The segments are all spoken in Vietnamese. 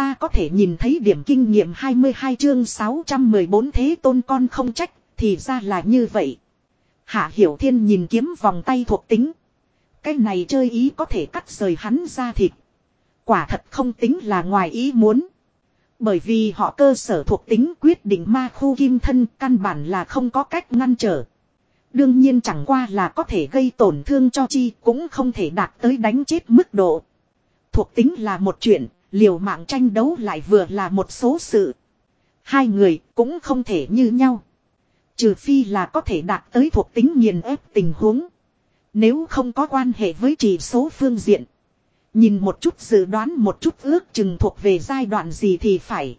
ta có thể nhìn thấy điểm kinh nghiệm 22 chương 614 thế tôn con không trách, thì ra là như vậy. Hạ Hiểu Thiên nhìn kiếm vòng tay thuộc tính. Cái này chơi ý có thể cắt rời hắn ra thịt. Quả thật không tính là ngoài ý muốn. Bởi vì họ cơ sở thuộc tính quyết định ma khu kim thân căn bản là không có cách ngăn trở. Đương nhiên chẳng qua là có thể gây tổn thương cho chi cũng không thể đạt tới đánh chết mức độ. Thuộc tính là một chuyện, liều mạng tranh đấu lại vừa là một số sự. Hai người cũng không thể như nhau. Trừ phi là có thể đạt tới thuộc tính nghiền ép tình huống. Nếu không có quan hệ với chỉ số phương diện. Nhìn một chút dự đoán một chút ước chừng thuộc về giai đoạn gì thì phải.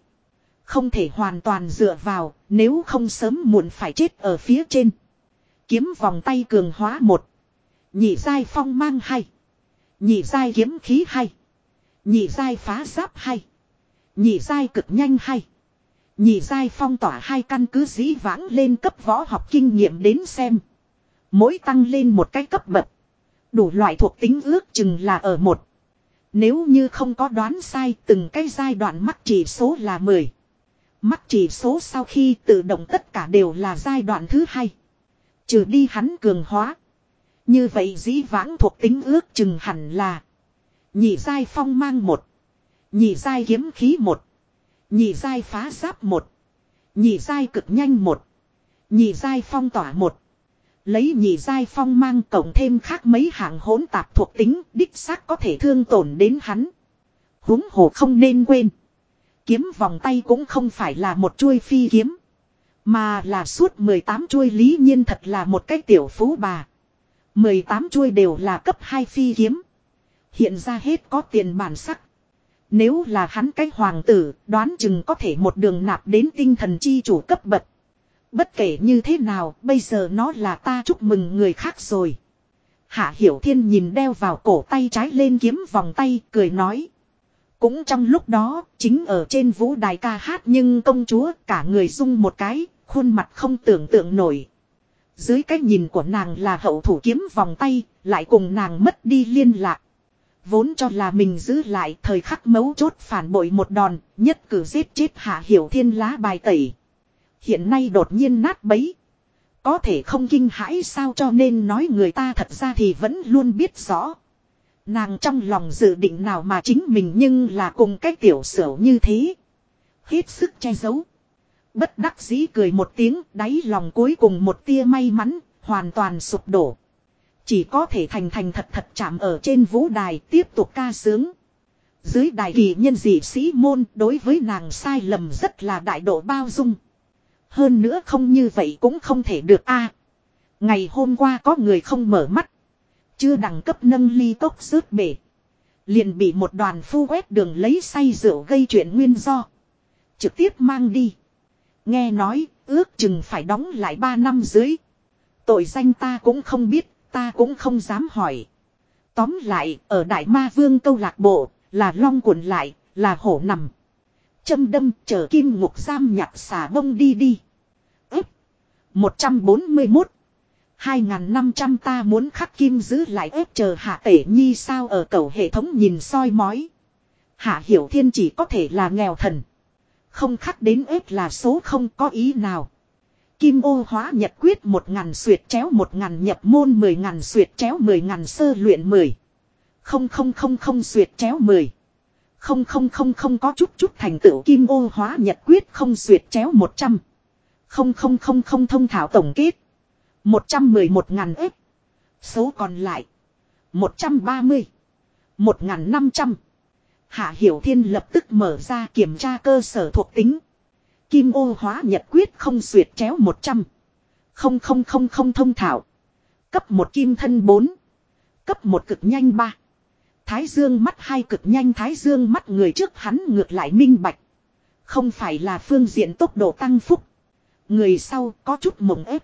Không thể hoàn toàn dựa vào, nếu không sớm muộn phải chết ở phía trên. Kiếm vòng tay cường hóa một. Nhị giai phong mang hay. Nhị giai kiếm khí hay. Nhị giai phá giáp hay. Nhị giai cực nhanh hay. Nhị giai phong tỏa hai căn cứ dĩ vãng lên cấp võ học kinh nghiệm đến xem. Mỗi tăng lên một cái cấp bậc. Đủ loại thuộc tính ước chừng là ở một. Nếu như không có đoán sai, từng cái giai đoạn mắc chỉ số là 10. Mắc chỉ số sau khi tự động tất cả đều là giai đoạn thứ hai. Trừ đi hắn cường hóa. Như vậy dĩ vãng thuộc tính ước chừng hẳn là. Nhị giai phong mang một. Nhị giai kiếm khí một. Nhị giai phá giáp một. Nhị giai cực nhanh một. Nhị giai phong tỏa một. Lấy nhị giai phong mang cộng thêm khác mấy hạng hỗn tạp thuộc tính, đích xác có thể thương tổn đến hắn. huống hồ không nên quên. Kiếm vòng tay cũng không phải là một chuôi phi kiếm. Mà là suốt 18 chuôi lý nhiên thật là một cái tiểu phú bà. 18 chuôi đều là cấp 2 phi kiếm. Hiện ra hết có tiền bản sắc. Nếu là hắn cái hoàng tử, đoán chừng có thể một đường nạp đến tinh thần chi chủ cấp bậc. Bất kể như thế nào, bây giờ nó là ta chúc mừng người khác rồi. Hạ Hiểu Thiên nhìn đeo vào cổ tay trái lên kiếm vòng tay, cười nói. Cũng trong lúc đó, chính ở trên vũ đài ca hát nhưng công chúa cả người rung một cái, khuôn mặt không tưởng tượng nổi. Dưới cái nhìn của nàng là hậu thủ kiếm vòng tay, lại cùng nàng mất đi liên lạc. Vốn cho là mình giữ lại thời khắc mấu chốt phản bội một đòn, nhất cử giết chết hạ hiểu thiên lá bài tẩy. Hiện nay đột nhiên nát bấy. Có thể không kinh hãi sao cho nên nói người ta thật ra thì vẫn luôn biết rõ. Nàng trong lòng dự định nào mà chính mình nhưng là cùng cái tiểu sở như thế. Hết sức che giấu. Bất đắc dĩ cười một tiếng đáy lòng cuối cùng một tia may mắn, hoàn toàn sụp đổ. Chỉ có thể thành thành thật thật chạm ở trên vũ đài tiếp tục ca sướng. Dưới đài kỳ nhân dị sĩ môn đối với nàng sai lầm rất là đại độ bao dung. Hơn nữa không như vậy cũng không thể được a. ngày hôm qua có người không mở mắt. Chưa đẳng cấp nâng ly cốc rớt bể. Liền bị một đoàn phu quét đường lấy say rượu gây chuyện nguyên do. Trực tiếp mang đi. Nghe nói ước chừng phải đóng lại 3 năm dưới. Tội danh ta cũng không biết, ta cũng không dám hỏi. Tóm lại, ở Đại Ma Vương câu lạc bộ, là long cuộn lại, là hổ nằm. Châm đâm chờ kim ngục giam nhặt xà bông đi đi. Úp! 141. 2.500 ta muốn khắc kim giữ lại ép chờ hạ tể nhi sao ở cầu hệ thống nhìn soi mói. Hạ hiểu thiên chỉ có thể là nghèo thần. Không khắc đến ép là số không có ý nào. Kim ô hóa nhật quyết một ngàn suyệt chéo một ngàn nhập môn mười ngàn suyệt chéo mười ngàn sơ luyện mười. Không không không không suyệt chéo mười. Không không không không có chút chút thành tựu kim ô hóa nhật quyết không suyệt chéo một trăm. Không không không không thông thảo tổng kết. Một trăm mười một ngàn ếp. Số còn lại. Một trăm ba mươi. Một ngàn năm trăm. Hạ Hiểu Thiên lập tức mở ra kiểm tra cơ sở thuộc tính. Kim ô hóa nhật quyết không xuyệt chéo 100. Không không không không thông thảo. Cấp một kim thân 4. Cấp một cực nhanh 3. Thái dương mắt hai cực nhanh thái dương mắt người trước hắn ngược lại minh bạch. Không phải là phương diện tốc độ tăng phúc. Người sau có chút mộng ép.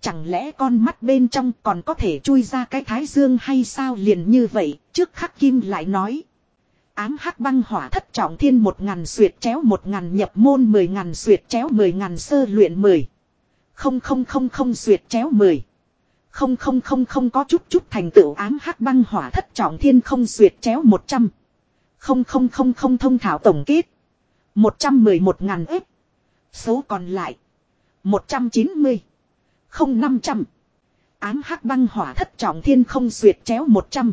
Chẳng lẽ con mắt bên trong còn có thể chui ra cái thái dương hay sao liền như vậy, trước khắc kim lại nói. Ám hắc băng hỏa thất trọng thiên một ngàn suyệt chéo một ngàn nhập môn mười ngàn suyệt chéo mười ngàn sơ luyện mười. Không không không không suyệt chéo mười. Không không không không có chút chút thành tựu ám hắc băng hỏa thất trọng thiên không suyệt chéo một trăm. Không không không không thông thảo tổng kết. 111 ngàn ếp. Số còn lại. 190. Không 500. Ám hắc băng hỏa thất trọng thiên không suyệt chéo 100.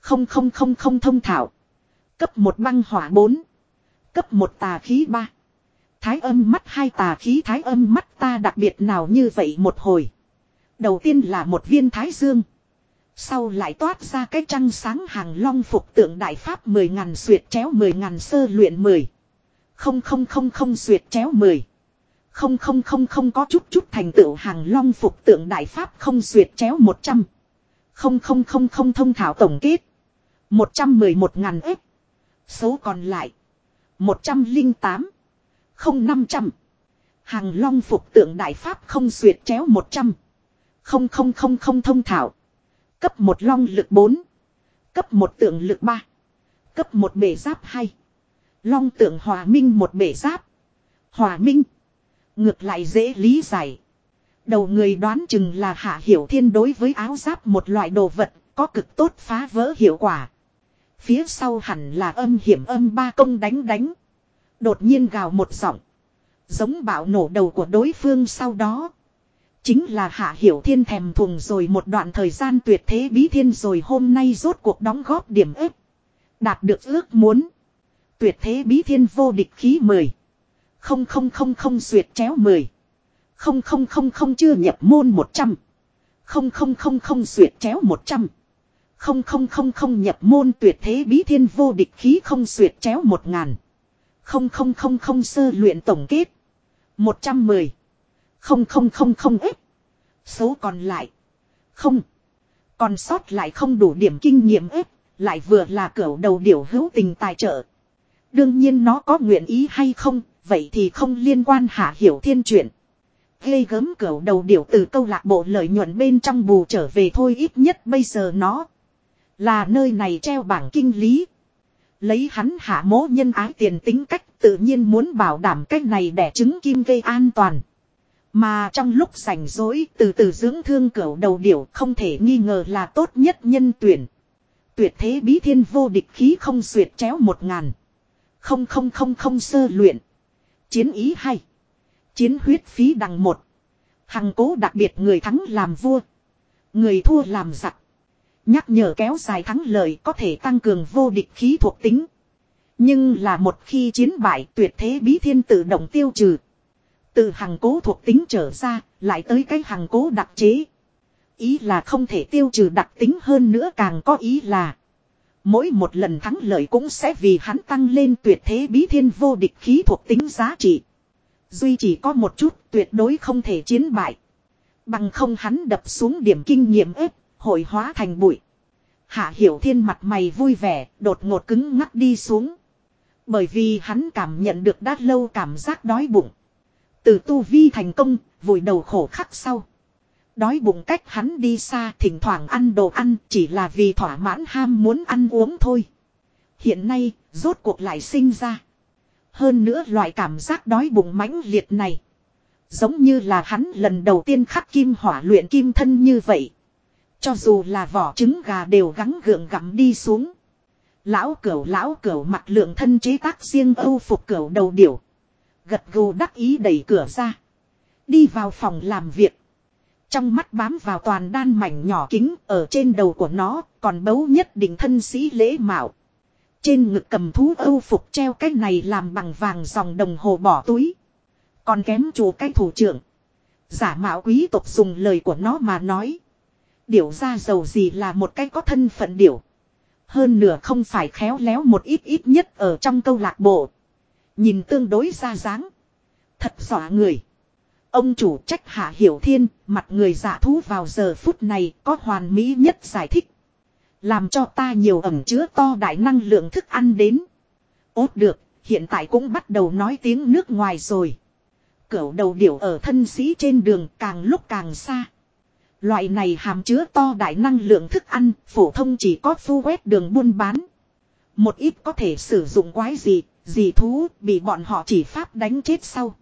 Không không không không thông thảo. Cấp một băng hỏa 4. Cấp một tà khí 3. Thái âm mắt hai tà khí thái âm mắt ta đặc biệt nào như vậy một hồi. Đầu tiên là một viên thái dương. Sau lại toát ra cái trăng sáng hàng long phục tượng đại pháp mười ngàn suyệt chéo mười ngàn sơ luyện mười Không không không không suyệt chéo mười Không không không không có chút chút thành tựu hàng long phục tượng đại pháp không suyệt chéo một trăm Không không không không thông thảo tổng kết. một trăm mười một ngàn ếp. Số còn lại. một trăm linh tám Không năm trăm Hàng long phục tượng đại pháp không xuyệt chéo một trăm Không không không không thông thảo. Cấp một long lực 4. Cấp một tượng lực 3. Cấp một bể giáp 2. Long tượng hòa minh một bể giáp. Hòa minh. Ngược lại dễ lý giải. Đầu người đoán chừng là hạ hiểu thiên đối với áo giáp một loại đồ vật, có cực tốt phá vỡ hiệu quả. Phía sau hẳn là âm hiểm âm ba công đánh đánh. Đột nhiên gào một giọng. Giống bạo nổ đầu của đối phương sau đó. Chính là Hạ Hiểu Thiên thèm thùng rồi một đoạn thời gian tuyệt thế bí thiên rồi hôm nay rốt cuộc đóng góp điểm ếp. Đạt được ước muốn. Tuyệt thế bí thiên vô địch khí 10. Không không không không xuyệt chéo 10. Không không không không chưa nhập môn 100. Không không không không xuyệt chéo 100. Không không không không nhập môn tuyệt thế bí thiên vô địch khí không xuyệt chéo một ngàn Không không không không sơ luyện tổng kết. 110. Không không không không ít. Số còn lại. Không. Còn sót lại không đủ điểm kinh nghiệm ít. Lại vừa là cửa đầu điểu hữu tình tài trợ. Đương nhiên nó có nguyện ý hay không. Vậy thì không liên quan hạ hiểu thiên chuyện. Ghê gớm cửa đầu điểu từ câu lạc bộ lợi nhuận bên trong bù trở về thôi ít nhất bây giờ nó. Là nơi này treo bảng kinh lý. Lấy hắn hạ mố nhân ái tiền tính cách tự nhiên muốn bảo đảm cách này để chứng kim gây an toàn. Mà trong lúc rảnh rỗi, từ từ dưỡng thương cửu đầu điểu không thể nghi ngờ là tốt nhất nhân tuyển. Tuyệt thế bí thiên vô địch khí không xuyệt chéo một ngàn. Không không không không sơ luyện. Chiến ý hay. Chiến huyết phí đằng một. Hằng cố đặc biệt người thắng làm vua. Người thua làm giặc. Nhắc nhở kéo dài thắng lợi có thể tăng cường vô địch khí thuộc tính. Nhưng là một khi chiến bại tuyệt thế bí thiên tự động tiêu trừ. Từ hàng cố thuộc tính trở ra, lại tới cái hàng cố đặc chế. Ý là không thể tiêu trừ đặc tính hơn nữa càng có ý là. Mỗi một lần thắng lợi cũng sẽ vì hắn tăng lên tuyệt thế bí thiên vô địch khí thuộc tính giá trị. Duy chỉ có một chút tuyệt đối không thể chiến bại. Bằng không hắn đập xuống điểm kinh nghiệm ếp, hội hóa thành bụi. Hạ hiểu thiên mặt mày vui vẻ, đột ngột cứng ngắc đi xuống. Bởi vì hắn cảm nhận được đã lâu cảm giác đói bụng. Từ tu vi thành công, vùi đầu khổ khắc sau. Đói bụng cách hắn đi xa thỉnh thoảng ăn đồ ăn chỉ là vì thỏa mãn ham muốn ăn uống thôi. Hiện nay, rốt cuộc lại sinh ra. Hơn nữa loại cảm giác đói bụng mãnh liệt này. Giống như là hắn lần đầu tiên khắc kim hỏa luyện kim thân như vậy. Cho dù là vỏ trứng gà đều gắng gượng gặm đi xuống. Lão cửu lão cửu, mặt lượng thân chế tác riêng âu phục cửu đầu điểu. Gật gù đắc ý đẩy cửa ra. Đi vào phòng làm việc. Trong mắt bám vào toàn đan mảnh nhỏ kính ở trên đầu của nó còn bấu nhất định thân sĩ lễ mạo. Trên ngực cầm thú âu phục treo cái này làm bằng vàng dòng đồng hồ bỏ túi. Còn kém chủ cái thủ trưởng. Giả mạo quý tộc dùng lời của nó mà nói. Điểu ra giàu gì là một cái có thân phận điểu. Hơn nửa không phải khéo léo một ít ít nhất ở trong câu lạc bộ. Nhìn tương đối ra dáng. Thật dọa người. Ông chủ trách hạ hiểu thiên, mặt người giả thú vào giờ phút này có hoàn mỹ nhất giải thích. Làm cho ta nhiều ẩm chứa to đại năng lượng thức ăn đến. Ốt được, hiện tại cũng bắt đầu nói tiếng nước ngoài rồi. Cửu đầu điểu ở thân sĩ trên đường càng lúc càng xa. Loại này hàm chứa to đại năng lượng thức ăn, phổ thông chỉ có phu quét đường buôn bán. Một ít có thể sử dụng quái gì, gì thú bị bọn họ chỉ pháp đánh chết sau.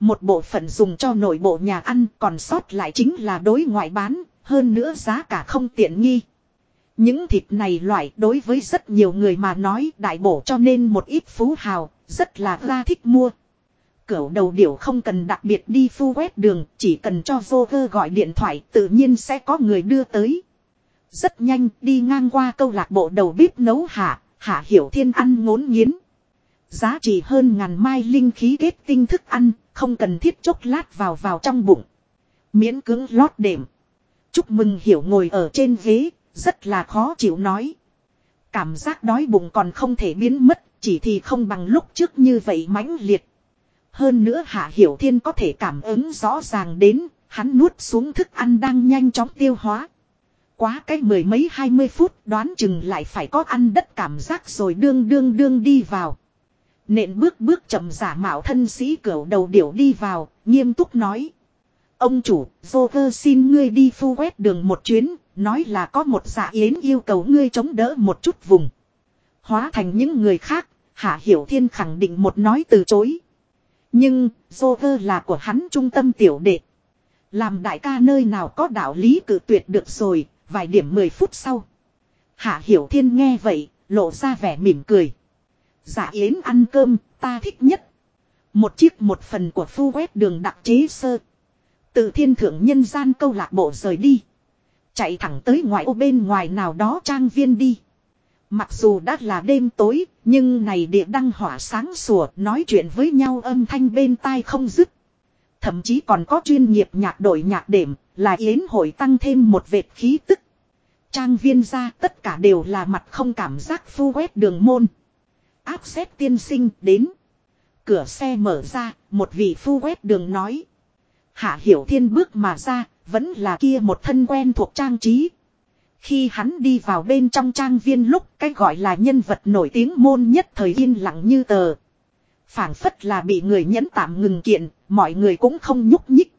Một bộ phận dùng cho nội bộ nhà ăn còn sót lại chính là đối ngoại bán, hơn nữa giá cả không tiện nghi. Những thịt này loại đối với rất nhiều người mà nói đại bổ cho nên một ít phú hào, rất là ra thích mua cẩu đầu điểu không cần đặc biệt đi phu quét đường, chỉ cần cho Joker gọi điện thoại tự nhiên sẽ có người đưa tới. Rất nhanh đi ngang qua câu lạc bộ đầu bếp nấu hạ, hạ hiểu thiên ăn ngốn nghiến. Giá trị hơn ngàn mai linh khí kết tinh thức ăn, không cần thiết chốc lát vào vào trong bụng. Miễn cứng lót đệm. Chúc mừng hiểu ngồi ở trên ghế, rất là khó chịu nói. Cảm giác đói bụng còn không thể biến mất, chỉ thì không bằng lúc trước như vậy mãnh liệt. Hơn nữa Hạ Hiểu Thiên có thể cảm ứng rõ ràng đến, hắn nuốt xuống thức ăn đang nhanh chóng tiêu hóa. Quá cái mười mấy hai mươi phút đoán chừng lại phải có ăn đất cảm giác rồi đương đương đương đi vào. Nện bước bước chậm giả mạo thân sĩ cửa đầu điểu đi vào, nghiêm túc nói. Ông chủ, Joker xin ngươi đi phu quét đường một chuyến, nói là có một dạ yến yêu cầu ngươi chống đỡ một chút vùng. Hóa thành những người khác, Hạ Hiểu Thiên khẳng định một nói từ chối. Nhưng, Joker là của hắn trung tâm tiểu đệ. Làm đại ca nơi nào có đạo lý cự tuyệt được rồi, vài điểm 10 phút sau. Hạ Hiểu Thiên nghe vậy, lộ ra vẻ mỉm cười. Dạ yến ăn cơm, ta thích nhất. Một chiếc một phần của phu quét đường đặc chế sơ. Từ thiên thượng nhân gian câu lạc bộ rời đi. Chạy thẳng tới ngoài ô bên ngoài nào đó trang viên đi. Mặc dù đã là đêm tối, nhưng này địa đăng hỏa sáng sủa nói chuyện với nhau âm thanh bên tai không dứt. Thậm chí còn có chuyên nghiệp nhạc đổi nhạc đệm, là yến hội tăng thêm một vệt khí tức. Trang viên ra tất cả đều là mặt không cảm giác phu quét đường môn. Áp xét tiên sinh đến. Cửa xe mở ra, một vị phu quét đường nói. Hạ Hiểu Thiên bước mà ra, vẫn là kia một thân quen thuộc trang trí. Khi hắn đi vào bên trong trang viên lúc cái gọi là nhân vật nổi tiếng môn nhất thời yên lặng như tờ. phảng phất là bị người nhẫn tạm ngừng kiện, mọi người cũng không nhúc nhích.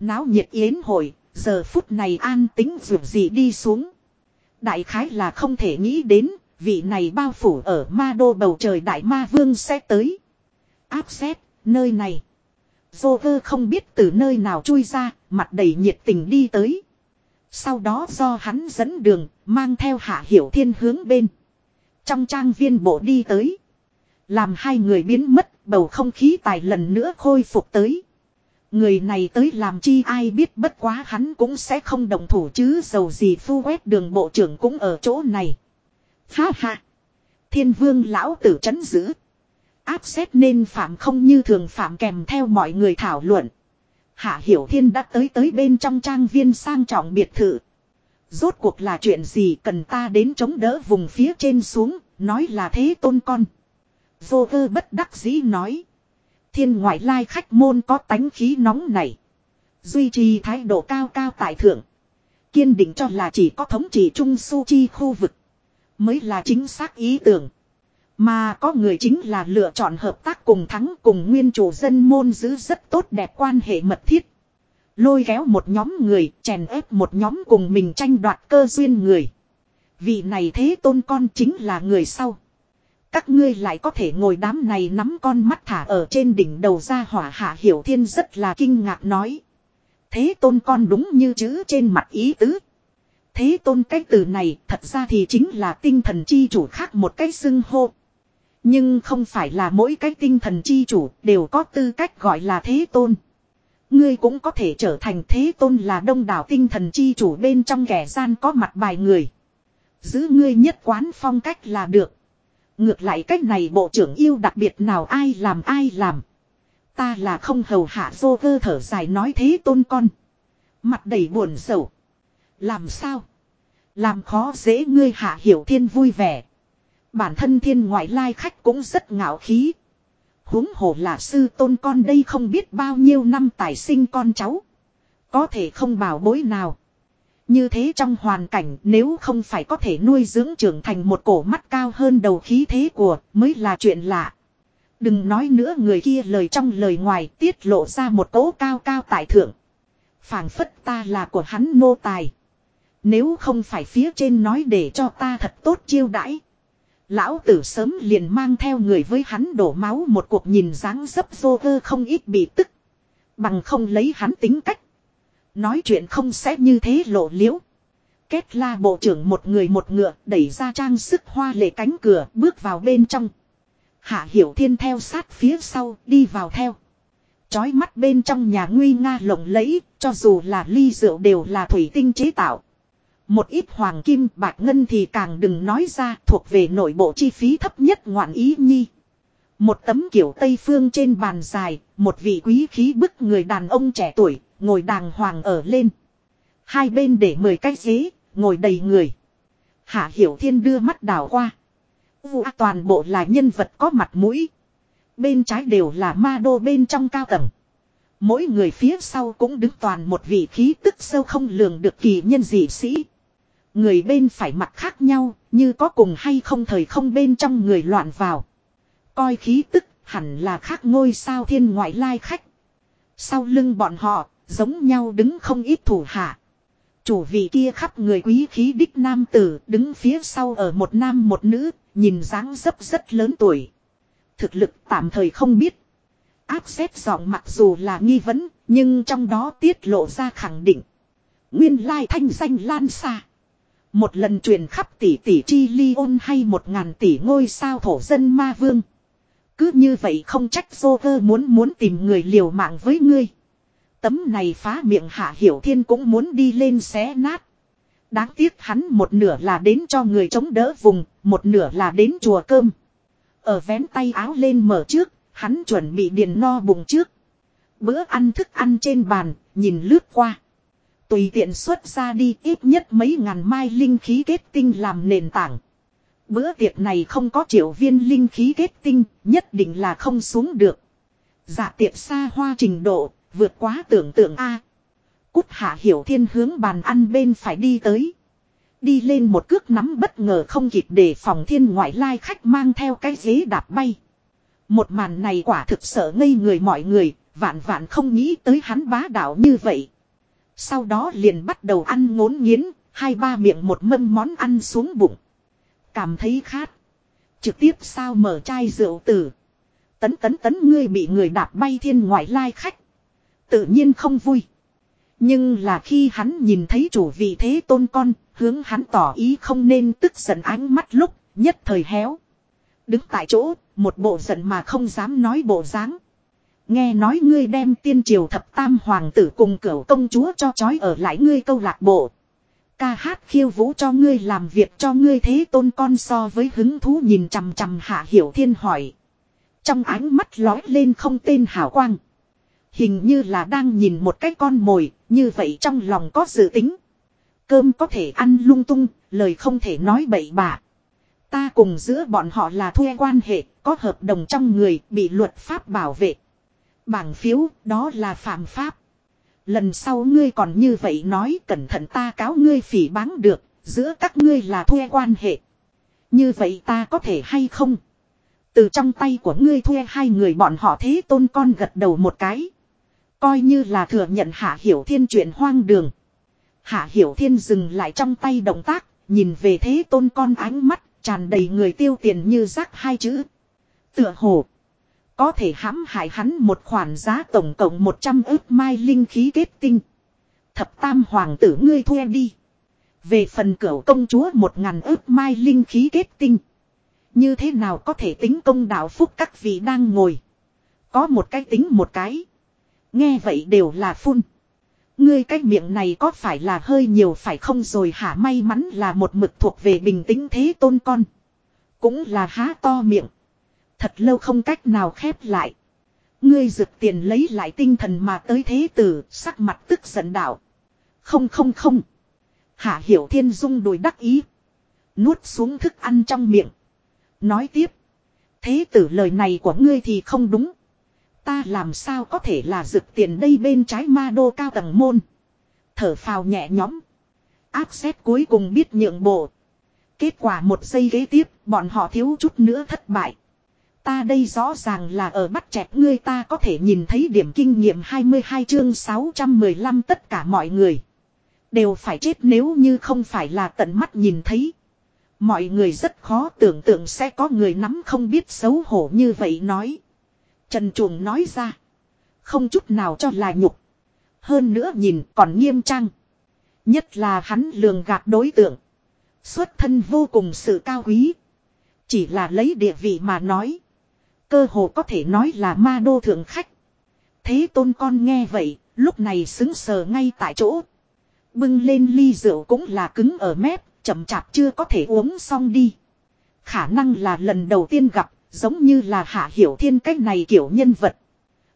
Náo nhiệt yến hội, giờ phút này an tính dù gì đi xuống. Đại khái là không thể nghĩ đến, vị này bao phủ ở ma đô bầu trời đại ma vương sẽ tới. Áp xét, nơi này. Joker không biết từ nơi nào chui ra, mặt đầy nhiệt tình đi tới. Sau đó do hắn dẫn đường, mang theo hạ hiểu thiên hướng bên. Trong trang viên bộ đi tới. Làm hai người biến mất, bầu không khí tài lần nữa khôi phục tới. Người này tới làm chi ai biết bất quá hắn cũng sẽ không đồng thủ chứ dầu gì phu quét đường bộ trưởng cũng ở chỗ này. Ha ha. Thiên vương lão tử chấn giữ. Áp xét nên phạm không như thường phạm kèm theo mọi người thảo luận. Hạ Hiểu Thiên đã tới tới bên trong trang viên sang trọng biệt thự. Rốt cuộc là chuyện gì cần ta đến chống đỡ vùng phía trên xuống, nói là thế tôn con. Vô vơ bất đắc dĩ nói. Thiên ngoại lai khách môn có tánh khí nóng này. Duy trì thái độ cao cao tại thượng. Kiên định cho là chỉ có thống trị Trung Su Chi khu vực. Mới là chính xác ý tưởng. Mà có người chính là lựa chọn hợp tác cùng thắng cùng nguyên chủ dân môn giữ rất tốt đẹp quan hệ mật thiết. Lôi kéo một nhóm người, chèn ép một nhóm cùng mình tranh đoạt cơ duyên người. Vị này thế tôn con chính là người sau. Các ngươi lại có thể ngồi đám này nắm con mắt thả ở trên đỉnh đầu ra hỏa hạ hiểu thiên rất là kinh ngạc nói. Thế tôn con đúng như chữ trên mặt ý tứ. Thế tôn cái từ này thật ra thì chính là tinh thần chi chủ khác một cái xưng hô. Nhưng không phải là mỗi cái tinh thần chi chủ đều có tư cách gọi là thế tôn. Ngươi cũng có thể trở thành thế tôn là đông đảo tinh thần chi chủ bên trong kẻ gian có mặt bài người. Giữ ngươi nhất quán phong cách là được. Ngược lại cách này bộ trưởng yêu đặc biệt nào ai làm ai làm. Ta là không hầu hạ vô cơ thở dài nói thế tôn con. Mặt đầy buồn sầu. Làm sao? Làm khó dễ ngươi hạ hiểu thiên vui vẻ. Bản thân thiên ngoại lai khách cũng rất ngạo khí. huống hồ là sư tôn con đây không biết bao nhiêu năm tài sinh con cháu. Có thể không bảo bối nào. Như thế trong hoàn cảnh nếu không phải có thể nuôi dưỡng trưởng thành một cổ mắt cao hơn đầu khí thế của, mới là chuyện lạ. Đừng nói nữa người kia lời trong lời ngoài tiết lộ ra một cỗ cao cao tại thượng. phảng phất ta là của hắn nô tài. Nếu không phải phía trên nói để cho ta thật tốt chiêu đãi. Lão tử sớm liền mang theo người với hắn đổ máu một cuộc nhìn dáng dấp vô vơ không ít bị tức. Bằng không lấy hắn tính cách. Nói chuyện không sẽ như thế lộ liễu. Kết la bộ trưởng một người một ngựa đẩy ra trang sức hoa lệ cánh cửa bước vào bên trong. Hạ Hiểu Thiên theo sát phía sau đi vào theo. Chói mắt bên trong nhà nguy nga lộng lẫy, cho dù là ly rượu đều là thủy tinh chế tạo. Một ít hoàng kim bạc ngân thì càng đừng nói ra thuộc về nội bộ chi phí thấp nhất ngoạn ý nhi. Một tấm kiểu Tây Phương trên bàn dài, một vị quý khí bức người đàn ông trẻ tuổi, ngồi đàng hoàng ở lên. Hai bên để mười cái ghế, ngồi đầy người. Hạ Hiểu Thiên đưa mắt đảo qua. Vụ toàn bộ là nhân vật có mặt mũi. Bên trái đều là ma đô bên trong cao tầng. Mỗi người phía sau cũng đứng toàn một vị khí tức sâu không lường được kỳ nhân dị sĩ. Người bên phải mặt khác nhau, như có cùng hay không thời không bên trong người loạn vào. Coi khí tức, hẳn là khác ngôi sao thiên ngoại lai khách. Sau lưng bọn họ, giống nhau đứng không ít thủ hạ. Chủ vị kia khắp người quý khí đích nam tử đứng phía sau ở một nam một nữ, nhìn dáng dấp rất lớn tuổi. Thực lực tạm thời không biết. Áp xét giọng mặc dù là nghi vấn, nhưng trong đó tiết lộ ra khẳng định. Nguyên lai thanh danh lan xa. Một lần truyền khắp tỷ tỷ chi ly ôn hay một ngàn tỷ ngôi sao thổ dân ma vương. Cứ như vậy không trách Joker muốn muốn tìm người liều mạng với ngươi. Tấm này phá miệng hạ hiểu thiên cũng muốn đi lên xé nát. Đáng tiếc hắn một nửa là đến cho người chống đỡ vùng, một nửa là đến chùa cơm. Ở vén tay áo lên mở trước, hắn chuẩn bị điền no bụng trước. Bữa ăn thức ăn trên bàn, nhìn lướt qua. Tùy tiện xuất ra đi ít nhất mấy ngàn mai linh khí kết tinh làm nền tảng. Bữa tiệc này không có triệu viên linh khí kết tinh, nhất định là không xuống được. Dạ tiệc xa hoa trình độ, vượt quá tưởng tượng A. Cút hạ hiểu thiên hướng bàn ăn bên phải đi tới. Đi lên một cước nắm bất ngờ không kịp để phòng thiên ngoại lai khách mang theo cái ghế đạp bay. Một màn này quả thực sợ ngây người mọi người, vạn vạn không nghĩ tới hắn bá đạo như vậy. Sau đó liền bắt đầu ăn ngốn nghiến, hai ba miệng một mâm món ăn xuống bụng. Cảm thấy khát. Trực tiếp sao mở chai rượu tử. Tấn tấn tấn ngươi bị người đạp bay thiên ngoại lai khách. Tự nhiên không vui. Nhưng là khi hắn nhìn thấy chủ vị thế tôn con, hướng hắn tỏ ý không nên tức giận ánh mắt lúc, nhất thời héo. Đứng tại chỗ, một bộ giận mà không dám nói bộ dáng. Nghe nói ngươi đem tiên triều thập tam hoàng tử cùng cửu công chúa cho chói ở lại ngươi câu lạc bộ. Ca hát khiêu vũ cho ngươi làm việc cho ngươi thế tôn con so với hứng thú nhìn chằm chằm hạ hiểu thiên hỏi. Trong ánh mắt lói lên không tên hào quang. Hình như là đang nhìn một cái con mồi, như vậy trong lòng có dự tính. Cơm có thể ăn lung tung, lời không thể nói bậy bạ. Ta cùng giữa bọn họ là thuê quan hệ, có hợp đồng trong người, bị luật pháp bảo vệ. Bảng phiếu, đó là phạm pháp. Lần sau ngươi còn như vậy nói cẩn thận ta cáo ngươi phỉ báng được, giữa các ngươi là thuê quan hệ. Như vậy ta có thể hay không? Từ trong tay của ngươi thuê hai người bọn họ thế tôn con gật đầu một cái. Coi như là thừa nhận Hạ Hiểu Thiên chuyện hoang đường. Hạ Hiểu Thiên dừng lại trong tay động tác, nhìn về thế tôn con ánh mắt, tràn đầy người tiêu tiền như rác hai chữ. Tựa hồ. Có thể hãm hại hắn một khoản giá tổng cộng 100 ước mai linh khí kết tinh. Thập tam hoàng tử ngươi thuê đi. Về phần cửu công chúa một ngàn ước mai linh khí kết tinh. Như thế nào có thể tính công đạo phúc các vị đang ngồi. Có một cái tính một cái. Nghe vậy đều là phun. Ngươi cái miệng này có phải là hơi nhiều phải không rồi hả may mắn là một mực thuộc về bình tĩnh thế tôn con. Cũng là há to miệng. Thật lâu không cách nào khép lại. Ngươi rực tiền lấy lại tinh thần mà tới thế tử, sắc mặt tức giận đạo. Không không không. Hạ hiểu thiên dung đùi đắc ý. Nuốt xuống thức ăn trong miệng. Nói tiếp. Thế tử lời này của ngươi thì không đúng. Ta làm sao có thể là rực tiền đây bên trái ma đô cao tầng môn. Thở phào nhẹ nhõm. Áp xét cuối cùng biết nhượng bộ. Kết quả một giây ghế tiếp, bọn họ thiếu chút nữa thất bại. Ta đây rõ ràng là ở bắt chẹt ngươi ta có thể nhìn thấy điểm kinh nghiệm 22 chương 615 tất cả mọi người. Đều phải chết nếu như không phải là tận mắt nhìn thấy. Mọi người rất khó tưởng tượng sẽ có người nắm không biết xấu hổ như vậy nói. Trần Chuồng nói ra. Không chút nào cho là nhục. Hơn nữa nhìn còn nghiêm trang. Nhất là hắn lường gạt đối tượng. Xuất thân vô cùng sự cao quý. Chỉ là lấy địa vị mà nói. Cơ hồ có thể nói là ma đô thượng khách. Thế tôn con nghe vậy, lúc này xứng sờ ngay tại chỗ. Bưng lên ly rượu cũng là cứng ở mép, chậm chạp chưa có thể uống xong đi. Khả năng là lần đầu tiên gặp, giống như là hạ hiểu thiên cách này kiểu nhân vật.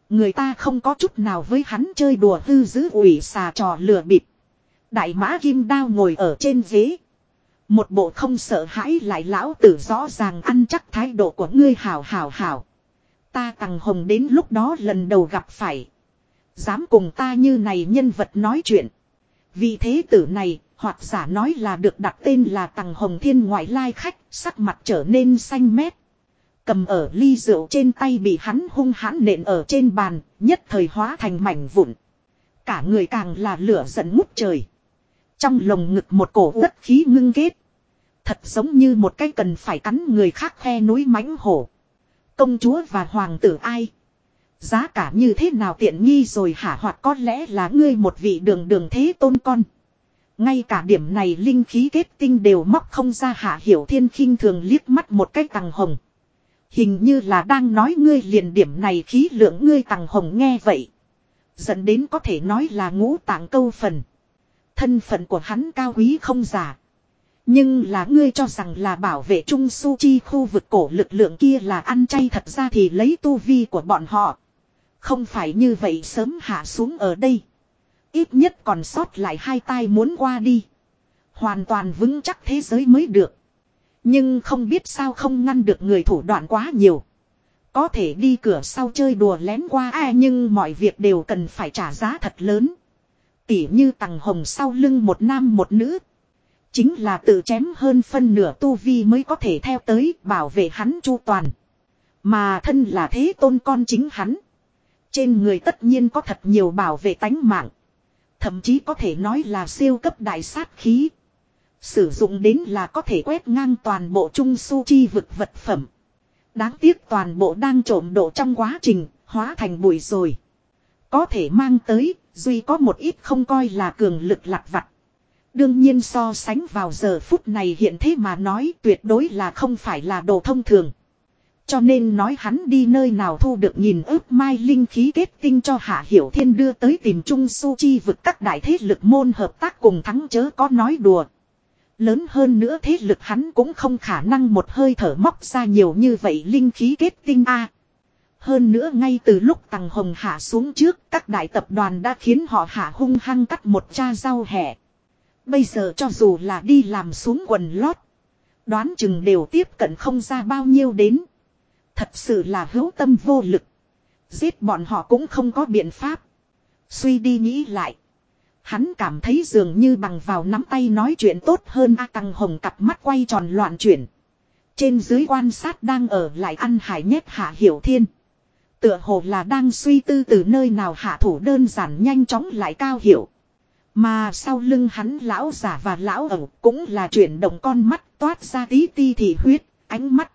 Người ta không có chút nào với hắn chơi đùa hư giữ ủy xà trò lừa bịp. Đại mã kim đao ngồi ở trên ghế. Một bộ không sợ hãi lại lão tử rõ ràng ăn chắc thái độ của ngươi hảo hảo hảo. Ta tằng hồng đến lúc đó lần đầu gặp phải. Dám cùng ta như này nhân vật nói chuyện. Vì thế tử này, hoặc giả nói là được đặt tên là tằng hồng thiên ngoại lai khách, sắc mặt trở nên xanh mét. Cầm ở ly rượu trên tay bị hắn hung hãn nện ở trên bàn, nhất thời hóa thành mảnh vụn. Cả người càng là lửa giận ngút trời. Trong lồng ngực một cổ đất khí ngưng kết. Thật giống như một cái cần phải cắn người khác khe núi mãnh hổ. Công chúa và hoàng tử ai? Giá cả như thế nào tiện nghi rồi hả hoặc có lẽ là ngươi một vị đường đường thế tôn con. Ngay cả điểm này linh khí kết tinh đều móc không ra hạ hiểu thiên khinh thường liếc mắt một cái tàng hồng. Hình như là đang nói ngươi liền điểm này khí lượng ngươi tàng hồng nghe vậy. Dẫn đến có thể nói là ngũ tạng câu phần. Thân phận của hắn cao quý không giả. Nhưng là ngươi cho rằng là bảo vệ Trung Su Chi khu vực cổ lực lượng kia là ăn chay thật ra thì lấy tu vi của bọn họ. Không phải như vậy sớm hạ xuống ở đây. Ít nhất còn sót lại hai tay muốn qua đi. Hoàn toàn vững chắc thế giới mới được. Nhưng không biết sao không ngăn được người thủ đoạn quá nhiều. Có thể đi cửa sau chơi đùa lén qua ai nhưng mọi việc đều cần phải trả giá thật lớn. Tỉ như tằng hồng sau lưng một nam một nữ. Chính là tự chém hơn phân nửa tu vi mới có thể theo tới bảo vệ hắn chu toàn. Mà thân là thế tôn con chính hắn. Trên người tất nhiên có thật nhiều bảo vệ tánh mạng. Thậm chí có thể nói là siêu cấp đại sát khí. Sử dụng đến là có thể quét ngang toàn bộ trung su chi vực vật phẩm. Đáng tiếc toàn bộ đang trộm độ trong quá trình, hóa thành bụi rồi. Có thể mang tới, duy có một ít không coi là cường lực lặt vặt. Đương nhiên so sánh vào giờ phút này hiện thế mà nói tuyệt đối là không phải là đồ thông thường. Cho nên nói hắn đi nơi nào thu được nhìn ước mai linh khí kết tinh cho Hạ Hiểu Thiên đưa tới tìm Trung Su Chi vực các đại thế lực môn hợp tác cùng thắng chớ có nói đùa. Lớn hơn nữa thế lực hắn cũng không khả năng một hơi thở móc ra nhiều như vậy linh khí kết tinh a hơn nữa ngay từ lúc Tằng Hồng hạ xuống trước, các đại tập đoàn đã khiến họ hạ hung hăng cắt một cha rau hẹ. Bây giờ cho dù là đi làm xuống quần lót. Đoán chừng đều tiếp cận không ra bao nhiêu đến. Thật sự là hữu tâm vô lực. Giết bọn họ cũng không có biện pháp. Suy đi nghĩ lại. Hắn cảm thấy dường như bằng vào nắm tay nói chuyện tốt hơn A Tăng Hồng cặp mắt quay tròn loạn chuyển. Trên dưới quan sát đang ở lại ăn hải nhét hạ hiểu thiên. Tựa hồ là đang suy tư từ nơi nào hạ thủ đơn giản nhanh chóng lại cao hiểu. Mà sau lưng hắn lão giả và lão ẩu cũng là chuyển động con mắt toát ra tí ti thì huyết, ánh mắt.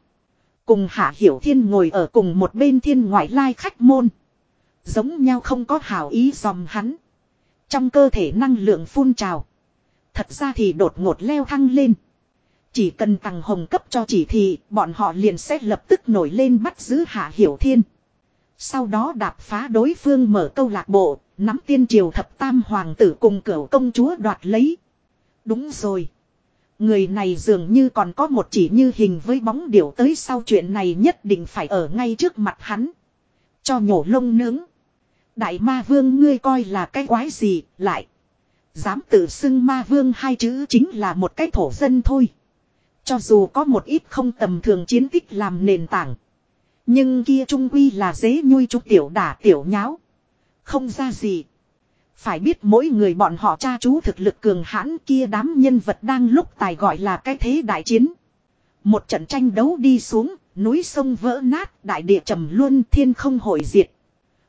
Cùng Hạ Hiểu Thiên ngồi ở cùng một bên thiên ngoại lai khách môn. Giống nhau không có hảo ý dòm hắn. Trong cơ thể năng lượng phun trào. Thật ra thì đột ngột leo thăng lên. Chỉ cần tăng hồng cấp cho chỉ thị, bọn họ liền sẽ lập tức nổi lên bắt giữ Hạ Hiểu Thiên. Sau đó đạp phá đối phương mở câu lạc bộ, nắm tiên triều thập tam hoàng tử cùng cửu công chúa đoạt lấy. Đúng rồi. Người này dường như còn có một chỉ như hình với bóng điểu tới sau chuyện này nhất định phải ở ngay trước mặt hắn. Cho nhổ lông nướng. Đại ma vương ngươi coi là cái quái gì, lại. Dám tự xưng ma vương hai chữ chính là một cái thổ dân thôi. Cho dù có một ít không tầm thường chiến tích làm nền tảng. Nhưng kia trung quy là dế nhui trục tiểu đả tiểu nháo. Không ra gì. Phải biết mỗi người bọn họ cha chú thực lực cường hãn kia đám nhân vật đang lúc tài gọi là cái thế đại chiến. Một trận tranh đấu đi xuống, núi sông vỡ nát, đại địa trầm luôn thiên không hội diệt.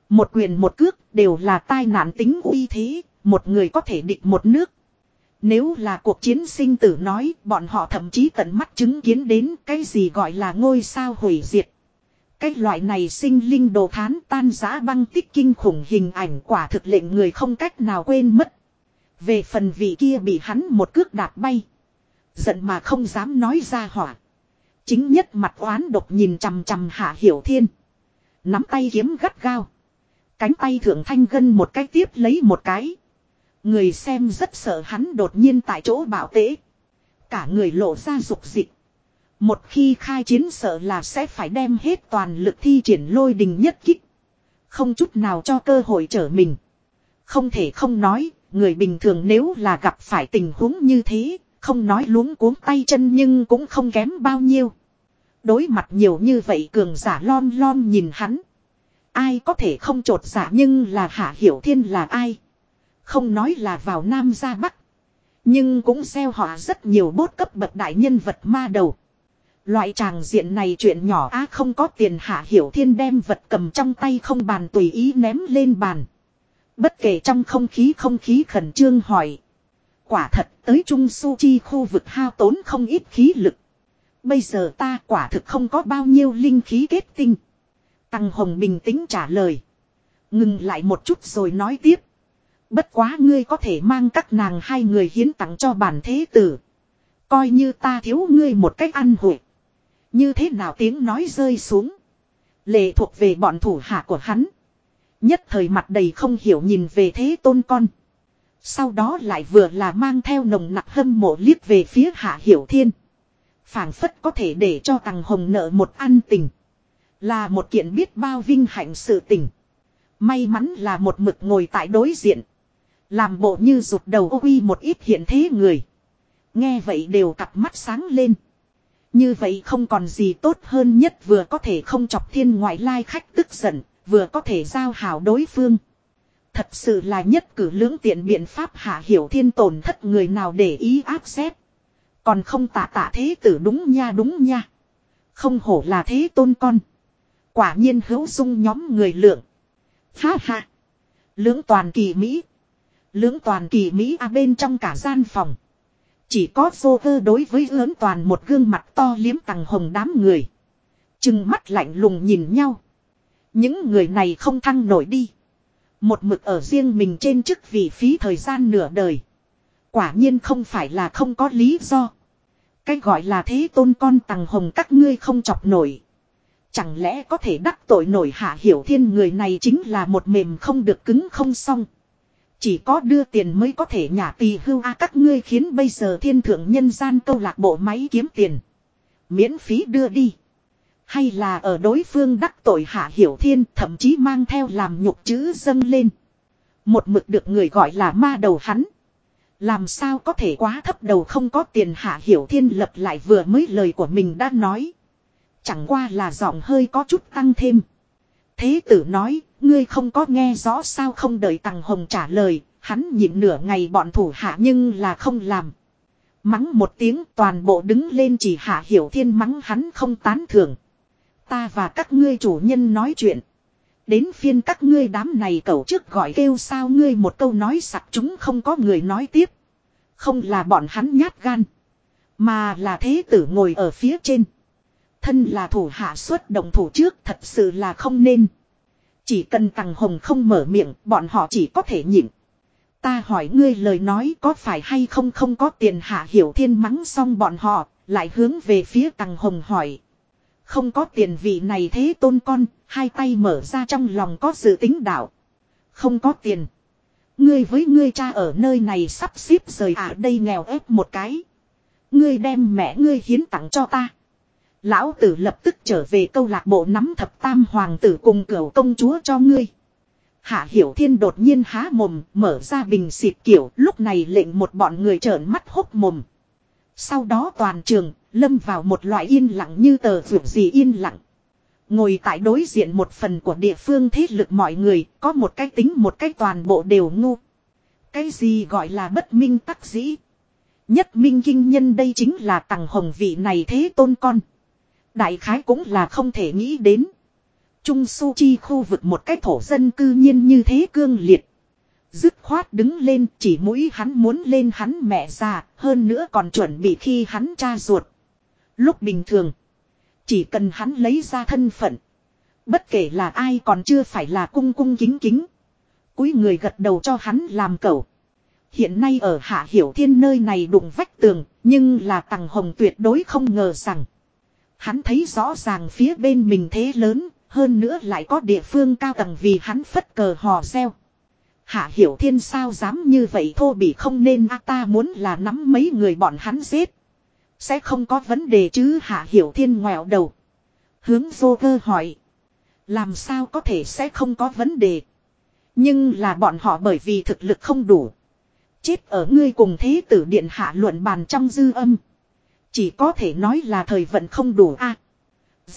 Một quyền một cước đều là tai nạn tính uy thế, một người có thể địch một nước. Nếu là cuộc chiến sinh tử nói, bọn họ thậm chí tận mắt chứng kiến đến cái gì gọi là ngôi sao hủy diệt. Cái loại này sinh linh đồ thán tan giá băng tích kinh khủng hình ảnh quả thực lệnh người không cách nào quên mất. Về phần vị kia bị hắn một cước đạp bay. Giận mà không dám nói ra hỏa. Chính nhất mặt oán độc nhìn chằm chằm hạ hiểu thiên. Nắm tay kiếm gắt gao. Cánh tay thượng thanh gân một cái tiếp lấy một cái. Người xem rất sợ hắn đột nhiên tại chỗ bảo tế. Cả người lộ ra dục dịch. Một khi khai chiến sợ là sẽ phải đem hết toàn lực thi triển lôi đình nhất kích. Không chút nào cho cơ hội trở mình. Không thể không nói, người bình thường nếu là gặp phải tình huống như thế, không nói luống cuống tay chân nhưng cũng không kém bao nhiêu. Đối mặt nhiều như vậy cường giả lom lom nhìn hắn. Ai có thể không trột giả dạ nhưng là Hạ Hiểu Thiên là ai. Không nói là vào Nam ra Bắc. Nhưng cũng gieo họ rất nhiều bốt cấp bậc đại nhân vật ma đầu. Loại tràng diện này chuyện nhỏ á không có tiền Hạ Hiểu Thiên đem vật cầm trong tay không bàn tùy ý ném lên bàn. Bất kể trong không khí không khí khẩn trương hỏi. Quả thật, tới Trung Su Chi khu vực hao tốn không ít khí lực. Bây giờ ta quả thực không có bao nhiêu linh khí kết tinh. Tăng Hồng bình tĩnh trả lời. Ngừng lại một chút rồi nói tiếp. Bất quá ngươi có thể mang các nàng hai người hiến tặng cho bản thế tử. Coi như ta thiếu ngươi một cách ăn hủi. Như thế nào tiếng nói rơi xuống. Lệ thuộc về bọn thủ hạ của hắn. Nhất thời mặt đầy không hiểu nhìn về thế tôn con. Sau đó lại vừa là mang theo nồng nặc hâm mộ liếc về phía hạ hiểu thiên phảng phất có thể để cho tàng hồng nợ một ăn tình. Là một kiện biết bao vinh hạnh sự tình. May mắn là một mực ngồi tại đối diện. Làm bộ như rụt đầu ô uy một ít hiện thế người. Nghe vậy đều cặp mắt sáng lên. Như vậy không còn gì tốt hơn nhất vừa có thể không chọc thiên ngoại lai khách tức giận, vừa có thể giao hảo đối phương. Thật sự là nhất cử lưỡng tiện biện pháp hạ hiểu thiên tổn thất người nào để ý áp xét. Còn không tạ tạ thế tử đúng nha đúng nha. Không hổ là thế tôn con. Quả nhiên hữu dung nhóm người lượng. Ha ha. Lưỡng toàn kỳ Mỹ. Lưỡng toàn kỳ Mỹ à bên trong cả gian phòng. Chỉ có vô cơ đối với lớn toàn một gương mặt to liếm tầng hồng đám người. Chừng mắt lạnh lùng nhìn nhau. Những người này không thăng nổi đi. Một mực ở riêng mình trên chức vị phí thời gian nửa đời. Quả nhiên không phải là không có lý do. Cái gọi là thế tôn con tằng hồng các ngươi không chọc nổi. Chẳng lẽ có thể đắc tội nổi hạ hiểu thiên người này chính là một mềm không được cứng không xong. Chỉ có đưa tiền mới có thể nhả tì hưu a các ngươi khiến bây giờ thiên thượng nhân gian câu lạc bộ máy kiếm tiền. Miễn phí đưa đi. Hay là ở đối phương đắc tội hạ hiểu thiên thậm chí mang theo làm nhục chữ dâng lên. Một mực được người gọi là ma đầu hắn. Làm sao có thể quá thấp đầu không có tiền hạ hiểu thiên lập lại vừa mới lời của mình đã nói. Chẳng qua là giọng hơi có chút tăng thêm. Thế tử nói, ngươi không có nghe rõ sao không đợi Tằng Hồng trả lời, hắn nhịn nửa ngày bọn thủ hạ nhưng là không làm. Mắng một tiếng toàn bộ đứng lên chỉ hạ hiểu thiên mắng hắn không tán thưởng. Ta và các ngươi chủ nhân nói chuyện. Đến phiên các ngươi đám này cậu trước gọi kêu sao ngươi một câu nói sặc chúng không có người nói tiếp. Không là bọn hắn nhát gan. Mà là thế tử ngồi ở phía trên. Thân là thủ hạ xuất động thủ trước thật sự là không nên. Chỉ cần Tằng Hồng không mở miệng bọn họ chỉ có thể nhịn. Ta hỏi ngươi lời nói có phải hay không không có tiền hạ hiểu thiên mắng xong bọn họ, lại hướng về phía Tằng Hồng hỏi. Không có tiền vị này thế tôn con, hai tay mở ra trong lòng có sự tính đạo. Không có tiền. Ngươi với ngươi cha ở nơi này sắp xếp rời à đây nghèo ép một cái. Ngươi đem mẹ ngươi hiến tặng cho ta. Lão tử lập tức trở về câu lạc bộ nắm thập tam hoàng tử cùng cửu công chúa cho ngươi. Hạ Hiểu Thiên đột nhiên há mồm, mở ra bình xịt kiểu, lúc này lệnh một bọn người trợn mắt hốc mồm. Sau đó toàn trường, lâm vào một loại yên lặng như tờ vượt gì yên lặng. Ngồi tại đối diện một phần của địa phương thế lực mọi người, có một cái tính một cái toàn bộ đều ngu. Cái gì gọi là bất minh tắc dĩ. Nhất minh kinh nhân đây chính là tầng hồng vị này thế tôn con. Đại khái cũng là không thể nghĩ đến. Trung su chi khu vực một cái thổ dân cư nhiên như thế cương liệt. Dứt khoát đứng lên chỉ mũi hắn muốn lên hắn mẹ già hơn nữa còn chuẩn bị khi hắn cha ruột. Lúc bình thường. Chỉ cần hắn lấy ra thân phận. Bất kể là ai còn chưa phải là cung cung kính kính. Cúi người gật đầu cho hắn làm cẩu. Hiện nay ở Hạ Hiểu Thiên nơi này đụng vách tường, nhưng là Tằng Hồng tuyệt đối không ngờ rằng. Hắn thấy rõ ràng phía bên mình thế lớn, hơn nữa lại có địa phương cao tầng vì hắn phất cờ hò reo. Hạ Hiểu Thiên sao dám như vậy thô bị không nên a ta muốn là nắm mấy người bọn hắn giết. Sẽ không có vấn đề chứ Hạ Hiểu Thiên ngoẹo đầu. Hướng vô cơ hỏi. Làm sao có thể sẽ không có vấn đề. Nhưng là bọn họ bởi vì thực lực không đủ. Chết ở ngươi cùng thế tử điện hạ luận bàn trong dư âm. Chỉ có thể nói là thời vận không đủ a.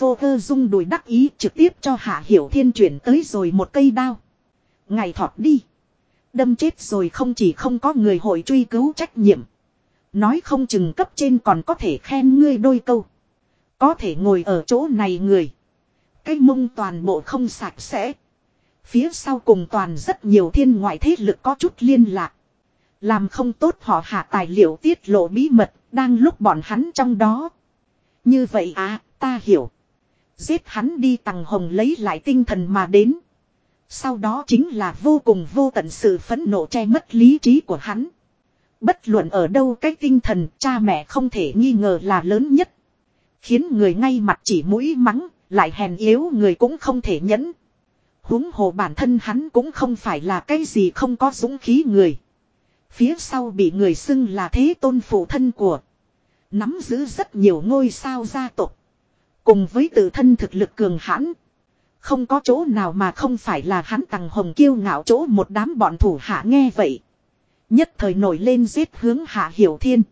À, cơ dung đùi đắc ý trực tiếp cho Hạ Hiểu Thiên chuyển tới rồi một cây đao. Ngày thọt đi. Đâm chết rồi không chỉ không có người hội truy cứu trách nhiệm. Nói không chừng cấp trên còn có thể khen ngươi đôi câu. Có thể ngồi ở chỗ này người. Cái mông toàn bộ không sạch sẽ. Phía sau cùng toàn rất nhiều thiên ngoại thế lực có chút liên lạc. Làm không tốt họ hạ tài liệu tiết lộ bí mật, đang lúc bọn hắn trong đó. Như vậy à, ta hiểu. Giết hắn đi tầng hồng lấy lại tinh thần mà đến. Sau đó chính là vô cùng vô tận sự phẫn nộ che mất lý trí của hắn. Bất luận ở đâu cái tinh thần cha mẹ không thể nghi ngờ là lớn nhất. Khiến người ngay mặt chỉ mũi mắng, lại hèn yếu người cũng không thể nhẫn. huống hồ bản thân hắn cũng không phải là cái gì không có dũng khí người. Phía sau bị người xưng là thế tôn phụ thân của. Nắm giữ rất nhiều ngôi sao gia tộc. Cùng với tự thân thực lực cường hãn. Không có chỗ nào mà không phải là hắn tầng hồng kiêu ngạo chỗ một đám bọn thủ hạ nghe vậy. Nhất thời nổi lên giết hướng hạ hiểu thiên.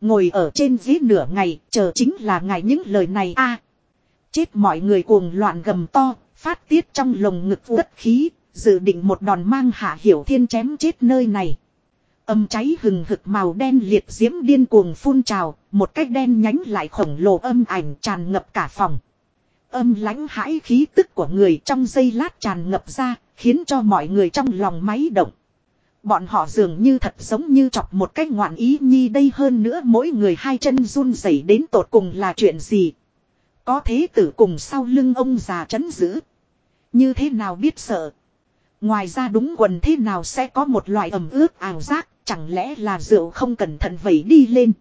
Ngồi ở trên dưới nửa ngày, chờ chính là ngày những lời này a Chết mọi người cuồng loạn gầm to, phát tiết trong lồng ngực đất khí, dự định một đòn mang hạ hiểu thiên chém chết nơi này. Âm cháy hừng hực màu đen liệt diễm điên cuồng phun trào, một cách đen nhánh lại khổng lồ âm ảnh tràn ngập cả phòng. Âm lãnh hãi khí tức của người trong giây lát tràn ngập ra, khiến cho mọi người trong lòng máy động. Bọn họ dường như thật giống như chọc một cái ngoạn ý nhi đây hơn nữa mỗi người hai chân run rẩy đến tột cùng là chuyện gì. Có thế tử cùng sau lưng ông già chấn giữ. Như thế nào biết sợ. Ngoài ra đúng quần thế nào sẽ có một loại ẩm ướt ảo giác, chẳng lẽ là rượu không cẩn thận vẩy đi lên.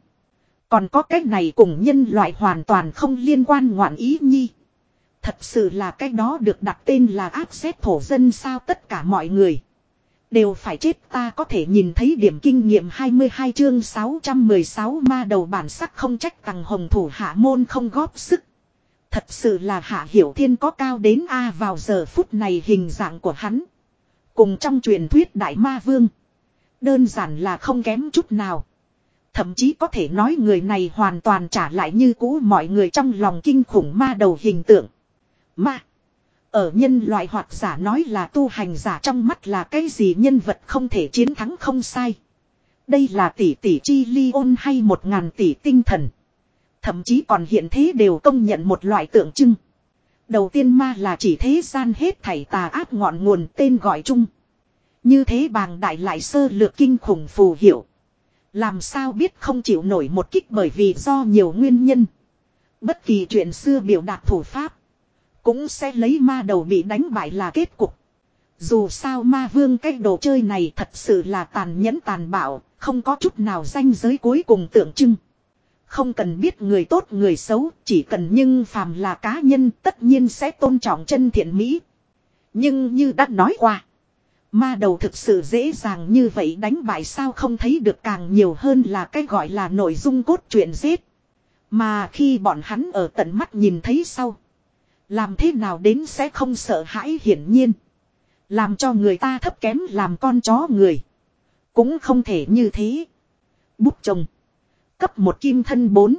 Còn có cách này cùng nhân loại hoàn toàn không liên quan ngoạn ý nhi. Thật sự là cái đó được đặt tên là áp xét thổ dân sao tất cả mọi người. Đều phải chết ta có thể nhìn thấy điểm kinh nghiệm 22 chương 616 ma đầu bản sắc không trách tầng hồng thủ hạ môn không góp sức. Thật sự là hạ hiểu thiên có cao đến A vào giờ phút này hình dạng của hắn. Cùng trong truyền thuyết đại ma vương. Đơn giản là không kém chút nào. Thậm chí có thể nói người này hoàn toàn trả lại như cũ mọi người trong lòng kinh khủng ma đầu hình tượng. Ma. Ở nhân loại hoặc giả nói là tu hành giả trong mắt là cái gì nhân vật không thể chiến thắng không sai. Đây là tỷ tỷ chi ly ôn hay một ngàn tỷ tinh thần. Thậm chí còn hiện thế đều công nhận một loại tượng trưng. Đầu tiên ma là chỉ thế gian hết thảy tà ác ngọn nguồn tên gọi chung. Như thế bàng đại lại sơ lược kinh khủng phù hiệu. Làm sao biết không chịu nổi một kích bởi vì do nhiều nguyên nhân. Bất kỳ chuyện xưa biểu đạt thủ pháp. Cũng sẽ lấy ma đầu bị đánh bại là kết cục. Dù sao ma vương cái đồ chơi này thật sự là tàn nhẫn tàn bạo, không có chút nào danh giới cuối cùng tượng trưng. Không cần biết người tốt người xấu, chỉ cần nhưng phàm là cá nhân tất nhiên sẽ tôn trọng chân thiện mỹ. Nhưng như đã nói qua, ma đầu thực sự dễ dàng như vậy đánh bại sao không thấy được càng nhiều hơn là cái gọi là nội dung cốt truyện giết. Mà khi bọn hắn ở tận mắt nhìn thấy sau, làm thế nào đến sẽ không sợ hãi hiển nhiên. Làm cho người ta thấp kém làm con chó người. Cũng không thể như thế. Bút chồng. Cấp một kim thân 4.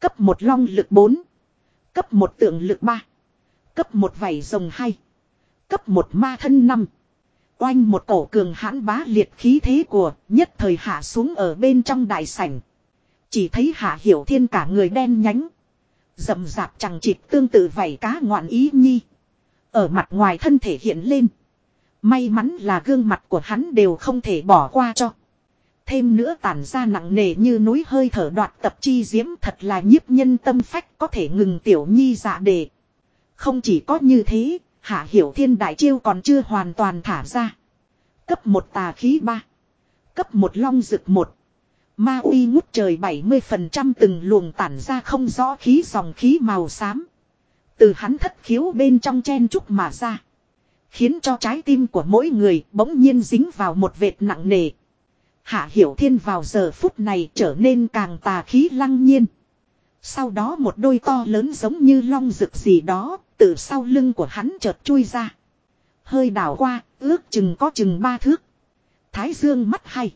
Cấp một long lực 4. Cấp một tượng lực 3. Cấp một vảy rồng 2. Cấp một ma thân 5. Oanh một cổ cường hãn bá liệt khí thế của nhất thời hạ xuống ở bên trong đại sảnh. Chỉ thấy hạ hiểu thiên cả người đen nhánh. Dầm dạp chẳng chịt tương tự vảy cá ngoạn ý nhi. Ở mặt ngoài thân thể hiện lên. May mắn là gương mặt của hắn đều không thể bỏ qua cho. Thêm nữa tản ra nặng nề như núi hơi thở đoạt tập chi diễm thật là nhiếp nhân tâm phách có thể ngừng tiểu nhi dạ đề. Không chỉ có như thế, hạ hiểu thiên đại chiêu còn chưa hoàn toàn thả ra. Cấp một tà khí ba. Cấp một long rực một. Ma uy ngút trời 70% từng luồng tản ra không rõ khí dòng khí màu xám. Từ hắn thất khiếu bên trong chen trúc mà ra. Khiến cho trái tim của mỗi người bỗng nhiên dính vào một vệt nặng nề. Hạ Hiểu Thiên vào giờ phút này trở nên càng tà khí lăng nhiên. Sau đó một đôi to lớn giống như long rực gì đó, từ sau lưng của hắn chợt chui ra. Hơi đảo qua, ước chừng có chừng ba thước. Thái dương mắt hay.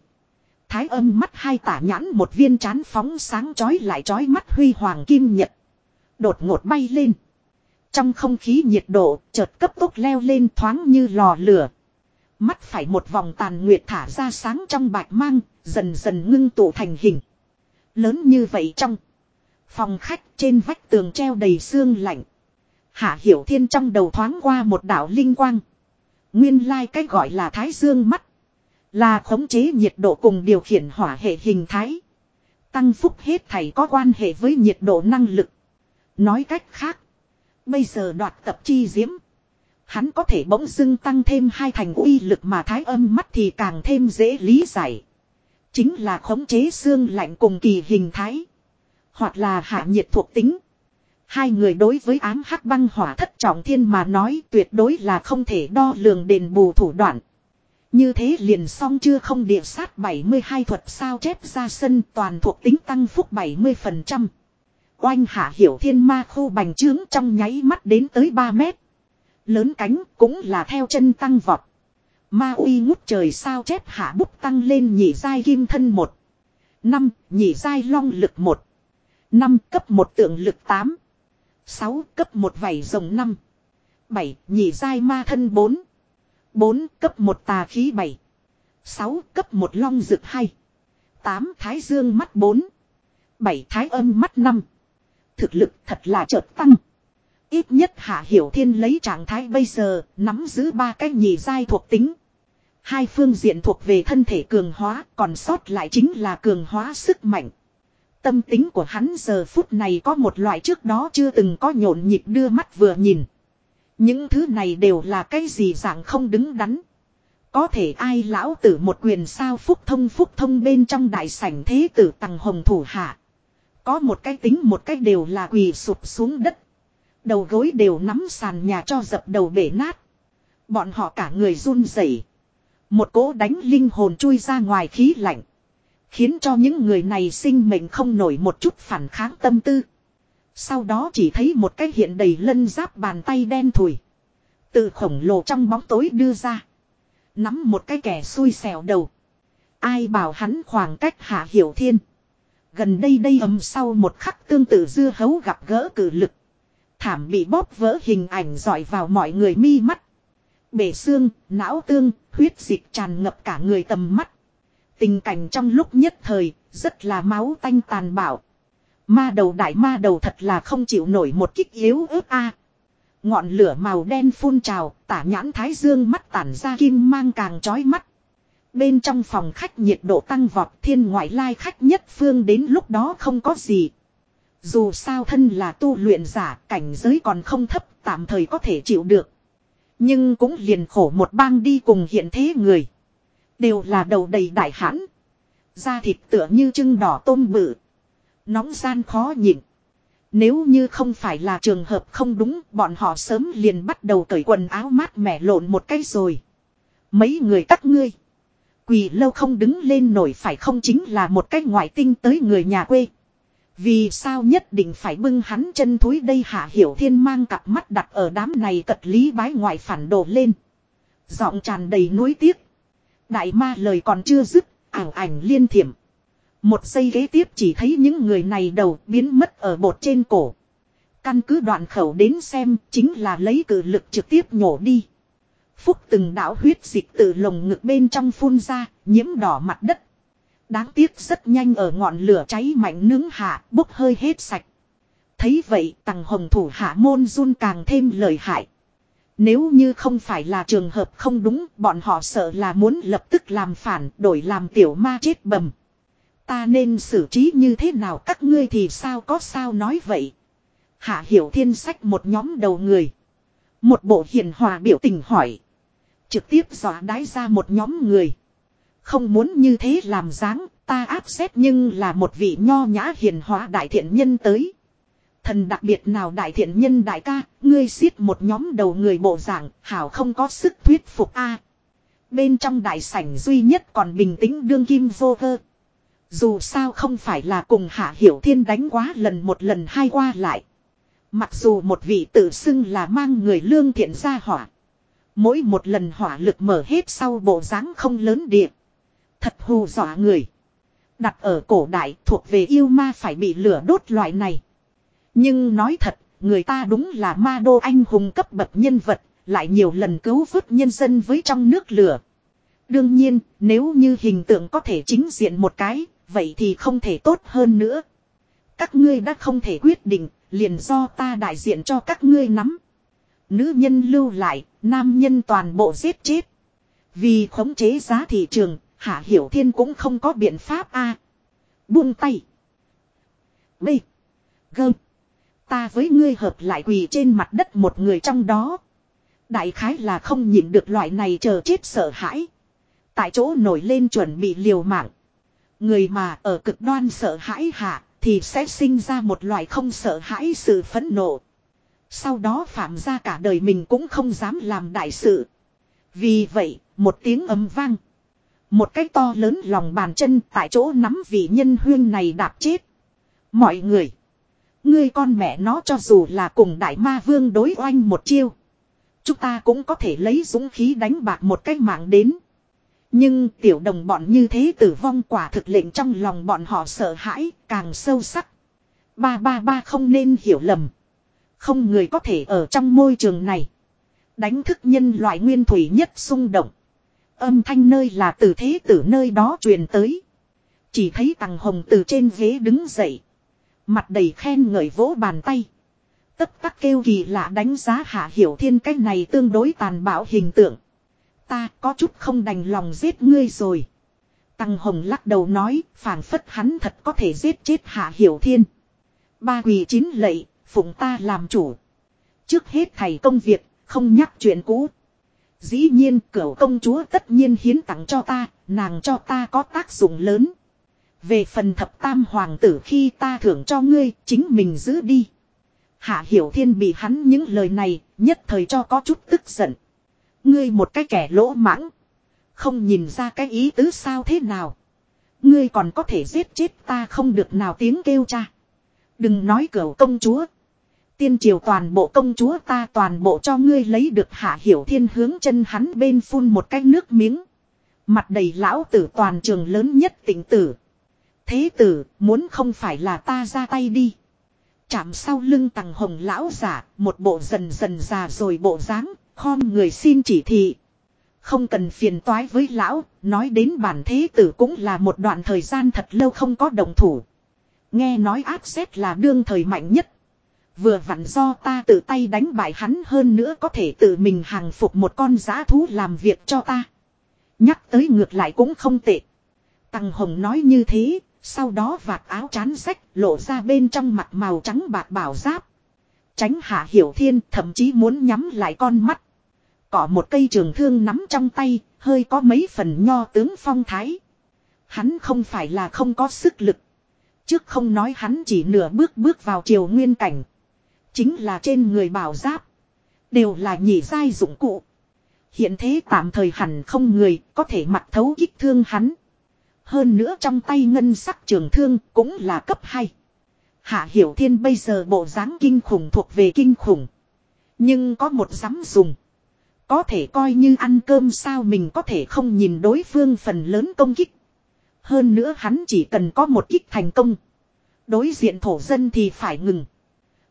Thái âm mắt hai tả nhãn một viên chán phóng sáng chói lại chói mắt huy hoàng kim nhật. Đột ngột bay lên. Trong không khí nhiệt độ chợt cấp tốc leo lên thoáng như lò lửa. Mắt phải một vòng tàn nguyệt thả ra sáng trong bạch mang, dần dần ngưng tụ thành hình. Lớn như vậy trong. Phòng khách trên vách tường treo đầy xương lạnh. Hạ Hiểu Thiên trong đầu thoáng qua một đạo linh quang. Nguyên lai like cái gọi là thái dương mắt. Là khống chế nhiệt độ cùng điều khiển hỏa hệ hình thái. Tăng phúc hết thảy có quan hệ với nhiệt độ năng lực. Nói cách khác. Bây giờ đoạt tập chi diễm. Hắn có thể bỗng dưng tăng thêm hai thành uy lực mà thái âm mắt thì càng thêm dễ lý giải. Chính là khống chế xương lạnh cùng kỳ hình thái. Hoặc là hạ nhiệt thuộc tính. Hai người đối với ám hắc băng hỏa thất trọng thiên mà nói tuyệt đối là không thể đo lường đền bù thủ đoạn. Như thế liền xong chưa không địa sát 72 thuật sao chép ra sân toàn thuộc tính tăng phúc 70%. Oanh hạ hiểu thiên ma khu bành trướng trong nháy mắt đến tới 3 mét. Lớn cánh cũng là theo chân tăng vọt. Ma uy ngút trời sao chép hạ bút tăng lên nhị giai kim thân 1. 5. Nhị giai long lực 1. 5. Cấp 1 tượng lực 8. 6. Cấp 1 vảy rồng 5. 7. Nhị giai ma thân 4. 4 cấp 1 tà khí 7. 6 cấp 1 long dực 2. 8 thái dương mắt 4. 7 thái âm mắt 5. Thực lực thật là chợt tăng. Ít nhất hạ hiểu thiên lấy trạng thái bây giờ, nắm giữ ba cái nhị giai thuộc tính. Hai phương diện thuộc về thân thể cường hóa, còn sót lại chính là cường hóa sức mạnh. Tâm tính của hắn giờ phút này có một loại trước đó chưa từng có nhộn nhịp đưa mắt vừa nhìn. Những thứ này đều là cái gì dạng không đứng đắn. Có thể ai lão tử một quyền sao phúc thông phúc thông bên trong đại sảnh thế tử tầng hồng thủ hạ. Có một cái tính một cái đều là quỳ sụp xuống đất. Đầu gối đều nắm sàn nhà cho dập đầu bể nát. Bọn họ cả người run rẩy. Một cỗ đánh linh hồn chui ra ngoài khí lạnh. Khiến cho những người này sinh mệnh không nổi một chút phản kháng tâm tư. Sau đó chỉ thấy một cái hiện đầy lân giáp bàn tay đen thủi. Từ khổng lồ trong bóng tối đưa ra. Nắm một cái kẻ xui xẻo đầu. Ai bảo hắn khoảng cách hạ hiểu thiên. Gần đây đây âm sau một khắc tương tự dưa hấu gặp gỡ cử lực. Thảm bị bóp vỡ hình ảnh dọi vào mọi người mi mắt. Bể xương, não tương, huyết dịch tràn ngập cả người tầm mắt. Tình cảnh trong lúc nhất thời, rất là máu tanh tàn bạo. Ma đầu đại ma đầu thật là không chịu nổi một kích yếu ớt a. Ngọn lửa màu đen phun trào, tả nhãn thái dương mắt tản ra kim mang càng chói mắt. Bên trong phòng khách nhiệt độ tăng vọt thiên ngoại lai khách nhất phương đến lúc đó không có gì. Dù sao thân là tu luyện giả cảnh giới còn không thấp tạm thời có thể chịu được. Nhưng cũng liền khổ một bang đi cùng hiện thế người. Đều là đầu đầy đại hãn. Da thịt tựa như trưng đỏ tôm bự. Nóng gian khó nhịn. Nếu như không phải là trường hợp không đúng, bọn họ sớm liền bắt đầu cởi quần áo mát mẻ lộn một cái rồi. Mấy người các ngươi. Quỳ lâu không đứng lên nổi phải không chính là một cái ngoại tinh tới người nhà quê. Vì sao nhất định phải bưng hắn chân thúi đây hạ hiểu thiên mang cặp mắt đặt ở đám này cật lý bái ngoại phản đồ lên. Giọng tràn đầy nuối tiếc. Đại ma lời còn chưa dứt, ảo ảnh liên thiểm. Một giây ghế tiếp chỉ thấy những người này đầu biến mất ở bột trên cổ. Căn cứ đoạn khẩu đến xem chính là lấy cử lực trực tiếp nhổ đi. Phúc từng đảo huyết dịch từ lồng ngực bên trong phun ra, nhiễm đỏ mặt đất. Đáng tiếc rất nhanh ở ngọn lửa cháy mạnh nướng hạ, bốc hơi hết sạch. Thấy vậy tầng hồng thủ hạ môn run càng thêm lợi hại. Nếu như không phải là trường hợp không đúng, bọn họ sợ là muốn lập tức làm phản, đổi làm tiểu ma chết bầm. Ta nên xử trí như thế nào các ngươi thì sao có sao nói vậy. Hạ hiểu thiên sách một nhóm đầu người. Một bộ hiền hòa biểu tình hỏi. Trực tiếp dọa đái ra một nhóm người. Không muốn như thế làm dáng, ta áp xét nhưng là một vị nho nhã hiền hóa đại thiện nhân tới. Thần đặc biệt nào đại thiện nhân đại ca, ngươi xiết một nhóm đầu người bộ dạng, hảo không có sức thuyết phục a. Bên trong đại sảnh duy nhất còn bình tĩnh đương kim vô cơ Dù sao không phải là cùng hạ hiểu thiên đánh quá lần một lần hai qua lại. Mặc dù một vị tự xưng là mang người lương thiện ra hỏa. Mỗi một lần hỏa lực mở hết sau bộ dáng không lớn địa. Thật hù dọa người. Đặt ở cổ đại thuộc về yêu ma phải bị lửa đốt loại này. Nhưng nói thật, người ta đúng là ma đô anh hùng cấp bậc nhân vật, lại nhiều lần cứu vớt nhân dân với trong nước lửa. Đương nhiên, nếu như hình tượng có thể chính diện một cái, vậy thì không thể tốt hơn nữa. Các ngươi đã không thể quyết định, liền do ta đại diện cho các ngươi nắm. Nữ nhân lưu lại, nam nhân toàn bộ giết chết. Vì khống chế giá thị trường, Hạ Hiểu Thiên cũng không có biện pháp a. Buông tay. B. Gơm. Ta với ngươi hợp lại quỳ trên mặt đất một người trong đó. Đại khái là không nhịn được loại này chờ chết sợ hãi. Tại chỗ nổi lên chuẩn bị liều mạng. Người mà ở cực đoan sợ hãi hạ thì sẽ sinh ra một loại không sợ hãi sự phẫn nộ. Sau đó phạm ra cả đời mình cũng không dám làm đại sự. Vì vậy, một tiếng ấm vang. Một cái to lớn lòng bàn chân tại chỗ nắm vị nhân huyên này đạp chết. Mọi người. Ngươi con mẹ nó cho dù là cùng đại ma vương đối oanh một chiêu. Chúng ta cũng có thể lấy dũng khí đánh bạc một cách mạng đến. Nhưng tiểu đồng bọn như thế tử vong quả thực lệnh trong lòng bọn họ sợ hãi, càng sâu sắc. Ba ba ba không nên hiểu lầm. Không người có thể ở trong môi trường này. Đánh thức nhân loại nguyên thủy nhất xung động. Âm thanh nơi là từ thế tử nơi đó truyền tới. Chỉ thấy tàng hồng từ trên ghế đứng dậy. Mặt đầy khen ngợi vỗ bàn tay. Tất tắc kêu kỳ lạ đánh giá hạ hiểu thiên cái này tương đối tàn bạo hình tượng. Ta có chút không đành lòng giết ngươi rồi. Tăng Hồng lắc đầu nói, phản phất hắn thật có thể giết chết Hạ Hiểu Thiên. Ba quỳ chín lệ, phụng ta làm chủ. Trước hết thầy công việc, không nhắc chuyện cũ. Dĩ nhiên cửu công chúa tất nhiên hiến tặng cho ta, nàng cho ta có tác dụng lớn. Về phần thập tam hoàng tử khi ta thưởng cho ngươi, chính mình giữ đi. Hạ Hiểu Thiên bị hắn những lời này, nhất thời cho có chút tức giận. Ngươi một cái kẻ lỗ mãng. Không nhìn ra cái ý tứ sao thế nào. Ngươi còn có thể giết chết ta không được nào tiếng kêu cha. Đừng nói cửu công chúa. Tiên triều toàn bộ công chúa ta toàn bộ cho ngươi lấy được hạ hiểu thiên hướng chân hắn bên phun một cái nước miếng. Mặt đầy lão tử toàn trường lớn nhất tỉnh tử. Thế tử, muốn không phải là ta ra tay đi. Chạm sau lưng tầng hồng lão giả, một bộ dần dần già rồi bộ dáng, khom người xin chỉ thị. Không cần phiền toái với lão, nói đến bản thế tử cũng là một đoạn thời gian thật lâu không có đồng thủ. Nghe nói áp xét là đương thời mạnh nhất. Vừa vặn do ta tự tay đánh bại hắn hơn nữa có thể tự mình hàng phục một con giã thú làm việc cho ta. Nhắc tới ngược lại cũng không tệ. Tăng Hồng nói như thế, sau đó vạt áo chán rách lộ ra bên trong mặt màu trắng bạc bảo giáp. Tránh hạ hiểu thiên thậm chí muốn nhắm lại con mắt. Cỏ một cây trường thương nắm trong tay, hơi có mấy phần nho tướng phong thái. Hắn không phải là không có sức lực. Trước không nói hắn chỉ nửa bước bước vào triều nguyên cảnh. Chính là trên người bảo giáp. Đều là nhị giai dụng cụ. Hiện thế tạm thời hẳn không người có thể mặt thấu kích thương hắn. Hơn nữa trong tay ngân sắc trường thương cũng là cấp 2. Hạ Hiểu Thiên bây giờ bộ dáng kinh khủng thuộc về kinh khủng. Nhưng có một dám dùng. Có thể coi như ăn cơm sao mình có thể không nhìn đối phương phần lớn công kích. Hơn nữa hắn chỉ cần có một kích thành công. Đối diện thổ dân thì phải ngừng.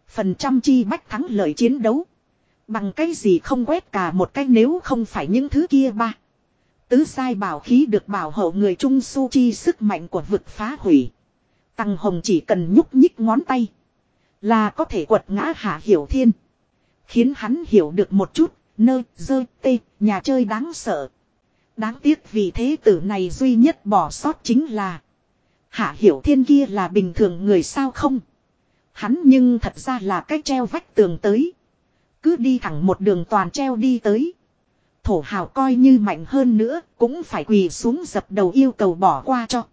Phần trăm chi bách thắng lợi chiến đấu. Bằng cái gì không quét cả một cái nếu không phải những thứ kia ba. Tứ sai bảo khí được bảo hộ người trung su chi sức mạnh của vực phá hủy. Tăng hồng chỉ cần nhúc nhích ngón tay. Là có thể quật ngã hạ hiểu thiên. Khiến hắn hiểu được một chút Nơ, dơ, tê, nhà chơi đáng sợ. Đáng tiếc vì thế tử này duy nhất bỏ sót chính là. Hạ hiểu thiên kia là bình thường người sao không. Hắn nhưng thật ra là cách treo vách tường tới. Cứ đi thẳng một đường toàn treo đi tới. Thổ hào coi như mạnh hơn nữa, cũng phải quỳ xuống dập đầu yêu cầu bỏ qua cho.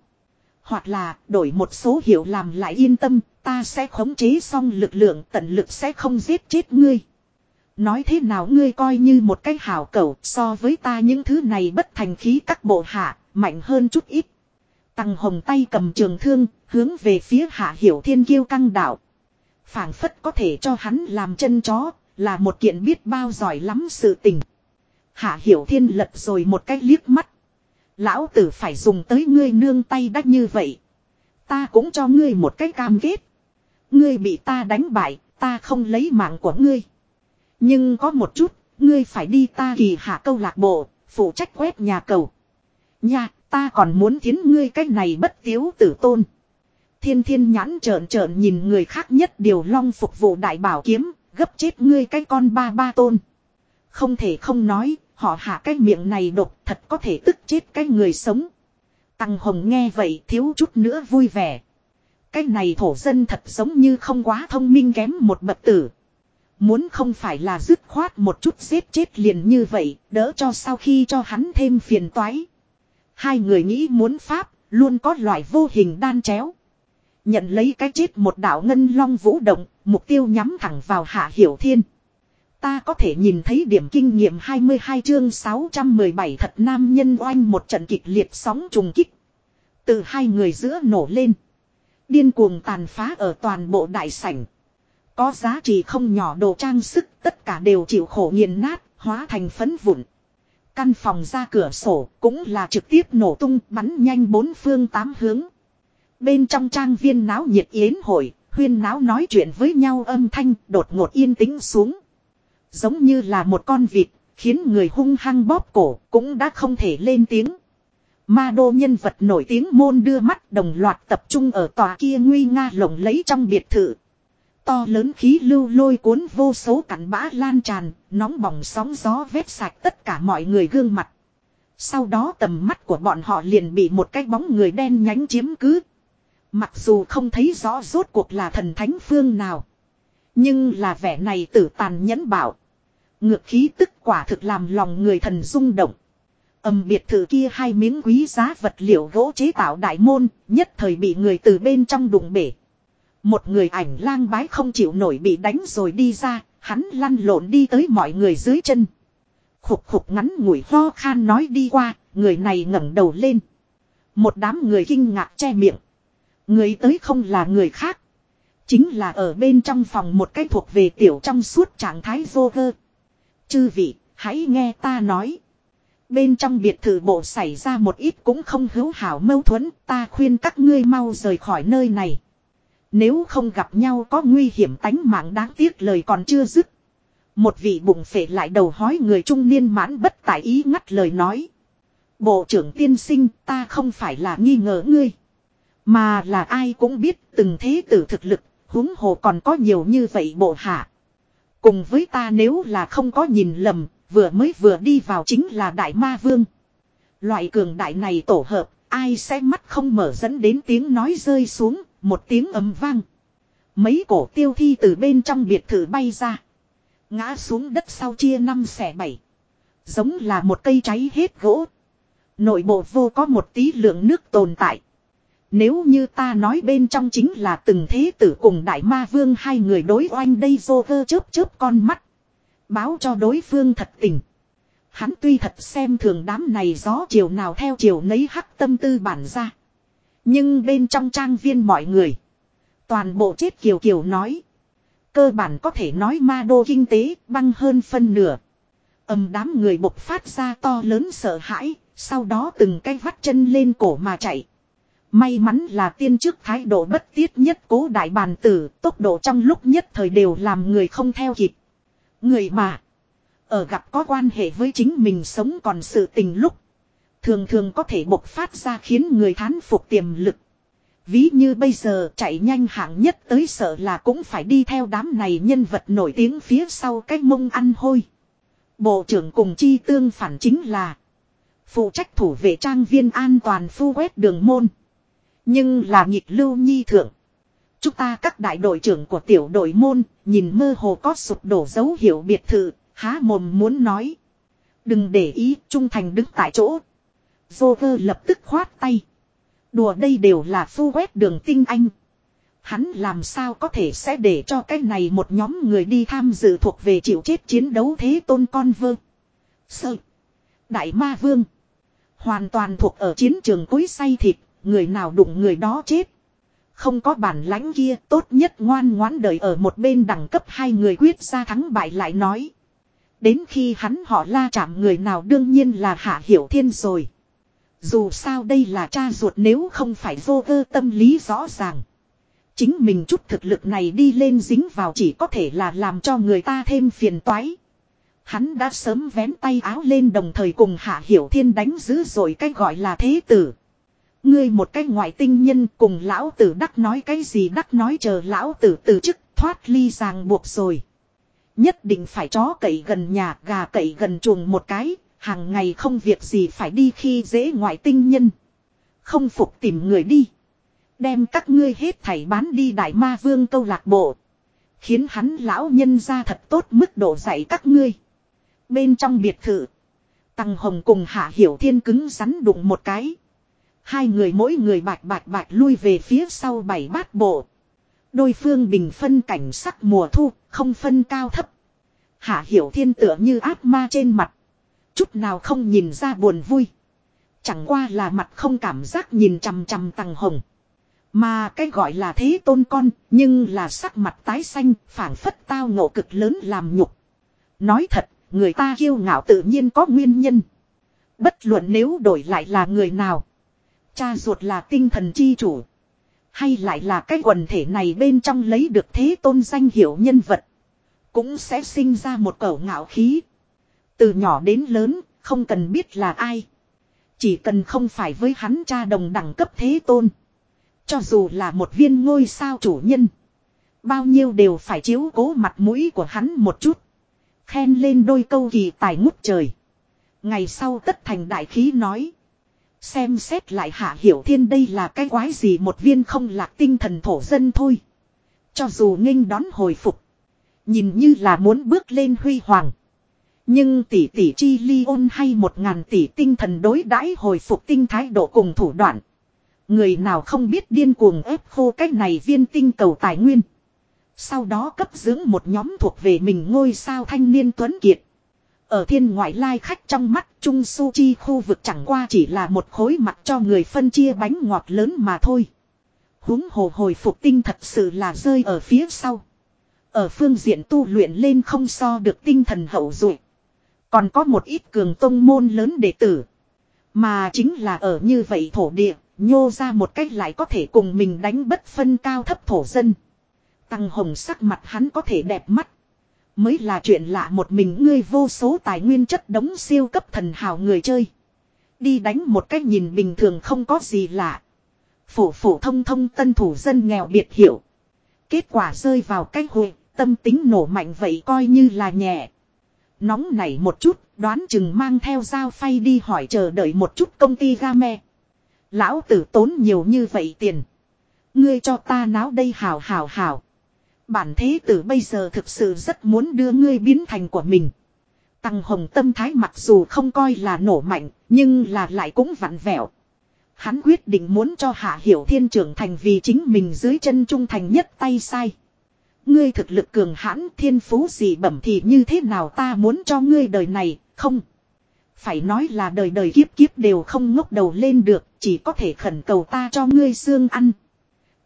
Hoặc là đổi một số hiệu làm lại yên tâm, ta sẽ khống chế xong lực lượng tận lực sẽ không giết chết ngươi. Nói thế nào ngươi coi như một cái hảo cầu so với ta những thứ này bất thành khí các bộ hạ, mạnh hơn chút ít. Tăng hồng tay cầm trường thương, hướng về phía hạ hiểu thiên kiêu căng đạo. phảng phất có thể cho hắn làm chân chó, là một kiện biết bao giỏi lắm sự tình. Hạ hiểu thiên lật rồi một cái liếc mắt. Lão tử phải dùng tới ngươi nương tay đắt như vậy. Ta cũng cho ngươi một cái cam kết. Ngươi bị ta đánh bại, ta không lấy mạng của ngươi. Nhưng có một chút, ngươi phải đi ta kỳ hạ câu lạc bộ, phụ trách quét nhà cầu. Nha, ta còn muốn thiến ngươi cái này bất tiếu tử tôn. Thiên thiên nhãn trợn trợn nhìn người khác nhất điều long phục vụ đại bảo kiếm, gấp chết ngươi cái con ba ba tôn. Không thể không nói, họ hạ cái miệng này độc thật có thể tức chết cái người sống. Tăng Hồng nghe vậy thiếu chút nữa vui vẻ. Cái này thổ dân thật giống như không quá thông minh kém một bậc tử. Muốn không phải là dứt khoát một chút giết chết liền như vậy, đỡ cho sau khi cho hắn thêm phiền toái. Hai người nghĩ muốn pháp, luôn có loại vô hình đan chéo. Nhận lấy cái chết một đạo ngân long vũ động, mục tiêu nhắm thẳng vào hạ hiểu thiên. Ta có thể nhìn thấy điểm kinh nghiệm 22 chương 617 thật nam nhân oanh một trận kịch liệt sóng trùng kích. Từ hai người giữa nổ lên. Điên cuồng tàn phá ở toàn bộ đại sảnh. Có giá trị không nhỏ đồ trang sức tất cả đều chịu khổ nghiền nát, hóa thành phấn vụn. Căn phòng ra cửa sổ cũng là trực tiếp nổ tung bắn nhanh bốn phương tám hướng. Bên trong trang viên náo nhiệt yến hội, huyên náo nói chuyện với nhau âm thanh đột ngột yên tĩnh xuống. Giống như là một con vịt, khiến người hung hăng bóp cổ cũng đã không thể lên tiếng. Ma đô nhân vật nổi tiếng môn đưa mắt đồng loạt tập trung ở tòa kia nguy nga lộng lấy trong biệt thự. To lớn khí lưu lôi cuốn vô số cặn bã lan tràn, nóng bỏng sóng gió vét sạch tất cả mọi người gương mặt. Sau đó tầm mắt của bọn họ liền bị một cái bóng người đen nhánh chiếm cứ. Mặc dù không thấy rõ rốt cuộc là thần thánh phương nào. Nhưng là vẻ này tử tàn nhẫn bảo. Ngược khí tức quả thực làm lòng người thần rung động. Âm biệt thự kia hai miếng quý giá vật liệu gỗ chế tạo đại môn, nhất thời bị người từ bên trong đụng bể. Một người ảnh lang bái không chịu nổi bị đánh rồi đi ra, hắn lăn lộn đi tới mọi người dưới chân. Khục khục ngắn ngủi ho khan nói đi qua, người này ngẩng đầu lên. Một đám người kinh ngạc che miệng. Người tới không là người khác. Chính là ở bên trong phòng một cái thuộc về tiểu trong suốt trạng thái vô vơ. Chư vị, hãy nghe ta nói. Bên trong biệt thự bộ xảy ra một ít cũng không hữu hảo mâu thuẫn, ta khuyên các ngươi mau rời khỏi nơi này. Nếu không gặp nhau có nguy hiểm tánh mạng đáng tiếc lời còn chưa dứt. Một vị bụng phệ lại đầu hói người trung niên mãn bất tại ý ngắt lời nói. Bộ trưởng tiên sinh ta không phải là nghi ngờ ngươi. Mà là ai cũng biết từng thế tử thực lực, huống hồ còn có nhiều như vậy bộ hạ. Cùng với ta nếu là không có nhìn lầm, vừa mới vừa đi vào chính là đại ma vương. Loại cường đại này tổ hợp, ai sẽ mắt không mở dẫn đến tiếng nói rơi xuống, một tiếng ấm vang. Mấy cổ tiêu thi từ bên trong biệt thự bay ra. Ngã xuống đất sau chia năm xẻ bảy. Giống là một cây cháy hết gỗ. Nội bộ vô có một tí lượng nước tồn tại. Nếu như ta nói bên trong chính là từng thế tử cùng đại ma vương hai người đối oanh đây dô vơ chớp chớp con mắt. Báo cho đối phương thật tình. Hắn tuy thật xem thường đám này gió chiều nào theo chiều nấy hắc tâm tư bản ra. Nhưng bên trong trang viên mọi người. Toàn bộ chết kiều kiều nói. Cơ bản có thể nói ma đô kinh tế băng hơn phân nửa. ầm đám người bộc phát ra to lớn sợ hãi. Sau đó từng cái vắt chân lên cổ mà chạy. May mắn là tiên trước thái độ bất tiết nhất cố đại bàn tử, tốc độ trong lúc nhất thời đều làm người không theo kịp. Người mà, ở gặp có quan hệ với chính mình sống còn sự tình lúc, thường thường có thể bộc phát ra khiến người thán phục tiềm lực. Ví như bây giờ chạy nhanh hạng nhất tới sợ là cũng phải đi theo đám này nhân vật nổi tiếng phía sau cái mông ăn hôi. Bộ trưởng cùng chi tương phản chính là phụ trách thủ vệ trang viên an toàn phu quét đường môn. Nhưng là nghịch lưu nhi thượng. Chúng ta các đại đội trưởng của tiểu đội môn, nhìn mơ hồ có sụp đổ dấu hiệu biệt thự, há mồm muốn nói. Đừng để ý, trung thành đứng tại chỗ. Joker lập tức khoát tay. Đùa đây đều là phu quét đường tinh anh. Hắn làm sao có thể sẽ để cho cái này một nhóm người đi tham dự thuộc về chịu chết chiến đấu thế tôn con vơ. Sợ. Đại ma vương. Hoàn toàn thuộc ở chiến trường cối say thịt, người nào đụng người đó chết. Không có bản lãnh kia, tốt nhất ngoan ngoãn đợi ở một bên đẳng cấp hai người quyết ra thắng bại lại nói. Đến khi hắn họ la chạm người nào đương nhiên là hạ hiểu thiên rồi. Dù sao đây là cha ruột nếu không phải vô cơ tâm lý rõ ràng. Chính mình chút thực lực này đi lên dính vào chỉ có thể là làm cho người ta thêm phiền toái. Hắn đã sớm vén tay áo lên đồng thời cùng Hạ Hiểu Thiên đánh dữ rồi cái gọi là thế tử. Ngươi một cái ngoại tinh nhân cùng lão tử đắc nói cái gì đắc nói chờ lão tử từ chức thoát ly ràng buộc rồi. Nhất định phải chó cậy gần nhà gà cậy gần chuồng một cái, hàng ngày không việc gì phải đi khi dễ ngoại tinh nhân. Không phục tìm người đi. Đem các ngươi hết thảy bán đi đại ma vương câu lạc bộ. Khiến hắn lão nhân ra thật tốt mức độ dạy các ngươi. Bên trong biệt thự. Tăng Hồng cùng Hạ Hiểu Thiên cứng rắn đụng một cái. Hai người mỗi người bạch bạch bạch lui về phía sau bảy bát bộ. Đôi phương bình phân cảnh sắc mùa thu, không phân cao thấp. Hạ Hiểu Thiên tựa như ác ma trên mặt. Chút nào không nhìn ra buồn vui. Chẳng qua là mặt không cảm giác nhìn chằm chằm Tăng Hồng. Mà cái gọi là thế tôn con, nhưng là sắc mặt tái xanh, phảng phất tao ngộ cực lớn làm nhục. Nói thật, người ta kiêu ngạo tự nhiên có nguyên nhân. Bất luận nếu đổi lại là người nào. Cha ruột là tinh thần chi chủ. Hay lại là cái quần thể này bên trong lấy được thế tôn danh hiệu nhân vật. Cũng sẽ sinh ra một cẩu ngạo khí. Từ nhỏ đến lớn, không cần biết là ai. Chỉ cần không phải với hắn cha đồng đẳng cấp thế tôn. Cho dù là một viên ngôi sao chủ nhân. Bao nhiêu đều phải chiếu cố mặt mũi của hắn một chút. Khen lên đôi câu kỳ tài ngút trời. Ngày sau tất thành đại khí nói. Xem xét lại hạ hiểu thiên đây là cái quái gì một viên không lạc tinh thần thổ dân thôi. Cho dù nghênh đón hồi phục. Nhìn như là muốn bước lên huy hoàng. Nhưng tỷ tỷ chi ly ôn hay một ngàn tỷ tinh thần đối đãi hồi phục tinh thái độ cùng thủ đoạn. Người nào không biết điên cuồng ép khô cách này viên tinh cầu tài nguyên. Sau đó cấp dưỡng một nhóm thuộc về mình ngôi sao thanh niên tuấn kiệt. Ở thiên ngoại lai khách trong mắt Trung Su Chi khu vực chẳng qua chỉ là một khối mặt cho người phân chia bánh ngọt lớn mà thôi. húng hồ hồi phục tinh thật sự là rơi ở phía sau. Ở phương diện tu luyện lên không so được tinh thần hậu dụ. Còn có một ít cường tông môn lớn đệ tử. Mà chính là ở như vậy thổ địa, nhô ra một cách lại có thể cùng mình đánh bất phân cao thấp thổ dân. Tăng hồng sắc mặt hắn có thể đẹp mắt. Mới là chuyện lạ một mình ngươi vô số tài nguyên chất đống siêu cấp thần hào người chơi. Đi đánh một cách nhìn bình thường không có gì lạ. Phổ phổ thông thông tân thủ dân nghèo biệt hiểu. Kết quả rơi vào cách hội, tâm tính nổ mạnh vậy coi như là nhẹ. Nóng nảy một chút, đoán chừng mang theo dao phay đi hỏi chờ đợi một chút công ty game. Lão tử tốn nhiều như vậy tiền. Ngươi cho ta náo đây hào hào hào. Bản thế tử bây giờ thực sự rất muốn đưa ngươi biến thành của mình. Tăng hồng tâm thái mặc dù không coi là nổ mạnh, nhưng là lại cũng vặn vẹo. Hắn quyết định muốn cho Hạ Hiểu Thiên trưởng thành vì chính mình dưới chân trung thành nhất tay sai. Ngươi thực lực cường hãn thiên phú gì bẩm thì như thế nào ta muốn cho ngươi đời này, không. Phải nói là đời đời kiếp kiếp đều không ngốc đầu lên được, chỉ có thể khẩn cầu ta cho ngươi xương ăn.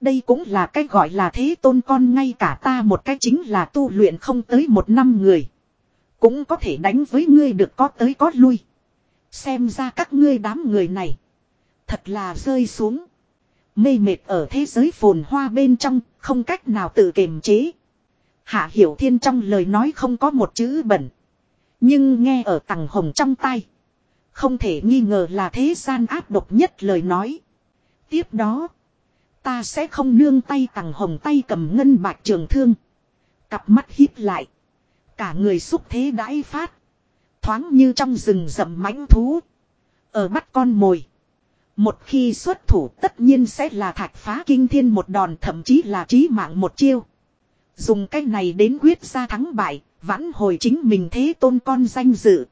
Đây cũng là cái gọi là thế tôn con ngay cả ta một cái chính là tu luyện không tới một năm người. Cũng có thể đánh với ngươi được có tới có lui. Xem ra các ngươi đám người này. Thật là rơi xuống. Mê mệt ở thế giới phồn hoa bên trong, không cách nào tự kiềm chế. Hạ Hiểu Thiên trong lời nói không có một chữ bẩn. Nhưng nghe ở tầng hồng trong tay. Không thể nghi ngờ là thế gian áp độc nhất lời nói. Tiếp đó. Ta sẽ không nương tay tằng hồng tay cầm ngân bạc trường thương. Cặp mắt hít lại. Cả người xúc thế đãi phát. Thoáng như trong rừng rậm mãnh thú. Ở bắt con mồi. Một khi xuất thủ tất nhiên sẽ là thạch phá kinh thiên một đòn thậm chí là trí mạng một chiêu. Dùng cách này đến quyết ra thắng bại, vãn hồi chính mình thế tôn con danh dự.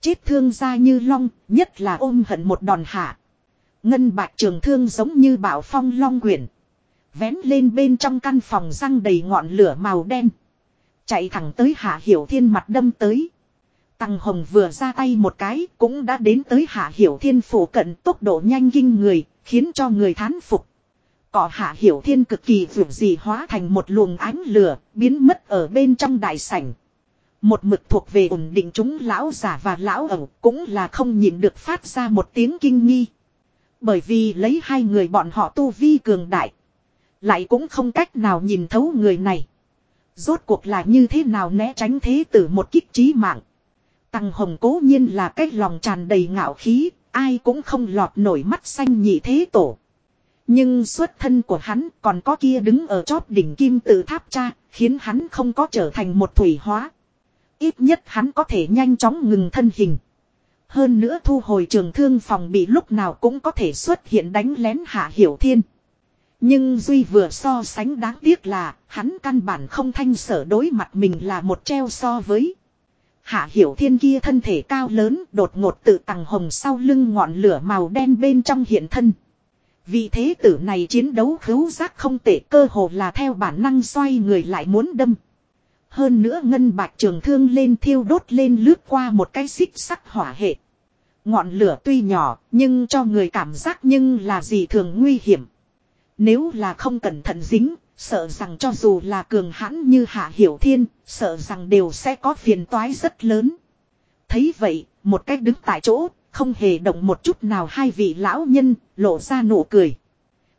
Chết thương ra như long, nhất là ôm hận một đòn hạ. Ngân bạc trường thương giống như bảo phong long quyển. Vén lên bên trong căn phòng răng đầy ngọn lửa màu đen. Chạy thẳng tới hạ hiểu thiên mặt đâm tới. Tăng hồng vừa ra tay một cái cũng đã đến tới hạ hiểu thiên phủ cận tốc độ nhanh kinh người, khiến cho người thán phục. Cỏ hạ hiểu thiên cực kỳ vượt gì hóa thành một luồng ánh lửa, biến mất ở bên trong đại sảnh. Một mực thuộc về ổn định chúng lão giả và lão ẩu cũng là không nhìn được phát ra một tiếng kinh nghi. Bởi vì lấy hai người bọn họ tu vi cường đại. Lại cũng không cách nào nhìn thấu người này. Rốt cuộc là như thế nào né tránh thế tử một kích trí mạng. Tăng hồng cố nhiên là cái lòng tràn đầy ngạo khí, ai cũng không lọt nổi mắt xanh nhị thế tổ. Nhưng xuất thân của hắn còn có kia đứng ở chót đỉnh kim tự tháp cha, khiến hắn không có trở thành một thủy hóa. Ít nhất hắn có thể nhanh chóng ngừng thân hình. Hơn nữa thu hồi trường thương phòng bị lúc nào cũng có thể xuất hiện đánh lén hạ hiểu thiên. Nhưng Duy vừa so sánh đáng tiếc là, hắn căn bản không thanh sở đối mặt mình là một treo so với. Hạ hiểu thiên kia thân thể cao lớn, đột ngột tự tầng hồng sau lưng ngọn lửa màu đen bên trong hiện thân. Vì thế tử này chiến đấu khứu giác không tệ, cơ hồ là theo bản năng xoay người lại muốn đâm. Hơn nữa ngân bạch trường thương lên thiêu đốt lên lướt qua một cái xích sắc hỏa hệ. Ngọn lửa tuy nhỏ nhưng cho người cảm giác nhưng là gì thường nguy hiểm. Nếu là không cẩn thận dính, sợ rằng cho dù là cường hãn như Hạ Hiểu Thiên, sợ rằng đều sẽ có phiền toái rất lớn. Thấy vậy, một cách đứng tại chỗ, không hề động một chút nào hai vị lão nhân, lộ ra nụ cười.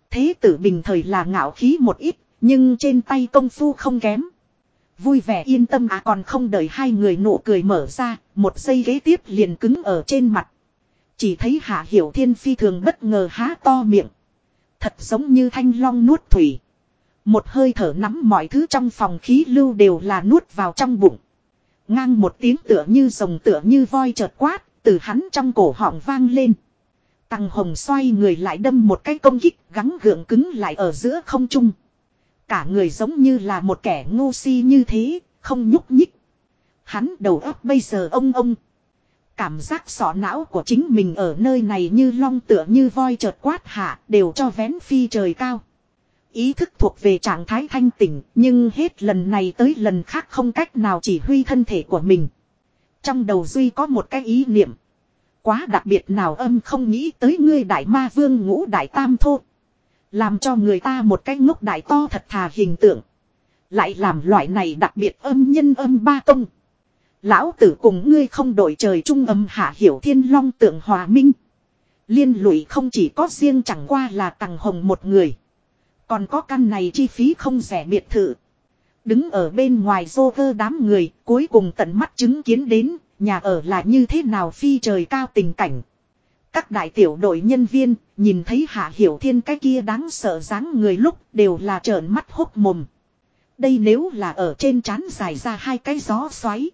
Thế tử bình thời là ngạo khí một ít, nhưng trên tay công phu không kém. Vui vẻ yên tâm à còn không đợi hai người nụ cười mở ra, một giây ghế tiếp liền cứng ở trên mặt. Chỉ thấy Hạ Hiểu Thiên phi thường bất ngờ há to miệng. Thật giống như thanh long nuốt thủy. Một hơi thở nắm mọi thứ trong phòng khí lưu đều là nuốt vào trong bụng. Ngang một tiếng tựa như rồng tựa như voi chợt quát, từ hắn trong cổ họng vang lên. Tăng hồng xoay người lại đâm một cái công kích gắng gượng cứng lại ở giữa không trung. Cả người giống như là một kẻ ngu si như thế, không nhúc nhích. Hắn đầu óc bây giờ ông ông. Cảm giác sọ não của chính mình ở nơi này như long tựa như voi chợt quát hạ, đều cho vén phi trời cao. Ý thức thuộc về trạng thái thanh tỉnh, nhưng hết lần này tới lần khác không cách nào chỉ huy thân thể của mình. Trong đầu Duy có một cái ý niệm. Quá đặc biệt nào âm không nghĩ tới ngươi đại ma vương ngũ đại tam thô. Làm cho người ta một cái ngốc đại to thật thà hình tượng. Lại làm loại này đặc biệt âm nhân âm ba công. Lão tử cùng ngươi không đổi trời trung âm hạ hiểu thiên long tượng hòa minh. Liên lụy không chỉ có riêng chẳng qua là tàng hồng một người. Còn có căn này chi phí không rẻ biệt thự. Đứng ở bên ngoài rô vơ đám người, cuối cùng tận mắt chứng kiến đến, nhà ở là như thế nào phi trời cao tình cảnh. Các đại tiểu đội nhân viên, nhìn thấy Hạ Hiểu Thiên cái kia đáng sợ dáng người lúc, đều là trợn mắt hốc mồm. Đây nếu là ở trên trán dài ra hai cái gió xoáy.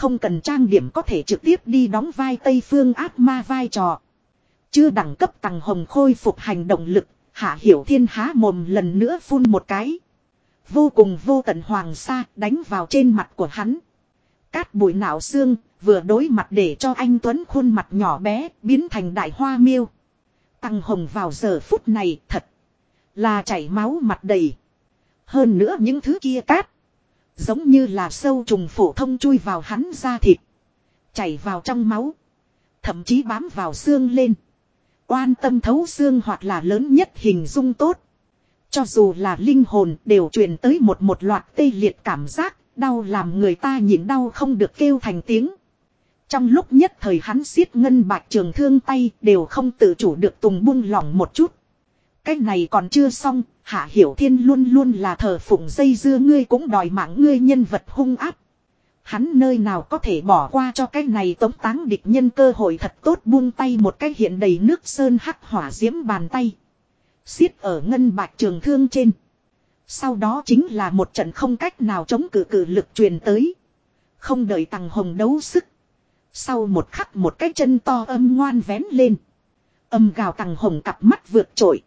Không cần trang điểm có thể trực tiếp đi đóng vai Tây Phương ác ma vai trò. Chưa đẳng cấp tầng hồng khôi phục hành động lực, Hạ Hiểu Thiên há mồm lần nữa phun một cái. Vô cùng vô tận hoàng sa đánh vào trên mặt của hắn. Cát bụi não xương, vừa đối mặt để cho anh Tuấn khuôn mặt nhỏ bé biến thành đại hoa miêu. Tăng hồng vào giờ phút này thật là chảy máu mặt đầy. Hơn nữa những thứ kia cát. Giống như là sâu trùng phổ thông chui vào hắn da thịt. Chảy vào trong máu. Thậm chí bám vào xương lên. Quan tâm thấu xương hoặc là lớn nhất hình dung tốt. Cho dù là linh hồn đều truyền tới một một loạt tê liệt cảm giác, đau làm người ta nhịn đau không được kêu thành tiếng. Trong lúc nhất thời hắn siết ngân bạch trường thương tay đều không tự chủ được tùng buông lỏng một chút. Cái này còn chưa xong, Hạ Hiểu Thiên luôn luôn là thờ phụng dây dưa, ngươi cũng đòi mạng ngươi nhân vật hung áp. Hắn nơi nào có thể bỏ qua cho cái này tống táng địch nhân cơ hội thật tốt buông tay một cái hiện đầy nước sơn hắc hỏa diễm bàn tay. Xiết ở ngân bạch trường thương trên. Sau đó chính là một trận không cách nào chống cự cự lực truyền tới. Không đợi tàng hồng đấu sức. Sau một khắc một cái chân to âm ngoan vén lên. Âm gào tàng hồng cặp mắt vượt trội.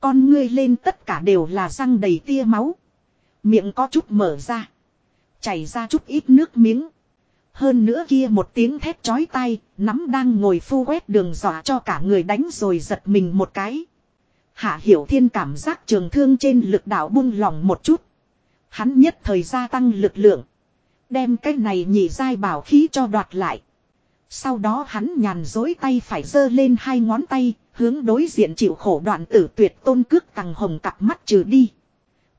Con ngươi lên tất cả đều là răng đầy tia máu. Miệng có chút mở ra. Chảy ra chút ít nước miếng. Hơn nữa kia một tiếng thét chói tai, nắm đang ngồi phu quét đường dọa cho cả người đánh rồi giật mình một cái. Hạ Hiểu Thiên cảm giác trường thương trên lực đạo buông lỏng một chút. Hắn nhất thời gia tăng lực lượng. Đem cái này nhị dai bảo khí cho đoạt lại. Sau đó hắn nhàn dối tay phải giơ lên hai ngón tay, hướng đối diện chịu khổ đoạn tử tuyệt tôn cước tằng hồng cặp mắt trừ đi.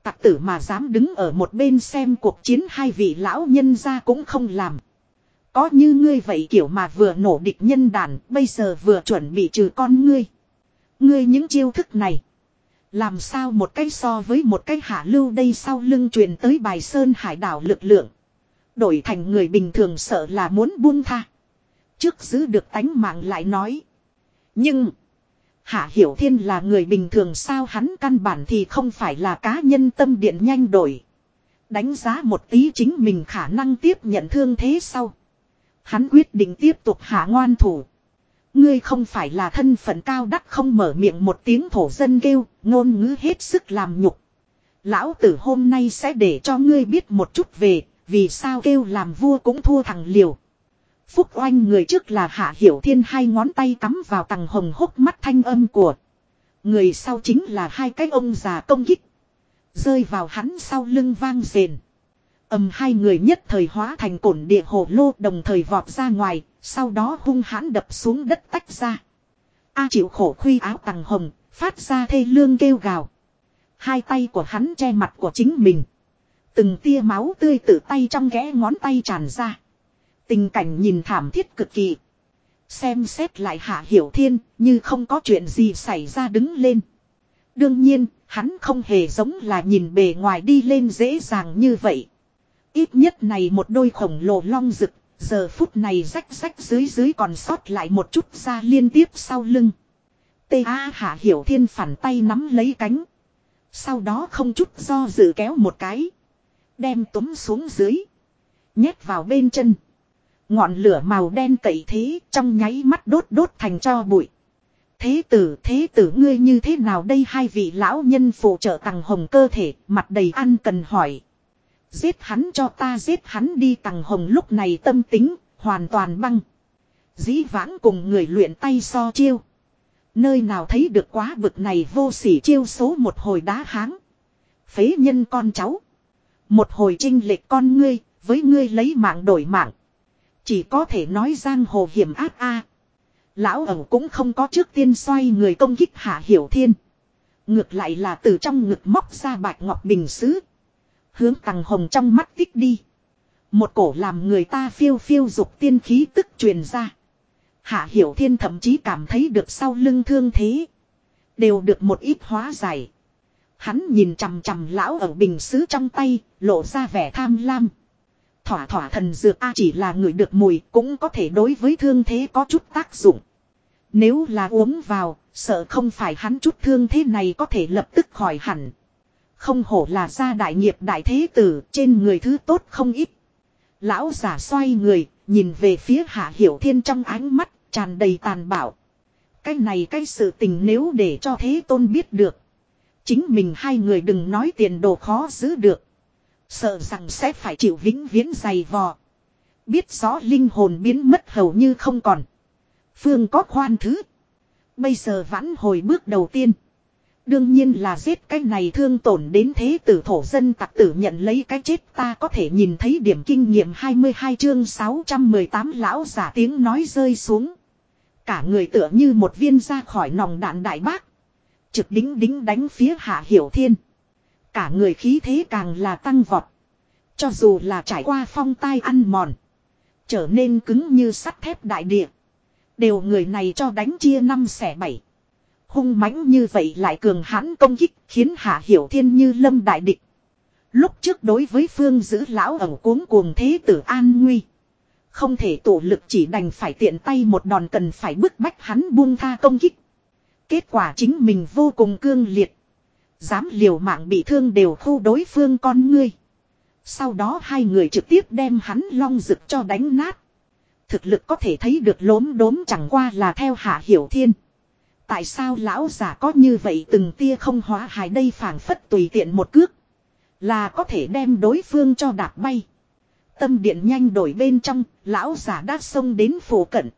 Tặc tử mà dám đứng ở một bên xem cuộc chiến hai vị lão nhân ra cũng không làm. Có như ngươi vậy kiểu mà vừa nổ địch nhân đàn, bây giờ vừa chuẩn bị trừ con ngươi. Ngươi những chiêu thức này. Làm sao một cái so với một cái hạ lưu đây sau lưng truyền tới bài sơn hải đảo lực lượng. Đổi thành người bình thường sợ là muốn buông tha. Trước giữ được tánh mạng lại nói. Nhưng. Hạ Hiểu Thiên là người bình thường sao hắn căn bản thì không phải là cá nhân tâm điện nhanh đổi. Đánh giá một tí chính mình khả năng tiếp nhận thương thế sau. Hắn quyết định tiếp tục hạ ngoan thủ. Ngươi không phải là thân phận cao đắt không mở miệng một tiếng thổ dân kêu, ngôn ngữ hết sức làm nhục. Lão tử hôm nay sẽ để cho ngươi biết một chút về, vì sao kêu làm vua cũng thua thằng liều. Phúc oanh người trước là Hạ Hiểu Thiên hai ngón tay cắm vào tầng hồng hốc mắt thanh âm của. Người sau chính là hai cái ông già công kích. Rơi vào hắn sau lưng vang rền. ầm hai người nhất thời hóa thành cổn địa hồ lô đồng thời vọt ra ngoài, sau đó hung hãn đập xuống đất tách ra. A chịu khổ khuy áo tầng hồng, phát ra thê lương kêu gào. Hai tay của hắn che mặt của chính mình. Từng tia máu tươi từ tay trong ghé ngón tay tràn ra. Tình cảnh nhìn thảm thiết cực kỳ. Xem xét lại hạ hiểu thiên như không có chuyện gì xảy ra đứng lên. Đương nhiên, hắn không hề giống là nhìn bề ngoài đi lên dễ dàng như vậy. Ít nhất này một đôi khổng lồ long rực, giờ phút này rách rách dưới dưới còn sót lại một chút ra liên tiếp sau lưng. T.A. hạ hiểu thiên phản tay nắm lấy cánh. Sau đó không chút do dự kéo một cái. Đem túm xuống dưới. Nhét vào bên chân. Ngọn lửa màu đen cậy thế trong nháy mắt đốt đốt thành cho bụi. Thế tử, thế tử ngươi như thế nào đây hai vị lão nhân phụ trợ tầng hồng cơ thể, mặt đầy ăn cần hỏi. Giết hắn cho ta giết hắn đi tầng hồng lúc này tâm tính, hoàn toàn băng. Dĩ vãng cùng người luyện tay so chiêu. Nơi nào thấy được quá bực này vô sỉ chiêu số một hồi đá háng. Phế nhân con cháu. Một hồi trinh lệch con ngươi, với ngươi lấy mạng đổi mạng. Chỉ có thể nói giang hồ hiểm ác a. Lão ẩu cũng không có trước tiên xoay người công kích hạ hiểu thiên. Ngược lại là từ trong ngực móc ra bạch ngọc bình sứ. Hướng tằng hồng trong mắt tích đi. Một cổ làm người ta phiêu phiêu dục tiên khí tức truyền ra. Hạ hiểu thiên thậm chí cảm thấy được sau lưng thương thế. Đều được một ít hóa giải. Hắn nhìn chằm chằm lão ở bình sứ trong tay, lộ ra vẻ tham lam. Thỏa thỏa thần dược A chỉ là người được mùi cũng có thể đối với thương thế có chút tác dụng. Nếu là uống vào, sợ không phải hắn chút thương thế này có thể lập tức khỏi hẳn. Không hổ là gia đại nghiệp đại thế tử, trên người thứ tốt không ít. Lão giả xoay người, nhìn về phía hạ hiểu thiên trong ánh mắt, tràn đầy tàn bạo. Cái này cái sự tình nếu để cho thế tôn biết được. Chính mình hai người đừng nói tiền đồ khó giữ được. Sợ rằng sẽ phải chịu vĩnh viễn dày vò. Biết rõ linh hồn biến mất hầu như không còn. Phương có khoan thứ. Bây giờ vãn hồi bước đầu tiên. Đương nhiên là giết cái này thương tổn đến thế tử thổ dân tặc tử nhận lấy cái chết ta có thể nhìn thấy điểm kinh nghiệm 22 chương 618 lão giả tiếng nói rơi xuống. Cả người tựa như một viên ra khỏi nòng đạn đại bác. Trực đính đính đánh phía hạ hiểu thiên. Cả người khí thế càng là tăng vọt. Cho dù là trải qua phong tai ăn mòn. Trở nên cứng như sắt thép đại địa. Đều người này cho đánh chia năm xẻ bảy. Hung mãnh như vậy lại cường hãn công kích khiến Hạ Hiểu Thiên như lâm đại địch. Lúc trước đối với phương giữ lão ẩu cuống cuồng thế tử an nguy. Không thể tổ lực chỉ đành phải tiện tay một đòn cần phải bức bách hắn buông tha công kích. Kết quả chính mình vô cùng cương liệt. Dám liều mạng bị thương đều khu đối phương con ngươi. Sau đó hai người trực tiếp đem hắn long rực cho đánh nát. Thực lực có thể thấy được lốm đốm chẳng qua là theo hạ hiểu thiên. Tại sao lão giả có như vậy từng tia không hóa hài đây phảng phất tùy tiện một cước. Là có thể đem đối phương cho đạp bay. Tâm điện nhanh đổi bên trong, lão giả đã xông đến phổ cận.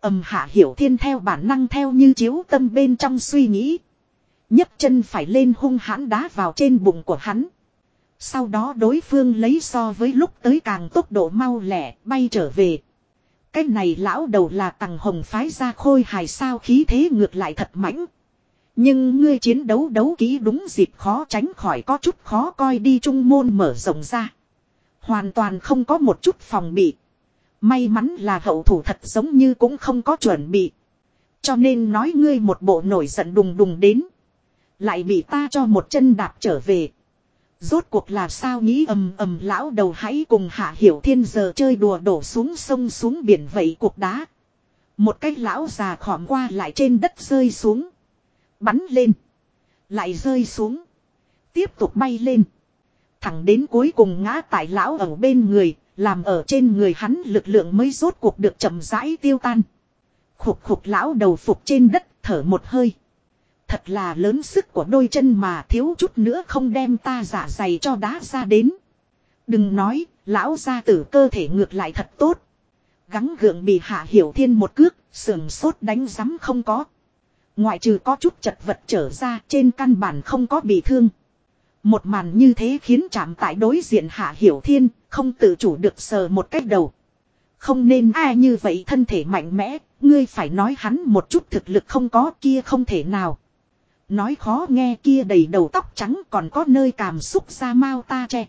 Ẩm hạ hiểu thiên theo bản năng theo như chiếu tâm bên trong suy nghĩ nhấc chân phải lên hung hãn đá vào trên bụng của hắn. Sau đó đối phương lấy so với lúc tới càng tốc độ mau lẻ bay trở về. Cái này lão đầu là tàng hồng phái ra khôi hài sao khí thế ngược lại thật mãnh. Nhưng ngươi chiến đấu đấu kỹ đúng dịp khó tránh khỏi có chút khó coi đi trung môn mở rộng ra. Hoàn toàn không có một chút phòng bị. May mắn là hậu thủ thật giống như cũng không có chuẩn bị. Cho nên nói ngươi một bộ nổi giận đùng đùng đến. Lại bị ta cho một chân đạp trở về. Rốt cuộc là sao nghĩ ầm ầm lão đầu hãy cùng hạ hiểu thiên giờ chơi đùa đổ xuống sông xuống biển vậy cuộc đá. Một cái lão già khỏm qua lại trên đất rơi xuống. Bắn lên. Lại rơi xuống. Tiếp tục bay lên. Thẳng đến cuối cùng ngã tại lão ở bên người, làm ở trên người hắn lực lượng mới rốt cuộc được chậm rãi tiêu tan. Khục khục lão đầu phục trên đất thở một hơi. Thật là lớn sức của đôi chân mà thiếu chút nữa không đem ta giả dày cho đá ra đến. Đừng nói, lão gia tử cơ thể ngược lại thật tốt. Gắng gượng bị hạ hiểu thiên một cước, sườn sốt đánh rắm không có. Ngoại trừ có chút chật vật trở ra trên căn bản không có bị thương. Một màn như thế khiến chạm tại đối diện hạ hiểu thiên, không tự chủ được sờ một cách đầu. Không nên ai như vậy thân thể mạnh mẽ, ngươi phải nói hắn một chút thực lực không có kia không thể nào. Nói khó nghe kia đầy đầu tóc trắng còn có nơi cảm xúc ra mau ta che.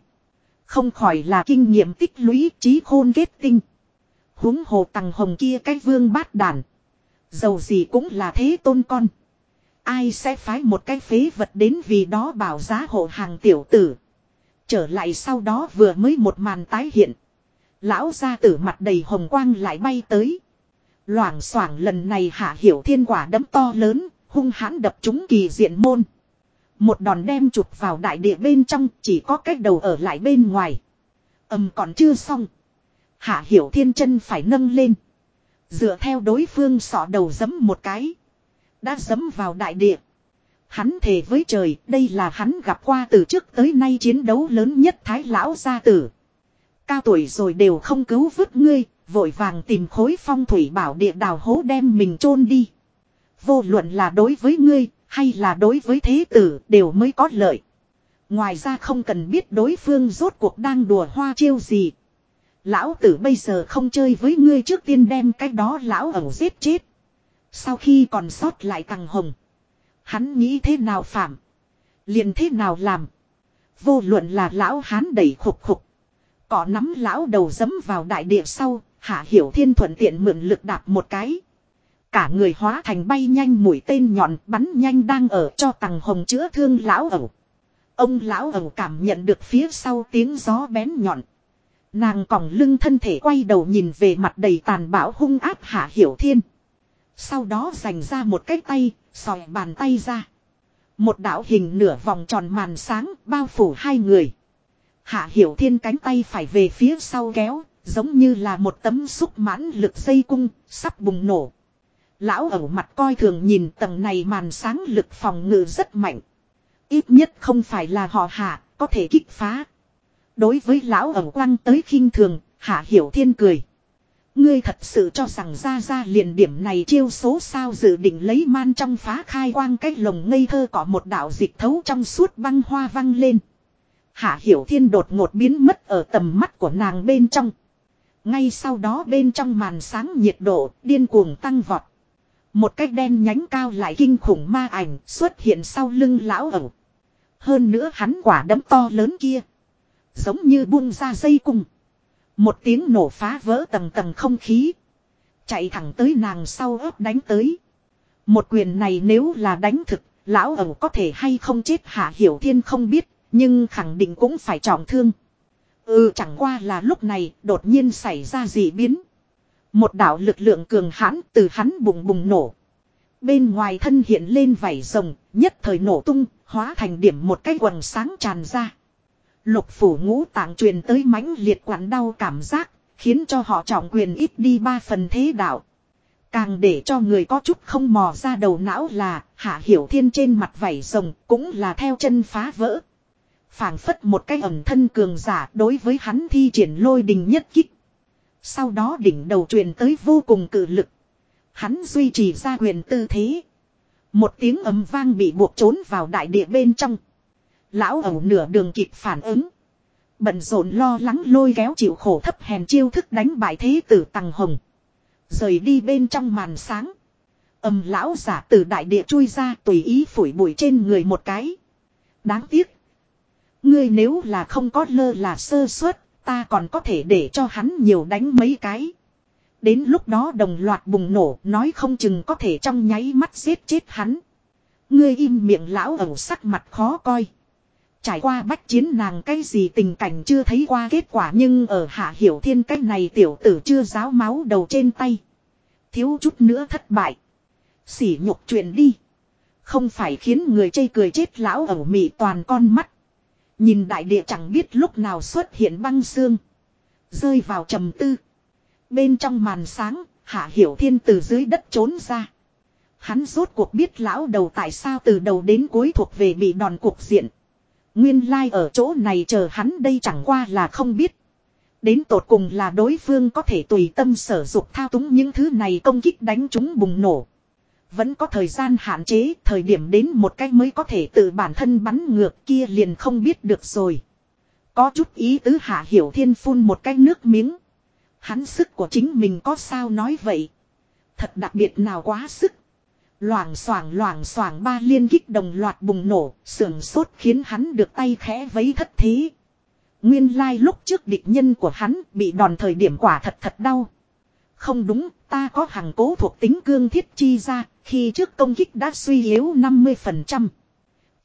Không khỏi là kinh nghiệm tích lũy trí khôn kết tinh. huống hồ tầng hồng kia cái vương bát đàn. Dầu gì cũng là thế tôn con. Ai sẽ phái một cái phế vật đến vì đó bảo giá hộ hàng tiểu tử. Trở lại sau đó vừa mới một màn tái hiện. Lão gia tử mặt đầy hồng quang lại bay tới. Loảng xoảng lần này hạ hiểu thiên quả đấm to lớn, hung hãn đập chúng kỳ diện môn. Một đòn đem chụp vào đại địa bên trong chỉ có cách đầu ở lại bên ngoài. Âm còn chưa xong. Hạ hiểu thiên chân phải nâng lên. Dựa theo đối phương sọ đầu giấm một cái. Đã giấm vào đại địa. Hắn thề với trời đây là hắn gặp qua từ trước tới nay chiến đấu lớn nhất thái lão gia tử. Cao tuổi rồi đều không cứu vứt ngươi, vội vàng tìm khối phong thủy bảo địa đào hố đem mình chôn đi. Vô luận là đối với ngươi, hay là đối với thế tử, đều mới có lợi. Ngoài ra không cần biết đối phương rốt cuộc đang đùa hoa chiêu gì. Lão tử bây giờ không chơi với ngươi trước tiên đem cái đó lão ẩu giết chết. Sau khi còn sót lại tầng hồng. Hắn nghĩ thế nào phạm. Liền thế nào làm. Vô luận là lão hán đẩy khục khục. Cỏ nắm lão đầu dấm vào đại địa sau. Hạ hiểu thiên thuận tiện mượn lực đạp một cái. Cả người hóa thành bay nhanh mũi tên nhọn bắn nhanh đang ở cho tằng hồng chữa thương lão ẩu. Ông lão ẩu cảm nhận được phía sau tiếng gió bén nhọn. Nàng còng lưng thân thể quay đầu nhìn về mặt đầy tàn bạo hung áp hạ hiểu thiên. Sau đó dành ra một cái tay, sòi bàn tay ra. Một đạo hình nửa vòng tròn màn sáng bao phủ hai người. Hạ hiểu thiên cánh tay phải về phía sau kéo, giống như là một tấm xúc mãn lực dây cung, sắp bùng nổ. Lão ẩu mặt coi thường nhìn tầng này màn sáng lực phòng ngự rất mạnh. Ít nhất không phải là họ hạ, có thể kích phá. Đối với lão ẩu quăng tới khinh thường, hạ hiểu thiên cười. Ngươi thật sự cho rằng ra ra liền điểm này chiêu số sao dự định lấy man trong phá khai quang cái lồng ngây thơ có một đạo dịch thấu trong suốt băng hoa văng lên. Hạ hiểu thiên đột ngột biến mất ở tầm mắt của nàng bên trong. Ngay sau đó bên trong màn sáng nhiệt độ điên cuồng tăng vọt. Một cái đen nhánh cao lại kinh khủng ma ảnh xuất hiện sau lưng lão ẩu. Hơn nữa hắn quả đấm to lớn kia. Giống như buông ra dây cung. Một tiếng nổ phá vỡ tầng tầng không khí. Chạy thẳng tới nàng sau ớt đánh tới. Một quyền này nếu là đánh thực, lão ẩu có thể hay không chết hạ hiểu thiên không biết, nhưng khẳng định cũng phải trọng thương. Ừ chẳng qua là lúc này đột nhiên xảy ra gì biến. Một đạo lực lượng cường hãn từ hắn bùng bùng nổ. Bên ngoài thân hiện lên vảy rồng, nhất thời nổ tung, hóa thành điểm một cái quần sáng tràn ra. Lục phủ ngũ tạng truyền tới mãnh liệt quặn đau cảm giác, khiến cho họ trọng quyền ít đi ba phần thế đạo. Càng để cho người có chút không mò ra đầu não là hạ hiểu thiên trên mặt vảy rồng cũng là theo chân phá vỡ. phảng phất một cái ẩm thân cường giả đối với hắn thi triển lôi đình nhất kích. Sau đó đỉnh đầu truyền tới vô cùng cự lực. Hắn duy trì ra quyền tư thế. Một tiếng ầm vang bị buộc trốn vào đại địa bên trong. Lão ẩu nửa đường kịp phản ứng. Bận rộn lo lắng lôi kéo chịu khổ thấp hèn chiêu thức đánh bại thế tử tăng Hồng. Rời đi bên trong màn sáng. Âm lão giả từ đại địa chui ra tùy ý phủi bụi trên người một cái. Đáng tiếc. Ngươi nếu là không có lơ là sơ suất, ta còn có thể để cho hắn nhiều đánh mấy cái. Đến lúc đó đồng loạt bùng nổ, nói không chừng có thể trong nháy mắt giết chết hắn. Ngươi im miệng lão ẩu sắc mặt khó coi. Trải qua bách chiến nàng cái gì tình cảnh chưa thấy qua kết quả nhưng ở hạ hiểu thiên cái này tiểu tử chưa giáo máu đầu trên tay. Thiếu chút nữa thất bại. Sỉ nhục chuyện đi. Không phải khiến người chây cười chết lão ẩu mị toàn con mắt. Nhìn đại địa chẳng biết lúc nào xuất hiện băng xương. Rơi vào trầm tư. Bên trong màn sáng, hạ hiểu thiên từ dưới đất trốn ra. Hắn rốt cuộc biết lão đầu tại sao từ đầu đến cuối thuộc về bị đòn cuộc diện. Nguyên lai like ở chỗ này chờ hắn đây chẳng qua là không biết. Đến tột cùng là đối phương có thể tùy tâm sở dục thao túng những thứ này công kích đánh chúng bùng nổ. Vẫn có thời gian hạn chế, thời điểm đến một cách mới có thể tự bản thân bắn ngược kia liền không biết được rồi. Có chút ý tứ hạ hiểu thiên phun một cái nước miếng. Hắn sức của chính mình có sao nói vậy. Thật đặc biệt nào quá sức. Loảng xoảng loảng xoảng ba liên kích đồng loạt bùng nổ, sưởng sốt khiến hắn được tay khẽ vấy thất thế. Nguyên lai lúc trước địch nhân của hắn bị đòn thời điểm quả thật thật đau. Không đúng, ta có hàng cố thuộc tính cương thiết chi ra, khi trước công kích đã suy yếu 50%.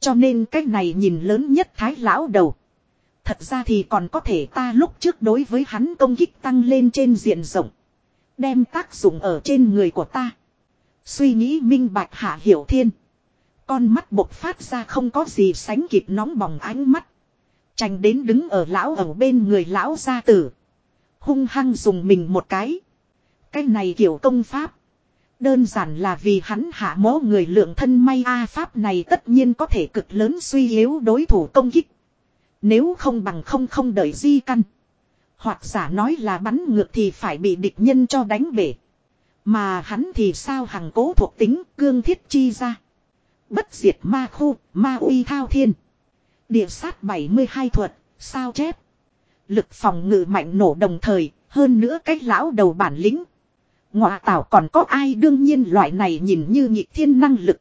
Cho nên cái này nhìn lớn nhất thái lão đầu. Thật ra thì còn có thể ta lúc trước đối với hắn công kích tăng lên trên diện rộng. Đem tác dụng ở trên người của ta. Suy nghĩ minh bạch hạ hiểu thiên. Con mắt bộc phát ra không có gì sánh kịp nóng bỏng ánh mắt. Trành đến đứng ở lão ở bên người lão gia tử. Hung hăng dùng mình một cái. Cái này kiểu công pháp. Đơn giản là vì hắn hạ mố người lượng thân may A pháp này tất nhiên có thể cực lớn suy yếu đối thủ công kích. Nếu không bằng không không đợi di căn. Hoặc giả nói là bắn ngược thì phải bị địch nhân cho đánh bể. Mà hắn thì sao hằng cố thuộc tính cương thiết chi ra. Bất diệt ma khu, ma uy thao thiên. Địa sát 72 thuật, sao chép. Lực phòng ngự mạnh nổ đồng thời, hơn nữa cách lão đầu bản lĩnh. Ngọa tảo còn có ai đương nhiên loại này nhìn như nhị thiên năng lực.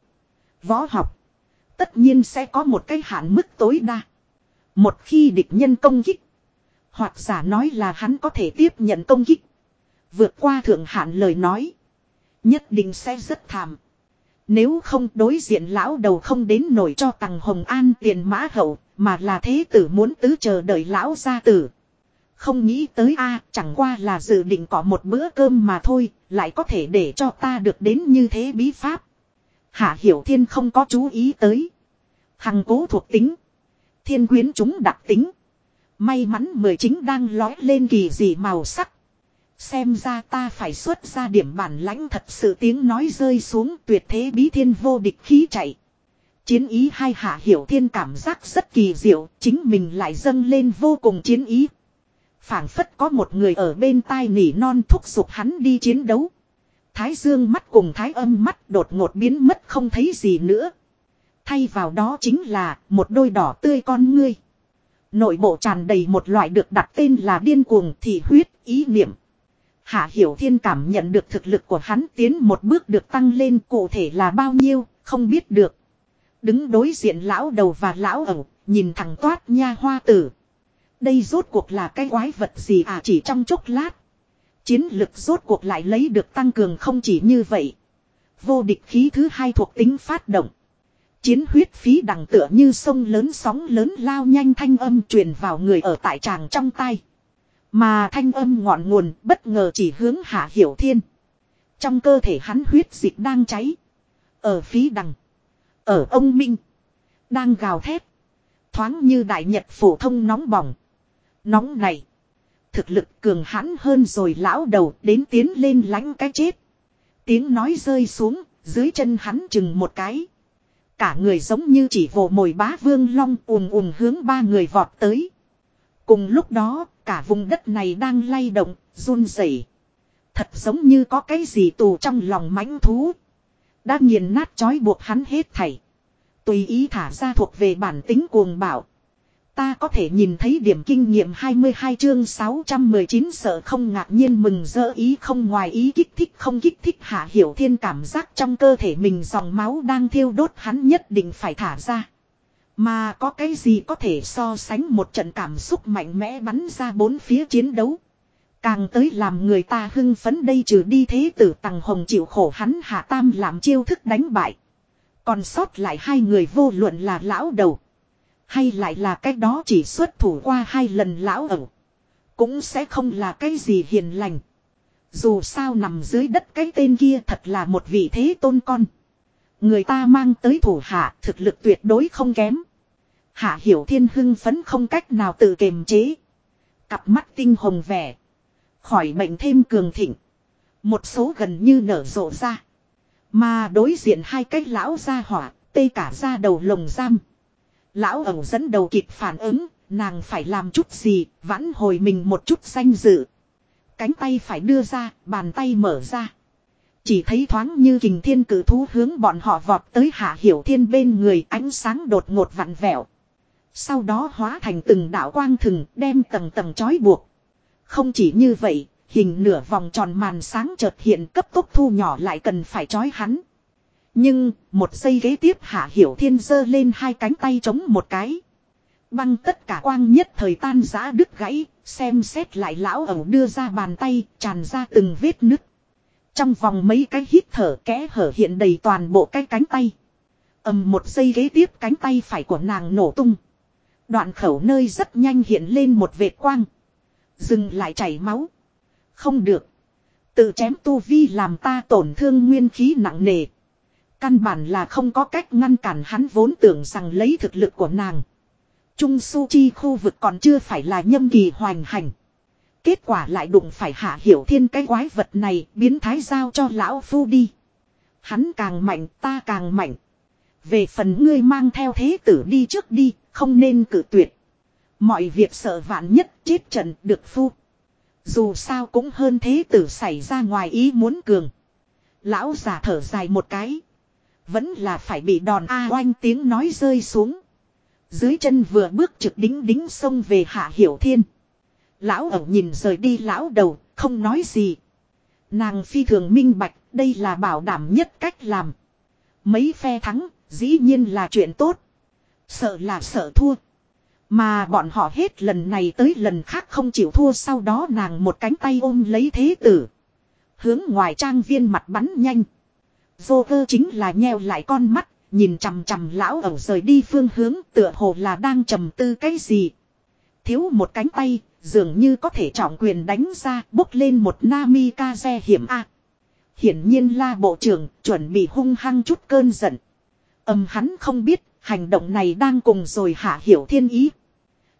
Võ học. Tất nhiên sẽ có một cái hạn mức tối đa. Một khi địch nhân công kích. Hoặc giả nói là hắn có thể tiếp nhận công kích. Vượt qua thượng hạn lời nói. Nhất định sẽ rất thảm. Nếu không đối diện lão đầu không đến nổi cho tầng Hồng An tiền mã hậu, mà là thế tử muốn tứ chờ đợi lão gia tử. Không nghĩ tới a chẳng qua là dự định có một bữa cơm mà thôi, lại có thể để cho ta được đến như thế bí pháp. Hạ Hiểu Thiên không có chú ý tới. Hằng cố thuộc tính. Thiên quyến chúng đặc tính. May mắn mười chính đang lói lên kỳ dị màu sắc. Xem ra ta phải xuất ra điểm bản lãnh thật sự tiếng nói rơi xuống tuyệt thế bí thiên vô địch khí chạy. Chiến ý hai hạ hiểu thiên cảm giác rất kỳ diệu, chính mình lại dâng lên vô cùng chiến ý phảng phất có một người ở bên tai nỉ non thúc giục hắn đi chiến đấu. Thái dương mắt cùng thái âm mắt đột ngột biến mất không thấy gì nữa. Thay vào đó chính là một đôi đỏ tươi con ngươi. Nội bộ tràn đầy một loại được đặt tên là điên cuồng thị huyết ý niệm. Hạ Hiểu Thiên cảm nhận được thực lực của hắn tiến một bước được tăng lên cụ thể là bao nhiêu, không biết được. Đứng đối diện lão đầu và lão ẩu, nhìn thẳng toát nha hoa tử. Đây rốt cuộc là cái quái vật gì à chỉ trong chốc lát. Chiến lực rốt cuộc lại lấy được tăng cường không chỉ như vậy. Vô địch khí thứ hai thuộc tính phát động. Chiến huyết phí đằng tựa như sông lớn sóng lớn lao nhanh thanh âm truyền vào người ở tại tràng trong tay. Mà thanh âm ngọn nguồn bất ngờ chỉ hướng hạ hiểu thiên. Trong cơ thể hắn huyết dịch đang cháy. Ở phí đằng. Ở ông Minh. Đang gào thét. Thoáng như đại nhật phổ thông nóng bỏng. Nóng này. Thực lực cường hãn hơn rồi lão đầu đến tiến lên lánh cái chết. Tiếng nói rơi xuống, dưới chân hắn chừng một cái. Cả người giống như chỉ vồ mồi bá vương long ùm ùm hướng ba người vọt tới. Cùng lúc đó, cả vùng đất này đang lay động, run rẩy. Thật giống như có cái gì tù trong lòng mãnh thú. Đã nghiền nát chói buộc hắn hết thảy. Tùy ý thả ra thuộc về bản tính cuồng bạo. Ta có thể nhìn thấy điểm kinh nghiệm 22 chương 619 sợ không ngạc nhiên mừng dỡ ý không ngoài ý kích thích không kích thích hạ hiểu thiên cảm giác trong cơ thể mình dòng máu đang thiêu đốt hắn nhất định phải thả ra. Mà có cái gì có thể so sánh một trận cảm xúc mạnh mẽ bắn ra bốn phía chiến đấu. Càng tới làm người ta hưng phấn đây trừ đi thế tử tằng hồng chịu khổ hắn hạ tam làm chiêu thức đánh bại. Còn sót lại hai người vô luận là lão đầu. Hay lại là cái đó chỉ xuất thủ qua hai lần lão ẩu. Cũng sẽ không là cái gì hiền lành. Dù sao nằm dưới đất cái tên kia thật là một vị thế tôn con. Người ta mang tới thủ hạ thực lực tuyệt đối không kém. Hạ hiểu thiên hưng phấn không cách nào tự kiềm chế. Cặp mắt tinh hồng vẻ. Khỏi bệnh thêm cường thịnh. Một số gần như nở rộ ra. Mà đối diện hai cái lão ra hỏa, tê cả ra đầu lồng giam. Lão ẩu dẫn đầu kịp phản ứng, nàng phải làm chút gì, vãn hồi mình một chút danh dự. Cánh tay phải đưa ra, bàn tay mở ra. Chỉ thấy thoáng như kình thiên cử thú hướng bọn họ vọt tới hạ hiểu thiên bên người ánh sáng đột ngột vặn vẹo. Sau đó hóa thành từng đạo quang thừng đem tầng tầng trói buộc. Không chỉ như vậy, hình nửa vòng tròn màn sáng chợt hiện cấp tốc thu nhỏ lại cần phải trói hắn. Nhưng, một giây ghế tiếp hạ hiểu thiên giơ lên hai cánh tay chống một cái. Băng tất cả quang nhất thời tan giã đứt gãy, xem xét lại lão ẩu đưa ra bàn tay, tràn ra từng vết nứt. Trong vòng mấy cái hít thở kẽ hở hiện đầy toàn bộ cái cánh tay. ầm một giây ghế tiếp cánh tay phải của nàng nổ tung. Đoạn khẩu nơi rất nhanh hiện lên một vệt quang. Dừng lại chảy máu. Không được. Tự chém tu vi làm ta tổn thương nguyên khí nặng nề. Căn bản là không có cách ngăn cản hắn vốn tưởng rằng lấy thực lực của nàng. Trung su chi khu vực còn chưa phải là nhâm kỳ hoành hành. Kết quả lại đụng phải hạ hiểu thiên cái quái vật này biến thái giao cho lão phu đi. Hắn càng mạnh ta càng mạnh. Về phần ngươi mang theo thế tử đi trước đi, không nên cử tuyệt. Mọi việc sợ vạn nhất chết trận được phu. Dù sao cũng hơn thế tử xảy ra ngoài ý muốn cường. Lão già thở dài một cái. Vẫn là phải bị đòn A oanh tiếng nói rơi xuống. Dưới chân vừa bước trực đính đính xông về hạ hiểu thiên. Lão ẩu nhìn rời đi lão đầu, không nói gì. Nàng phi thường minh bạch, đây là bảo đảm nhất cách làm. Mấy phe thắng, dĩ nhiên là chuyện tốt. Sợ là sợ thua. Mà bọn họ hết lần này tới lần khác không chịu thua sau đó nàng một cánh tay ôm lấy thế tử. Hướng ngoài trang viên mặt bắn nhanh. Dô cơ chính là nheo lại con mắt, nhìn chằm chằm lão ẩu rời đi phương hướng tựa hồ là đang trầm tư cái gì. Thiếu một cánh tay, dường như có thể trọng quyền đánh ra, bốc lên một nami ca hiểm A. Hiển nhiên la bộ trưởng, chuẩn bị hung hăng chút cơn giận. Âm hắn không biết, hành động này đang cùng rồi hạ hiểu thiên ý.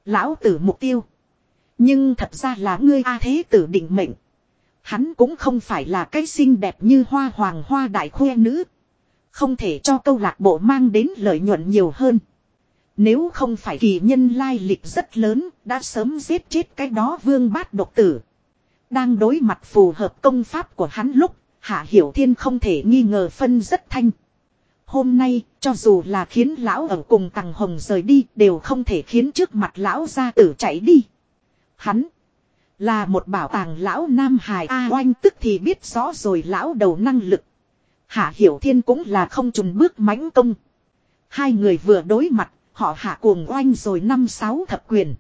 Lão tử mục tiêu. Nhưng thật ra là ngươi A thế tử định mệnh. Hắn cũng không phải là cái xinh đẹp như hoa hoàng hoa đại khoe nữ. Không thể cho câu lạc bộ mang đến lợi nhuận nhiều hơn. Nếu không phải kỳ nhân lai lịch rất lớn, đã sớm giết chết cái đó vương bát độc tử. Đang đối mặt phù hợp công pháp của hắn lúc, Hạ Hiểu Thiên không thể nghi ngờ phân rất thanh. Hôm nay, cho dù là khiến lão ở cùng tầng hồng rời đi, đều không thể khiến trước mặt lão gia tử chạy đi. Hắn là một bảo tàng lão Nam Hải A oanh tức thì biết rõ rồi lão đầu năng lực. Hạ Hiểu Thiên cũng là không trùng bước mãnh công. Hai người vừa đối mặt, họ hạ cuồng oanh rồi năm sáu thập quyền.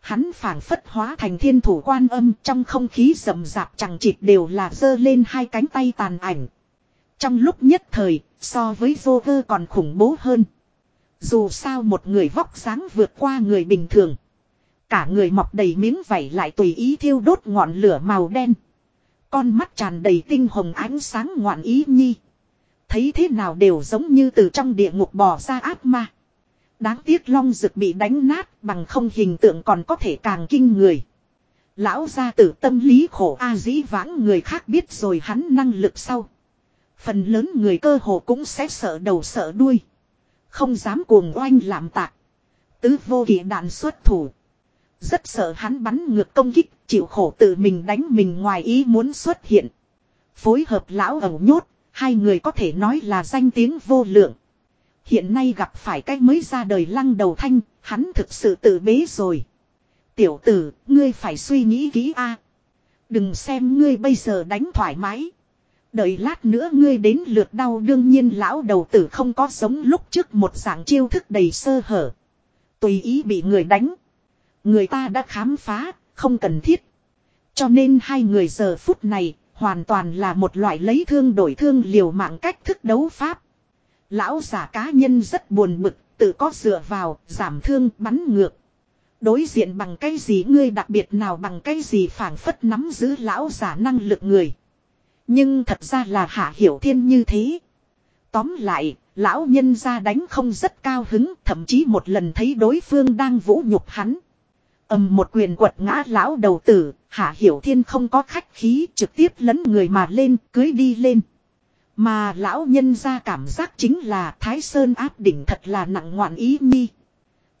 Hắn phảng phất hóa thành thiên thủ quan âm trong không khí rầm rạp chẳng chịt đều là dơ lên hai cánh tay tàn ảnh. Trong lúc nhất thời, so với vô cơ còn khủng bố hơn. Dù sao một người vóc dáng vượt qua người bình thường. Cả người mọc đầy miếng vảy lại tùy ý thiêu đốt ngọn lửa màu đen. Con mắt tràn đầy tinh hồng ánh sáng ngoạn ý nhi. Thấy thế nào đều giống như từ trong địa ngục bò ra ác ma. Đáng tiếc long rực bị đánh nát bằng không hình tượng còn có thể càng kinh người. Lão gia tử tâm lý khổ a dĩ vãng người khác biết rồi hắn năng lực sau. Phần lớn người cơ hồ cũng sẽ sợ đầu sợ đuôi. Không dám cuồng oanh làm tạc. Tứ vô kỷ đạn xuất thủ. Rất sợ hắn bắn ngược công kích, chịu khổ tự mình đánh mình ngoài ý muốn xuất hiện. Phối hợp lão ẩu nhốt, hai người có thể nói là danh tiếng vô lượng. Hiện nay gặp phải cách mới ra đời lăng đầu thanh, hắn thực sự tự bế rồi. Tiểu tử, ngươi phải suy nghĩ kỹ a. Đừng xem ngươi bây giờ đánh thoải mái. Đợi lát nữa ngươi đến lượt đau đương nhiên lão đầu tử không có giống lúc trước một dạng chiêu thức đầy sơ hở. Tùy ý bị người đánh. Người ta đã khám phá, không cần thiết. Cho nên hai người giờ phút này, hoàn toàn là một loại lấy thương đổi thương liều mạng cách thức đấu pháp. Lão giả cá nhân rất buồn bực, tự có dựa vào, giảm thương, bắn ngược. Đối diện bằng cái gì ngươi đặc biệt nào bằng cái gì phảng phất nắm giữ lão giả năng lực người. Nhưng thật ra là hạ hiểu thiên như thế. Tóm lại, lão nhân ra đánh không rất cao hứng, thậm chí một lần thấy đối phương đang vũ nhục hắn ầm một quyền quật ngã lão đầu tử, hạ hiểu thiên không có khách khí trực tiếp lấn người mà lên, cưới đi lên. Mà lão nhân ra cảm giác chính là Thái Sơn áp đỉnh thật là nặng ngoạn ý mi.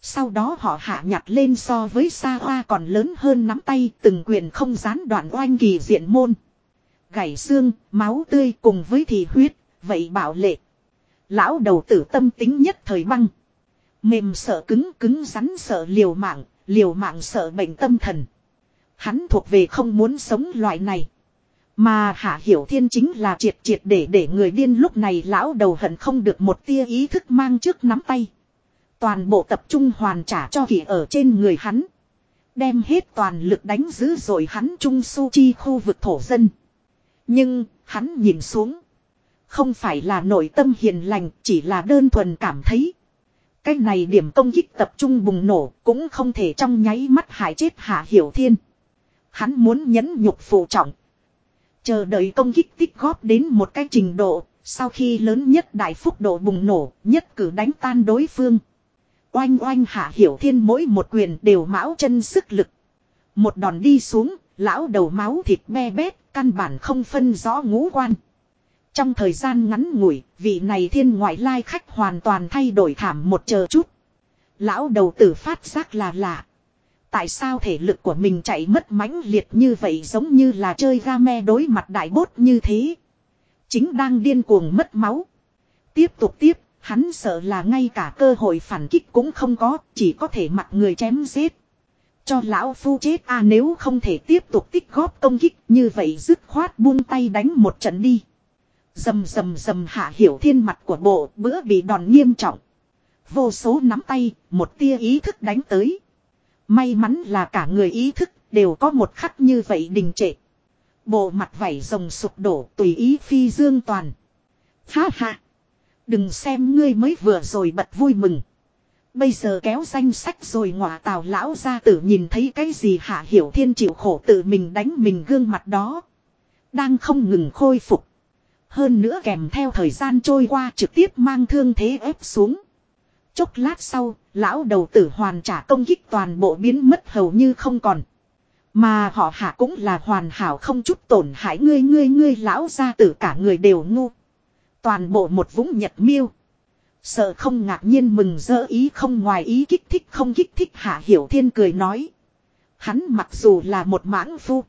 Sau đó họ hạ nhặt lên so với xa hoa còn lớn hơn nắm tay từng quyền không gián đoạn oanh kỳ diện môn. Gãy xương, máu tươi cùng với thì huyết, vậy bảo lệ. Lão đầu tử tâm tính nhất thời băng. Mềm sợ cứng cứng rắn sợ liều mạng, Liều mạng sợ bệnh tâm thần. Hắn thuộc về không muốn sống loại này. Mà Hạ Hiểu Thiên chính là triệt triệt để để người điên lúc này lão đầu hận không được một tia ý thức mang trước nắm tay. Toàn bộ tập trung hoàn trả cho kỳ ở trên người hắn. Đem hết toàn lực đánh giữ rồi hắn trung su chi khu vực thổ dân. Nhưng, hắn nhìn xuống. Không phải là nội tâm hiền lành, chỉ là đơn thuần cảm thấy. Cái này điểm công kích tập trung bùng nổ cũng không thể trong nháy mắt hại chết Hạ Hiểu Thiên. Hắn muốn nhấn nhục phụ trọng. Chờ đợi công kích tích góp đến một cái trình độ, sau khi lớn nhất đại phúc độ bùng nổ, nhất cử đánh tan đối phương. Oanh oanh Hạ Hiểu Thiên mỗi một quyền đều mão chân sức lực. Một đòn đi xuống, lão đầu máu thịt me bét, căn bản không phân rõ ngũ quan. Trong thời gian ngắn ngủi, vị này thiên ngoại lai khách hoàn toàn thay đổi thảm một chờ chút. Lão đầu tử phát giác là lạ. Tại sao thể lực của mình chạy mất mãnh liệt như vậy giống như là chơi game đối mặt đại bốt như thế. Chính đang điên cuồng mất máu. Tiếp tục tiếp, hắn sợ là ngay cả cơ hội phản kích cũng không có, chỉ có thể mặc người chém giết. Cho lão phu chết à nếu không thể tiếp tục tích góp công kích như vậy dứt khoát buông tay đánh một trận đi. Dầm dầm dầm hạ hiểu thiên mặt của bộ bữa bị đòn nghiêm trọng. Vô số nắm tay, một tia ý thức đánh tới. May mắn là cả người ý thức đều có một khắc như vậy đình trệ. Bộ mặt vảy rồng sụp đổ tùy ý phi dương toàn. Ha ha. Đừng xem ngươi mới vừa rồi bật vui mừng. Bây giờ kéo danh sách rồi ngọa tào lão ra tử nhìn thấy cái gì hạ hiểu thiên chịu khổ tự mình đánh mình gương mặt đó. Đang không ngừng khôi phục. Hơn nữa kèm theo thời gian trôi qua trực tiếp mang thương thế ép xuống. Chốc lát sau, lão đầu tử hoàn trả công kích toàn bộ biến mất hầu như không còn. Mà họ hạ cũng là hoàn hảo không chút tổn hại ngươi ngươi ngươi lão gia tử cả người đều ngu. Toàn bộ một vũng nhật miêu. Sợ không ngạc nhiên mừng rỡ ý không ngoài ý kích thích không kích thích hạ hiểu thiên cười nói. Hắn mặc dù là một mãng phu.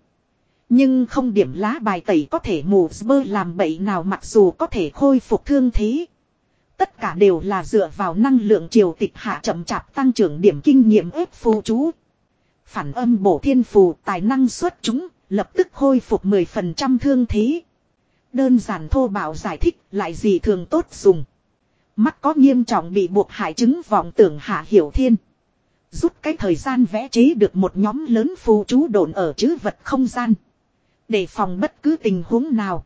Nhưng không điểm lá bài tẩy có thể mù bơ làm bậy nào mặc dù có thể khôi phục thương thế. Tất cả đều là dựa vào năng lượng triều tịch hạ chậm chạp tăng trưởng điểm kinh nghiệm ép phù chú. Phản âm bổ thiên phù tài năng xuất chúng, lập tức khôi phục 10% thương thế. Đơn giản thô bảo giải thích lại gì thường tốt dùng. Mắt có nghiêm trọng bị buộc hại chứng vọng tưởng hạ hiểu thiên. Rút cái thời gian vẽ chế được một nhóm lớn phù chú đồn ở chữ vật không gian. Để phòng bất cứ tình huống nào.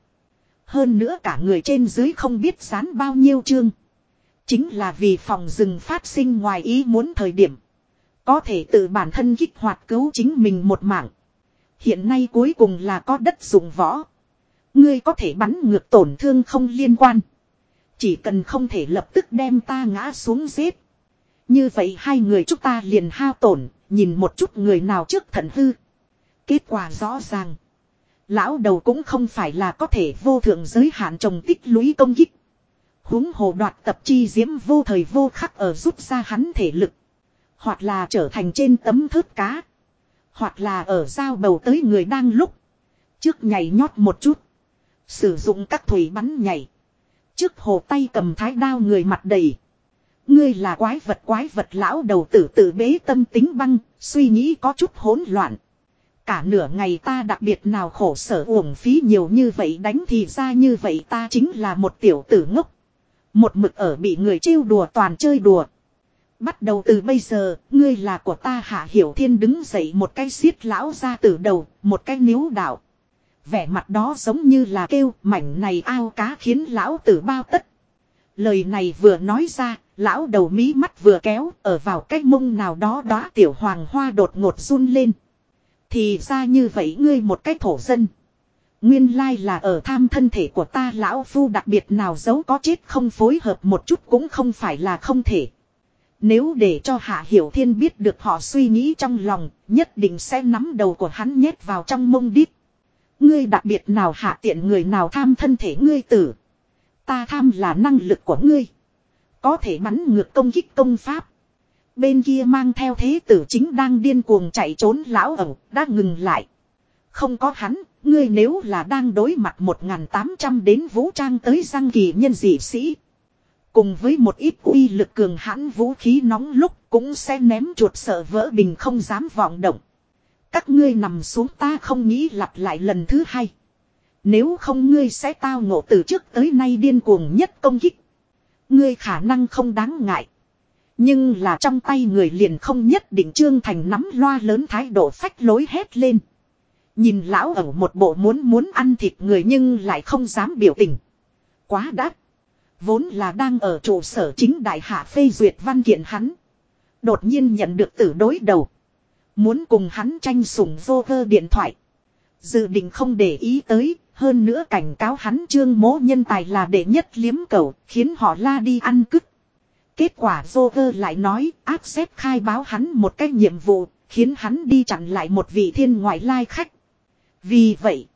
Hơn nữa cả người trên dưới không biết dán bao nhiêu chương. Chính là vì phòng rừng phát sinh ngoài ý muốn thời điểm. Có thể tự bản thân kích hoạt cứu chính mình một mạng. Hiện nay cuối cùng là có đất dụng võ. Ngươi có thể bắn ngược tổn thương không liên quan. Chỉ cần không thể lập tức đem ta ngã xuống giết. Như vậy hai người chúng ta liền hao tổn, nhìn một chút người nào trước thận hư. Kết quả rõ ràng. Lão đầu cũng không phải là có thể vô thượng giới hạn trồng tích lũy công kích. huống hồ đoạt tập chi diễm vô thời vô khắc ở rút ra hắn thể lực. Hoặc là trở thành trên tấm thớt cá. Hoặc là ở giao bầu tới người đang lúc. Trước nhảy nhót một chút. Sử dụng các thủy bắn nhảy. Trước hồ tay cầm thái đao người mặt đầy. Ngươi là quái vật quái vật lão đầu tử tự bế tâm tính băng, suy nghĩ có chút hỗn loạn. Cả nửa ngày ta đặc biệt nào khổ sở uổng phí nhiều như vậy đánh thì ra như vậy ta chính là một tiểu tử ngốc. Một mực ở bị người trêu đùa toàn chơi đùa. Bắt đầu từ bây giờ, ngươi là của ta hạ hiểu thiên đứng dậy một cái xiết lão ra từ đầu, một cái níu đạo. Vẻ mặt đó giống như là kêu mảnh này ao cá khiến lão tử bao tất. Lời này vừa nói ra, lão đầu mí mắt vừa kéo, ở vào cái mông nào đó đó tiểu hoàng hoa đột ngột run lên. Thì ra như vậy ngươi một cái thổ dân. Nguyên lai là ở tham thân thể của ta lão phu đặc biệt nào giấu có chết không phối hợp một chút cũng không phải là không thể. Nếu để cho Hạ Hiểu Thiên biết được họ suy nghĩ trong lòng, nhất định sẽ nắm đầu của hắn nhét vào trong mông đít. Ngươi đặc biệt nào hạ tiện người nào tham thân thể ngươi tử. Ta tham là năng lực của ngươi. Có thể bắn ngược công kích công pháp. Bên kia mang theo thế tử chính đang điên cuồng chạy trốn lão ẩu, đã ngừng lại. Không có hắn, ngươi nếu là đang đối mặt 1.800 đến vũ trang tới răng kỳ nhân dị sĩ. Cùng với một ít uy lực cường hãn vũ khí nóng lúc cũng sẽ ném chuột sợ vỡ bình không dám vọng động. Các ngươi nằm xuống ta không nghĩ lặp lại lần thứ hai. Nếu không ngươi sẽ tao ngộ từ trước tới nay điên cuồng nhất công kích. Ngươi khả năng không đáng ngại. Nhưng là trong tay người liền không nhất định trương thành nắm loa lớn thái độ phách lối hét lên. Nhìn lão ở một bộ muốn muốn ăn thịt người nhưng lại không dám biểu tình. Quá đắt. Vốn là đang ở trụ sở chính đại hạ phê duyệt văn kiện hắn. Đột nhiên nhận được tử đối đầu. Muốn cùng hắn tranh sủng vô vơ điện thoại. Dự định không để ý tới, hơn nữa cảnh cáo hắn trương mố nhân tài là đệ nhất liếm cầu, khiến họ la đi ăn cứt. Kết quả Joker lại nói, áp xếp khai báo hắn một cái nhiệm vụ, khiến hắn đi chặn lại một vị thiên ngoại lai khách. Vì vậy,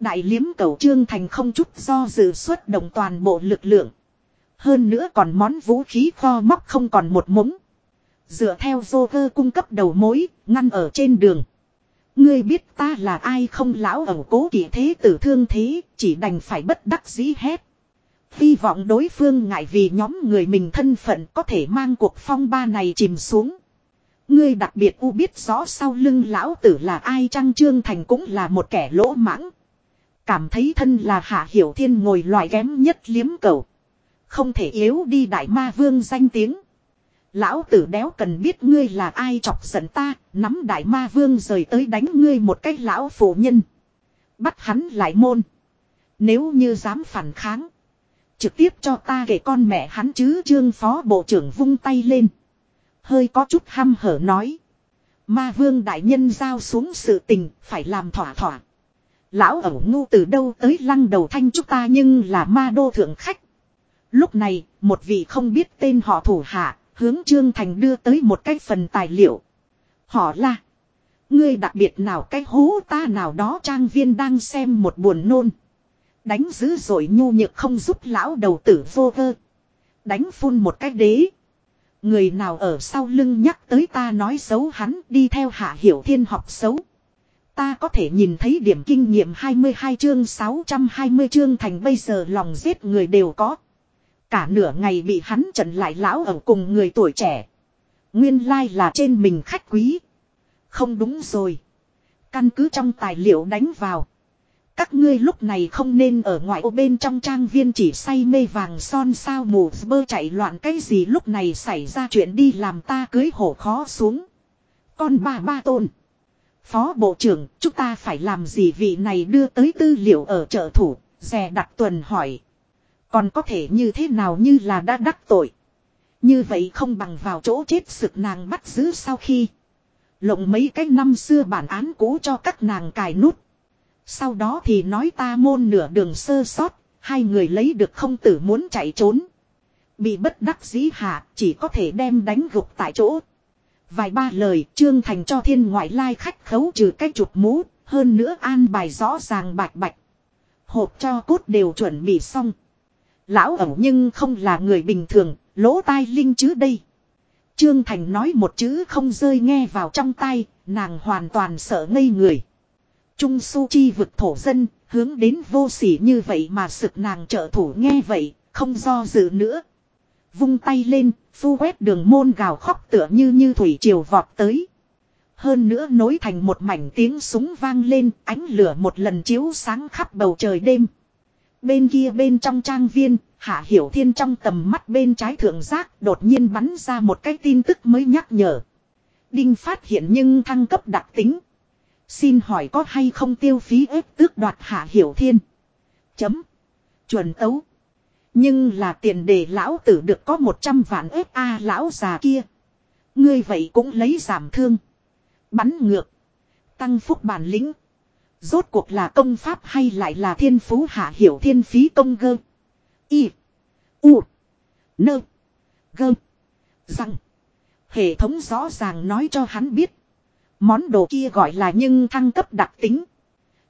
đại liếm cầu trương thành không chút do dự xuất động toàn bộ lực lượng. Hơn nữa còn món vũ khí kho móc không còn một mống. Dựa theo Joker cung cấp đầu mối, ngăn ở trên đường. Ngươi biết ta là ai không lão ẩu cố kỵ thế tử thương thế, chỉ đành phải bất đắc dĩ hết. Hy vọng đối phương ngại vì nhóm người mình thân phận có thể mang cuộc phong ba này chìm xuống. Ngươi đặc biệt u biết rõ sau lưng lão tử là ai trăng trương thành cũng là một kẻ lỗ mãng. Cảm thấy thân là hạ hiểu thiên ngồi loại kém nhất liếm cầu. Không thể yếu đi đại ma vương danh tiếng. Lão tử đéo cần biết ngươi là ai chọc giận ta, nắm đại ma vương rời tới đánh ngươi một cách lão phụ nhân. Bắt hắn lại môn. Nếu như dám phản kháng. Trực tiếp cho ta kể con mẹ hắn chứ trương phó bộ trưởng vung tay lên. Hơi có chút hăm hở nói. Ma vương đại nhân giao xuống sự tình, phải làm thỏa thỏa. Lão ẩu ngu từ đâu tới lăng đầu thanh chúng ta nhưng là ma đô thượng khách. Lúc này, một vị không biết tên họ thủ hạ, hướng Trương Thành đưa tới một cái phần tài liệu. Họ là, ngươi đặc biệt nào cái hố ta nào đó trang viên đang xem một buồn nôn. Đánh dữ rồi nhu nhược không giúp lão đầu tử vô vơ. Đánh phun một cách đế. Người nào ở sau lưng nhắc tới ta nói xấu hắn đi theo hạ hiểu thiên học xấu. Ta có thể nhìn thấy điểm kinh nghiệm 22 chương 620 chương thành bây giờ lòng giết người đều có. Cả nửa ngày bị hắn trận lại lão ở cùng người tuổi trẻ. Nguyên lai là trên mình khách quý. Không đúng rồi. Căn cứ trong tài liệu đánh vào. Các ngươi lúc này không nên ở ngoại ô bên trong trang viên chỉ say mê vàng son sao mù bơ chạy loạn cái gì lúc này xảy ra chuyện đi làm ta cưới hổ khó xuống. Con bà ba tôn. Phó Bộ trưởng, chúng ta phải làm gì vị này đưa tới tư liệu ở trợ thủ, dè đặt tuần hỏi. Còn có thể như thế nào như là đã đắc tội. Như vậy không bằng vào chỗ chết sực nàng bắt giữ sau khi. Lộng mấy cái năm xưa bản án cũ cho các nàng cài nút. Sau đó thì nói ta môn nửa đường sơ sót, hai người lấy được không tử muốn chạy trốn. Bị bất đắc dĩ hạ, chỉ có thể đem đánh gục tại chỗ. Vài ba lời, Trương Thành cho thiên ngoại lai khách khấu trừ cái chụp mũ, hơn nữa an bài rõ ràng bạch bạch. Hộp cho cốt đều chuẩn bị xong. Lão ẩu nhưng không là người bình thường, lỗ tai linh chứ đây. Trương Thành nói một chữ không rơi nghe vào trong tai, nàng hoàn toàn sợ ngây người. Trung su chi vực thổ dân, hướng đến vô sỉ như vậy mà sực nàng trợ thủ nghe vậy, không do dự nữa. Vung tay lên, phu quét đường môn gào khóc tựa như như thủy triều vọt tới. Hơn nữa nối thành một mảnh tiếng súng vang lên, ánh lửa một lần chiếu sáng khắp bầu trời đêm. Bên kia bên trong trang viên, Hạ Hiểu Thiên trong tầm mắt bên trái thượng giác đột nhiên bắn ra một cái tin tức mới nhắc nhở. Đinh phát hiện nhưng thăng cấp đặc tính. Xin hỏi có hay không tiêu phí ếp tước đoạt Hạ Hiểu Thiên. Chấm. Chuẩn tấu. Nhưng là tiền để lão tử được có 100 vạn ếp a lão già kia. Ngươi vậy cũng lấy giảm thương. Bắn ngược. Tăng phúc bản lĩnh. Rốt cuộc là công pháp hay lại là thiên phú hạ hiểu thiên phí công gơ. Y. U. Nơ. Gơ. Răng. Hệ thống rõ ràng nói cho hắn biết. Món đồ kia gọi là nhưng thăng cấp đặc tính.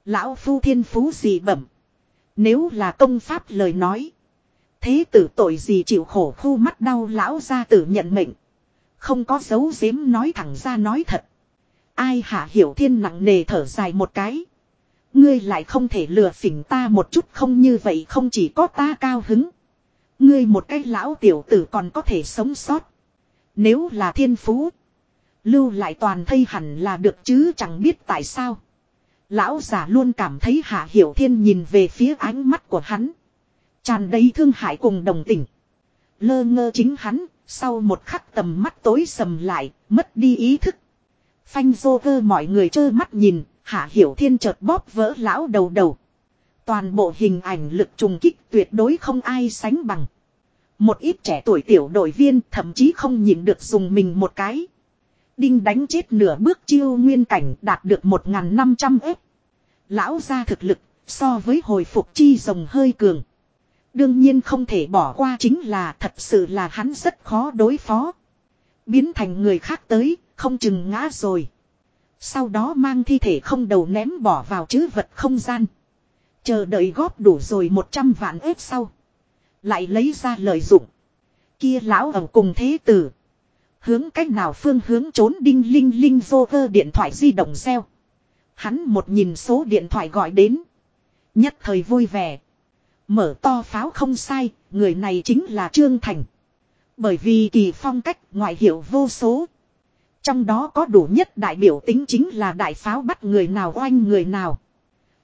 Lão phu thiên phú gì bẩm. Nếu là công pháp lời nói. Thế tử tội gì chịu khổ khu mắt đau lão ra tử nhận mệnh. Không có dấu giếm nói thẳng ra nói thật. Ai hạ hiểu thiên nặng nề thở dài một cái. Ngươi lại không thể lừa phỉnh ta một chút không như vậy không chỉ có ta cao hứng. Ngươi một cái lão tiểu tử còn có thể sống sót. Nếu là thiên phú. Lưu lại toàn thây hẳn là được chứ chẳng biết tại sao. Lão giả luôn cảm thấy hạ hiểu thiên nhìn về phía ánh mắt của hắn. Tràn đầy thương hại cùng đồng tình. Lơ ngơ chính hắn, sau một khắc tầm mắt tối sầm lại, mất đi ý thức. Phanh dô cơ mọi người trơ mắt nhìn, hạ hiểu thiên chợt bóp vỡ lão đầu đầu. Toàn bộ hình ảnh lực trùng kích tuyệt đối không ai sánh bằng. Một ít trẻ tuổi tiểu đội viên thậm chí không nhìn được dùng mình một cái. Đinh đánh chết nửa bước chiêu nguyên cảnh đạt được 1.500 ếp. Lão ra thực lực so với hồi phục chi rồng hơi cường. Đương nhiên không thể bỏ qua chính là thật sự là hắn rất khó đối phó. Biến thành người khác tới, không chừng ngã rồi. Sau đó mang thi thể không đầu ném bỏ vào chữ vật không gian. Chờ đợi góp đủ rồi 100 vạn ếp sau. Lại lấy ra lợi dụng. Kia lão ở cùng thế tử. Hướng cách nào phương hướng trốn đinh linh linh vô cơ điện thoại di động xeo. Hắn một nhìn số điện thoại gọi đến. Nhất thời vui vẻ. Mở to pháo không sai, người này chính là Trương Thành. Bởi vì kỳ phong cách ngoại hiệu vô số. Trong đó có đủ nhất đại biểu tính chính là đại pháo bắt người nào oanh người nào.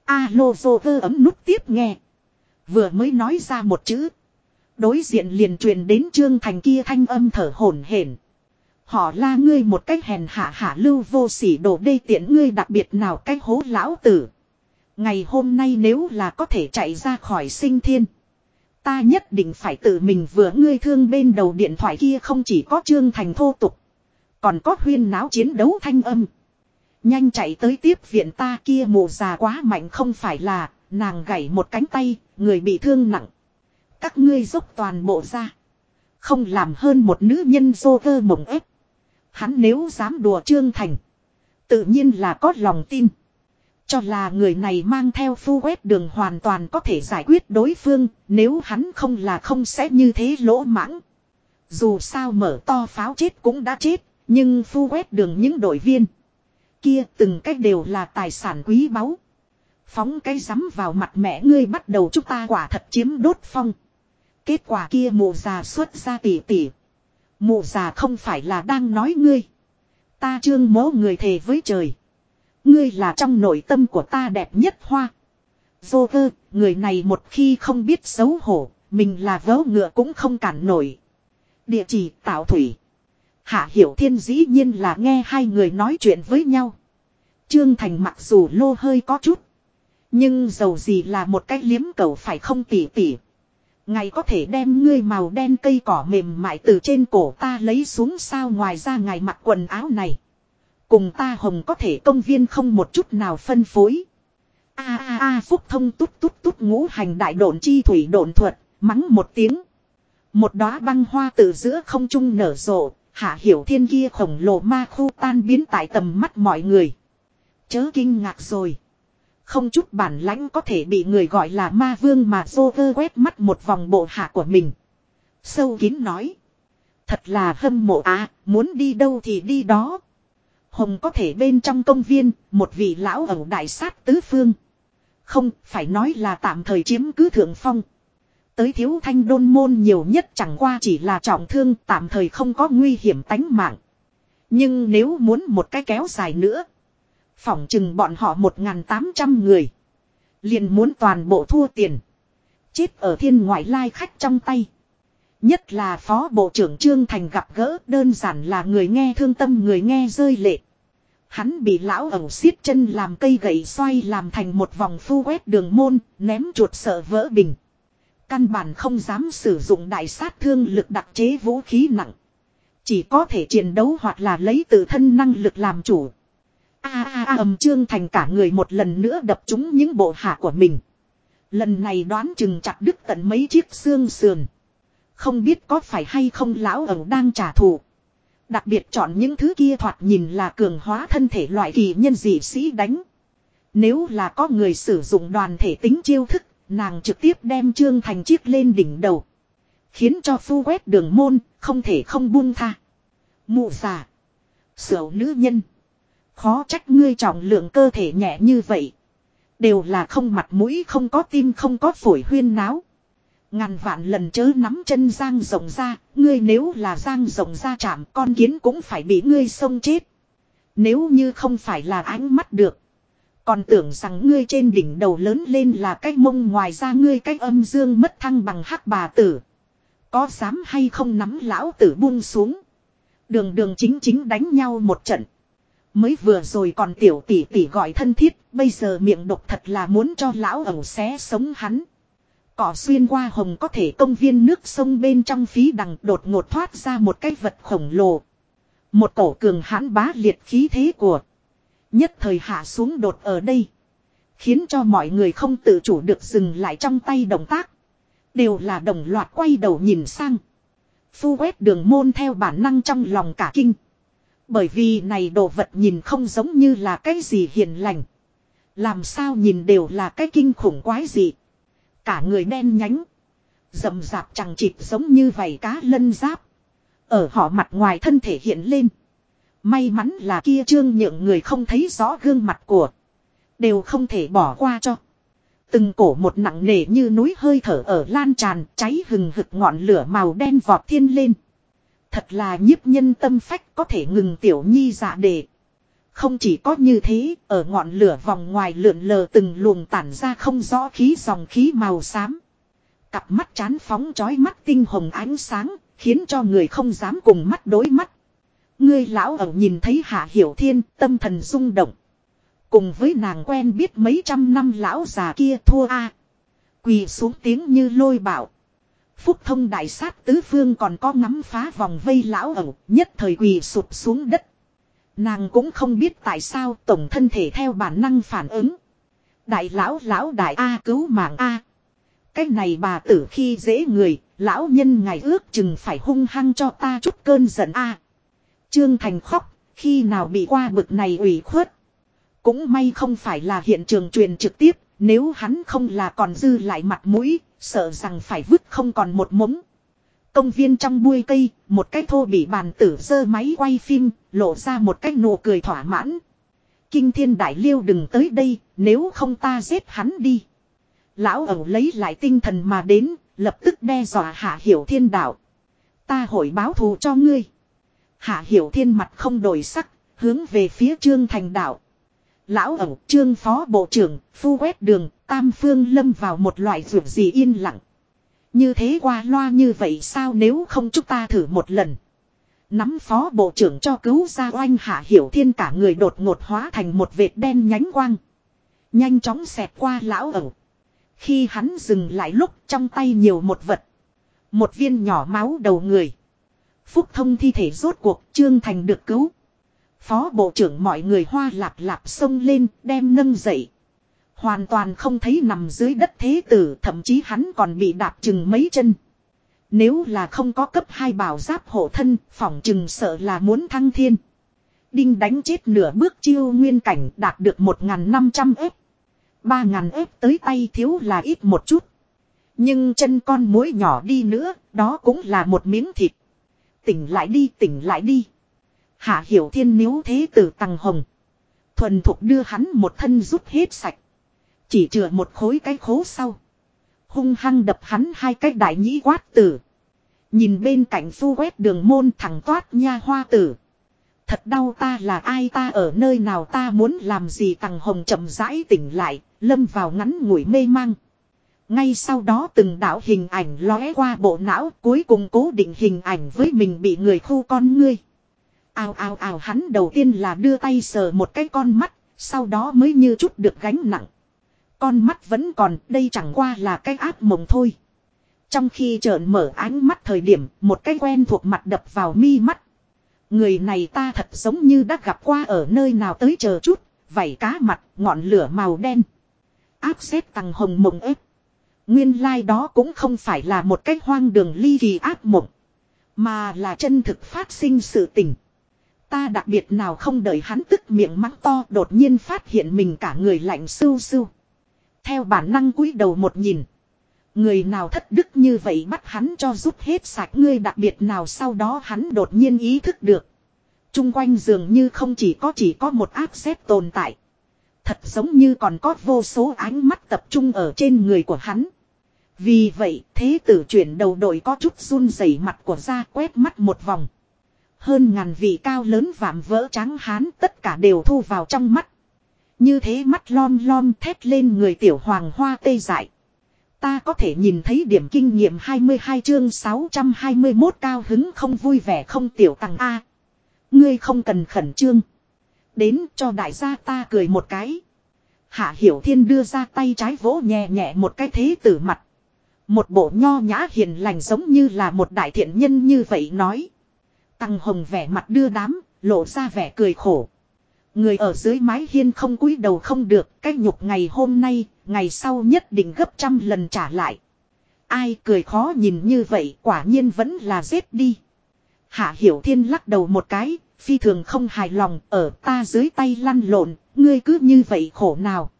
Alo vô cơ ấm nút tiếp nghe. Vừa mới nói ra một chữ. Đối diện liền truyền đến Trương Thành kia thanh âm thở hổn hển. Họ la ngươi một cách hèn hạ hạ lưu vô sỉ đổ đê tiện ngươi đặc biệt nào cách hố lão tử. Ngày hôm nay nếu là có thể chạy ra khỏi sinh thiên. Ta nhất định phải tự mình vừa ngươi thương bên đầu điện thoại kia không chỉ có trương thành thô tục. Còn có huyên náo chiến đấu thanh âm. Nhanh chạy tới tiếp viện ta kia mù già quá mạnh không phải là nàng gãy một cánh tay, người bị thương nặng. Các ngươi dốc toàn bộ ra. Không làm hơn một nữ nhân dô vơ mộng ép. Hắn nếu dám đùa Trương Thành. Tự nhiên là có lòng tin. Cho là người này mang theo phu quét đường hoàn toàn có thể giải quyết đối phương. Nếu hắn không là không sẽ như thế lỗ mãng. Dù sao mở to pháo chết cũng đã chết. Nhưng phu quét đường những đội viên. Kia từng cách đều là tài sản quý báu. Phóng cái rắm vào mặt mẹ ngươi bắt đầu chúng ta quả thật chiếm đốt phong. Kết quả kia mụ già xuất ra tỉ tỉ. Mụ già không phải là đang nói ngươi. Ta trương mố người thề với trời. Ngươi là trong nội tâm của ta đẹp nhất hoa. Vô vơ người này một khi không biết xấu hổ, mình là vớ ngựa cũng không cản nổi. Địa chỉ tạo thủy. Hạ Hiểu Thiên dĩ nhiên là nghe hai người nói chuyện với nhau. Trương Thành mặc dù lô hơi có chút. Nhưng dầu gì là một cái liếm cầu phải không tỉ tỉ. Ngày có thể đem ngươi màu đen cây cỏ mềm mại từ trên cổ ta lấy xuống sao ngoài ra ngài mặc quần áo này. Cùng ta hồng có thể công viên không một chút nào phân phối. A a a phúc thông tút tút tút ngũ hành đại độn chi thủy độn thuật, mắng một tiếng. Một đóa băng hoa từ giữa không trung nở rộ, hạ hiểu thiên kia khổng lồ ma khu tan biến tại tầm mắt mọi người. Chớ kinh ngạc rồi. Không chút bản lãnh có thể bị người gọi là ma vương mà Joker vơ quét mắt một vòng bộ hạ của mình. Sâu kín nói. Thật là hâm mộ à, muốn đi đâu thì đi đó. Hồng có thể bên trong công viên, một vị lão ẩu đại sát tứ phương. Không, phải nói là tạm thời chiếm cứ thượng phong. Tới thiếu thanh đôn môn nhiều nhất chẳng qua chỉ là trọng thương tạm thời không có nguy hiểm tánh mạng. Nhưng nếu muốn một cái kéo dài nữa. Phỏng chừng bọn họ 1.800 người. Liền muốn toàn bộ thua tiền. Chết ở thiên ngoại lai khách trong tay. Nhất là Phó Bộ trưởng Trương Thành gặp gỡ đơn giản là người nghe thương tâm người nghe rơi lệ. Hắn bị lão ẩu xiết chân làm cây gậy xoay làm thành một vòng phu quét đường môn, ném chuột sợ vỡ bình. Căn bản không dám sử dụng đại sát thương lực đặc chế vũ khí nặng. Chỉ có thể chiến đấu hoặc là lấy tự thân năng lực làm chủ. A a a ầm trương thành cả người một lần nữa đập trúng những bộ hạ của mình. Lần này đoán chừng chặt đứt tận mấy chiếc xương sườn. Không biết có phải hay không lão ẩu đang trả thù. Đặc biệt chọn những thứ kia thoạt nhìn là cường hóa thân thể loại kỳ nhân dị sĩ đánh. Nếu là có người sử dụng đoàn thể tính chiêu thức, nàng trực tiếp đem Trương Thành chiếc lên đỉnh đầu. Khiến cho phu quét đường môn, không thể không buông tha. Mụ già. Sửu nữ nhân. Khó trách ngươi trọng lượng cơ thể nhẹ như vậy. Đều là không mặt mũi không có tim không có phổi huyên náo. Ngàn vạn lần chớ nắm chân giang rộng ra, ngươi nếu là giang rộng ra chạm con kiến cũng phải bị ngươi sông chết. Nếu như không phải là ánh mắt được. Còn tưởng rằng ngươi trên đỉnh đầu lớn lên là cái mông ngoài ra ngươi cái âm dương mất thăng bằng hắc bà tử. Có dám hay không nắm lão tử buông xuống. Đường đường chính chính đánh nhau một trận. Mới vừa rồi còn tiểu tỷ tỷ gọi thân thiết, bây giờ miệng độc thật là muốn cho lão ẩu xé sống hắn. Cỏ xuyên qua hồng có thể công viên nước sông bên trong phí đằng đột ngột thoát ra một cái vật khổng lồ. Một cổ cường hãn bá liệt khí thế của. Nhất thời hạ xuống đột ở đây. Khiến cho mọi người không tự chủ được dừng lại trong tay động tác. Đều là đồng loạt quay đầu nhìn sang. Phu quét đường môn theo bản năng trong lòng cả kinh. Bởi vì này đồ vật nhìn không giống như là cái gì hiền lành. Làm sao nhìn đều là cái kinh khủng quái gì. Cả người đen nhánh. Dầm dạp chẳng chịt giống như vảy cá lân giáp. Ở họ mặt ngoài thân thể hiện lên. May mắn là kia trương nhượng người không thấy rõ gương mặt của. Đều không thể bỏ qua cho. Từng cổ một nặng nề như núi hơi thở ở lan tràn, cháy hừng hực ngọn lửa màu đen vọt thiên lên. Thật là nhiếp nhân tâm phách có thể ngừng tiểu nhi dạ đề. Không chỉ có như thế, ở ngọn lửa vòng ngoài lượn lờ từng luồng tản ra không rõ khí dòng khí màu xám. Cặp mắt chán phóng chói mắt tinh hồng ánh sáng, khiến cho người không dám cùng mắt đối mắt. Ngươi lão ẩu nhìn thấy Hạ Hiểu Thiên, tâm thần rung động. Cùng với nàng quen biết mấy trăm năm lão già kia thua a Quỳ xuống tiếng như lôi bảo. Phúc thông đại sát tứ phương còn có ngắm phá vòng vây lão ẩu, nhất thời quỳ sụp xuống đất. Nàng cũng không biết tại sao tổng thân thể theo bản năng phản ứng. Đại lão lão đại A cứu mạng A. Cái này bà tử khi dễ người, lão nhân ngày ước chừng phải hung hăng cho ta chút cơn giận A. Trương Thành khóc, khi nào bị qua bực này ủy khuất. Cũng may không phải là hiện trường truyền trực tiếp, nếu hắn không là còn dư lại mặt mũi, sợ rằng phải vứt không còn một mống. Công viên trong bui cây, một cái thô bị bàn tử dơ máy quay phim, lộ ra một cái nụ cười thỏa mãn. Kinh thiên đại liêu đừng tới đây, nếu không ta giết hắn đi. Lão ẩu lấy lại tinh thần mà đến, lập tức đe dọa hạ hiểu thiên đạo. Ta hội báo thù cho ngươi. Hạ hiểu thiên mặt không đổi sắc, hướng về phía trương thành đạo. Lão ẩu trương phó bộ trưởng, phu quét đường, tam phương lâm vào một loại ruột gì yên lặng. Như thế qua loa như vậy sao nếu không chúng ta thử một lần. Nắm phó bộ trưởng cho cứu ra oanh hạ hiểu thiên cả người đột ngột hóa thành một vệt đen nhánh quang. Nhanh chóng xẹt qua lão ẩu. Khi hắn dừng lại lúc trong tay nhiều một vật. Một viên nhỏ máu đầu người. Phúc thông thi thể rốt cuộc Trương Thành được cứu. Phó bộ trưởng mọi người hoa lạp lạp xông lên đem nâng dậy. Hoàn toàn không thấy nằm dưới đất thế tử thậm chí hắn còn bị đạp chừng mấy chân. Nếu là không có cấp hai bảo giáp hộ thân phỏng chừng sợ là muốn thăng thiên. Đinh đánh chết nửa bước chiêu nguyên cảnh đạt được 1.500 ếp. Ba ngàn ép tới tay thiếu là ít một chút. Nhưng chân con muối nhỏ đi nữa, đó cũng là một miếng thịt. Tỉnh lại đi, tỉnh lại đi. Hạ hiểu thiên nếu thế tử tăng hồng. Thuần thục đưa hắn một thân rút hết sạch. Chỉ chừa một khối cái khố sau. Hung hăng đập hắn hai cái đại nhĩ quát tử. Nhìn bên cạnh phu quét đường môn thẳng toát nha hoa tử. Thật đau ta là ai ta ở nơi nào ta muốn làm gì tăng hồng chậm rãi tỉnh lại, lâm vào ngắn ngủi mê mang. Ngay sau đó từng đạo hình ảnh lóe qua bộ não cuối cùng cố định hình ảnh với mình bị người khu con ngươi. Ào ào ào hắn đầu tiên là đưa tay sờ một cái con mắt, sau đó mới như chút được gánh nặng. Con mắt vẫn còn, đây chẳng qua là cái áp mộng thôi. Trong khi trợn mở ánh mắt thời điểm, một cái quen thuộc mặt đập vào mi mắt. Người này ta thật giống như đã gặp qua ở nơi nào tới chờ chút, vảy cá mặt, ngọn lửa màu đen. Áp xếp tầng hồng mộng ếp. Nguyên lai like đó cũng không phải là một cách hoang đường ly kỳ áp mộng. Mà là chân thực phát sinh sự tình. Ta đặc biệt nào không đợi hắn tức miệng mắng to đột nhiên phát hiện mình cả người lạnh sưu sưu. Theo bản năng cúi đầu một nhìn. Người nào thất đức như vậy bắt hắn cho giúp hết sạch ngươi đặc biệt nào sau đó hắn đột nhiên ý thức được. Trung quanh dường như không chỉ có chỉ có một áp xếp tồn tại. Thật giống như còn có vô số ánh mắt tập trung ở trên người của hắn. Vì vậy, thế tử chuyển đầu đội có chút run rẩy mặt của ra quét mắt một vòng. Hơn ngàn vị cao lớn vạm vỡ trắng hán tất cả đều thu vào trong mắt. Như thế mắt lom lom thét lên người tiểu hoàng hoa tê dại. Ta có thể nhìn thấy điểm kinh nghiệm 22 chương 621 cao hứng không vui vẻ không tiểu tăng A. Ngươi không cần khẩn trương. Đến cho đại gia ta cười một cái. Hạ Hiểu Thiên đưa ra tay trái vỗ nhẹ nhẹ một cái thế tử mặt. Một bộ nho nhã hiền lành giống như là một đại thiện nhân như vậy nói. Tăng hồng vẻ mặt đưa đám, lộ ra vẻ cười khổ. Người ở dưới mái hiên không cúi đầu không được, cái nhục ngày hôm nay, ngày sau nhất định gấp trăm lần trả lại. Ai cười khó nhìn như vậy quả nhiên vẫn là giết đi. Hạ Hiểu Thiên lắc đầu một cái, phi thường không hài lòng, ở ta dưới tay lăn lộn, ngươi cứ như vậy khổ nào.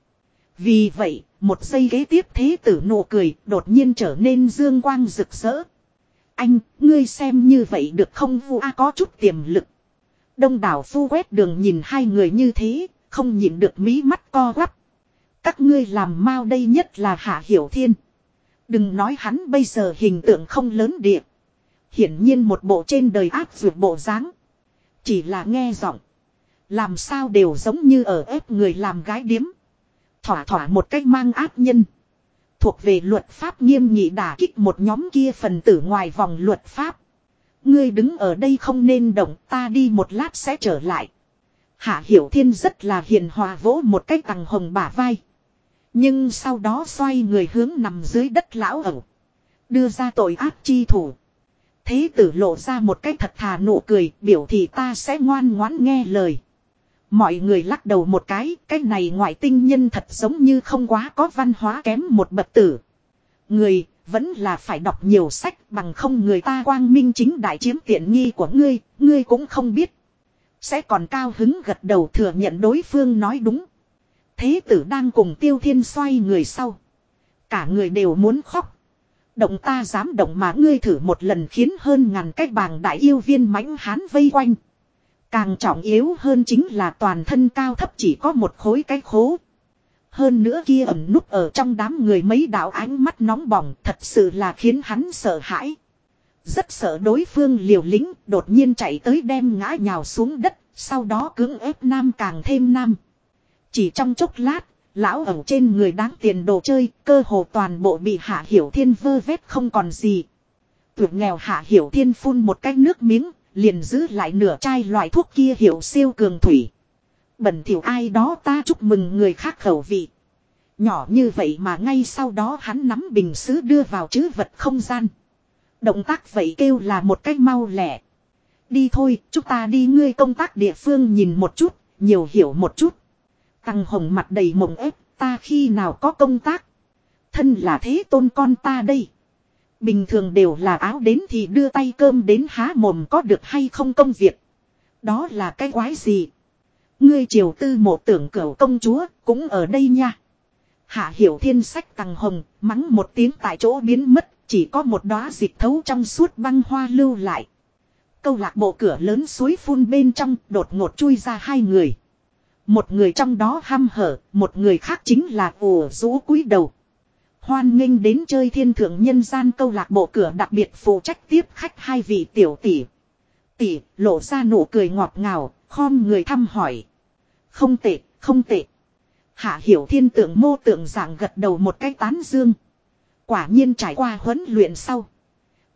Vì vậy, một giây ghế tiếp thế tử nụ cười, đột nhiên trở nên dương quang rực rỡ. Anh, ngươi xem như vậy được không vu a có chút tiềm lực. Đông đảo phu quét đường nhìn hai người như thế, không nhìn được mí mắt co quắp. Các ngươi làm mau đây nhất là Hạ Hiểu Thiên. Đừng nói hắn bây giờ hình tượng không lớn địa. Hiển nhiên một bộ trên đời áp dược bộ dáng Chỉ là nghe giọng. Làm sao đều giống như ở ép người làm gái điếm. Thỏa thỏa một cách mang áp nhân. Thuộc về luật pháp nghiêm nghị đả kích một nhóm kia phần tử ngoài vòng luật pháp. Ngươi đứng ở đây không nên động, ta đi một lát sẽ trở lại. Hạ Hiểu Thiên rất là hiền hòa vỗ một cái tằng hồng bả vai. Nhưng sau đó xoay người hướng nằm dưới đất lão ẩu. Đưa ra tội ác chi thủ. Thế tử lộ ra một cái thật thà nụ cười, biểu thị ta sẽ ngoan ngoãn nghe lời. Mọi người lắc đầu một cái, cái này ngoại tinh nhân thật giống như không quá có văn hóa kém một bậc tử. Người, vẫn là phải đọc nhiều sách bằng không người ta quang minh chính đại chiếm tiện nghi của ngươi, ngươi cũng không biết. Sẽ còn cao hứng gật đầu thừa nhận đối phương nói đúng. Thế tử đang cùng tiêu thiên xoay người sau. Cả người đều muốn khóc. Động ta dám động mà ngươi thử một lần khiến hơn ngàn cái bàng đại yêu viên mãnh hán vây quanh. Càng trọng yếu hơn chính là toàn thân cao thấp chỉ có một khối cái khố. Hơn nữa kia ẩn núp ở trong đám người mấy đạo ánh mắt nóng bỏng thật sự là khiến hắn sợ hãi. Rất sợ đối phương liều lĩnh đột nhiên chạy tới đem ngã nhào xuống đất, sau đó cưỡng ép nam càng thêm nam. Chỉ trong chốc lát, lão ẩu trên người đáng tiền đồ chơi, cơ hồ toàn bộ bị hạ hiểu thiên vơ vét không còn gì. Tuyệt nghèo hạ hiểu thiên phun một cái nước miếng, liền giữ lại nửa chai loại thuốc kia hiệu siêu cường thủy. Bẩn thỉu ai đó ta chúc mừng người khác khẩu vị. Nhỏ như vậy mà ngay sau đó hắn nắm bình sứ đưa vào chứ vật không gian. Động tác vậy kêu là một cách mau lẻ. Đi thôi, chúng ta đi ngươi công tác địa phương nhìn một chút, nhiều hiểu một chút. Tăng hồng mặt đầy mộng ép, ta khi nào có công tác. Thân là thế tôn con ta đây. Bình thường đều là áo đến thì đưa tay cơm đến há mồm có được hay không công việc. Đó là cái quái gì. Ngươi triều tư một tưởng cửu công chúa cũng ở đây nha. Hạ hiểu thiên sách tàng hồng, mắng một tiếng tại chỗ biến mất, chỉ có một đóa dịch thấu trong suốt băng hoa lưu lại. Câu lạc bộ cửa lớn suối phun bên trong, đột ngột chui ra hai người. Một người trong đó ham hở, một người khác chính là ủ rũ cúi đầu. Hoan nghênh đến chơi thiên thượng nhân gian câu lạc bộ cửa đặc biệt phụ trách tiếp khách hai vị tiểu tỷ. Tỷ, lộ ra nụ cười ngọt ngào, khom người thăm hỏi. Không tệ, không tệ. Hạ hiểu thiên tượng mô tượng dạng gật đầu một cái tán dương. Quả nhiên trải qua huấn luyện sau.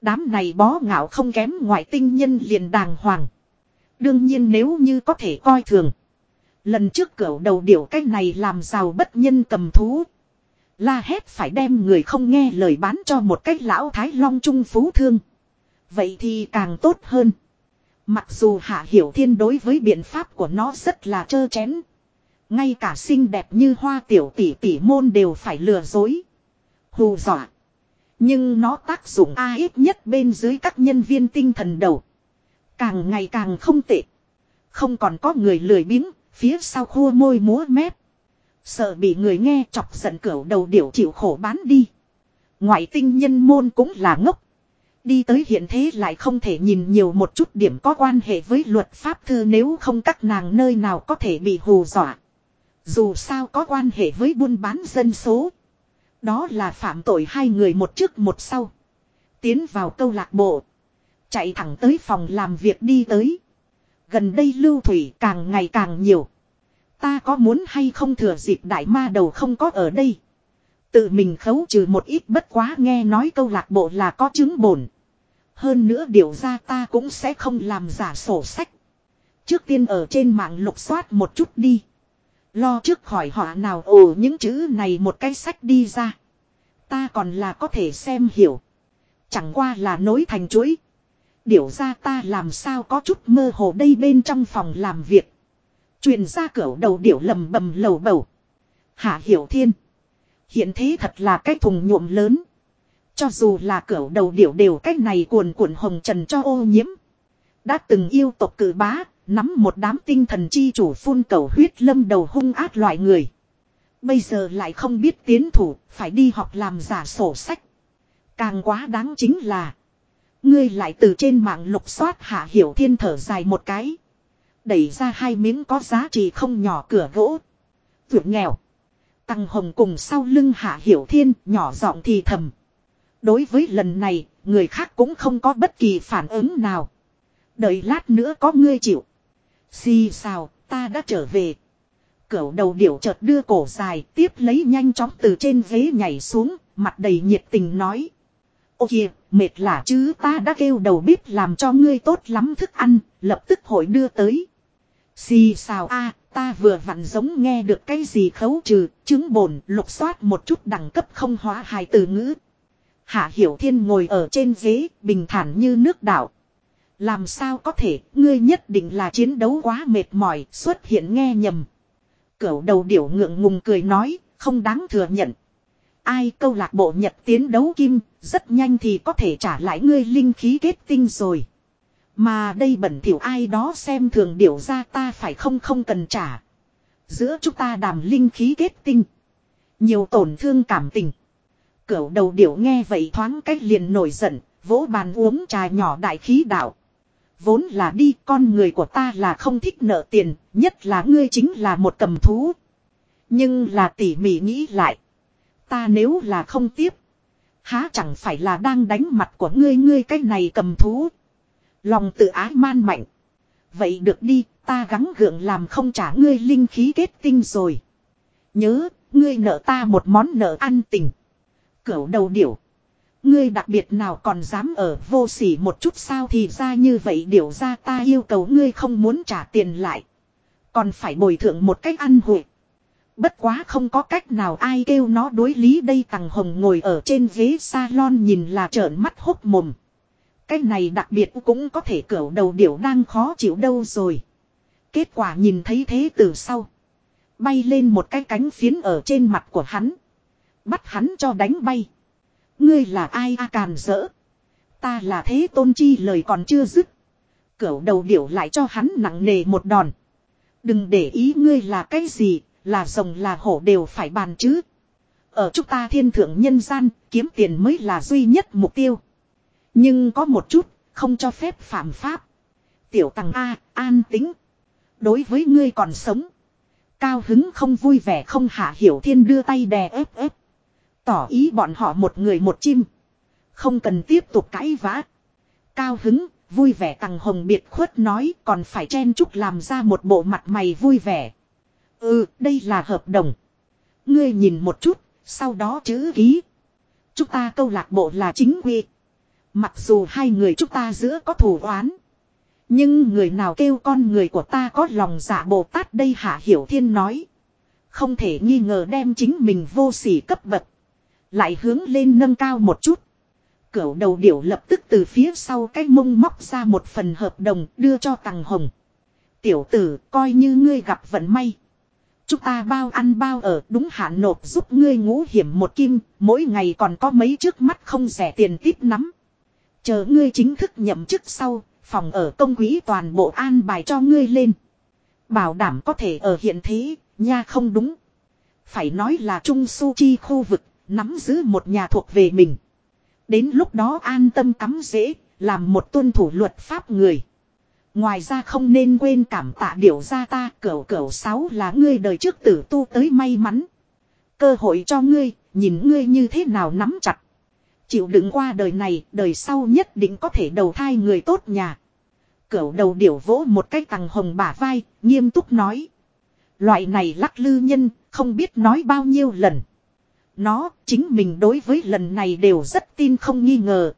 Đám này bó ngạo không kém ngoại tinh nhân liền đàng hoàng. Đương nhiên nếu như có thể coi thường. Lần trước cửu đầu điểu cái này làm giàu bất nhân cầm thú. La hét phải đem người không nghe lời bán cho một cách lão thái long trung phú thương. Vậy thì càng tốt hơn. Mặc dù Hạ Hiểu Thiên đối với biện pháp của nó rất là trơ chén. Ngay cả xinh đẹp như hoa tiểu tỷ tỷ môn đều phải lừa dối. Hù dọa. Nhưng nó tác dụng a ít nhất bên dưới các nhân viên tinh thần đầu. Càng ngày càng không tệ. Không còn có người lười biếng, phía sau khua môi múa mép. Sợ bị người nghe chọc giận cửu đầu điểu chịu khổ bán đi. Ngoại tinh nhân môn cũng là ngốc. Đi tới hiện thế lại không thể nhìn nhiều một chút điểm có quan hệ với luật pháp thư nếu không các nàng nơi nào có thể bị hù dọa. Dù sao có quan hệ với buôn bán dân số. Đó là phạm tội hai người một trước một sau. Tiến vào câu lạc bộ. Chạy thẳng tới phòng làm việc đi tới. Gần đây lưu thủy càng ngày càng nhiều. Ta có muốn hay không thừa dịp đại ma đầu không có ở đây. Tự mình khấu trừ một ít bất quá nghe nói câu lạc bộ là có chứng bổn. Hơn nữa điều ra ta cũng sẽ không làm giả sổ sách. Trước tiên ở trên mạng lục soát một chút đi. Lo trước khỏi họ nào ồ những chữ này một cái sách đi ra. Ta còn là có thể xem hiểu. Chẳng qua là nối thành chuỗi. Điều ra ta làm sao có chút mơ hồ đây bên trong phòng làm việc truyền ra cửa đầu điểu lầm bầm lầu bầu. Hạ hiểu thiên. Hiện thế thật là cái thùng nhuộm lớn. Cho dù là cửa đầu điểu đều cách này cuồn cuộn hồng trần cho ô nhiễm. Đã từng yêu tộc cử bá, nắm một đám tinh thần chi chủ phun cầu huyết lâm đầu hung ác loại người. Bây giờ lại không biết tiến thủ, phải đi học làm giả sổ sách. Càng quá đáng chính là. Ngươi lại từ trên mạng lục soát hạ hiểu thiên thở dài một cái. Đẩy ra hai miếng có giá trị không nhỏ cửa gỗ. Vượt nghèo. Tăng hồng cùng sau lưng hạ hiểu thiên nhỏ giọng thì thầm. Đối với lần này, người khác cũng không có bất kỳ phản ứng nào. Đợi lát nữa có ngươi chịu. Xì sao ta đã trở về. Cửu đầu điểu chợt đưa cổ dài, tiếp lấy nhanh chóng từ trên ghế nhảy xuống, mặt đầy nhiệt tình nói. Ô kìa, mệt lạ chứ ta đã kêu đầu bếp làm cho ngươi tốt lắm thức ăn, lập tức hội đưa tới. Xì xào a ta vừa vặn giống nghe được cái gì khấu trừ, chứng bổn, lục soát một chút đẳng cấp không hóa hài từ ngữ. Hạ Hiểu Thiên ngồi ở trên ghế, bình thản như nước đảo. Làm sao có thể, ngươi nhất định là chiến đấu quá mệt mỏi, xuất hiện nghe nhầm. Cửu đầu điểu ngượng ngùng cười nói, không đáng thừa nhận. Ai câu lạc bộ nhật tiến đấu kim, rất nhanh thì có thể trả lại ngươi linh khí kết tinh rồi. Mà đây bẩn thỉu ai đó xem thường điều ra ta phải không không cần trả. Giữa chúng ta đàm linh khí kết tinh. Nhiều tổn thương cảm tình. Cửu đầu điểu nghe vậy thoáng cách liền nổi giận, vỗ bàn uống trà nhỏ đại khí đạo. Vốn là đi con người của ta là không thích nợ tiền, nhất là ngươi chính là một cầm thú. Nhưng là tỉ mỉ nghĩ lại. Ta nếu là không tiếp. Há chẳng phải là đang đánh mặt của ngươi ngươi cái này cầm thú. Lòng tự ái man mạnh. Vậy được đi, ta gắng gượng làm không trả ngươi linh khí kết tinh rồi. Nhớ, ngươi nợ ta một món nợ ăn tình. Cửu đầu điểu. Ngươi đặc biệt nào còn dám ở vô sỉ một chút sao thì ra như vậy điều ra ta yêu cầu ngươi không muốn trả tiền lại. Còn phải bồi thượng một cách ăn hụi. Bất quá không có cách nào ai kêu nó đối lý đây tàng hồng ngồi ở trên ghế salon nhìn là trợn mắt hốc mồm. Cái này đặc biệt cũng có thể cỡ đầu điểu đang khó chịu đâu rồi. Kết quả nhìn thấy thế từ sau. Bay lên một cái cánh phiến ở trên mặt của hắn. Bắt hắn cho đánh bay. Ngươi là ai a càn rỡ. Ta là thế tôn chi lời còn chưa dứt. Cửu đầu điểu lại cho hắn nặng nề một đòn. Đừng để ý ngươi là cái gì, là rồng là hổ đều phải bàn chứ. Ở chúng ta thiên thượng nhân gian, kiếm tiền mới là duy nhất mục tiêu. Nhưng có một chút, không cho phép phạm pháp. Tiểu tăng A, an tính. Đối với ngươi còn sống. Cao hứng không vui vẻ không hạ hiểu thiên đưa tay đè ép ép. Tỏ ý bọn họ một người một chim. Không cần tiếp tục cãi vã. Cao hứng, vui vẻ tằng hồng biệt khuất nói còn phải chen chúc làm ra một bộ mặt mày vui vẻ. Ừ, đây là hợp đồng. Ngươi nhìn một chút, sau đó chữ ký. Chúng ta câu lạc bộ là chính quy. Mặc dù hai người chúng ta giữa có thù oán. Nhưng người nào kêu con người của ta có lòng dạ Bồ Tát đây Hạ Hiểu Thiên nói. Không thể nghi ngờ đem chính mình vô sỉ cấp bậc. Lại hướng lên nâng cao một chút. Cửu đầu điểu lập tức từ phía sau cái mông móc ra một phần hợp đồng đưa cho Tằng Hồng. Tiểu tử coi như ngươi gặp vận may. Chúng ta bao ăn bao ở đúng hạn nộp giúp ngươi ngũ hiểm một kim, mỗi ngày còn có mấy trước mắt không rẻ tiền tiếp nắm. Chờ ngươi chính thức nhậm chức sau, phòng ở công quỹ toàn bộ an bài cho ngươi lên. Bảo đảm có thể ở hiện thế, nha không đúng. Phải nói là Trung Su Chi khu vực, nắm giữ một nhà thuộc về mình. Đến lúc đó an tâm cắm dễ, làm một tuân thủ luật pháp người. Ngoài ra không nên quên cảm tạ điều ra ta cẩu cẩu sáu là ngươi đời trước tử tu tới may mắn. Cơ hội cho ngươi, nhìn ngươi như thế nào nắm chặt. Chịu đựng qua đời này, đời sau nhất định có thể đầu thai người tốt nhà. Cửu đầu điểu vỗ một cái tầng hồng bả vai, nghiêm túc nói. Loại này lắc lư nhân, không biết nói bao nhiêu lần. Nó, chính mình đối với lần này đều rất tin không nghi ngờ.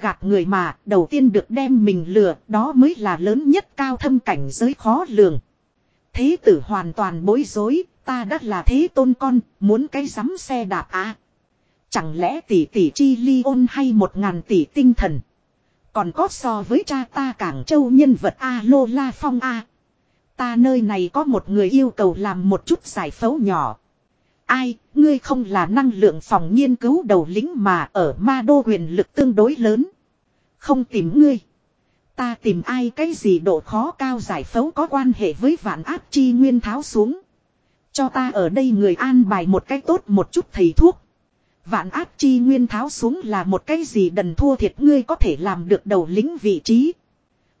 Gạt người mà, đầu tiên được đem mình lừa, đó mới là lớn nhất cao thâm cảnh giới khó lường. Thế tử hoàn toàn bối rối, ta đã là thế tôn con, muốn cái sắm xe đạp à. Chẳng lẽ tỷ tỷ chi ly ôn hay một ngàn tỷ tinh thần. Còn có so với cha ta cảng châu nhân vật A lô la phong A. Ta nơi này có một người yêu cầu làm một chút giải phẫu nhỏ. Ai, ngươi không là năng lượng phòng nghiên cứu đầu lính mà ở ma đô quyền lực tương đối lớn. Không tìm ngươi. Ta tìm ai cái gì độ khó cao giải phẫu có quan hệ với vạn áp chi nguyên tháo xuống. Cho ta ở đây người an bài một cách tốt một chút thầy thuốc. Vạn áp chi nguyên tháo xuống là một cái gì đần thua thiệt ngươi có thể làm được đầu lính vị trí.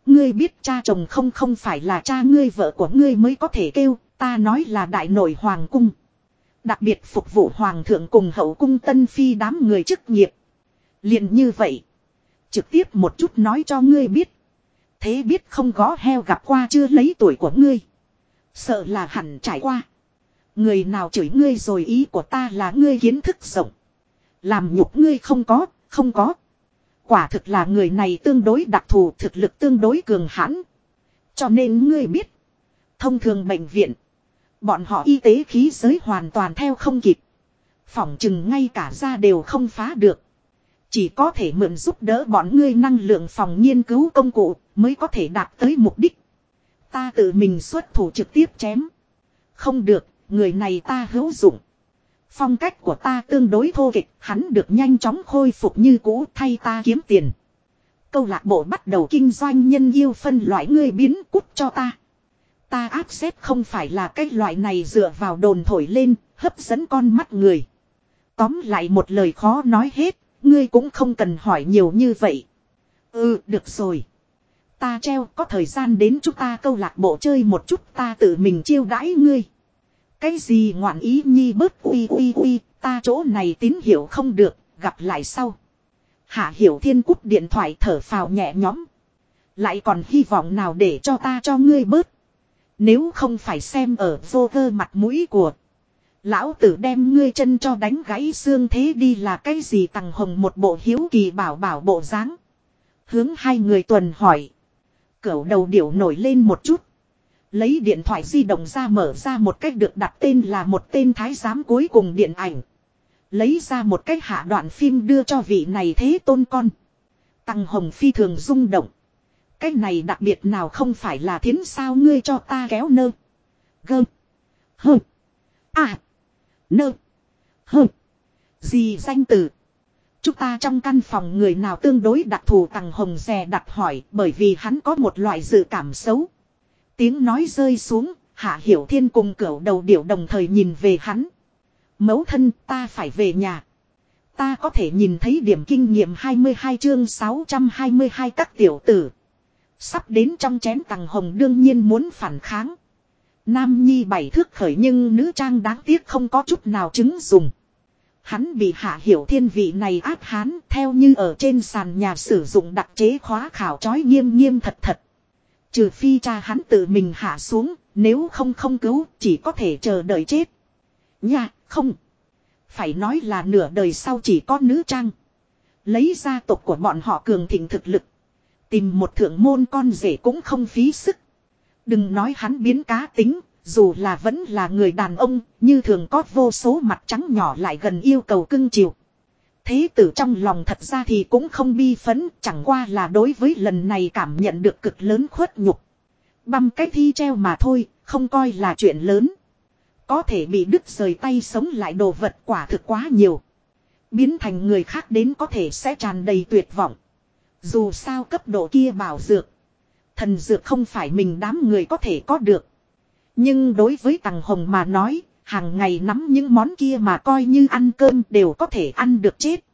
Ngươi biết cha chồng không không phải là cha ngươi vợ của ngươi mới có thể kêu, ta nói là đại nội hoàng cung. Đặc biệt phục vụ hoàng thượng cùng hậu cung tân phi đám người chức nghiệp. liền như vậy. Trực tiếp một chút nói cho ngươi biết. Thế biết không có heo gặp qua chưa lấy tuổi của ngươi. Sợ là hẳn trải qua. Người nào chửi ngươi rồi ý của ta là ngươi kiến thức rộng. Làm nhục ngươi không có, không có. Quả thực là người này tương đối đặc thù thực lực tương đối cường hãn. Cho nên ngươi biết. Thông thường bệnh viện. Bọn họ y tế khí giới hoàn toàn theo không kịp. Phỏng chừng ngay cả ra đều không phá được. Chỉ có thể mượn giúp đỡ bọn ngươi năng lượng phòng nghiên cứu công cụ mới có thể đạt tới mục đích. Ta tự mình xuất thủ trực tiếp chém. Không được, người này ta hữu dụng. Phong cách của ta tương đối thô kịch, hắn được nhanh chóng khôi phục như cũ thay ta kiếm tiền. Câu lạc bộ bắt đầu kinh doanh nhân yêu phân loại ngươi biến cút cho ta. Ta áp xếp không phải là cái loại này dựa vào đồn thổi lên, hấp dẫn con mắt người. Tóm lại một lời khó nói hết, ngươi cũng không cần hỏi nhiều như vậy. Ừ, được rồi. Ta treo có thời gian đến chúng ta câu lạc bộ chơi một chút ta tự mình chiêu đãi ngươi. Cái gì ngoạn ý nhi bớt uy uy uy, ta chỗ này tín hiệu không được, gặp lại sau. Hạ hiểu thiên cút điện thoại thở phào nhẹ nhõm. Lại còn hy vọng nào để cho ta cho ngươi bớt. Nếu không phải xem ở vô cơ mặt mũi của. Lão tử đem ngươi chân cho đánh gãy xương thế đi là cái gì tằng hồng một bộ hiếu kỳ bảo bảo bộ dáng Hướng hai người tuần hỏi. Cửu đầu điểu nổi lên một chút. Lấy điện thoại di động ra mở ra một cách được đặt tên là một tên thái giám cuối cùng điện ảnh. Lấy ra một cách hạ đoạn phim đưa cho vị này thế tôn con. Tăng hồng phi thường rung động. Cái này đặc biệt nào không phải là thiến sao ngươi cho ta kéo nơ. Gơ. Hơ. À. Nơ. Hơ. Gì danh từ. Chúng ta trong căn phòng người nào tương đối đặc thù tăng hồng xe đặt hỏi bởi vì hắn có một loại dự cảm xấu. Tiếng nói rơi xuống, Hạ Hiểu Thiên cùng cửu đầu điểu đồng thời nhìn về hắn. Mẫu thân ta phải về nhà. Ta có thể nhìn thấy điểm kinh nghiệm 22 chương 622 các tiểu tử. Sắp đến trong chén tàng hồng đương nhiên muốn phản kháng. Nam Nhi bảy thước khởi nhưng nữ trang đáng tiếc không có chút nào chứng dùng. Hắn bị hạ hiểu thiên vị này áp hán theo như ở trên sàn nhà sử dụng đặc chế khóa khảo trói nghiêm nghiêm thật thật. Trừ phi cha hắn tự mình hạ xuống, nếu không không cứu chỉ có thể chờ đợi chết. Nha, không. Phải nói là nửa đời sau chỉ có nữ trang. Lấy gia tộc của bọn họ cường thịnh thực lực. Tìm một thượng môn con rể cũng không phí sức. Đừng nói hắn biến cá tính, dù là vẫn là người đàn ông, như thường có vô số mặt trắng nhỏ lại gần yêu cầu cưng chiều. Thế tử trong lòng thật ra thì cũng không bi phấn, chẳng qua là đối với lần này cảm nhận được cực lớn khuất nhục. Băm cái thi treo mà thôi, không coi là chuyện lớn. Có thể bị đứt rời tay sống lại đồ vật quả thực quá nhiều. Biến thành người khác đến có thể sẽ tràn đầy tuyệt vọng. Dù sao cấp độ kia bảo dược. Thần dược không phải mình đám người có thể có được. Nhưng đối với Tằng Hồng mà nói, hàng ngày nắm những món kia mà coi như ăn cơm đều có thể ăn được chết.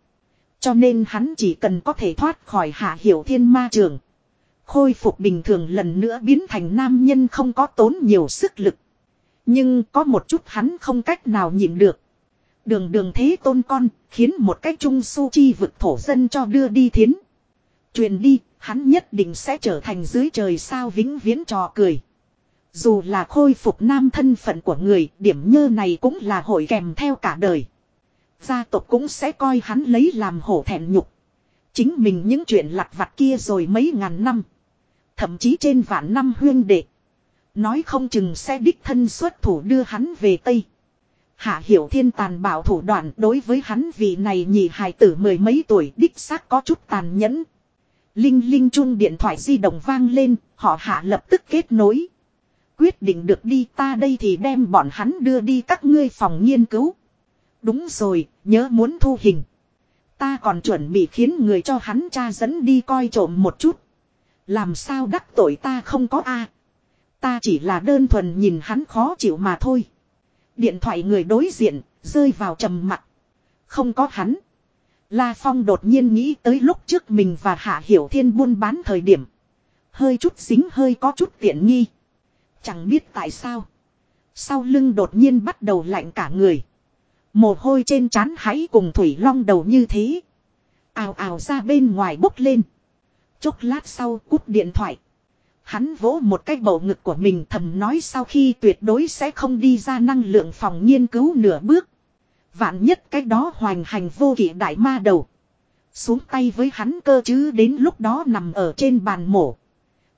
Cho nên hắn chỉ cần có thể thoát khỏi hạ hiểu thiên ma trường. Khôi phục bình thường lần nữa biến thành nam nhân không có tốn nhiều sức lực. Nhưng có một chút hắn không cách nào nhịn được. Đường đường thế tôn con, khiến một cách trung su chi vực thổ dân cho đưa đi thiến. Truyền đi, hắn nhất định sẽ trở thành dưới trời sao vĩnh viễn trò cười. Dù là khôi phục nam thân phận của người, điểm nhơ này cũng là hội kèm theo cả đời. Gia tộc cũng sẽ coi hắn lấy làm hổ thẹn nhục. Chính mình những chuyện lặt vặt kia rồi mấy ngàn năm. Thậm chí trên vạn năm huyên đệ. Nói không chừng sẽ đích thân xuất thủ đưa hắn về Tây. Hạ hiểu thiên tàn bảo thủ đoạn đối với hắn vì này nhị hài tử mười mấy tuổi đích xác có chút tàn nhẫn. Linh linh chung điện thoại di động vang lên, họ hạ lập tức kết nối. Quyết định được đi ta đây thì đem bọn hắn đưa đi các ngươi phòng nghiên cứu. Đúng rồi, nhớ muốn thu hình. Ta còn chuẩn bị khiến người cho hắn cha dẫn đi coi trộm một chút. Làm sao đắc tội ta không có a Ta chỉ là đơn thuần nhìn hắn khó chịu mà thôi. Điện thoại người đối diện, rơi vào trầm mặt. Không có hắn. La Phong đột nhiên nghĩ tới lúc trước mình và Hạ Hiểu Thiên buôn bán thời điểm. Hơi chút xính hơi có chút tiện nghi. Chẳng biết tại sao. Sau lưng đột nhiên bắt đầu lạnh cả người. Mồ hôi trên trán hãy cùng Thủy Long đầu như thế. Ào ào ra bên ngoài bốc lên. Chốc lát sau cúp điện thoại. Hắn vỗ một cái bầu ngực của mình thầm nói sau khi tuyệt đối sẽ không đi ra năng lượng phòng nghiên cứu nửa bước. Vạn nhất cái đó hoành hành vô kỷ đại ma đầu. Xuống tay với hắn cơ chứ đến lúc đó nằm ở trên bàn mổ.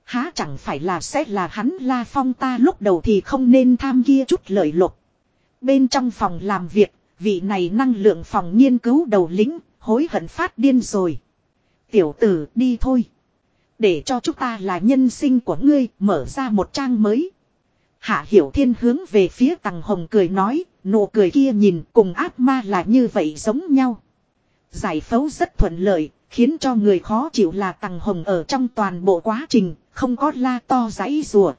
Há chẳng phải là sẽ là hắn la phong ta lúc đầu thì không nên tham kia chút lợi lộc. Bên trong phòng làm việc, vị này năng lượng phòng nghiên cứu đầu lính, hối hận phát điên rồi. Tiểu tử đi thôi. Để cho chúng ta là nhân sinh của ngươi mở ra một trang mới. Hạ Hiểu Thiên hướng về phía Tằng Hồng cười nói, nụ cười kia nhìn cùng ác ma là như vậy giống nhau. Giải phẫu rất thuận lợi, khiến cho người khó chịu là Tằng Hồng ở trong toàn bộ quá trình, không có la to giấy rùa.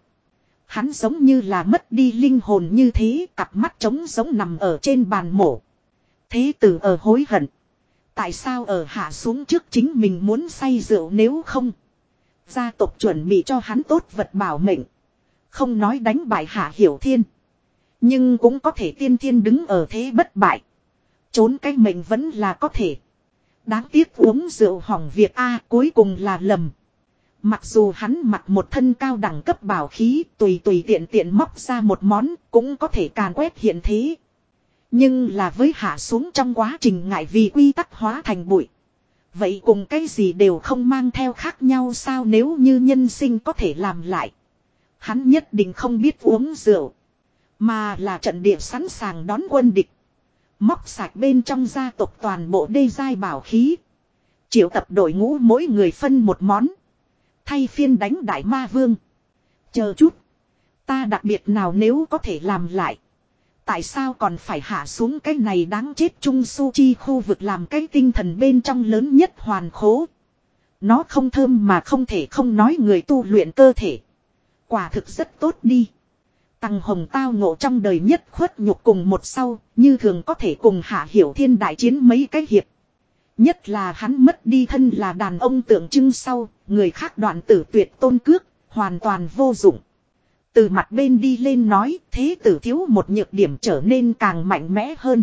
Hắn giống như là mất đi linh hồn như thế, cặp mắt trống giống nằm ở trên bàn mổ. Thế tử ở hối hận. Tại sao ở hạ xuống trước chính mình muốn say rượu nếu không? Gia tộc chuẩn bị cho hắn tốt vật bảo mệnh. Không nói đánh bại hạ hiểu thiên. Nhưng cũng có thể tiên thiên đứng ở thế bất bại. Trốn cái mệnh vẫn là có thể. Đáng tiếc uống rượu hỏng việc A cuối cùng là lầm. Mặc dù hắn mặc một thân cao đẳng cấp bảo khí tùy tùy tiện tiện móc ra một món cũng có thể càn quét hiện thế. Nhưng là với hạ xuống trong quá trình ngại vì quy tắc hóa thành bụi. Vậy cùng cái gì đều không mang theo khác nhau sao nếu như nhân sinh có thể làm lại. Hắn nhất định không biết uống rượu. Mà là trận địa sẵn sàng đón quân địch. Móc sạch bên trong gia tộc toàn bộ đê giai bảo khí. Triệu tập đội ngũ mỗi người phân một món. Thay phiên đánh đại ma vương. Chờ chút. Ta đặc biệt nào nếu có thể làm lại. Tại sao còn phải hạ xuống cái này đáng chết Trung Su Chi khu vực làm cái tinh thần bên trong lớn nhất hoàn khố. Nó không thơm mà không thể không nói người tu luyện cơ thể. Quả thực rất tốt đi. Tăng Hồng tao ngộ trong đời nhất khuất nhục cùng một sau, như thường có thể cùng Hạ Hiểu Thiên đại chiến mấy cái hiệp. Nhất là hắn mất đi thân là đàn ông tượng trưng sau, người khác đoạn tử tuyệt tôn cước, hoàn toàn vô dụng. Từ mặt bên đi lên nói thế tử thiếu một nhược điểm trở nên càng mạnh mẽ hơn.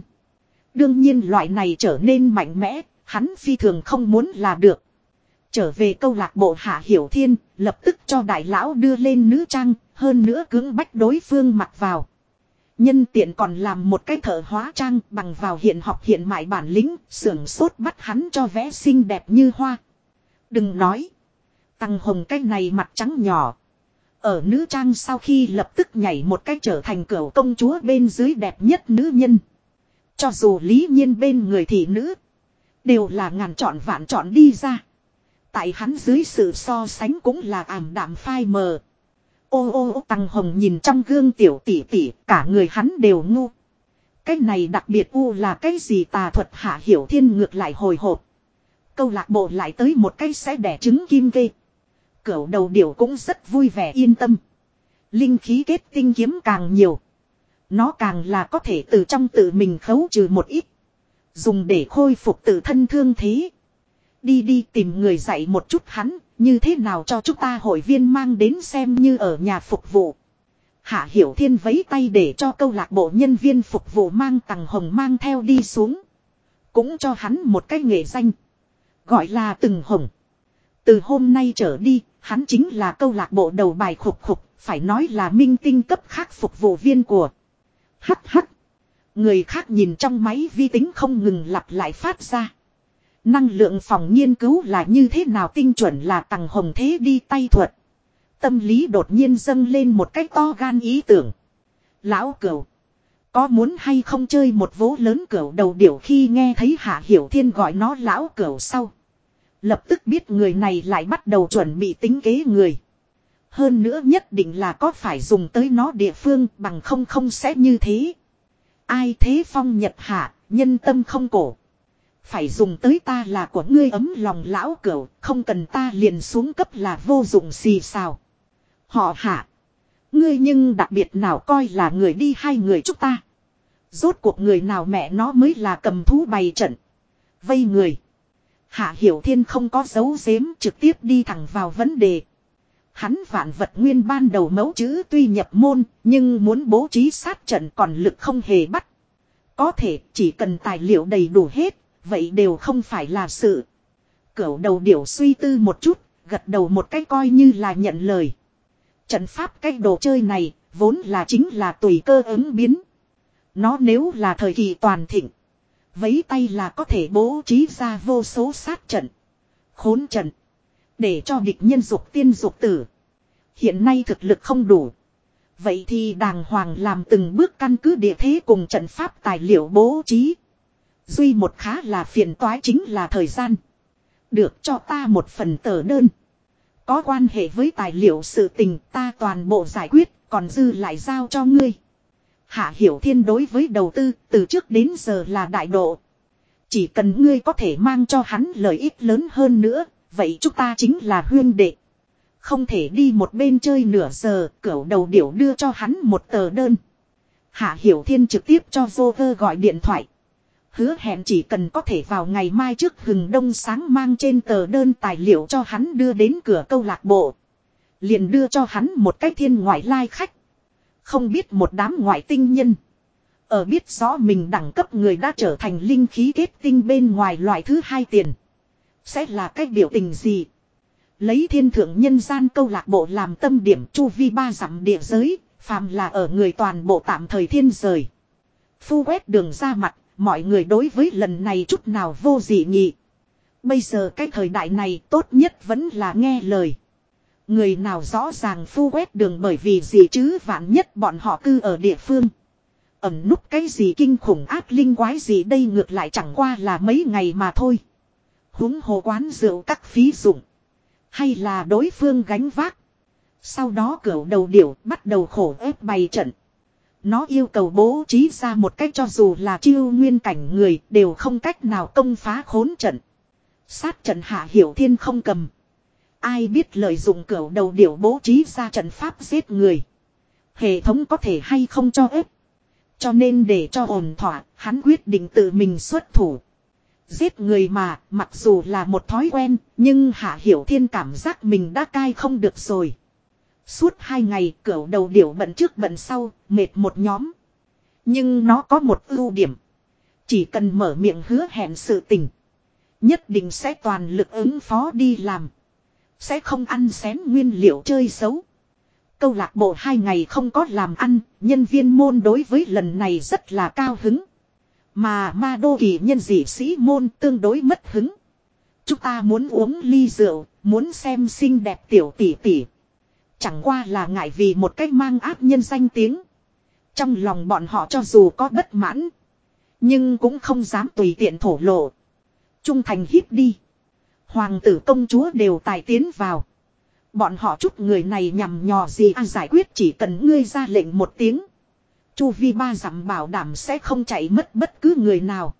Đương nhiên loại này trở nên mạnh mẽ, hắn phi thường không muốn là được. Trở về câu lạc bộ Hạ Hiểu Thiên, lập tức cho đại lão đưa lên nữ trang, hơn nữa cưỡng bách đối phương mặc vào. Nhân tiện còn làm một cái thợ hóa trang bằng vào hiện học hiện mại bản lĩnh, sưởng sốt bắt hắn cho vẽ xinh đẹp như hoa. Đừng nói. Tăng hồng cái này mặt trắng nhỏ. Ở nữ trang sau khi lập tức nhảy một cách trở thành cửa công chúa bên dưới đẹp nhất nữ nhân. Cho dù lý nhiên bên người thị nữ. Đều là ngàn chọn vạn chọn đi ra. Tại hắn dưới sự so sánh cũng là ảm đạm phai mờ. Ô ô ô tăng hồng nhìn trong gương tiểu tỷ tỷ, cả người hắn đều ngu. Cái này đặc biệt u là cái gì tà thuật hạ hiểu thiên ngược lại hồi hộp. Câu lạc bộ lại tới một cái sẽ đẻ trứng kim kê. Cửu đầu điểu cũng rất vui vẻ yên tâm. Linh khí kết tinh kiếm càng nhiều. Nó càng là có thể từ trong tự mình khấu trừ một ít. Dùng để khôi phục tự thân thương thế. Đi đi tìm người dạy một chút hắn, như thế nào cho chúng ta hội viên mang đến xem như ở nhà phục vụ. Hạ Hiểu Thiên vấy tay để cho câu lạc bộ nhân viên phục vụ mang tầng hồng mang theo đi xuống. Cũng cho hắn một cái nghề danh. Gọi là từng hồng. Từ hôm nay trở đi, hắn chính là câu lạc bộ đầu bài khục khục, phải nói là minh tinh cấp khác phục vụ viên của. Hắc hắc. Người khác nhìn trong máy vi tính không ngừng lặp lại phát ra. Năng lượng phòng nghiên cứu là như thế nào tinh chuẩn là tầng hồng thế đi tay thuật. Tâm lý đột nhiên dâng lên một cách to gan ý tưởng. Lão cửu. Có muốn hay không chơi một vố lớn cửu đầu điểu khi nghe thấy Hạ Hiểu Thiên gọi nó lão cửu sau. Lập tức biết người này lại bắt đầu chuẩn bị tính kế người. Hơn nữa nhất định là có phải dùng tới nó địa phương bằng không không sẽ như thế. Ai thế phong nhật hạ, nhân tâm không cổ. Phải dùng tới ta là của ngươi ấm lòng lão cửu, không cần ta liền xuống cấp là vô dụng gì sao? Họ hạ. Ngươi nhưng đặc biệt nào coi là người đi hai người chúc ta. Rốt cuộc người nào mẹ nó mới là cầm thú bày trận. Vây người. Hạ Hiểu Thiên không có dấu giếm trực tiếp đi thẳng vào vấn đề. Hắn vạn vật nguyên ban đầu mẫu chữ tuy nhập môn, nhưng muốn bố trí sát trận còn lực không hề bắt. Có thể chỉ cần tài liệu đầy đủ hết, vậy đều không phải là sự. Cửu đầu điểu suy tư một chút, gật đầu một cái coi như là nhận lời. Trận pháp cái đồ chơi này, vốn là chính là tùy cơ ứng biến. Nó nếu là thời kỳ toàn thịnh, vấy tay là có thể bố trí ra vô số sát trận. Khốn trận. Để cho địch nhân dục tiên dục tử. Hiện nay thực lực không đủ. Vậy thì đàng hoàng làm từng bước căn cứ địa thế cùng trận pháp tài liệu bố trí. Duy một khá là phiền toái chính là thời gian. Được cho ta một phần tờ đơn. Có quan hệ với tài liệu sự tình ta toàn bộ giải quyết, còn dư lại giao cho ngươi. Hạ Hiểu Thiên đối với đầu tư, từ trước đến giờ là đại độ. Chỉ cần ngươi có thể mang cho hắn lợi ích lớn hơn nữa, vậy chúng ta chính là huyên đệ. Không thể đi một bên chơi nửa giờ, cửu đầu điểu đưa cho hắn một tờ đơn. Hạ Hiểu Thiên trực tiếp cho Joker gọi điện thoại. Hứa hẹn chỉ cần có thể vào ngày mai trước hừng đông sáng mang trên tờ đơn tài liệu cho hắn đưa đến cửa câu lạc bộ. Liền đưa cho hắn một cái thiên ngoại lai khách. Không biết một đám ngoại tinh nhân. Ở biết rõ mình đẳng cấp người đã trở thành linh khí kết tinh bên ngoài loại thứ hai tiền. Sẽ là cách biểu tình gì? Lấy thiên thượng nhân gian câu lạc bộ làm tâm điểm chu vi ba dặm địa giới, phàm là ở người toàn bộ tạm thời thiên rời. Phu quét đường ra mặt, mọi người đối với lần này chút nào vô dị nghị. Bây giờ cái thời đại này tốt nhất vẫn là nghe lời. Người nào rõ ràng phu quét đường bởi vì gì chứ vạn nhất bọn họ cư ở địa phương. Ẩm núp cái gì kinh khủng ác linh quái gì đây ngược lại chẳng qua là mấy ngày mà thôi. Húng hồ quán rượu các phí dụng. Hay là đối phương gánh vác. Sau đó cửa đầu điểu bắt đầu khổ ép bày trận. Nó yêu cầu bố trí ra một cách cho dù là chiêu nguyên cảnh người đều không cách nào công phá khốn trận. Sát trận hạ hiểu thiên không cầm. Ai biết lợi dụng cửa đầu điểu bố trí ra trận pháp giết người. Hệ thống có thể hay không cho ép. Cho nên để cho ổn thỏa, hắn quyết định tự mình xuất thủ. Giết người mà, mặc dù là một thói quen, nhưng Hạ Hiểu Thiên cảm giác mình đã cai không được rồi. Suốt hai ngày, cửu đầu điểu bận trước bận sau, mệt một nhóm. Nhưng nó có một ưu điểm. Chỉ cần mở miệng hứa hẹn sự tình. Nhất định sẽ toàn lực ứng phó đi làm. Sẽ không ăn xén nguyên liệu chơi xấu. Câu lạc bộ hai ngày không có làm ăn, nhân viên môn đối với lần này rất là cao hứng. Mà ma đô kỳ nhân dị sĩ môn tương đối mất hứng. Chúng ta muốn uống ly rượu, muốn xem xinh đẹp tiểu tỷ tỷ. Chẳng qua là ngại vì một cách mang áp nhân danh tiếng. Trong lòng bọn họ cho dù có bất mãn. Nhưng cũng không dám tùy tiện thổ lộ. Trung thành hít đi. Hoàng tử công chúa đều tài tiến vào. Bọn họ chút người này nhằm nhò gì à giải quyết chỉ cần ngươi ra lệnh một tiếng. Chu vi ba dặm bảo đảm sẽ không chạy mất bất cứ người nào.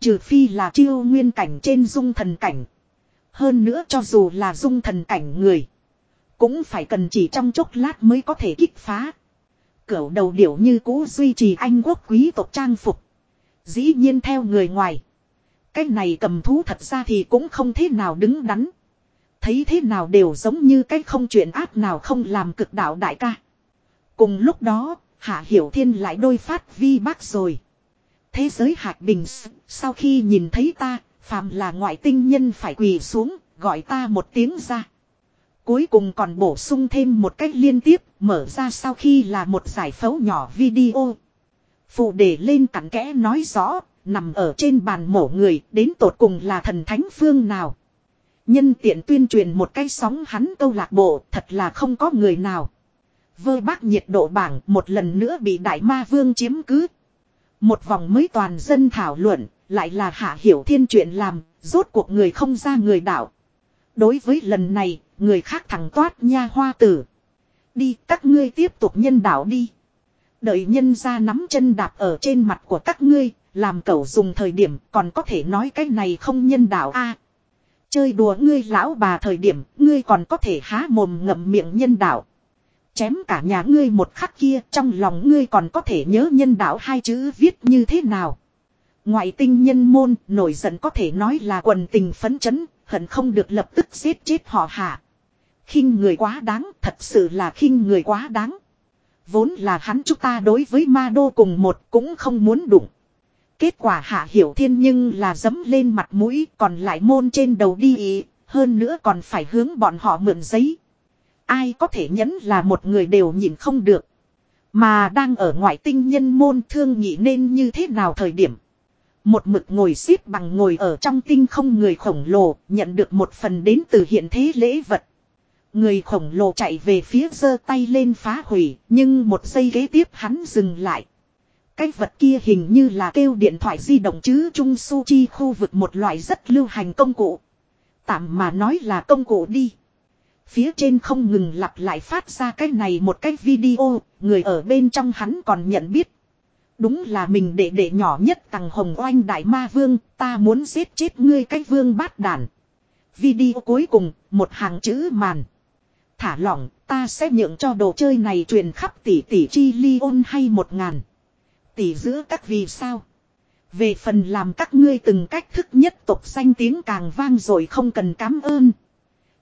Trừ phi là chiêu nguyên cảnh trên dung thần cảnh. Hơn nữa cho dù là dung thần cảnh người. Cũng phải cần chỉ trong chốc lát mới có thể kích phá. Cửu đầu điểu như cũ duy trì anh quốc quý tộc trang phục. Dĩ nhiên theo người ngoài. Cái này cầm thú thật ra thì cũng không thế nào đứng đắn. Thấy thế nào đều giống như cái không chuyện ác nào không làm cực đạo đại ca. Cùng lúc đó, Hạ Hiểu Thiên lại đôi phát vi bác rồi. Thế giới hạt bình sau khi nhìn thấy ta, phàm là ngoại tinh nhân phải quỳ xuống, gọi ta một tiếng ra. Cuối cùng còn bổ sung thêm một cách liên tiếp, mở ra sau khi là một giải phẫu nhỏ video. Phụ đề lên cặn kẽ nói rõ, nằm ở trên bàn mổ người, đến tột cùng là thần thánh phương nào. Nhân tiện tuyên truyền một cái sóng hắn câu lạc bộ, thật là không có người nào. Vơ bác nhiệt độ bảng một lần nữa bị đại ma vương chiếm cứ. Một vòng mới toàn dân thảo luận, lại là hạ hiểu thiên chuyện làm, rốt cuộc người không ra người đạo. Đối với lần này, người khác thẳng toát nha hoa tử. Đi, các ngươi tiếp tục nhân đạo đi. Đợi nhân ra nắm chân đạp ở trên mặt của các ngươi, làm cẩu dùng thời điểm còn có thể nói cái này không nhân đạo a Chơi đùa ngươi lão bà thời điểm, ngươi còn có thể há mồm ngậm miệng nhân đạo. Chém cả nhà ngươi một khắc kia, trong lòng ngươi còn có thể nhớ nhân đạo hai chữ viết như thế nào. Ngoại tinh nhân môn, nổi giận có thể nói là quần tình phấn chấn, hận không được lập tức giết chết họ hạ khinh người quá đáng, thật sự là khinh người quá đáng. Vốn là hắn chúng ta đối với ma đô cùng một cũng không muốn đụng. Kết quả hạ hiểu thiên nhưng là dấm lên mặt mũi còn lại môn trên đầu đi ý, hơn nữa còn phải hướng bọn họ mượn giấy. Ai có thể nhẫn là một người đều nhìn không được. Mà đang ở ngoại tinh nhân môn thương nhị nên như thế nào thời điểm. Một mực ngồi xếp bằng ngồi ở trong tinh không người khổng lồ nhận được một phần đến từ hiện thế lễ vật. Người khổng lồ chạy về phía giơ tay lên phá hủy nhưng một giây ghế tiếp hắn dừng lại. Cái vật kia hình như là kêu điện thoại di động chứ Trung Su Chi khu vực một loại rất lưu hành công cụ. Tạm mà nói là công cụ đi. Phía trên không ngừng lặp lại phát ra cái này một cái video, người ở bên trong hắn còn nhận biết. Đúng là mình đệ đệ nhỏ nhất tầng hồng oanh đại ma vương, ta muốn giết chết ngươi cái vương bát đàn. Video cuối cùng, một hàng chữ màn. Thả lỏng, ta sẽ nhượng cho đồ chơi này truyền khắp tỷ tỷ chi ly ôn hay một ngàn tỷ giữa các vì sao. Về phần làm các ngươi từng cách thức nhất tục danh tiếng càng vang rồi không cần cảm ơn.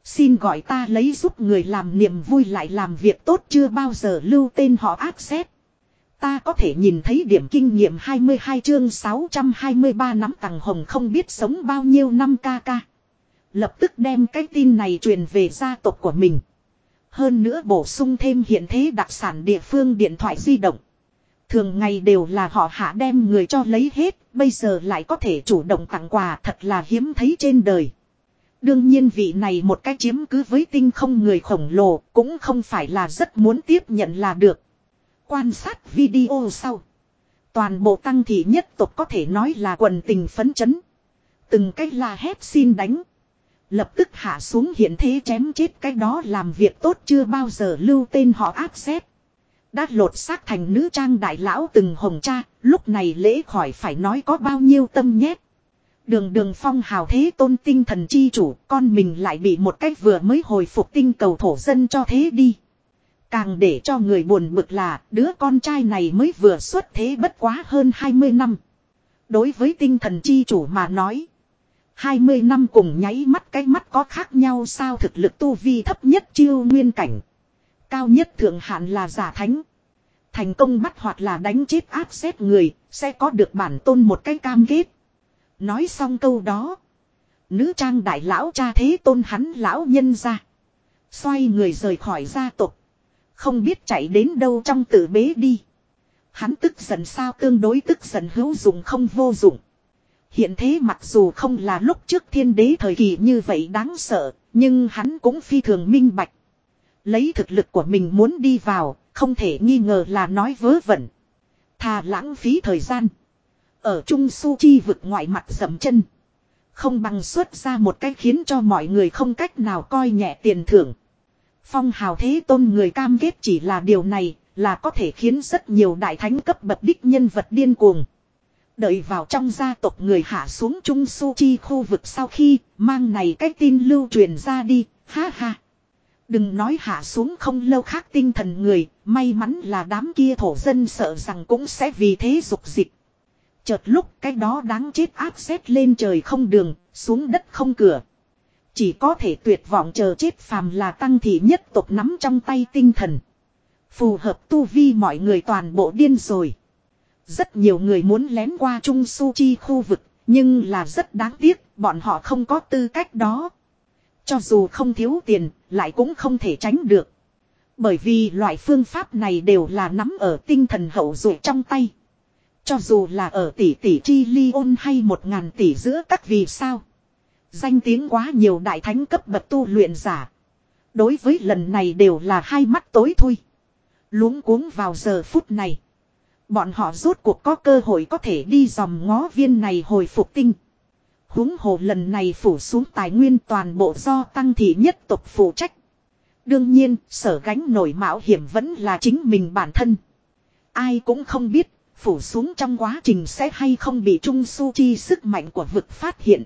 Xin gọi ta lấy giúp người làm niềm vui lại làm việc tốt chưa bao giờ lưu tên họ ác xét. Ta có thể nhìn thấy điểm kinh nghiệm 22 chương 623 nắm tầng hồng không biết sống bao nhiêu năm ca ca. Lập tức đem cái tin này truyền về gia tộc của mình. Hơn nữa bổ sung thêm hiện thế đặc sản địa phương điện thoại di động. Thường ngày đều là họ hạ đem người cho lấy hết, bây giờ lại có thể chủ động tặng quà thật là hiếm thấy trên đời. Đương nhiên vị này một cách chiếm cứ với tinh không người khổng lồ cũng không phải là rất muốn tiếp nhận là được. Quan sát video sau. Toàn bộ tăng thị nhất tục có thể nói là quần tình phấn chấn. Từng cách là hét xin đánh. Lập tức hạ xuống hiện thế chém chết cái đó làm việc tốt chưa bao giờ lưu tên họ áp xét. Đã lột xác thành nữ trang đại lão từng hồng cha, lúc này lễ khỏi phải nói có bao nhiêu tâm nhét. Đường đường phong hào thế tôn tinh thần chi chủ, con mình lại bị một cách vừa mới hồi phục tinh cầu thổ dân cho thế đi. Càng để cho người buồn bực là đứa con trai này mới vừa xuất thế bất quá hơn 20 năm. Đối với tinh thần chi chủ mà nói. 20 năm cùng nháy mắt cái mắt có khác nhau sao thực lực tu vi thấp nhất chiêu nguyên cảnh. Cao nhất thượng hạn là giả thánh. Thành công bắt hoặc là đánh chết áp xếp người, sẽ có được bản tôn một cái cam kết. Nói xong câu đó. Nữ trang đại lão cha thế tôn hắn lão nhân ra. Xoay người rời khỏi gia tộc. Không biết chạy đến đâu trong tử bế đi. Hắn tức giận sao tương đối tức giận hữu dụng không vô dụng. Hiện thế mặc dù không là lúc trước thiên đế thời kỳ như vậy đáng sợ, nhưng hắn cũng phi thường minh bạch. Lấy thực lực của mình muốn đi vào, không thể nghi ngờ là nói vớ vẩn. Thà lãng phí thời gian. Ở Trung Su Chi vực ngoại mặt dầm chân. Không bằng xuất ra một cách khiến cho mọi người không cách nào coi nhẹ tiền thưởng. Phong hào thế tôn người cam kết chỉ là điều này, là có thể khiến rất nhiều đại thánh cấp bậc đích nhân vật điên cuồng. Đợi vào trong gia tộc người hạ xuống Trung Su Chi khu vực sau khi mang này cái tin lưu truyền ra đi, ha ha. Đừng nói hạ xuống không lâu khác tinh thần người, may mắn là đám kia thổ dân sợ rằng cũng sẽ vì thế dục dịch. Chợt lúc cái đó đáng chết áp xét lên trời không đường, xuống đất không cửa. Chỉ có thể tuyệt vọng chờ chết phàm là tăng thị nhất tộc nắm trong tay tinh thần. Phù hợp tu vi mọi người toàn bộ điên rồi. Rất nhiều người muốn lén qua Trung Su Chi khu vực, nhưng là rất đáng tiếc, bọn họ không có tư cách đó. Cho dù không thiếu tiền, lại cũng không thể tránh được. Bởi vì loại phương pháp này đều là nắm ở tinh thần hậu dụ trong tay. Cho dù là ở tỷ tỷ chi ly ôn hay một ngàn tỷ giữa các vì sao. Danh tiếng quá nhiều đại thánh cấp bậc tu luyện giả. Đối với lần này đều là hai mắt tối thui. Luống cuống vào giờ phút này. Bọn họ rốt cuộc có cơ hội có thể đi dòm ngó viên này hồi phục tinh. huống hồ lần này phủ xuống tài nguyên toàn bộ do tăng thị nhất tục phụ trách. Đương nhiên, sở gánh nổi mạo hiểm vẫn là chính mình bản thân. Ai cũng không biết, phủ xuống trong quá trình sẽ hay không bị trung su chi sức mạnh của vực phát hiện.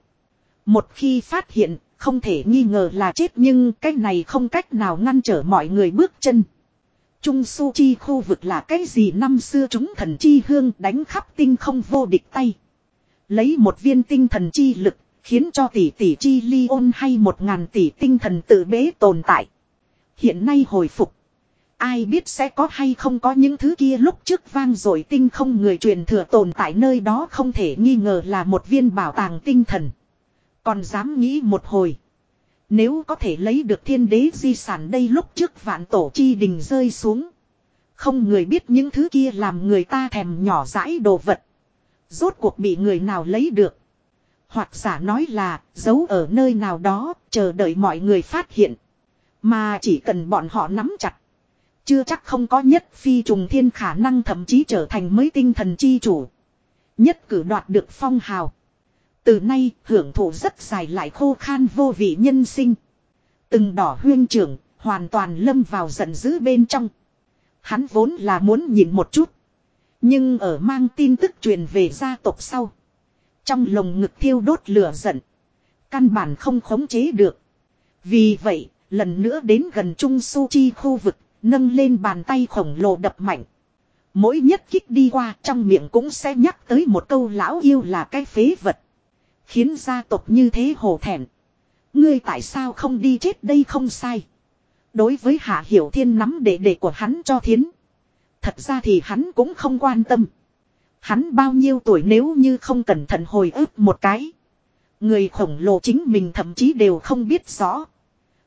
Một khi phát hiện, không thể nghi ngờ là chết nhưng cái này không cách nào ngăn trở mọi người bước chân. Trung su chi khu vực là cái gì năm xưa chúng thần chi hương đánh khắp tinh không vô địch tay. Lấy một viên tinh thần chi lực, khiến cho tỷ tỷ chi ly ôn hay một ngàn tỷ tinh thần tự bế tồn tại. Hiện nay hồi phục. Ai biết sẽ có hay không có những thứ kia lúc trước vang rồi tinh không người truyền thừa tồn tại nơi đó không thể nghi ngờ là một viên bảo tàng tinh thần. Còn dám nghĩ một hồi. Nếu có thể lấy được thiên đế di sản đây lúc trước vạn tổ chi đình rơi xuống. Không người biết những thứ kia làm người ta thèm nhỏ dãi đồ vật. Rốt cuộc bị người nào lấy được. Hoặc giả nói là, giấu ở nơi nào đó, chờ đợi mọi người phát hiện. Mà chỉ cần bọn họ nắm chặt. Chưa chắc không có nhất phi trùng thiên khả năng thậm chí trở thành mới tinh thần chi chủ. Nhất cử đoạt được phong hào. Từ nay hưởng thụ rất dài lại khô khan vô vị nhân sinh. Từng đỏ huyên trưởng, hoàn toàn lâm vào giận dữ bên trong. Hắn vốn là muốn nhìn một chút. Nhưng ở mang tin tức truyền về gia tộc sau. Trong lồng ngực thiêu đốt lửa giận. Căn bản không khống chế được. Vì vậy, lần nữa đến gần Trung Su Chi khu vực, nâng lên bàn tay khổng lồ đập mạnh. Mỗi nhất kích đi qua trong miệng cũng sẽ nhắc tới một câu lão yêu là cái phế vật. Khiến gia tộc như thế hổ thẹn. Ngươi tại sao không đi chết đây không sai. Đối với Hạ Hiểu Thiên nắm đệ đệ của hắn cho thiến. Thật ra thì hắn cũng không quan tâm. Hắn bao nhiêu tuổi nếu như không cẩn thận hồi ức một cái. Người khổng lồ chính mình thậm chí đều không biết rõ.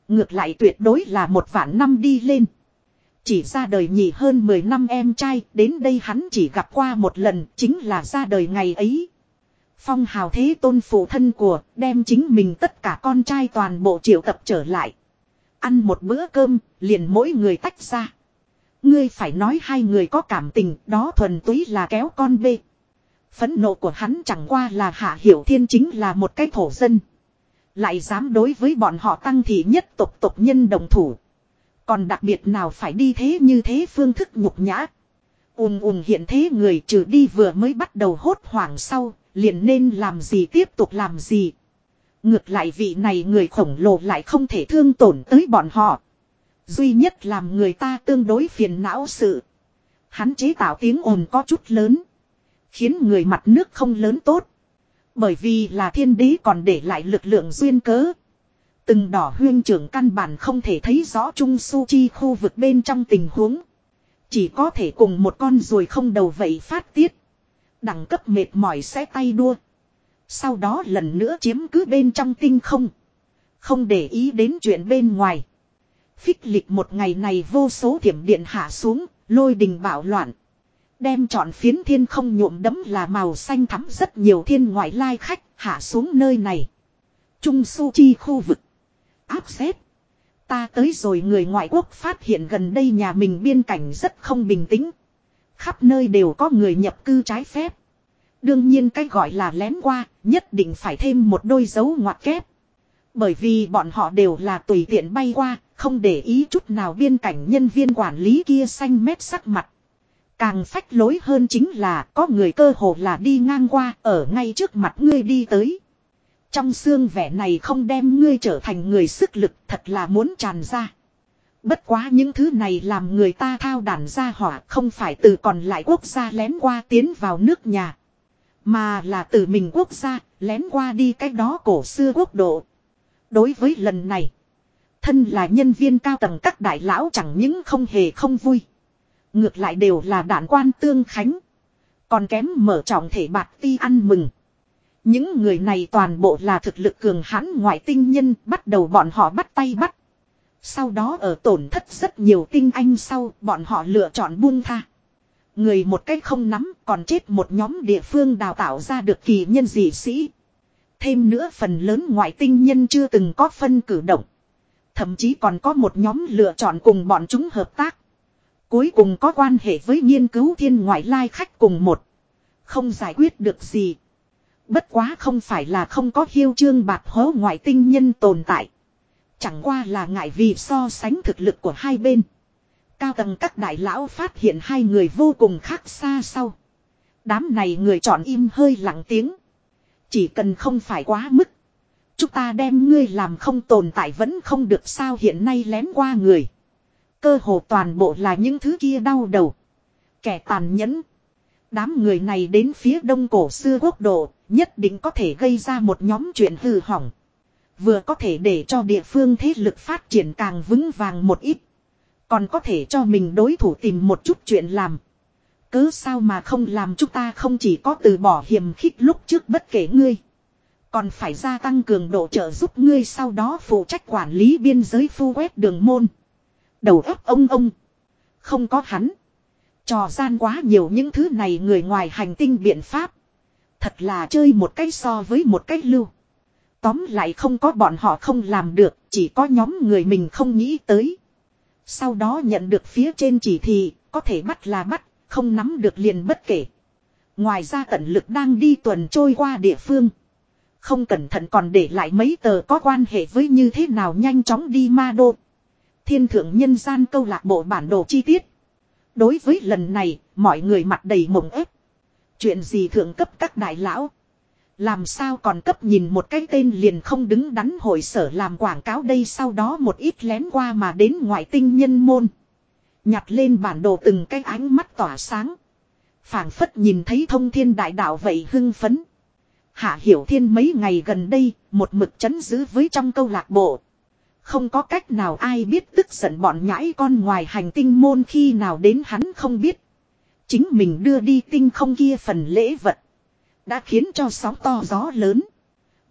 Ngược lại tuyệt đối là một vạn năm đi lên. Chỉ ra đời nhị hơn 10 năm em trai, đến đây hắn chỉ gặp qua một lần, chính là ra đời ngày ấy. Phong hào thế tôn phụ thân của, đem chính mình tất cả con trai toàn bộ triệu tập trở lại. Ăn một bữa cơm, liền mỗi người tách ra. Ngươi phải nói hai người có cảm tình, đó thuần túy là kéo con bê. Phấn nộ của hắn chẳng qua là Hạ Hiểu Thiên chính là một cái thổ dân. Lại dám đối với bọn họ tăng thị nhất tộc tộc nhân đồng thủ. Còn đặc biệt nào phải đi thế như thế phương thức nhục nhã. Ùm ùm hiện thế người trừ đi vừa mới bắt đầu hốt hoảng sau, liền nên làm gì tiếp tục làm gì. Ngược lại vị này người khổng lồ lại không thể thương tổn tới bọn họ. Duy nhất làm người ta tương đối phiền não sự. Hắn chế tạo tiếng ồn có chút lớn. Khiến người mặt nước không lớn tốt. Bởi vì là thiên đế còn để lại lực lượng duyên cớ. Từng đỏ huyên trưởng căn bản không thể thấy rõ Trung Su Chi khu vực bên trong tình huống. Chỉ có thể cùng một con ruồi không đầu vậy phát tiết. Đẳng cấp mệt mỏi sẽ tay đua. Sau đó lần nữa chiếm cứ bên trong tinh không. Không để ý đến chuyện bên ngoài. Phích lịch một ngày này vô số thiểm điện hạ xuống, lôi đình bạo loạn. Đem chọn phiến thiên không nhuộm đấm là màu xanh thắm rất nhiều thiên ngoại lai khách hạ xuống nơi này. Trung su chi khu vực. Áp Xếp, Ta tới rồi người ngoại quốc phát hiện gần đây nhà mình biên cảnh rất không bình tĩnh. Khắp nơi đều có người nhập cư trái phép. Đương nhiên cái gọi là lén qua, nhất định phải thêm một đôi dấu ngoặc kép. Bởi vì bọn họ đều là tùy tiện bay qua, không để ý chút nào biên cảnh nhân viên quản lý kia xanh mét sắc mặt. Càng phách lối hơn chính là có người cơ hồ là đi ngang qua ở ngay trước mặt ngươi đi tới. Trong xương vẻ này không đem ngươi trở thành người sức lực thật là muốn tràn ra. Bất quá những thứ này làm người ta thao đàn ra hỏa không phải từ còn lại quốc gia lén qua tiến vào nước nhà. Mà là từ mình quốc gia lén qua đi cách đó cổ xưa quốc độ. Đối với lần này. Thân là nhân viên cao tầng các đại lão chẳng những không hề không vui. Ngược lại đều là đạn quan tương khánh. Còn kém mở trọng thể bạc ti ăn mừng. Những người này toàn bộ là thực lực cường hãn ngoại tinh nhân bắt đầu bọn họ bắt tay bắt. Sau đó ở tổn thất rất nhiều tinh anh sau, bọn họ lựa chọn buông tha. Người một cách không nắm, còn chết một nhóm địa phương đào tạo ra được kỳ nhân dị sĩ. Thêm nữa phần lớn ngoại tinh nhân chưa từng có phân cử động. Thậm chí còn có một nhóm lựa chọn cùng bọn chúng hợp tác. Cuối cùng có quan hệ với nghiên cứu thiên ngoại lai khách cùng một. Không giải quyết được gì. Bất quá không phải là không có hiêu trương bạc hố ngoại tinh nhân tồn tại. Chẳng qua là ngại vì so sánh thực lực của hai bên. Cao tầng các đại lão phát hiện hai người vô cùng khác xa sau. Đám này người chọn im hơi lặng tiếng. Chỉ cần không phải quá mức. Chúng ta đem ngươi làm không tồn tại vẫn không được sao hiện nay lén qua người. Cơ hồ toàn bộ là những thứ kia đau đầu. Kẻ tàn nhẫn. Đám người này đến phía đông cổ xưa quốc độ, nhất định có thể gây ra một nhóm chuyện hư hỏng. Vừa có thể để cho địa phương thế lực phát triển càng vững vàng một ít. Còn có thể cho mình đối thủ tìm một chút chuyện làm. Cứ sao mà không làm chúng ta không chỉ có từ bỏ hiểm khích lúc trước bất kể ngươi. Còn phải gia tăng cường độ trợ giúp ngươi sau đó phụ trách quản lý biên giới phu quét đường môn. Đầu óc ông ông. Không có hắn. Trò gian quá nhiều những thứ này người ngoài hành tinh biện pháp. Thật là chơi một cách so với một cách lưu. Tóm lại không có bọn họ không làm được, chỉ có nhóm người mình không nghĩ tới. Sau đó nhận được phía trên chỉ thị, có thể bắt là bắt, không nắm được liền bất kể. Ngoài ra tận lực đang đi tuần trôi qua địa phương. Không cẩn thận còn để lại mấy tờ có quan hệ với như thế nào nhanh chóng đi ma đô. Thiên thượng nhân gian câu lạc bộ bản đồ chi tiết. Đối với lần này, mọi người mặt đầy mộng ép. Chuyện gì thượng cấp các đại lão. Làm sao còn cấp nhìn một cái tên liền không đứng đắn hội sở làm quảng cáo đây sau đó một ít lén qua mà đến ngoại tinh nhân môn. Nhặt lên bản đồ từng cái ánh mắt tỏa sáng. phảng phất nhìn thấy thông thiên đại đạo vậy hưng phấn. Hạ Hiểu Thiên mấy ngày gần đây, một mực chấn giữ với trong câu lạc bộ. Không có cách nào ai biết tức giận bọn nhãi con ngoài hành tinh môn khi nào đến hắn không biết. Chính mình đưa đi tinh không kia phần lễ vật. Đã khiến cho sóng to gió lớn.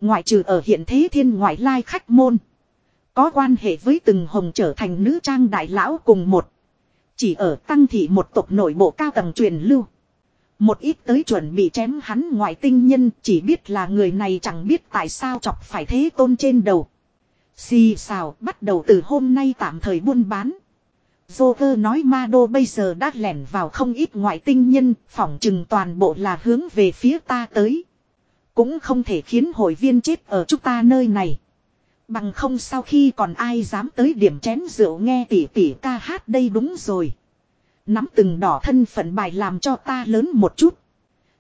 Ngoại trừ ở hiện thế thiên ngoại lai khách môn. Có quan hệ với từng hồng trở thành nữ trang đại lão cùng một. Chỉ ở tăng thị một tộc nội bộ cao tầng truyền lưu. Một ít tới chuẩn bị chém hắn ngoại tinh nhân chỉ biết là người này chẳng biết tại sao chọc phải thế tôn trên đầu. Xì xào bắt đầu từ hôm nay tạm thời buôn bán. Joker nói ma đô bây giờ đã lẻn vào không ít ngoại tinh nhân, phỏng chừng toàn bộ là hướng về phía ta tới. Cũng không thể khiến hội viên chết ở chúng ta nơi này. Bằng không sau khi còn ai dám tới điểm chén rượu nghe tỉ tỉ ca hát đây đúng rồi. Nắm từng đỏ thân phận bài làm cho ta lớn một chút.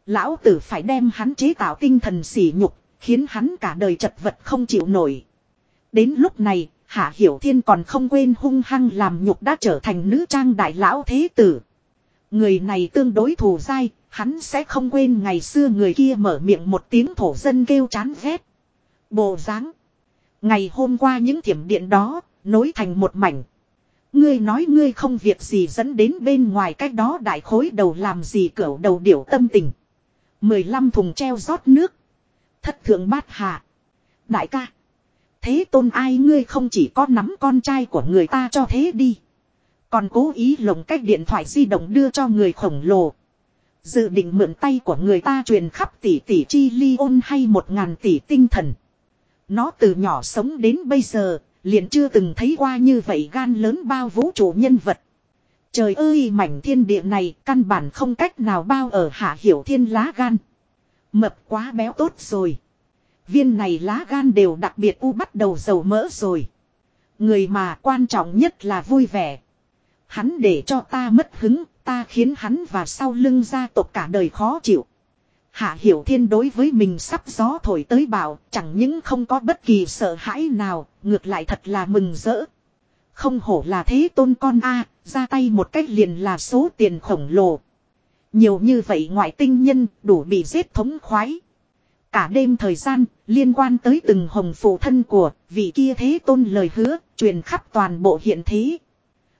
Lão tử phải đem hắn chế tạo tinh thần sỉ nhục, khiến hắn cả đời chật vật không chịu nổi. Đến lúc này, Hạ Hiểu Thiên còn không quên hung hăng làm nhục đã trở thành nữ trang đại lão thế tử. Người này tương đối thù dai, hắn sẽ không quên ngày xưa người kia mở miệng một tiếng thổ dân kêu chán ghét. Bộ dáng Ngày hôm qua những thiểm điện đó, nối thành một mảnh. Ngươi nói ngươi không việc gì dẫn đến bên ngoài cách đó đại khối đầu làm gì cỡ đầu điểu tâm tình. 15 thùng treo rót nước. Thất thượng bát hạ. Đại ca. Thế tôn ai ngươi không chỉ có nắm con trai của người ta cho thế đi. Còn cố ý lồng cách điện thoại di động đưa cho người khổng lồ. Dự định mượn tay của người ta truyền khắp tỷ tỷ chi ly ôn hay một ngàn tỷ tinh thần. Nó từ nhỏ sống đến bây giờ, liền chưa từng thấy qua như vậy gan lớn bao vũ trụ nhân vật. Trời ơi mảnh thiên địa này căn bản không cách nào bao ở hạ hiểu thiên lá gan. Mập quá béo tốt rồi. Viên này lá gan đều đặc biệt u bắt đầu dầu mỡ rồi. Người mà quan trọng nhất là vui vẻ. Hắn để cho ta mất hứng, ta khiến hắn và sau lưng gia tộc cả đời khó chịu. Hạ Hiểu Thiên đối với mình sắp gió thổi tới bảo, chẳng những không có bất kỳ sợ hãi nào, ngược lại thật là mừng rỡ. Không hổ là thế tôn con A, ra tay một cách liền là số tiền khổng lồ. Nhiều như vậy ngoại tinh nhân đủ bị giết thống khoái. Cả đêm thời gian, liên quan tới từng hồng phụ thân của vị kia thế tôn lời hứa, truyền khắp toàn bộ hiện thế.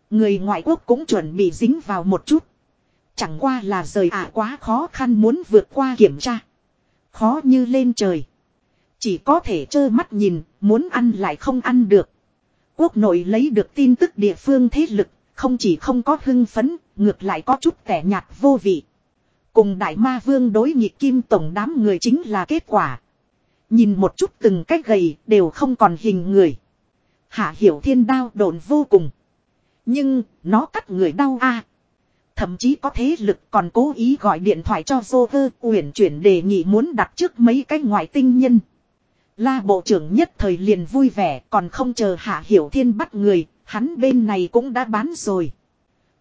Người ngoại quốc cũng chuẩn bị dính vào một chút. Chẳng qua là rời ả quá khó khăn muốn vượt qua kiểm tra. Khó như lên trời. Chỉ có thể trơ mắt nhìn, muốn ăn lại không ăn được. Quốc nội lấy được tin tức địa phương thế lực, không chỉ không có hưng phấn, ngược lại có chút tẻ nhạt vô vị. Cùng đại ma vương đối nghịch kim tổng đám người chính là kết quả. Nhìn một chút từng cách gầy đều không còn hình người. Hạ hiểu thiên đao đồn vô cùng. Nhưng, nó cắt người đau a Thậm chí có thế lực còn cố ý gọi điện thoại cho Joker uyển chuyển đề nghị muốn đặt trước mấy cái ngoại tinh nhân. La bộ trưởng nhất thời liền vui vẻ còn không chờ Hạ Hiểu Thiên bắt người, hắn bên này cũng đã bán rồi.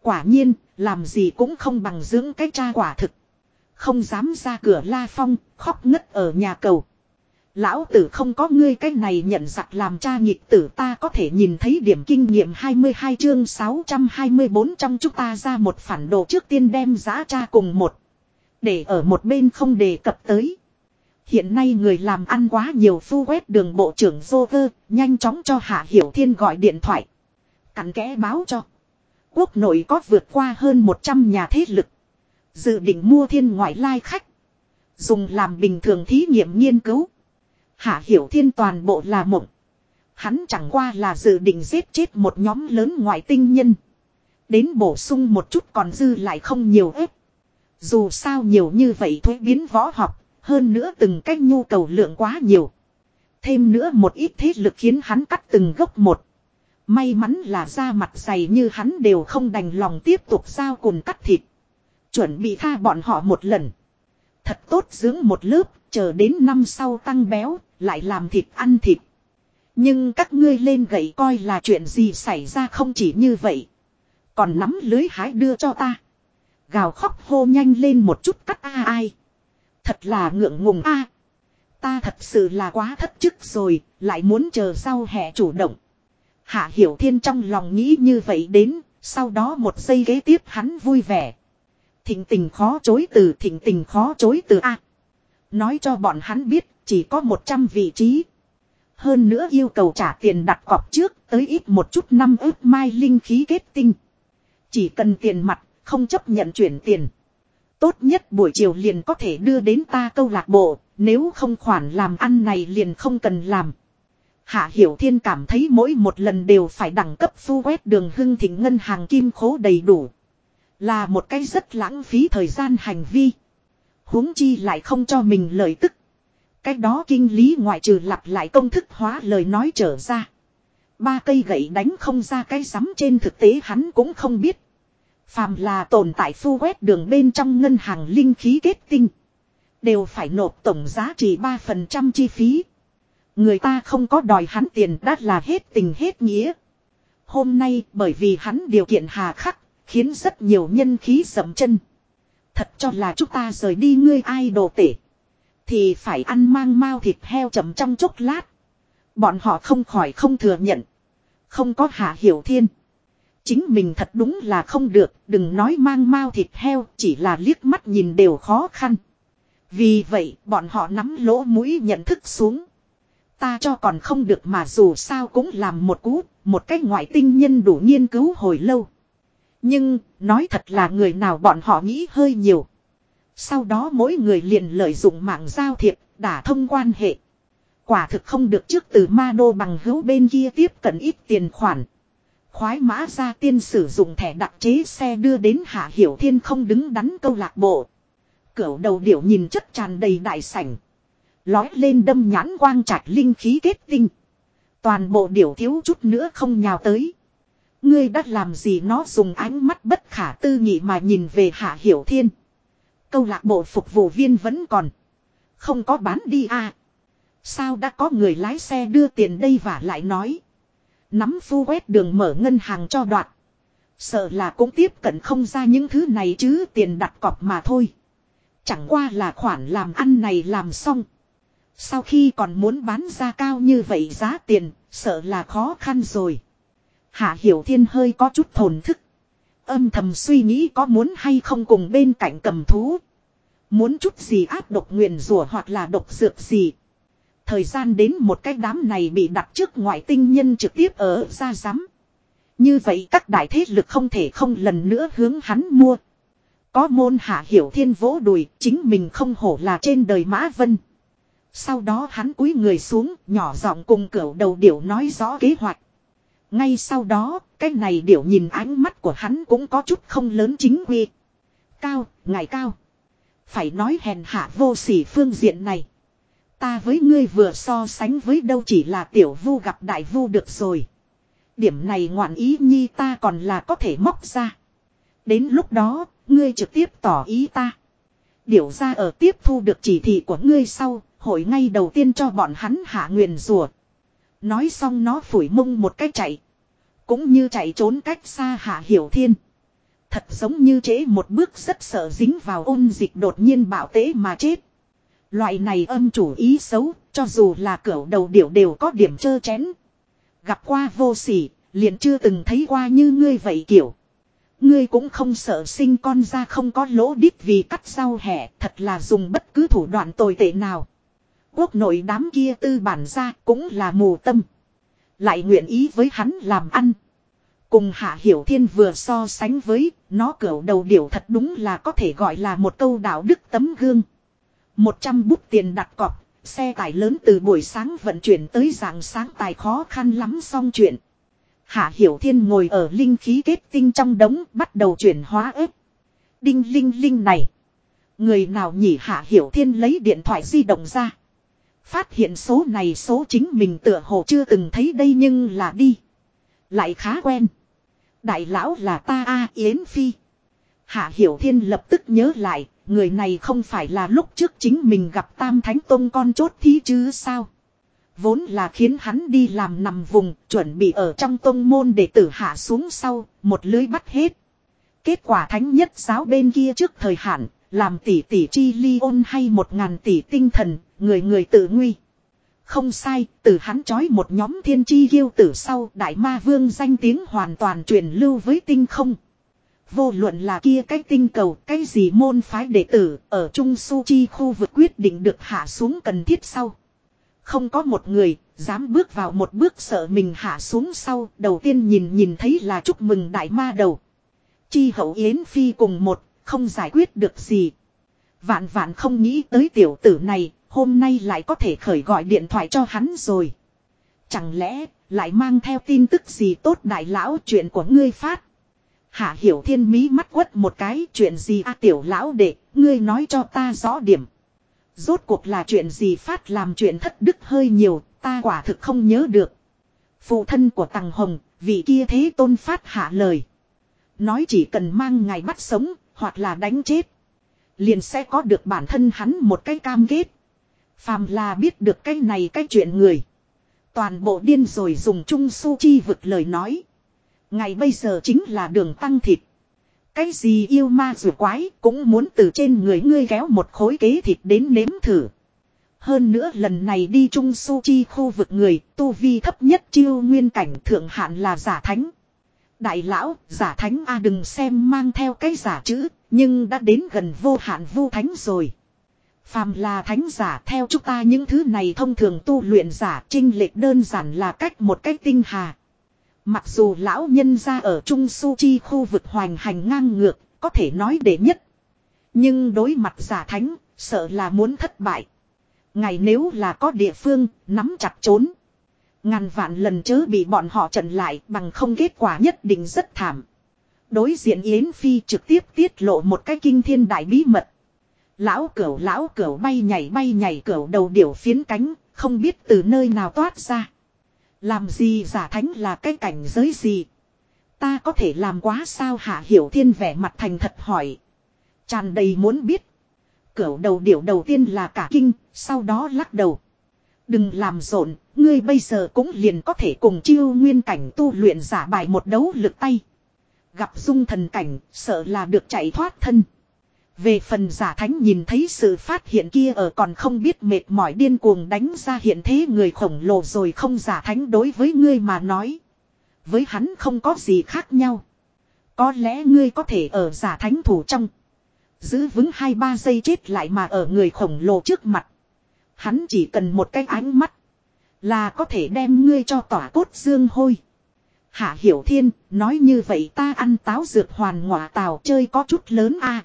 Quả nhiên, làm gì cũng không bằng dưỡng cái cha quả thực. Không dám ra cửa La Phong, khóc ngất ở nhà cầu. Lão tử không có ngươi cái này nhận giặc làm cha nhịp tử ta có thể nhìn thấy điểm kinh nghiệm 22 chương 624 trong chúng ta ra một phản đồ trước tiên đem giá cha cùng một. Để ở một bên không đề cập tới. Hiện nay người làm ăn quá nhiều phu quét đường bộ trưởng Joker, nhanh chóng cho Hạ Hiểu Thiên gọi điện thoại. Cắn kẽ báo cho. Quốc nội có vượt qua hơn 100 nhà thế lực. Dự định mua thiên ngoại lai khách. Dùng làm bình thường thí nghiệm nghiên cứu. Hạ Hiểu Thiên toàn bộ là mộng. Hắn chẳng qua là dự định giết chết một nhóm lớn ngoại tinh nhân. Đến bổ sung một chút còn dư lại không nhiều ép. Dù sao nhiều như vậy thuế biến võ học, hơn nữa từng cách nhu cầu lượng quá nhiều. Thêm nữa một ít thế lực khiến hắn cắt từng gốc một. May mắn là da mặt dày như hắn đều không đành lòng tiếp tục giao cùng cắt thịt. Chuẩn bị tha bọn họ một lần. Thật tốt dưỡng một lớp, chờ đến năm sau tăng béo, lại làm thịt ăn thịt. Nhưng các ngươi lên gậy coi là chuyện gì xảy ra không chỉ như vậy. Còn nắm lưới hái đưa cho ta. Gào khóc hô nhanh lên một chút cắt a ai. Thật là ngượng ngùng a. Ta thật sự là quá thất chức rồi, lại muốn chờ sau hè chủ động. Hạ Hiểu Thiên trong lòng nghĩ như vậy đến, sau đó một giây ghế tiếp hắn vui vẻ. Thịnh tình khó chối từ thịnh tình khó chối từ A. Nói cho bọn hắn biết chỉ có 100 vị trí. Hơn nữa yêu cầu trả tiền đặt cọc trước tới ít một chút năm ước mai linh khí kết tinh. Chỉ cần tiền mặt, không chấp nhận chuyển tiền. Tốt nhất buổi chiều liền có thể đưa đến ta câu lạc bộ, nếu không khoản làm ăn này liền không cần làm. Hạ Hiểu Thiên cảm thấy mỗi một lần đều phải đẳng cấp phu quét đường hưng thịnh ngân hàng kim khố đầy đủ. Là một cái rất lãng phí thời gian hành vi. huống chi lại không cho mình lợi tức. Cách đó kinh lý ngoại trừ lặp lại công thức hóa lời nói trở ra. Ba cây gậy đánh không ra cái sắm trên thực tế hắn cũng không biết. Phàm là tồn tại phu quét đường bên trong ngân hàng linh khí kết tinh. Đều phải nộp tổng giá trị 3% chi phí. Người ta không có đòi hắn tiền đã là hết tình hết nghĩa. Hôm nay bởi vì hắn điều kiện hà khắc, khiến rất nhiều nhân khí dậm chân. Thật cho là chúng ta rời đi ngươi ai đồ tể. Thì phải ăn mang mau thịt heo chậm trong chốc lát. Bọn họ không khỏi không thừa nhận. Không có hạ hiểu thiên. Chính mình thật đúng là không được, đừng nói mang mau thịt heo, chỉ là liếc mắt nhìn đều khó khăn. Vì vậy, bọn họ nắm lỗ mũi nhận thức xuống. Ta cho còn không được mà dù sao cũng làm một cú, một cách ngoại tinh nhân đủ nghiên cứu hồi lâu. Nhưng, nói thật là người nào bọn họ nghĩ hơi nhiều. Sau đó mỗi người liền lợi dụng mạng giao thiệp, đả thông quan hệ. Quả thực không được trước từ ma đô bằng hữu bên kia tiếp cận ít tiền khoản. Khoái mã ra tiên sử dụng thẻ đặc chế xe đưa đến Hạ Hiểu Thiên không đứng đắn câu lạc bộ. Cửu đầu điểu nhìn chất tràn đầy đại sảnh. Lói lên đâm nhãn quang trạch linh khí kết tinh. Toàn bộ điểu thiếu chút nữa không nhào tới. Ngươi đã làm gì nó dùng ánh mắt bất khả tư nghị mà nhìn về Hạ Hiểu Thiên. Câu lạc bộ phục vụ viên vẫn còn. Không có bán đi à. Sao đã có người lái xe đưa tiền đây và lại nói. Nắm phu quét đường mở ngân hàng cho đoạt. Sợ là cũng tiếp cận không ra những thứ này chứ tiền đặt cọc mà thôi. Chẳng qua là khoản làm ăn này làm xong. Sau khi còn muốn bán ra cao như vậy giá tiền, sợ là khó khăn rồi. Hạ Hiểu Thiên hơi có chút thồn thức. Âm thầm suy nghĩ có muốn hay không cùng bên cạnh cầm thú. Muốn chút gì áp độc nguyền rủa hoặc là độc dược gì. Thời gian đến một cái đám này bị đặt trước ngoại tinh nhân trực tiếp ở ra giám. Như vậy các đại thế lực không thể không lần nữa hướng hắn mua. Có môn hạ hiểu thiên vỗ đùi, chính mình không hổ là trên đời mã vân. Sau đó hắn cúi người xuống, nhỏ giọng cùng cửu đầu điểu nói rõ kế hoạch. Ngay sau đó, cái này điểu nhìn ánh mắt của hắn cũng có chút không lớn chính quy. Cao, ngài cao. Phải nói hèn hạ vô sỉ phương diện này. Ta với ngươi vừa so sánh với đâu chỉ là tiểu vu gặp đại vu được rồi. Điểm này ngoạn ý nhi ta còn là có thể móc ra. Đến lúc đó, ngươi trực tiếp tỏ ý ta. Điều ra ở tiếp thu được chỉ thị của ngươi sau, hội ngay đầu tiên cho bọn hắn hạ nguyền rùa. Nói xong nó phủi mông một cách chạy. Cũng như chạy trốn cách xa hạ hiểu thiên. Thật giống như chế một bước rất sợ dính vào ôn dịch đột nhiên bạo tế mà chết. Loại này âm chủ ý xấu, cho dù là cửu đầu điểu đều có điểm chơ chén. Gặp qua vô sỉ, liền chưa từng thấy qua như ngươi vậy kiểu. Ngươi cũng không sợ sinh con ra không có lỗ đít vì cắt rau hẻ, thật là dùng bất cứ thủ đoạn tồi tệ nào. Quốc nội đám kia tư bản ra cũng là mù tâm. Lại nguyện ý với hắn làm ăn. Cùng Hạ Hiểu Thiên vừa so sánh với, nó cỡ đầu điểu thật đúng là có thể gọi là một câu đạo đức tấm gương. Một trăm bút tiền đặt cọc, xe tải lớn từ buổi sáng vận chuyển tới dạng sáng tài khó khăn lắm xong chuyện. Hạ Hiểu Thiên ngồi ở linh khí kết tinh trong đống bắt đầu chuyển hóa ếp. Đinh linh linh này. Người nào nhỉ Hạ Hiểu Thiên lấy điện thoại di động ra. Phát hiện số này số chính mình tựa hồ chưa từng thấy đây nhưng là đi. Lại khá quen. Đại lão là ta A Yến Phi. Hạ Hiểu Thiên lập tức nhớ lại, người này không phải là lúc trước chính mình gặp Tam Thánh Tông con chốt thí chứ sao. Vốn là khiến hắn đi làm nằm vùng, chuẩn bị ở trong tông môn để tử hạ xuống sau, một lưới bắt hết. Kết quả thánh nhất giáo bên kia trước thời hạn, làm tỷ tỷ chi ly ôn hay một ngàn tỷ tinh thần, người người tự nguy. Không sai, từ hắn chói một nhóm thiên chi ghiêu tử sau đại ma vương danh tiếng hoàn toàn truyền lưu với tinh không. Vô luận là kia cái tinh cầu, cái gì môn phái đệ tử, ở Trung Su Chi khu vực quyết định được hạ xuống cần thiết sau. Không có một người, dám bước vào một bước sợ mình hạ xuống sau, đầu tiên nhìn nhìn thấy là chúc mừng đại ma đầu. Chi hậu Yến Phi cùng một, không giải quyết được gì. Vạn vạn không nghĩ tới tiểu tử này, hôm nay lại có thể khởi gọi điện thoại cho hắn rồi. Chẳng lẽ, lại mang theo tin tức gì tốt đại lão chuyện của ngươi phát. Hạ hiểu thiên mỹ mắt quất một cái chuyện gì a tiểu lão đệ, ngươi nói cho ta rõ điểm. Rốt cuộc là chuyện gì phát làm chuyện thất đức hơi nhiều, ta quả thực không nhớ được. Phụ thân của Tằng Hồng, vị kia thế tôn phát hạ lời. Nói chỉ cần mang ngài bắt sống, hoặc là đánh chết. Liền sẽ có được bản thân hắn một cái cam kết. Phàm là biết được cái này cái chuyện người. Toàn bộ điên rồi dùng chung su chi vực lời nói. Ngày bây giờ chính là đường tăng thịt. Cái gì yêu ma rùa quái cũng muốn từ trên người ngươi kéo một khối kế thịt đến nếm thử. Hơn nữa lần này đi Trung Su Chi khu vực người, tu vi thấp nhất chiêu nguyên cảnh thượng hạn là giả thánh. Đại lão, giả thánh A à đừng xem mang theo cái giả chữ, nhưng đã đến gần vô hạn vô thánh rồi. Phàm là thánh giả theo chúng ta những thứ này thông thường tu luyện giả trinh lệch đơn giản là cách một cách tinh hà. Mặc dù lão nhân ra ở Trung Su Chi khu vực hoành hành ngang ngược, có thể nói đệ nhất. Nhưng đối mặt giả thánh, sợ là muốn thất bại. Ngày nếu là có địa phương, nắm chặt trốn. Ngàn vạn lần chớ bị bọn họ trận lại bằng không kết quả nhất định rất thảm. Đối diện Yến Phi trực tiếp tiết lộ một cái kinh thiên đại bí mật. Lão cửu lão cửu bay nhảy bay nhảy cửu đầu điểu phiến cánh, không biết từ nơi nào toát ra. Làm gì giả thánh là cái cảnh giới gì? Ta có thể làm quá sao hạ hiểu thiên vẻ mặt thành thật hỏi. Tràn đầy muốn biết. Cửu đầu điểu đầu tiên là cả kinh, sau đó lắc đầu. Đừng làm rộn, ngươi bây giờ cũng liền có thể cùng chiêu nguyên cảnh tu luyện giả bài một đấu lực tay. Gặp dung thần cảnh, sợ là được chạy thoát thân. Về phần giả thánh nhìn thấy sự phát hiện kia ở còn không biết mệt mỏi điên cuồng đánh ra hiện thế người khổng lồ rồi không giả thánh đối với ngươi mà nói. Với hắn không có gì khác nhau. Có lẽ ngươi có thể ở giả thánh thủ trong. Giữ vững hai ba giây chết lại mà ở người khổng lồ trước mặt. Hắn chỉ cần một cái ánh mắt. Là có thể đem ngươi cho tỏa cốt dương hôi. Hạ Hiểu Thiên, nói như vậy ta ăn táo dược hoàn ngọa tàu chơi có chút lớn a. À.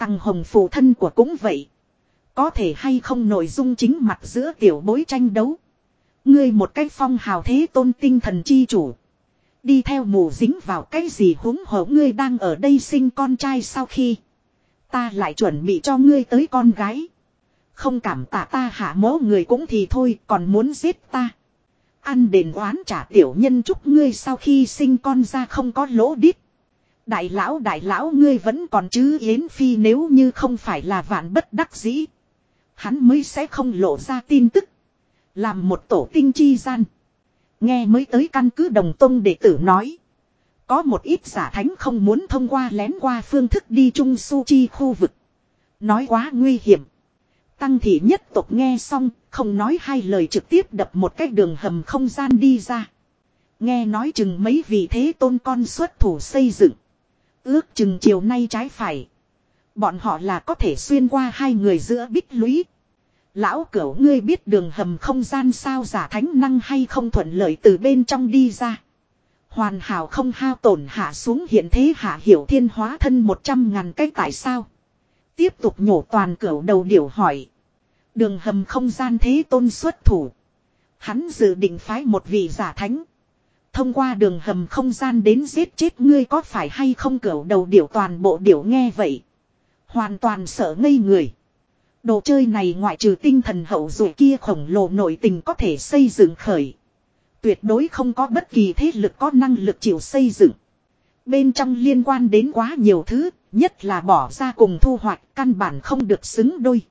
Tăng hồng phụ thân của cũng vậy. Có thể hay không nội dung chính mặt giữa tiểu bối tranh đấu. Ngươi một cái phong hào thế tôn tinh thần chi chủ. Đi theo mù dính vào cái gì húng hổ ngươi đang ở đây sinh con trai sau khi. Ta lại chuẩn bị cho ngươi tới con gái. Không cảm tạ ta hạ mố người cũng thì thôi, còn muốn giết ta. Ăn đền oán trả tiểu nhân chúc ngươi sau khi sinh con ra không có lỗ đít. Đại lão đại lão ngươi vẫn còn chứ Yến Phi nếu như không phải là vạn bất đắc dĩ. Hắn mới sẽ không lộ ra tin tức. Làm một tổ tinh chi gian. Nghe mới tới căn cứ đồng tông đệ tử nói. Có một ít giả thánh không muốn thông qua lén qua phương thức đi trung su chi khu vực. Nói quá nguy hiểm. Tăng thị nhất tộc nghe xong, không nói hai lời trực tiếp đập một cái đường hầm không gian đi ra. Nghe nói chừng mấy vị thế tôn con xuất thủ xây dựng. Ước chừng chiều nay trái phải. Bọn họ là có thể xuyên qua hai người giữa bích lũy. Lão cửu ngươi biết đường hầm không gian sao giả thánh năng hay không thuận lợi từ bên trong đi ra. Hoàn hảo không hao tổn hạ xuống hiện thế hạ hiểu thiên hóa thân một trăm ngàn cái tại sao. Tiếp tục nhổ toàn cửu đầu điểu hỏi. Đường hầm không gian thế tôn xuất thủ. Hắn dự định phái một vị giả thánh. Thông qua đường hầm không gian đến giết chết ngươi có phải hay không cửu đầu điểu toàn bộ điểu nghe vậy. Hoàn toàn sợ ngây người. Đồ chơi này ngoại trừ tinh thần hậu rồi kia khổng lồ nội tình có thể xây dựng khởi. Tuyệt đối không có bất kỳ thế lực có năng lực chịu xây dựng. Bên trong liên quan đến quá nhiều thứ, nhất là bỏ ra cùng thu hoạch căn bản không được xứng đôi.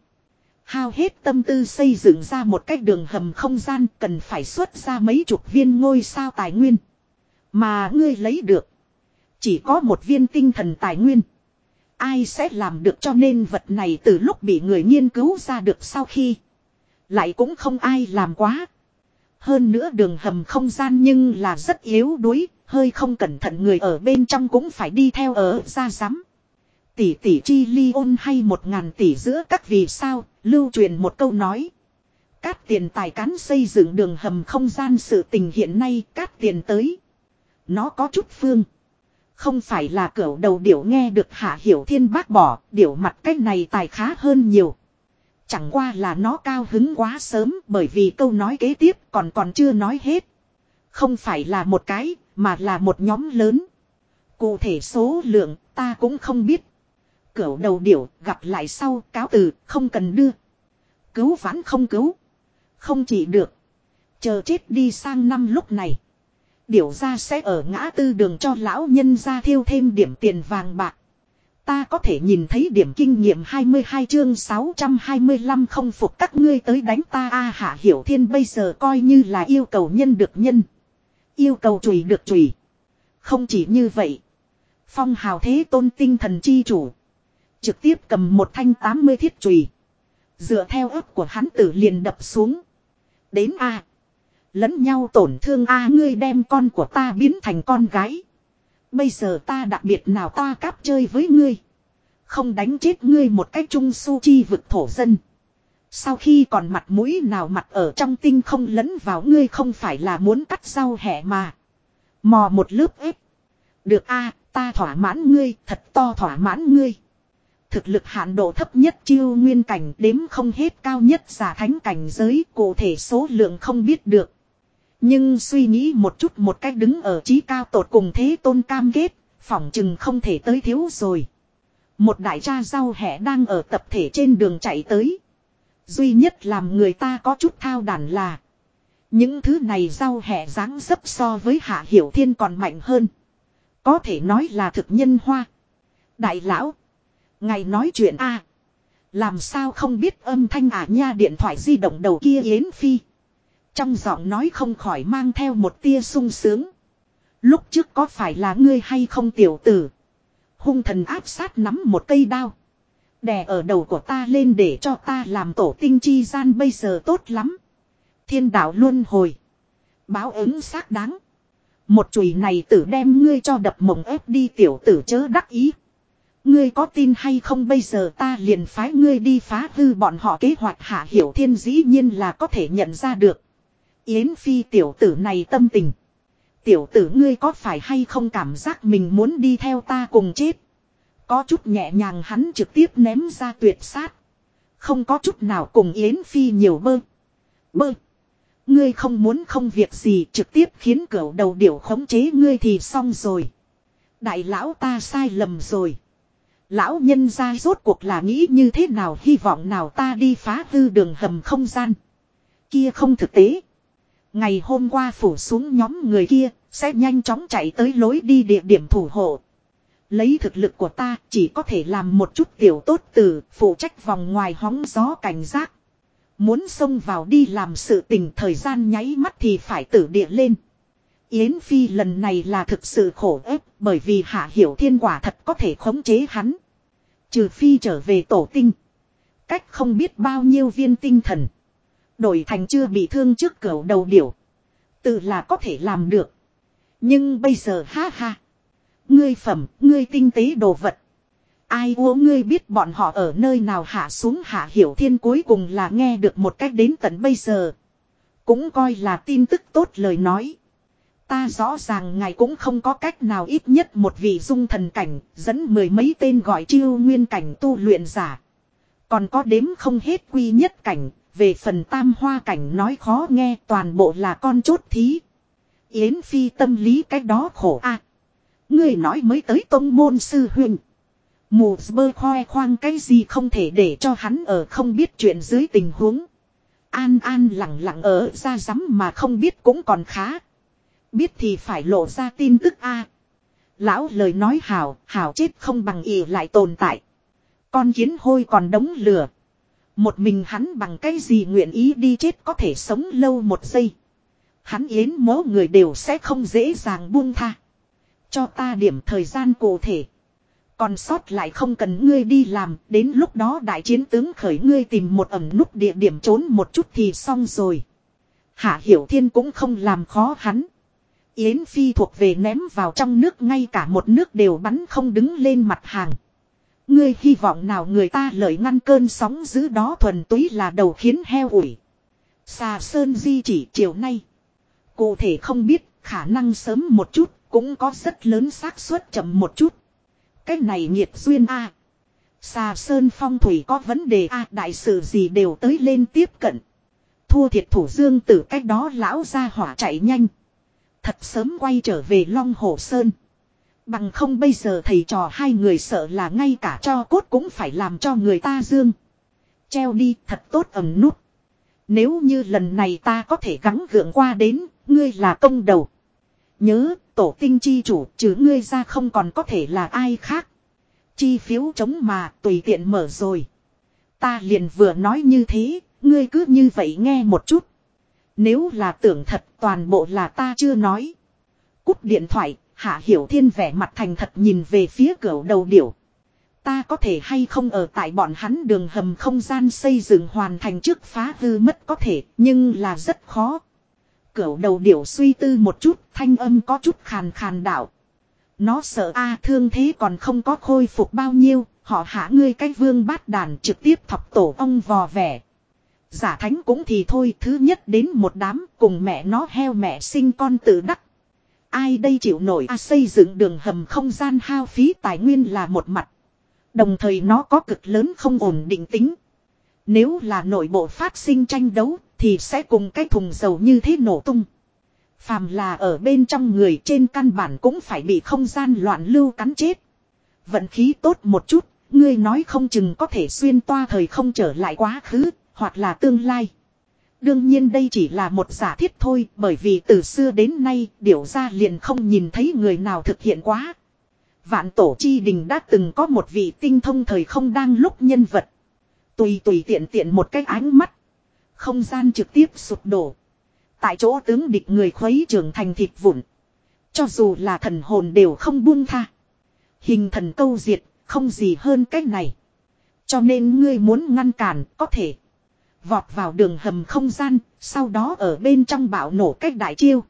Hao hết tâm tư xây dựng ra một cách đường hầm không gian cần phải xuất ra mấy chục viên ngôi sao tài nguyên. Mà ngươi lấy được. Chỉ có một viên tinh thần tài nguyên. Ai sẽ làm được cho nên vật này từ lúc bị người nghiên cứu ra được sau khi. Lại cũng không ai làm quá. Hơn nữa đường hầm không gian nhưng là rất yếu đuối. Hơi không cẩn thận người ở bên trong cũng phải đi theo ở ra rắm tỷ tỷ chi ly ôn hay một ngàn tỷ giữa các vì sao, lưu truyền một câu nói. Cát tiền tài cán xây dựng đường hầm không gian sự tình hiện nay cát tiền tới. Nó có chút phương. Không phải là cửu đầu điểu nghe được hạ hiểu thiên bác bỏ, điểu mặt cách này tài khá hơn nhiều. Chẳng qua là nó cao hứng quá sớm bởi vì câu nói kế tiếp còn còn chưa nói hết. Không phải là một cái, mà là một nhóm lớn. Cụ thể số lượng ta cũng không biết cửu đầu điểu, gặp lại sau, cáo từ, không cần đưa. Cứu vãn không cứu. Không chỉ được. Chờ chết đi sang năm lúc này. Điểu ra sẽ ở ngã tư đường cho lão nhân ra thiêu thêm điểm tiền vàng bạc. Ta có thể nhìn thấy điểm kinh nghiệm 22 chương 625 không phục các ngươi tới đánh ta a hạ hiểu thiên bây giờ coi như là yêu cầu nhân được nhân. Yêu cầu chùy được chùy. Không chỉ như vậy. Phong hào thế tôn tinh thần chi chủ. Trực tiếp cầm một thanh 80 thiết chùy. Dựa theo ước của hắn tử liền đập xuống. Đến A. Lẫn nhau tổn thương A ngươi đem con của ta biến thành con gái. Bây giờ ta đặc biệt nào ta cáp chơi với ngươi. Không đánh chết ngươi một cách trung su chi vực thổ dân. Sau khi còn mặt mũi nào mặt ở trong tinh không lẫn vào ngươi không phải là muốn cắt rau hẹ mà. Mò một lớp ép. Được a ta thỏa mãn ngươi, thật to thỏa mãn ngươi. Thực lực hạn độ thấp nhất chiêu nguyên cảnh đếm không hết cao nhất giả thánh cảnh giới cụ thể số lượng không biết được. Nhưng suy nghĩ một chút một cách đứng ở trí cao tột cùng thế tôn cam kết, phỏng chừng không thể tới thiếu rồi. Một đại cha rau hẻ đang ở tập thể trên đường chạy tới. Duy nhất làm người ta có chút thao đàn là. Những thứ này rau hẻ dáng dấp so với hạ hiểu thiên còn mạnh hơn. Có thể nói là thực nhân hoa. Đại lão. Ngày nói chuyện a Làm sao không biết âm thanh ả nha điện thoại di động đầu kia Yến Phi. Trong giọng nói không khỏi mang theo một tia sung sướng. Lúc trước có phải là ngươi hay không tiểu tử. Hung thần áp sát nắm một cây đao. Đè ở đầu của ta lên để cho ta làm tổ tinh chi gian bây giờ tốt lắm. Thiên đạo luôn hồi. Báo ứng xác đáng. Một chùy này tử đem ngươi cho đập mộng ép đi tiểu tử chớ đắc ý. Ngươi có tin hay không bây giờ ta liền phái ngươi đi phá hư bọn họ kế hoạch hạ hiểu thiên dĩ nhiên là có thể nhận ra được. Yến phi tiểu tử này tâm tình. Tiểu tử ngươi có phải hay không cảm giác mình muốn đi theo ta cùng chết. Có chút nhẹ nhàng hắn trực tiếp ném ra tuyệt sát. Không có chút nào cùng Yến Phi nhiều bơ. Bơ. Ngươi không muốn không việc gì trực tiếp khiến cẩu đầu điểu khống chế ngươi thì xong rồi. Đại lão ta sai lầm rồi. Lão nhân ra rốt cuộc là nghĩ như thế nào hy vọng nào ta đi phá hư đường hầm không gian. Kia không thực tế. Ngày hôm qua phủ xuống nhóm người kia, sẽ nhanh chóng chạy tới lối đi địa điểm thủ hộ. Lấy thực lực của ta chỉ có thể làm một chút tiểu tốt từ phụ trách vòng ngoài hóng gió cảnh giác. Muốn xông vào đi làm sự tình thời gian nháy mắt thì phải tử địa lên. Yến Phi lần này là thực sự khổ ép bởi vì Hạ Hiểu Thiên quả thật có thể khống chế hắn. Trừ Phi trở về tổ tinh. Cách không biết bao nhiêu viên tinh thần. Đổi thành chưa bị thương trước cửa đầu điểu. Tự là có thể làm được. Nhưng bây giờ ha ha. Ngươi phẩm, ngươi tinh tế đồ vật. Ai ố ngươi biết bọn họ ở nơi nào hạ xuống hạ hiểu thiên cuối cùng là nghe được một cách đến tận bây giờ. Cũng coi là tin tức tốt lời nói. Ta rõ ràng ngài cũng không có cách nào ít nhất một vị dung thần cảnh, dẫn mười mấy tên gọi chiêu nguyên cảnh tu luyện giả. Còn có đếm không hết quy nhất cảnh, về phần tam hoa cảnh nói khó nghe toàn bộ là con chốt thí. Yến Phi tâm lý cách đó khổ a người nói mới tới tông môn sư huynh. Mù bơ khoe khoang cái gì không thể để cho hắn ở không biết chuyện dưới tình huống. An an lặng lặng ở ra rắm mà không biết cũng còn khá. Biết thì phải lộ ra tin tức a. Lão lời nói hảo, hảo chết không bằng ỉ lại tồn tại. Con kiến hôi còn đống lửa. Một mình hắn bằng cái gì nguyện ý đi chết có thể sống lâu một giây. Hắn yến mố người đều sẽ không dễ dàng buông tha. Cho ta điểm thời gian cụ thể. Còn sót lại không cần ngươi đi làm, đến lúc đó đại chiến tướng khởi ngươi tìm một ẩm nút địa điểm trốn một chút thì xong rồi. Hạ Hiểu Thiên cũng không làm khó hắn. Yến Phi thuộc về ném vào trong nước ngay cả một nước đều bắn không đứng lên mặt hàng. Ngươi hy vọng nào người ta lợi ngăn cơn sóng dữ đó thuần túy là đầu khiến heo ủi. Xà Sơn Di chỉ chiều nay. Cụ thể không biết, khả năng sớm một chút, cũng có rất lớn xác suất chậm một chút. Cái này nhiệt duyên a. Xà Sơn Phong Thủy có vấn đề a, đại sự gì đều tới lên tiếp cận. Thua thiệt thủ dương tử cách đó lão ra hỏa chạy nhanh. Thật sớm quay trở về Long Hồ Sơn. Bằng không bây giờ thầy trò hai người sợ là ngay cả cho cốt cũng phải làm cho người ta dương. Treo đi thật tốt ẩm nút. Nếu như lần này ta có thể gắng gượng qua đến, ngươi là công đầu. Nhớ, tổ tinh chi chủ chứ ngươi ra không còn có thể là ai khác. Chi phiếu chống mà tùy tiện mở rồi. Ta liền vừa nói như thế, ngươi cứ như vậy nghe một chút. Nếu là tưởng thật toàn bộ là ta chưa nói. Cúp điện thoại, Hạ Hiểu Thiên vẻ mặt thành thật nhìn về phía cửa đầu điểu. ta có thể hay không ở tại bọn hắn đường hầm không gian xây dựng hoàn thành trước phá hư mất có thể, nhưng là rất khó. Cửu đầu điểu suy tư một chút, thanh âm có chút khàn khàn đạo. Nó sợ a thương thế còn không có khôi phục bao nhiêu, họ hạ ngươi cái vương bát đàn trực tiếp thọc tổ ông vò vẻ. Giả thánh cũng thì thôi, thứ nhất đến một đám cùng mẹ nó heo mẹ sinh con tự đắc. Ai đây chịu nổi a xây dựng đường hầm không gian hao phí tài nguyên là một mặt. Đồng thời nó có cực lớn không ổn định tính. Nếu là nội bộ phát sinh tranh đấu thì sẽ cùng cái thùng dầu như thế nổ tung. Phàm là ở bên trong người trên căn bản cũng phải bị không gian loạn lưu cắn chết. Vận khí tốt một chút, ngươi nói không chừng có thể xuyên toa thời không trở lại quá khứ, hoặc là tương lai. Đương nhiên đây chỉ là một giả thiết thôi, bởi vì từ xưa đến nay, điểu ra liền không nhìn thấy người nào thực hiện quá. Vạn tổ chi đình đã từng có một vị tinh thông thời không đang lúc nhân vật. Tùy tùy tiện tiện một cái ánh mắt. Không gian trực tiếp sụp đổ. Tại chỗ tướng địch người khuấy trưởng thành thịt vụn. Cho dù là thần hồn đều không buông tha. Hình thần câu diệt, không gì hơn cách này. Cho nên ngươi muốn ngăn cản, có thể. Vọt vào đường hầm không gian, sau đó ở bên trong bạo nổ cách đại chiêu.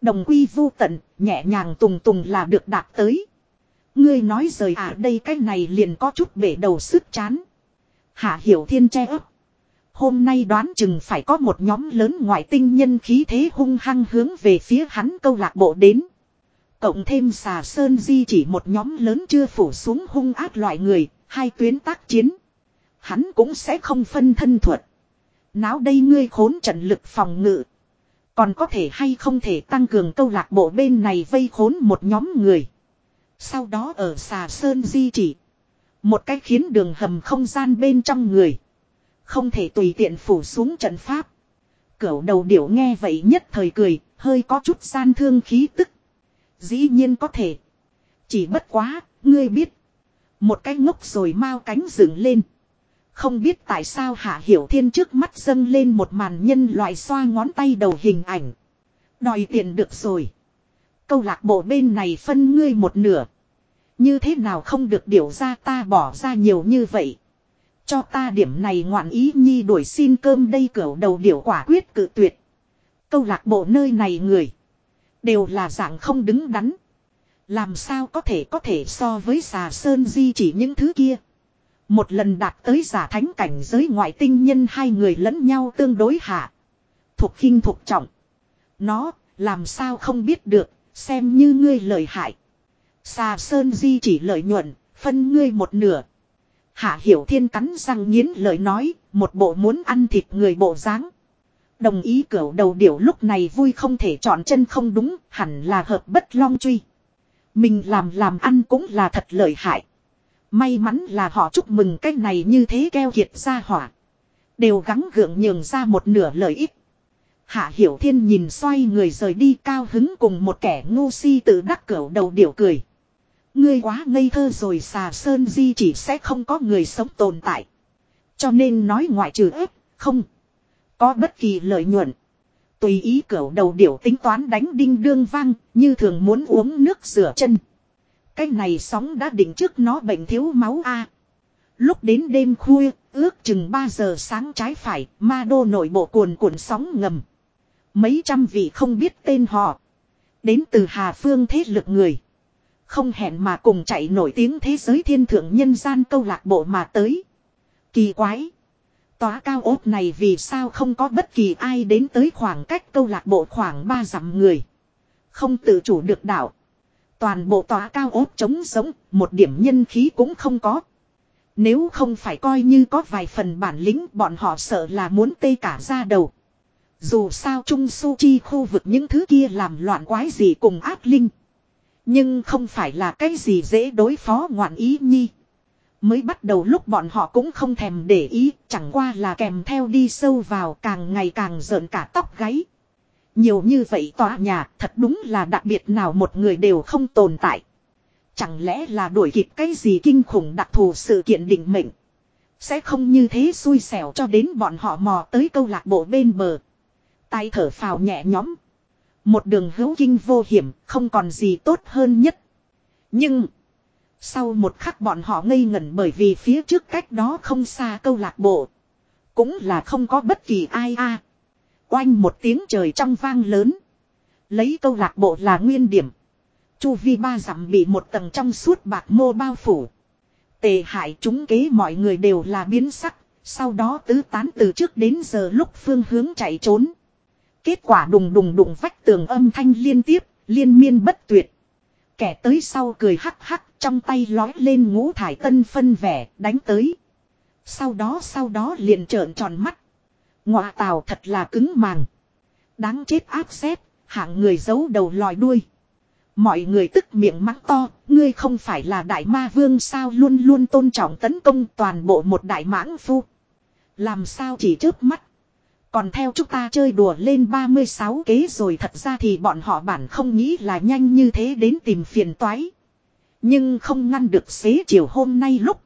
Đồng quy vô tận, nhẹ nhàng tùng tùng là được đạt tới. Ngươi nói rời à đây cái này liền có chút bể đầu sức chán. Hạ hiểu thiên che ấp. Hôm nay đoán chừng phải có một nhóm lớn ngoại tinh nhân khí thế hung hăng hướng về phía hắn câu lạc bộ đến. Cộng thêm xà sơn di chỉ một nhóm lớn chưa phủ xuống hung ác loại người, hai tuyến tác chiến. Hắn cũng sẽ không phân thân thuật. Náo đây ngươi khốn trận lực phòng ngự. Còn có thể hay không thể tăng cường câu lạc bộ bên này vây khốn một nhóm người. Sau đó ở xà sơn di chỉ. Một cách khiến đường hầm không gian bên trong người. Không thể tùy tiện phủ xuống trận pháp. Cửu đầu điểu nghe vậy nhất thời cười, hơi có chút gian thương khí tức. Dĩ nhiên có thể. Chỉ bất quá, ngươi biết. Một cái ngốc rồi mau cánh dựng lên. Không biết tại sao Hạ Hiểu Thiên trước mắt dâng lên một màn nhân loại xoa ngón tay đầu hình ảnh. Đòi tiền được rồi. Câu lạc bộ bên này phân ngươi một nửa. Như thế nào không được điều ra ta bỏ ra nhiều như vậy. Cho ta điểm này ngoạn ý nhi đuổi xin cơm đây cửa đầu điểu quả quyết cự tuyệt. Câu lạc bộ nơi này người. Đều là dạng không đứng đắn. Làm sao có thể có thể so với xà sơn di chỉ những thứ kia. Một lần đạt tới giả thánh cảnh giới ngoại tinh nhân hai người lẫn nhau tương đối hạ. Thuộc khinh thuộc trọng. Nó, làm sao không biết được, xem như ngươi lợi hại. Xà sơn di chỉ lợi nhuận, phân ngươi một nửa. Hạ hiểu thiên cắn răng nghiến lời nói, một bộ muốn ăn thịt người bộ dáng. Đồng ý cửu đầu điểu lúc này vui không thể chọn chân không đúng, hẳn là hợp bất long truy. Mình làm làm ăn cũng là thật lợi hại. May mắn là họ chúc mừng cái này như thế keo kiệt ra hỏa. Đều gắng gượng nhường ra một nửa lợi ích. Hạ Hiểu Thiên nhìn xoay người rời đi cao hứng cùng một kẻ ngu si tự đắc cẩu đầu điểu cười. Ngươi quá ngây thơ rồi xà sơn di chỉ sẽ không có người sống tồn tại. Cho nên nói ngoại trừ ép, không. Có bất kỳ lợi nhuận. Tùy ý cẩu đầu điểu tính toán đánh đinh đương vang, như thường muốn uống nước rửa chân. Cái này sóng đã định trước nó bệnh thiếu máu A. Lúc đến đêm khuya, ước chừng 3 giờ sáng trái phải, ma đô nội bộ cuồn cuộn sóng ngầm. Mấy trăm vị không biết tên họ. Đến từ Hà Phương thế lực người. Không hẹn mà cùng chạy nổi tiếng thế giới thiên thượng nhân gian câu lạc bộ mà tới. Kỳ quái. Tóa cao ốt này vì sao không có bất kỳ ai đến tới khoảng cách câu lạc bộ khoảng ba dặm người. Không tự chủ được đảo. Toàn bộ tòa cao ốt trống sống, một điểm nhân khí cũng không có. Nếu không phải coi như có vài phần bản lĩnh bọn họ sợ là muốn tê cả ra đầu. Dù sao Trung Su Chi khu vực những thứ kia làm loạn quái gì cùng ác linh. Nhưng không phải là cái gì dễ đối phó ngoạn ý nhi. Mới bắt đầu lúc bọn họ cũng không thèm để ý, chẳng qua là kèm theo đi sâu vào càng ngày càng rợn cả tóc gáy. Nhiều như vậy tòa nhà, thật đúng là đặc biệt nào một người đều không tồn tại. Chẳng lẽ là đuổi kịp cái gì kinh khủng đặc thù sự kiện định mệnh. Sẽ không như thế xui xẻo cho đến bọn họ mò tới câu lạc bộ bên bờ. Tay thở phào nhẹ nhõm. Một đường hữu kinh vô hiểm, không còn gì tốt hơn nhất. Nhưng. Sau một khắc bọn họ ngây ngẩn bởi vì phía trước cách đó không xa câu lạc bộ. Cũng là không có bất kỳ ai a. À. Oanh một tiếng trời trong vang lớn. Lấy câu lạc bộ là nguyên điểm. Chu vi ba dặm bị một tầng trong suốt bạc mô bao phủ. Tề hại chúng kế mọi người đều là biến sắc. Sau đó tứ tán từ trước đến giờ lúc phương hướng chạy trốn. Kết quả đùng đùng đùng vách tường âm thanh liên tiếp, liên miên bất tuyệt. Kẻ tới sau cười hắc hắc trong tay lói lên ngũ thải tân phân vẻ đánh tới. Sau đó sau đó liền trợn tròn mắt. Ngọa tào thật là cứng màng. Đáng chết áp xét, hạng người giấu đầu lòi đuôi. Mọi người tức miệng mắng to, ngươi không phải là đại ma vương sao luôn luôn tôn trọng tấn công toàn bộ một đại mãng phu. Làm sao chỉ trước mắt. Còn theo chúng ta chơi đùa lên 36 kế rồi thật ra thì bọn họ bản không nghĩ là nhanh như thế đến tìm phiền toái. Nhưng không ngăn được xế chiều hôm nay lúc.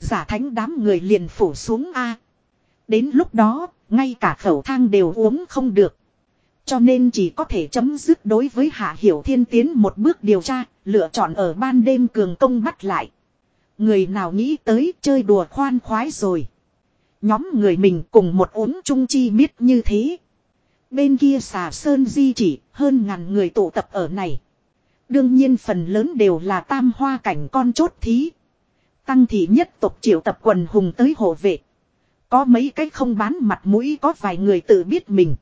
Giả thánh đám người liền phủ xuống A. Đến lúc đó, ngay cả khẩu thang đều uống không được. Cho nên chỉ có thể chấm dứt đối với Hạ Hiểu Thiên tiến một bước điều tra, lựa chọn ở ban đêm cường công bắt lại. Người nào nghĩ tới chơi đùa khoan khoái rồi. Nhóm người mình cùng một uống chung chi miết như thế. Bên kia xà sơn di chỉ hơn ngàn người tụ tập ở này. Đương nhiên phần lớn đều là tam hoa cảnh con chốt thí. Tăng thị nhất tộc triệu tập quần hùng tới hộ vệ. Có mấy cái không bán mặt mũi có vài người tự biết mình.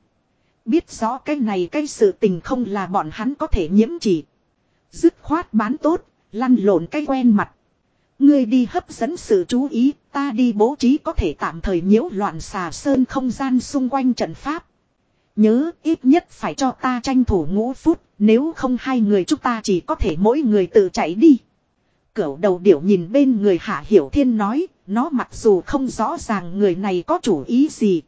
Biết rõ cái này cái sự tình không là bọn hắn có thể nhiễm chỉ. Dứt khoát bán tốt, lăn lộn cái quen mặt. Ngươi đi hấp dẫn sự chú ý, ta đi bố trí có thể tạm thời nhiễu loạn xà sơn không gian xung quanh trận pháp. Nhớ ít nhất phải cho ta tranh thủ ngũ phút, nếu không hai người chúng ta chỉ có thể mỗi người tự chạy đi. Cửu đầu điểu nhìn bên người Hạ Hiểu Thiên nói, nó mặc dù không rõ ràng người này có chủ ý gì.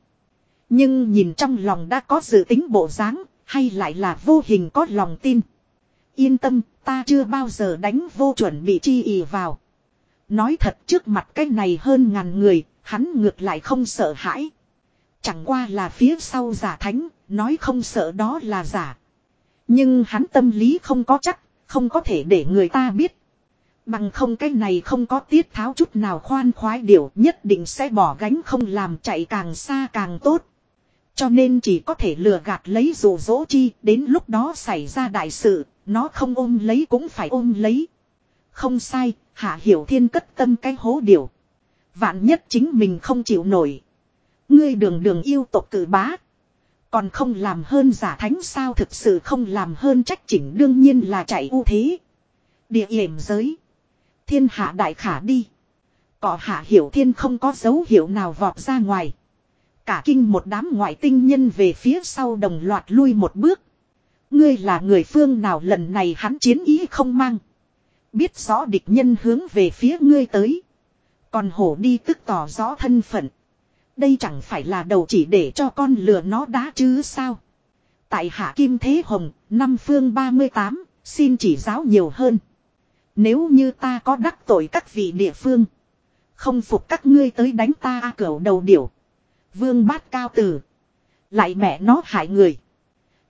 Nhưng nhìn trong lòng đã có dự tính bộ dáng, hay lại là vô hình có lòng tin. Yên tâm, ta chưa bao giờ đánh vô chuẩn bị chi ý vào. Nói thật trước mặt cái này hơn ngàn người, hắn ngược lại không sợ hãi. Chẳng qua là phía sau giả thánh, nói không sợ đó là giả. Nhưng hắn tâm lý không có chắc, không có thể để người ta biết. Bằng không cái này không có tiết tháo chút nào khoan khoái điều nhất định sẽ bỏ gánh không làm chạy càng xa càng tốt. Cho nên chỉ có thể lừa gạt lấy rủ dỗ chi, đến lúc đó xảy ra đại sự, nó không ôm lấy cũng phải ôm lấy. Không sai, Hạ Hiểu Thiên cất tâm cái hố điều. Vạn nhất chính mình không chịu nổi. Ngươi đường đường yêu tộc cử bá. Còn không làm hơn giả thánh sao thực sự không làm hơn trách chỉnh đương nhiên là chạy ưu thế. Địa hiểm giới. Thiên hạ đại khả đi. Cỏ hạ hiểu thiên không có dấu hiệu nào vọt ra ngoài. Cả kinh một đám ngoại tinh nhân về phía sau đồng loạt lui một bước. Ngươi là người phương nào lần này hắn chiến ý không mang. Biết rõ địch nhân hướng về phía ngươi tới. Còn hổ đi tức tỏ rõ thân phận. Đây chẳng phải là đầu chỉ để cho con lừa nó đá chứ sao. Tại hạ kim thế hồng, năm phương 38, xin chỉ giáo nhiều hơn. Nếu như ta có đắc tội các vị địa phương. Không phục các ngươi tới đánh ta cẩu đầu điểu. Vương bát cao tử. Lại mẹ nó hại người.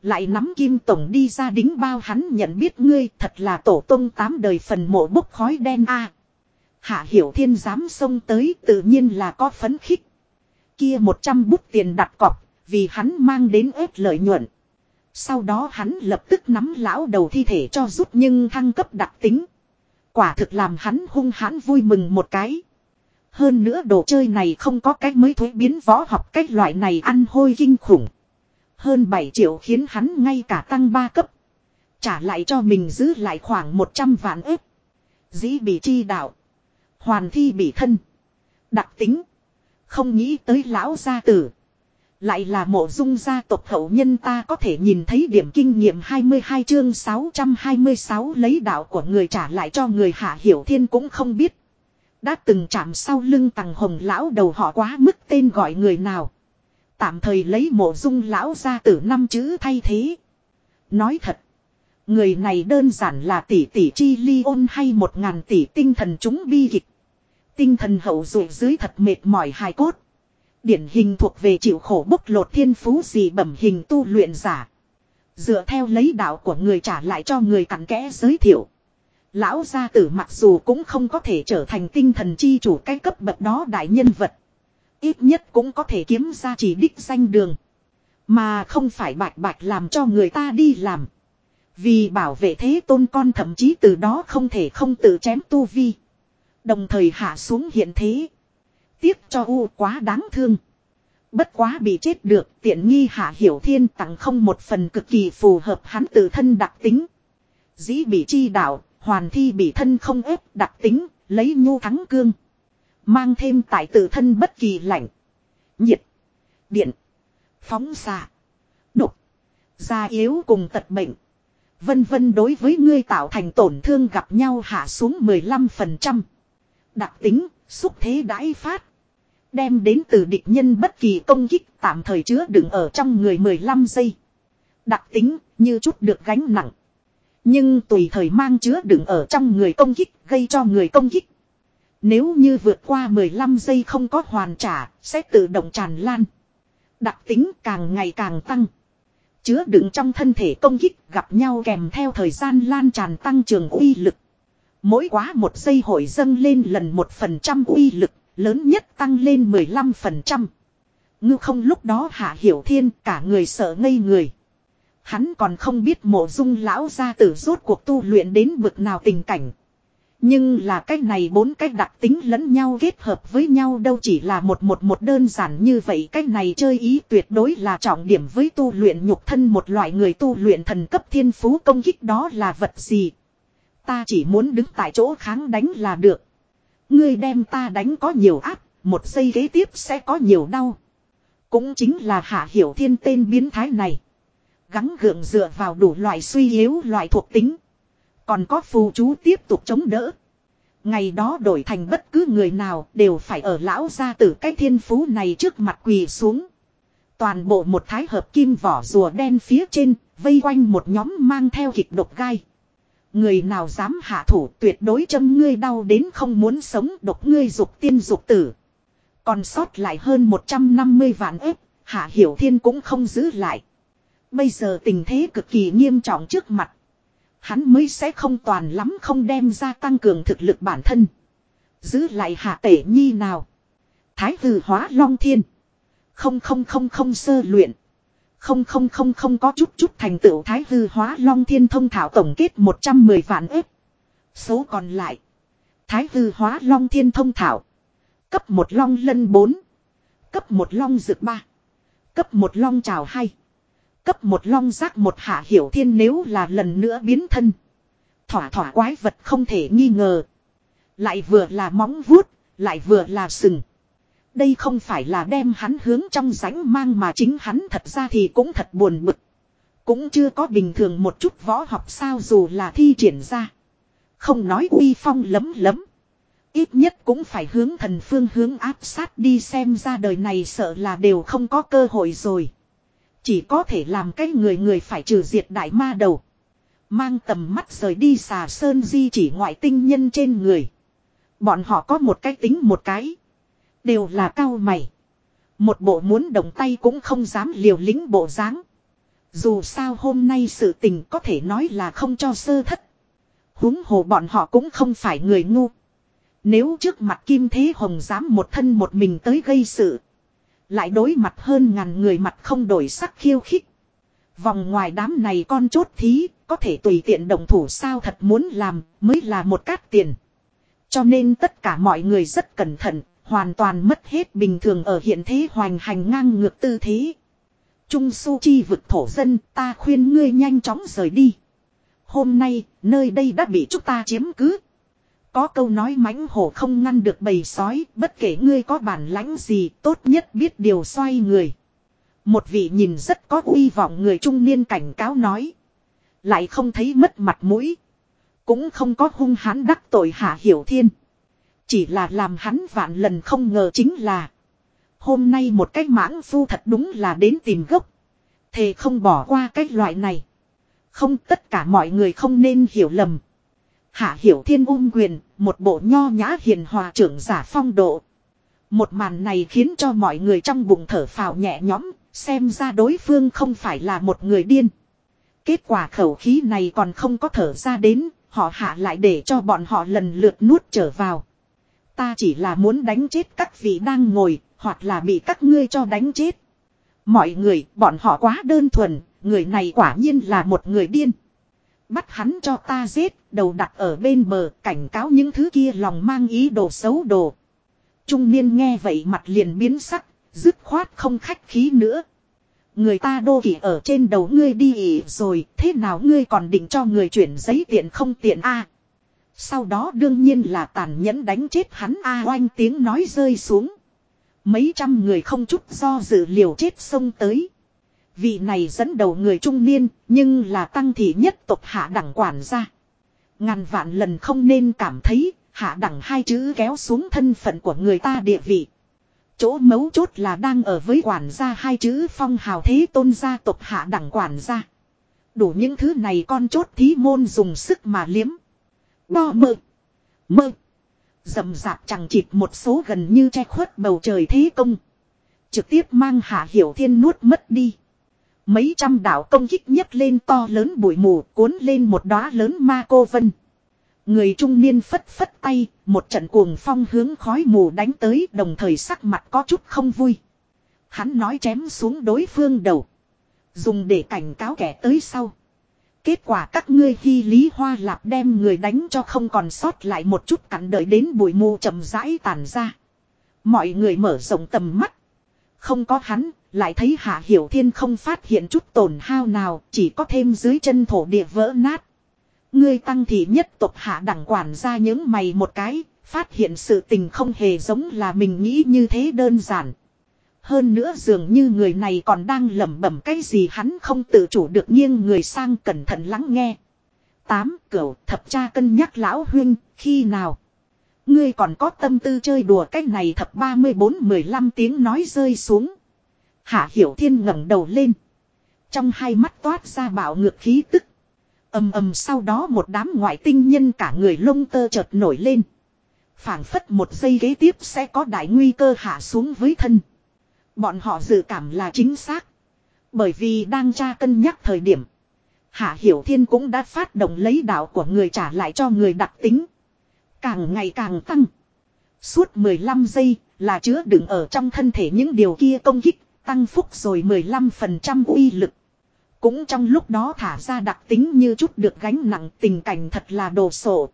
Lại nắm kim tổng đi ra đính bao hắn nhận biết ngươi thật là tổ tông tám đời phần mộ bốc khói đen a. Hạ hiểu thiên dám xông tới tự nhiên là có phấn khích. Kia một trăm bút tiền đặt cọc, vì hắn mang đến ếp lợi nhuận. Sau đó hắn lập tức nắm lão đầu thi thể cho rút nhưng thăng cấp đặc tính. Quả thực làm hắn hung hãn vui mừng một cái. Hơn nữa đồ chơi này không có cách mới thuế biến võ học cách loại này ăn hôi kinh khủng. Hơn 7 triệu khiến hắn ngay cả tăng 3 cấp. Trả lại cho mình giữ lại khoảng 100 vạn ếp. Dĩ bị chi đạo. Hoàn thi bị thân. Đặc tính. Không nghĩ tới lão gia tử. Lại là mộ dung gia tộc hậu nhân ta có thể nhìn thấy điểm kinh nghiệm 22 chương 626 lấy đạo của người trả lại cho người hạ hiểu thiên cũng không biết. Đã từng chạm sau lưng tàng hồng lão đầu họ quá mức tên gọi người nào. Tạm thời lấy mộ dung lão ra từ năm chữ thay thế. Nói thật. Người này đơn giản là tỷ tỷ chi ly ôn hay một ngàn tỷ tinh thần chúng bi kịch. Tinh thần hậu dụ dưới thật mệt mỏi hài cốt. Điển hình thuộc về chịu khổ bốc lột thiên phú gì bẩm hình tu luyện giả. Dựa theo lấy đạo của người trả lại cho người cặn kẽ giới thiệu. Lão gia tử mặc dù cũng không có thể trở thành tinh thần chi chủ cái cấp bậc đó đại nhân vật. Ít nhất cũng có thể kiếm ra chỉ đích danh đường. Mà không phải bạch bạch làm cho người ta đi làm. Vì bảo vệ thế tôn con thậm chí từ đó không thể không tự chém tu vi. Đồng thời hạ xuống hiện thế. Tiếc cho U quá đáng thương. Bất quá bị chết được tiện nghi hạ hiểu thiên tặng không một phần cực kỳ phù hợp hắn tự thân đặc tính. Dĩ bị chi đạo, hoàn thi bị thân không ép đặc tính, lấy nhu thắng cương. Mang thêm tại tự thân bất kỳ lạnh, nhiệt, điện, phóng xạ, độc, da yếu cùng tật bệnh. Vân vân đối với ngươi tạo thành tổn thương gặp nhau hạ xuống 15%. Đặc tính, xúc thế đãi phát. Đem đến từ địch nhân bất kỳ công kích tạm thời chứa đựng ở trong người 15 giây. Đặc tính, như chút được gánh nặng. Nhưng tùy thời mang chứa đựng ở trong người công kích, gây cho người công kích. Nếu như vượt qua 15 giây không có hoàn trả, sẽ tự động tràn lan. Đặc tính càng ngày càng tăng. Chứa đựng trong thân thể công kích gặp nhau kèm theo thời gian lan tràn tăng trường uy lực. Mỗi quá một giây hội dâng lên lần một phần trăm uy lực, lớn nhất tăng lên 15%. Ngư không lúc đó hạ hiểu thiên cả người sợ ngây người. Hắn còn không biết mộ dung lão gia tử rốt cuộc tu luyện đến bực nào tình cảnh. Nhưng là cách này bốn cách đặc tính lẫn nhau kết hợp với nhau đâu chỉ là một một một đơn giản như vậy cách này chơi ý tuyệt đối là trọng điểm với tu luyện nhục thân một loại người tu luyện thần cấp thiên phú công kích đó là vật gì. Ta chỉ muốn đứng tại chỗ kháng đánh là được. Ngươi đem ta đánh có nhiều áp, một giây kế tiếp sẽ có nhiều đau. Cũng chính là hạ hiểu thiên tên biến thái này. Gắng gượng dựa vào đủ loại suy yếu loại thuộc tính. Còn có phù chú tiếp tục chống đỡ. Ngày đó đổi thành bất cứ người nào đều phải ở lão gia tử cái thiên phú này trước mặt quỳ xuống. Toàn bộ một thái hợp kim vỏ rùa đen phía trên, vây quanh một nhóm mang theo kịch độc gai. Người nào dám hạ thủ tuyệt đối châm ngươi đau đến không muốn sống độc ngươi dục tiên dục tử. Còn sót lại hơn 150 vạn ếp, hạ hiểu thiên cũng không giữ lại. Bây giờ tình thế cực kỳ nghiêm trọng trước mặt. Hắn mới sẽ không toàn lắm không đem ra tăng cường thực lực bản thân. Giữ lại hạ tể nhi nào. Thái hư hóa long thiên. Không không không không sơ luyện. Không không không không có chút chút thành tựu thái hư hóa long thiên thông thảo tổng kết 110 vạn ếp. Số còn lại. Thái hư hóa long thiên thông thảo. Cấp một long lân 4. Cấp một long dược 3. Cấp một long trào 2. Cấp một long giác một hạ hiểu thiên nếu là lần nữa biến thân. Thỏa thỏa quái vật không thể nghi ngờ. Lại vừa là móng vuốt, lại vừa là sừng. Đây không phải là đem hắn hướng trong rãnh mang mà chính hắn thật ra thì cũng thật buồn bực. Cũng chưa có bình thường một chút võ học sao dù là thi triển ra. Không nói uy phong lấm lấm. Ít nhất cũng phải hướng thần phương hướng áp sát đi xem ra đời này sợ là đều không có cơ hội rồi. Chỉ có thể làm cái người người phải trừ diệt đại ma đầu. Mang tầm mắt rời đi xà sơn di chỉ ngoại tinh nhân trên người. Bọn họ có một cái tính một cái. Đều là cao mày. Một bộ muốn động tay cũng không dám liều lĩnh bộ dáng. Dù sao hôm nay sự tình có thể nói là không cho sơ thất. huống hồ bọn họ cũng không phải người ngu. Nếu trước mặt Kim Thế Hồng dám một thân một mình tới gây sự. Lại đối mặt hơn ngàn người mặt không đổi sắc khiêu khích. Vòng ngoài đám này con chốt thí, có thể tùy tiện đồng thủ sao thật muốn làm, mới là một cát tiền. Cho nên tất cả mọi người rất cẩn thận, hoàn toàn mất hết bình thường ở hiện thế hoành hành ngang ngược tư thế. Trung su chi vực thổ dân, ta khuyên ngươi nhanh chóng rời đi. Hôm nay, nơi đây đã bị chúng ta chiếm cứ. Có câu nói mãnh hổ không ngăn được bầy sói, bất kể ngươi có bản lãnh gì, tốt nhất biết điều xoay người. Một vị nhìn rất có uy vọng người trung niên cảnh cáo nói. Lại không thấy mất mặt mũi. Cũng không có hung hãn đắc tội hạ hiểu thiên. Chỉ là làm hắn vạn lần không ngờ chính là. Hôm nay một cái mãng phu thật đúng là đến tìm gốc. Thề không bỏ qua cái loại này. Không tất cả mọi người không nên hiểu lầm. Hạ hiểu thiên ung quyền, một bộ nho nhã hiền hòa trưởng giả phong độ. Một màn này khiến cho mọi người trong bụng thở phào nhẹ nhõm, xem ra đối phương không phải là một người điên. Kết quả khẩu khí này còn không có thở ra đến, họ hạ lại để cho bọn họ lần lượt nuốt trở vào. Ta chỉ là muốn đánh chết các vị đang ngồi, hoặc là bị các ngươi cho đánh chết. Mọi người, bọn họ quá đơn thuần, người này quả nhiên là một người điên. Bắt hắn cho ta giết, đầu đặt ở bên bờ, cảnh cáo những thứ kia lòng mang ý đồ xấu đồ. Trung niên nghe vậy mặt liền biến sắc, dứt khoát không khách khí nữa. Người ta đô kỷ ở trên đầu ngươi đi ỉ rồi, thế nào ngươi còn định cho người chuyển giấy tiện không tiện a sau đó đương nhiên là tàn nhẫn đánh chết hắn a oanh tiếng nói rơi xuống. Mấy trăm người không chút do dự liều chết xông tới. Vị này dẫn đầu người trung niên, nhưng là tăng thị nhất tộc hạ đẳng quản gia. Ngàn vạn lần không nên cảm thấy, hạ đẳng hai chữ kéo xuống thân phận của người ta địa vị. Chỗ mấu chốt là đang ở với quản gia hai chữ phong hào thế tôn gia tộc hạ đẳng quản gia. Đủ những thứ này con chốt thí môn dùng sức mà liếm. Bo mơ. Mơ. Dầm dạp chẳng chịt một số gần như che khuất bầu trời thế công. Trực tiếp mang hạ hiểu thiên nuốt mất đi. Mấy trăm đạo công kích nhấc lên to lớn bụi mù cuốn lên một đóa lớn ma cô vân. Người trung niên phất phất tay, một trận cuồng phong hướng khói mù đánh tới đồng thời sắc mặt có chút không vui. Hắn nói chém xuống đối phương đầu. Dùng để cảnh cáo kẻ tới sau. Kết quả các ngươi khi lý hoa lạp đem người đánh cho không còn sót lại một chút cặn đợi đến bụi mù chậm rãi tàn ra. Mọi người mở rộng tầm mắt. Không có hắn, lại thấy Hạ Hiểu Thiên không phát hiện chút tổn hao nào, chỉ có thêm dưới chân thổ địa vỡ nát. Ngươi tăng thị nhất tộc hạ đẳng quản ra những mày một cái, phát hiện sự tình không hề giống là mình nghĩ như thế đơn giản. Hơn nữa dường như người này còn đang lẩm bẩm cái gì hắn không tự chủ được nghiêng người sang cẩn thận lắng nghe. Tám cửu thập cha cân nhắc lão huynh, khi nào? Ngươi còn có tâm tư chơi đùa cái này thập 34-15 tiếng nói rơi xuống. Hạ Hiểu Thiên ngẩng đầu lên. Trong hai mắt toát ra bạo ngược khí tức. ầm ầm sau đó một đám ngoại tinh nhân cả người lông tơ chợt nổi lên. phảng phất một giây ghế tiếp sẽ có đại nguy cơ hạ xuống với thân. Bọn họ dự cảm là chính xác. Bởi vì đang tra cân nhắc thời điểm. Hạ Hiểu Thiên cũng đã phát động lấy đạo của người trả lại cho người đặc tính. Càng ngày càng tăng. Suốt 15 giây là chứa đựng ở trong thân thể những điều kia công kích, tăng phúc rồi 15% uy lực. Cũng trong lúc đó thả ra đặc tính như chút được gánh nặng tình cảnh thật là đồ sổ.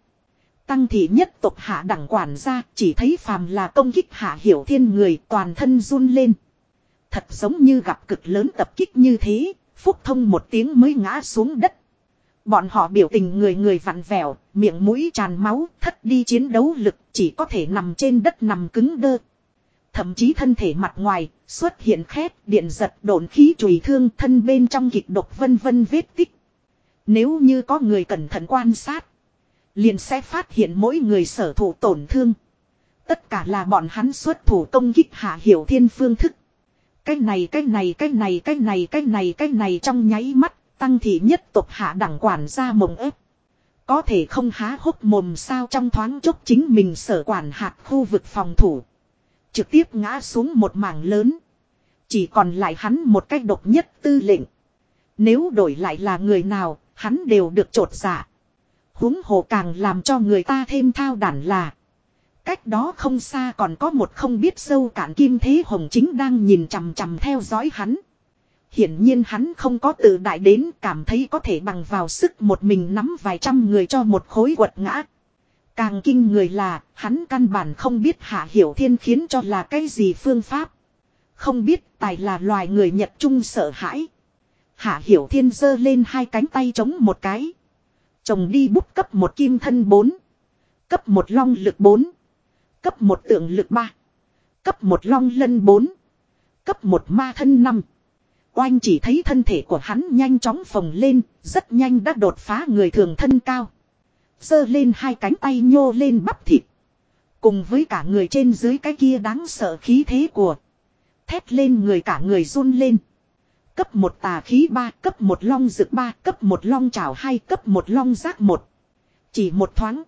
Tăng thị nhất tộc hạ đẳng quản gia chỉ thấy phàm là công kích hạ hiểu thiên người toàn thân run lên. Thật giống như gặp cực lớn tập kích như thế, phúc thông một tiếng mới ngã xuống đất. Bọn họ biểu tình người người vặn vẹo, miệng mũi tràn máu, thất đi chiến đấu lực, chỉ có thể nằm trên đất nằm cứng đơ. Thậm chí thân thể mặt ngoài, xuất hiện khét, điện giật, độn khí chùi thương thân bên trong kịch độc vân vân vết tích. Nếu như có người cẩn thận quan sát, liền sẽ phát hiện mỗi người sở thủ tổn thương. Tất cả là bọn hắn xuất thủ công kích hạ hiểu thiên phương thức. Cái này cái này cái này cái này cái này cái này trong nháy mắt, tăng thị nhất tục hạ đẳng quản ra mộng ép. Có thể không há hốc mồm sao trong thoáng chốc chính mình sở quản hạt khu vực phòng thủ. Trực tiếp ngã xuống một mảng lớn. Chỉ còn lại hắn một cách độc nhất tư lệnh. Nếu đổi lại là người nào, hắn đều được trột dạ. huống hồ càng làm cho người ta thêm thao đản là. Cách đó không xa còn có một không biết sâu cản kim thế hồng chính đang nhìn chằm chằm theo dõi hắn. Hiển nhiên hắn không có tự đại đến cảm thấy có thể bằng vào sức một mình nắm vài trăm người cho một khối quật ngã. Càng kinh người là, hắn căn bản không biết Hạ Hiểu Thiên khiến cho là cái gì phương pháp. Không biết tài là loài người Nhật Trung sợ hãi. Hạ Hiểu Thiên giơ lên hai cánh tay chống một cái. Chồng đi bút cấp một kim thân bốn. Cấp một long lực bốn. Cấp một tượng lực ba. Cấp một long lân bốn. Cấp một ma thân năm. Oanh chỉ thấy thân thể của hắn nhanh chóng phồng lên, rất nhanh đã đột phá người thường thân cao giơ lên hai cánh tay nhô lên bắp thịt. Cùng với cả người trên dưới cái kia đáng sợ khí thế của. Thét lên người cả người run lên. Cấp một tà khí ba, cấp một long rực ba, cấp một long trào hai, cấp một long giác một. Chỉ một thoáng.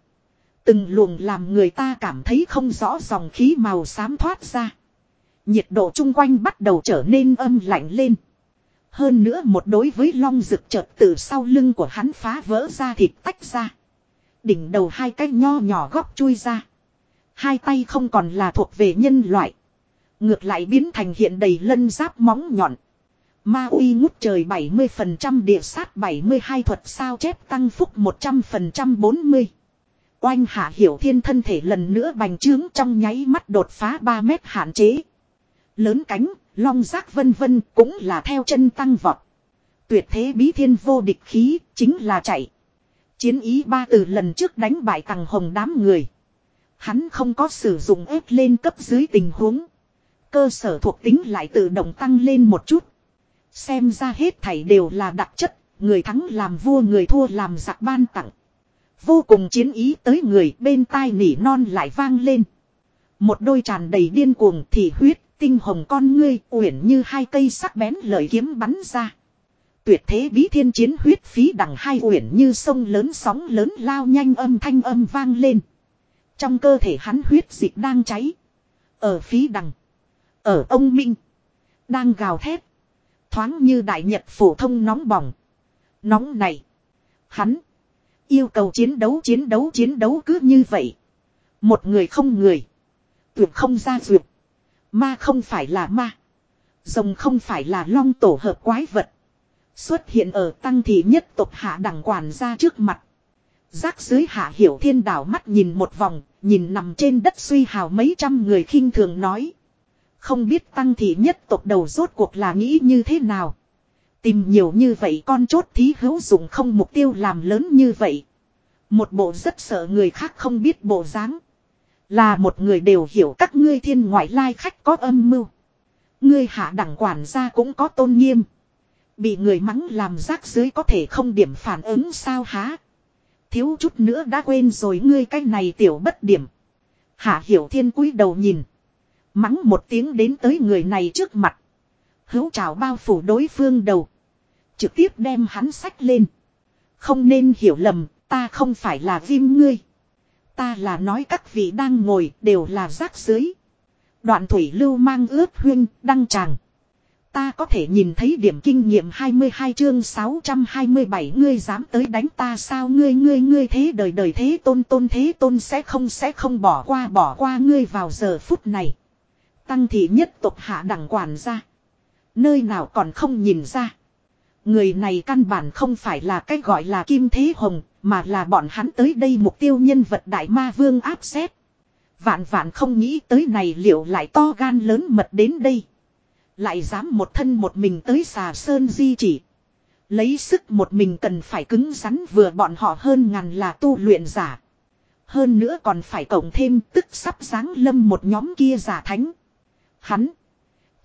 Từng luồng làm người ta cảm thấy không rõ dòng khí màu xám thoát ra. Nhiệt độ chung quanh bắt đầu trở nên âm lạnh lên. Hơn nữa một đối với long rực chợt từ sau lưng của hắn phá vỡ ra thịt tách ra. Đỉnh đầu hai cái nho nhỏ góc chui ra. Hai tay không còn là thuộc về nhân loại. Ngược lại biến thành hiện đầy lân giáp móng nhọn. Ma uy ngút trời 70% địa sát 72 thuật sao chép tăng phúc 100% 40. Oanh hạ hiểu thiên thân thể lần nữa bành trướng trong nháy mắt đột phá 3 mét hạn chế. Lớn cánh, long giác vân vân cũng là theo chân tăng vọt. Tuyệt thế bí thiên vô địch khí, chính là chạy. Chiến ý ba từ lần trước đánh bại tàng hồng đám người. Hắn không có sử dụng ép lên cấp dưới tình huống. Cơ sở thuộc tính lại tự động tăng lên một chút. Xem ra hết thảy đều là đặc chất, người thắng làm vua người thua làm giặc ban tặng. Vô cùng chiến ý tới người bên tai nỉ non lại vang lên. Một đôi tràn đầy điên cuồng thì huyết, tinh hồng con ngươi uyển như hai cây sắc bén lợi kiếm bắn ra. Tuyệt thế bí thiên chiến huyết phí đằng hai uyển như sông lớn sóng lớn lao nhanh âm thanh âm vang lên. Trong cơ thể hắn huyết dịch đang cháy. Ở phí đằng. Ở ông Minh. Đang gào thét. Thoáng như đại nhật phổ thông nóng bỏng. Nóng này. Hắn. Yêu cầu chiến đấu chiến đấu chiến đấu cứ như vậy. Một người không người. Tuyệt không ra duyệt. Ma không phải là ma. Rồng không phải là long tổ hợp quái vật. Xuất hiện ở tăng thị nhất tộc hạ đẳng quản ra trước mặt. Giác dưới hạ hiểu thiên đảo mắt nhìn một vòng, nhìn nằm trên đất suy hào mấy trăm người khinh thường nói. Không biết tăng thị nhất tộc đầu rốt cuộc là nghĩ như thế nào. Tìm nhiều như vậy con chốt thí hữu dụng không mục tiêu làm lớn như vậy. Một bộ rất sợ người khác không biết bộ dáng. Là một người đều hiểu các ngươi thiên ngoại lai khách có âm mưu. Ngươi hạ đẳng quản gia cũng có tôn nghiêm. Bị người mắng làm rác dưới có thể không điểm phản ứng sao há. Thiếu chút nữa đã quên rồi ngươi cái này tiểu bất điểm. Hạ hiểu thiên cúi đầu nhìn. Mắng một tiếng đến tới người này trước mặt. Hữu trào bao phủ đối phương đầu. Trực tiếp đem hắn sách lên. Không nên hiểu lầm, ta không phải là viêm ngươi. Ta là nói các vị đang ngồi đều là rác dưới. Đoạn thủy lưu mang ướt huyên, đăng tràng. Ta có thể nhìn thấy điểm kinh nghiệm 22 chương 627 ngươi dám tới đánh ta sao ngươi ngươi ngươi thế đời đời thế tôn tôn thế tôn sẽ không sẽ không bỏ qua bỏ qua ngươi vào giờ phút này. Tăng thị nhất tục hạ đẳng quản ra. Nơi nào còn không nhìn ra. Người này căn bản không phải là cái gọi là Kim Thế Hồng, mà là bọn hắn tới đây mục tiêu nhân vật đại ma vương áp xét. Vạn vạn không nghĩ tới này liệu lại to gan lớn mật đến đây. Lại dám một thân một mình tới xà sơn di chỉ. Lấy sức một mình cần phải cứng rắn vừa bọn họ hơn ngàn là tu luyện giả. Hơn nữa còn phải cộng thêm tức sắp sáng lâm một nhóm kia giả thánh. Hắn.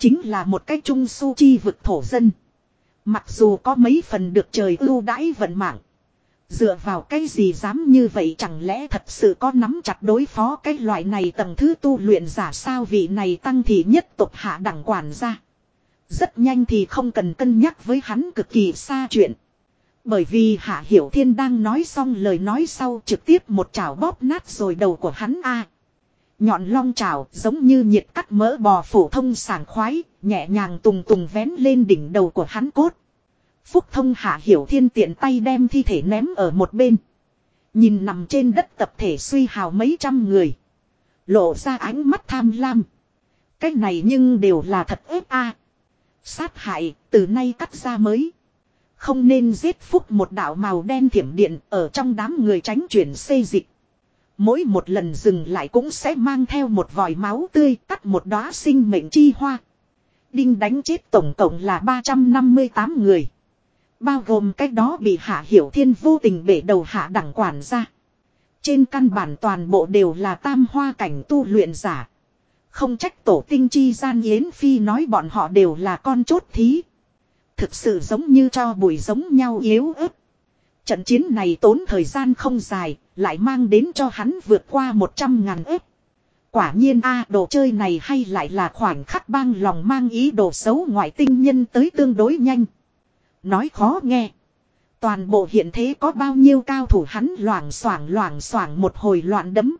Chính là một cái trung su chi vực thổ dân. Mặc dù có mấy phần được trời ưu đãi vận mạng. Dựa vào cái gì dám như vậy chẳng lẽ thật sự có nắm chặt đối phó cái loại này tầng thứ tu luyện giả sao vị này tăng thì nhất tục hạ đẳng quản ra. Rất nhanh thì không cần cân nhắc với hắn cực kỳ xa chuyện. Bởi vì Hạ Hiểu Thiên đang nói xong lời nói sau trực tiếp một chảo bóp nát rồi đầu của hắn a. Nhọn long trào giống như nhiệt cắt mỡ bò phổ thông sảng khoái, nhẹ nhàng tùng tùng vén lên đỉnh đầu của hắn cốt. Phúc thông hạ hiểu thiên tiện tay đem thi thể ném ở một bên. Nhìn nằm trên đất tập thể suy hào mấy trăm người. Lộ ra ánh mắt tham lam. Cái này nhưng đều là thật ép a. Sát hại, từ nay cắt ra mới. Không nên giết phúc một đạo màu đen thiểm điện ở trong đám người tránh chuyển xây dịch. Mỗi một lần dừng lại cũng sẽ mang theo một vòi máu tươi cắt một đóa sinh mệnh chi hoa. Đinh đánh chết tổng cộng là 358 người. Bao gồm cách đó bị hạ hiểu thiên vô tình bể đầu hạ đẳng quản ra. Trên căn bản toàn bộ đều là tam hoa cảnh tu luyện giả. Không trách tổ tinh chi gian yến phi nói bọn họ đều là con chốt thí. Thực sự giống như cho bụi giống nhau yếu ớt. Trận chiến này tốn thời gian không dài, lại mang đến cho hắn vượt qua 100 ngàn ếp. Quả nhiên a đồ chơi này hay lại là khoảnh khắc bang lòng mang ý đồ xấu ngoại tinh nhân tới tương đối nhanh. Nói khó nghe. Toàn bộ hiện thế có bao nhiêu cao thủ hắn loảng xoảng loảng xoảng một hồi loạn đấm.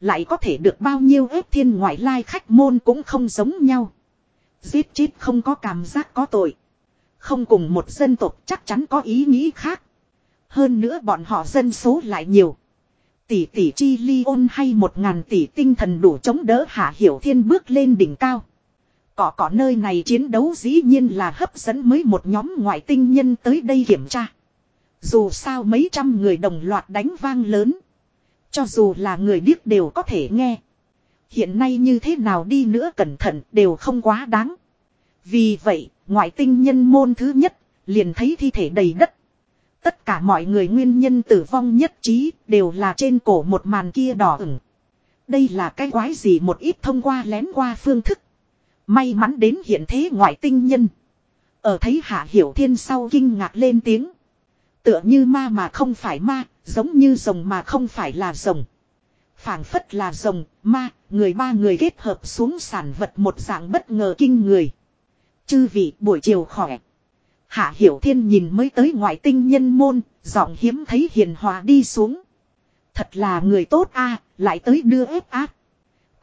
Lại có thể được bao nhiêu ếp thiên ngoại lai khách môn cũng không giống nhau. Giết chết không có cảm giác có tội. Không cùng một dân tộc chắc chắn có ý nghĩ khác. Hơn nữa bọn họ dân số lại nhiều. Tỷ tỷ chi ly ôn hay một ngàn tỷ tinh thần đủ chống đỡ Hạ Hiểu Thiên bước lên đỉnh cao. Cỏ cỏ nơi này chiến đấu dĩ nhiên là hấp dẫn mới một nhóm ngoại tinh nhân tới đây kiểm tra. Dù sao mấy trăm người đồng loạt đánh vang lớn. Cho dù là người điếc đều có thể nghe. Hiện nay như thế nào đi nữa cẩn thận đều không quá đáng. Vì vậy, ngoại tinh nhân môn thứ nhất, liền thấy thi thể đầy đất. Tất cả mọi người nguyên nhân tử vong nhất trí đều là trên cổ một màn kia đỏ ửng. Đây là cái quái gì một ít thông qua lén qua phương thức. May mắn đến hiện thế ngoại tinh nhân. Ở thấy Hạ Hiểu Thiên sau kinh ngạc lên tiếng. Tựa như ma mà không phải ma, giống như rồng mà không phải là rồng. phảng phất là rồng, ma, người ba người kết hợp xuống sản vật một dạng bất ngờ kinh người. Chư vị buổi chiều khỏe. Hạ Hiểu Thiên nhìn mới tới ngoại tinh nhân môn, giọng hiếm thấy hiền hòa đi xuống. Thật là người tốt a, lại tới đưa ép ác.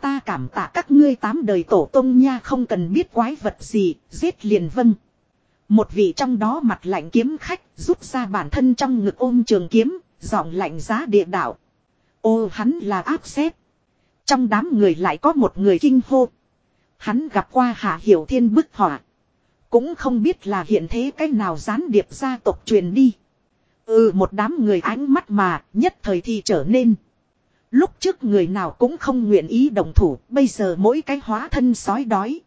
Ta cảm tạ các ngươi tám đời tổ tông nha không cần biết quái vật gì, giết liền vâng. Một vị trong đó mặt lạnh kiếm khách rút ra bản thân trong ngực ôm trường kiếm, giọng lạnh giá địa đạo. Ô hắn là áp xếp. Trong đám người lại có một người kinh hô. Hắn gặp qua Hạ Hiểu Thiên bức họa. Cũng không biết là hiện thế cái nào gián điệp gia tộc truyền đi. Ừ một đám người ánh mắt mà nhất thời thì trở nên. Lúc trước người nào cũng không nguyện ý đồng thủ, bây giờ mỗi cái hóa thân sói đói.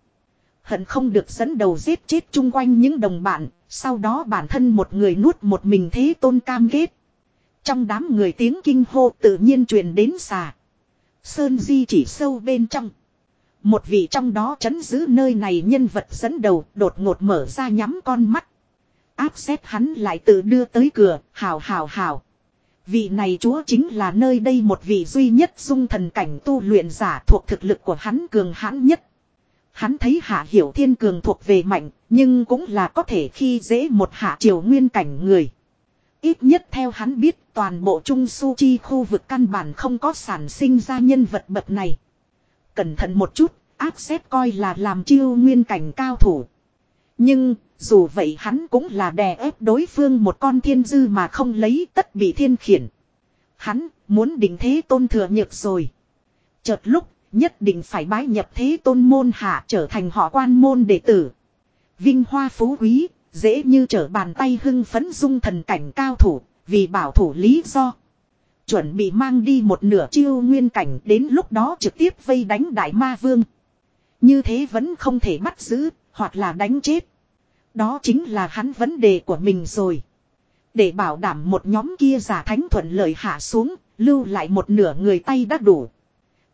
Hận không được dẫn đầu giết chết chung quanh những đồng bạn, sau đó bản thân một người nuốt một mình thế tôn cam kết. Trong đám người tiếng kinh hô tự nhiên truyền đến xà. Sơn Di chỉ sâu bên trong. Một vị trong đó chấn giữ nơi này nhân vật dẫn đầu đột ngột mở ra nhắm con mắt. Áp xếp hắn lại tự đưa tới cửa, hào hào hào. Vị này chúa chính là nơi đây một vị duy nhất dung thần cảnh tu luyện giả thuộc thực lực của hắn cường hãn nhất. Hắn thấy hạ hiểu thiên cường thuộc về mạnh, nhưng cũng là có thể khi dễ một hạ triều nguyên cảnh người. Ít nhất theo hắn biết toàn bộ trung su chi khu vực căn bản không có sản sinh ra nhân vật bậc này. Cẩn thận một chút, áp xét coi là làm chiêu nguyên cảnh cao thủ. Nhưng, dù vậy hắn cũng là đè ép đối phương một con thiên dư mà không lấy tất bị thiên khiển. Hắn, muốn định thế tôn thừa nhược rồi. Chợt lúc, nhất định phải bái nhập thế tôn môn hạ trở thành họ quan môn đệ tử. Vinh hoa phú quý, dễ như trở bàn tay hưng phấn dung thần cảnh cao thủ, vì bảo thủ lý do. Chuẩn bị mang đi một nửa chiêu nguyên cảnh đến lúc đó trực tiếp vây đánh đại ma vương. Như thế vẫn không thể bắt giữ, hoặc là đánh chết. Đó chính là hắn vấn đề của mình rồi. Để bảo đảm một nhóm kia giả thánh thuận lợi hạ xuống, lưu lại một nửa người tay đã đủ.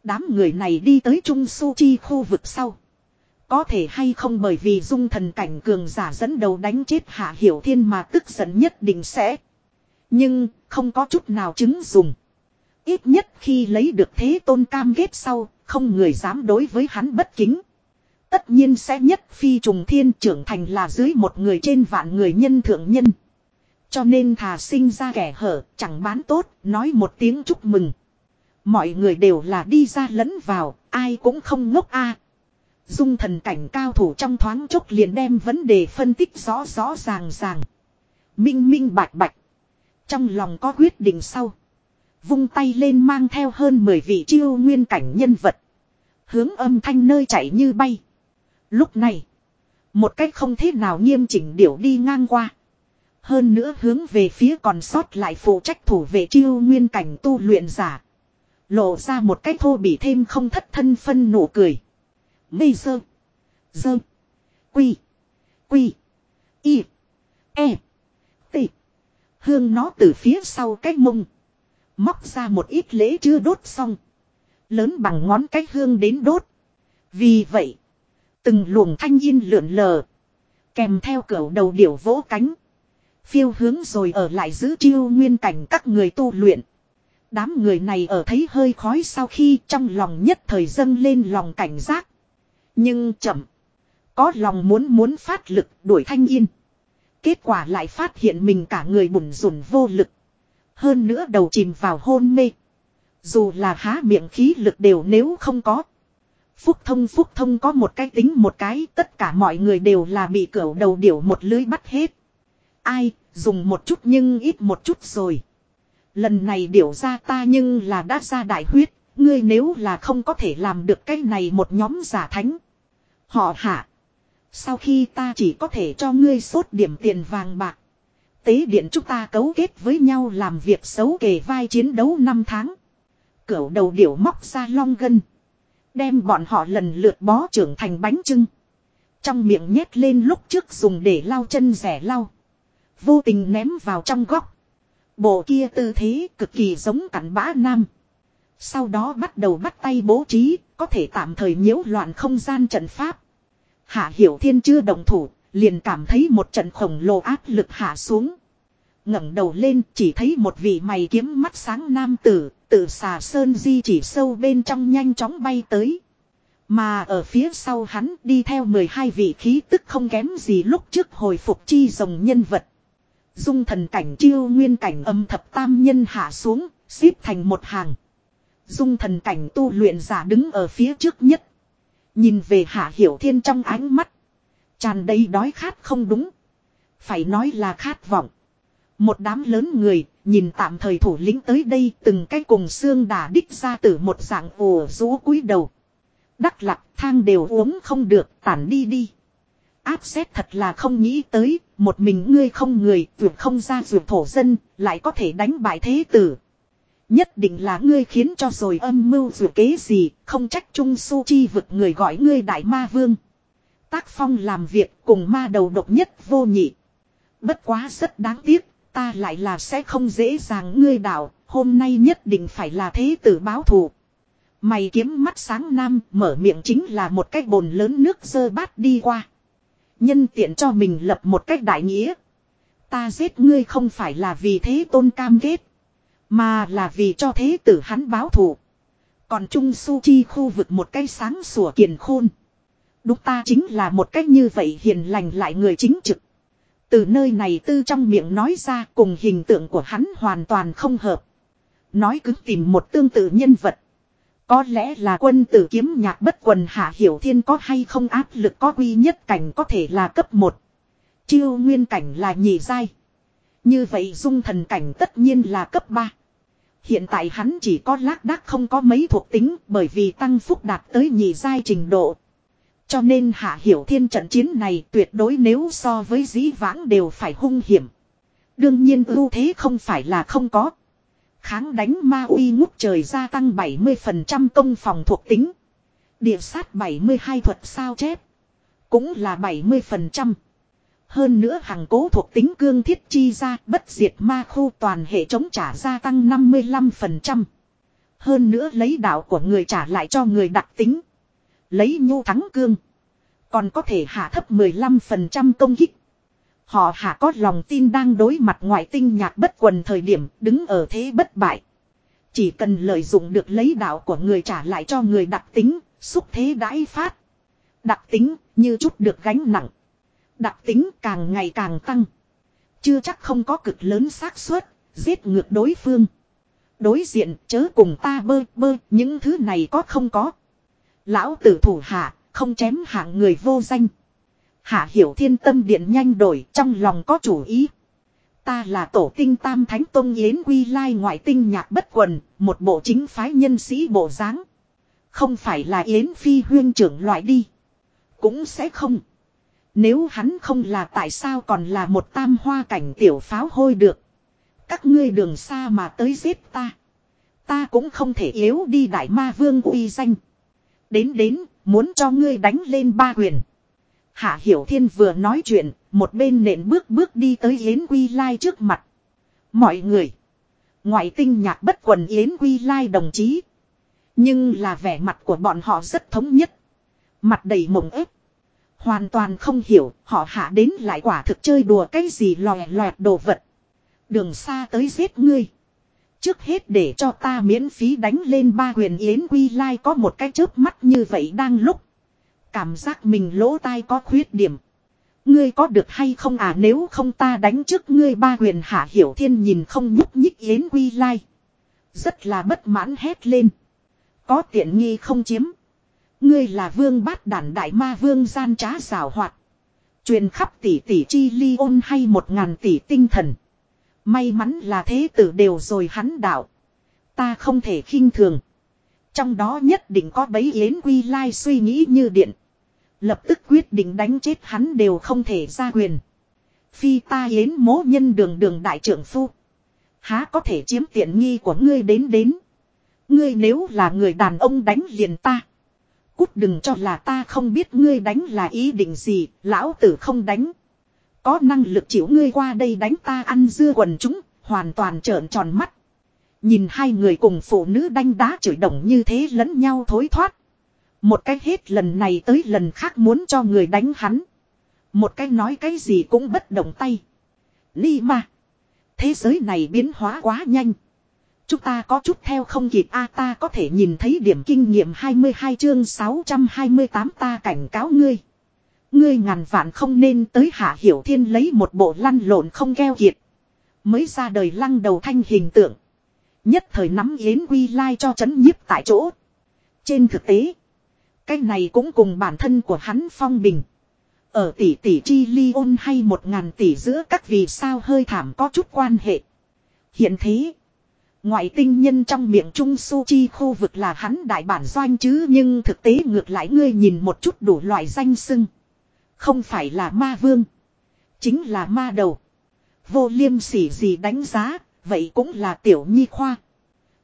Đám người này đi tới Trung Su Chi khu vực sau. Có thể hay không bởi vì dung thần cảnh cường giả dẫn đầu đánh chết Hạ Hiểu Thiên mà tức giận nhất định sẽ. Nhưng, không có chút nào chứng dùng. Ít nhất khi lấy được thế tôn cam kết sau, không người dám đối với hắn bất kính. Tất nhiên sẽ nhất phi trùng thiên trưởng thành là dưới một người trên vạn người nhân thượng nhân. Cho nên thà sinh ra kẻ hở, chẳng bán tốt, nói một tiếng chúc mừng. Mọi người đều là đi ra lẫn vào, ai cũng không ngốc a. Dung thần cảnh cao thủ trong thoáng chốc liền đem vấn đề phân tích rõ rõ ràng ràng. Minh minh bạch bạch. Trong lòng có quyết định sau. Vung tay lên mang theo hơn 10 vị chiêu nguyên cảnh nhân vật. Hướng âm thanh nơi chạy như bay. Lúc này. Một cách không thế nào nghiêm chỉnh điểu đi ngang qua. Hơn nữa hướng về phía còn sót lại phụ trách thủ vệ chiêu nguyên cảnh tu luyện giả. Lộ ra một cách thô bỉ thêm không thất thân phân nụ cười. Mê sơ. Dơ. Quy. Quy. Y. E. Hương nó từ phía sau cách mông. Móc ra một ít lễ chưa đốt xong. Lớn bằng ngón cái hương đến đốt. Vì vậy. Từng luồng thanh yên lượn lờ. Kèm theo cửa đầu điểu vỗ cánh. Phiêu hướng rồi ở lại giữ chiêu nguyên cảnh các người tu luyện. Đám người này ở thấy hơi khói sau khi trong lòng nhất thời dâng lên lòng cảnh giác. Nhưng chậm. Có lòng muốn muốn phát lực đuổi thanh yên. Kết quả lại phát hiện mình cả người bùn rùn vô lực. Hơn nữa đầu chìm vào hôn mê. Dù là há miệng khí lực đều nếu không có. Phúc thông phúc thông có một cái tính một cái tất cả mọi người đều là bị cẩu đầu điểu một lưới bắt hết. Ai, dùng một chút nhưng ít một chút rồi. Lần này điểu ra ta nhưng là đã ra đại huyết, ngươi nếu là không có thể làm được cái này một nhóm giả thánh. Họ hạ. Sau khi ta chỉ có thể cho ngươi sốt điểm tiền vàng bạc. Tế điện chúng ta cấu kết với nhau làm việc xấu kề vai chiến đấu 5 tháng. Cửu đầu điểu móc ra long gân. Đem bọn họ lần lượt bó trưởng thành bánh trưng. Trong miệng nhét lên lúc trước dùng để lau chân rẻ lau. Vô tình ném vào trong góc. Bộ kia tư thế cực kỳ giống cặn bã nam. Sau đó bắt đầu bắt tay bố trí, có thể tạm thời nhiễu loạn không gian trận pháp. Hạ Hiểu Thiên chưa đồng thủ, liền cảm thấy một trận khổng lồ áp lực hạ xuống. ngẩng đầu lên chỉ thấy một vị mày kiếm mắt sáng nam tử, tự xà sơn di chỉ sâu bên trong nhanh chóng bay tới. Mà ở phía sau hắn đi theo 12 vị khí tức không kém gì lúc trước hồi phục chi dòng nhân vật. Dung thần cảnh chiêu nguyên cảnh âm thập tam nhân hạ xuống, xếp thành một hàng. Dung thần cảnh tu luyện giả đứng ở phía trước nhất. Nhìn về hạ hiểu thiên trong ánh mắt. Tràn đầy đói khát không đúng. Phải nói là khát vọng. Một đám lớn người, nhìn tạm thời thủ lĩnh tới đây từng cái cùng xương đà đích ra từ một dạng ồ rú cúi đầu. Đắc lạc thang đều uống không được, tản đi đi. Áp xét thật là không nghĩ tới, một mình ngươi không người, vượt không ra vượt thổ dân, lại có thể đánh bại thế tử. Nhất định là ngươi khiến cho rồi âm mưu dù kế gì, không trách trung su chi vực người gọi ngươi đại ma vương. Tác phong làm việc cùng ma đầu độc nhất vô nhị. Bất quá rất đáng tiếc, ta lại là sẽ không dễ dàng ngươi đảo hôm nay nhất định phải là thế tử báo thù. Mày kiếm mắt sáng nam mở miệng chính là một cái bồn lớn nước dơ bát đi qua. Nhân tiện cho mình lập một cách đại nghĩa. Ta giết ngươi không phải là vì thế tôn cam kết. Mà là vì cho thế tử hắn báo thù. Còn Trung Su Chi khu vực một cái sáng sủa kiền khôn. Đúng ta chính là một cách như vậy hiền lành lại người chính trực. Từ nơi này tư trong miệng nói ra cùng hình tượng của hắn hoàn toàn không hợp. Nói cứ tìm một tương tự nhân vật. Có lẽ là quân tử kiếm nhạc bất quần hạ hiểu thiên có hay không áp lực có quy nhất cảnh có thể là cấp 1. Chiêu nguyên cảnh là nhị giai. Như vậy dung thần cảnh tất nhiên là cấp 3. Hiện tại hắn chỉ có lác đác không có mấy thuộc tính bởi vì tăng phúc đạt tới nhị giai trình độ. Cho nên hạ hiểu thiên trận chiến này tuyệt đối nếu so với dĩ vãng đều phải hung hiểm. Đương nhiên ưu thế không phải là không có. Kháng đánh ma uy ngút trời gia tăng 70% công phòng thuộc tính. Địa sát 72 thuật sao chép. Cũng là 70%. Hơn nữa hàng cố thuộc tính cương thiết chi ra bất diệt ma khu toàn hệ chống trả gia tăng 55%. Hơn nữa lấy đạo của người trả lại cho người đặc tính. Lấy nhu thắng cương. Còn có thể hạ thấp 15% công kích. Họ hạ có lòng tin đang đối mặt ngoại tinh nhạc bất quần thời điểm đứng ở thế bất bại. Chỉ cần lợi dụng được lấy đạo của người trả lại cho người đặc tính, xúc thế đãi phát. Đặc tính như chút được gánh nặng. Đặc tính càng ngày càng tăng. Chưa chắc không có cực lớn xác suất giết ngược đối phương. Đối diện chớ cùng ta bơ bơ, những thứ này có không có. Lão tử thủ hạ, không chém hạng người vô danh. Hạ hiểu thiên tâm điện nhanh đổi trong lòng có chủ ý. Ta là tổ tinh tam thánh tông yến quy lai ngoại tinh nhạc bất quần, một bộ chính phái nhân sĩ bộ dáng Không phải là yến phi huyên trưởng loại đi. Cũng sẽ không. Nếu hắn không là tại sao còn là một tam hoa cảnh tiểu pháo hôi được. Các ngươi đường xa mà tới giết ta. Ta cũng không thể yếu đi đại ma vương uy danh. Đến đến, muốn cho ngươi đánh lên ba quyền. Hạ Hiểu Thiên vừa nói chuyện, một bên nện bước bước đi tới Yến Quy Lai trước mặt. Mọi người. Ngoại tinh nhạc bất quần Yến Quy Lai đồng chí. Nhưng là vẻ mặt của bọn họ rất thống nhất. Mặt đầy mộng ếp. Hoàn toàn không hiểu, họ hạ đến lại quả thực chơi đùa cái gì lòe loẹt đồ vật. Đường xa tới giết ngươi. Trước hết để cho ta miễn phí đánh lên ba huyền yến quy lai có một cái chớp mắt như vậy đang lúc. Cảm giác mình lỗ tai có khuyết điểm. Ngươi có được hay không à nếu không ta đánh trước ngươi ba huyền hạ hiểu thiên nhìn không nhúc nhích yến quy lai. Rất là bất mãn hét lên. Có tiện nghi không chiếm. Ngươi là vương bát đản đại ma vương gian trá xảo hoạt. Truyền khắp tỷ tỷ chi ly ôn hay một ngàn tỷ tinh thần. May mắn là thế tử đều rồi hắn đạo. Ta không thể khinh thường. Trong đó nhất định có bấy yến quy lai suy nghĩ như điện. Lập tức quyết định đánh chết hắn đều không thể ra quyền. Phi ta yến mố nhân đường đường đại trưởng phu. Há có thể chiếm tiện nghi của ngươi đến đến. Ngươi nếu là người đàn ông đánh liền ta. Cút đừng cho là ta không biết ngươi đánh là ý định gì, lão tử không đánh. Có năng lực chịu ngươi qua đây đánh ta ăn dưa quần chúng, hoàn toàn trợn tròn mắt. Nhìn hai người cùng phụ nữ đanh đá chửi đồng như thế lẫn nhau thối thoát. Một cái hết lần này tới lần khác muốn cho người đánh hắn. Một cái nói cái gì cũng bất động tay. Ni ma. Thế giới này biến hóa quá nhanh. Chúng ta có chút theo không kịp a, ta có thể nhìn thấy điểm kinh nghiệm 22 chương 628 ta cảnh cáo ngươi. Ngươi ngàn vạn không nên tới hạ hiểu thiên lấy một bộ lăn lộn không keo kiệt. Mới ra đời lăng đầu thanh hình tượng. Nhất thời nắm yến quy lai cho chấn nhiếp tại chỗ. Trên thực tế. Cái này cũng cùng bản thân của hắn phong bình. Ở tỷ tỷ chi ly ôn hay một ngàn tỷ giữa các vì sao hơi thảm có chút quan hệ. Hiện thế. Ngoại tinh nhân trong miệng Trung Su Chi khu vực là hắn đại bản doanh chứ nhưng thực tế ngược lại ngươi nhìn một chút đủ loại danh xưng. Không phải là ma vương. Chính là ma đầu. Vô liêm sỉ gì đánh giá, vậy cũng là tiểu nhi khoa.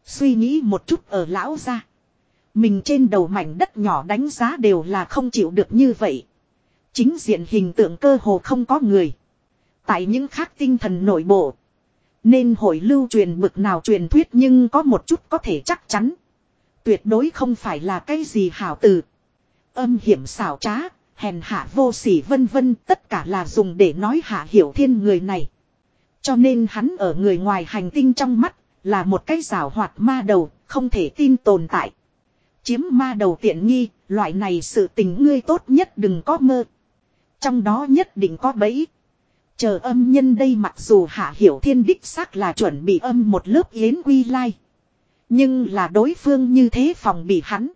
Suy nghĩ một chút ở lão ra. Mình trên đầu mảnh đất nhỏ đánh giá đều là không chịu được như vậy. Chính diện hình tượng cơ hồ không có người. Tại những khác tinh thần nội bộ. Nên hội lưu truyền bực nào truyền thuyết nhưng có một chút có thể chắc chắn. Tuyệt đối không phải là cái gì hảo từ. Âm hiểm xảo trá, hèn hạ vô sỉ vân vân tất cả là dùng để nói hạ hiểu thiên người này. Cho nên hắn ở người ngoài hành tinh trong mắt là một cái rào hoạt ma đầu, không thể tin tồn tại. Chiếm ma đầu tiện nghi, loại này sự tình ngươi tốt nhất đừng có mơ. Trong đó nhất định có bẫy. Chờ âm nhân đây mặc dù hạ hiểu thiên đích xác là chuẩn bị âm một lớp yến quy lai. Nhưng là đối phương như thế phòng bị hắn.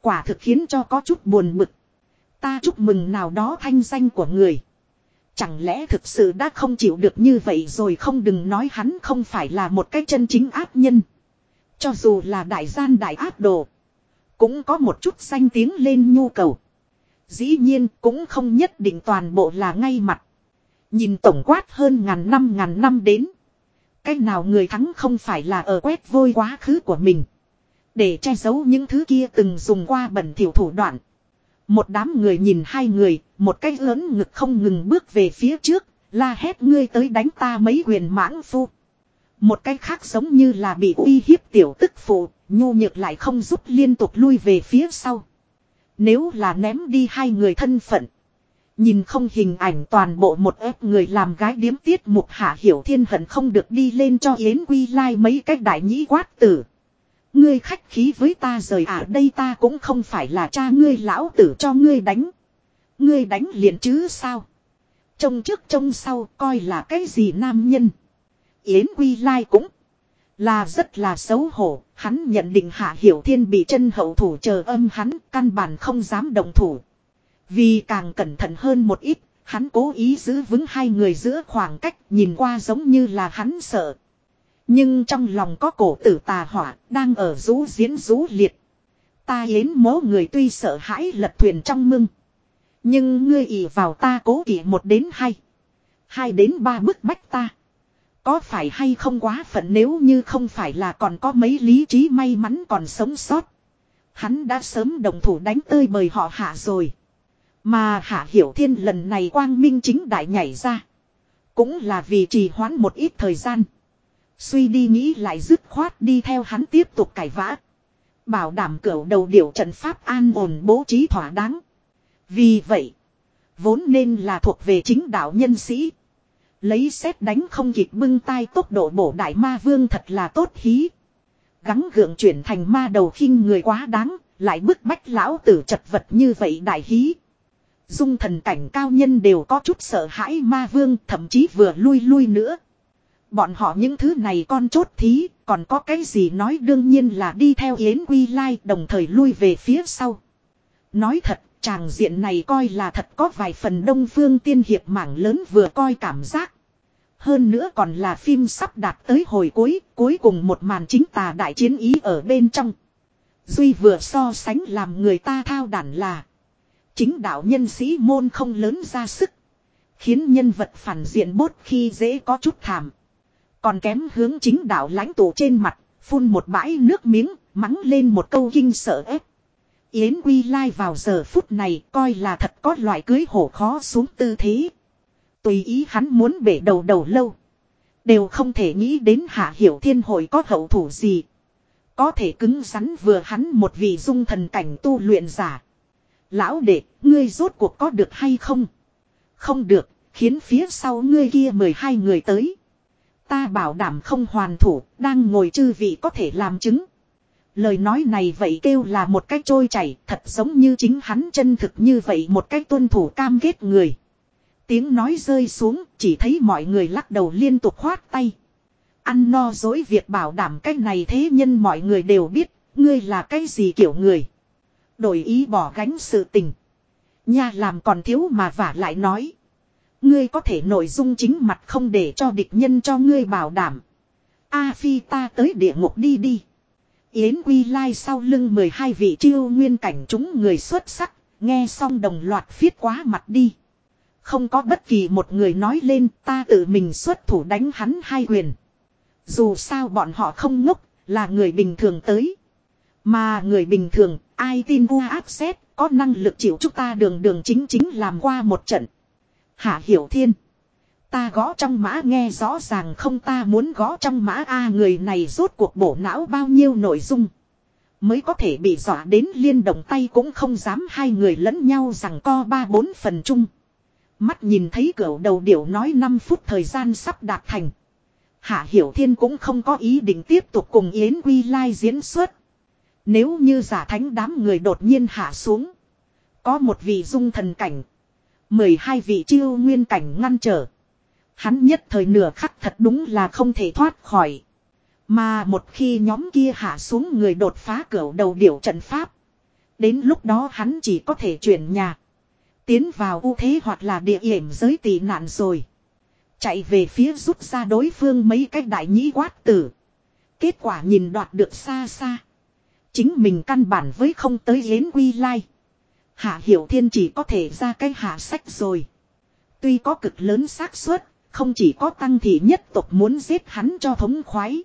Quả thực khiến cho có chút buồn bực. Ta chúc mừng nào đó thanh danh của người. Chẳng lẽ thực sự đã không chịu được như vậy rồi không đừng nói hắn không phải là một cái chân chính ác nhân. Cho dù là đại gian đại ác đồ. Cũng có một chút danh tiếng lên nhu cầu. Dĩ nhiên cũng không nhất định toàn bộ là ngay mặt. Nhìn tổng quát hơn ngàn năm ngàn năm đến. Cách nào người thắng không phải là ở quét vôi quá khứ của mình. Để che giấu những thứ kia từng dùng qua bẩn thiểu thủ đoạn. Một đám người nhìn hai người, một cái lớn ngực không ngừng bước về phía trước, la hét ngươi tới đánh ta mấy quyền mãng phu. Một cái khác giống như là bị uy hiếp tiểu tức phụ, nhu nhược lại không giúp liên tục lui về phía sau. Nếu là ném đi hai người thân phận. Nhìn không hình ảnh toàn bộ một ép người làm gái điếm tiết mục hạ hiểu thiên hận không được đi lên cho Yến Quy Lai mấy cách đại nhĩ quát tử. Ngươi khách khí với ta rời à đây ta cũng không phải là cha ngươi lão tử cho ngươi đánh. Ngươi đánh liền chứ sao. Trông trước trông sau, coi là cái gì nam nhân. Yến Quy Lai cũng là rất là xấu hổ. Hắn nhận định Hạ Hiểu Thiên bị chân hậu thủ chờ âm hắn, căn bản không dám động thủ. Vì càng cẩn thận hơn một ít, hắn cố ý giữ vững hai người giữa khoảng cách nhìn qua giống như là hắn sợ. Nhưng trong lòng có cổ tử tà hỏa đang ở rú diễn rú liệt. Ta yến mố người tuy sợ hãi lật thuyền trong mưng. Nhưng ngươi ỉ vào ta cố kỵ một đến hai. Hai đến ba bức bách ta. Có phải hay không quá phận nếu như không phải là còn có mấy lý trí may mắn còn sống sót. Hắn đã sớm đồng thủ đánh tơi bời họ hạ rồi. Mà hạ hiểu thiên lần này quang minh chính đại nhảy ra. Cũng là vì trì hoãn một ít thời gian. Suy đi nghĩ lại dứt khoát đi theo hắn tiếp tục cải vã. Bảo đảm cửa đầu điều trận pháp an ổn bố trí thỏa đáng. Vì vậy, vốn nên là thuộc về chính đạo nhân sĩ. Lấy xét đánh không kịp bưng tay tốc độ bổ đại ma vương thật là tốt hí. Gắng gượng chuyển thành ma đầu khinh người quá đáng, lại bức bách lão tử chật vật như vậy đại hí. Dung thần cảnh cao nhân đều có chút sợ hãi ma vương thậm chí vừa lui lui nữa. Bọn họ những thứ này con chốt thí, còn có cái gì nói đương nhiên là đi theo Yến Quy Lai đồng thời lui về phía sau. Nói thật, chàng diện này coi là thật có vài phần đông phương tiên hiệp mảng lớn vừa coi cảm giác. Hơn nữa còn là phim sắp đạt tới hồi cuối, cuối cùng một màn chính tà đại chiến ý ở bên trong. Duy vừa so sánh làm người ta thao đản là. Chính đạo nhân sĩ môn không lớn ra sức. Khiến nhân vật phản diện bốt khi dễ có chút thảm. Còn kém hướng chính đạo lãnh tụ trên mặt, phun một bãi nước miếng, mắng lên một câu kinh sợ ép. Yến Quy Lai vào giờ phút này coi là thật có loại cưới hổ khó xuống tư thế. Tùy ý hắn muốn bể đầu đầu lâu. Đều không thể nghĩ đến hạ hiểu thiên hội có hậu thủ gì. Có thể cứng rắn vừa hắn một vị dung thần cảnh tu luyện giả. Lão đệ, ngươi rốt cuộc có được hay không? Không được, khiến phía sau ngươi kia 12 người tới. Ta bảo đảm không hoàn thủ, đang ngồi chư vị có thể làm chứng. Lời nói này vậy kêu là một cách trôi chảy, thật giống như chính hắn chân thực như vậy một cách tuân thủ cam kết người. Tiếng nói rơi xuống, chỉ thấy mọi người lắc đầu liên tục khoát tay. Ăn no dối việc bảo đảm cách này thế nhân mọi người đều biết, ngươi là cái gì kiểu người. Đổi ý bỏ gánh sự tình. Nhà làm còn thiếu mà vả lại nói. Ngươi có thể nội dung chính mặt không để cho địch nhân cho ngươi bảo đảm. A phi ta tới địa ngục đi đi. Yến Quy Lai sau lưng 12 vị chiêu nguyên cảnh chúng người xuất sắc, nghe xong đồng loạt phiết quá mặt đi. Không có bất kỳ một người nói lên ta tự mình xuất thủ đánh hắn hai quyền. Dù sao bọn họ không ngốc, là người bình thường tới. Mà người bình thường, ai tin u áp xét, có năng lực chịu chúng ta đường đường chính chính làm qua một trận. Hạ Hiểu Thiên. Ta gõ trong mã nghe rõ ràng không ta muốn gõ trong mã A người này rốt cuộc bổ não bao nhiêu nội dung. Mới có thể bị dọa đến liên động tay cũng không dám hai người lẫn nhau rằng co ba bốn phần chung. Mắt nhìn thấy cửa đầu điểu nói 5 phút thời gian sắp đạt thành. Hạ Hiểu Thiên cũng không có ý định tiếp tục cùng Yến Quy Lai diễn xuất. Nếu như giả thánh đám người đột nhiên hạ xuống. Có một vị dung thần cảnh. 12 vị chiêu nguyên cảnh ngăn trở. Hắn nhất thời nửa khắc thật đúng là không thể thoát khỏi. Mà một khi nhóm kia hạ xuống người đột phá cửa đầu điểu trận pháp. Đến lúc đó hắn chỉ có thể chuyển nhà. Tiến vào ưu thế hoặc là địa hiểm giới tị nạn rồi. Chạy về phía rút ra đối phương mấy cái đại nhĩ quát tử. Kết quả nhìn đoạt được xa xa. Chính mình căn bản với không tới yến quy lai. Hạ Hiểu Thiên chỉ có thể ra cái hạ sách rồi. Tuy có cực lớn xác suất, không chỉ có tăng thì nhất tộc muốn giết hắn cho thống khoái.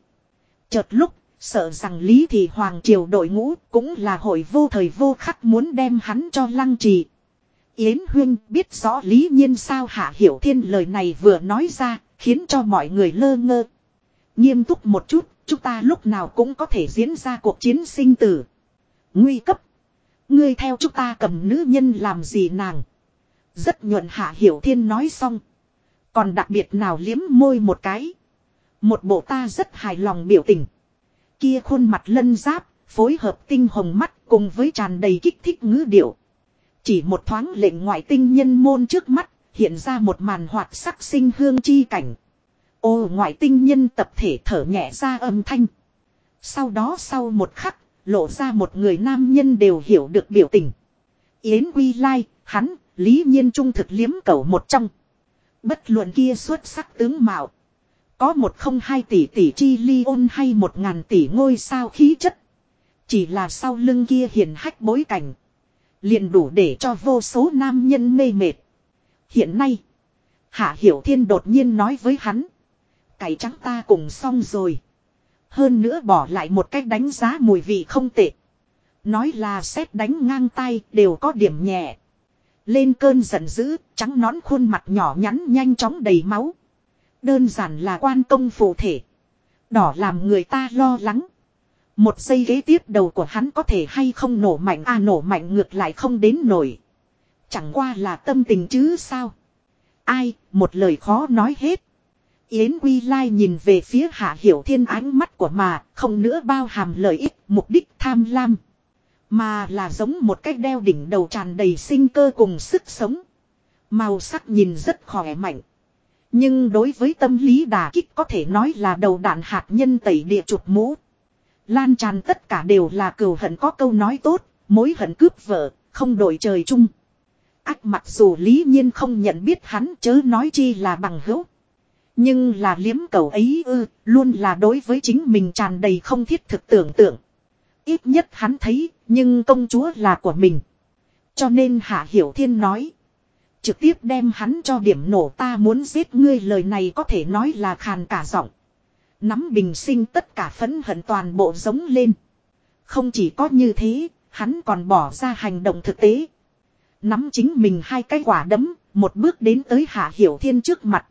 Chợt lúc, sợ rằng Lý Thị Hoàng Triều đội ngũ cũng là hội vô thời vô khắc muốn đem hắn cho lăng trì. Yến Huyên biết rõ lý nhiên sao Hạ Hiểu Thiên lời này vừa nói ra, khiến cho mọi người lơ ngơ. Nghiêm túc một chút, chúng ta lúc nào cũng có thể diễn ra cuộc chiến sinh tử. Nguy cấp. Ngươi theo chúng ta cầm nữ nhân làm gì nàng. Rất nhuận Hạ Hiểu Thiên nói xong. Còn đặc biệt nào liếm môi một cái. Một bộ ta rất hài lòng biểu tình. Kia khuôn mặt lân giáp, phối hợp tinh hồng mắt cùng với tràn đầy kích thích ngữ điệu. Chỉ một thoáng lệnh ngoại tinh nhân môn trước mắt, hiện ra một màn hoạt sắc sinh hương chi cảnh. Ô ngoại tinh nhân tập thể thở nhẹ ra âm thanh. Sau đó sau một khắc, lộ ra một người nam nhân đều hiểu được biểu tình. Yến Quy Lai, hắn, lý nhiên trung thực liếm cầu một trong. Bất luận kia xuất sắc tướng mạo. Có một không hai tỷ tỷ chi ly ôn hay một ngàn tỷ ngôi sao khí chất. Chỉ là sau lưng kia hiền hách bối cảnh. Liền đủ để cho vô số nam nhân mê mệt. Hiện nay. Hạ Hiểu Thiên đột nhiên nói với hắn. Cải trắng ta cùng xong rồi. Hơn nữa bỏ lại một cách đánh giá mùi vị không tệ. Nói là xét đánh ngang tay đều có điểm nhẹ. Lên cơn giận dữ, trắng nón khuôn mặt nhỏ nhắn nhanh chóng đầy máu. Đơn giản là quan công phụ thể. Đỏ làm người ta lo lắng. Một giây ghế tiếp đầu của hắn có thể hay không nổ mạnh à nổ mạnh ngược lại không đến nổi. Chẳng qua là tâm tình chứ sao. Ai, một lời khó nói hết. Yến Quy Lai nhìn về phía Hạ Hiểu Thiên ánh mắt của mà, không nữa bao hàm lợi ích, mục đích tham lam. Mà là giống một cái đeo đỉnh đầu tràn đầy sinh cơ cùng sức sống. Màu sắc nhìn rất khỏe mạnh. Nhưng đối với tâm lý đà kích có thể nói là đầu đạn hạt nhân tẩy địa chụp mũ. Lan tràn tất cả đều là cừu hận có câu nói tốt, mối hận cướp vợ, không đổi trời chung. Ách mặc dù lý nhiên không nhận biết hắn chớ nói chi là bằng hữu. Nhưng là liếm cầu ấy ư, luôn là đối với chính mình tràn đầy không thiết thực tưởng tượng. Ít nhất hắn thấy, nhưng công chúa là của mình. Cho nên Hạ Hiểu Thiên nói. Trực tiếp đem hắn cho điểm nổ ta muốn giết ngươi lời này có thể nói là khàn cả giọng. Nắm bình sinh tất cả phấn hận toàn bộ giống lên. Không chỉ có như thế, hắn còn bỏ ra hành động thực tế. Nắm chính mình hai cái quả đấm, một bước đến tới Hạ Hiểu Thiên trước mặt.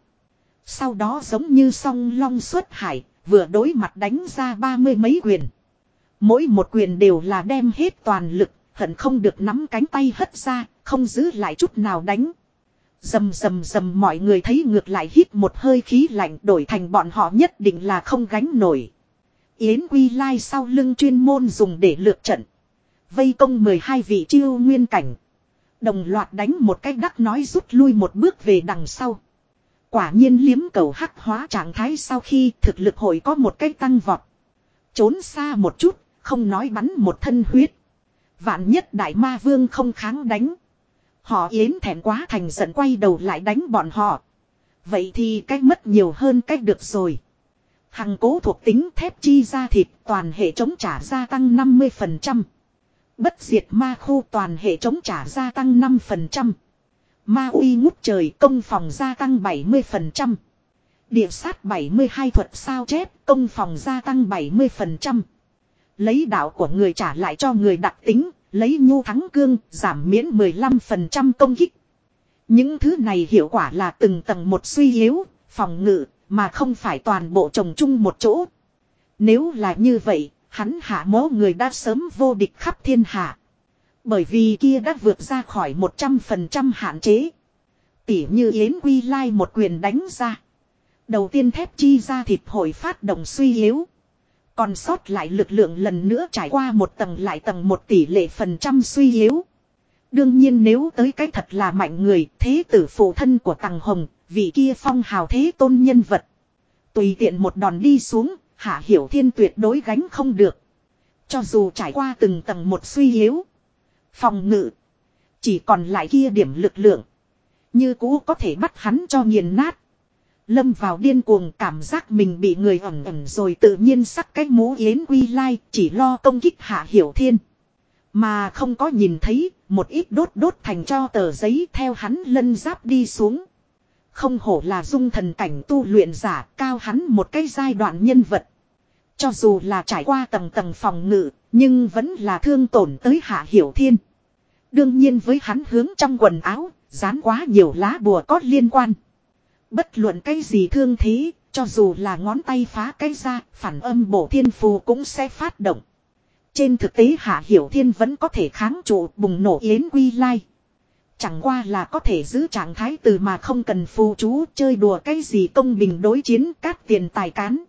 Sau đó giống như song long xuất hải, vừa đối mặt đánh ra ba mươi mấy quyền. Mỗi một quyền đều là đem hết toàn lực, hận không được nắm cánh tay hất ra, không giữ lại chút nào đánh. Dầm dầm dầm mọi người thấy ngược lại hít một hơi khí lạnh đổi thành bọn họ nhất định là không gánh nổi. Yến Quy Lai sau lưng chuyên môn dùng để lược trận. Vây công 12 vị chiêu nguyên cảnh. Đồng loạt đánh một cách đắc nói rút lui một bước về đằng sau. Quả nhiên liếm cầu hắc hóa trạng thái sau khi thực lực hội có một cách tăng vọt. Trốn xa một chút, không nói bắn một thân huyết. Vạn nhất đại ma vương không kháng đánh. Họ yến thẹn quá thành giận quay đầu lại đánh bọn họ. Vậy thì cách mất nhiều hơn cách được rồi. Hằng cố thuộc tính thép chi ra thịt toàn hệ chống trả gia tăng 50%. Bất diệt ma khu toàn hệ chống trả gia tăng 5%. Ma uy ngút trời công phòng gia tăng 70%. Địa sát 72 thuật sao chép công phòng gia tăng 70%. Lấy đạo của người trả lại cho người đặc tính, lấy nhu thắng cương, giảm miễn 15% công kích. Những thứ này hiệu quả là từng tầng một suy yếu, phòng ngự, mà không phải toàn bộ trồng chung một chỗ. Nếu là như vậy, hắn hạ mố người đã sớm vô địch khắp thiên hạ. Bởi vì kia đã vượt ra khỏi 100% hạn chế. Tỉ như Yến Quy Lai một quyền đánh ra. Đầu tiên thép chi ra thịt hồi phát động suy yếu. Còn sót lại lực lượng lần nữa trải qua một tầng lại tầng một tỷ lệ phần trăm suy yếu. Đương nhiên nếu tới cái thật là mạnh người, thế tử phụ thân của Tằng Hồng, vị kia phong hào thế tôn nhân vật. Tùy tiện một đòn đi xuống, Hạ Hiểu Thiên tuyệt đối gánh không được. Cho dù trải qua từng tầng một suy yếu. Phòng ngự. Chỉ còn lại kia điểm lực lượng. Như cũ có thể bắt hắn cho nghiền nát. Lâm vào điên cuồng cảm giác mình bị người ẩn ẩn rồi tự nhiên sắc cái mũ yến quy lai chỉ lo công kích hạ hiểu thiên. Mà không có nhìn thấy một ít đốt đốt thành cho tờ giấy theo hắn lân giáp đi xuống. Không hổ là dung thần cảnh tu luyện giả cao hắn một cái giai đoạn nhân vật. Cho dù là trải qua tầng tầng phòng ngự, nhưng vẫn là thương tổn tới hạ hiểu thiên. Đương nhiên với hắn hướng trong quần áo, dán quá nhiều lá bùa có liên quan. Bất luận cái gì thương thế, cho dù là ngón tay phá cái ra, phản âm bổ thiên phù cũng sẽ phát động. Trên thực tế Hạ Hiểu Thiên vẫn có thể kháng trụ bùng nổ yến quy lai. Chẳng qua là có thể giữ trạng thái từ mà không cần phù chú chơi đùa cái gì công bình đối chiến các tiền tài cán.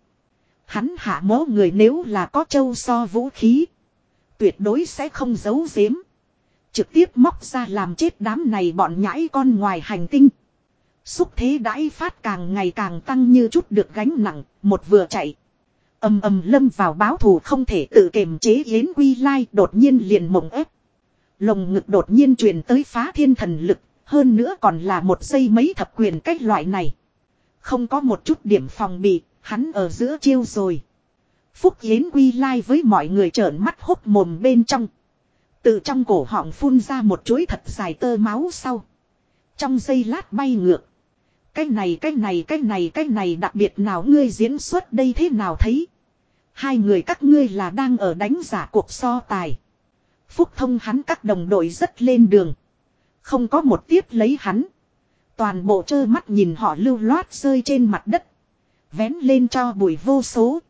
Hắn hạ mố người nếu là có châu so vũ khí. Tuyệt đối sẽ không giấu giếm. Trực tiếp móc ra làm chết đám này bọn nhãi con ngoài hành tinh. Xúc thế đãi phát càng ngày càng tăng như chút được gánh nặng, một vừa chạy. ầm ầm lâm vào báo thù không thể tự kiềm chế yến quy lai đột nhiên liền mộng ép. Lồng ngực đột nhiên truyền tới phá thiên thần lực, hơn nữa còn là một giây mấy thập quyền cách loại này. Không có một chút điểm phòng bị, hắn ở giữa chiêu rồi. Phúc Yến Quy Lai với mọi người trợn mắt hốc mồm bên trong. Từ trong cổ họng phun ra một chuỗi thật dài tơ máu sau. Trong giây lát bay ngược. Cái này cái này cái này cái này đặc biệt nào ngươi diễn xuất đây thế nào thấy. Hai người các ngươi là đang ở đánh giả cuộc so tài. Phúc thông hắn các đồng đội rất lên đường. Không có một tiếp lấy hắn. Toàn bộ trơ mắt nhìn họ lưu loát rơi trên mặt đất. Vén lên cho bụi vô số.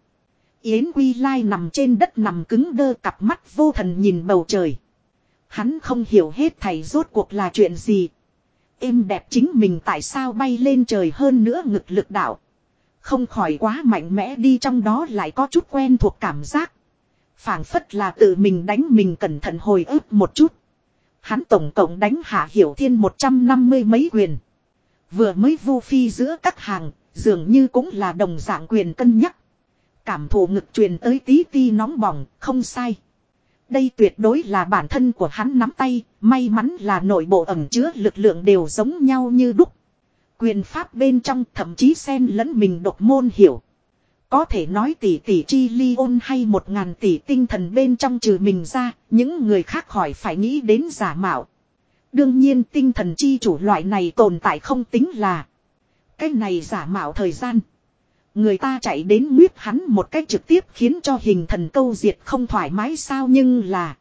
Yến Quy Lai nằm trên đất nằm cứng đơ cặp mắt vô thần nhìn bầu trời. Hắn không hiểu hết thầy rốt cuộc là chuyện gì. Êm đẹp chính mình tại sao bay lên trời hơn nữa ngực lực đạo. Không khỏi quá mạnh mẽ đi trong đó lại có chút quen thuộc cảm giác. phảng phất là tự mình đánh mình cẩn thận hồi ức một chút. Hắn tổng cộng đánh hạ hiểu thiên 150 mấy quyền. Vừa mới vu phi giữa các hàng, dường như cũng là đồng dạng quyền cân nhắc. Cảm thụ ngực truyền tới tí ti nóng bỏng, không sai. Đây tuyệt đối là bản thân của hắn nắm tay, may mắn là nội bộ ẩm chứa lực lượng đều giống nhau như đúc. Quyền pháp bên trong thậm chí xen lẫn mình độc môn hiểu. Có thể nói tỷ tỷ chi ly ôn hay một ngàn tỷ tinh thần bên trong trừ mình ra, những người khác hỏi phải nghĩ đến giả mạo. Đương nhiên tinh thần chi chủ loại này tồn tại không tính là. Cái này giả mạo thời gian. Người ta chạy đến nguyết hắn một cách trực tiếp khiến cho hình thần câu diệt không thoải mái sao nhưng là.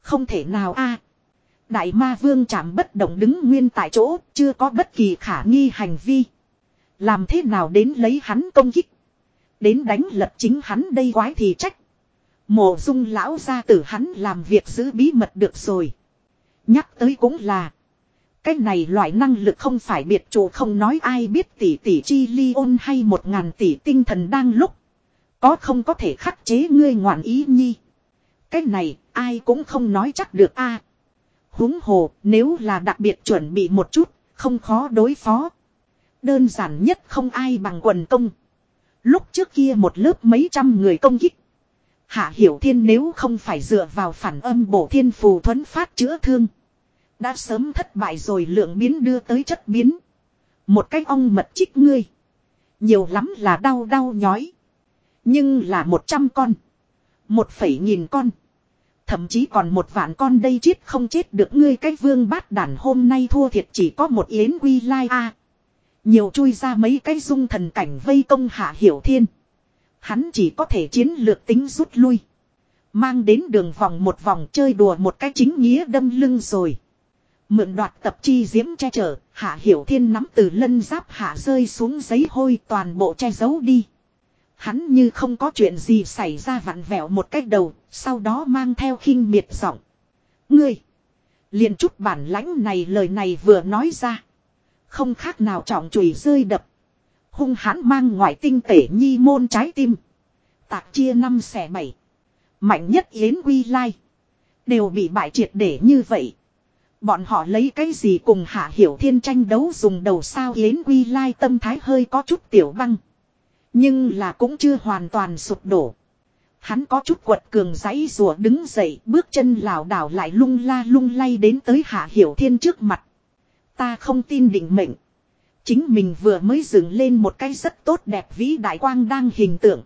Không thể nào a Đại ma vương chạm bất động đứng nguyên tại chỗ, chưa có bất kỳ khả nghi hành vi. Làm thế nào đến lấy hắn công kích. Đến đánh lật chính hắn đây quái thì trách. Mộ dung lão ra tử hắn làm việc giữ bí mật được rồi. Nhắc tới cũng là. Cái này loại năng lực không phải biệt chủ không nói ai biết tỷ tỷ chi ly ôn hay một ngàn tỷ tinh thần đang lúc. Có không có thể khắc chế ngươi ngoạn ý nhi. Cái này ai cũng không nói chắc được a huống hồ nếu là đặc biệt chuẩn bị một chút, không khó đối phó. Đơn giản nhất không ai bằng quần công. Lúc trước kia một lớp mấy trăm người công kích. Hạ Hiểu Thiên nếu không phải dựa vào phản âm bổ thiên phù thuấn phát chữa thương. Đã sớm thất bại rồi lượng biến đưa tới chất biến. Một cái ong mật chích ngươi. Nhiều lắm là đau đau nhói. Nhưng là một trăm con. Một phẩy nghìn con. Thậm chí còn một vạn con đây chết không chết được ngươi cái vương bát đàn hôm nay thua thiệt chỉ có một yến quy lai a Nhiều chui ra mấy cái dung thần cảnh vây công hạ hiểu thiên. Hắn chỉ có thể chiến lược tính rút lui. Mang đến đường vòng một vòng chơi đùa một cái chính nghĩa đâm lưng rồi. Mượn đoạt tập chi diễm che chở, hạ hiểu thiên nắm từ lân giáp hạ rơi xuống giấy hôi toàn bộ che giấu đi. Hắn như không có chuyện gì xảy ra vặn vẹo một cách đầu, sau đó mang theo khinh miệt giọng. Ngươi! liền chút bản lãnh này lời này vừa nói ra. Không khác nào trọng chùy rơi đập. Hung hãn mang ngoại tinh tể nhi môn trái tim. Tạc chia năm xẻ bảy. Mạnh nhất Yến Quy Lai. Đều bị bại triệt để như vậy. Bọn họ lấy cái gì cùng hạ hiểu thiên tranh đấu dùng đầu sao Yến Quy Lai tâm thái hơi có chút tiểu băng. Nhưng là cũng chưa hoàn toàn sụp đổ. Hắn có chút quật cường giấy rùa đứng dậy bước chân lảo đảo lại lung la lung lay đến tới hạ hiểu thiên trước mặt. Ta không tin định mệnh. Chính mình vừa mới dựng lên một cái rất tốt đẹp vĩ đại quang đang hình tượng.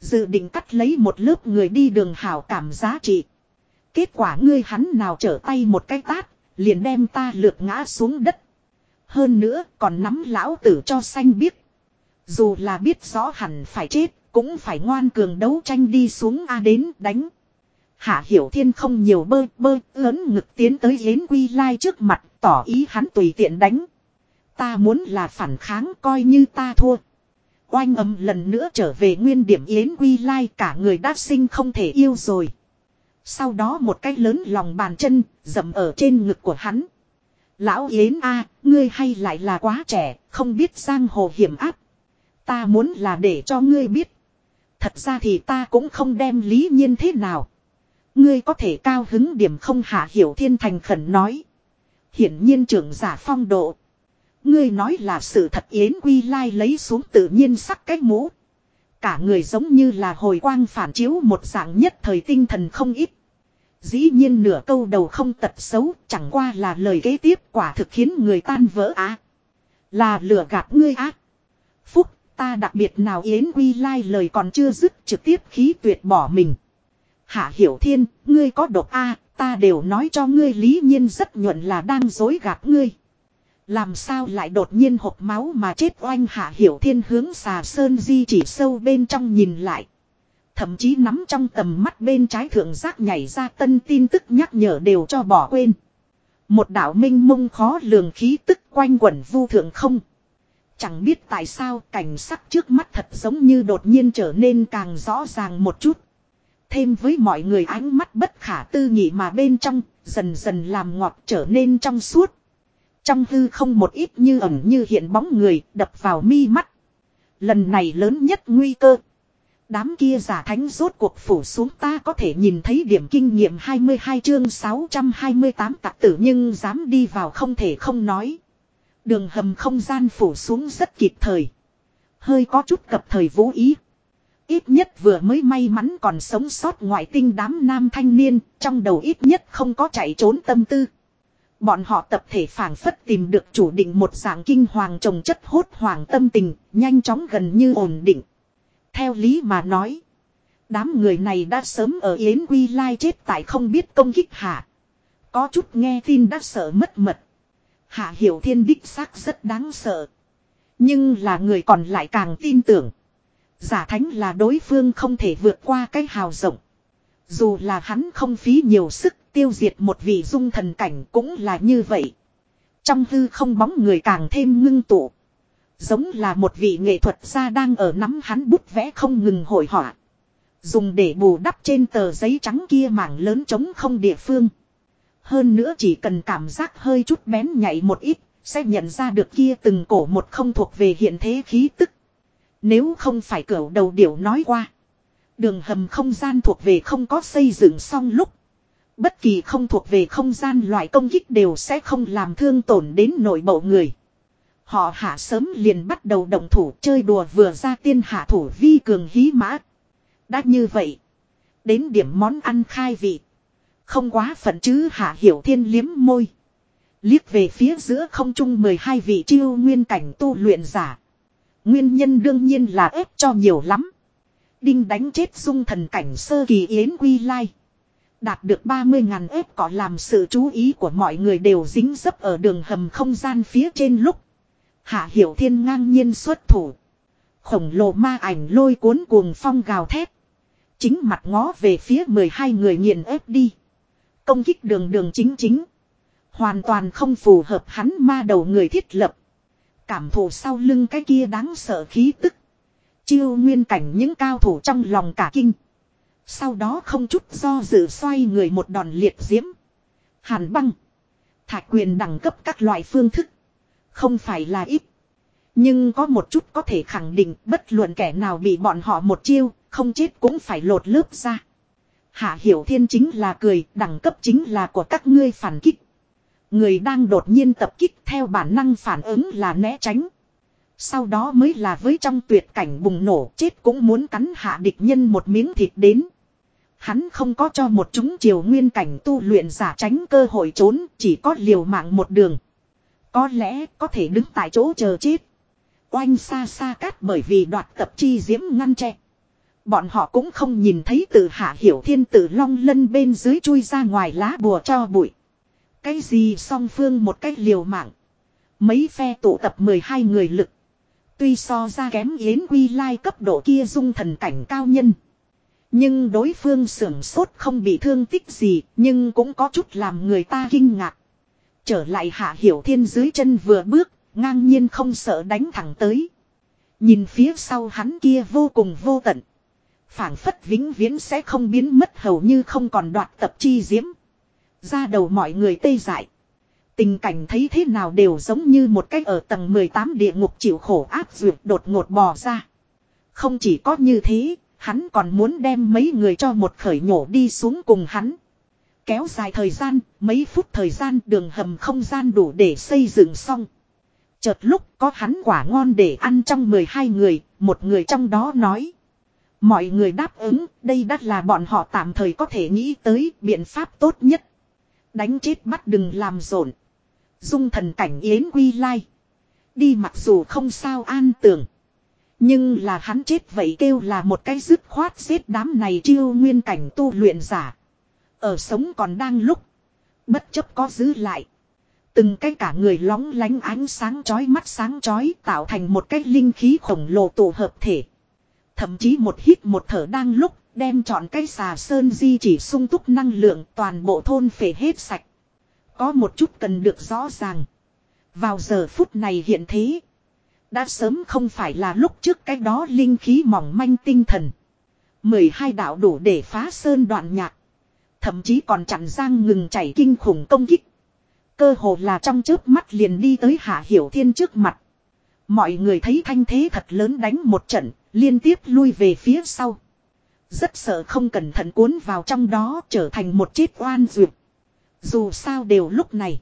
Dự định cắt lấy một lớp người đi đường hảo cảm giá trị. Kết quả ngươi hắn nào trở tay một cái tát, liền đem ta lược ngã xuống đất. Hơn nữa còn nắm lão tử cho xanh biết. Dù là biết rõ hẳn phải chết, cũng phải ngoan cường đấu tranh đi xuống A đến đánh. Hạ Hiểu Thiên không nhiều bơ bơ lớn ngực tiến tới Yến Quy Lai trước mặt, tỏ ý hắn tùy tiện đánh. Ta muốn là phản kháng coi như ta thua. Oanh âm lần nữa trở về nguyên điểm Yến Quy Lai cả người đã sinh không thể yêu rồi. Sau đó một cái lớn lòng bàn chân, dầm ở trên ngực của hắn. Lão Yến A, ngươi hay lại là quá trẻ, không biết giang hồ hiểm áp. Ta muốn là để cho ngươi biết. Thật ra thì ta cũng không đem lý nhiên thế nào. Ngươi có thể cao hứng điểm không hạ hiểu thiên thành khẩn nói. Hiển nhiên trưởng giả phong độ. Ngươi nói là sự thật yến quy lai lấy xuống tự nhiên sắc cái mũ. Cả người giống như là hồi quang phản chiếu một dạng nhất thời tinh thần không ít. Dĩ nhiên nửa câu đầu không tật xấu chẳng qua là lời kế tiếp quả thực khiến người tan vỡ á. Là lừa gạt ngươi á. Phúc Ta đặc biệt nào Yến Quy Lai lời còn chưa dứt trực tiếp khí tuyệt bỏ mình. Hạ Hiểu Thiên, ngươi có độc A, ta đều nói cho ngươi lý nhiên rất nhuận là đang dối gạt ngươi. Làm sao lại đột nhiên hộp máu mà chết oanh Hạ Hiểu Thiên hướng xà sơn di chỉ sâu bên trong nhìn lại. Thậm chí nắm trong tầm mắt bên trái thượng giác nhảy ra tân tin tức nhắc nhở đều cho bỏ quên. Một đạo minh mông khó lường khí tức quanh quẩn vu thượng không. Chẳng biết tại sao cảnh sắc trước mắt thật giống như đột nhiên trở nên càng rõ ràng một chút. Thêm với mọi người ánh mắt bất khả tư nghị mà bên trong, dần dần làm ngọt trở nên trong suốt. Trong hư không một ít như ẩn như hiện bóng người đập vào mi mắt. Lần này lớn nhất nguy cơ. Đám kia giả thánh rốt cuộc phủ xuống ta có thể nhìn thấy điểm kinh nghiệm 22 chương 628 tạc tử nhưng dám đi vào không thể không nói. Đường hầm không gian phủ xuống rất kịp thời. Hơi có chút cập thời vũ ý. Ít nhất vừa mới may mắn còn sống sót ngoại tinh đám nam thanh niên, trong đầu ít nhất không có chạy trốn tâm tư. Bọn họ tập thể phản phất tìm được chủ định một dạng kinh hoàng trồng chất hốt hoàng tâm tình, nhanh chóng gần như ổn định. Theo lý mà nói, đám người này đã sớm ở Yến Quy Lai chết tại không biết công kích hạ. Có chút nghe tin đã sợ mất mật. Hạ Hiểu Thiên đích xác rất đáng sợ. Nhưng là người còn lại càng tin tưởng. Giả thánh là đối phương không thể vượt qua cái hào rộng. Dù là hắn không phí nhiều sức tiêu diệt một vị dung thần cảnh cũng là như vậy. Trong hư không bóng người càng thêm ngưng tụ. Giống là một vị nghệ thuật gia đang ở nắm hắn bút vẽ không ngừng hội họa. Dùng để bù đắp trên tờ giấy trắng kia mảng lớn trống không địa phương. Hơn nữa chỉ cần cảm giác hơi chút bén nhạy một ít, sẽ nhận ra được kia từng cổ một không thuộc về hiện thế khí tức. Nếu không phải cửa đầu điểu nói qua. Đường hầm không gian thuộc về không có xây dựng xong lúc. Bất kỳ không thuộc về không gian loại công kích đều sẽ không làm thương tổn đến nội bộ người. Họ hạ sớm liền bắt đầu động thủ chơi đùa vừa ra tiên hạ thủ vi cường hí mã. Đã như vậy. Đến điểm món ăn khai vị. Không quá phận chứ hạ hiểu thiên liếm môi. Liếc về phía giữa không trung 12 vị chiêu nguyên cảnh tu luyện giả. Nguyên nhân đương nhiên là ép cho nhiều lắm. Đinh đánh chết dung thần cảnh sơ kỳ yến quy lai. Đạt được 30 ngàn ép có làm sự chú ý của mọi người đều dính dấp ở đường hầm không gian phía trên lúc. Hạ Hiểu Thiên ngang nhiên xuất thủ. Khổng lồ ma ảnh lôi cuốn cuồng phong gào thét. Chính mặt ngó về phía 12 người nghiền ép đi. Công kích đường đường chính chính. Hoàn toàn không phù hợp hắn ma đầu người thiết lập. Cảm thụ sau lưng cái kia đáng sợ khí tức. Chiêu nguyên cảnh những cao thủ trong lòng cả kinh. Sau đó không chút do dự xoay người một đòn liệt diễm. Hàn băng. Thạch quyền đẳng cấp các loại phương thức. Không phải là ít. Nhưng có một chút có thể khẳng định bất luận kẻ nào bị bọn họ một chiêu, không chết cũng phải lột lớp ra. Hạ Hiểu Thiên chính là cười, đẳng cấp chính là của các ngươi phản kích. Người đang đột nhiên tập kích theo bản năng phản ứng là né tránh. Sau đó mới là với trong tuyệt cảnh bùng nổ chết cũng muốn cắn hạ địch nhân một miếng thịt đến. Hắn không có cho một chúng triều nguyên cảnh tu luyện giả tránh cơ hội trốn, chỉ có liều mạng một đường. Có lẽ có thể đứng tại chỗ chờ chết. Oanh xa xa cát bởi vì đoạt tập chi diễm ngăn che Bọn họ cũng không nhìn thấy từ hạ hiểu thiên tử long lân bên dưới chui ra ngoài lá bùa cho bụi. Cái gì song phương một cách liều mạng. Mấy phe tụ tập 12 người lực. Tuy so ra kém yến quy lai cấp độ kia dung thần cảnh cao nhân. Nhưng đối phương sưởng sốt không bị thương tích gì, nhưng cũng có chút làm người ta kinh ngạc. Trở lại hạ hiểu thiên dưới chân vừa bước, ngang nhiên không sợ đánh thẳng tới. Nhìn phía sau hắn kia vô cùng vô tận. phảng phất vĩnh viễn sẽ không biến mất hầu như không còn đoạt tập chi diễm. Ra đầu mọi người tê dại. Tình cảnh thấy thế nào đều giống như một cách ở tầng 18 địa ngục chịu khổ áp duyệt đột ngột bò ra. Không chỉ có như thế, hắn còn muốn đem mấy người cho một khởi nhổ đi xuống cùng hắn. Kéo dài thời gian, mấy phút thời gian đường hầm không gian đủ để xây dựng xong. Chợt lúc có hắn quả ngon để ăn trong 12 người, một người trong đó nói. Mọi người đáp ứng, đây đắt là bọn họ tạm thời có thể nghĩ tới biện pháp tốt nhất. Đánh chết bắt đừng làm rộn. Dung thần cảnh yến quy lai. Đi mặc dù không sao an tưởng. Nhưng là hắn chết vậy kêu là một cái dứt khoát giết đám này chiêu nguyên cảnh tu luyện giả. Ở sống còn đang lúc. Bất chấp có giữ lại. Từng cái cả người lóng lánh ánh sáng chói mắt sáng chói tạo thành một cái linh khí khổng lồ tổ hợp thể. Thậm chí một hít một thở đang lúc đem chọn cái xà sơn di chỉ sung túc năng lượng toàn bộ thôn phể hết sạch. Có một chút cần được rõ ràng. Vào giờ phút này hiện thế. Đã sớm không phải là lúc trước cái đó linh khí mỏng manh tinh thần. 12 đạo đủ để phá sơn đoạn nhạc. Thậm chí còn chặn giang ngừng chảy kinh khủng công kích. Cơ hồ là trong chớp mắt liền đi tới Hạ Hiểu Thiên trước mặt. Mọi người thấy thanh thế thật lớn đánh một trận, liên tiếp lui về phía sau. Rất sợ không cẩn thận cuốn vào trong đó trở thành một chết oan duyệt. Dù sao đều lúc này.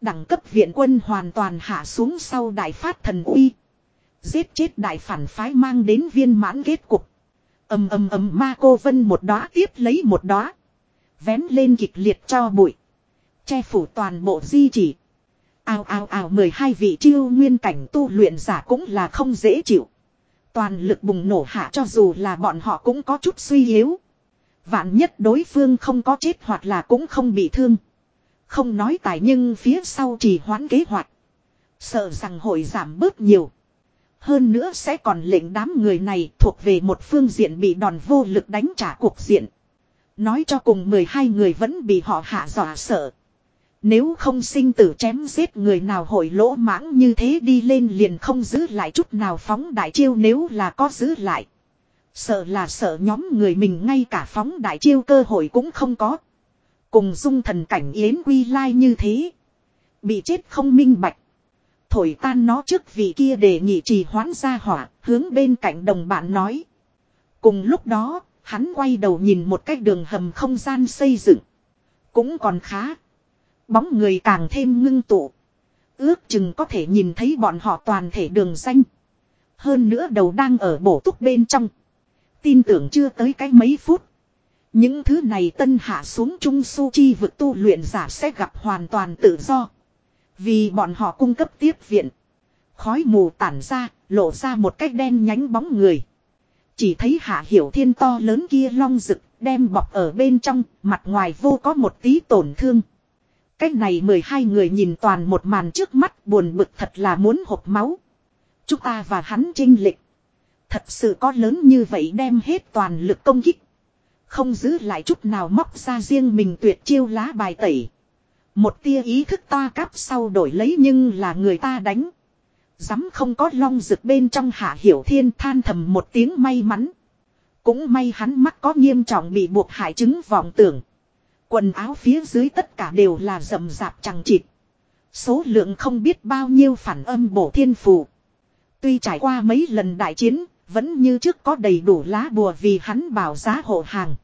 Đẳng cấp viện quân hoàn toàn hạ xuống sau đại phát thần uy. Giết chết đại phản phái mang đến viên mãn kết cục. ầm ầm ầm ma cô vân một đóa tiếp lấy một đóa. Vén lên kịch liệt cho bụi. Che phủ toàn bộ di chỉ. Ao ao ao 12 vị chiêu nguyên cảnh tu luyện giả cũng là không dễ chịu. Toàn lực bùng nổ hạ cho dù là bọn họ cũng có chút suy yếu. Vạn nhất đối phương không có chết hoặc là cũng không bị thương. Không nói tài nhưng phía sau chỉ hoãn kế hoạch. Sợ rằng hội giảm bớt nhiều. Hơn nữa sẽ còn lệnh đám người này thuộc về một phương diện bị đòn vô lực đánh trả cuộc diện. Nói cho cùng 12 người vẫn bị họ hạ dọa sợ. Nếu không sinh tử chém giết người nào hội lỗ mãng như thế đi lên liền không giữ lại chút nào phóng đại chiêu nếu là có giữ lại. Sợ là sợ nhóm người mình ngay cả phóng đại chiêu cơ hội cũng không có. Cùng dung thần cảnh yến quy lai như thế. Bị chết không minh bạch. Thổi tan nó trước vị kia để nhị trì hoãn ra hỏa, hướng bên cạnh đồng bạn nói. Cùng lúc đó, hắn quay đầu nhìn một cái đường hầm không gian xây dựng. Cũng còn khá. Bóng người càng thêm ngưng tụ. Ước chừng có thể nhìn thấy bọn họ toàn thể đường xanh. Hơn nữa đầu đang ở bổ túc bên trong. Tin tưởng chưa tới cái mấy phút. Những thứ này tân hạ xuống trung su chi vực tu luyện giả sẽ gặp hoàn toàn tự do. Vì bọn họ cung cấp tiếp viện. Khói mù tản ra, lộ ra một cách đen nhánh bóng người. Chỉ thấy hạ hiểu thiên to lớn kia long rực, đem bọc ở bên trong, mặt ngoài vô có một tí tổn thương. Cách này 12 người nhìn toàn một màn trước mắt buồn bực thật là muốn hộp máu. Chúng ta và hắn trinh lịch. Thật sự có lớn như vậy đem hết toàn lực công kích. Không giữ lại chút nào móc ra riêng mình tuyệt chiêu lá bài tẩy. Một tia ý thức ta cắp sau đổi lấy nhưng là người ta đánh. Dám không có long rực bên trong hạ hiểu thiên than thầm một tiếng may mắn. Cũng may hắn mắc có nghiêm trọng bị buộc hại chứng vọng tưởng. Quần áo phía dưới tất cả đều là rầm rạp chẳng chịt. Số lượng không biết bao nhiêu phản âm bổ thiên phù. Tuy trải qua mấy lần đại chiến, vẫn như trước có đầy đủ lá bùa vì hắn bảo giá hộ hàng.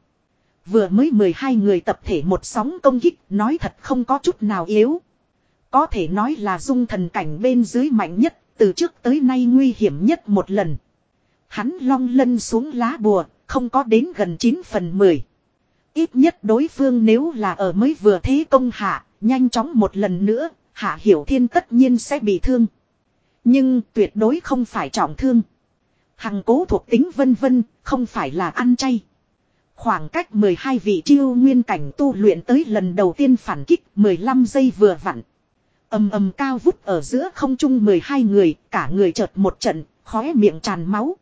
Vừa mới 12 người tập thể một sóng công kích, nói thật không có chút nào yếu. Có thể nói là dung thần cảnh bên dưới mạnh nhất, từ trước tới nay nguy hiểm nhất một lần. Hắn long lân xuống lá bùa, không có đến gần 9 phần 10. Ít nhất đối phương nếu là ở mới vừa thế công hạ, nhanh chóng một lần nữa, hạ hiểu thiên tất nhiên sẽ bị thương. Nhưng tuyệt đối không phải trọng thương. Hằng cố thuộc tính vân vân, không phải là ăn chay. Khoảng cách 12 vị chiêu nguyên cảnh tu luyện tới lần đầu tiên phản kích 15 giây vừa vặn ầm ầm cao vút ở giữa không trung 12 người, cả người chợt một trận, khóe miệng tràn máu.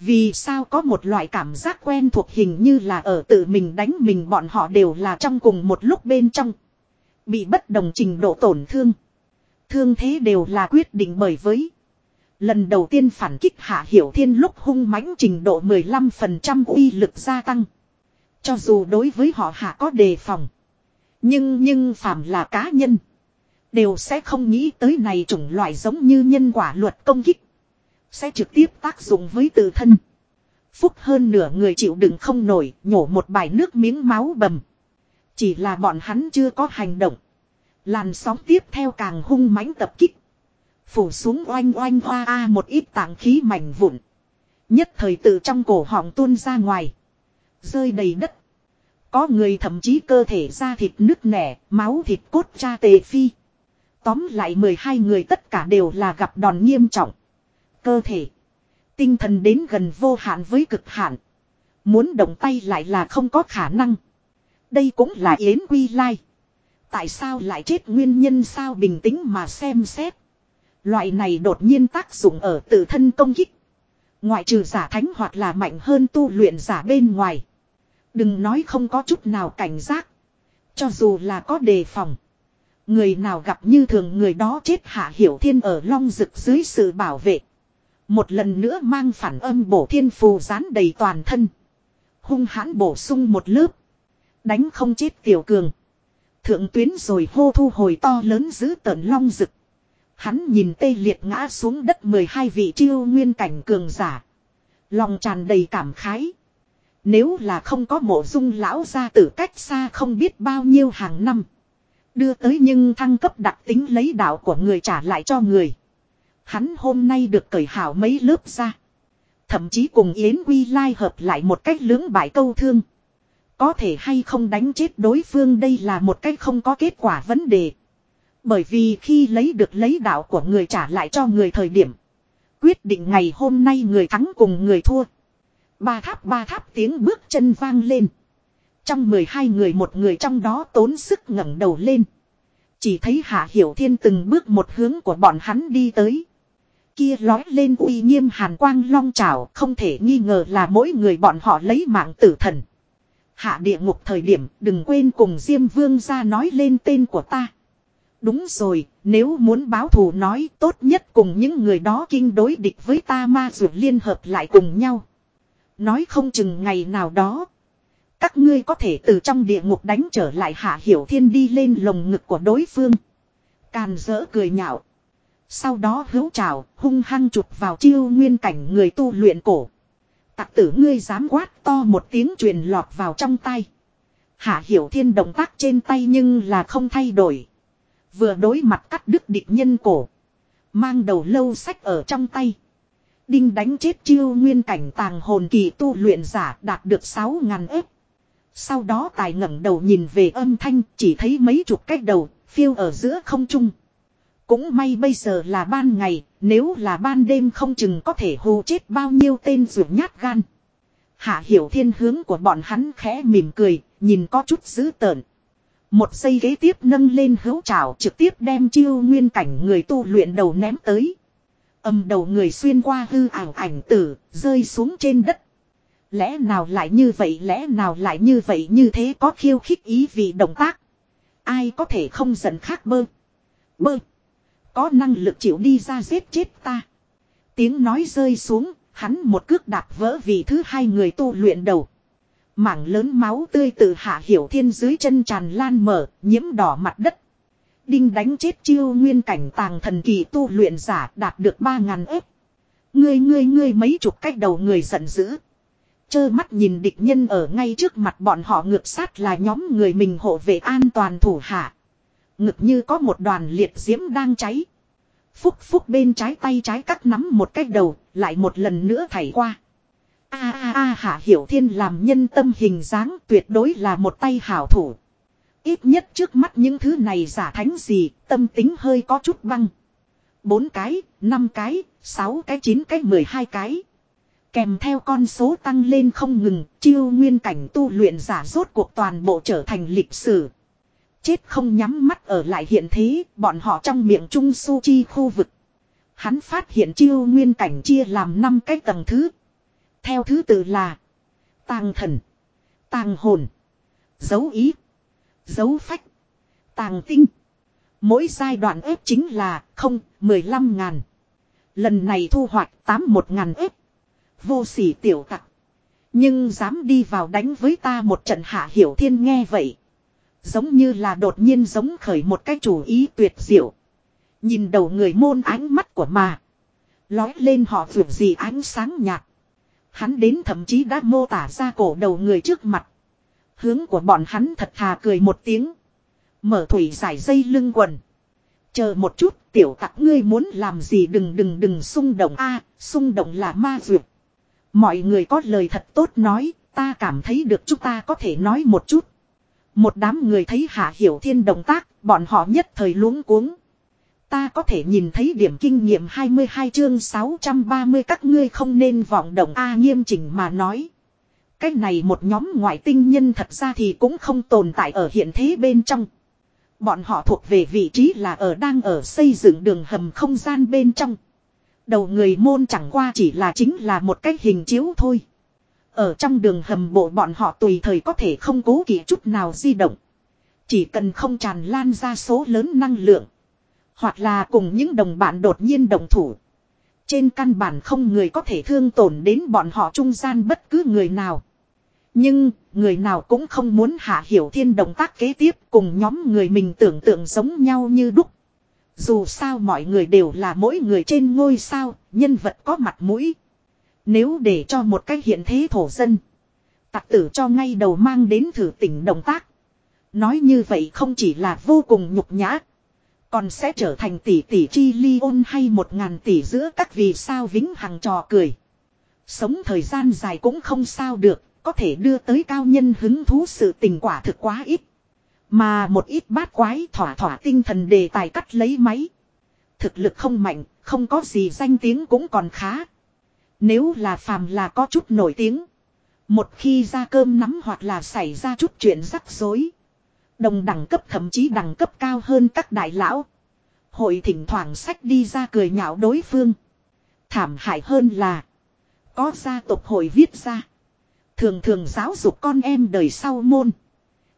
Vì sao có một loại cảm giác quen thuộc hình như là ở tự mình đánh mình bọn họ đều là trong cùng một lúc bên trong. Bị bất đồng trình độ tổn thương. Thương thế đều là quyết định bởi với. Lần đầu tiên phản kích hạ hiểu thiên lúc hung mãnh trình độ 15% uy lực gia tăng. Cho dù đối với họ hạ có đề phòng. Nhưng nhưng phàm là cá nhân. Đều sẽ không nghĩ tới này chủng loại giống như nhân quả luật công kích. Sẽ trực tiếp tác dụng với tự thân. Phúc hơn nửa người chịu đựng không nổi, nhổ một bài nước miếng máu bầm. Chỉ là bọn hắn chưa có hành động. Làn sóng tiếp theo càng hung mãnh tập kích. Phủ xuống oanh oanh hoa a một ít tảng khí mảnh vụn. Nhất thời từ trong cổ họng tuôn ra ngoài. Rơi đầy đất. Có người thậm chí cơ thể da thịt nứt nẻ, máu thịt cốt cha tề phi. Tóm lại 12 người tất cả đều là gặp đòn nghiêm trọng. Cơ thể. Tinh thần đến gần vô hạn với cực hạn. Muốn động tay lại là không có khả năng. Đây cũng là Yến Quy Lai. Tại sao lại chết nguyên nhân sao bình tĩnh mà xem xét. Loại này đột nhiên tác dụng ở tự thân công kích. Ngoại trừ giả thánh hoặc là mạnh hơn tu luyện giả bên ngoài. Đừng nói không có chút nào cảnh giác. Cho dù là có đề phòng. Người nào gặp như thường người đó chết hạ hiểu thiên ở long rực dưới sự bảo vệ. Một lần nữa mang phản âm bổ thiên phù rán đầy toàn thân. Hung hãn bổ sung một lớp. Đánh không chết tiểu cường. Thượng tuyến rồi hô thu hồi to lớn giữ tợn long rực. Hắn nhìn tê liệt ngã xuống đất 12 vị chiêu nguyên cảnh cường giả. Lòng tràn đầy cảm khái. Nếu là không có mộ dung lão ra từ cách xa không biết bao nhiêu hàng năm. Đưa tới nhưng thăng cấp đặc tính lấy đạo của người trả lại cho người. Hắn hôm nay được cởi hảo mấy lớp ra. Thậm chí cùng Yến Quy Lai hợp lại một cách lưỡng bại câu thương. Có thể hay không đánh chết đối phương đây là một cách không có kết quả vấn đề. Bởi vì khi lấy được lấy đạo của người trả lại cho người thời điểm. Quyết định ngày hôm nay người thắng cùng người thua. Ba tháp ba tháp tiếng bước chân vang lên. Trong 12 người một người trong đó tốn sức ngẩng đầu lên. Chỉ thấy Hạ Hiểu Thiên từng bước một hướng của bọn hắn đi tới. Kia lói lên uy nghiêm hàn quang long trào không thể nghi ngờ là mỗi người bọn họ lấy mạng tử thần. Hạ địa ngục thời điểm đừng quên cùng Diêm Vương ra nói lên tên của ta. Đúng rồi, nếu muốn báo thù nói tốt nhất cùng những người đó kinh đối địch với ta ma dù liên hợp lại cùng nhau. Nói không chừng ngày nào đó. Các ngươi có thể từ trong địa ngục đánh trở lại hạ hiểu thiên đi lên lồng ngực của đối phương. Càn dỡ cười nhạo. Sau đó hữu trào, hung hăng chụp vào chiêu nguyên cảnh người tu luyện cổ. Tặc tử ngươi dám quát to một tiếng truyền lọt vào trong tay. Hạ hiểu thiên động tác trên tay nhưng là không thay đổi. Vừa đối mặt cắt đứt địch nhân cổ. Mang đầu lâu sách ở trong tay. Đinh đánh chết chiêu nguyên cảnh tàng hồn kỳ tu luyện giả đạt được 6.000 ếp. Sau đó tài ngẩng đầu nhìn về âm thanh chỉ thấy mấy chục cách đầu phiêu ở giữa không trung. Cũng may bây giờ là ban ngày, nếu là ban đêm không chừng có thể hù chết bao nhiêu tên ruột nhát gan. Hạ hiểu thiên hướng của bọn hắn khẽ mỉm cười, nhìn có chút dữ tợn. Một giây ghế tiếp nâng lên hữu trảo trực tiếp đem chiêu nguyên cảnh người tu luyện đầu ném tới. Âm đầu người xuyên qua hư ảo ảnh tử, rơi xuống trên đất. Lẽ nào lại như vậy, lẽ nào lại như vậy như thế có khiêu khích ý vì động tác. Ai có thể không giận khác bơ. Bơ. Có năng lực chịu đi ra giết chết ta. Tiếng nói rơi xuống, hắn một cước đạp vỡ vì thứ hai người tu luyện đầu. Mảng lớn máu tươi từ hạ hiểu thiên dưới chân tràn lan mở, nhiễm đỏ mặt đất. Đinh đánh chết chiêu nguyên cảnh tàng thần kỳ tu luyện giả đạt được ba ngàn ếp. Ngươi ngươi ngươi mấy chục cách đầu người giận dữ. Chơ mắt nhìn địch nhân ở ngay trước mặt bọn họ ngược sát là nhóm người mình hộ vệ an toàn thủ hạ. Ngực như có một đoàn liệt diễm đang cháy. Phúc phúc bên trái tay trái cắt nắm một cách đầu, lại một lần nữa thảy qua. A a a hạ hiểu thiên làm nhân tâm hình dáng tuyệt đối là một tay hảo thủ. Ít nhất trước mắt những thứ này giả thánh gì, tâm tính hơi có chút băng. Bốn cái, năm cái, sáu cái, chín cái, mười hai cái. Kèm theo con số tăng lên không ngừng, chiêu nguyên cảnh tu luyện giả rốt cuộc toàn bộ trở thành lịch sử. Chết không nhắm mắt ở lại hiện thế, bọn họ trong miệng trung su chi khu vực. Hắn phát hiện chiêu nguyên cảnh chia làm năm cái tầng thứ. Theo thứ tự là Tàng thần, Tàng hồn, Dấu ý, Dấu phách, Tàng tinh. Mỗi giai đoạn ếp chính là không, 15 ngàn. Lần này thu hoạch tám một ngàn ếp. Vô sỉ tiểu tặc. Nhưng dám đi vào đánh với ta một trận hạ hiểu thiên nghe vậy. Giống như là đột nhiên giống khởi một cái chủ ý tuyệt diệu. Nhìn đầu người môn ánh mắt của mà. Lói lên họ vượt gì ánh sáng nhạt. Hắn đến thậm chí đã mô tả ra cổ đầu người trước mặt. Hướng của bọn hắn thật thà cười một tiếng. Mở thủy giải dây lưng quần. Chờ một chút, tiểu tặc ngươi muốn làm gì đừng đừng đừng xung động a, xung động là ma duyệt. Mọi người có lời thật tốt nói, ta cảm thấy được chúng ta có thể nói một chút. Một đám người thấy Hạ Hiểu Thiên động tác, bọn họ nhất thời luống cuống. Ta có thể nhìn thấy điểm kinh nghiệm 22 chương 630 các ngươi không nên vọng động A nghiêm chỉnh mà nói. Cái này một nhóm ngoại tinh nhân thật ra thì cũng không tồn tại ở hiện thế bên trong. Bọn họ thuộc về vị trí là ở đang ở xây dựng đường hầm không gian bên trong. Đầu người môn chẳng qua chỉ là chính là một cái hình chiếu thôi. Ở trong đường hầm bộ bọn họ tùy thời có thể không cố kỵ chút nào di động. Chỉ cần không tràn lan ra số lớn năng lượng. Hoặc là cùng những đồng bạn đột nhiên đồng thủ. Trên căn bản không người có thể thương tổn đến bọn họ trung gian bất cứ người nào. Nhưng, người nào cũng không muốn hạ hiểu thiên động tác kế tiếp cùng nhóm người mình tưởng tượng giống nhau như đúc. Dù sao mọi người đều là mỗi người trên ngôi sao, nhân vật có mặt mũi. Nếu để cho một cái hiện thế thổ dân. Tặc tử cho ngay đầu mang đến thử tỉnh động tác. Nói như vậy không chỉ là vô cùng nhục nhã. Còn sẽ trở thành tỷ tỷ chi ly ôn hay một ngàn tỷ giữa các vì sao vĩnh hằng trò cười. Sống thời gian dài cũng không sao được, có thể đưa tới cao nhân hứng thú sự tình quả thực quá ít. Mà một ít bát quái thỏa thỏa tinh thần đề tài cắt lấy máy. Thực lực không mạnh, không có gì danh tiếng cũng còn khá. Nếu là phàm là có chút nổi tiếng. Một khi ra cơm nắm hoặc là xảy ra chút chuyện rắc rối. Đồng đẳng cấp thậm chí đẳng cấp cao hơn các đại lão. Hội thỉnh thoảng sách đi ra cười nhạo đối phương. Thảm hại hơn là. Có gia tộc hội viết ra. Thường thường giáo dục con em đời sau môn.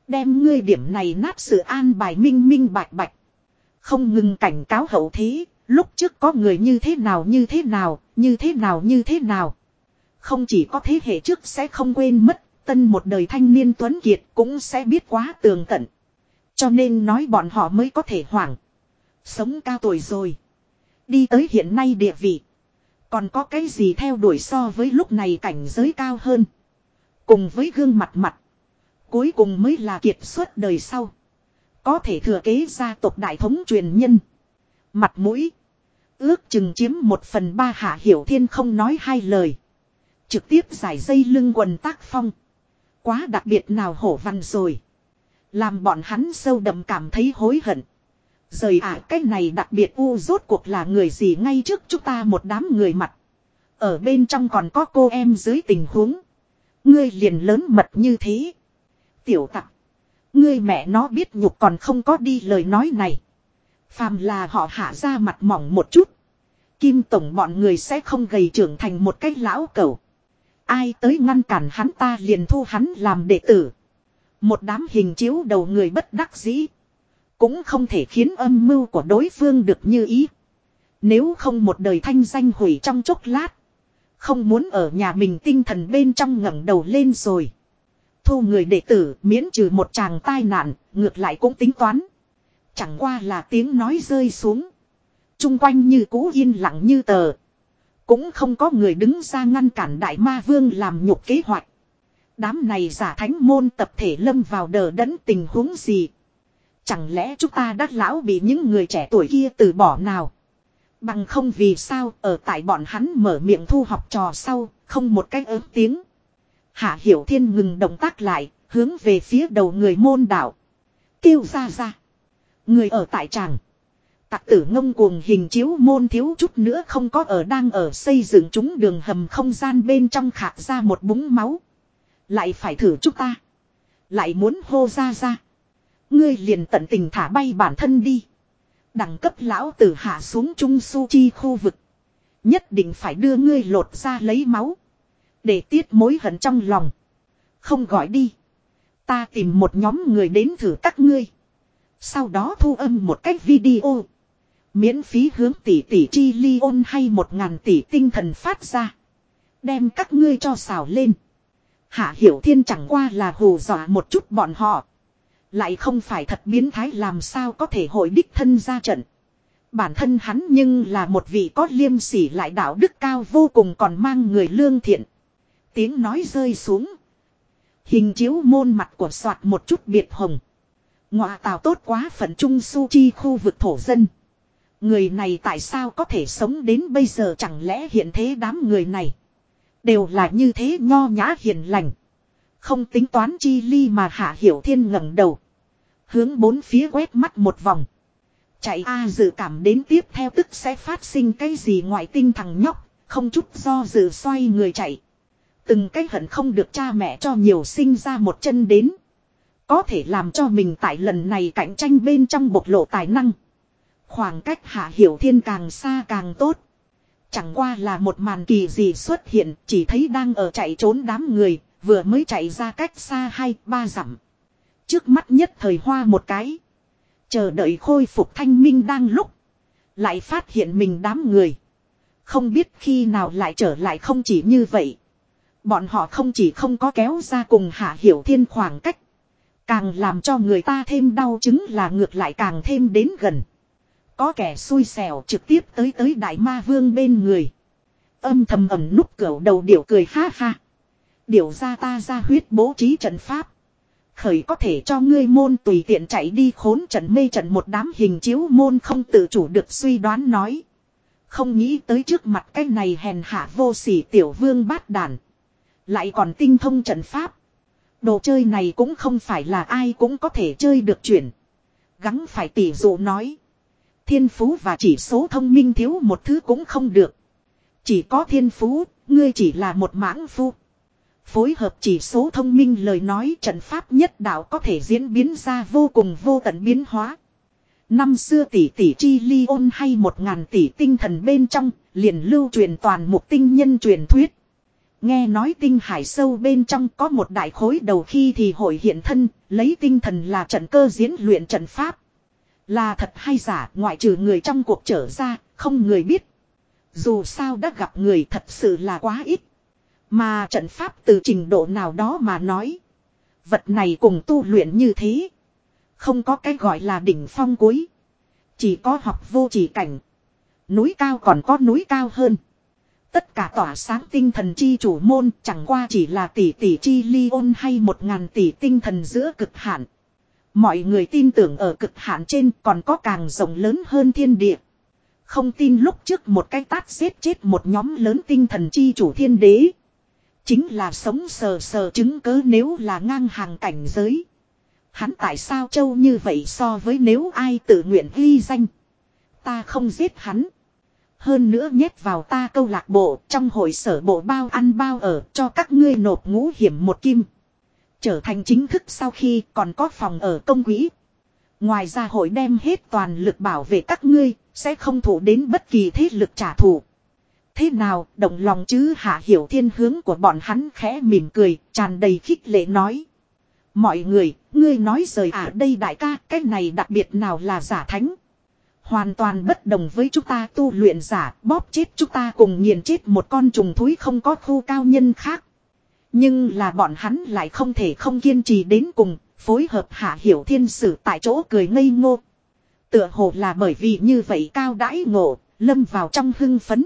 Đem ngươi điểm này nát sự an bài minh minh bạch bạch. Không ngừng cảnh cáo hậu thế, lúc trước có người như thế nào như thế nào, như thế nào như thế nào. Không chỉ có thế hệ trước sẽ không quên mất, tân một đời thanh niên tuấn kiệt cũng sẽ biết quá tường tận. Cho nên nói bọn họ mới có thể hoảng. Sống cao tuổi rồi. Đi tới hiện nay địa vị. Còn có cái gì theo đuổi so với lúc này cảnh giới cao hơn. Cùng với gương mặt mặt. Cuối cùng mới là kiệt xuất đời sau. Có thể thừa kế gia tộc đại thống truyền nhân. Mặt mũi. Ước chừng chiếm một phần ba hạ hiểu thiên không nói hai lời. Trực tiếp giải dây lưng quần tác phong. Quá đặc biệt nào hổ văn rồi. Làm bọn hắn sâu đậm cảm thấy hối hận. Rời ả à, cái này đặc biệt u rốt cuộc là người gì ngay trước chúng ta một đám người mặt. Ở bên trong còn có cô em dưới tình huống. Ngươi liền lớn mật như thế. Tiểu tặc. Ngươi mẹ nó biết nhục còn không có đi lời nói này. Phàm là họ hạ ra mặt mỏng một chút. Kim tổng bọn người sẽ không gầy trưởng thành một cái lão cẩu. Ai tới ngăn cản hắn ta liền thu hắn làm đệ tử. Một đám hình chiếu đầu người bất đắc dĩ. Cũng không thể khiến âm mưu của đối phương được như ý. Nếu không một đời thanh danh hủy trong chốc lát. Không muốn ở nhà mình tinh thần bên trong ngẩng đầu lên rồi. Thu người đệ tử miễn trừ một chàng tai nạn, ngược lại cũng tính toán. Chẳng qua là tiếng nói rơi xuống. Trung quanh như cũ yên lặng như tờ. Cũng không có người đứng ra ngăn cản đại ma vương làm nhục kế hoạch. Đám này giả thánh môn tập thể lâm vào đờ đẫn tình huống gì. Chẳng lẽ chúng ta đã lão bị những người trẻ tuổi kia từ bỏ nào. Bằng không vì sao ở tại bọn hắn mở miệng thu học trò sau, không một cách ớt tiếng. Hạ Hiểu Thiên ngừng động tác lại, hướng về phía đầu người môn đạo. Kêu ra ra. Người ở tại tràng. Tạc tử ngông cuồng hình chiếu môn thiếu chút nữa không có ở đang ở xây dựng chúng đường hầm không gian bên trong khạc ra một búng máu. Lại phải thử chúng ta. Lại muốn hô ra ra. Ngươi liền tận tình thả bay bản thân đi. Đẳng cấp lão tử hạ xuống trung su chi khu vực. Nhất định phải đưa ngươi lột ra lấy máu. Để tiết mối hận trong lòng. Không gọi đi. Ta tìm một nhóm người đến thử các ngươi. Sau đó thu âm một cách video. Miễn phí hướng tỷ tỷ chi ly ôn hay một ngàn tỷ tinh thần phát ra. Đem các ngươi cho xào lên. Hạ Hiểu Thiên chẳng qua là hù dọa một chút bọn họ. Lại không phải thật biến thái làm sao có thể hội đích thân ra trận. Bản thân hắn nhưng là một vị có liêm sỉ lại đạo đức cao vô cùng còn mang người lương thiện. Tiếng nói rơi xuống. Hình chiếu môn mặt của soạt một chút biệt hồng. Ngọa tào tốt quá phận trung su chi khu vực thổ dân. Người này tại sao có thể sống đến bây giờ chẳng lẽ hiện thế đám người này. Đều là như thế nho nhã hiền lành. Không tính toán chi ly mà hạ hiểu thiên ngẩng đầu. Hướng bốn phía quét mắt một vòng. Chạy A dự cảm đến tiếp theo tức sẽ phát sinh cái gì ngoại tinh thằng nhóc. Không chút do dự xoay người chạy. Từng cái hận không được cha mẹ cho nhiều sinh ra một chân đến. Có thể làm cho mình tại lần này cạnh tranh bên trong bộc lộ tài năng. Khoảng cách hạ hiểu thiên càng xa càng tốt. Chẳng qua là một màn kỳ gì xuất hiện, chỉ thấy đang ở chạy trốn đám người, vừa mới chạy ra cách xa hai ba dặm. Trước mắt nhất thời hoa một cái. Chờ đợi khôi phục thanh minh đang lúc. Lại phát hiện mình đám người. Không biết khi nào lại trở lại không chỉ như vậy. Bọn họ không chỉ không có kéo ra cùng hạ hiểu thiên khoảng cách. Càng làm cho người ta thêm đau chứng là ngược lại càng thêm đến gần. Có kẻ xui xẻo trực tiếp tới tới đại ma vương bên người. Âm thầm ẩm núp cửa đầu điệu cười ha ha. Điểu ra ta ra huyết bố trí trận pháp. Khởi có thể cho ngươi môn tùy tiện chạy đi khốn trận mê trận một đám hình chiếu môn không tự chủ được suy đoán nói. Không nghĩ tới trước mặt cái này hèn hạ vô sỉ tiểu vương bát đàn. Lại còn tinh thông trận pháp. Đồ chơi này cũng không phải là ai cũng có thể chơi được chuyển. Gắng phải tỉ dụ nói. Thiên phú và chỉ số thông minh thiếu một thứ cũng không được. Chỉ có thiên phú, ngươi chỉ là một mãng phu. Phối hợp chỉ số thông minh lời nói trận pháp nhất đạo có thể diễn biến ra vô cùng vô tận biến hóa. Năm xưa tỷ tỷ chi ly ôn hay một ngàn tỷ tinh thần bên trong, liền lưu truyền toàn một tinh nhân truyền thuyết. Nghe nói tinh hải sâu bên trong có một đại khối đầu khi thì hội hiện thân, lấy tinh thần là trận cơ diễn luyện trận pháp. Là thật hay giả ngoại trừ người trong cuộc trở ra, không người biết. Dù sao đã gặp người thật sự là quá ít. Mà trận pháp từ trình độ nào đó mà nói. Vật này cùng tu luyện như thế. Không có cái gọi là đỉnh phong cuối. Chỉ có học vô chỉ cảnh. Núi cao còn có núi cao hơn. Tất cả tỏa sáng tinh thần chi chủ môn chẳng qua chỉ là tỷ tỷ chi ly ôn hay một ngàn tỷ tinh thần giữa cực hạn. Mọi người tin tưởng ở cực hạn trên còn có càng rộng lớn hơn thiên địa. Không tin lúc trước một cái tát giết chết một nhóm lớn tinh thần chi chủ thiên đế. Chính là sống sờ sờ chứng cứ nếu là ngang hàng cảnh giới. Hắn tại sao châu như vậy so với nếu ai tự nguyện ghi danh. Ta không giết hắn. Hơn nữa nhét vào ta câu lạc bộ trong hội sở bộ bao ăn bao ở cho các ngươi nộp ngũ hiểm một kim. Trở thành chính thức sau khi còn có phòng ở công quỹ. Ngoài ra hội đem hết toàn lực bảo vệ các ngươi, sẽ không thủ đến bất kỳ thế lực trả thù. Thế nào, động lòng chứ hạ hiểu thiên hướng của bọn hắn khẽ mỉm cười, tràn đầy khích lệ nói. Mọi người, ngươi nói rời à đây đại ca, cái này đặc biệt nào là giả thánh. Hoàn toàn bất đồng với chúng ta tu luyện giả, bóp chết chúng ta cùng nghiền chết một con trùng thúi không có khu cao nhân khác. Nhưng là bọn hắn lại không thể không kiên trì đến cùng, phối hợp hạ hiểu thiên sử tại chỗ cười ngây ngô. Tựa hồ là bởi vì như vậy cao đãi ngộ, lâm vào trong hưng phấn.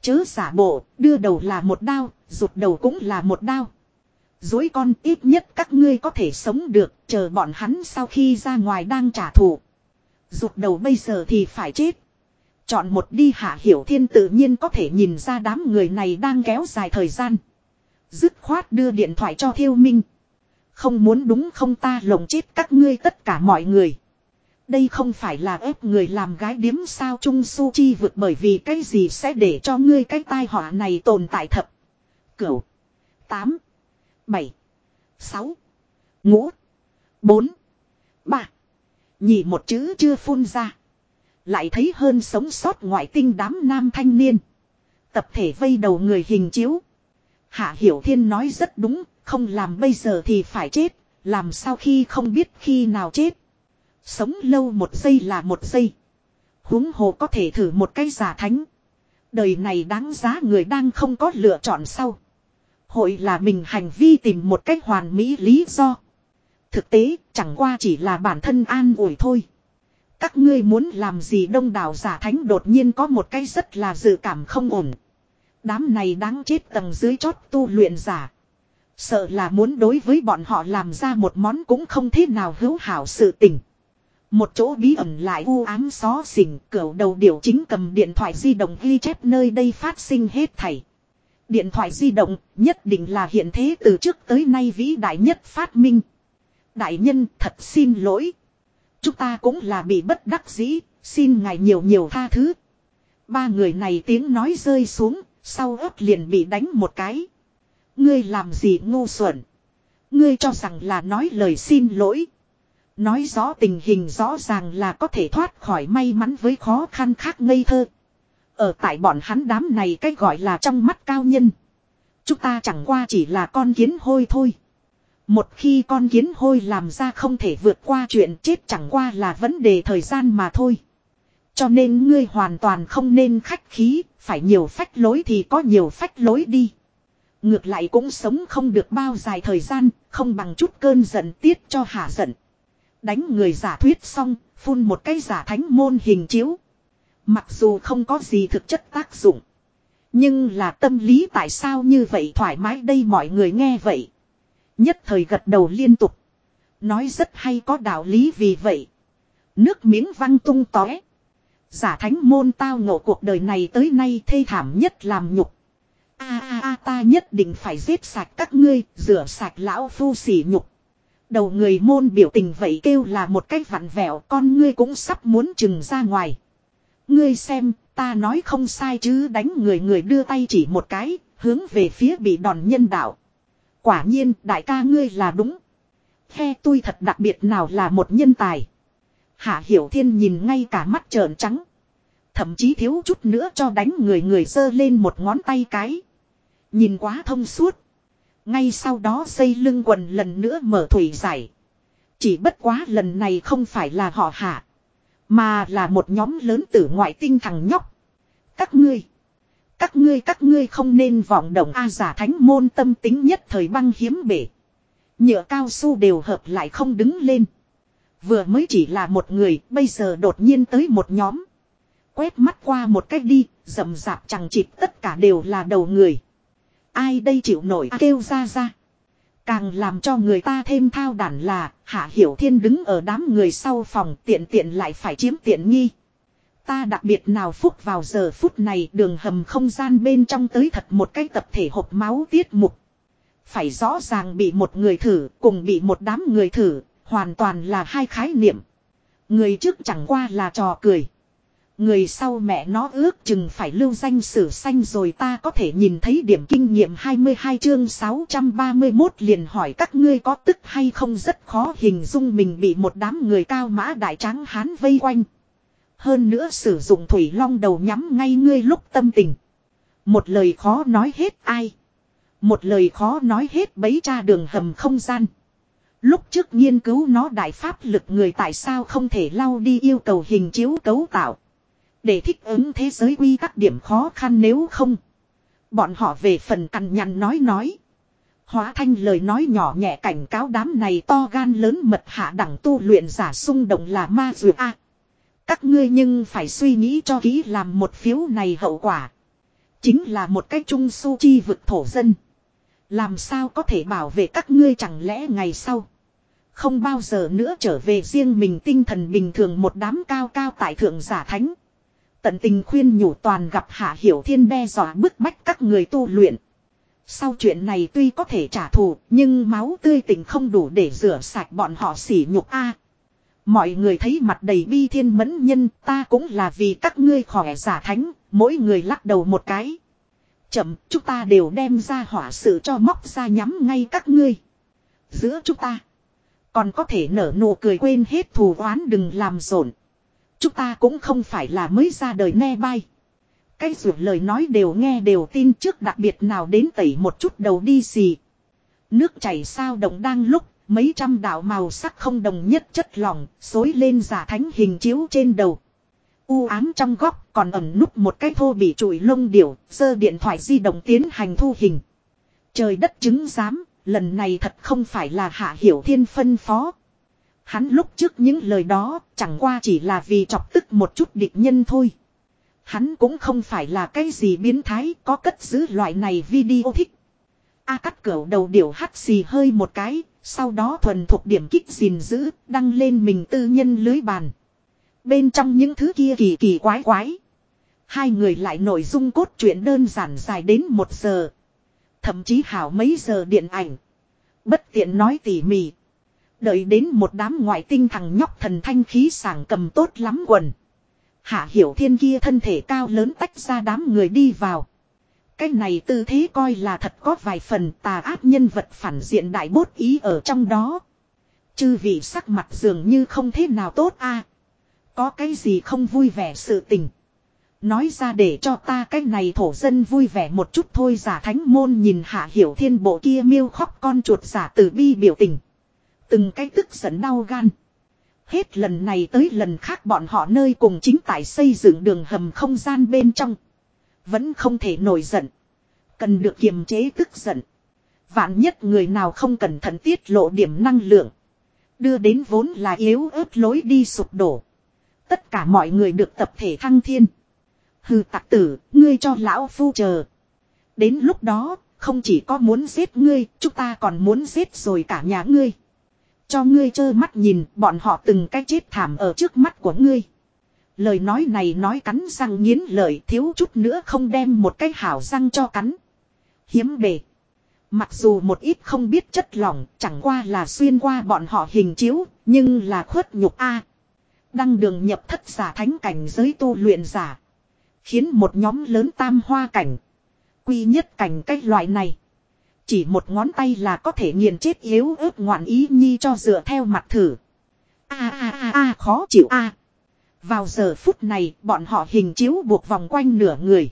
Chớ giả bộ, đưa đầu là một đao, rụt đầu cũng là một đao. Dối con ít nhất các ngươi có thể sống được, chờ bọn hắn sau khi ra ngoài đang trả thù. Rụt đầu bây giờ thì phải chết. Chọn một đi hạ hiểu thiên tự nhiên có thể nhìn ra đám người này đang kéo dài thời gian. Dứt khoát đưa điện thoại cho thiêu minh. Không muốn đúng không ta lồng chết các ngươi tất cả mọi người. Đây không phải là ép người làm gái điếm sao Trung Su Chi vượt bởi vì cái gì sẽ để cho ngươi cái tai họa này tồn tại thập. Cửu. Tám. Bảy. Sáu. Ngũ. Bốn. Ba. Nhị một chữ chưa phun ra. Lại thấy hơn sống sót ngoại tinh đám nam thanh niên. Tập thể vây đầu người hình chiếu. Hạ Hiểu Thiên nói rất đúng, không làm bây giờ thì phải chết, làm sao khi không biết khi nào chết. Sống lâu một giây là một giây. huống hồ có thể thử một cái giả thánh. Đời này đáng giá người đang không có lựa chọn sau. Hội là mình hành vi tìm một cách hoàn mỹ lý do. Thực tế, chẳng qua chỉ là bản thân an ủi thôi. Các ngươi muốn làm gì đông đảo giả thánh đột nhiên có một cái rất là dự cảm không ổn. Đám này đáng chết tầng dưới chót tu luyện giả. Sợ là muốn đối với bọn họ làm ra một món cũng không thế nào hữu hảo sự tình. Một chỗ bí ẩn lại u ám xó xỉnh, cửa đầu điều chính cầm điện thoại di động ghi chép nơi đây phát sinh hết thảy. Điện thoại di động nhất định là hiện thế từ trước tới nay vĩ đại nhất phát minh. Đại nhân thật xin lỗi. Chúng ta cũng là bị bất đắc dĩ, xin ngài nhiều nhiều tha thứ. Ba người này tiếng nói rơi xuống, sau ớt liền bị đánh một cái. Ngươi làm gì ngu xuẩn. Ngươi cho rằng là nói lời xin lỗi. Nói rõ tình hình rõ ràng là có thể thoát khỏi may mắn với khó khăn khác ngây thơ. Ở tại bọn hắn đám này cái gọi là trong mắt cao nhân. Chúng ta chẳng qua chỉ là con kiến hôi thôi. Một khi con kiến hôi làm ra không thể vượt qua chuyện chết chẳng qua là vấn đề thời gian mà thôi. Cho nên ngươi hoàn toàn không nên khách khí, phải nhiều phách lối thì có nhiều phách lối đi. Ngược lại cũng sống không được bao dài thời gian, không bằng chút cơn giận tiết cho hạ giận. Đánh người giả thuyết xong, phun một cái giả thánh môn hình chiếu. Mặc dù không có gì thực chất tác dụng. Nhưng là tâm lý tại sao như vậy thoải mái đây mọi người nghe vậy. Nhất thời gật đầu liên tục. Nói rất hay có đạo lý vì vậy. Nước miếng văng tung tóe. Giả thánh môn tao ngộ cuộc đời này tới nay thê thảm nhất làm nhục. a a a ta nhất định phải giết sạch các ngươi, rửa sạch lão phu sỉ nhục. Đầu người môn biểu tình vậy kêu là một cái vặn vẹo con ngươi cũng sắp muốn chừng ra ngoài. Ngươi xem, ta nói không sai chứ đánh người người đưa tay chỉ một cái, hướng về phía bị đòn nhân đạo. Quả nhiên, đại ca ngươi là đúng. He tôi thật đặc biệt nào là một nhân tài. Hạ Hiểu Thiên nhìn ngay cả mắt trợn trắng. Thậm chí thiếu chút nữa cho đánh người người sơ lên một ngón tay cái. Nhìn quá thông suốt. Ngay sau đó xây lưng quần lần nữa mở thủy giải. Chỉ bất quá lần này không phải là họ hạ. Mà là một nhóm lớn tử ngoại tinh thằng nhóc. Các ngươi. Các ngươi các ngươi không nên vọng động A giả thánh môn tâm tính nhất thời băng hiếm bể. Nhựa cao su đều hợp lại không đứng lên. Vừa mới chỉ là một người, bây giờ đột nhiên tới một nhóm. Quét mắt qua một cách đi, rậm rạp chẳng chịt tất cả đều là đầu người. Ai đây chịu nổi kêu ra ra. Càng làm cho người ta thêm thao đản là, Hạ Hiểu Thiên đứng ở đám người sau phòng tiện tiện lại phải chiếm tiện nghi. Ta đặc biệt nào phúc vào giờ phút này đường hầm không gian bên trong tới thật một cái tập thể hộp máu tiết mục. Phải rõ ràng bị một người thử cùng bị một đám người thử, hoàn toàn là hai khái niệm. Người trước chẳng qua là trò cười. Người sau mẹ nó ước chừng phải lưu danh sử xanh rồi ta có thể nhìn thấy điểm kinh nghiệm 22 chương 631 liền hỏi các ngươi có tức hay không rất khó hình dung mình bị một đám người cao mã đại tráng hán vây quanh. Hơn nữa sử dụng thủy long đầu nhắm ngay ngươi lúc tâm tình. Một lời khó nói hết ai. Một lời khó nói hết bấy cha đường hầm không gian. Lúc trước nghiên cứu nó đại pháp lực người tại sao không thể lau đi yêu cầu hình chiếu cấu tạo. Để thích ứng thế giới quy các điểm khó khăn nếu không. Bọn họ về phần cằn nhằn nói nói. Hóa thanh lời nói nhỏ nhẹ cảnh cáo đám này to gan lớn mật hạ đẳng tu luyện giả xung động là ma dược a các ngươi nhưng phải suy nghĩ cho kỹ làm một phiếu này hậu quả. Chính là một cách trung su chi vực thổ dân. Làm sao có thể bảo vệ các ngươi chẳng lẽ ngày sau. Không bao giờ nữa trở về riêng mình tinh thần bình thường một đám cao cao tại thượng giả thánh. Tận tình khuyên nhủ toàn gặp Hạ Hiểu Thiên đe dọa bức bách các người tu luyện. Sau chuyện này tuy có thể trả thù, nhưng máu tươi tình không đủ để rửa sạch bọn họ sỉ nhục a mọi người thấy mặt đầy bi thiên mẫn nhân, ta cũng là vì các ngươi khỏe giả thánh, mỗi người lắc đầu một cái. Chậm, chúng ta đều đem ra hỏa sự cho móc ra nhắm ngay các ngươi. Giữa chúng ta, còn có thể nở nụ cười quên hết thù oán đừng làm rộn. Chúng ta cũng không phải là mới ra đời ne bay. Cái ruột lời nói đều nghe đều tin trước đặc biệt nào đến tẩy một chút đầu đi gì Nước chảy sao động đang lúc, mấy trăm đạo màu sắc không đồng nhất chất lỏng, xối lên giả thánh hình chiếu trên đầu. U ám trong góc còn ẩn núp một cái thô bị trụi lông điểu, sơ điện thoại di động tiến hành thu hình. Trời đất chứng giám, lần này thật không phải là hạ hiểu thiên phân phó. Hắn lúc trước những lời đó chẳng qua chỉ là vì chọc tức một chút địch nhân thôi. Hắn cũng không phải là cái gì biến thái có cất giữ loại này video thích. A cắt cửa đầu điểu hắt xì hơi một cái, sau đó thuần thuộc điểm kích gìn giữ, đăng lên mình tư nhân lưới bàn. Bên trong những thứ kia kỳ kỳ quái quái. Hai người lại nội dung cốt truyện đơn giản dài đến một giờ. Thậm chí hảo mấy giờ điện ảnh. Bất tiện nói tỉ mỉ. Đợi đến một đám ngoại tinh thằng nhóc thần thanh khí sảng cầm tốt lắm quần. Hạ hiểu thiên kia thân thể cao lớn tách ra đám người đi vào. Cái này tư thế coi là thật có vài phần tà ác nhân vật phản diện đại bốt ý ở trong đó. Chư vị sắc mặt dường như không thế nào tốt a Có cái gì không vui vẻ sự tình. Nói ra để cho ta cái này thổ dân vui vẻ một chút thôi, giả thánh môn nhìn hạ hiểu thiên bộ kia miêu khóc con chuột giả từ bi biểu tình. Từng cái tức giận đau gan. Hết lần này tới lần khác bọn họ nơi cùng chính tại xây dựng đường hầm không gian bên trong. Vẫn không thể nổi giận. Cần được kiềm chế tức giận. Vạn nhất người nào không cẩn thận tiết lộ điểm năng lượng. Đưa đến vốn là yếu ớt lối đi sụp đổ. Tất cả mọi người được tập thể thăng thiên. Hừ tặc tử, ngươi cho lão phu chờ. Đến lúc đó, không chỉ có muốn giết ngươi, chúng ta còn muốn giết rồi cả nhà ngươi. Cho ngươi trơ mắt nhìn bọn họ từng cái chết thảm ở trước mắt của ngươi. Lời nói này nói cắn răng nghiến lợi thiếu chút nữa không đem một cái hảo răng cho cắn. Hiếm bề. Mặc dù một ít không biết chất lỏng chẳng qua là xuyên qua bọn họ hình chiếu, nhưng là khuất nhục A. Đăng đường nhập thất giả thánh cảnh giới tu luyện giả. Khiến một nhóm lớn tam hoa cảnh. Quy nhất cảnh cái loại này. Chỉ một ngón tay là có thể nghiền chết yếu ớt ngoạn ý nhi cho dựa theo mặt thử. A a a a khó chịu a. Vào giờ phút này bọn họ hình chiếu buộc vòng quanh nửa người.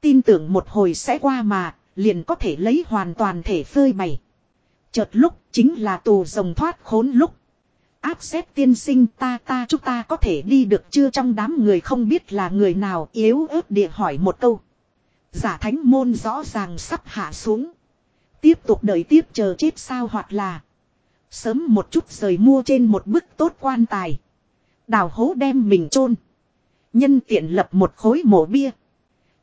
Tin tưởng một hồi sẽ qua mà, liền có thể lấy hoàn toàn thể phơi bày. Chợt lúc chính là tù rồng thoát khốn lúc. Áp xếp tiên sinh ta ta chúng ta có thể đi được chưa trong đám người không biết là người nào yếu ớt địa hỏi một câu. Giả thánh môn rõ ràng sắp hạ xuống. Tiếp tục đợi tiếp chờ chết sao hoặc là. Sớm một chút rời mua trên một bức tốt quan tài. Đào hố đem mình chôn Nhân tiện lập một khối mộ bia.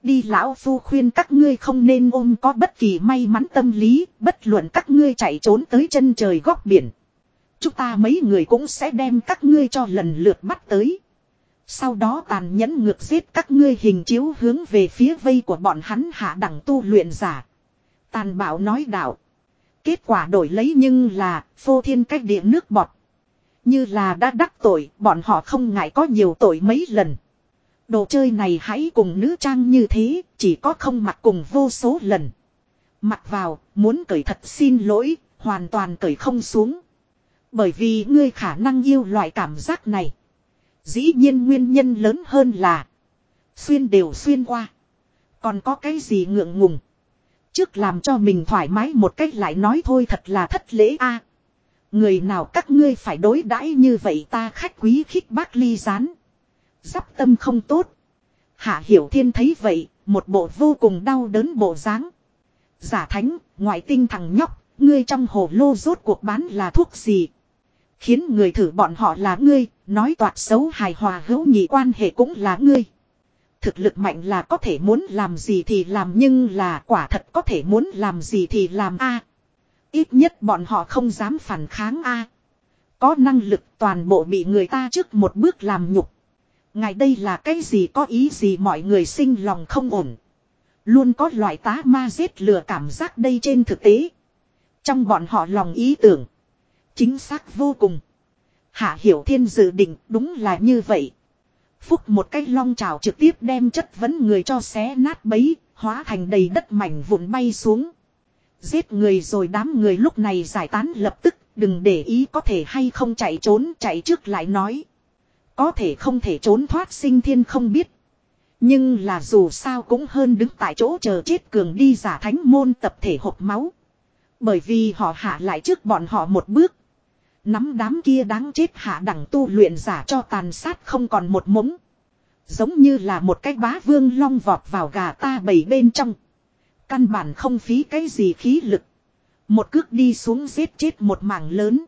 Đi lão phu khuyên các ngươi không nên ôm có bất kỳ may mắn tâm lý, bất luận các ngươi chạy trốn tới chân trời góc biển. Chúng ta mấy người cũng sẽ đem các ngươi cho lần lượt bắt tới. Sau đó tàn nhẫn ngược giết các ngươi hình chiếu hướng về phía vây của bọn hắn hạ đẳng tu luyện giả. Tàn bạo nói đạo. Kết quả đổi lấy nhưng là phô thiên cách địa nước bọt. Như là đã đắc tội, bọn họ không ngại có nhiều tội mấy lần. Đồ chơi này hãy cùng nữ trang như thế, chỉ có không mặc cùng vô số lần. Mặc vào, muốn cởi thật xin lỗi, hoàn toàn cởi không xuống. Bởi vì ngươi khả năng yêu loại cảm giác này. Dĩ nhiên nguyên nhân lớn hơn là Xuyên đều xuyên qua Còn có cái gì ngượng ngùng Trước làm cho mình thoải mái một cách lại nói thôi thật là thất lễ a Người nào các ngươi phải đối đãi như vậy ta khách quý khích bác ly gián. Giáp tâm không tốt. Hạ Hiểu Thiên thấy vậy, một bộ vô cùng đau đớn bộ dáng. Giả thánh, ngoại tinh thằng nhóc, ngươi trong hồ lô rốt cuộc bán là thuốc gì? Khiến người thử bọn họ là ngươi, nói toạc xấu hài hòa hữu nhị quan hệ cũng là ngươi. Thực lực mạnh là có thể muốn làm gì thì làm nhưng là quả thật có thể muốn làm gì thì làm a Ít nhất bọn họ không dám phản kháng a Có năng lực toàn bộ bị người ta trước một bước làm nhục. Ngài đây là cái gì có ý gì mọi người sinh lòng không ổn. Luôn có loại tá ma giết lừa cảm giác đây trên thực tế. Trong bọn họ lòng ý tưởng. Chính xác vô cùng. Hạ Hiểu Thiên dự định đúng là như vậy. Phúc một cái long trào trực tiếp đem chất vấn người cho xé nát bấy, hóa thành đầy đất mảnh vụn bay xuống. Giết người rồi đám người lúc này giải tán lập tức, đừng để ý có thể hay không chạy trốn, chạy trước lại nói. Có thể không thể trốn thoát sinh thiên không biết. Nhưng là dù sao cũng hơn đứng tại chỗ chờ chết cường đi giả thánh môn tập thể hộp máu. Bởi vì họ hạ lại trước bọn họ một bước. Nắm đám kia đáng chết hạ đẳng tu luyện giả cho tàn sát không còn một mống. Giống như là một cái bá vương long vọt vào gà ta bầy bên trong. Căn bản không phí cái gì khí lực. Một cước đi xuống giết chết một mảng lớn.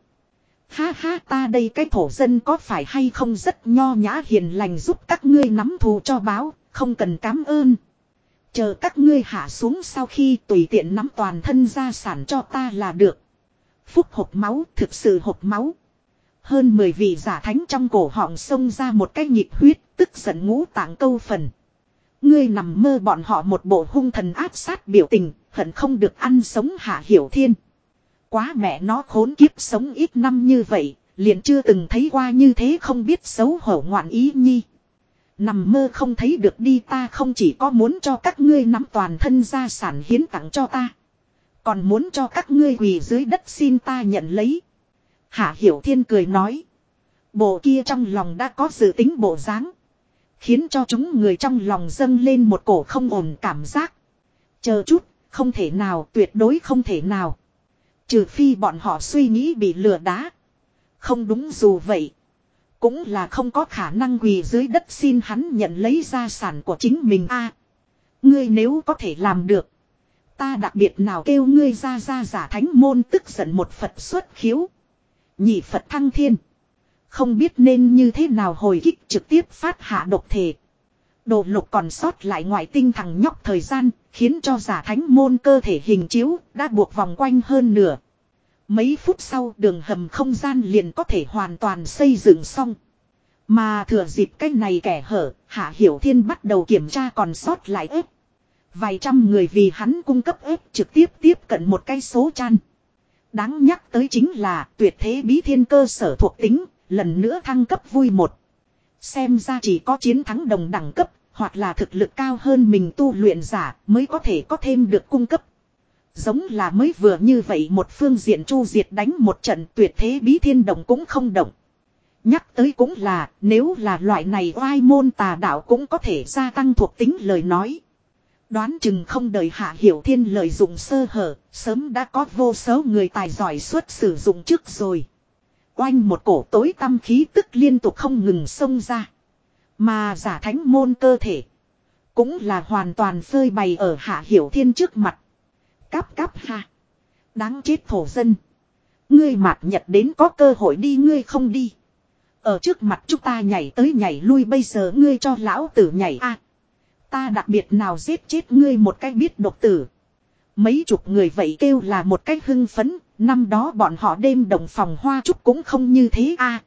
Ha ha ta đây cái thổ dân có phải hay không rất nho nhã hiền lành giúp các ngươi nắm thù cho báo, không cần cảm ơn. Chờ các ngươi hạ xuống sau khi tùy tiện nắm toàn thân gia sản cho ta là được. Phúc hộp máu, thực sự hộp máu. Hơn 10 vị giả thánh trong cổ họng xông ra một cái nhịp huyết, tức giận ngũ tạng câu phần. Ngươi nằm mơ bọn họ một bộ hung thần áp sát biểu tình, hận không được ăn sống hạ hiểu thiên. Quá mẹ nó khốn kiếp sống ít năm như vậy, liền chưa từng thấy qua như thế không biết xấu hổ ngoạn ý nhi. Nằm mơ không thấy được đi ta không chỉ có muốn cho các ngươi nắm toàn thân gia sản hiến tặng cho ta. Còn muốn cho các ngươi quỳ dưới đất xin ta nhận lấy. Hạ Hiểu Thiên cười nói. Bộ kia trong lòng đã có dự tính bộ dáng. Khiến cho chúng người trong lòng dâng lên một cổ không ổn cảm giác. Chờ chút, không thể nào, tuyệt đối không thể nào. Trừ phi bọn họ suy nghĩ bị lừa đá. Không đúng dù vậy. Cũng là không có khả năng quỳ dưới đất xin hắn nhận lấy gia sản của chính mình a Ngươi nếu có thể làm được. Ta đặc biệt nào kêu ngươi ra ra giả thánh môn tức giận một Phật xuất khiếu. Nhị Phật thăng thiên. Không biết nên như thế nào hồi kích trực tiếp phát hạ độc thể. Đồ lục còn sót lại ngoại tinh thằng nhóc thời gian, khiến cho giả thánh môn cơ thể hình chiếu, đã buộc vòng quanh hơn nửa. Mấy phút sau đường hầm không gian liền có thể hoàn toàn xây dựng xong. Mà thừa dịp cái này kẻ hở, Hạ Hiểu Thiên bắt đầu kiểm tra còn sót lại ếp. Vài trăm người vì hắn cung cấp ếp trực tiếp tiếp cận một cái số chăn. Đáng nhắc tới chính là tuyệt thế bí thiên cơ sở thuộc tính, lần nữa thăng cấp vui một. Xem ra chỉ có chiến thắng đồng đẳng cấp, hoặc là thực lực cao hơn mình tu luyện giả mới có thể có thêm được cung cấp. Giống là mới vừa như vậy một phương diện chu diệt đánh một trận tuyệt thế bí thiên đồng cũng không động. Nhắc tới cũng là nếu là loại này oai môn tà đạo cũng có thể gia tăng thuộc tính lời nói. Đoán chừng không đợi hạ hiểu thiên lợi dụng sơ hở, sớm đã có vô số người tài giỏi xuất sử dụng trước rồi. Oanh một cổ tối tâm khí tức liên tục không ngừng xông ra. Mà giả thánh môn cơ thể. Cũng là hoàn toàn phơi bày ở hạ hiểu thiên trước mặt. Cáp cáp ha. Đáng chết thổ dân. Ngươi mạc nhật đến có cơ hội đi ngươi không đi. Ở trước mặt chúng ta nhảy tới nhảy lui bây giờ ngươi cho lão tử nhảy a Ta đặc biệt nào giết chết ngươi một cách biết độc tử. Mấy chục người vậy kêu là một cách hưng phấn, năm đó bọn họ đêm đồng phòng hoa trúc cũng không như thế a à,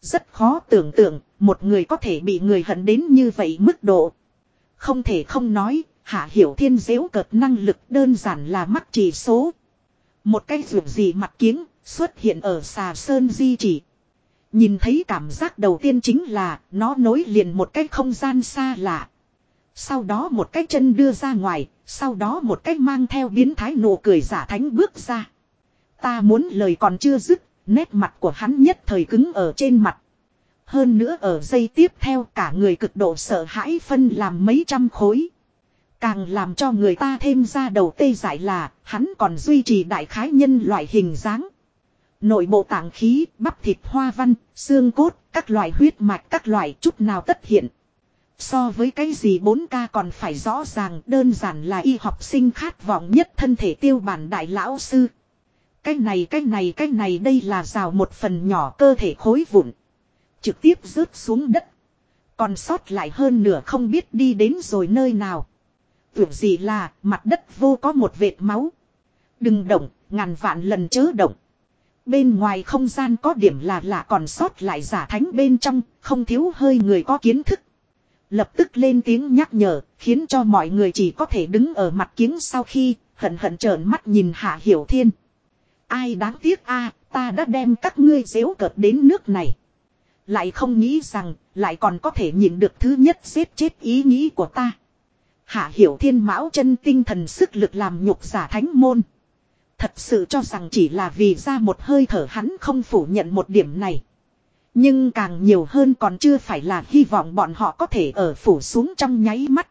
Rất khó tưởng tượng, một người có thể bị người hận đến như vậy mức độ. Không thể không nói, Hạ Hiểu Thiên dễu cợt năng lực đơn giản là mắc chỉ số. Một cái rượu gì mặt kiếng xuất hiện ở xà sơn di chỉ. Nhìn thấy cảm giác đầu tiên chính là nó nối liền một cái không gian xa lạ. Sau đó một cái chân đưa ra ngoài, sau đó một cái mang theo biến thái nụ cười giả thánh bước ra. Ta muốn lời còn chưa dứt, nét mặt của hắn nhất thời cứng ở trên mặt. Hơn nữa ở giây tiếp theo cả người cực độ sợ hãi phân làm mấy trăm khối. Càng làm cho người ta thêm ra đầu tê giải là hắn còn duy trì đại khái nhân loại hình dáng. Nội bộ tạng khí, bắp thịt hoa văn, xương cốt, các loại huyết mạch các loại chút nào tất hiện. So với cái gì 4K còn phải rõ ràng đơn giản là y học sinh khát vọng nhất thân thể tiêu bản đại lão sư. Cái này cái này cái này đây là rào một phần nhỏ cơ thể khối vụn. Trực tiếp rớt xuống đất. Còn sót lại hơn nửa không biết đi đến rồi nơi nào. Tưởng gì là mặt đất vô có một vệt máu. Đừng động, ngàn vạn lần chớ động. Bên ngoài không gian có điểm là lạ còn sót lại giả thánh bên trong, không thiếu hơi người có kiến thức. Lập tức lên tiếng nhắc nhở, khiến cho mọi người chỉ có thể đứng ở mặt kiếng sau khi, hận hận trợn mắt nhìn Hạ Hiểu Thiên. Ai đáng tiếc a ta đã đem các ngươi dễu cợt đến nước này. Lại không nghĩ rằng, lại còn có thể nhìn được thứ nhất giết chết ý nghĩ của ta. Hạ Hiểu Thiên mão chân tinh thần sức lực làm nhục giả thánh môn. Thật sự cho rằng chỉ là vì ra một hơi thở hắn không phủ nhận một điểm này. Nhưng càng nhiều hơn còn chưa phải là hy vọng bọn họ có thể ở phủ xuống trong nháy mắt.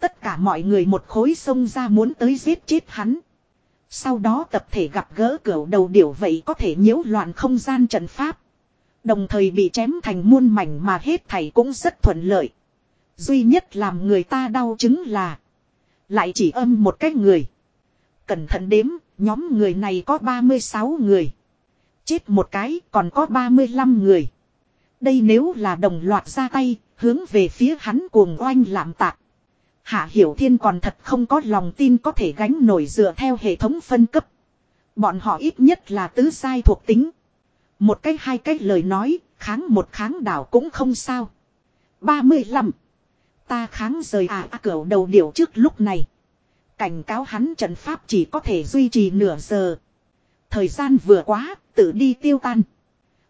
Tất cả mọi người một khối sông ra muốn tới giết chết hắn. Sau đó tập thể gặp gỡ cửa đầu điểu vậy có thể nhiễu loạn không gian trận pháp. Đồng thời bị chém thành muôn mảnh mà hết thảy cũng rất thuận lợi. Duy nhất làm người ta đau chứng là. Lại chỉ âm một cái người. Cẩn thận đếm, nhóm người này có 36 người. Chết một cái còn có 35 người. Đây nếu là đồng loạt ra tay, hướng về phía hắn cuồng oanh làm tạc. Hạ Hiểu Thiên còn thật không có lòng tin có thể gánh nổi dựa theo hệ thống phân cấp. Bọn họ ít nhất là tứ sai thuộc tính. Một cách hai cách lời nói, kháng một kháng đảo cũng không sao. 35. Ta kháng rời à, à cửa đầu điểu trước lúc này. Cảnh cáo hắn trận pháp chỉ có thể duy trì nửa giờ. Thời gian vừa quá, tự đi tiêu tan.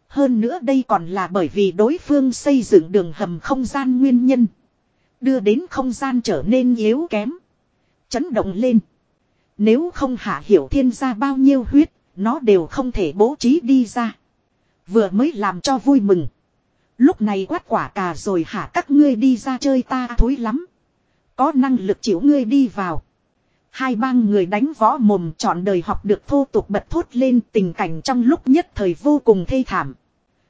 Hơn nữa đây còn là bởi vì đối phương xây dựng đường hầm không gian nguyên nhân. Đưa đến không gian trở nên yếu kém. Chấn động lên. Nếu không hạ hiểu thiên ra bao nhiêu huyết, nó đều không thể bố trí đi ra. Vừa mới làm cho vui mừng. Lúc này quát quả cà rồi hả các ngươi đi ra chơi ta thối lắm. Có năng lực chịu ngươi đi vào. Hai bang người đánh võ mồm chọn đời học được thô tục bật thốt lên tình cảnh trong lúc nhất thời vô cùng thê thảm.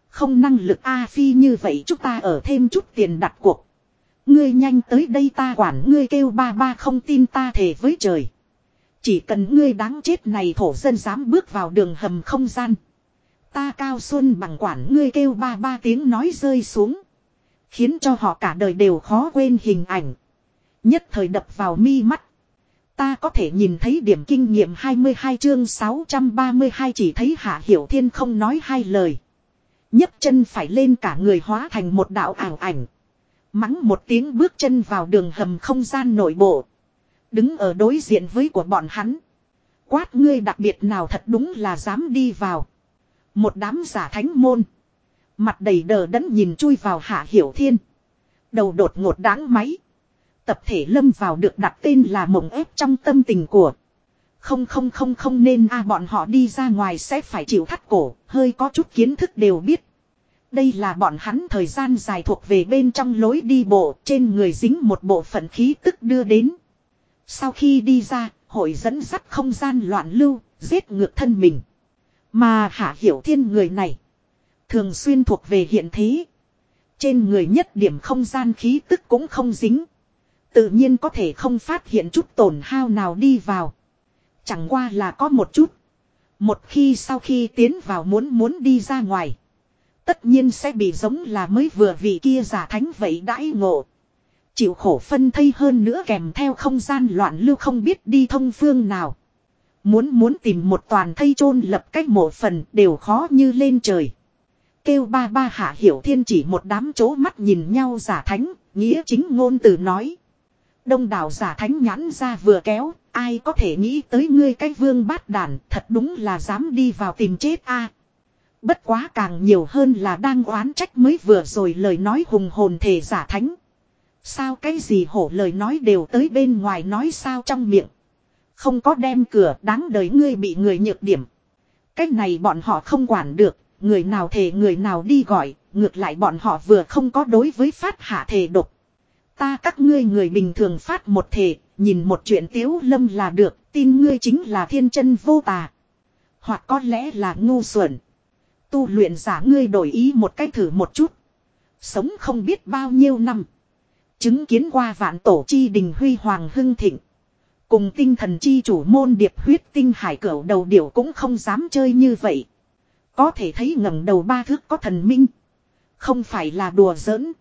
Không năng lực A Phi như vậy chúng ta ở thêm chút tiền đặt cuộc. Ngươi nhanh tới đây ta quản ngươi kêu ba ba không tin ta thề với trời. Chỉ cần ngươi đáng chết này thổ dân dám bước vào đường hầm không gian. Ta cao xuân bằng quản ngươi kêu ba ba tiếng nói rơi xuống. Khiến cho họ cả đời đều khó quên hình ảnh. Nhất thời đập vào mi mắt. Ta có thể nhìn thấy điểm kinh nghiệm 22 chương 632 chỉ thấy Hạ Hiểu Thiên không nói hai lời. nhấc chân phải lên cả người hóa thành một đạo ảo ảnh. Mắng một tiếng bước chân vào đường hầm không gian nội bộ. Đứng ở đối diện với của bọn hắn. Quát ngươi đặc biệt nào thật đúng là dám đi vào. Một đám giả thánh môn. Mặt đầy đờ đẫn nhìn chui vào hạ hiểu thiên. Đầu đột ngột đáng máy. Tập thể lâm vào được đặt tên là mộng ép trong tâm tình của. Không không không không nên a à, bọn họ đi ra ngoài sẽ phải chịu thắt cổ, hơi có chút kiến thức đều biết. Đây là bọn hắn thời gian dài thuộc về bên trong lối đi bộ, trên người dính một bộ phận khí tức đưa đến. Sau khi đi ra, hội dẫn dắt không gian loạn lưu, giết ngược thân mình. Mà hạ hiểu thiên người này, thường xuyên thuộc về hiện thế. Trên người nhất điểm không gian khí tức cũng không dính. Tự nhiên có thể không phát hiện chút tổn hao nào đi vào. Chẳng qua là có một chút. Một khi sau khi tiến vào muốn muốn đi ra ngoài. Tất nhiên sẽ bị giống là mới vừa vị kia giả thánh vậy đãi ngộ. Chịu khổ phân thây hơn nữa kèm theo không gian loạn lưu không biết đi thông phương nào. Muốn muốn tìm một toàn thây chôn lập cách mộ phần đều khó như lên trời. Kêu ba ba hạ hiểu thiên chỉ một đám chỗ mắt nhìn nhau giả thánh, nghĩa chính ngôn từ nói. Đông đảo giả thánh nhãn ra vừa kéo, ai có thể nghĩ tới ngươi cái vương bát đàn, thật đúng là dám đi vào tìm chết a. Bất quá càng nhiều hơn là đang oán trách mới vừa rồi lời nói hùng hồn thể giả thánh. Sao cái gì hổ lời nói đều tới bên ngoài nói sao trong miệng. Không có đem cửa đáng đời ngươi bị người nhược điểm. Cái này bọn họ không quản được, người nào thề người nào đi gọi, ngược lại bọn họ vừa không có đối với phát hạ thề độc. Ta các ngươi người bình thường phát một thể, nhìn một chuyện tiếu lâm là được, tin ngươi chính là thiên chân vô tà. Hoặc có lẽ là ngu xuẩn. Tu luyện giả ngươi đổi ý một cách thử một chút. Sống không biết bao nhiêu năm. Chứng kiến qua vạn tổ chi đình huy hoàng hưng thịnh. Cùng tinh thần chi chủ môn điệp huyết tinh hải cửu đầu điểu cũng không dám chơi như vậy. Có thể thấy ngẩng đầu ba thước có thần minh. Không phải là đùa giỡn.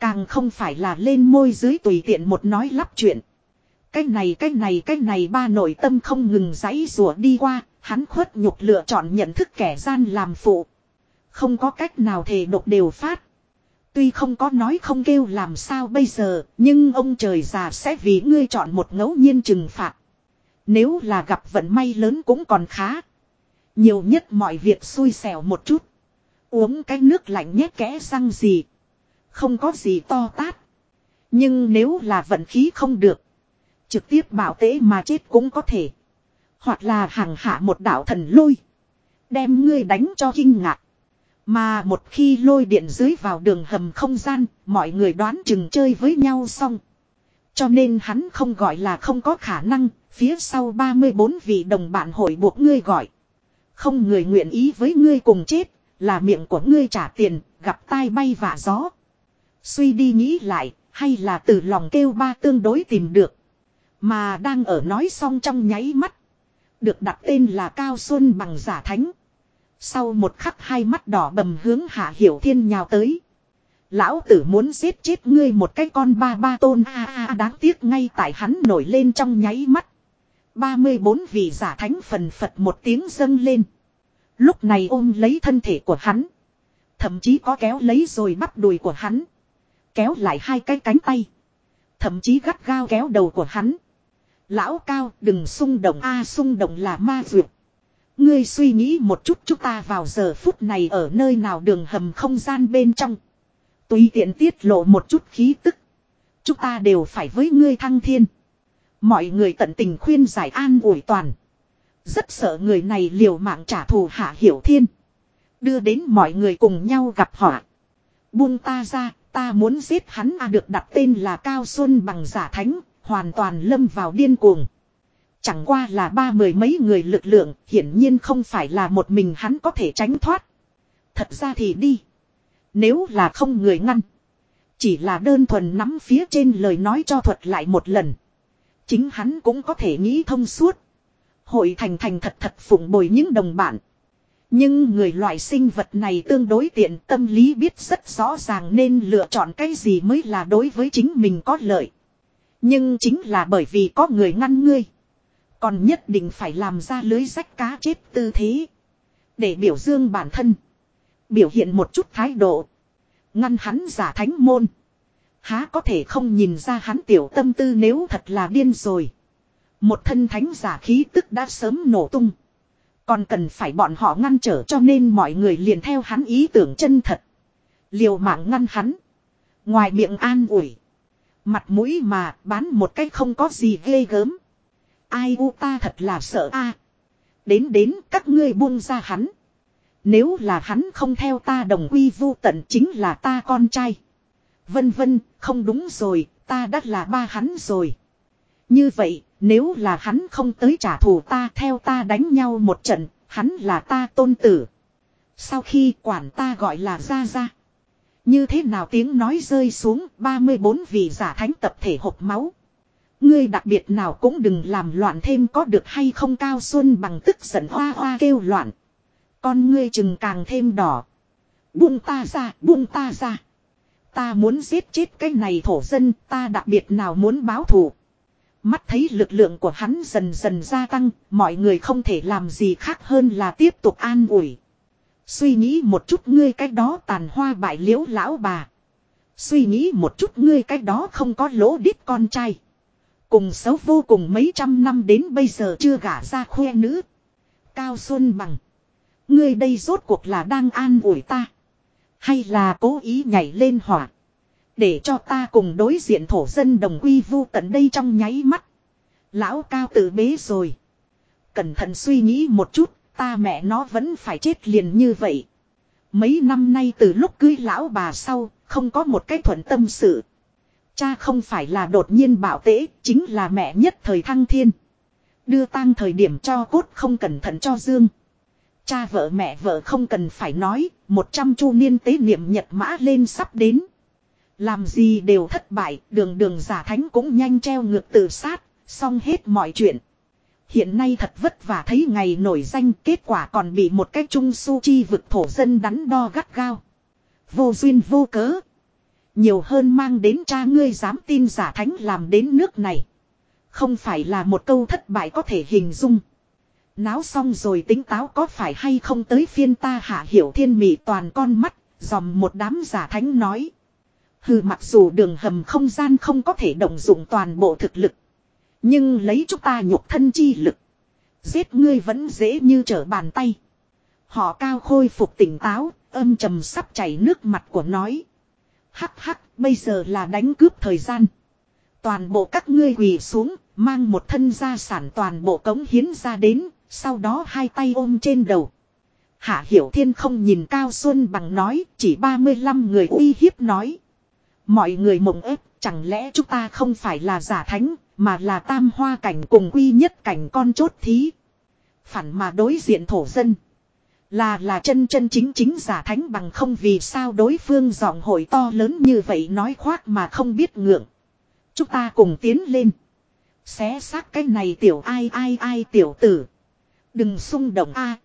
Càng không phải là lên môi dưới tùy tiện một nói lắp chuyện. Cái này cái này cái này ba nội tâm không ngừng giãy rủa đi qua, hắn khuất nhục lựa chọn nhận thức kẻ gian làm phụ. Không có cách nào thề độc đều phát. Tuy không có nói không kêu làm sao bây giờ, nhưng ông trời già sẽ vì ngươi chọn một ngẫu nhiên trừng phạt. Nếu là gặp vận may lớn cũng còn khá. Nhiều nhất mọi việc xui xẻo một chút. Uống cái nước lạnh nhét kẽ răng gì. Không có gì to tát. Nhưng nếu là vận khí không được. Trực tiếp bảo tế mà chết cũng có thể. Hoặc là hàng hạ một đạo thần lôi. Đem ngươi đánh cho kinh ngạc. Mà một khi lôi điện dưới vào đường hầm không gian, mọi người đoán chừng chơi với nhau xong. Cho nên hắn không gọi là không có khả năng, phía sau 34 vị đồng bạn hội buộc ngươi gọi. Không người nguyện ý với ngươi cùng chết, là miệng của ngươi trả tiền, gặp tai bay vạ gió. Suy đi nghĩ lại, hay là từ lòng kêu ba tương đối tìm được. Mà đang ở nói xong trong nháy mắt. Được đặt tên là Cao Xuân bằng giả thánh. Sau một khắc hai mắt đỏ bầm hướng hạ hiểu thiên nhào tới. Lão tử muốn giết chết ngươi một cái con ba ba tôn a a đáng tiếc ngay tại hắn nổi lên trong nháy mắt. 34 vị giả thánh phần phật một tiếng dâng lên. Lúc này ôm lấy thân thể của hắn. Thậm chí có kéo lấy rồi bắt đùi của hắn. Kéo lại hai cái cánh tay. Thậm chí gắt gao kéo đầu của hắn. Lão cao đừng xung động a xung động là ma vượt. Ngươi suy nghĩ một chút chúng ta vào giờ phút này ở nơi nào đường hầm không gian bên trong. Tùy tiện tiết lộ một chút khí tức. Chúng ta đều phải với ngươi thăng thiên. Mọi người tận tình khuyên giải an ủi toàn. Rất sợ người này liều mạng trả thù hạ hiểu thiên. Đưa đến mọi người cùng nhau gặp họa. Buông ta ra, ta muốn giết hắn à được đặt tên là Cao Xuân bằng giả thánh, hoàn toàn lâm vào điên cuồng. Chẳng qua là ba mười mấy người lực lượng, hiển nhiên không phải là một mình hắn có thể tránh thoát. Thật ra thì đi. Nếu là không người ngăn. Chỉ là đơn thuần nắm phía trên lời nói cho thuật lại một lần. Chính hắn cũng có thể nghĩ thông suốt. Hội thành thành thật thật phụng bồi những đồng bạn. Nhưng người loại sinh vật này tương đối tiện tâm lý biết rất rõ ràng nên lựa chọn cái gì mới là đối với chính mình có lợi. Nhưng chính là bởi vì có người ngăn ngươi. Còn nhất định phải làm ra lưới rách cá chết tư thế. Để biểu dương bản thân. Biểu hiện một chút thái độ. Ngăn hắn giả thánh môn. Há có thể không nhìn ra hắn tiểu tâm tư nếu thật là điên rồi. Một thân thánh giả khí tức đã sớm nổ tung. Còn cần phải bọn họ ngăn trở cho nên mọi người liền theo hắn ý tưởng chân thật. Liều mạng ngăn hắn. Ngoài miệng an ủi. Mặt mũi mà bán một cách không có gì ghê gớm. Ai u ta thật là sợ a. Đến đến các ngươi buông ra hắn. Nếu là hắn không theo ta đồng quy vu tận chính là ta con trai. Vân vân, không đúng rồi, ta đã là ba hắn rồi. Như vậy, nếu là hắn không tới trả thù ta theo ta đánh nhau một trận, hắn là ta tôn tử. Sau khi quản ta gọi là ra ra. Như thế nào tiếng nói rơi xuống 34 vị giả thánh tập thể hộp máu. Ngươi đặc biệt nào cũng đừng làm loạn thêm có được hay không cao xuân bằng tức giận hoa hoa kêu loạn. Con ngươi chừng càng thêm đỏ. Buông ta ra, buông ta ra. Ta muốn giết chết cái này thổ dân, ta đặc biệt nào muốn báo thù. Mắt thấy lực lượng của hắn dần dần gia tăng, mọi người không thể làm gì khác hơn là tiếp tục an ủi. Suy nghĩ một chút ngươi cách đó tàn hoa bại liễu lão bà. Suy nghĩ một chút ngươi cách đó không có lỗ đít con trai. Cùng xấu vô cùng mấy trăm năm đến bây giờ chưa gả ra khoe nữ. Cao Xuân Bằng. Ngươi đây rốt cuộc là đang an ủi ta. Hay là cố ý nhảy lên hỏa. Để cho ta cùng đối diện thổ dân đồng quy vu tận đây trong nháy mắt. Lão cao tự bế rồi. Cẩn thận suy nghĩ một chút, ta mẹ nó vẫn phải chết liền như vậy. Mấy năm nay từ lúc cưới lão bà sau, không có một cái thuận tâm sự. Cha không phải là đột nhiên bảo tế, chính là mẹ nhất thời thăng thiên. Đưa tang thời điểm cho cốt không cẩn thận cho dương. Cha vợ mẹ vợ không cần phải nói, một trăm chu niên tế niệm nhật mã lên sắp đến. Làm gì đều thất bại, đường đường giả thánh cũng nhanh treo ngược tự sát, xong hết mọi chuyện. Hiện nay thật vất vả thấy ngày nổi danh kết quả còn bị một cái trung su chi vực thổ dân đắn đo gắt gao. Vô duyên vô cớ. Nhiều hơn mang đến cha ngươi dám tin giả thánh làm đến nước này. Không phải là một câu thất bại có thể hình dung. Náo xong rồi tính táo có phải hay không tới phiên ta hạ hiểu thiên mị toàn con mắt, dòm một đám giả thánh nói. Hừ mặc dù đường hầm không gian không có thể động dụng toàn bộ thực lực. Nhưng lấy chúng ta nhục thân chi lực. Giết ngươi vẫn dễ như trở bàn tay. Họ cao khôi phục tỉnh táo, âm trầm sắp chảy nước mặt của nói. Hắc hắc, bây giờ là đánh cướp thời gian. Toàn bộ các ngươi quỳ xuống, mang một thân gia sản toàn bộ cống hiến ra đến, sau đó hai tay ôm trên đầu. Hạ Hiểu Thiên không nhìn Cao Xuân bằng nói, chỉ 35 người uy hiếp nói. Mọi người mộng ép, chẳng lẽ chúng ta không phải là giả thánh, mà là tam hoa cảnh cùng quy nhất cảnh con chốt thí. Phản mà đối diện thổ dân. Là là chân chân chính chính giả thánh bằng không vì sao đối phương giọng hội to lớn như vậy nói khoác mà không biết ngượng. Chúng ta cùng tiến lên. Xé xác cái này tiểu ai ai ai tiểu tử. Đừng xung động a.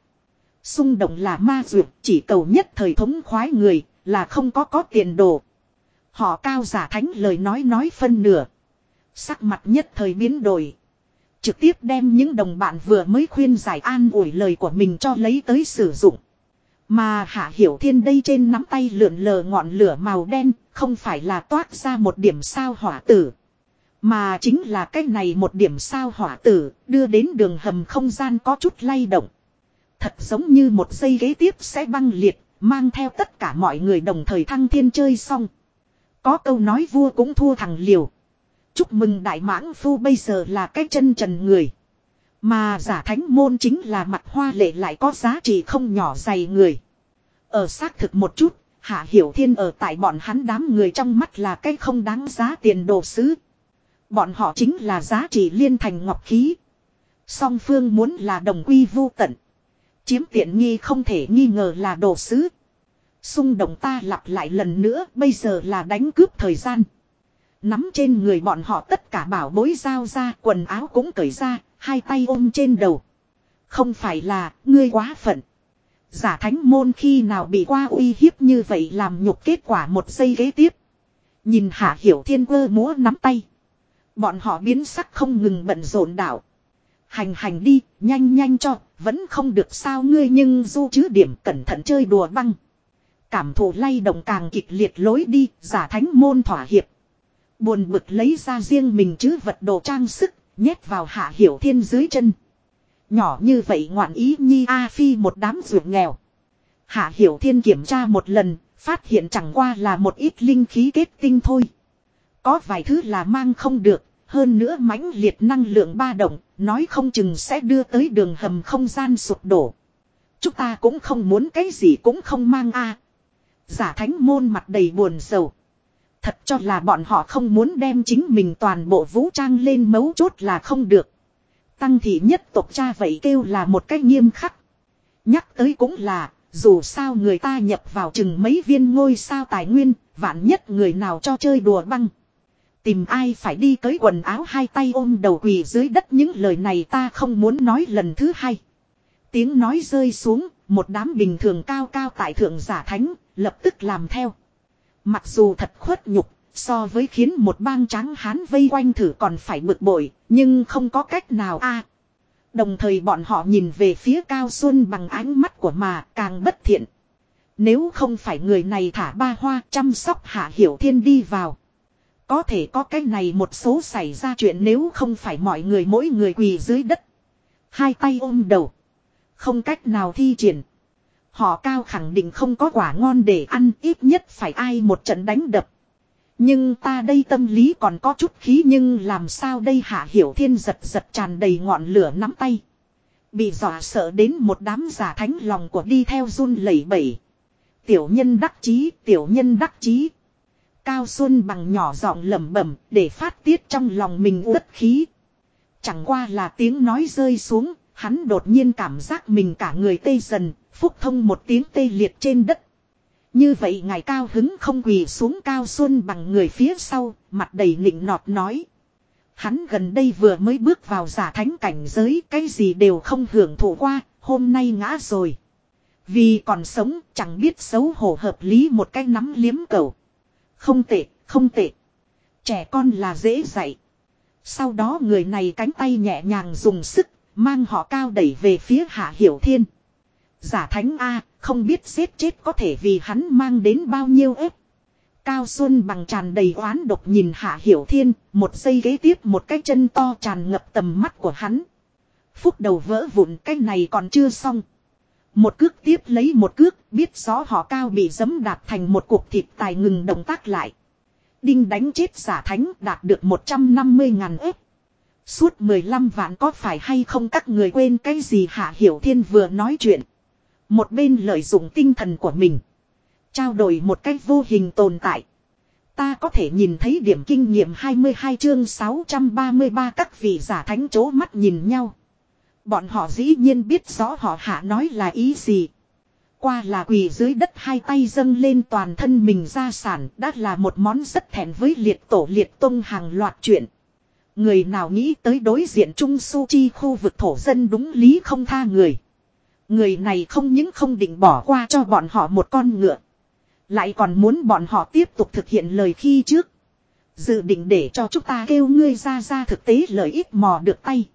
Xung động là ma dược, chỉ cầu nhất thời thống khoái người, là không có có tiền đồ. Họ cao giả thánh lời nói nói phân nửa. Sắc mặt nhất thời biến đổi. Trực tiếp đem những đồng bạn vừa mới khuyên giải an ủi lời của mình cho lấy tới sử dụng. Mà Hạ Hiểu Thiên đây trên nắm tay lượn lờ ngọn lửa màu đen, không phải là toát ra một điểm sao hỏa tử. Mà chính là cái này một điểm sao hỏa tử, đưa đến đường hầm không gian có chút lay động. Thật giống như một giây ghế tiếp sẽ băng liệt, mang theo tất cả mọi người đồng thời thăng thiên chơi xong. Có câu nói vua cũng thua thằng liều. Chúc mừng đại mãng phu bây giờ là cái chân trần người. Mà giả thánh môn chính là mặt hoa lệ lại có giá trị không nhỏ dày người. Ở xác thực một chút, Hạ Hiểu Thiên ở tại bọn hắn đám người trong mắt là cái không đáng giá tiền đồ sứ. Bọn họ chính là giá trị liên thành ngọc khí. Song phương muốn là đồng quy vu tận. Chiếm tiện nghi không thể nghi ngờ là đồ sứ. Xung động ta lặp lại lần nữa bây giờ là đánh cướp thời gian. Nắm trên người bọn họ tất cả bảo bối dao ra quần áo cũng cởi ra, hai tay ôm trên đầu. Không phải là, ngươi quá phận. Giả thánh môn khi nào bị qua uy hiếp như vậy làm nhục kết quả một giây ghế tiếp. Nhìn hạ hiểu thiên quơ múa nắm tay. Bọn họ biến sắc không ngừng bận rộn đảo. Hành hành đi, nhanh nhanh cho, vẫn không được sao ngươi nhưng du chứ điểm cẩn thận chơi đùa băng. Cảm thụ lay động càng kịch liệt lối đi, giả thánh môn thỏa hiệp. Buồn bực lấy ra riêng mình chứ vật đồ trang sức, Nhét vào hạ hiểu thiên dưới chân. Nhỏ như vậy ngoạn ý nhi A Phi một đám ruột nghèo. Hạ hiểu thiên kiểm tra một lần, phát hiện chẳng qua là một ít linh khí kết tinh thôi. Có vài thứ là mang không được, hơn nữa mãnh liệt năng lượng ba động, nói không chừng sẽ đưa tới đường hầm không gian sụp đổ. Chúng ta cũng không muốn cái gì cũng không mang a. Giả thánh môn mặt đầy buồn sầu. Thật cho là bọn họ không muốn đem chính mình toàn bộ vũ trang lên mấu chốt là không được. Tăng thị nhất tộc cha vậy kêu là một cách nghiêm khắc. Nhắc tới cũng là, dù sao người ta nhập vào chừng mấy viên ngôi sao tài nguyên, vạn nhất người nào cho chơi đùa băng. Tìm ai phải đi tới quần áo hai tay ôm đầu quỳ dưới đất những lời này ta không muốn nói lần thứ hai. Tiếng nói rơi xuống, một đám bình thường cao cao tại thượng giả thánh, lập tức làm theo. Mặc dù thật khuất nhục, so với khiến một bang trắng hán vây quanh thử còn phải bực bội, nhưng không có cách nào a. đồng thời bọn họ nhìn về phía Cao Xuân bằng ánh mắt của mà càng bất thiện. Nếu không phải người này thả ba hoa chăm sóc hạ hiểu thiên đi vào. Có thể có cái này một số xảy ra chuyện nếu không phải mọi người mỗi người quỳ dưới đất. Hai tay ôm đầu. Không cách nào thi triển. Họ cao khẳng định không có quả ngon để ăn ít nhất phải ai một trận đánh đập. Nhưng ta đây tâm lý còn có chút khí nhưng làm sao đây hạ hiểu thiên giật giật tràn đầy ngọn lửa nắm tay. Bị dọa sợ đến một đám giả thánh lòng của đi theo run lẩy bẩy. Tiểu nhân đắc chí, tiểu nhân đắc chí. Cao Xuân bằng nhỏ giọng lẩm bẩm để phát tiết trong lòng mình uất khí. Chẳng qua là tiếng nói rơi xuống, hắn đột nhiên cảm giác mình cả người tê dần, phúc thông một tiếng tê liệt trên đất. Như vậy ngài cao hứng không quỳ xuống Cao Xuân bằng người phía sau, mặt đầy nịnh nọt nói. Hắn gần đây vừa mới bước vào giả thánh cảnh giới, cái gì đều không hưởng thụ qua, hôm nay ngã rồi. Vì còn sống, chẳng biết xấu hổ hợp lý một cái nắm liếm cầu. Không tệ, không tệ. Trẻ con là dễ dạy. Sau đó người này cánh tay nhẹ nhàng dùng sức, mang họ cao đẩy về phía Hạ Hiểu Thiên. Giả thánh A, không biết giết chết có thể vì hắn mang đến bao nhiêu ếp. Cao Xuân bằng tràn đầy oán độc nhìn Hạ Hiểu Thiên, một giây ghế tiếp một cái chân to tràn ngập tầm mắt của hắn. Phúc đầu vỡ vụn cái này còn chưa xong. Một cước tiếp lấy một cước, biết rõ họ cao bị dấm đạp thành một cuộc thịt tài ngừng động tác lại. Đinh đánh chết giả thánh đạt được 150 ngàn ếp. Suốt 15 vạn có phải hay không các người quên cái gì Hạ Hiểu Thiên vừa nói chuyện. Một bên lợi dụng tinh thần của mình. Trao đổi một cách vô hình tồn tại. Ta có thể nhìn thấy điểm kinh nghiệm 22 chương 633 các vị giả thánh chố mắt nhìn nhau. Bọn họ dĩ nhiên biết rõ họ hạ nói là ý gì. Qua là quỳ dưới đất hai tay dâng lên toàn thân mình ra sản đã là một món rất thẹn với liệt tổ liệt tông hàng loạt chuyện. Người nào nghĩ tới đối diện Trung Su Chi khu vực thổ dân đúng lý không tha người. Người này không những không định bỏ qua cho bọn họ một con ngựa. Lại còn muốn bọn họ tiếp tục thực hiện lời khi trước. Dự định để cho chúng ta kêu ngươi ra ra thực tế lợi ích mò được tay.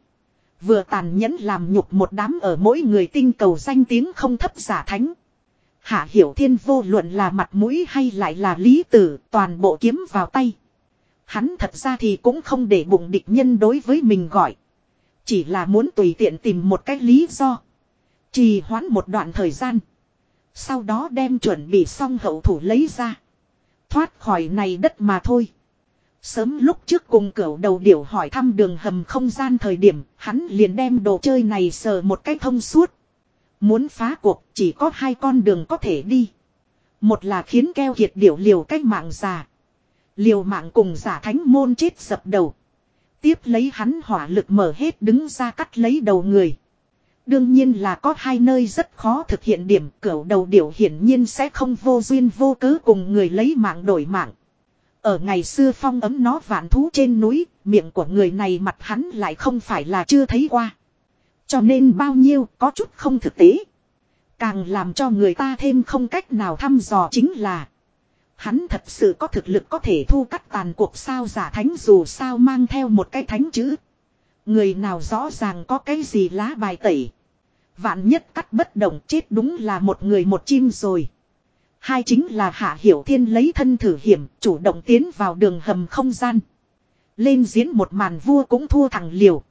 Vừa tàn nhẫn làm nhục một đám ở mỗi người tinh cầu danh tiếng không thấp giả thánh. Hạ hiểu thiên vô luận là mặt mũi hay lại là lý tử, toàn bộ kiếm vào tay. Hắn thật ra thì cũng không để bụng địch nhân đối với mình gọi. Chỉ là muốn tùy tiện tìm một cái lý do. Trì hoãn một đoạn thời gian. Sau đó đem chuẩn bị xong hậu thủ lấy ra. Thoát khỏi này đất mà thôi. Sớm lúc trước cùng cửu đầu điểu hỏi thăm đường hầm không gian thời điểm, hắn liền đem đồ chơi này sờ một cách thông suốt. Muốn phá cuộc chỉ có hai con đường có thể đi. Một là khiến keo kiệt điểu liều cách mạng già. Liều mạng cùng giả thánh môn chết dập đầu. Tiếp lấy hắn hỏa lực mở hết đứng ra cắt lấy đầu người. Đương nhiên là có hai nơi rất khó thực hiện điểm cửu đầu điểu hiển nhiên sẽ không vô duyên vô cớ cùng người lấy mạng đổi mạng. Ở ngày xưa phong ấm nó vạn thú trên núi, miệng của người này mặt hắn lại không phải là chưa thấy qua. Cho nên bao nhiêu có chút không thực tế. Càng làm cho người ta thêm không cách nào thăm dò chính là. Hắn thật sự có thực lực có thể thu cắt tàn cuộc sao giả thánh dù sao mang theo một cái thánh chữ. Người nào rõ ràng có cái gì lá bài tẩy. Vạn nhất cắt bất động chết đúng là một người một chim rồi. Hai chính là Hạ Hiểu Thiên lấy thân thử hiểm, chủ động tiến vào đường hầm không gian. Lên diễn một màn vua cũng thua thằng liều.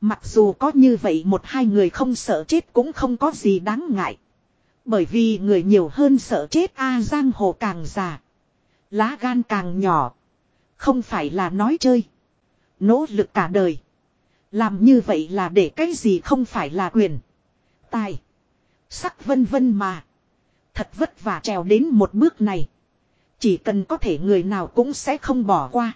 Mặc dù có như vậy một hai người không sợ chết cũng không có gì đáng ngại. Bởi vì người nhiều hơn sợ chết A giang hồ càng già. Lá gan càng nhỏ. Không phải là nói chơi. Nỗ lực cả đời. Làm như vậy là để cái gì không phải là quyền. Tài. Sắc vân vân mà. Thật vất vả trèo đến một bước này. Chỉ cần có thể người nào cũng sẽ không bỏ qua.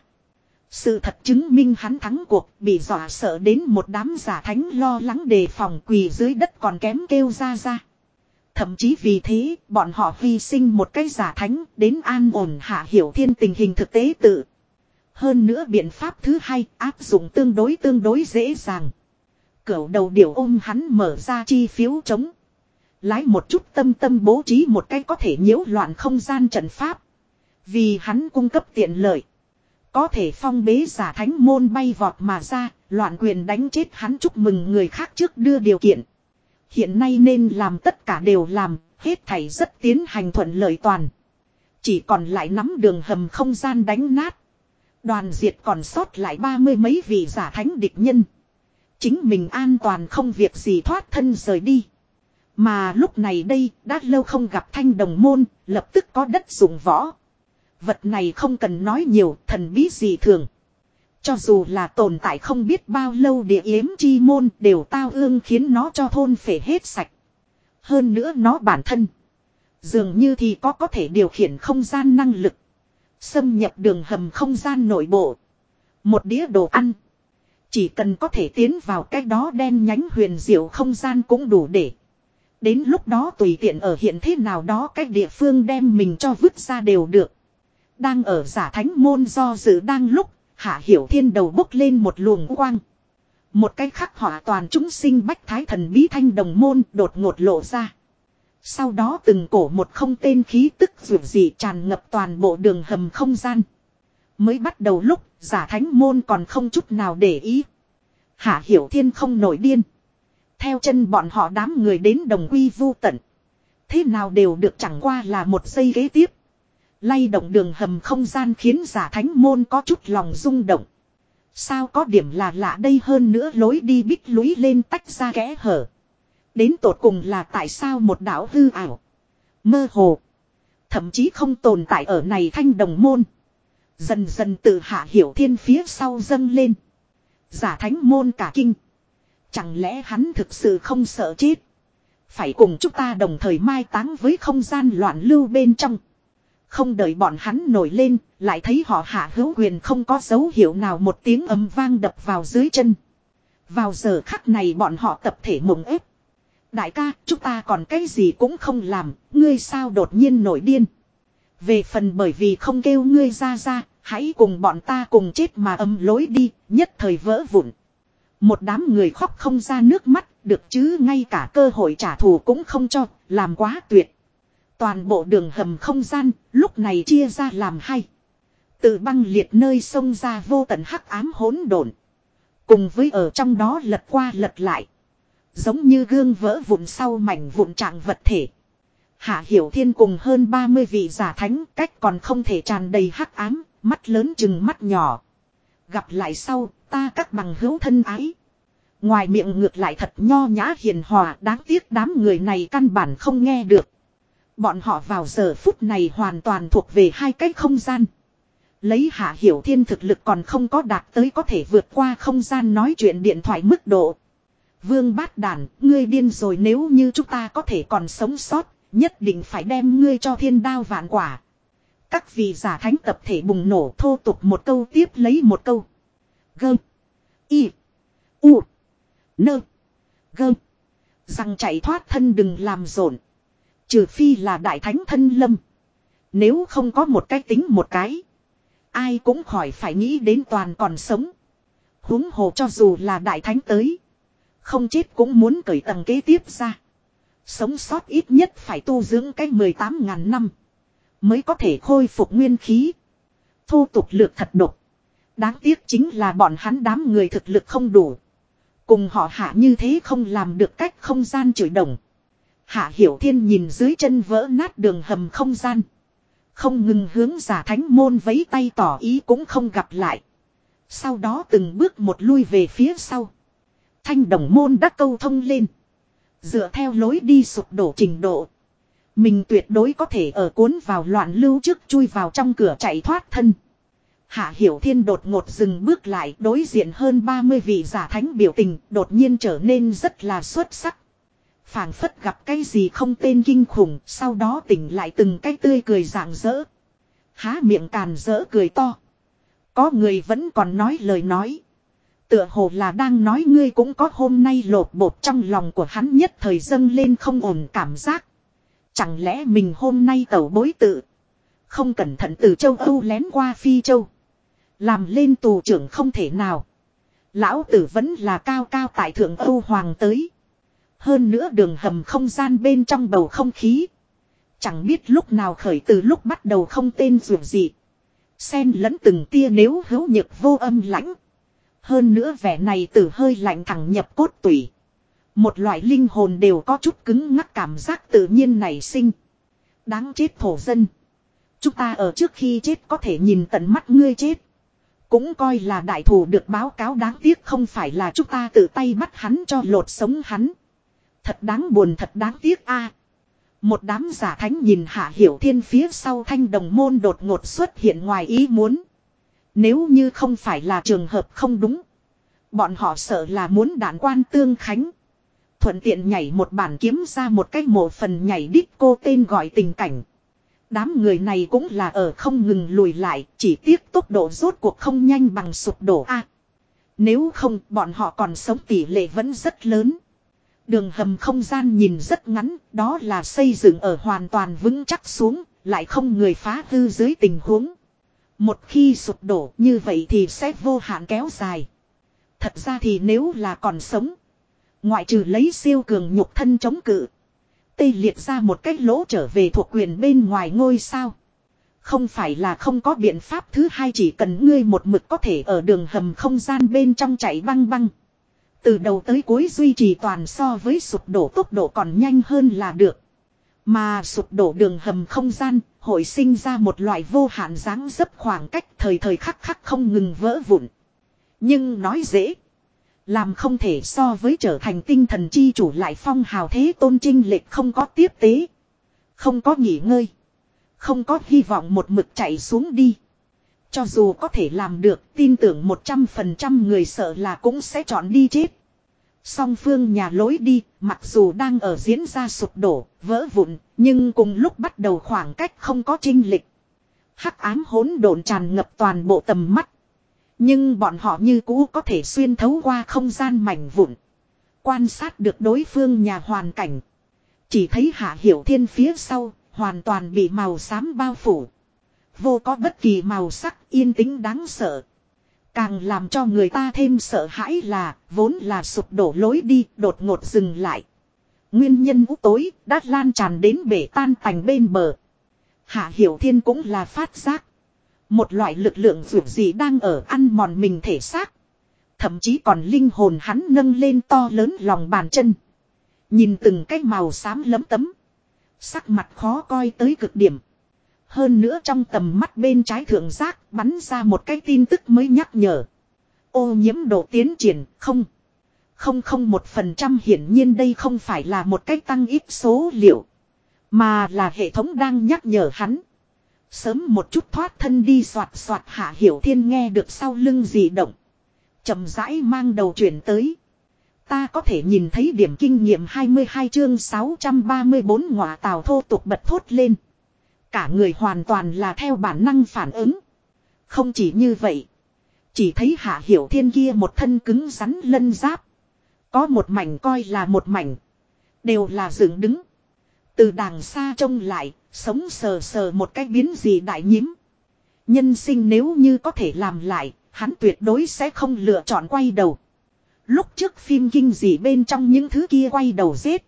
Sự thật chứng minh hắn thắng cuộc, bị dọa sợ đến một đám giả thánh lo lắng đề phòng quỳ dưới đất còn kém kêu ra ra. Thậm chí vì thế, bọn họ hy sinh một cái giả thánh đến an ổn hạ hiểu thiên tình hình thực tế tự. Hơn nữa biện pháp thứ hai, áp dụng tương đối tương đối dễ dàng. Cửu đầu điểu ôm hắn mở ra chi phiếu chống. Lái một chút tâm tâm bố trí một cái có thể nhiễu loạn không gian trận pháp. Vì hắn cung cấp tiện lợi. Có thể phong bế giả thánh môn bay vọt mà ra, loạn quyền đánh chết hắn chúc mừng người khác trước đưa điều kiện. Hiện nay nên làm tất cả đều làm, hết thảy rất tiến hành thuận lợi toàn. Chỉ còn lại nắm đường hầm không gian đánh nát. Đoàn diệt còn sót lại ba mươi mấy vị giả thánh địch nhân. Chính mình an toàn không việc gì thoát thân rời đi. Mà lúc này đây đã lâu không gặp thanh đồng môn, lập tức có đất dùng võ. Vật này không cần nói nhiều, thần bí gì thường. Cho dù là tồn tại không biết bao lâu địa yếm chi môn đều tao ương khiến nó cho thôn phể hết sạch. Hơn nữa nó bản thân. Dường như thì có có thể điều khiển không gian năng lực. Xâm nhập đường hầm không gian nội bộ. Một đĩa đồ ăn. Chỉ cần có thể tiến vào cái đó đen nhánh huyền diệu không gian cũng đủ để. Đến lúc đó tùy tiện ở hiện thế nào đó cách địa phương đem mình cho vứt ra đều được. Đang ở giả thánh môn do dự đang lúc, hạ hiểu thiên đầu bốc lên một luồng quang. Một cái khắc họa toàn chúng sinh bách thái thần bí thanh đồng môn đột ngột lộ ra. Sau đó từng cổ một không tên khí tức dù gì tràn ngập toàn bộ đường hầm không gian. Mới bắt đầu lúc, giả thánh môn còn không chút nào để ý. Hạ hiểu thiên không nổi điên. Theo chân bọn họ đám người đến đồng quy vu tận. Thế nào đều được chẳng qua là một giây ghế tiếp. Lay động đường hầm không gian khiến giả thánh môn có chút lòng rung động. Sao có điểm là lạ đây hơn nữa lối đi bích lũy lên tách ra kẽ hở. Đến tột cùng là tại sao một đảo hư ảo. Mơ hồ. Thậm chí không tồn tại ở này thanh đồng môn. Dần dần từ hạ hiểu thiên phía sau dâng lên. Giả thánh môn cả kinh. Chẳng lẽ hắn thực sự không sợ chết. Phải cùng chúng ta đồng thời mai táng với không gian loạn lưu bên trong. Không đợi bọn hắn nổi lên, lại thấy họ hạ hữu quyền không có dấu hiệu nào một tiếng ấm vang đập vào dưới chân. Vào giờ khắc này bọn họ tập thể mộng ép. Đại ca, chúng ta còn cái gì cũng không làm, ngươi sao đột nhiên nổi điên. Về phần bởi vì không kêu ngươi ra ra, hãy cùng bọn ta cùng chết mà âm lối đi, nhất thời vỡ vụn. Một đám người khóc không ra nước mắt, được chứ ngay cả cơ hội trả thù cũng không cho, làm quá tuyệt. Toàn bộ đường hầm không gian, lúc này chia ra làm hai. Từ băng liệt nơi sông ra vô tận hắc ám hỗn độn. Cùng với ở trong đó lật qua lật lại. Giống như gương vỡ vụn sau mảnh vụn trạng vật thể. Hạ Hiểu Thiên cùng hơn 30 vị giả thánh cách còn không thể tràn đầy hắc ám, mắt lớn chừng mắt nhỏ. Gặp lại sau, ta các bằng hữu thân ái. Ngoài miệng ngược lại thật nho nhã hiền hòa đáng tiếc đám người này căn bản không nghe được. Bọn họ vào giờ phút này hoàn toàn thuộc về hai cái không gian. Lấy hạ hiểu thiên thực lực còn không có đạt tới có thể vượt qua không gian nói chuyện điện thoại mức độ. Vương bát đàn, ngươi điên rồi nếu như chúng ta có thể còn sống sót, nhất định phải đem ngươi cho thiên đao vạn quả. Các vị giả thánh tập thể bùng nổ thô tục một câu tiếp lấy một câu. Gơm. Y. U. Nơ. Gơm. Rằng chạy thoát thân đừng làm rộn. Trừ phi là đại thánh thân lâm. Nếu không có một cái tính một cái. Ai cũng khỏi phải nghĩ đến toàn còn sống. huống hồ cho dù là đại thánh tới. Không chết cũng muốn cởi tầng kế tiếp ra. Sống sót ít nhất phải tu dưỡng cái 18 ngàn năm. Mới có thể khôi phục nguyên khí. Thô tục lược thật độc. Đáng tiếc chính là bọn hắn đám người thực lực không đủ. Cùng họ hạ như thế không làm được cách không gian chửi đồng. Hạ Hiểu Thiên nhìn dưới chân vỡ nát đường hầm không gian. Không ngừng hướng giả thánh môn vấy tay tỏ ý cũng không gặp lại. Sau đó từng bước một lui về phía sau. Thanh đồng môn đã câu thông lên. Dựa theo lối đi sụp đổ trình độ. Mình tuyệt đối có thể ở cuốn vào loạn lưu trước chui vào trong cửa chạy thoát thân. Hạ Hiểu Thiên đột ngột dừng bước lại, đối diện hơn 30 vị giả thánh biểu tình đột nhiên trở nên rất là xuất sắc. phảng phất gặp cái gì không tên kinh khủng, sau đó tỉnh lại từng cái tươi cười rạng rỡ. Há miệng càn rỡ cười to. Có người vẫn còn nói lời nói. Tựa hồ là đang nói ngươi cũng có hôm nay lột bột trong lòng của hắn nhất thời dâng lên không ổn cảm giác. Chẳng lẽ mình hôm nay tẩu bối tự. Không cẩn thận từ châu Âu lén qua Phi Châu. Làm lên tù trưởng không thể nào. Lão tử vẫn là cao cao tại thượng Âu Hoàng tới. Hơn nữa đường hầm không gian bên trong bầu không khí. Chẳng biết lúc nào khởi từ lúc bắt đầu không tên dù gì. Xen lẫn từng tia nếu hữu nhược vô âm lãnh. Hơn nữa vẻ này từ hơi lạnh thẳng nhập cốt tủy. Một loại linh hồn đều có chút cứng ngắc cảm giác tự nhiên nảy sinh. Đáng chết thổ dân. Chúng ta ở trước khi chết có thể nhìn tận mắt ngươi chết. Cũng coi là đại thủ được báo cáo đáng tiếc không phải là chúng ta tự tay bắt hắn cho lột sống hắn. Thật đáng buồn, thật đáng tiếc a. Một đám giả thánh nhìn hạ hiểu thiên phía sau thanh đồng môn đột ngột xuất hiện ngoài ý muốn. Nếu như không phải là trường hợp không đúng. Bọn họ sợ là muốn đạn quan tương khánh. Thuận tiện nhảy một bản kiếm ra một cách mộ phần nhảy đít cô tên gọi tình cảnh. Đám người này cũng là ở không ngừng lùi lại, chỉ tiếc tốc độ rốt cuộc không nhanh bằng sụp đổ a. nếu không, bọn họ còn sống tỷ lệ vẫn rất lớn. Đường hầm không gian nhìn rất ngắn, đó là xây dựng ở hoàn toàn vững chắc xuống, lại không người phá hư dưới tình huống. Một khi sụp đổ như vậy thì sẽ vô hạn kéo dài. Thật ra thì nếu là còn sống, ngoại trừ lấy siêu cường nhục thân chống cự, tây liệt ra một cách lỗ trở về thuộc quyền bên ngoài ngôi sao. Không phải là không có biện pháp thứ hai chỉ cần ngươi một mực có thể ở đường hầm không gian bên trong chạy băng băng. Từ đầu tới cuối duy trì toàn so với sụp đổ tốc độ còn nhanh hơn là được. Mà sụp đổ đường hầm không gian, hội sinh ra một loại vô hạn dáng dấp khoảng cách thời thời khắc khắc không ngừng vỡ vụn. Nhưng nói dễ. Làm không thể so với trở thành tinh thần chi chủ lại phong hào thế tôn trinh lệch không có tiếp tế. Không có nghỉ ngơi. Không có hy vọng một mực chạy xuống đi. Cho dù có thể làm được tin tưởng 100% người sợ là cũng sẽ chọn đi chết. Song phương nhà lối đi, mặc dù đang ở diễn ra sụp đổ, vỡ vụn, nhưng cùng lúc bắt đầu khoảng cách không có trinh lịch. Hắc ám hỗn độn tràn ngập toàn bộ tầm mắt. Nhưng bọn họ như cũ có thể xuyên thấu qua không gian mảnh vụn. Quan sát được đối phương nhà hoàn cảnh. Chỉ thấy hạ hiểu thiên phía sau, hoàn toàn bị màu xám bao phủ. Vô có bất kỳ màu sắc yên tĩnh đáng sợ. Càng làm cho người ta thêm sợ hãi là, vốn là sụp đổ lối đi, đột ngột dừng lại. Nguyên nhân vũ tối, đã lan tràn đến bể tan tành bên bờ. Hạ Hiểu Thiên cũng là phát giác. Một loại lực lượng vượt gì đang ở ăn mòn mình thể xác. Thậm chí còn linh hồn hắn nâng lên to lớn lòng bàn chân. Nhìn từng cái màu xám lấm tấm. Sắc mặt khó coi tới cực điểm. Hơn nữa trong tầm mắt bên trái thượng giác bắn ra một cái tin tức mới nhắc nhở. Ô nhiễm độ tiến triển, không. Không không một phần trăm hiển nhiên đây không phải là một cách tăng ít số liệu. Mà là hệ thống đang nhắc nhở hắn. Sớm một chút thoát thân đi soạt soạt hạ hiểu thiên nghe được sau lưng gì động. chậm rãi mang đầu chuyển tới. Ta có thể nhìn thấy điểm kinh nghiệm 22 chương 634 ngọa tào thô tục bật thốt lên. Cả người hoàn toàn là theo bản năng phản ứng. Không chỉ như vậy. Chỉ thấy hạ hiểu thiên kia một thân cứng rắn lân giáp. Có một mảnh coi là một mảnh. Đều là dựng đứng. Từ đàng xa trông lại, sống sờ sờ một cái biến gì đại nhím. Nhân sinh nếu như có thể làm lại, hắn tuyệt đối sẽ không lựa chọn quay đầu. Lúc trước phim kinh dị bên trong những thứ kia quay đầu giết.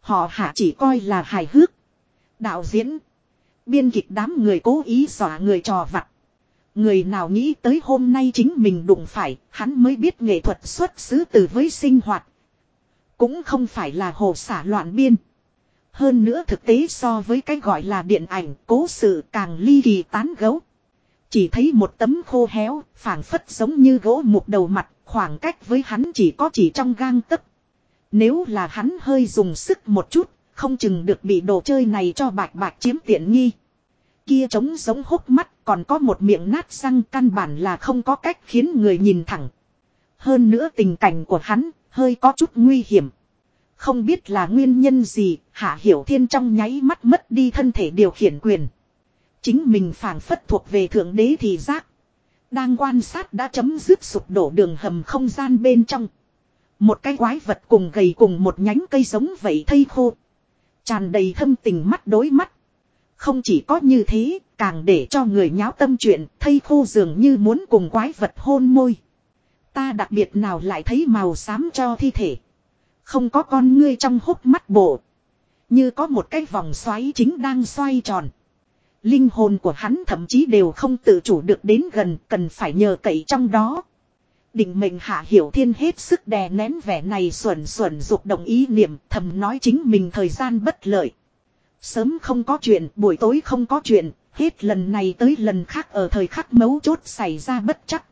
Họ hạ chỉ coi là hài hước. Đạo diễn. Biên kịch đám người cố ý dọa người trò vặt. Người nào nghĩ tới hôm nay chính mình đụng phải, hắn mới biết nghệ thuật xuất xứ từ với sinh hoạt. Cũng không phải là hồ xả loạn biên. Hơn nữa thực tế so với cái gọi là điện ảnh, cố sự càng ly kỳ tán gấu. Chỉ thấy một tấm khô héo, phảng phất giống như gỗ mục đầu mặt, khoảng cách với hắn chỉ có chỉ trong gang tấc. Nếu là hắn hơi dùng sức một chút, không chừng được bị đồ chơi này cho bạch bạch chiếm tiện nghi. Kia trống giống hốc mắt còn có một miệng nát răng căn bản là không có cách khiến người nhìn thẳng. Hơn nữa tình cảnh của hắn hơi có chút nguy hiểm. Không biết là nguyên nhân gì, Hạ Hiểu Thiên trong nháy mắt mất đi thân thể điều khiển quyền. Chính mình phảng phất thuộc về thượng đế thì giác. Đang quan sát đã chấm dứt sụp đổ đường hầm không gian bên trong. Một cái quái vật cùng gầy cùng một nhánh cây giống vậy thây khô. Tràn đầy thâm tình mắt đối mắt. Không chỉ có như thế, càng để cho người nháo tâm chuyện, thây khô dường như muốn cùng quái vật hôn môi. Ta đặc biệt nào lại thấy màu xám cho thi thể. Không có con ngươi trong hốc mắt bộ. Như có một cái vòng xoáy chính đang xoay tròn. Linh hồn của hắn thậm chí đều không tự chủ được đến gần, cần phải nhờ cậy trong đó. Định mệnh hạ hiểu thiên hết sức đè nén vẻ này xuẩn xuẩn dục động ý niệm thầm nói chính mình thời gian bất lợi. Sớm không có chuyện, buổi tối không có chuyện, hết lần này tới lần khác ở thời khắc mấu chốt xảy ra bất chắc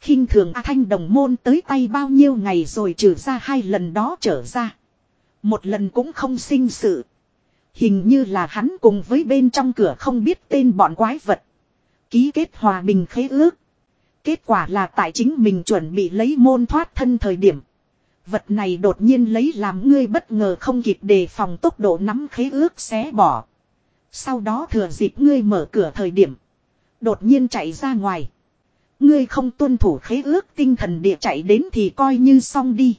khinh thường A Thanh đồng môn tới tay bao nhiêu ngày rồi trừ ra hai lần đó trở ra. Một lần cũng không sinh sự. Hình như là hắn cùng với bên trong cửa không biết tên bọn quái vật. Ký kết hòa bình khế ước. Kết quả là tại chính mình chuẩn bị lấy môn thoát thân thời điểm. Vật này đột nhiên lấy làm ngươi bất ngờ không kịp đề phòng tốc độ nắm khế ước xé bỏ. Sau đó thừa dịp ngươi mở cửa thời điểm. Đột nhiên chạy ra ngoài. Ngươi không tuân thủ khế ước tinh thần địa chạy đến thì coi như xong đi.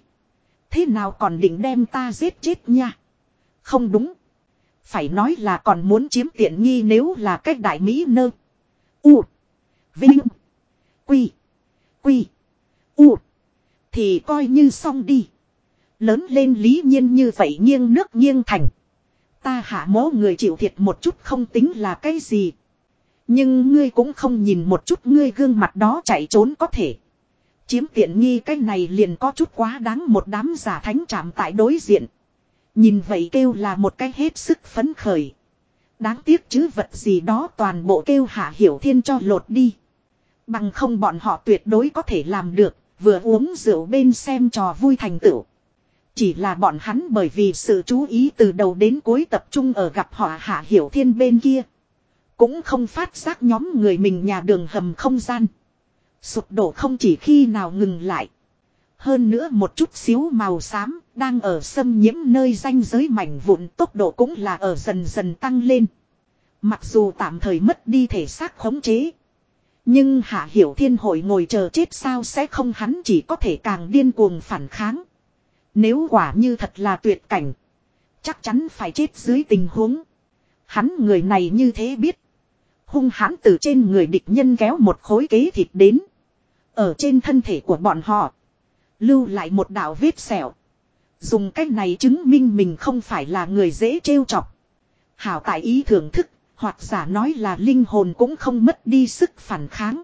Thế nào còn định đem ta giết chết nha. Không đúng. Phải nói là còn muốn chiếm tiện nghi nếu là cách đại Mỹ nơ. U. Vinh. Quy. Quy. U. Thì coi như xong đi. Lớn lên lý nhiên như vậy nghiêng nước nghiêng thành. Ta hạ mố người chịu thiệt một chút không tính là cái gì. Nhưng ngươi cũng không nhìn một chút ngươi gương mặt đó chạy trốn có thể. Chiếm tiện nghi cái này liền có chút quá đáng một đám giả thánh chạm tại đối diện. Nhìn vậy kêu là một cái hết sức phấn khởi. Đáng tiếc chứ vật gì đó toàn bộ kêu hạ hiểu thiên cho lột đi. Bằng không bọn họ tuyệt đối có thể làm được, vừa uống rượu bên xem trò vui thành tựu. Chỉ là bọn hắn bởi vì sự chú ý từ đầu đến cuối tập trung ở gặp họ hạ hiểu thiên bên kia. Cũng không phát giác nhóm người mình nhà đường hầm không gian. Sụp đổ không chỉ khi nào ngừng lại. Hơn nữa một chút xíu màu xám đang ở xâm nhiễm nơi ranh giới mảnh vụn tốc độ cũng là ở dần dần tăng lên. Mặc dù tạm thời mất đi thể xác khống chế. Nhưng Hạ Hiểu Thiên hội ngồi chờ chết sao sẽ không hắn chỉ có thể càng điên cuồng phản kháng. Nếu quả như thật là tuyệt cảnh. Chắc chắn phải chết dưới tình huống. Hắn người này như thế biết hung hãn từ trên người địch nhân kéo một khối kế thịt đến. Ở trên thân thể của bọn họ. Lưu lại một đạo vết sẹo. Dùng cách này chứng minh mình không phải là người dễ trêu chọc. Hảo tại ý thưởng thức, hoặc giả nói là linh hồn cũng không mất đi sức phản kháng.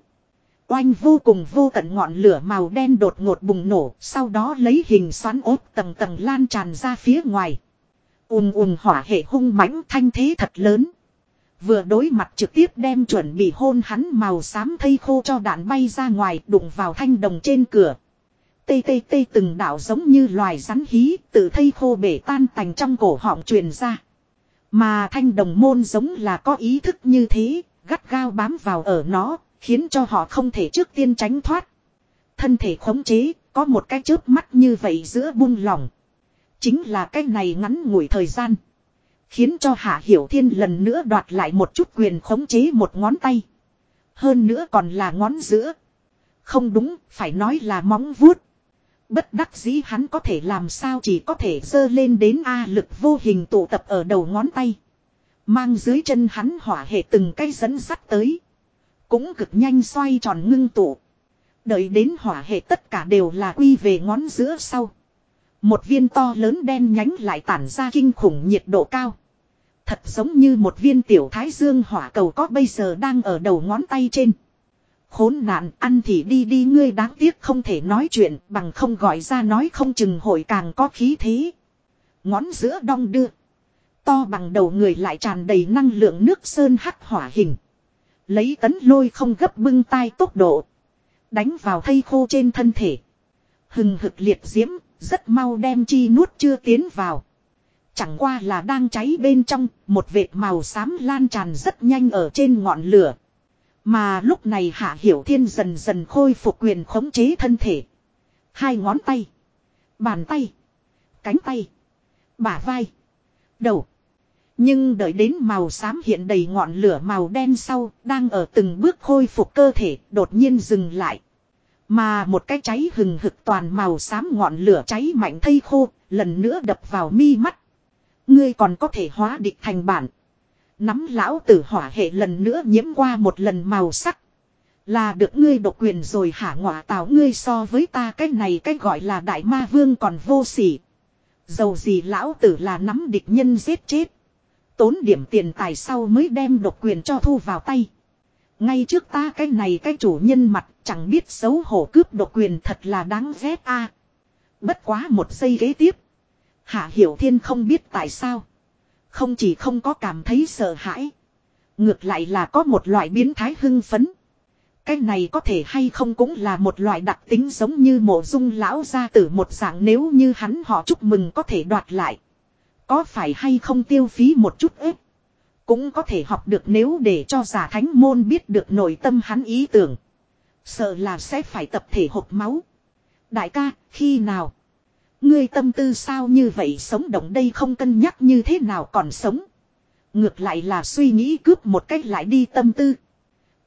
Oanh vô cùng vô tận ngọn lửa màu đen đột ngột bùng nổ, sau đó lấy hình xoắn ốp tầng tầng lan tràn ra phía ngoài. ùm ùm hỏa hệ hung mãnh thanh thế thật lớn. Vừa đối mặt trực tiếp đem chuẩn bị hôn hắn màu xám thây khô cho đạn bay ra ngoài đụng vào thanh đồng trên cửa. Tê tê tê từng đạo giống như loài rắn hí từ thây khô bể tan tành trong cổ họng truyền ra. Mà thanh đồng môn giống là có ý thức như thế, gắt gao bám vào ở nó, khiến cho họ không thể trước tiên tránh thoát. Thân thể khống chế, có một cái chớp mắt như vậy giữa buông lỏng. Chính là cái này ngắn ngủi thời gian. Khiến cho Hạ Hiểu Thiên lần nữa đoạt lại một chút quyền khống chế một ngón tay. Hơn nữa còn là ngón giữa. Không đúng, phải nói là móng vuốt. Bất đắc dĩ hắn có thể làm sao chỉ có thể dơ lên đến A lực vô hình tụ tập ở đầu ngón tay. Mang dưới chân hắn hỏa hệ từng cây dẫn sắt tới. Cũng cực nhanh xoay tròn ngưng tụ. Đợi đến hỏa hệ tất cả đều là quy về ngón giữa sau. Một viên to lớn đen nhánh lại tản ra kinh khủng nhiệt độ cao. Thật giống như một viên tiểu thái dương hỏa cầu có bây giờ đang ở đầu ngón tay trên. Khốn nạn ăn thì đi đi ngươi đáng tiếc không thể nói chuyện bằng không gọi ra nói không chừng hội càng có khí thế. Ngón giữa đong đưa. To bằng đầu người lại tràn đầy năng lượng nước sơn hắc hỏa hình. Lấy tấn lôi không gấp bưng tay tốc độ. Đánh vào thây khô trên thân thể. Hừng hực liệt diễm, rất mau đem chi nuốt chưa tiến vào. Chẳng qua là đang cháy bên trong, một vệt màu xám lan tràn rất nhanh ở trên ngọn lửa. Mà lúc này Hạ Hiểu Thiên dần dần khôi phục quyền khống chế thân thể. Hai ngón tay, bàn tay, cánh tay, bả vai, đầu. Nhưng đợi đến màu xám hiện đầy ngọn lửa màu đen sau, đang ở từng bước khôi phục cơ thể, đột nhiên dừng lại. Mà một cái cháy hừng hực toàn màu xám ngọn lửa cháy mạnh thây khô, lần nữa đập vào mi mắt. Ngươi còn có thể hóa địch thành bản. Nắm lão tử hỏa hệ lần nữa nhiễm qua một lần màu sắc. Là được ngươi độc quyền rồi hả ngọa tào ngươi so với ta cái này cái gọi là đại ma vương còn vô sỉ. Dầu gì lão tử là nắm địch nhân giết chết. Tốn điểm tiền tài sau mới đem độc quyền cho thu vào tay. Ngay trước ta cái này cái chủ nhân mặt chẳng biết xấu hổ cướp độc quyền thật là đáng ghét a. Bất quá một giây ghế tiếp. Hạ Hiểu Thiên không biết tại sao. Không chỉ không có cảm thấy sợ hãi. Ngược lại là có một loại biến thái hưng phấn. Cái này có thể hay không cũng là một loại đặc tính giống như mộ dung lão gia tử một dạng nếu như hắn họ chúc mừng có thể đoạt lại. Có phải hay không tiêu phí một chút ếp. Cũng có thể học được nếu để cho giả thánh môn biết được nội tâm hắn ý tưởng. Sợ là sẽ phải tập thể hộp máu. Đại ca, khi nào? Ngươi tâm tư sao như vậy sống động đây không cân nhắc như thế nào còn sống. Ngược lại là suy nghĩ cướp một cách lại đi tâm tư.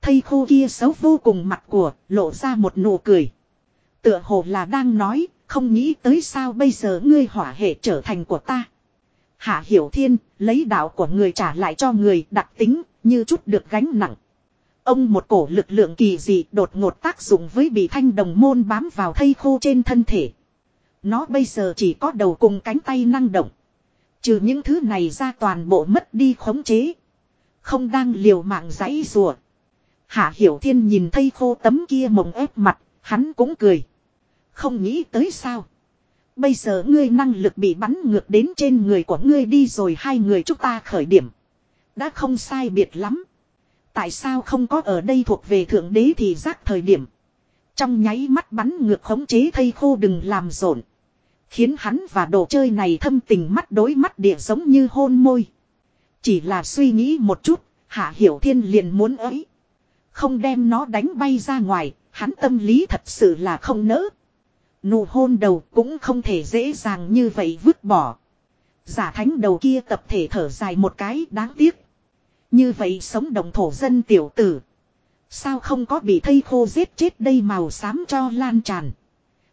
Thây khô kia xấu vô cùng mặt của, lộ ra một nụ cười. Tựa hồ là đang nói, không nghĩ tới sao bây giờ ngươi hỏa hệ trở thành của ta. Hạ Hiểu Thiên, lấy đạo của người trả lại cho người đặc tính, như chút được gánh nặng. Ông một cổ lực lượng kỳ dị đột ngột tác dụng với bị thanh đồng môn bám vào thây khô trên thân thể. Nó bây giờ chỉ có đầu cùng cánh tay năng động. Trừ những thứ này ra toàn bộ mất đi khống chế. Không đang liều mạng giãy rùa. Hạ Hiểu Thiên nhìn thây khô tấm kia mộng ép mặt, hắn cũng cười. Không nghĩ tới sao. Bây giờ ngươi năng lực bị bắn ngược đến trên người của ngươi đi rồi hai người chúng ta khởi điểm. Đã không sai biệt lắm. Tại sao không có ở đây thuộc về thượng đế thì giác thời điểm. Trong nháy mắt bắn ngược khống chế thây khô đừng làm rộn. Khiến hắn và đồ chơi này thâm tình mắt đối mắt địa giống như hôn môi. Chỉ là suy nghĩ một chút, Hạ Hiểu Thiên liền muốn ấy. Không đem nó đánh bay ra ngoài, hắn tâm lý thật sự là không nỡ. Nụ hôn đầu cũng không thể dễ dàng như vậy vứt bỏ. Giả thánh đầu kia tập thể thở dài một cái, đáng tiếc. Như vậy sống đồng thổ dân tiểu tử. Sao không có bị thây khô giết chết đây màu xám cho lan tràn.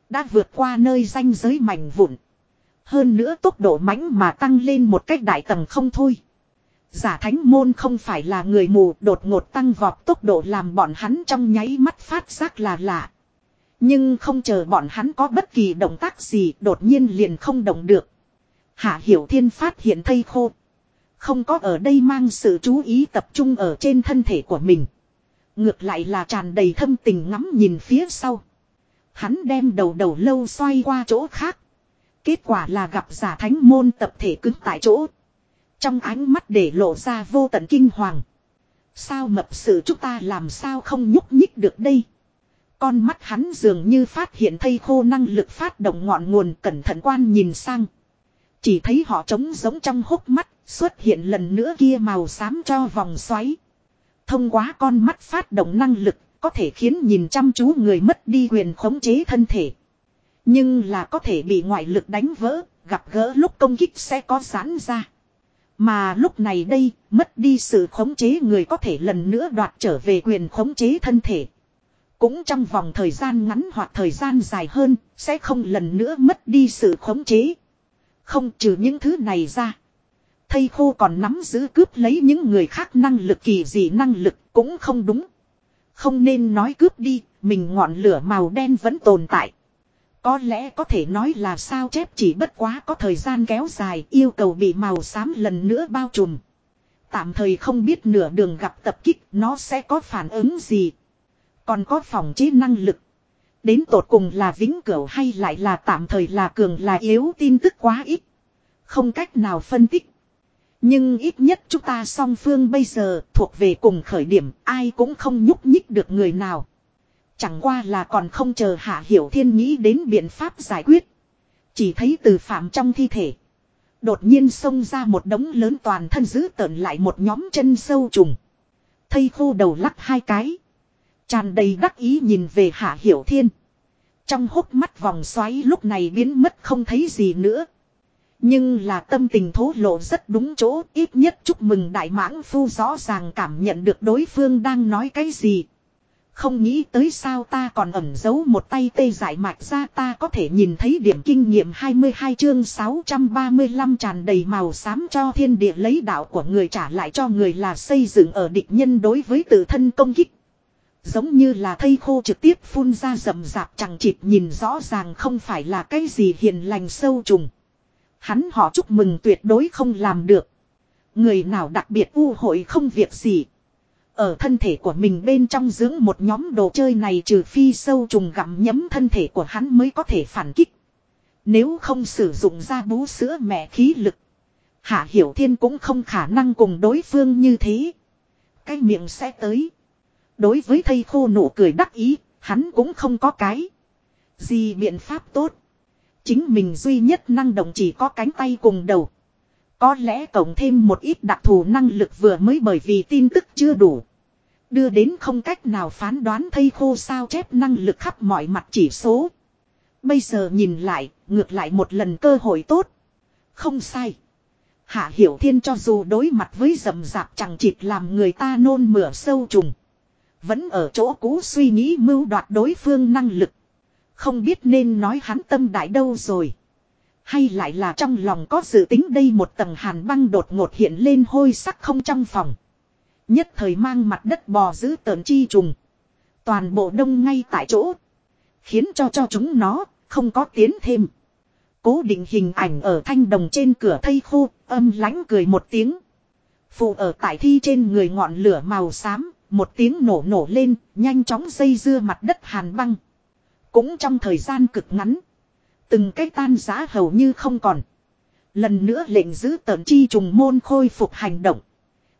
Đã vượt qua nơi danh giới mảnh vụn. Hơn nữa tốc độ mãnh mà tăng lên một cách đại tầng không thôi. Giả thánh môn không phải là người mù, đột ngột tăng vọt tốc độ làm bọn hắn trong nháy mắt phát giác là lạ. Nhưng không chờ bọn hắn có bất kỳ động tác gì, đột nhiên liền không động được. Hạ Hiểu Thiên phát hiện thây khô. Không có ở đây mang sự chú ý tập trung ở trên thân thể của mình. Ngược lại là tràn đầy thâm tình ngắm nhìn phía sau. Hắn đem đầu đầu lâu xoay qua chỗ khác. Kết quả là gặp giả thánh môn tập thể cứng tại chỗ. Trong ánh mắt để lộ ra vô tận kinh hoàng. Sao mập sự chúng ta làm sao không nhúc nhích được đây. Con mắt hắn dường như phát hiện thây khô năng lực phát động ngọn nguồn cẩn thận quan nhìn sang. Chỉ thấy họ trống giống trong hốc mắt xuất hiện lần nữa kia màu xám cho vòng xoáy. Thông qua con mắt phát động năng lực có thể khiến nhìn chăm chú người mất đi quyền khống chế thân thể. Nhưng là có thể bị ngoại lực đánh vỡ, gặp gỡ lúc công kích sẽ có giãn ra. Mà lúc này đây, mất đi sự khống chế người có thể lần nữa đoạt trở về quyền khống chế thân thể. Cũng trong vòng thời gian ngắn hoặc thời gian dài hơn, sẽ không lần nữa mất đi sự khống chế. Không trừ những thứ này ra. Thầy khô còn nắm giữ cướp lấy những người khác năng lực kỳ gì năng lực cũng không đúng. Không nên nói cướp đi, mình ngọn lửa màu đen vẫn tồn tại. Có lẽ có thể nói là sao chép chỉ bất quá có thời gian kéo dài yêu cầu bị màu xám lần nữa bao trùm. Tạm thời không biết nửa đường gặp tập kích nó sẽ có phản ứng gì. Còn có phòng chế năng lực. Đến tột cùng là vĩnh cửu hay lại là tạm thời là cường là yếu tin tức quá ít. Không cách nào phân tích. Nhưng ít nhất chúng ta song phương bây giờ thuộc về cùng khởi điểm, ai cũng không nhúc nhích được người nào. Chẳng qua là còn không chờ Hạ Hiểu Thiên nghĩ đến biện pháp giải quyết. Chỉ thấy từ phạm trong thi thể. Đột nhiên xông ra một đống lớn toàn thân giữ tợn lại một nhóm chân sâu trùng. Thây khô đầu lắc hai cái. Tràn đầy đắc ý nhìn về Hạ Hiểu Thiên. Trong hốc mắt vòng xoáy lúc này biến mất không thấy gì nữa. Nhưng là tâm tình thố lộ rất đúng chỗ, ít nhất chúc mừng đại mãng phu rõ ràng cảm nhận được đối phương đang nói cái gì. Không nghĩ tới sao ta còn ẩn giấu một tay tê giải mạch ra ta có thể nhìn thấy điểm kinh nghiệm 22 chương 635 tràn đầy màu xám cho thiên địa lấy đạo của người trả lại cho người là xây dựng ở địch nhân đối với tự thân công kích. Giống như là thây khô trực tiếp phun ra rầm rạp chẳng chịt nhìn rõ ràng không phải là cái gì hiền lành sâu trùng. Hắn họ chúc mừng tuyệt đối không làm được. Người nào đặc biệt u hội không việc gì. Ở thân thể của mình bên trong dưỡng một nhóm đồ chơi này trừ phi sâu trùng gặm nhấm thân thể của hắn mới có thể phản kích. Nếu không sử dụng ra bú sữa mẹ khí lực. Hạ Hiểu Thiên cũng không khả năng cùng đối phương như thế. Cái miệng sẽ tới. Đối với thầy khô nụ cười đắc ý, hắn cũng không có cái. Gì biện pháp tốt. Chính mình duy nhất năng động chỉ có cánh tay cùng đầu. Có lẽ cộng thêm một ít đặc thù năng lực vừa mới bởi vì tin tức chưa đủ. Đưa đến không cách nào phán đoán thây khô sao chép năng lực khắp mọi mặt chỉ số. Bây giờ nhìn lại, ngược lại một lần cơ hội tốt. Không sai. Hạ Hiểu Thiên cho dù đối mặt với rầm rạp chẳng chịt làm người ta nôn mửa sâu trùng. Vẫn ở chỗ cũ suy nghĩ mưu đoạt đối phương năng lực. Không biết nên nói hắn tâm đại đâu rồi. Hay lại là trong lòng có dự tính đây một tầng hàn băng đột ngột hiện lên hôi sắc không trong phòng. Nhất thời mang mặt đất bò giữ tờn chi trùng. Toàn bộ đông ngay tại chỗ. Khiến cho cho chúng nó không có tiến thêm. Cố định hình ảnh ở thanh đồng trên cửa thây khô, âm lãnh cười một tiếng. Phụ ở tại thi trên người ngọn lửa màu xám, một tiếng nổ nổ lên, nhanh chóng dây dưa mặt đất hàn băng. Cũng trong thời gian cực ngắn. Từng cái tan giá hầu như không còn. Lần nữa lệnh giữ tờn chi trùng môn khôi phục hành động.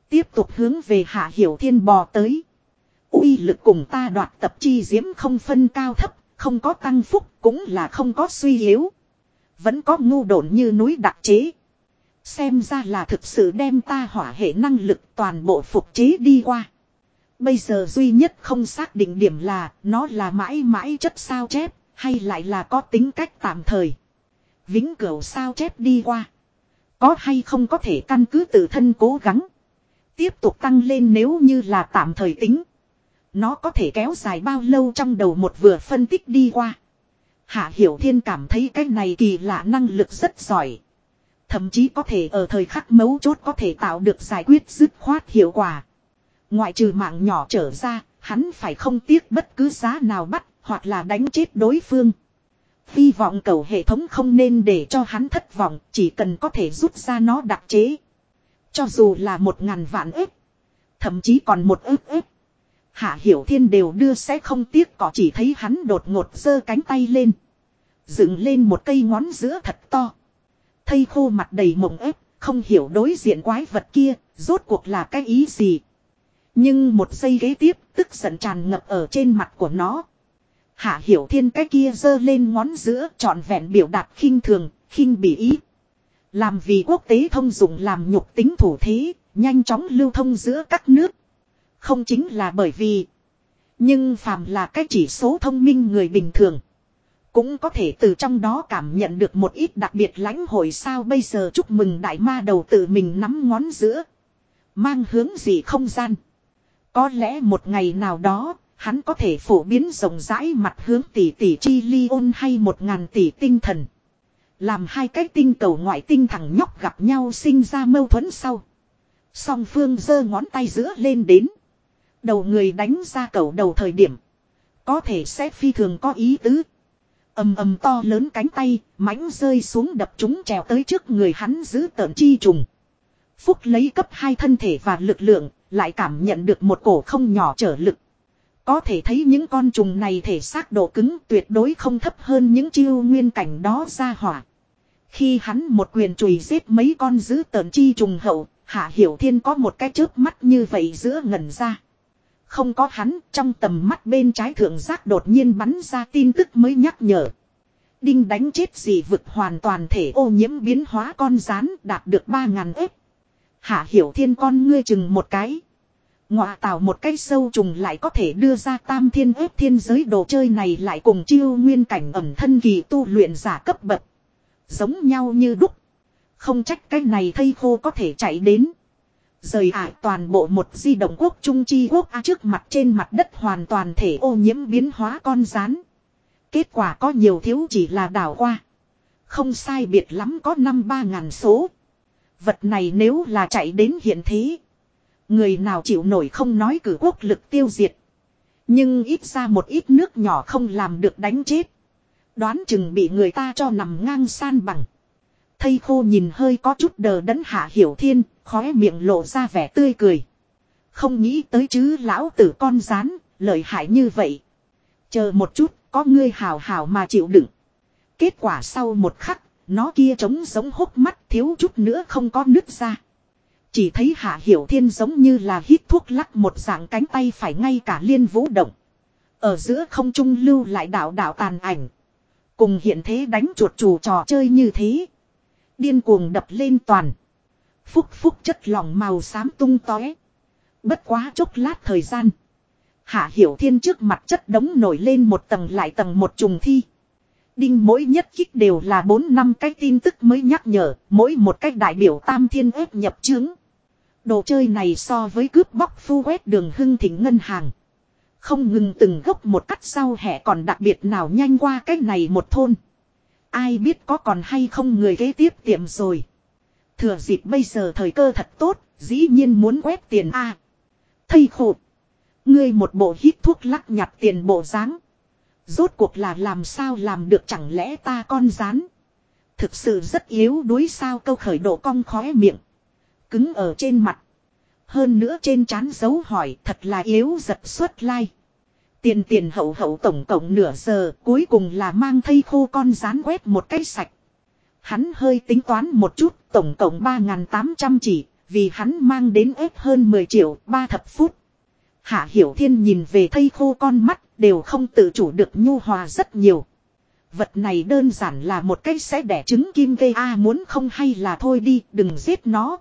Tiếp tục hướng về hạ hiểu thiên bò tới. uy lực cùng ta đoạt tập chi diễm không phân cao thấp, không có tăng phúc cũng là không có suy yếu. Vẫn có ngu độn như núi đặc chế. Xem ra là thực sự đem ta hỏa hệ năng lực toàn bộ phục chế đi qua. Bây giờ duy nhất không xác định điểm là nó là mãi mãi chất sao chép, hay lại là có tính cách tạm thời. Vĩnh cửu sao chép đi qua. Có hay không có thể căn cứ tự thân cố gắng. Tiếp tục tăng lên nếu như là tạm thời tính. Nó có thể kéo dài bao lâu trong đầu một vừa phân tích đi qua. Hạ Hiểu Thiên cảm thấy cái này kỳ lạ năng lực rất giỏi. Thậm chí có thể ở thời khắc mấu chốt có thể tạo được giải quyết dứt khoát hiệu quả. Ngoại trừ mạng nhỏ trở ra, hắn phải không tiếc bất cứ giá nào bắt, hoặc là đánh chết đối phương. Hy vọng cầu hệ thống không nên để cho hắn thất vọng, chỉ cần có thể rút ra nó đặc chế. Cho dù là một ngàn vạn ức, thậm chí còn một ức ức. Hạ Hiểu Thiên đều đưa sẽ không tiếc có chỉ thấy hắn đột ngột giơ cánh tay lên. Dựng lên một cây ngón giữa thật to. Thây khô mặt đầy mộng ếp, không hiểu đối diện quái vật kia, rốt cuộc là cái ý gì. Nhưng một giây ghế tiếp, tức giận tràn ngập ở trên mặt của nó. Hạ Hiểu Thiên cái kia giơ lên ngón giữa trọn vẹn biểu đạt khinh thường, khinh bỉ ý. Làm vì quốc tế thông dụng làm nhục tính thủ thế, nhanh chóng lưu thông giữa các nước. Không chính là bởi vì. Nhưng phàm là cái chỉ số thông minh người bình thường. Cũng có thể từ trong đó cảm nhận được một ít đặc biệt lãnh hội sao bây giờ chúc mừng đại ma đầu tự mình nắm ngón giữa. Mang hướng gì không gian. Có lẽ một ngày nào đó, hắn có thể phổ biến rộng rãi mặt hướng tỷ tỷ chi ly ôn hay một ngàn tỷ tinh thần. Làm hai cái tinh cầu ngoại tinh thằng nhóc gặp nhau sinh ra mâu thuẫn sau. Song phương giơ ngón tay giữa lên đến. Đầu người đánh ra cầu đầu thời điểm. Có thể sẽ phi thường có ý tứ. ầm ầm to lớn cánh tay, mãnh rơi xuống đập chúng trèo tới trước người hắn giữ tợn chi trùng. Phúc lấy cấp hai thân thể và lực lượng, lại cảm nhận được một cổ không nhỏ trở lực. Có thể thấy những con trùng này thể xác độ cứng tuyệt đối không thấp hơn những chiêu nguyên cảnh đó ra hỏa. Khi hắn một quyền chùy giết mấy con dữ tợn chi trùng hậu, Hạ Hiểu Thiên có một cái chớp mắt như vậy giữa ngẩn ra. Không có hắn, trong tầm mắt bên trái thượng giác đột nhiên bắn ra tin tức mới nhắc nhở. Đinh đánh chết gì vực hoàn toàn thể ô nhiễm biến hóa con rán đạt được 3.000 ếp. Hạ Hiểu Thiên con ngươi chừng một cái. Ngọa tạo một cái sâu trùng lại có thể đưa ra tam thiên ếp thiên giới đồ chơi này lại cùng chiêu nguyên cảnh ẩm thân kỳ tu luyện giả cấp bậc. Giống nhau như đúc. Không trách cái này thây khô có thể chạy đến. Rời ải toàn bộ một di động quốc trung chi quốc a trước mặt trên mặt đất hoàn toàn thể ô nhiễm biến hóa con rán. Kết quả có nhiều thiếu chỉ là đảo qua. Không sai biệt lắm có năm ba ngàn số. Vật này nếu là chạy đến hiện thế. Người nào chịu nổi không nói cử quốc lực tiêu diệt. Nhưng ít ra một ít nước nhỏ không làm được đánh chết. Đoán chừng bị người ta cho nằm ngang san bằng. Thây khô nhìn hơi có chút đờ đẫn hạ hiểu thiên, khóe miệng lộ ra vẻ tươi cười. Không nghĩ tới chứ lão tử con rán, lợi hại như vậy. Chờ một chút, có ngươi hào hào mà chịu đựng. Kết quả sau một khắc, nó kia trống giống hốc mắt thiếu chút nữa không có nước ra. Chỉ thấy hạ hiểu thiên giống như là hít thuốc lắc một dạng cánh tay phải ngay cả liên vũ động. Ở giữa không trung lưu lại đảo đảo tàn ảnh. Cùng hiện thế đánh chuột chủ trò chơi như thế. Điên cuồng đập lên toàn. Phúc phúc chất lỏng màu xám tung tóe. Bất quá chốc lát thời gian. Hạ Hiểu Thiên trước mặt chất đống nổi lên một tầng lại tầng một trùng thi. Đinh mỗi nhất kích đều là 4 năm cái tin tức mới nhắc nhở, mỗi một cách đại biểu tam thiên ép nhập chứng. Đồ chơi này so với cướp bóc phu quét đường hưng thịnh ngân hàng. Không ngừng từng gốc một cắt sau hẹ còn đặc biệt nào nhanh qua cái này một thôn. Ai biết có còn hay không người kế tiếp tiệm rồi. Thừa dịp bây giờ thời cơ thật tốt, dĩ nhiên muốn quét tiền A. Thầy khổ. Ngươi một bộ hít thuốc lắc nhặt tiền bộ dáng Rốt cuộc là làm sao làm được chẳng lẽ ta con rán. Thực sự rất yếu đuối sao câu khởi độ cong khóe miệng. Cứng ở trên mặt. Hơn nữa trên trán dấu hỏi thật là yếu giật xuất lai. Like. Tiền tiền hậu hậu tổng cộng nửa giờ, cuối cùng là mang thây khô con rán quét một cái sạch. Hắn hơi tính toán một chút, tổng cộng 3.800 chỉ, vì hắn mang đến ép hơn 10 triệu ba thập phút. Hạ Hiểu Thiên nhìn về thây khô con mắt đều không tự chủ được nhu hòa rất nhiều. Vật này đơn giản là một cái sẽ đẻ trứng kim gây a muốn không hay là thôi đi đừng giết nó.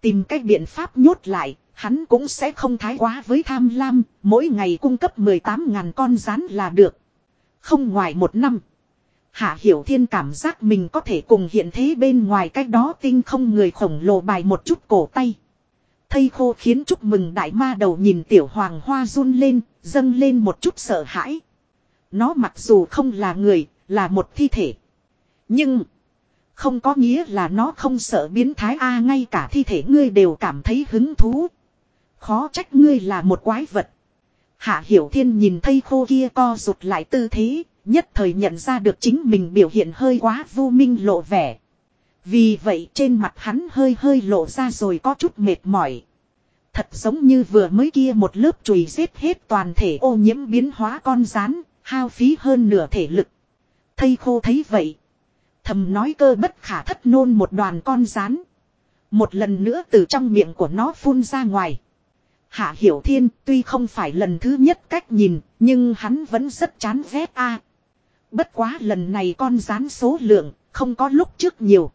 Tìm cách biện pháp nhốt lại Hắn cũng sẽ không thái quá với tham lam, mỗi ngày cung cấp 18.000 con rán là được. Không ngoài một năm. Hạ Hiểu Thiên cảm giác mình có thể cùng hiện thế bên ngoài cách đó tinh không người khổng lồ bài một chút cổ tay. Thây khô khiến chúc mừng đại ma đầu nhìn tiểu hoàng hoa run lên, dâng lên một chút sợ hãi. Nó mặc dù không là người, là một thi thể. Nhưng, không có nghĩa là nó không sợ biến thái A ngay cả thi thể ngươi đều cảm thấy hứng thú. Khó trách ngươi là một quái vật. Hạ Hiểu Thiên nhìn thây khô kia co rụt lại tư thế, nhất thời nhận ra được chính mình biểu hiện hơi quá vô minh lộ vẻ. Vì vậy trên mặt hắn hơi hơi lộ ra rồi có chút mệt mỏi. Thật giống như vừa mới kia một lớp chùi giết hết toàn thể ô nhiễm biến hóa con rán, hao phí hơn nửa thể lực. Thây khô thấy vậy. Thầm nói cơ bất khả thất nôn một đoàn con rán. Một lần nữa từ trong miệng của nó phun ra ngoài. Hạ Hiểu Thiên tuy không phải lần thứ nhất cách nhìn, nhưng hắn vẫn rất chán ghét a. Bất quá lần này con rán số lượng, không có lúc trước nhiều.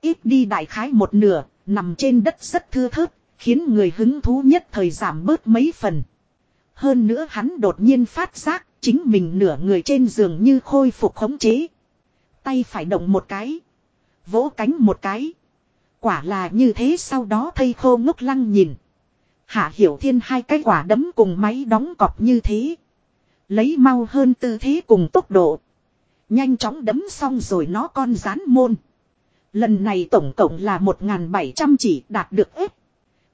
Ít đi đại khái một nửa, nằm trên đất rất thưa thớt, khiến người hứng thú nhất thời giảm bớt mấy phần. Hơn nữa hắn đột nhiên phát giác, chính mình nửa người trên giường như khôi phục khống chế. Tay phải động một cái. Vỗ cánh một cái. Quả là như thế sau đó thây khô ngốc lăng nhìn. Hạ Hiểu Thiên hai cái quả đấm cùng máy đóng cọp như thế. Lấy mau hơn tư thế cùng tốc độ. Nhanh chóng đấm xong rồi nó con rán môn. Lần này tổng cộng là 1.700 chỉ đạt được ếp.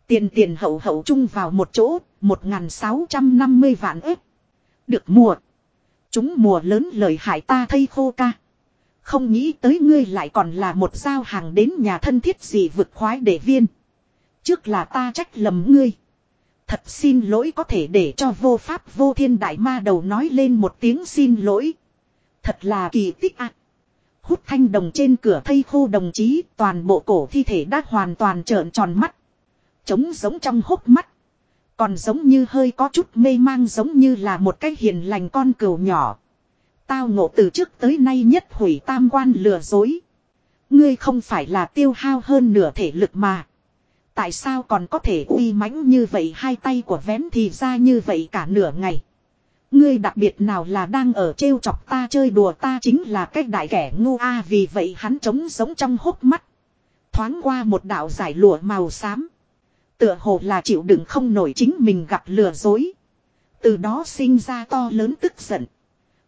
Tiền tiền hậu hậu chung vào một chỗ, 1.650 vạn ếp. Được mùa. Chúng mùa lớn lời hại ta thây khô ca. Không nghĩ tới ngươi lại còn là một giao hàng đến nhà thân thiết gì vực khoái để viên. Trước là ta trách lầm ngươi. Thật xin lỗi có thể để cho vô pháp vô thiên đại ma đầu nói lên một tiếng xin lỗi. Thật là kỳ tích ạ. Hút thanh đồng trên cửa thây khô đồng chí, toàn bộ cổ thi thể đã hoàn toàn trợn tròn mắt. Trống giống trong hốc mắt. Còn giống như hơi có chút mê mang giống như là một cái hiền lành con cừu nhỏ. Tao ngộ từ trước tới nay nhất hủy tam quan lừa dối. Ngươi không phải là tiêu hao hơn nửa thể lực mà. Tại sao còn có thể uy mãnh như vậy hai tay của vén thì ra như vậy cả nửa ngày. Ngươi đặc biệt nào là đang ở trêu chọc ta chơi đùa ta chính là cách đại kẻ ngu a, vì vậy hắn trống giống trong hốc mắt. Thoáng qua một đạo giải lụa màu xám. Tựa hồ là chịu đựng không nổi chính mình gặp lừa dối. Từ đó sinh ra to lớn tức giận.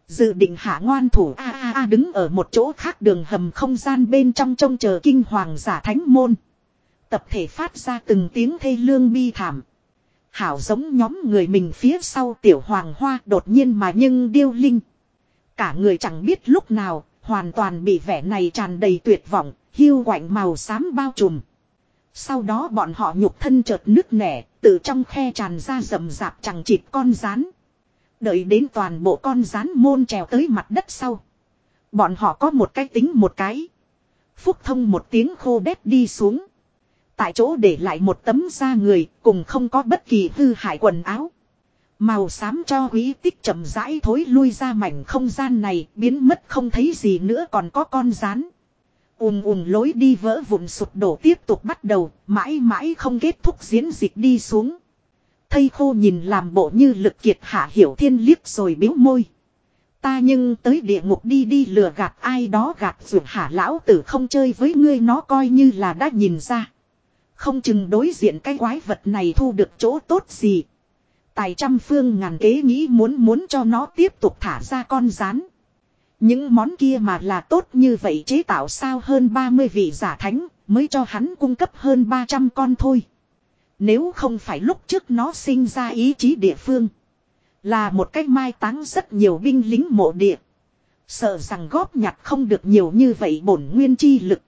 Dự định hạ ngoan thủ a a a đứng ở một chỗ khác đường hầm không gian bên trong trông chờ kinh hoàng giả thánh môn. Tập thể phát ra từng tiếng thê lương bi thảm. Hảo giống nhóm người mình phía sau tiểu hoàng hoa đột nhiên mà nhưng điêu linh. Cả người chẳng biết lúc nào, hoàn toàn bị vẻ này tràn đầy tuyệt vọng, hiu quạnh màu xám bao trùm. Sau đó bọn họ nhục thân chợt nứt nẻ, từ trong khe tràn ra rầm rạp chẳng chịt con rán. Đợi đến toàn bộ con rán môn trèo tới mặt đất sau. Bọn họ có một cái tính một cái. Phúc thông một tiếng khô đét đi xuống. Tại chỗ để lại một tấm da người cùng không có bất kỳ hư hại quần áo. Màu xám cho quý tích chậm rãi thối lui ra mảnh không gian này biến mất không thấy gì nữa còn có con rán ùm ùm lối đi vỡ vụn sụp đổ tiếp tục bắt đầu, mãi mãi không kết thúc diễn dịch đi xuống. Thây khô nhìn làm bộ như lực kiệt hạ hiểu thiên liếc rồi biếu môi. Ta nhưng tới địa ngục đi đi lừa gạt ai đó gạt vượt hạ lão tử không chơi với ngươi nó coi như là đã nhìn ra. Không chừng đối diện cái quái vật này thu được chỗ tốt gì. Tài trăm phương ngàn kế nghĩ muốn muốn cho nó tiếp tục thả ra con rán. Những món kia mà là tốt như vậy chế tạo sao hơn 30 vị giả thánh mới cho hắn cung cấp hơn 300 con thôi. Nếu không phải lúc trước nó sinh ra ý chí địa phương. Là một cách mai táng rất nhiều binh lính mộ địa. Sợ rằng góp nhặt không được nhiều như vậy bổn nguyên chi lực.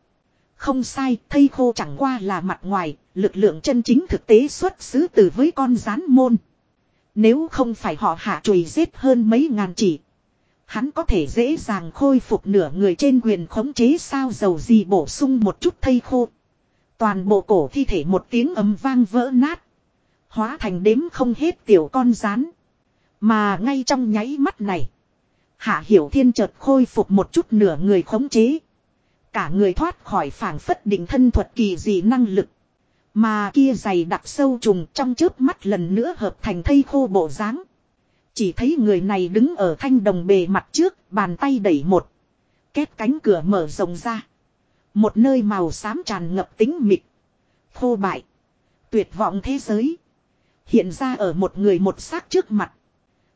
Không sai, thây khô chẳng qua là mặt ngoài, lực lượng chân chính thực tế xuất xứ từ với con rán môn. Nếu không phải họ hạ chùi giết hơn mấy ngàn chỉ. Hắn có thể dễ dàng khôi phục nửa người trên quyền khống chế sao dầu gì bổ sung một chút thây khô. Toàn bộ cổ thi thể một tiếng ầm vang vỡ nát. Hóa thành đếm không hết tiểu con rán. Mà ngay trong nháy mắt này. Hạ Hiểu Thiên chợt khôi phục một chút nửa người khống chế. Cả người thoát khỏi phảng phất định thân thuật kỳ dị năng lực. Mà kia dày đặc sâu trùng trong chớp mắt lần nữa hợp thành thây khô bộ dáng. Chỉ thấy người này đứng ở thanh đồng bề mặt trước, bàn tay đẩy một. Két cánh cửa mở rộng ra. Một nơi màu xám tràn ngập tính mịt. Khô bại. Tuyệt vọng thế giới. Hiện ra ở một người một xác trước mặt.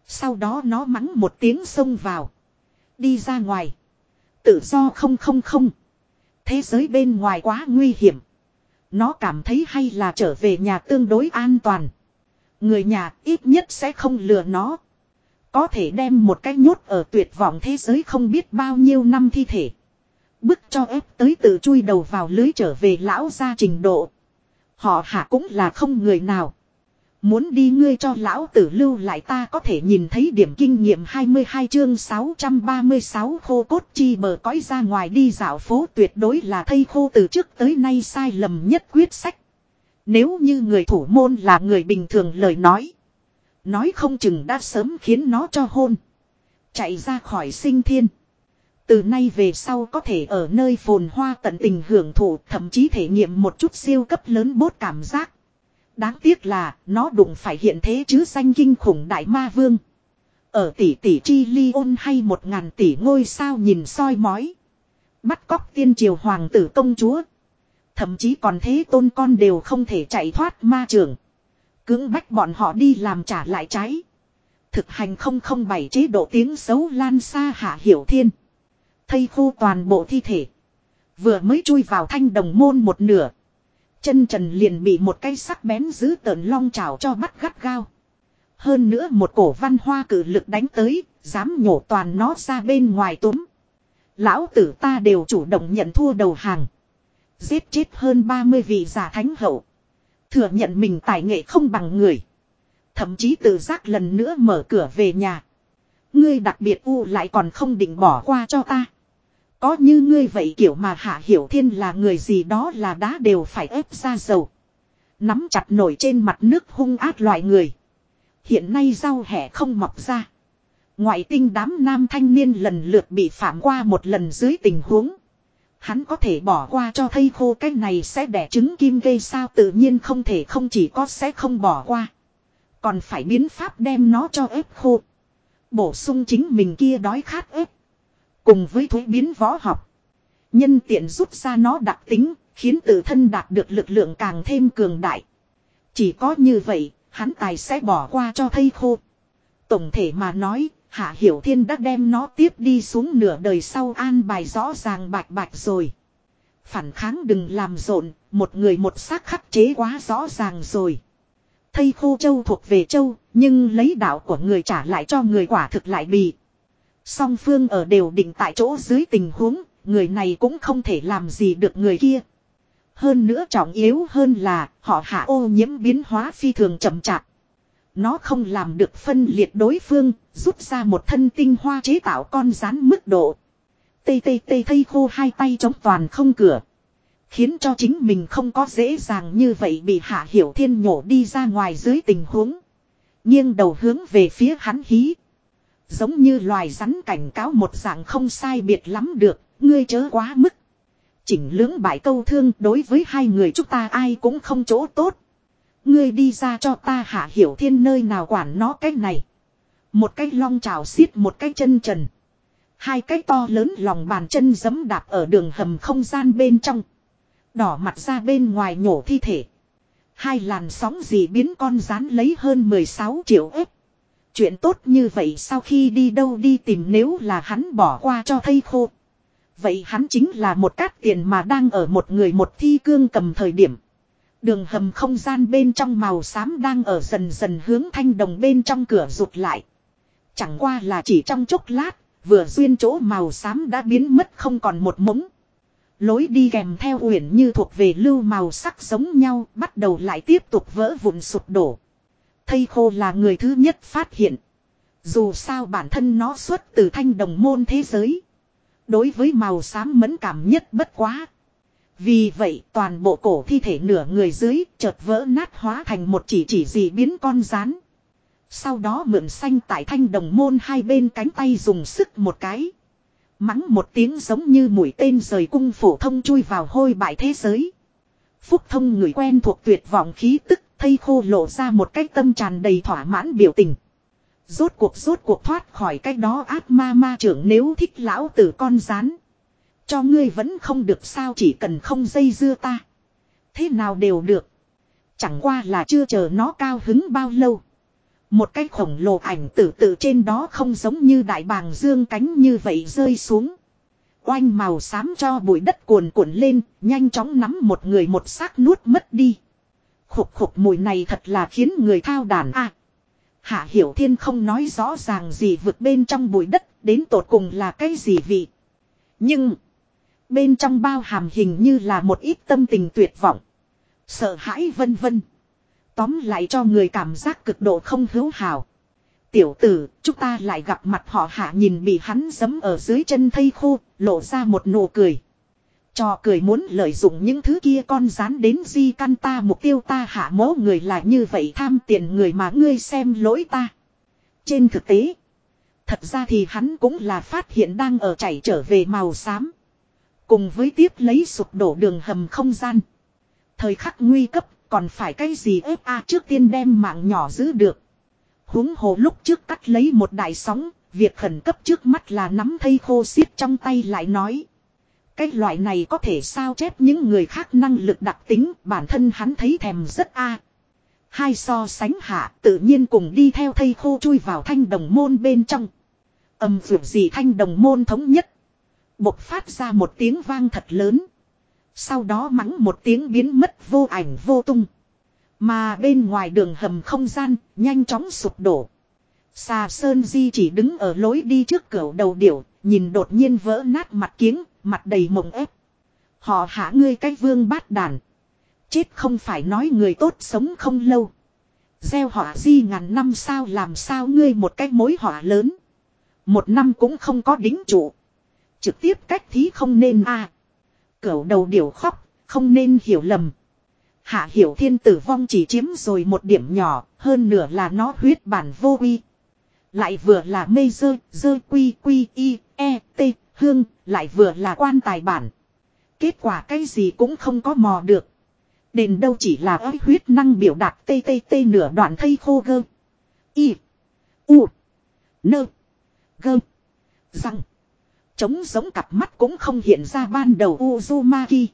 Sau đó nó mắng một tiếng xông vào. Đi ra ngoài. Tự do không không không. Thế giới bên ngoài quá nguy hiểm. Nó cảm thấy hay là trở về nhà tương đối an toàn. Người nhà ít nhất sẽ không lừa nó. Có thể đem một cái nhốt ở tuyệt vọng thế giới không biết bao nhiêu năm thi thể. Bức cho ép tới tự chui đầu vào lưới trở về lão ra trình độ. Họ hạ cũng là không người nào. Muốn đi ngươi cho lão tử lưu lại ta có thể nhìn thấy điểm kinh nghiệm 22 chương 636 khô cốt chi bờ cõi ra ngoài đi dạo phố tuyệt đối là thây khô từ trước tới nay sai lầm nhất quyết sách. Nếu như người thủ môn là người bình thường lời nói. Nói không chừng đã sớm khiến nó cho hôn. Chạy ra khỏi sinh thiên. Từ nay về sau có thể ở nơi phồn hoa tận tình hưởng thụ, thậm chí thể nghiệm một chút siêu cấp lớn bốt cảm giác. Đáng tiếc là, nó đụng phải hiện thế chứ danh kinh khủng đại ma vương. Ở tỷ tỷ chi ly ôn hay một ngàn tỷ ngôi sao nhìn soi mói. Bắt cóc tiên triều hoàng tử công chúa. Thậm chí còn thế tôn con đều không thể chạy thoát ma trường. Cưỡng bách bọn họ đi làm trả lại trái. Thực hành không không bảy chế độ tiếng xấu lan xa hạ hiểu thiên. Thây khô toàn bộ thi thể. Vừa mới chui vào thanh đồng môn một nửa. Chân trần liền bị một cây sắc bén giữ tợn long trào cho bắt gắt gao. Hơn nữa một cổ văn hoa cử lực đánh tới, dám nhổ toàn nó ra bên ngoài túm. Lão tử ta đều chủ động nhận thua đầu hàng. Giết chết hơn 30 vị giả thánh hậu. Thừa nhận mình tài nghệ không bằng người. Thậm chí tự giác lần nữa mở cửa về nhà. Ngươi đặc biệt u lại còn không định bỏ qua cho ta. Có như ngươi vậy kiểu mà Hạ Hiểu Thiên là người gì đó là đá đều phải ép ra dầu. Nắm chặt nổi trên mặt nước hung ác loại người. Hiện nay rau hẻ không mọc ra. Ngoại tinh đám nam thanh niên lần lượt bị phạm qua một lần dưới tình huống. Hắn có thể bỏ qua cho thây khô cái này sẽ đẻ trứng kim gây sao tự nhiên không thể không chỉ có sẽ không bỏ qua. Còn phải biến pháp đem nó cho ép khô. Bổ sung chính mình kia đói khát ép. Cùng với thuế biến võ học. Nhân tiện rút ra nó đặc tính, khiến tự thân đạt được lực lượng càng thêm cường đại. Chỉ có như vậy, hắn tài sẽ bỏ qua cho thây khô. Tổng thể mà nói, Hạ Hiểu Thiên đã đem nó tiếp đi xuống nửa đời sau an bài rõ ràng bạch bạch rồi. Phản kháng đừng làm rộn, một người một xác khắc chế quá rõ ràng rồi. Thây khô châu thuộc về châu, nhưng lấy đạo của người trả lại cho người quả thực lại bị. Song phương ở đều định tại chỗ dưới tình huống, người này cũng không thể làm gì được người kia. Hơn nữa trọng yếu hơn là họ hạ ô nhiễm biến hóa phi thường chậm chạp. Nó không làm được phân liệt đối phương, rút ra một thân tinh hoa chế tạo con rán mức độ. Tê tê tê thây khô hai tay chống toàn không cửa. Khiến cho chính mình không có dễ dàng như vậy bị hạ hiểu thiên nhổ đi ra ngoài dưới tình huống. nghiêng đầu hướng về phía hắn hí. Giống như loài rắn cảnh cáo một dạng không sai biệt lắm được, ngươi chớ quá mức. Chỉnh lưỡng bại câu thương đối với hai người chúng ta ai cũng không chỗ tốt. Ngươi đi ra cho ta hạ hiểu thiên nơi nào quản nó cái này. Một cái long trào xiết một cái chân trần. Hai cái to lớn lòng bàn chân giấm đạp ở đường hầm không gian bên trong. Đỏ mặt ra bên ngoài nhổ thi thể. Hai làn sóng gì biến con rán lấy hơn 16 triệu ếp. Chuyện tốt như vậy sau khi đi đâu đi tìm nếu là hắn bỏ qua cho thây khô. Vậy hắn chính là một cát tiền mà đang ở một người một thi cương cầm thời điểm. Đường hầm không gian bên trong màu xám đang ở dần dần hướng thanh đồng bên trong cửa rụt lại. Chẳng qua là chỉ trong chốc lát, vừa duyên chỗ màu xám đã biến mất không còn một mống. Lối đi kèm theo uyển như thuộc về lưu màu sắc giống nhau, bắt đầu lại tiếp tục vỡ vụn sụp đổ. Thây khô là người thứ nhất phát hiện. Dù sao bản thân nó xuất từ thanh đồng môn thế giới. Đối với màu xám mẫn cảm nhất bất quá. Vì vậy, toàn bộ cổ thi thể nửa người dưới chợt vỡ nát hóa thành một chỉ chỉ gì biến con rán. Sau đó mượn xanh tại thanh đồng môn hai bên cánh tay dùng sức một cái. Mắng một tiếng giống như mũi tên rời cung phổ thông chui vào hôi bại thế giới. Phúc thông người quen thuộc tuyệt vọng khí tức, thây khô lộ ra một cái tâm tràn đầy thỏa mãn biểu tình. Rốt cuộc rốt cuộc thoát khỏi cái đó ác ma ma trưởng nếu thích lão tử con rán. Cho ngươi vẫn không được sao chỉ cần không dây dưa ta. Thế nào đều được. Chẳng qua là chưa chờ nó cao hứng bao lâu. Một cái khổng lồ ảnh tử tự trên đó không giống như đại bàng dương cánh như vậy rơi xuống. Oanh màu xám cho bụi đất cuồn cuộn lên, nhanh chóng nắm một người một xác nuốt mất đi. Khục khục mùi này thật là khiến người thao đàn a. Hạ Hiểu Thiên không nói rõ ràng gì vượt bên trong bụi đất, đến tột cùng là cái gì vị. Nhưng, bên trong bao hàm hình như là một ít tâm tình tuyệt vọng. Sợ hãi vân vân. Tóm lại cho người cảm giác cực độ không hữu hảo. Tiểu tử, chúng ta lại gặp mặt họ hạ nhìn bị hắn giấm ở dưới chân thây khô, lộ ra một nụ cười. Cho cười muốn lợi dụng những thứ kia con rán đến di căn ta mục tiêu ta hạ mố người là như vậy tham tiền người mà ngươi xem lỗi ta. Trên thực tế, thật ra thì hắn cũng là phát hiện đang ở chảy trở về màu xám. Cùng với tiếp lấy sụp đổ đường hầm không gian. Thời khắc nguy cấp còn phải cái gì ép a trước tiên đem mạng nhỏ giữ được. huống hồ lúc trước cắt lấy một đại sóng, việc khẩn cấp trước mắt là nắm thây khô xiết trong tay lại nói. Cái loại này có thể sao chép những người khác năng lực đặc tính bản thân hắn thấy thèm rất a. Hai so sánh hạ tự nhiên cùng đi theo thây khô chui vào thanh đồng môn bên trong. Âm vượt gì thanh đồng môn thống nhất. Bộc phát ra một tiếng vang thật lớn. Sau đó mắng một tiếng biến mất vô ảnh vô tung. Mà bên ngoài đường hầm không gian, nhanh chóng sụp đổ. Xà Sơn Di chỉ đứng ở lối đi trước cửa đầu điểu, nhìn đột nhiên vỡ nát mặt kiếng, mặt đầy mộng ép. Họ hạ ngươi cái vương bát đàn. Chết không phải nói người tốt sống không lâu. Gieo họa di ngàn năm sao làm sao ngươi một cái mối họa lớn. Một năm cũng không có đính trụ. Trực tiếp cách thí không nên a à. Cửu đầu điều khóc, không nên hiểu lầm. Hạ hiểu thiên tử vong chỉ chiếm rồi một điểm nhỏ, hơn nửa là nó huyết bản vô uy. Lại vừa là mê dơ, dơ quy quy y, e, t, hương, lại vừa là quan tài bản. Kết quả cái gì cũng không có mò được. Đền đâu chỉ là ới huyết năng biểu đạt tê tê tê nửa đoạn thây khô gơ. Y. U. Nơ. Gơ. Răng. Chống giống cặp mắt cũng không hiện ra ban đầu Uzumaki.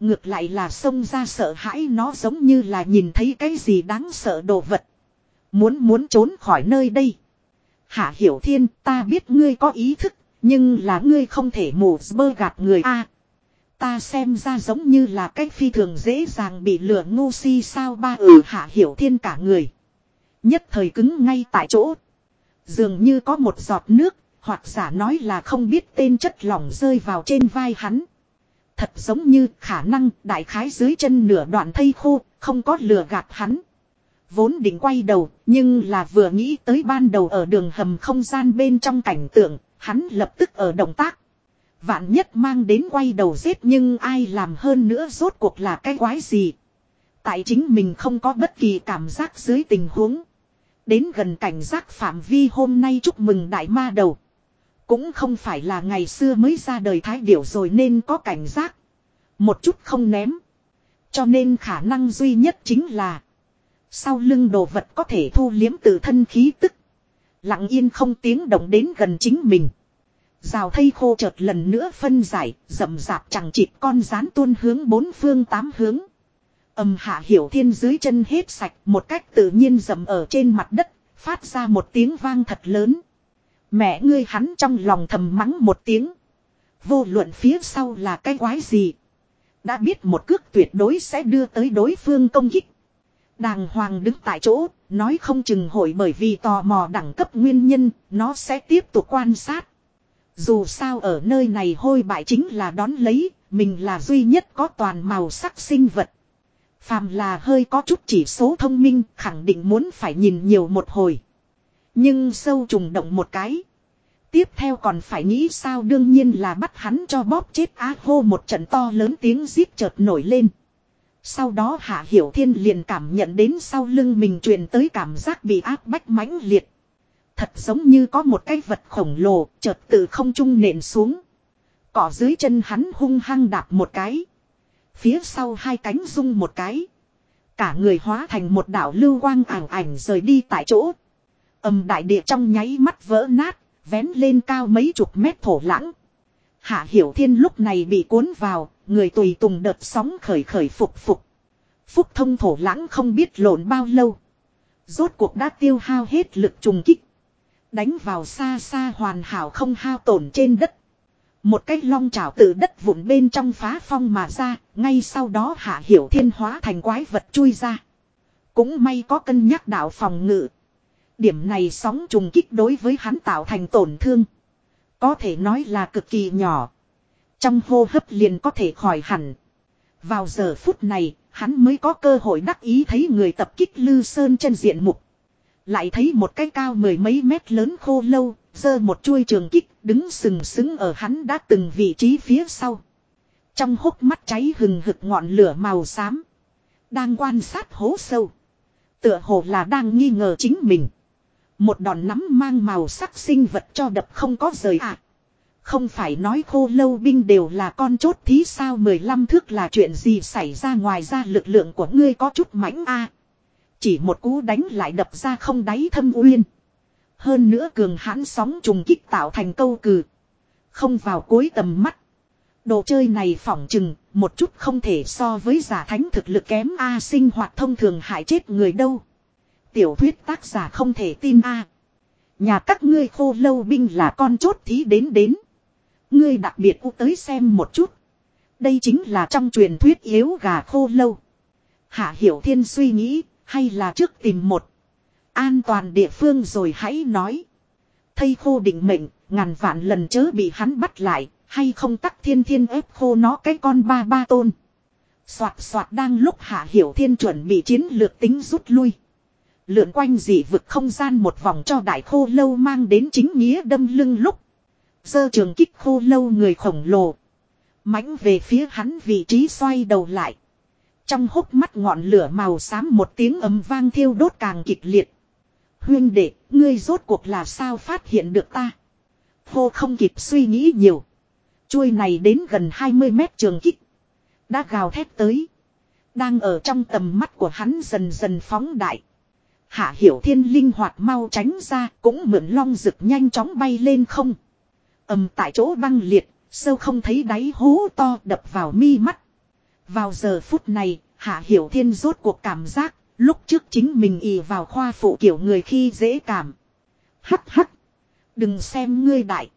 Ngược lại là xông ra sợ hãi nó giống như là nhìn thấy cái gì đáng sợ đồ vật. Muốn muốn trốn khỏi nơi đây. Hạ Hiểu Thiên, ta biết ngươi có ý thức. Nhưng là ngươi không thể mù bơ gạt người a Ta xem ra giống như là cách phi thường dễ dàng bị lừa ngu si sao ba ừ Hạ Hiểu Thiên cả người. Nhất thời cứng ngay tại chỗ. Dường như có một giọt nước hoặc giả nói là không biết tên chất lỏng rơi vào trên vai hắn. Thật giống như khả năng đại khái dưới chân nửa đoạn thây khô, không có lừa gạt hắn. Vốn định quay đầu, nhưng là vừa nghĩ tới ban đầu ở đường hầm không gian bên trong cảnh tượng, hắn lập tức ở động tác. Vạn nhất mang đến quay đầu giết nhưng ai làm hơn nữa rốt cuộc là cái quái gì. Tại chính mình không có bất kỳ cảm giác dưới tình huống. Đến gần cảnh giác phạm vi hôm nay chúc mừng đại ma đầu. Cũng không phải là ngày xưa mới ra đời thái điểu rồi nên có cảnh giác. Một chút không ném. Cho nên khả năng duy nhất chính là. Sau lưng đồ vật có thể thu liếm từ thân khí tức. Lặng yên không tiếng động đến gần chính mình. Rào thây khô chợt lần nữa phân giải, rậm rạp chẳng chịt con rán tuôn hướng bốn phương tám hướng. Âm hạ hiểu thiên dưới chân hết sạch một cách tự nhiên rậm ở trên mặt đất, phát ra một tiếng vang thật lớn. Mẹ ngươi hắn trong lòng thầm mắng một tiếng. Vô luận phía sau là cái quái gì. Đã biết một cước tuyệt đối sẽ đưa tới đối phương công kích. Đàng hoàng đứng tại chỗ, nói không chừng hội bởi vì tò mò đẳng cấp nguyên nhân, nó sẽ tiếp tục quan sát. Dù sao ở nơi này hôi bại chính là đón lấy, mình là duy nhất có toàn màu sắc sinh vật. Phàm là hơi có chút chỉ số thông minh, khẳng định muốn phải nhìn nhiều một hồi. Nhưng sâu trùng động một cái. Tiếp theo còn phải nghĩ sao đương nhiên là bắt hắn cho bóp chết á hô một trận to lớn tiếng giết chợt nổi lên. Sau đó Hạ Hiểu Thiên liền cảm nhận đến sau lưng mình truyền tới cảm giác bị áp bách mãnh liệt. Thật giống như có một cái vật khổng lồ chợt từ không trung nện xuống. Cỏ dưới chân hắn hung hăng đạp một cái. Phía sau hai cánh rung một cái. Cả người hóa thành một đảo lưu quang ảng ảnh rời đi tại chỗ. Âm đại địa trong nháy mắt vỡ nát, vén lên cao mấy chục mét thổ lãng. Hạ Hiểu Thiên lúc này bị cuốn vào, người tùy tùng đợt sóng khởi khởi phục phục. Phúc thông thổ lãng không biết lộn bao lâu. Rốt cuộc đã tiêu hao hết lực trùng kích. Đánh vào xa xa hoàn hảo không hao tổn trên đất. Một cái long chảo từ đất vụn bên trong phá phong mà ra, ngay sau đó hạ hiểu thiên hóa thành quái vật chui ra. Cũng may có cân nhắc đạo phòng ngự. Điểm này sóng trùng kích đối với hắn tạo thành tổn thương. Có thể nói là cực kỳ nhỏ. Trong hô hấp liền có thể khỏi hẳn. Vào giờ phút này, hắn mới có cơ hội đắc ý thấy người tập kích Lư Sơn chân diện mục. Lại thấy một cái cao mười mấy mét lớn khô lâu, giơ một chuôi trường kích, đứng sừng sững ở hắn đã từng vị trí phía sau. Trong hốc mắt cháy hừng hực ngọn lửa màu xám. Đang quan sát hố sâu. Tựa hồ là đang nghi ngờ chính mình. Một đòn nắm mang màu sắc sinh vật cho đập không có rời ạ. À. Không phải nói khô lâu binh đều là con chốt thí sao 15 thước là chuyện gì xảy ra ngoài ra lực lượng của ngươi có chút mãnh a Chỉ một cú đánh lại đập ra không đáy thâm uyên. Hơn nữa cường hãn sóng trùng kích tạo thành câu cừ. Không vào cuối tầm mắt. Đồ chơi này phỏng chừng, một chút không thể so với giả thánh thực lực kém A sinh hoạt thông thường hại chết người đâu. Tiểu thuyết tác giả không thể tin A. Nhà các ngươi khô lâu binh là con chốt thí đến đến. Ngươi đặc biệt u tới xem một chút. Đây chính là trong truyền thuyết yếu gà khô lâu. Hạ Hiểu Thiên suy nghĩ, hay là trước tìm một an toàn địa phương rồi hãy nói. Thây khô định mệnh, ngàn vạn lần chớ bị hắn bắt lại, hay không tắc thiên thiên ép khô nó cái con ba ba tôn. Soạt soạt đang lúc Hạ Hiểu Thiên chuẩn bị chiến lược tính rút lui. Lượn quanh dị vực không gian một vòng cho đại khô lâu mang đến chính nghĩa đâm lưng lúc. Dơ trường kích khô lâu người khổng lồ. mãnh về phía hắn vị trí xoay đầu lại. Trong hốc mắt ngọn lửa màu xám một tiếng ấm vang thiêu đốt càng kịch liệt. Huyên đệ, ngươi rốt cuộc là sao phát hiện được ta? Hô không kịp suy nghĩ nhiều. Chuôi này đến gần 20 mét trường kích. Đã gào thét tới. Đang ở trong tầm mắt của hắn dần dần phóng đại. Hạ hiểu thiên linh hoạt mau tránh ra cũng mượn long rực nhanh chóng bay lên không. ầm tại chỗ băng liệt, sâu không thấy đáy hố to đập vào mi mắt. Vào giờ phút này, hạ hiểu thiên rốt cuộc cảm giác, lúc trước chính mình ì vào khoa phụ kiểu người khi dễ cảm. Hắc hắc. Đừng xem ngươi đại.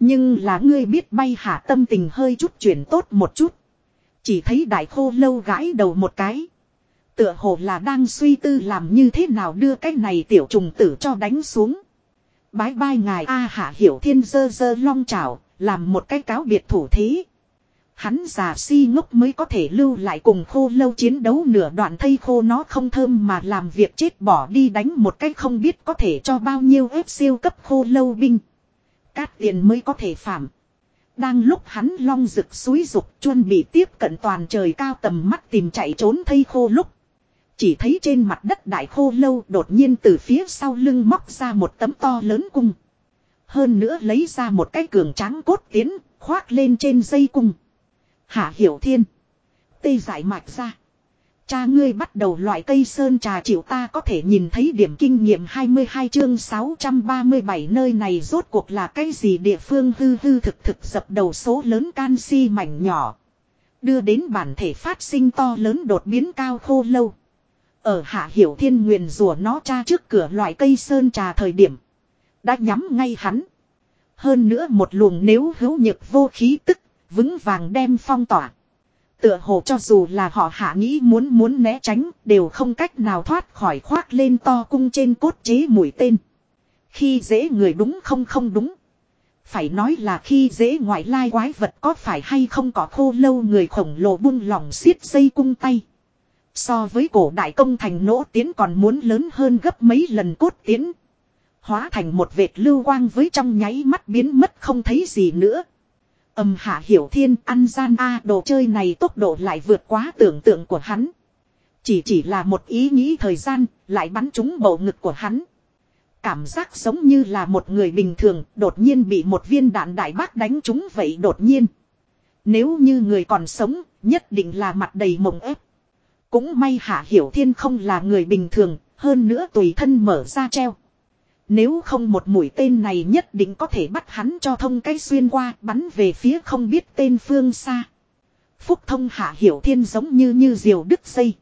Nhưng là ngươi biết bay hạ tâm tình hơi chút chuyển tốt một chút. Chỉ thấy đại khô lâu gãi đầu một cái. Tựa hồ là đang suy tư làm như thế nào đưa cái này tiểu trùng tử cho đánh xuống. Bái bai ngài A hạ hiểu thiên dơ dơ long trào, làm một cái cáo biệt thủ thế. Hắn già si ngốc mới có thể lưu lại cùng khô lâu chiến đấu nửa đoạn thây khô nó không thơm mà làm việc chết bỏ đi đánh một cái không biết có thể cho bao nhiêu ép siêu cấp khô lâu binh. Cát tiền mới có thể phạm. Đang lúc hắn long rực suối rục chuẩn bị tiếp cận toàn trời cao tầm mắt tìm chạy trốn thây khô lúc. Chỉ thấy trên mặt đất đại khô lâu đột nhiên từ phía sau lưng móc ra một tấm to lớn cung. Hơn nữa lấy ra một cái cường tráng cốt tiến, khoác lên trên dây cung. Hạ hiểu thiên. Tê giải mạch ra. Cha ngươi bắt đầu loại cây sơn trà chịu ta có thể nhìn thấy điểm kinh nghiệm 22 chương 637 nơi này rốt cuộc là cái gì địa phương hư hư thực thực dập đầu số lớn canxi mảnh nhỏ. Đưa đến bản thể phát sinh to lớn đột biến cao khô lâu. Ở hạ hiểu thiên nguyền rùa nó cha trước cửa loại cây sơn trà thời điểm. Đã nhắm ngay hắn. Hơn nữa một luồng nếu hữu nhược vô khí tức, vững vàng đem phong tỏa. Tựa hồ cho dù là họ hạ nghĩ muốn muốn né tránh, đều không cách nào thoát khỏi khoác lên to cung trên cốt chế mũi tên. Khi dễ người đúng không không đúng. Phải nói là khi dễ ngoại lai quái vật có phải hay không có khô lâu người khổng lồ buông lỏng xiết dây cung tay. So với cổ đại công thành nỗ tiến còn muốn lớn hơn gấp mấy lần cốt tiến. Hóa thành một vệt lưu quang với trong nháy mắt biến mất không thấy gì nữa. Âm hạ hiểu thiên ăn gian a đồ chơi này tốc độ lại vượt quá tưởng tượng của hắn. Chỉ chỉ là một ý nghĩ thời gian, lại bắn trúng bầu ngực của hắn. Cảm giác giống như là một người bình thường, đột nhiên bị một viên đạn đại bác đánh trúng vậy đột nhiên. Nếu như người còn sống, nhất định là mặt đầy mộng ép. Cũng may hạ hiểu thiên không là người bình thường, hơn nữa tùy thân mở ra treo. Nếu không một mũi tên này nhất định có thể bắt hắn cho thông cái xuyên qua bắn về phía không biết tên phương xa. Phúc thông hạ hiểu thiên giống như như diều đứt dây.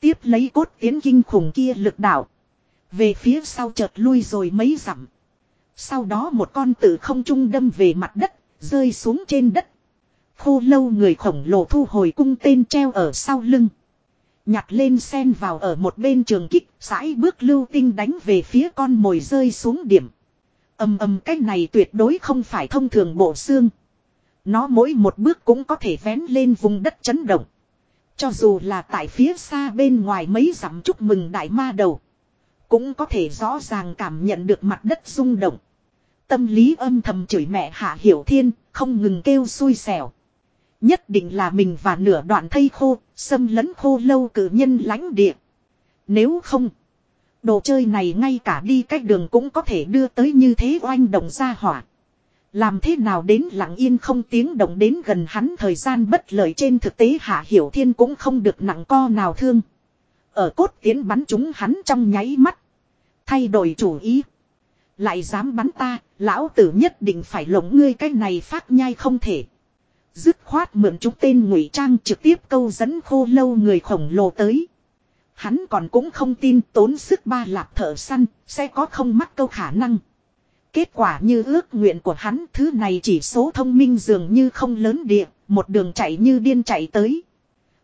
Tiếp lấy cốt tiến kinh khủng kia lực đảo. Về phía sau chợt lui rồi mấy dặm. Sau đó một con tử không trung đâm về mặt đất, rơi xuống trên đất. Khô lâu người khổng lồ thu hồi cung tên treo ở sau lưng. Nhặt lên sen vào ở một bên trường kích, sải bước lưu tinh đánh về phía con mồi rơi xuống điểm. ầm ầm cái này tuyệt đối không phải thông thường bộ xương. Nó mỗi một bước cũng có thể vén lên vùng đất chấn động. Cho dù là tại phía xa bên ngoài mấy dặm chúc mừng đại ma đầu. Cũng có thể rõ ràng cảm nhận được mặt đất rung động. Tâm lý âm thầm chửi mẹ hạ hiểu thiên, không ngừng kêu xui xẻo. Nhất định là mình và nửa đoạn thây khô, xâm lấn khô lâu cử nhân lãnh địa. Nếu không, đồ chơi này ngay cả đi cách đường cũng có thể đưa tới như thế oanh động ra hỏa. Làm thế nào đến lặng yên không tiếng động đến gần hắn thời gian bất lợi trên thực tế hạ hiểu thiên cũng không được nặng co nào thương. Ở cốt tiến bắn chúng hắn trong nháy mắt. Thay đổi chủ ý. Lại dám bắn ta, lão tử nhất định phải lộng ngươi cái này phát nhai không thể. Dứt khoát mượn chúng tên ngụy trang trực tiếp câu dẫn khô lâu người khổng lồ tới. Hắn còn cũng không tin tốn sức ba lạp thợ săn sẽ có không mắc câu khả năng. Kết quả như ước nguyện của hắn thứ này chỉ số thông minh dường như không lớn địa, một đường chạy như điên chạy tới.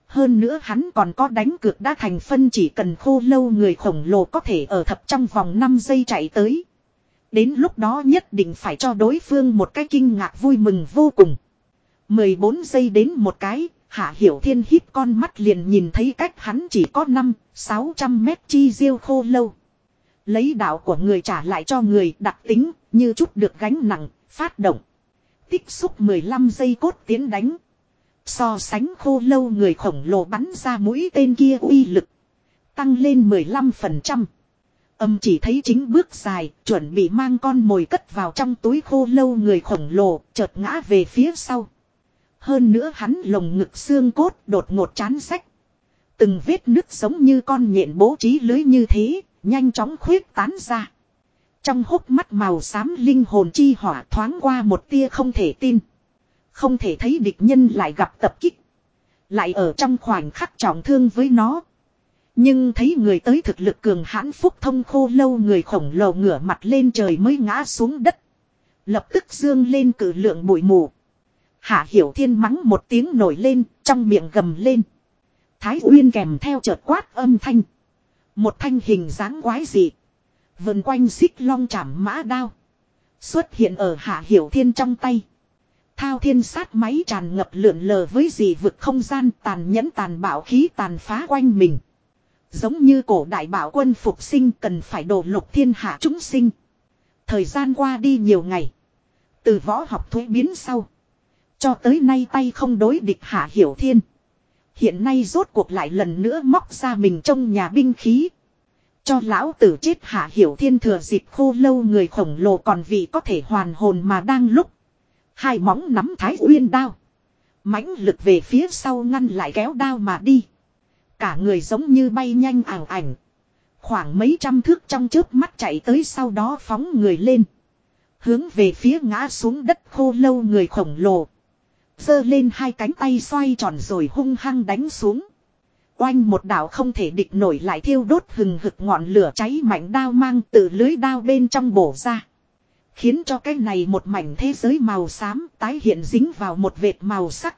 Hơn nữa hắn còn có đánh cược đã thành phân chỉ cần khô lâu người khổng lồ có thể ở thập trong vòng 5 giây chạy tới. Đến lúc đó nhất định phải cho đối phương một cái kinh ngạc vui mừng vô cùng. 14 giây đến một cái, Hạ Hiểu Thiên hít con mắt liền nhìn thấy cách hắn chỉ có 5, 600 mét chi diêu khô lâu. Lấy đạo của người trả lại cho người đặc tính, như chút được gánh nặng, Phát động. Tích xúc 15 giây cốt tiến đánh. So sánh khô lâu người khổng lồ bắn ra mũi tên kia uy lực. Tăng lên 15%. Âm chỉ thấy chính bước dài, chuẩn bị mang con mồi cất vào trong túi khô lâu người khổng lồ, chợt ngã về phía sau. Hơn nữa hắn lồng ngực xương cốt đột ngột chán sách. Từng vết nứt giống như con nhện bố trí lưới như thế, nhanh chóng khuyết tán ra. Trong hốc mắt màu xám linh hồn chi hỏa thoáng qua một tia không thể tin. Không thể thấy địch nhân lại gặp tập kích. Lại ở trong khoảnh khắc trọng thương với nó. Nhưng thấy người tới thực lực cường hãn phúc thông khô lâu người khổng lồ ngửa mặt lên trời mới ngã xuống đất. Lập tức dương lên cử lượng bụi mù. Hạ hiểu thiên mắng một tiếng nổi lên, trong miệng gầm lên. Thái Uyên kèm theo chợt quát âm thanh. Một thanh hình dáng quái dị. Vần quanh xích long chảm mã đao. Xuất hiện ở hạ hiểu thiên trong tay. Thao thiên sát máy tràn ngập lượn lờ với dị vực không gian tàn nhẫn tàn bạo khí tàn phá quanh mình. Giống như cổ đại bảo quân phục sinh cần phải đổ lục thiên hạ chúng sinh. Thời gian qua đi nhiều ngày. Từ võ học thuế biến sau. Cho tới nay tay không đối địch hạ hiểu thiên. Hiện nay rốt cuộc lại lần nữa móc ra mình trong nhà binh khí. Cho lão tử chết hạ hiểu thiên thừa dịp khô lâu người khổng lồ còn vì có thể hoàn hồn mà đang lúc. Hai móng nắm thái uyên đao. mãnh lực về phía sau ngăn lại kéo đao mà đi. Cả người giống như bay nhanh ảo ảnh. Khoảng mấy trăm thước trong chớp mắt chạy tới sau đó phóng người lên. Hướng về phía ngã xuống đất khô lâu người khổng lồ giơ lên hai cánh tay xoay tròn rồi hung hăng đánh xuống. Oanh một đảo không thể địch nổi lại thiêu đốt hừng hực ngọn lửa cháy mạnh đao mang từ lưới đao bên trong bổ ra. Khiến cho cái này một mảnh thế giới màu xám tái hiện dính vào một vệt màu sắc.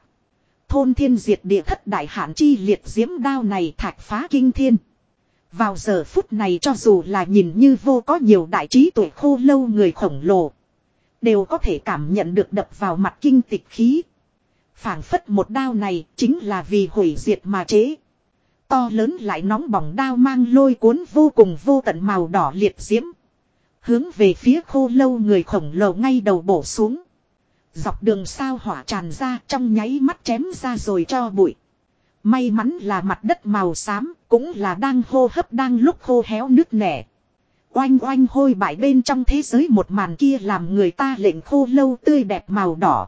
Thôn thiên diệt địa thất đại hạn chi liệt diễm đao này thạch phá kinh thiên. Vào giờ phút này cho dù là nhìn như vô có nhiều đại trí tuổi khô lâu người khổng lồ. Đều có thể cảm nhận được đập vào mặt kinh tịch khí phảng phất một đao này chính là vì hủy diệt mà chế. To lớn lại nóng bỏng đao mang lôi cuốn vô cùng vô tận màu đỏ liệt diễm. Hướng về phía khô lâu người khổng lồ ngay đầu bổ xuống. Dọc đường sao hỏa tràn ra trong nháy mắt chém ra rồi cho bụi. May mắn là mặt đất màu xám, cũng là đang hô hấp đang lúc khô héo nước nẻ. Oanh oanh hôi bại bên trong thế giới một màn kia làm người ta lệnh khô lâu tươi đẹp màu đỏ.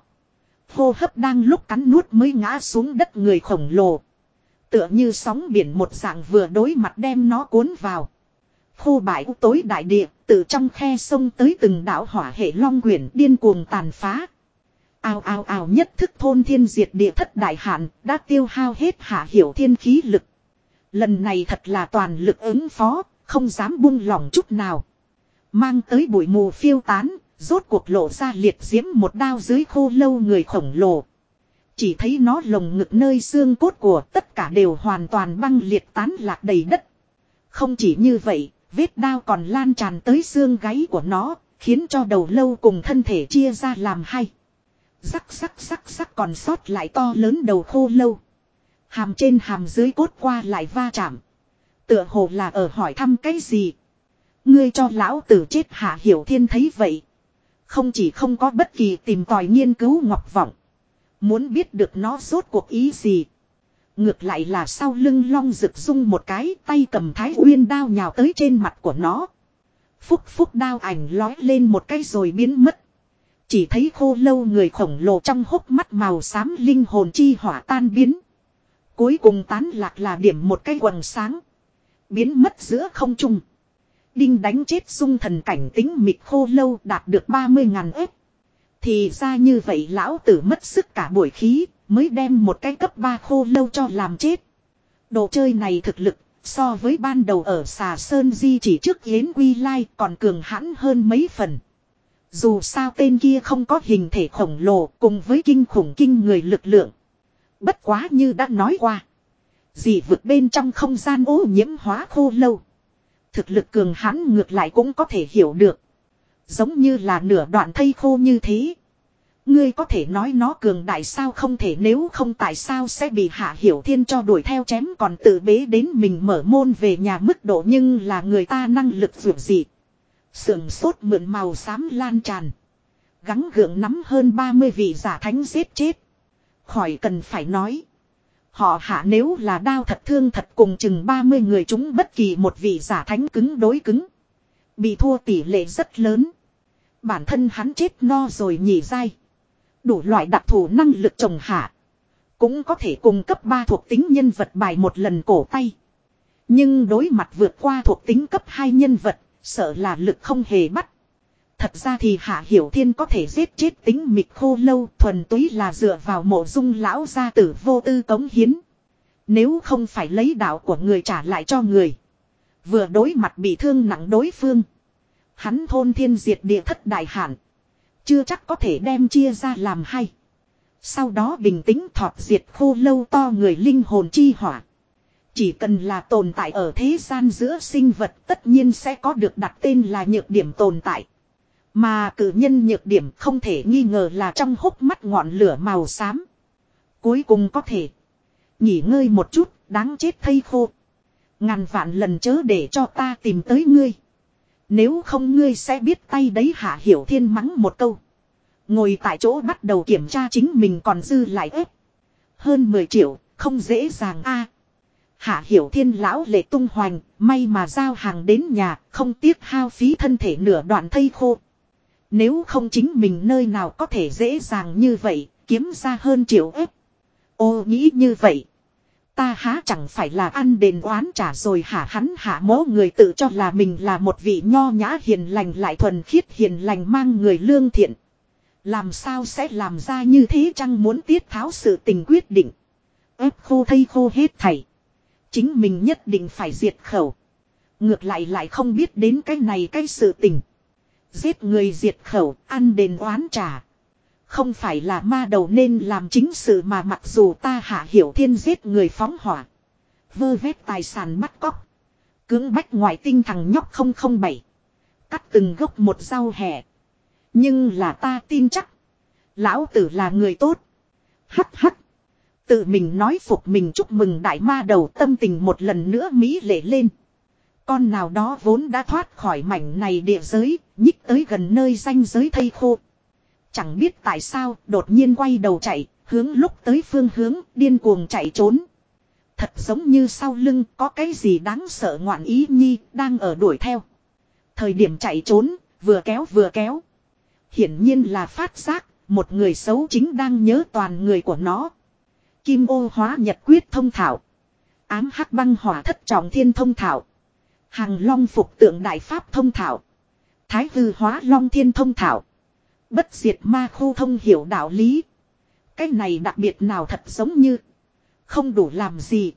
Hô hấp đang lúc cắn nuốt mới ngã xuống đất người khổng lồ. Tựa như sóng biển một dạng vừa đối mặt đem nó cuốn vào. Khô bãi tối đại địa, từ trong khe sông tới từng đảo hỏa hệ long quyển điên cuồng tàn phá. Ao ao ao nhất thức thôn thiên diệt địa thất đại hạn, đã tiêu hao hết hạ hiểu thiên khí lực. Lần này thật là toàn lực ứng phó, không dám buông lỏng chút nào. Mang tới bụi mù phiêu tán, rốt cuộc lộ ra liệt diễm một đao dưới khô lâu người khổng lồ. Chỉ thấy nó lồng ngực nơi xương cốt của tất cả đều hoàn toàn băng liệt tán lạc đầy đất. Không chỉ như vậy, vết đao còn lan tràn tới xương gáy của nó, khiến cho đầu lâu cùng thân thể chia ra làm hai. Rắc rắc rắc rắc còn sót lại to lớn đầu khô lâu. Hàm trên hàm dưới cốt qua lại va chạm. Tựa hồ là ở hỏi thăm cái gì. Ngươi cho lão tử chết hạ hiểu thiên thấy vậy. Không chỉ không có bất kỳ tìm tòi nghiên cứu ngọc vọng. Muốn biết được nó rốt cuộc ý gì. Ngược lại là sau lưng long rực rung một cái, tay cầm thái uyên đao nhào tới trên mặt của nó. Phúc phúc đao ảnh lói lên một cái rồi biến mất. Chỉ thấy khô lâu người khổng lồ trong hốc mắt màu xám linh hồn chi hỏa tan biến. Cuối cùng tán lạc là điểm một cái quần sáng. Biến mất giữa không trung. Đinh đánh chết sung thần cảnh tính mịt khô lâu đạt được 30 ngàn ếp. Thì ra như vậy lão tử mất sức cả buổi khí, mới đem một cái cấp 3 khô lâu cho làm chết. Đồ chơi này thực lực, so với ban đầu ở xà Sơn Di chỉ trước Yến Quy Lai còn cường hãn hơn mấy phần. Dù sao tên kia không có hình thể khổng lồ cùng với kinh khủng kinh người lực lượng. Bất quá như đã nói qua. Dị vực bên trong không gian ô nhiễm hóa khô lâu. Thực lực cường hãn ngược lại cũng có thể hiểu được. Giống như là nửa đoạn thây khô như thế. Ngươi có thể nói nó cường đại sao không thể nếu không tại sao sẽ bị hạ hiểu thiên cho đuổi theo chém còn tự bế đến mình mở môn về nhà mức độ nhưng là người ta năng lực vượt dị. Sườn sốt mượn màu xám lan tràn. Gắng gượng nắm hơn 30 vị giả thánh giết chết. Khỏi cần phải nói. Họ hạ nếu là đao thật thương thật cùng chừng 30 người chúng bất kỳ một vị giả thánh cứng đối cứng. Bị thua tỷ lệ rất lớn. Bản thân hắn chết no rồi nhỉ dai. Đủ loại đặc thù năng lực trồng hạ. Cũng có thể cung cấp ba thuộc tính nhân vật bài một lần cổ tay. Nhưng đối mặt vượt qua thuộc tính cấp hai nhân vật, sợ là lực không hề bắt. Thật ra thì Hạ Hiểu Thiên có thể giết chết tính mịch khô lâu thuần túy là dựa vào mộ dung lão gia tử vô tư cống hiến. Nếu không phải lấy đạo của người trả lại cho người. Vừa đối mặt bị thương nặng đối phương. Hắn thôn thiên diệt địa thất đại hạn. Chưa chắc có thể đem chia ra làm hay. Sau đó bình tĩnh thọt diệt khô lâu to người linh hồn chi hỏa. Chỉ cần là tồn tại ở thế gian giữa sinh vật tất nhiên sẽ có được đặt tên là nhược điểm tồn tại. Mà cử nhân nhược điểm không thể nghi ngờ là trong hốc mắt ngọn lửa màu xám. Cuối cùng có thể nghỉ ngơi một chút, đáng chết thây khô. Ngàn vạn lần chớ để cho ta tìm tới ngươi. Nếu không ngươi sẽ biết tay đấy hạ hiểu thiên mắng một câu. Ngồi tại chỗ bắt đầu kiểm tra chính mình còn dư lại ếp. Hơn 10 triệu, không dễ dàng a. hạ hiểu thiên lão lệ tung hoành, may mà giao hàng đến nhà, không tiếc hao phí thân thể nửa đoạn thây khô. Nếu không chính mình nơi nào có thể dễ dàng như vậy, kiếm ra hơn triệu ếp. Ô nghĩ như vậy. Ta há chẳng phải là ăn đền oán trả rồi hả hắn hạ mố người tự cho là mình là một vị nho nhã hiền lành lại thuần khiết hiền lành mang người lương thiện. Làm sao sẽ làm ra như thế chăng muốn tiết tháo sự tình quyết định. ép khô thây khô hết thảy. Chính mình nhất định phải diệt khẩu. Ngược lại lại không biết đến cái này cái sự tình. Giết người diệt khẩu, ăn đền oán trả. Không phải là ma đầu nên làm chính sự mà mặc dù ta hạ hiểu thiên giết người phóng hỏa. Vơ vét tài sản bắt cóc. Cưỡng bách ngoại tinh thằng nhóc 007. Cắt từng gốc một rau hẹ. Nhưng là ta tin chắc. Lão tử là người tốt. Hắc hắc. Tự mình nói phục mình chúc mừng đại ma đầu tâm tình một lần nữa mỹ lệ lên. Con nào đó vốn đã thoát khỏi mảnh này địa giới, nhích tới gần nơi danh giới thây khô. Chẳng biết tại sao, đột nhiên quay đầu chạy, hướng lúc tới phương hướng, điên cuồng chạy trốn. Thật giống như sau lưng có cái gì đáng sợ ngoạn ý nhi, đang ở đuổi theo. Thời điểm chạy trốn, vừa kéo vừa kéo. Hiển nhiên là phát giác, một người xấu chính đang nhớ toàn người của nó. Kim ô hóa nhật quyết thông thảo. Ám hắc băng hỏa thất trọng thiên thông thảo. Hàng long phục tượng đại pháp thông thảo. Thái hư hóa long thiên thông thảo. Bất diệt ma khu thông hiểu đạo lý. Cái này đặc biệt nào thật giống như. Không đủ làm gì.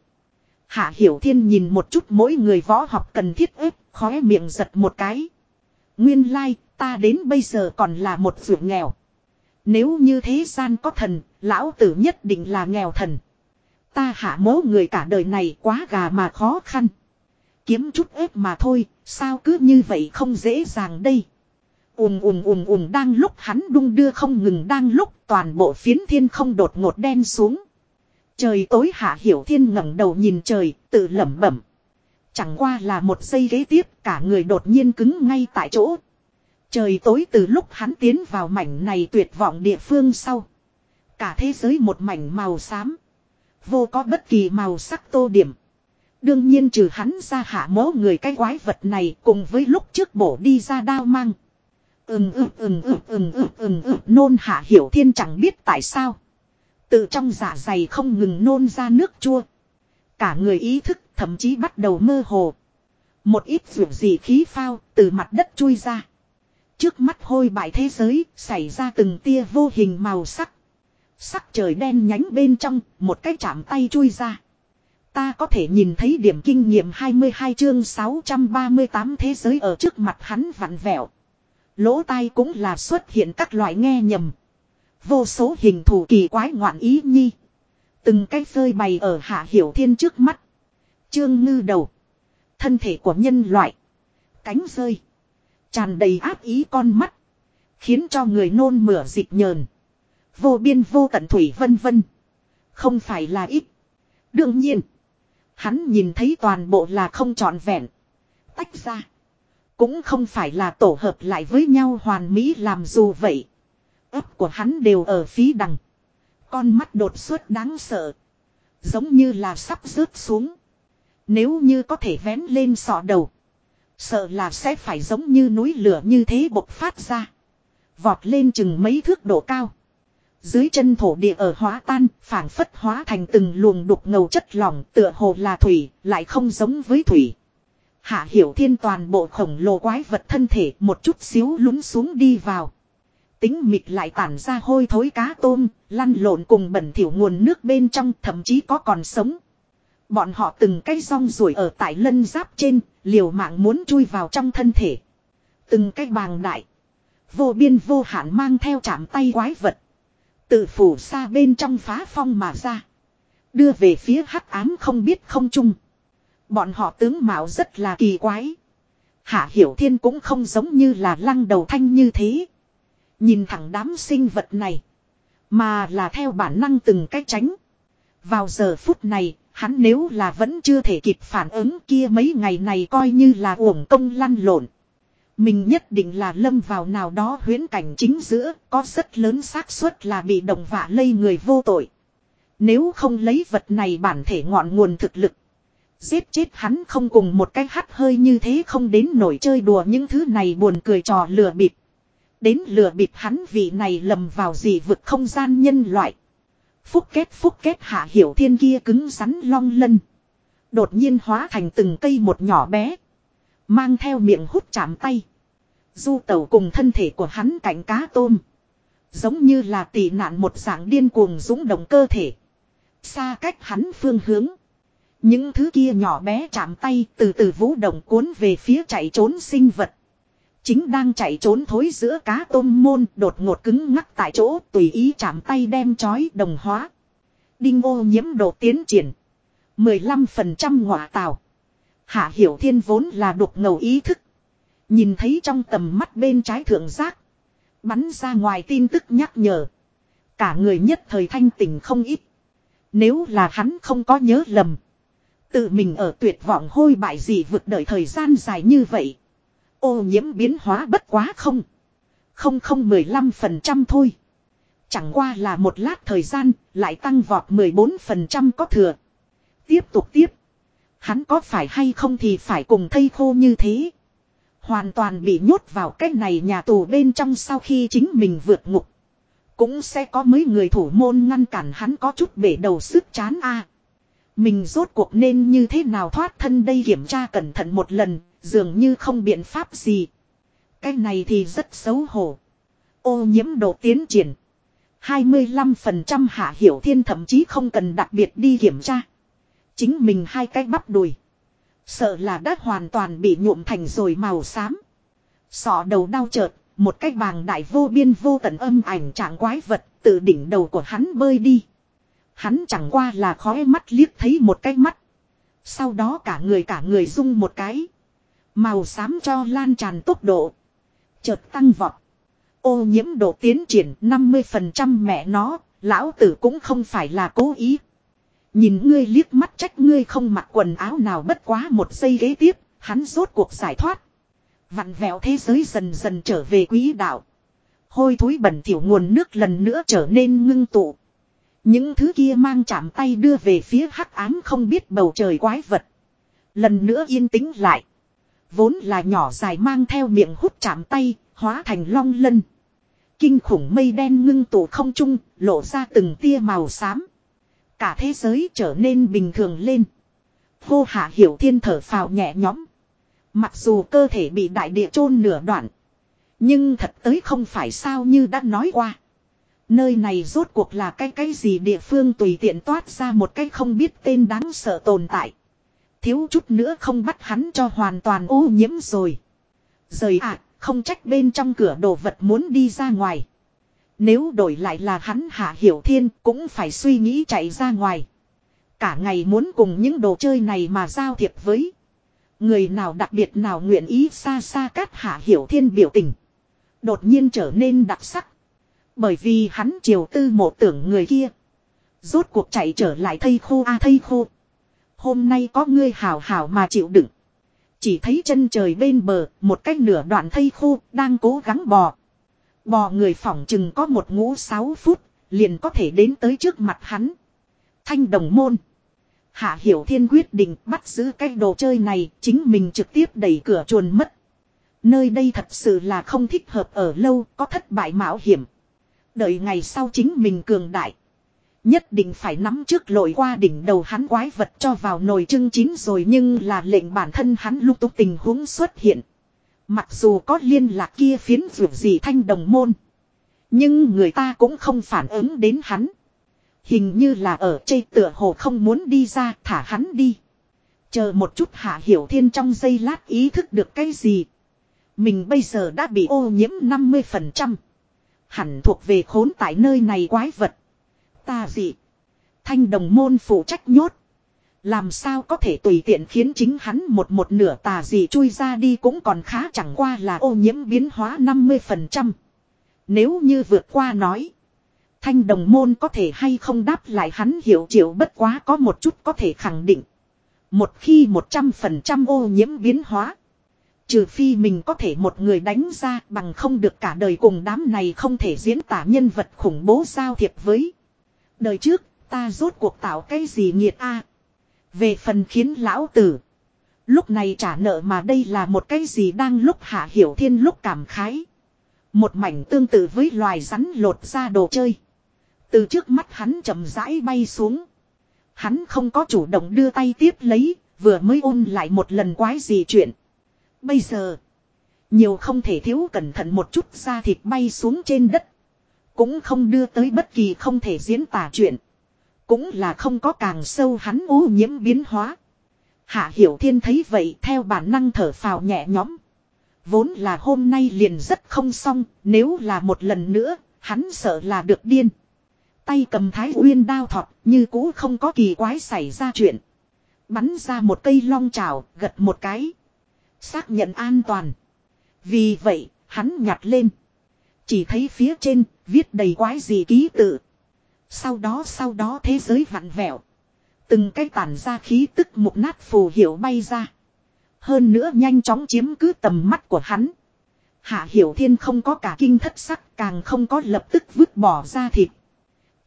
Hạ Hiểu Thiên nhìn một chút mỗi người võ học cần thiết ếp, khóe miệng giật một cái. Nguyên lai, like, ta đến bây giờ còn là một vượt nghèo. Nếu như thế gian có thần, lão tử nhất định là nghèo thần. Ta hạ mố người cả đời này quá gà mà khó khăn. Kiếm chút ép mà thôi, sao cứ như vậy không dễ dàng đây. Ùm ùm ùm ùm đang lúc hắn đung đưa không ngừng đang lúc toàn bộ phiến thiên không đột ngột đen xuống. Trời tối hạ hiểu thiên ngẩng đầu nhìn trời, tự lẩm bẩm. Chẳng qua là một giây ghế tiếp cả người đột nhiên cứng ngay tại chỗ. Trời tối từ lúc hắn tiến vào mảnh này tuyệt vọng địa phương sau. Cả thế giới một mảnh màu xám. Vô có bất kỳ màu sắc tô điểm. Đương nhiên trừ hắn ra hạ mố người cái quái vật này cùng với lúc trước bổ đi ra đao mang. Ừm ừm ừm ừm ừm ừm ừm ừm, nôn hạ hiểu thiên chẳng biết tại sao. Từ trong dạ dày không ngừng nôn ra nước chua. Cả người ý thức thậm chí bắt đầu mơ hồ. Một ít vượt gì khí phao từ mặt đất chui ra. Trước mắt hôi bại thế giới xảy ra từng tia vô hình màu sắc. Sắc trời đen nhánh bên trong, một cái chạm tay chui ra. Ta có thể nhìn thấy điểm kinh nghiệm 22 chương 638 thế giới ở trước mặt hắn vặn vẹo. Lỗ tai cũng là xuất hiện các loại nghe nhầm. Vô số hình thù kỳ quái ngoạn ý nhi. Từng cái phơi bày ở hạ hiểu thiên trước mắt. Trương ngư đầu. Thân thể của nhân loại. Cánh rơi. Tràn đầy áp ý con mắt. Khiến cho người nôn mửa dịch nhờn. Vô biên vô tận thủy vân vân. Không phải là ít. Đương nhiên. Hắn nhìn thấy toàn bộ là không trọn vẹn. Tách ra. Cũng không phải là tổ hợp lại với nhau hoàn mỹ làm dù vậy. ấp của hắn đều ở phí đằng. Con mắt đột xuất đáng sợ. Giống như là sắp rớt xuống. Nếu như có thể vén lên sọ đầu. Sợ là sẽ phải giống như núi lửa như thế bộc phát ra. Vọt lên chừng mấy thước độ cao. Dưới chân thổ địa ở hóa tan, phản phất hóa thành từng luồng đục ngầu chất lỏng tựa hồ là thủy, lại không giống với thủy. Hạ hiểu thiên toàn bộ khổng lồ quái vật thân thể một chút xíu lún xuống đi vào. Tính mịt lại tản ra hôi thối cá tôm, lăn lộn cùng bẩn thỉu nguồn nước bên trong thậm chí có còn sống. Bọn họ từng cây rong ruổi ở tại lân giáp trên, liều mạng muốn chui vào trong thân thể. Từng cây bàng đại. Vô biên vô hạn mang theo chạm tay quái vật. Tự phủ xa bên trong phá phong mà ra. Đưa về phía hắc ám không biết không chung. Bọn họ tướng mạo rất là kỳ quái. Hạ Hiểu Thiên cũng không giống như là lăng đầu thanh như thế. Nhìn thẳng đám sinh vật này. Mà là theo bản năng từng cách tránh. Vào giờ phút này, hắn nếu là vẫn chưa thể kịp phản ứng kia mấy ngày này coi như là uổng công lăn lộn. Mình nhất định là lâm vào nào đó huyễn cảnh chính giữa, có rất lớn xác suất là bị động vạ lây người vô tội. Nếu không lấy vật này bản thể ngọn nguồn thực lực. Giết chết hắn không cùng một cái hắt hơi như thế không đến nổi chơi đùa những thứ này buồn cười trò lừa bịp. Đến lừa bịp hắn vì này lầm vào gì vực không gian nhân loại. Phúc kết phúc kết hạ hiểu thiên kia cứng rắn long lân. Đột nhiên hóa thành từng cây một nhỏ bé. Mang theo miệng hút chạm tay. Du tẩu cùng thân thể của hắn cạnh cá tôm. Giống như là tị nạn một dạng điên cuồng dũng động cơ thể. Xa cách hắn phương hướng. Những thứ kia nhỏ bé chạm tay từ từ vũ động cuốn về phía chạy trốn sinh vật. Chính đang chạy trốn thối giữa cá tôm môn đột ngột cứng ngắc tại chỗ tùy ý chạm tay đem chói đồng hóa. Đinh ô nhiễm độ tiến triển. 15% ngọa tàu. Hạ hiểu thiên vốn là đục ngầu ý thức. Nhìn thấy trong tầm mắt bên trái thượng giác. Bắn ra ngoài tin tức nhắc nhở. Cả người nhất thời thanh tỉnh không ít. Nếu là hắn không có nhớ lầm. Tự mình ở tuyệt vọng hôi bại gì vượt đợi thời gian dài như vậy. Ô nhiễm biến hóa bất quá không. Không không 15% thôi. Chẳng qua là một lát thời gian, lại tăng vọt 14% có thừa. Tiếp tục tiếp. Hắn có phải hay không thì phải cùng thây khô như thế. Hoàn toàn bị nhốt vào cái này nhà tù bên trong sau khi chính mình vượt ngục. Cũng sẽ có mấy người thủ môn ngăn cản hắn có chút bể đầu sức chán a. Mình rốt cuộc nên như thế nào thoát thân đây kiểm tra cẩn thận một lần, dường như không biện pháp gì. Cái này thì rất xấu hổ. Ô nhiễm độ tiến triển. 25% hạ hiểu thiên thậm chí không cần đặc biệt đi kiểm tra. Chính mình hai cái bắp đùi. Sợ là đã hoàn toàn bị nhuộm thành rồi màu xám. Sọ đầu đau chợt, một cái bàng đại vô biên vô tận âm ảnh trạng quái vật từ đỉnh đầu của hắn bơi đi. Hắn chẳng qua là khói mắt liếc thấy một cái mắt. Sau đó cả người cả người rung một cái. Màu xám cho lan tràn tốc độ. Chợt tăng vọt. Ô nhiễm độ tiến triển 50% mẹ nó, lão tử cũng không phải là cố ý. Nhìn ngươi liếc mắt trách ngươi không mặc quần áo nào bất quá một giây ghế tiếp, hắn rốt cuộc giải thoát. Vặn vẹo thế giới dần dần trở về quý đạo. Hôi thối bẩn thiểu nguồn nước lần nữa trở nên ngưng tụ. Những thứ kia mang chạm tay đưa về phía hắc ám không biết bầu trời quái vật. Lần nữa yên tĩnh lại. Vốn là nhỏ dài mang theo miệng hút chạm tay, hóa thành long lân. Kinh khủng mây đen ngưng tụ không trung, lộ ra từng tia màu xám. Cả thế giới trở nên bình thường lên. Hô hạ hiểu thiên thở phào nhẹ nhõm. Mặc dù cơ thể bị đại địa chôn nửa đoạn. Nhưng thật tới không phải sao như đã nói qua. Nơi này rốt cuộc là cái cái gì địa phương tùy tiện toát ra một cái không biết tên đáng sợ tồn tại. Thiếu chút nữa không bắt hắn cho hoàn toàn ô nhiễm rồi. Rời ạ, không trách bên trong cửa đồ vật muốn đi ra ngoài. Nếu đổi lại là hắn hạ hiểu thiên cũng phải suy nghĩ chạy ra ngoài. Cả ngày muốn cùng những đồ chơi này mà giao thiệp với. Người nào đặc biệt nào nguyện ý xa xa cắt hạ hiểu thiên biểu tình. Đột nhiên trở nên đặc sắc. Bởi vì hắn triều tư mộ tưởng người kia. Rốt cuộc chạy trở lại thây khô a à thây khô. Hôm nay có ngươi hào hào mà chịu đựng. Chỉ thấy chân trời bên bờ, một cách nửa đoạn thây khô, đang cố gắng bò. Bò người phỏng chừng có một ngũ sáu phút, liền có thể đến tới trước mặt hắn. Thanh đồng môn. Hạ Hiểu Thiên quyết định bắt giữ cái đồ chơi này, chính mình trực tiếp đẩy cửa chuồn mất. Nơi đây thật sự là không thích hợp ở lâu, có thất bại mạo hiểm. Đợi ngày sau chính mình cường đại. Nhất định phải nắm trước lội qua đỉnh đầu hắn quái vật cho vào nồi trưng chín rồi nhưng là lệnh bản thân hắn lúc túc tình huống xuất hiện. Mặc dù có liên lạc kia phiến vượt gì thanh đồng môn. Nhưng người ta cũng không phản ứng đến hắn. Hình như là ở chây tựa hồ không muốn đi ra, thả hắn đi. Chờ một chút hạ hiểu thiên trong giây lát ý thức được cái gì. Mình bây giờ đã bị ô nhiễm 50%. Hẳn thuộc về khốn tại nơi này quái vật. Ta gì? Thanh đồng môn phụ trách nhốt. Làm sao có thể tùy tiện khiến chính hắn một một nửa tà gì chui ra đi cũng còn khá chẳng qua là ô nhiễm biến hóa 50%. Nếu như vượt qua nói. Thanh đồng môn có thể hay không đáp lại hắn hiểu chịu bất quá có một chút có thể khẳng định. Một khi 100% ô nhiễm biến hóa. Trừ phi mình có thể một người đánh ra bằng không được cả đời cùng đám này không thể diễn tả nhân vật khủng bố giao thiệp với. Đời trước, ta rốt cuộc tạo cái gì nghiệt a về phần khiến lão tử. Lúc này trả nợ mà đây là một cái gì đang lúc hạ hiểu thiên lúc cảm khái. Một mảnh tương tự với loài rắn lột ra đồ chơi. Từ trước mắt hắn chậm rãi bay xuống. Hắn không có chủ động đưa tay tiếp lấy, vừa mới ôn lại một lần quái gì chuyện. Bây giờ, nhiều không thể thiếu cẩn thận một chút ra thịt bay xuống trên đất. Cũng không đưa tới bất kỳ không thể diễn tả chuyện. Cũng là không có càng sâu hắn ô nhiễm biến hóa. Hạ Hiểu Thiên thấy vậy theo bản năng thở phào nhẹ nhõm. Vốn là hôm nay liền rất không xong, nếu là một lần nữa, hắn sợ là được điên. Tay cầm thái uyên đao thọt, như cũ không có kỳ quái xảy ra chuyện. Bắn ra một cây long trào, gật một cái. Xác nhận an toàn. Vì vậy, hắn nhặt lên. Chỉ thấy phía trên, viết đầy quái gì ký tự. Sau đó sau đó thế giới vặn vẹo. Từng cái tản ra khí tức mục nát phù hiệu bay ra. Hơn nữa nhanh chóng chiếm cứ tầm mắt của hắn. Hạ Hiểu Thiên không có cả kinh thất sắc càng không có lập tức vứt bỏ ra thịt.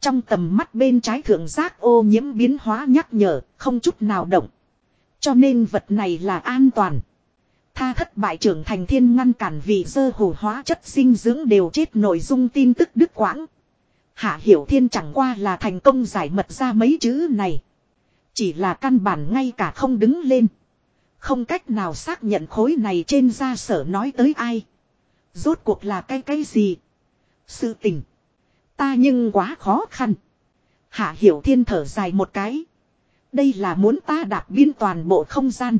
Trong tầm mắt bên trái thượng giác ô nhiễm biến hóa nhắc nhở, không chút nào động. Cho nên vật này là an toàn. Tha thất bại trưởng thành thiên ngăn cản vì dơ hồ hóa chất sinh dưỡng đều chết nội dung tin tức đứt quãng. Hạ Hiểu Thiên chẳng qua là thành công giải mật ra mấy chữ này. Chỉ là căn bản ngay cả không đứng lên. Không cách nào xác nhận khối này trên da sở nói tới ai. Rốt cuộc là cái cái gì? Sự tình. Ta nhưng quá khó khăn. Hạ Hiểu Thiên thở dài một cái. Đây là muốn ta đạp biên toàn bộ không gian.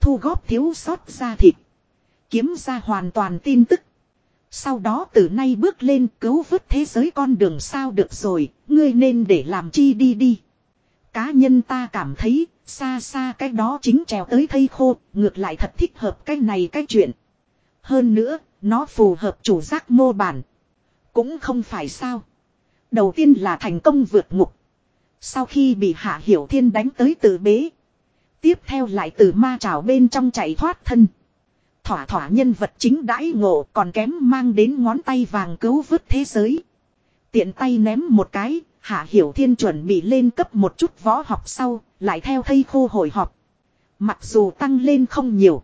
Thu góp thiếu sót ra thịt. Kiếm ra hoàn toàn tin tức. Sau đó từ nay bước lên cứu vớt thế giới con đường sao được rồi, ngươi nên để làm chi đi đi. Cá nhân ta cảm thấy, xa xa cái đó chính trèo tới thây khô, ngược lại thật thích hợp cái này cái chuyện. Hơn nữa, nó phù hợp chủ giác mô bản. Cũng không phải sao. Đầu tiên là thành công vượt ngục. Sau khi bị hạ hiểu thiên đánh tới từ bế. Tiếp theo lại từ ma trào bên trong chạy thoát thân. Thỏa thỏa nhân vật chính đãi ngộ còn kém mang đến ngón tay vàng cứu vớt thế giới. Tiện tay ném một cái, Hạ Hiểu Thiên chuẩn bị lên cấp một chút võ học sau, lại theo thây khô hồi họp. Mặc dù tăng lên không nhiều.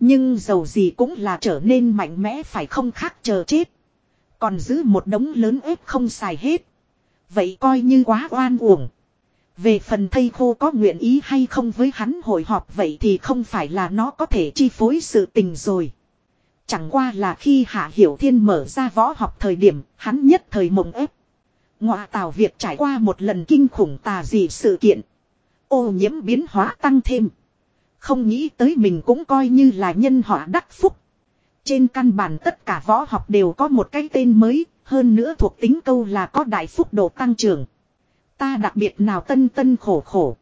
Nhưng dầu gì cũng là trở nên mạnh mẽ phải không khác chờ chết. Còn giữ một đống lớn ếp không xài hết. Vậy coi như quá oan uổng. Về phần thây khô có nguyện ý hay không với hắn hội họp vậy thì không phải là nó có thể chi phối sự tình rồi. Chẳng qua là khi Hạ Hiểu Thiên mở ra võ học thời điểm, hắn nhất thời mộng ép. ngoại tào việc trải qua một lần kinh khủng tà dị sự kiện. Ô nhiễm biến hóa tăng thêm. Không nghĩ tới mình cũng coi như là nhân họa đắc phúc. Trên căn bản tất cả võ học đều có một cái tên mới, hơn nữa thuộc tính câu là có đại phúc độ tăng trưởng. Ta đặc biệt nào tân tân khổ khổ.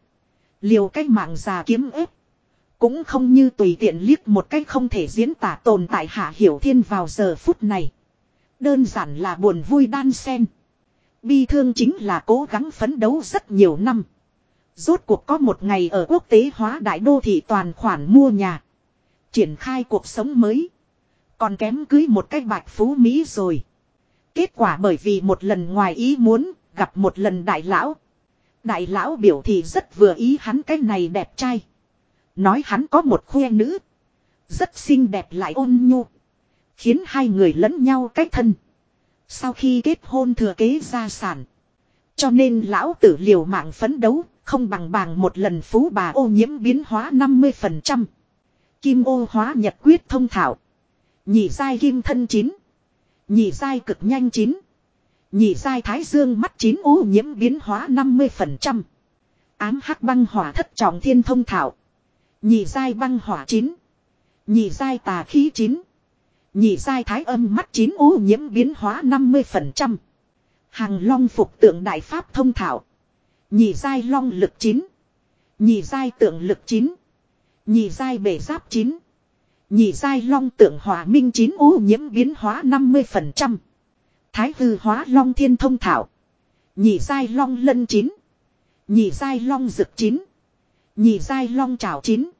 Liều cách mạng già kiếm ép. Cũng không như tùy tiện liếc một cách không thể diễn tả tồn tại hạ hiểu thiên vào giờ phút này. Đơn giản là buồn vui đan sen. Bi thương chính là cố gắng phấn đấu rất nhiều năm. Rốt cuộc có một ngày ở quốc tế hóa đại đô thị toàn khoản mua nhà. Triển khai cuộc sống mới. Còn kém cưới một cách bạch phú Mỹ rồi. Kết quả bởi vì một lần ngoài ý muốn, gặp một lần đại lão. Đại lão biểu thị rất vừa ý hắn cái này đẹp trai. Nói hắn có một khuê nữ. Rất xinh đẹp lại ôn nhu. Khiến hai người lẫn nhau cách thân. Sau khi kết hôn thừa kế gia sản. Cho nên lão tử liều mạng phấn đấu, không bằng bằng một lần phú bà ô nhiễm biến hóa 50%. Kim ô hóa nhật quyết thông thảo. Nhị giai kim thân chín. Nhị giai cực nhanh chín. Nhị giai thái dương mắt chín ô nhiễm biến hóa 50%. Ám hắc băng hỏa thất trọng thiên thông thảo. Nhị giai băng hỏa chín. Nhị giai tà khí chín. Nhị giai thái âm mắt chín ô nhiễm biến hóa 50%. Hàng long phục tượng đại pháp thông thảo. Nhị giai long lực chín. Nhị giai tượng lực chín. Nhị giai bể giáp chín. Nhị giai long tượng hỏa minh chín ô nhiễm biến hóa 50%. Thái hư hóa long thiên thông thảo. Nhị giai long lân chín. Nhị giai long dực chín. Nhị giai long trào chín.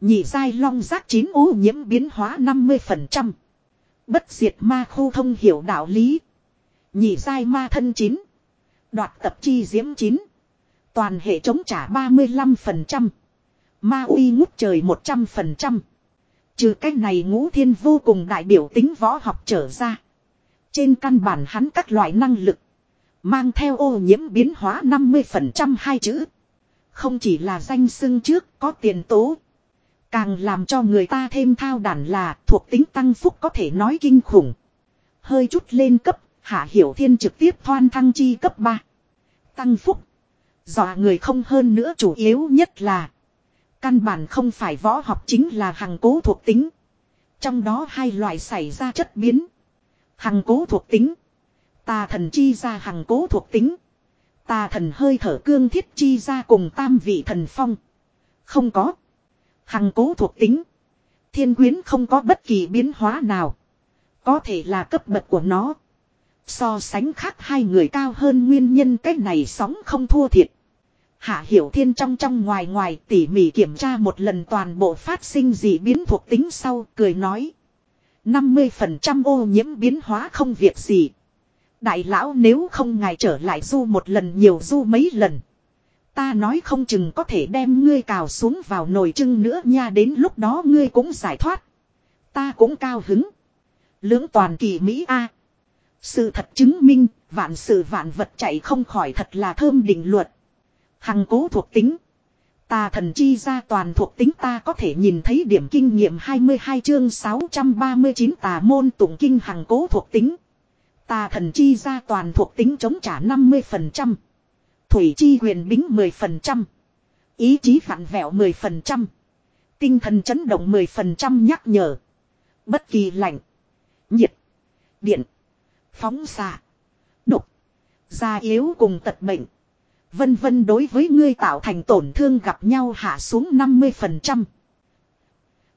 Nhị giai long giác chín ô nhiễm biến hóa 50%. Bất diệt ma khu thông hiểu đạo lý. Nhị giai ma thân chín. Đoạt tập chi diễm chín. Toàn hệ chống trả 35%. Ma uy ngút trời 100%. Trừ cái này ngũ thiên vô cùng đại biểu tính võ học trở ra. Trên căn bản hắn các loại năng lực. Mang theo ô nhiễm biến hóa 50% hai chữ. Không chỉ là danh xưng trước có tiền tố. Càng làm cho người ta thêm thao đản là thuộc tính tăng phúc có thể nói kinh khủng. Hơi chút lên cấp, Hạ Hiểu Thiên trực tiếp thoan thăng chi cấp 3. Tăng phúc. Dọa người không hơn nữa chủ yếu nhất là. Căn bản không phải võ học chính là hằng cố thuộc tính. Trong đó hai loại xảy ra chất biến. Hằng cố thuộc tính. Tà thần chi ra hằng cố thuộc tính. Tà thần hơi thở cương thiết chi ra cùng tam vị thần phong. Không có. Hằng cố thuộc tính. Thiên quyến không có bất kỳ biến hóa nào. Có thể là cấp bậc của nó. So sánh khác hai người cao hơn nguyên nhân cái này sóng không thua thiệt. Hạ Hiểu Thiên trong trong ngoài ngoài tỉ mỉ kiểm tra một lần toàn bộ phát sinh gì biến thuộc tính sau, cười nói. 50% ô nhiễm biến hóa không việc gì. Đại lão nếu không ngài trở lại du một lần nhiều du mấy lần. Ta nói không chừng có thể đem ngươi cào xuống vào nồi trưng nữa nha đến lúc đó ngươi cũng giải thoát. Ta cũng cao hứng. Lưỡng toàn kỳ Mỹ A. Sự thật chứng minh, vạn sự vạn vật chạy không khỏi thật là thơm định luật. Hằng cố thuộc tính. Tà thần chi ra toàn thuộc tính ta có thể nhìn thấy điểm kinh nghiệm 22 chương 639 tà môn tụng kinh hằng cố thuộc tính. Tà thần chi ra toàn thuộc tính chống trả 50%. Thủy chi huyền bính 10%. Ý chí vặn vẹo 10%. Tinh thần chấn động 10% nhắc nhở. Bất kỳ lạnh. Nhiệt. Điện. Phóng xạ. Độc. da yếu cùng tật bệnh. Vân vân đối với ngươi tạo thành tổn thương gặp nhau hạ xuống 50%.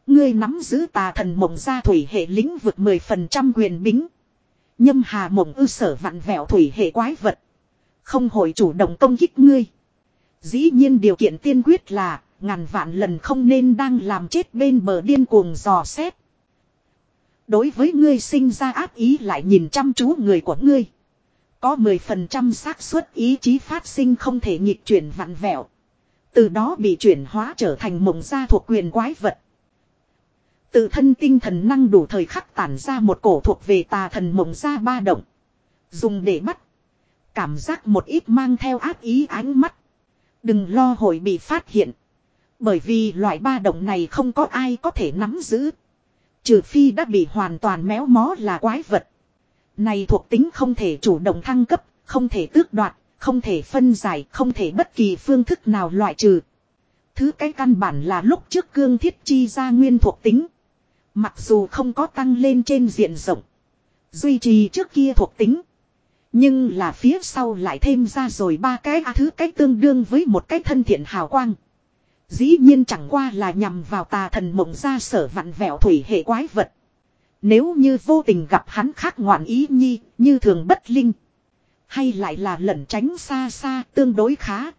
Ngươi nắm giữ tà thần mộng gia thủy hệ lĩnh vực 10% quyền bính. Nhâm hà mộng ư sở vặn vẹo thủy hệ quái vật. Không hội chủ động công kích ngươi. Dĩ nhiên điều kiện tiên quyết là, ngàn vạn lần không nên đang làm chết bên bờ điên cuồng dò xét. Đối với ngươi sinh ra ác ý lại nhìn chăm chú người của ngươi. Có 10% xác suất ý chí phát sinh không thể nghịch chuyển vặn vẹo. Từ đó bị chuyển hóa trở thành mộng gia thuộc quyền quái vật. Tự thân tinh thần năng đủ thời khắc tản ra một cổ thuộc về tà thần mộng gia ba động. Dùng để bắt. Cảm giác một ít mang theo ác ý ánh mắt. Đừng lo hội bị phát hiện. Bởi vì loại ba động này không có ai có thể nắm giữ. Trừ phi đã bị hoàn toàn méo mó là quái vật. Này thuộc tính không thể chủ động thăng cấp, không thể tước đoạt, không thể phân giải, không thể bất kỳ phương thức nào loại trừ. Thứ cái căn bản là lúc trước cương thiết chi ra nguyên thuộc tính. Mặc dù không có tăng lên trên diện rộng. Duy trì trước kia thuộc tính. Nhưng là phía sau lại thêm ra rồi ba cái a thứ cách tương đương với một cái thân thiện hào quang. Dĩ nhiên chẳng qua là nhằm vào tà thần mộng ra sở vặn vẹo thủy hệ quái vật. Nếu như vô tình gặp hắn khác ngoạn ý nhi, như thường bất linh. Hay lại là lẩn tránh xa xa tương đối khá.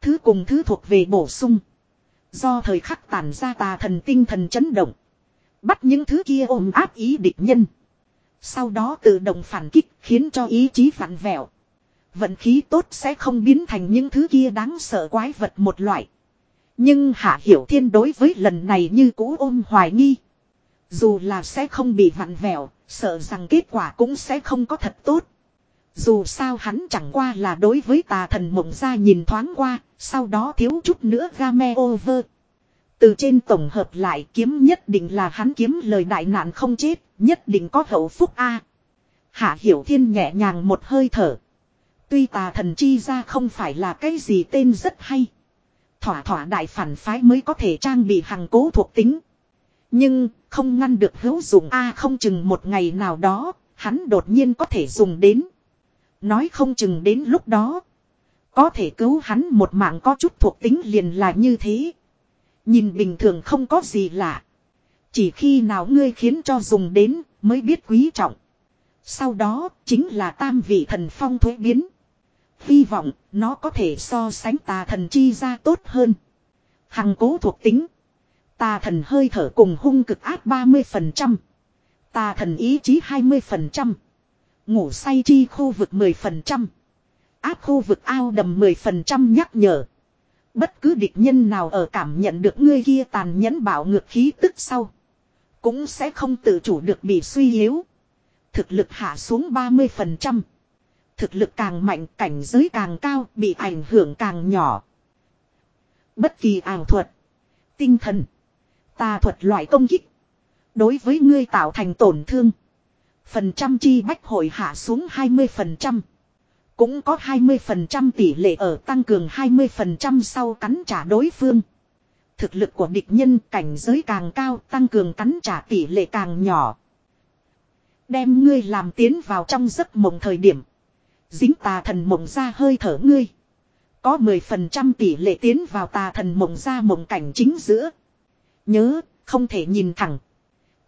Thứ cùng thứ thuộc về bổ sung. Do thời khắc tản ra tà thần tinh thần chấn động. Bắt những thứ kia ôm áp ý địch nhân. Sau đó tự động phản kích khiến cho ý chí phản vẹo. Vận khí tốt sẽ không biến thành những thứ kia đáng sợ quái vật một loại. Nhưng Hạ Hiểu Thiên đối với lần này như cũ ôm hoài nghi. Dù là sẽ không bị vặn vẹo, sợ rằng kết quả cũng sẽ không có thật tốt. Dù sao hắn chẳng qua là đối với tà thần mộng ra nhìn thoáng qua, sau đó thiếu chút nữa game over. Từ trên tổng hợp lại kiếm nhất định là hắn kiếm lời đại nạn không chết, nhất định có hậu phúc A. Hạ Hiểu Thiên nhẹ nhàng một hơi thở. Tuy tà thần chi ra không phải là cái gì tên rất hay. Thỏa thỏa đại phản phái mới có thể trang bị hàng cố thuộc tính. Nhưng không ngăn được hữu dụng A không chừng một ngày nào đó, hắn đột nhiên có thể dùng đến. Nói không chừng đến lúc đó. Có thể cứu hắn một mạng có chút thuộc tính liền là như thế. Nhìn bình thường không có gì lạ. Chỉ khi nào ngươi khiến cho dùng đến mới biết quý trọng. Sau đó chính là tam vị thần phong thuế biến. Hy vọng nó có thể so sánh tà thần chi ra tốt hơn. Hằng cố thuộc tính. Tà thần hơi thở cùng hung cực áp 30%. Tà thần ý chí 20%. Ngủ say chi khu vực 10%. Áp khu vực ao đầm 10% nhắc nhở. Bất cứ địch nhân nào ở cảm nhận được ngươi kia tàn nhẫn bảo ngược khí tức sau. Cũng sẽ không tự chủ được bị suy yếu. Thực lực hạ xuống 30%. Thực lực càng mạnh, cảnh giới càng cao, bị ảnh hưởng càng nhỏ. Bất kỳ ảo thuật. Tinh thần. Tà thuật loại công kích. Đối với ngươi tạo thành tổn thương. Phần trăm chi bách hội hạ xuống 20%. Cũng có 20% tỷ lệ ở tăng cường 20% sau cắn trả đối phương. Thực lực của địch nhân cảnh giới càng cao tăng cường cắn trả tỷ lệ càng nhỏ. Đem ngươi làm tiến vào trong giấc mộng thời điểm. Dính tà thần mộng ra hơi thở ngươi. Có 10% tỷ lệ tiến vào tà thần mộng ra mộng cảnh chính giữa. Nhớ, không thể nhìn thẳng.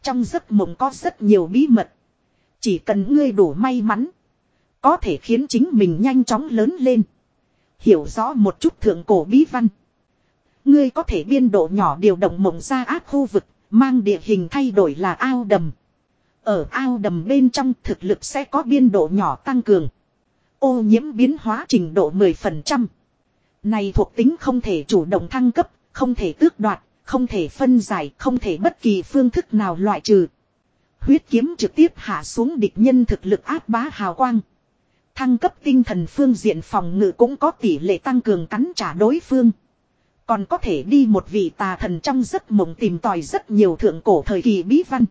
Trong giấc mộng có rất nhiều bí mật. Chỉ cần ngươi đủ may mắn. Có thể khiến chính mình nhanh chóng lớn lên. Hiểu rõ một chút thượng cổ bí văn. Ngươi có thể biên độ nhỏ điều động mộng ra áp khu vực, mang địa hình thay đổi là ao đầm. Ở ao đầm bên trong thực lực sẽ có biên độ nhỏ tăng cường. Ô nhiễm biến hóa trình độ 10%. Này thuộc tính không thể chủ động thăng cấp, không thể tước đoạt, không thể phân giải, không thể bất kỳ phương thức nào loại trừ. Huyết kiếm trực tiếp hạ xuống địch nhân thực lực áp bá hào quang. Thăng cấp tinh thần phương diện phòng ngự cũng có tỷ lệ tăng cường cắn trả đối phương. Còn có thể đi một vị tà thần trong giấc mộng tìm tòi rất nhiều thượng cổ thời kỳ bí văn.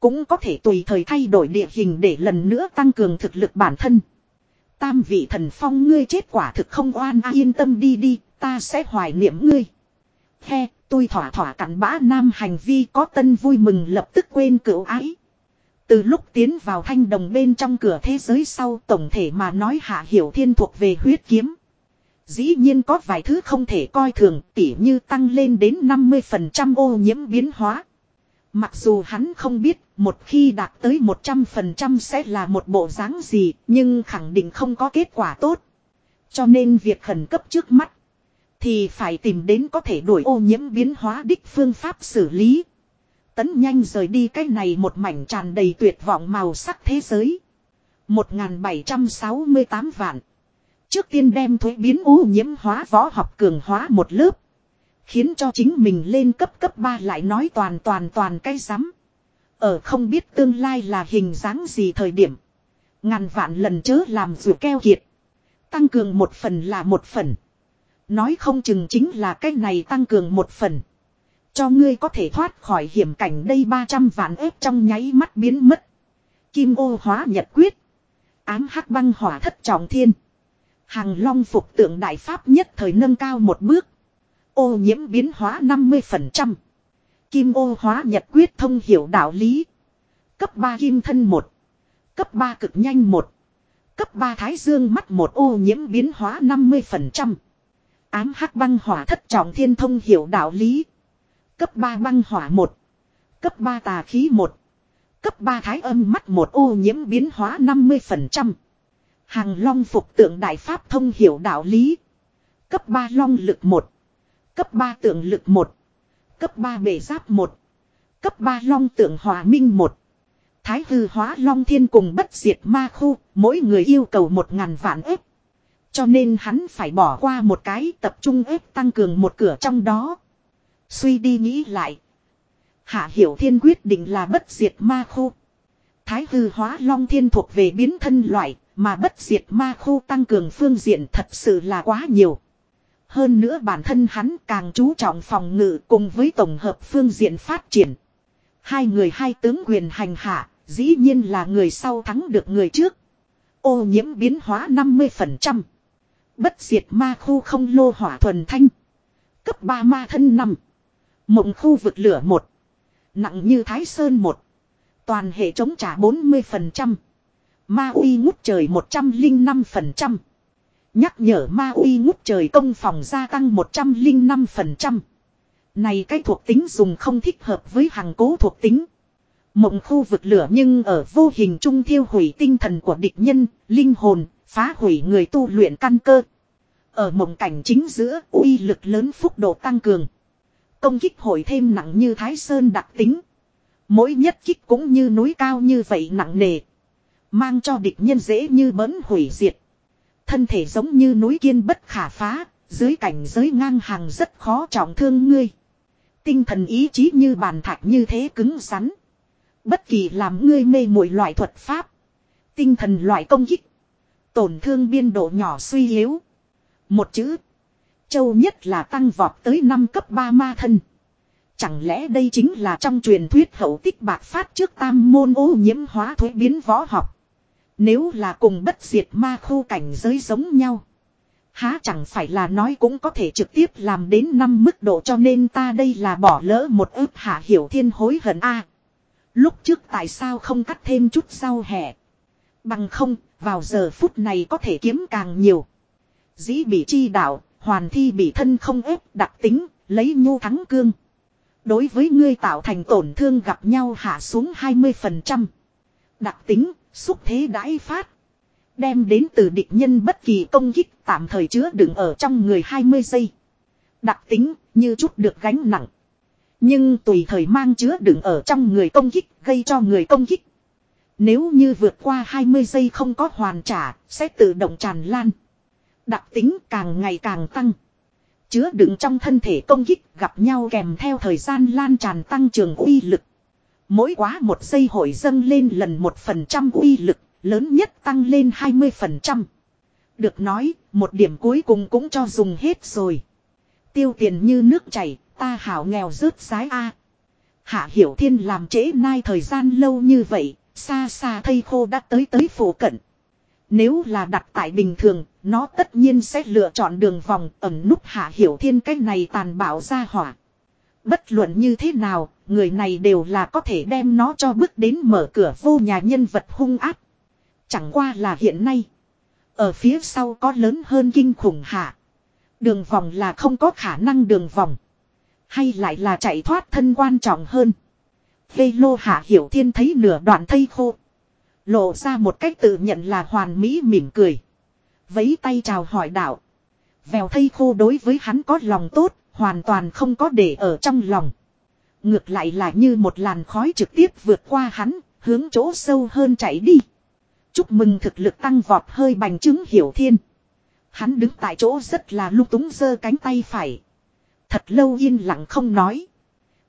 Cũng có thể tùy thời thay đổi địa hình để lần nữa tăng cường thực lực bản thân. Tam vị thần phong ngươi chết quả thực không oan a yên tâm đi đi, ta sẽ hoài niệm ngươi. He, tôi thỏa thỏa cặn bã nam hành vi có tân vui mừng lập tức quên cựu ái. Từ lúc tiến vào thanh đồng bên trong cửa thế giới sau tổng thể mà nói hạ hiểu thiên thuộc về huyết kiếm. Dĩ nhiên có vài thứ không thể coi thường, tỉ như tăng lên đến 50% ô nhiễm biến hóa. Mặc dù hắn không biết, một khi đạt tới 100% sẽ là một bộ dáng gì, nhưng khẳng định không có kết quả tốt. Cho nên việc khẩn cấp trước mắt thì phải tìm đến có thể đuổi ô nhiễm biến hóa đích phương pháp xử lý. Tấn nhanh rời đi cái này một mảnh tràn đầy tuyệt vọng màu sắc thế giới. 1768 vạn. Trước tiên đem thuế biến ô nhiễm hóa võ học cường hóa một lớp. Khiến cho chính mình lên cấp cấp 3 lại nói toàn toàn toàn cái rắm Ở không biết tương lai là hình dáng gì thời điểm. Ngàn vạn lần chớ làm dù keo kiệt. Tăng cường một phần là một phần. Nói không chừng chính là cái này tăng cường một phần. Cho ngươi có thể thoát khỏi hiểm cảnh đây 300 vạn ếp trong nháy mắt biến mất. Kim ô hóa nhật quyết. Ám hắc băng hỏa thất trọng thiên. Hàng long phục tượng đại pháp nhất thời nâng cao một bước. Ô nhiễm biến hóa 50%. Kim ô hóa nhật quyết thông hiểu đạo lý. Cấp 3 kim thân 1. Cấp 3 cực nhanh 1. Cấp 3 thái dương mắt 1 ô nhiễm biến hóa 50%. Ám hắc băng hỏa thất trọng thiên thông hiểu đạo lý. Cấp 3 băng hỏa 1. Cấp 3 tà khí 1. Cấp 3 thái âm mắt 1 ô nhiễm biến hóa 50%. Hàng long phục tượng đại pháp thông hiểu đạo lý. Cấp 3 long lực 1. Cấp 3 tượng lực 1. Cấp 3 bể giáp 1. Cấp 3 long tượng hòa minh 1. Thái hư hóa long thiên cùng bất diệt ma khu, mỗi người yêu cầu 1.000 vạn ếp. Cho nên hắn phải bỏ qua một cái tập trung ép tăng cường một cửa trong đó. Suy đi nghĩ lại. Hạ Hiểu Thiên quyết định là bất diệt ma khu. Thái hư hóa long thiên thuộc về biến thân loại, mà bất diệt ma khu tăng cường phương diện thật sự là quá nhiều. Hơn nữa bản thân hắn càng chú trọng phòng ngự cùng với tổng hợp phương diện phát triển. Hai người hai tướng quyền hành hạ, dĩ nhiên là người sau thắng được người trước. Ô nhiễm biến hóa 50%. Bất diệt ma khu không lô hỏa thuần thanh. Cấp 3 ma thân 5. Mộng khu vực lửa 1. Nặng như Thái Sơn 1. Toàn hệ chống trả 40%. Ma uy ngút trời 105%. Nhắc nhở ma uy ngút trời công phòng gia tăng 105%. Này cái thuộc tính dùng không thích hợp với hàng cố thuộc tính. Mộng khu vực lửa nhưng ở vô hình trung thiêu hủy tinh thần của địch nhân, linh hồn, phá hủy người tu luyện căn cơ. Ở mộng cảnh chính giữa, uy lực lớn phúc độ tăng cường. Công kích hồi thêm nặng như thái sơn đặc tính. Mỗi nhất kích cũng như núi cao như vậy nặng nề. Mang cho địch nhân dễ như bấn hủy diệt. Thân thể giống như núi kiên bất khả phá, dưới cảnh giới ngang hàng rất khó trọng thương ngươi. Tinh thần ý chí như bàn thạch như thế cứng rắn. Bất kỳ làm ngươi mê muội loại thuật pháp. Tinh thần loại công kích. Tổn thương biên độ nhỏ suy yếu. Một chữ. Châu nhất là tăng vọt tới 5 cấp 3 ma thân. Chẳng lẽ đây chính là trong truyền thuyết hậu tích bạc phát trước tam môn ô nhiễm hóa thuế biến võ học. Nếu là cùng bất diệt ma khu cảnh giới giống nhau. Há chẳng phải là nói cũng có thể trực tiếp làm đến năm mức độ cho nên ta đây là bỏ lỡ một ước hạ hiểu thiên hối hận a Lúc trước tại sao không cắt thêm chút sau hẹ. Bằng không, vào giờ phút này có thể kiếm càng nhiều. Dĩ bị chi đạo, hoàn thi bị thân không ép đặc tính, lấy nhu thắng cương. Đối với ngươi tạo thành tổn thương gặp nhau hạ xuống 20%. Đặc tính, xúc thế đãi phát. Đem đến từ địch nhân bất kỳ công kích tạm thời chứa đựng ở trong người 20 giây. Đặc tính, như chút được gánh nặng. Nhưng tùy thời mang chứa đựng ở trong người công kích, gây cho người công kích. Nếu như vượt qua 20 giây không có hoàn trả, sẽ tự động tràn lan. Đặc tính càng ngày càng tăng. Chứa đựng trong thân thể công kích gặp nhau kèm theo thời gian lan tràn tăng trưởng uy lực. Mỗi quá một giây hội dâng lên lần một phần trăm uy lực, lớn nhất tăng lên 20%. Được nói, một điểm cuối cùng cũng cho dùng hết rồi. Tiêu tiền như nước chảy, ta hảo nghèo rớt sái A. Hạ Hiểu Thiên làm trễ nai thời gian lâu như vậy, xa xa thây khô đã tới tới phủ cận. Nếu là đặt tại bình thường, nó tất nhiên sẽ lựa chọn đường vòng ẩn núp Hạ Hiểu Thiên cách này tàn bạo ra hỏa. Bất luận như thế nào, người này đều là có thể đem nó cho bước đến mở cửa vô nhà nhân vật hung áp. Chẳng qua là hiện nay. Ở phía sau có lớn hơn kinh khủng hạ. Đường vòng là không có khả năng đường vòng. Hay lại là chạy thoát thân quan trọng hơn. Vê lô hạ hiểu thiên thấy nửa đoạn thây khô. Lộ ra một cách tự nhận là hoàn mỹ mỉm cười. Vấy tay chào hỏi đạo. Vèo thây khô đối với hắn có lòng tốt, hoàn toàn không có để ở trong lòng. Ngược lại là như một làn khói trực tiếp vượt qua hắn, hướng chỗ sâu hơn chạy đi. Chúc mừng thực lực tăng vọt hơi bành trướng hiểu thiên. Hắn đứng tại chỗ rất là lung túng giơ cánh tay phải. Thật lâu yên lặng không nói.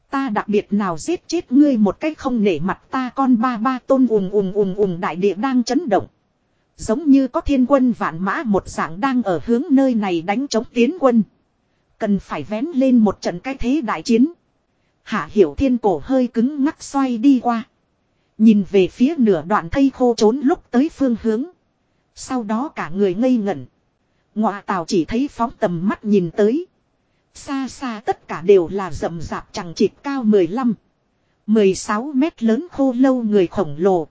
Ta đặc biệt nào giết chết ngươi một cách không nể mặt ta con ba ba tôn ùm ùm ùm ùm đại địa đang chấn động. Giống như có thiên quân vạn mã một dạng đang ở hướng nơi này đánh chống tiến quân. Cần phải vén lên một trận cái thế đại chiến. Hạ hiểu thiên cổ hơi cứng ngắc xoay đi qua. Nhìn về phía nửa đoạn thây khô trốn lúc tới phương hướng. Sau đó cả người ngây ngẩn. Ngọa tào chỉ thấy phóng tầm mắt nhìn tới. Xa xa tất cả đều là rậm rạp chẳng chịt cao 15. 16 mét lớn khô lâu người khổng lồ.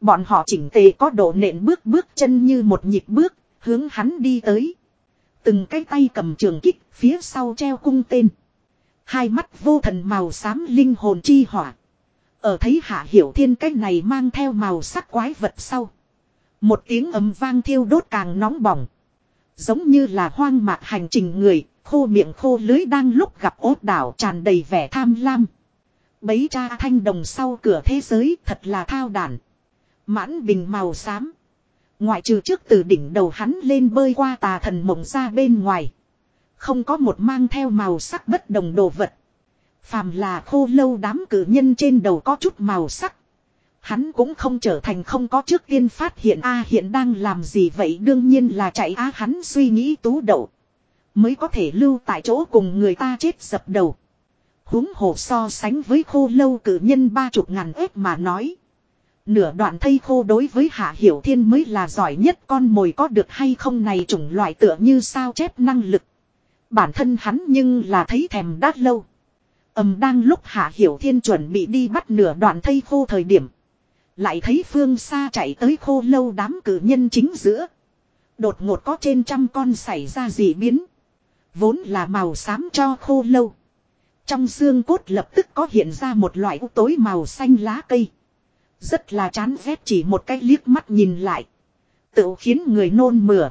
Bọn họ chỉnh tề có độ nện bước bước chân như một nhịp bước, hướng hắn đi tới. Từng cái tay cầm trường kích, phía sau treo cung tên. Hai mắt vô thần màu xám linh hồn chi hỏa. Ở thấy hạ hiểu thiên cái này mang theo màu sắc quái vật sau. Một tiếng ấm vang thiêu đốt càng nóng bỏng. Giống như là hoang mạc hành trình người, khô miệng khô lưới đang lúc gặp ốt đảo tràn đầy vẻ tham lam. Bấy cha thanh đồng sau cửa thế giới thật là thao đản. Mãn bình màu xám. Ngoại trừ trước từ đỉnh đầu hắn lên bơi qua tà thần mộng ra bên ngoài. Không có một mang theo màu sắc bất đồng đồ vật. Phàm là khô lâu đám cử nhân trên đầu có chút màu sắc. Hắn cũng không trở thành không có trước tiên phát hiện a à, hiện đang làm gì vậy đương nhiên là chạy a à, hắn suy nghĩ tú đậu. Mới có thể lưu tại chỗ cùng người ta chết dập đầu. huống hồ so sánh với khô lâu cử nhân ba chục ngàn ếp mà nói. Nửa đoạn thây khô đối với Hạ Hiểu Thiên mới là giỏi nhất con mồi có được hay không này chủng loại tựa như sao chép năng lực. Bản thân hắn nhưng là thấy thèm đát lâu. Ẩm đang lúc Hạ Hiểu Thiên chuẩn bị đi bắt nửa đoạn thây khô thời điểm. Lại thấy phương xa chạy tới khô lâu đám cử nhân chính giữa. Đột ngột có trên trăm con xảy ra dị biến. Vốn là màu xám cho khô lâu. Trong xương cốt lập tức có hiện ra một loại tối màu xanh lá cây. Rất là chán ghét chỉ một cái liếc mắt nhìn lại. Tự khiến người nôn mửa.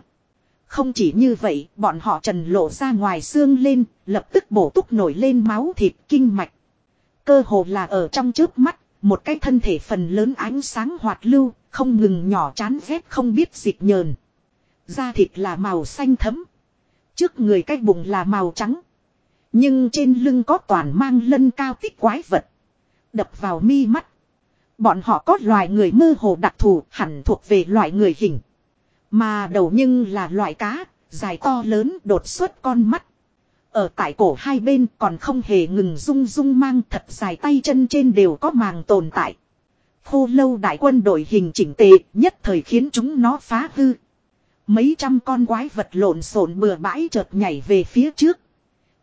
Không chỉ như vậy, bọn họ trần lộ ra ngoài xương lên, lập tức bổ túc nổi lên máu thịt kinh mạch. Cơ hồ là ở trong trước mắt, một cái thân thể phần lớn ánh sáng hoạt lưu, không ngừng nhỏ chán ghét không biết dịch nhờn. Da thịt là màu xanh thấm. Trước người cái bụng là màu trắng. Nhưng trên lưng có toàn mang lân cao tích quái vật. Đập vào mi mắt. Bọn họ có loài người mơ hồ đặc thù hẳn thuộc về loại người hình. Mà đầu nhưng là loại cá, dài to lớn đột xuất con mắt. Ở tại cổ hai bên còn không hề ngừng rung rung mang thật dài tay chân trên đều có màng tồn tại. Khô lâu đại quân đội hình chỉnh tề nhất thời khiến chúng nó phá hư. Mấy trăm con quái vật lộn xộn bừa bãi chợt nhảy về phía trước.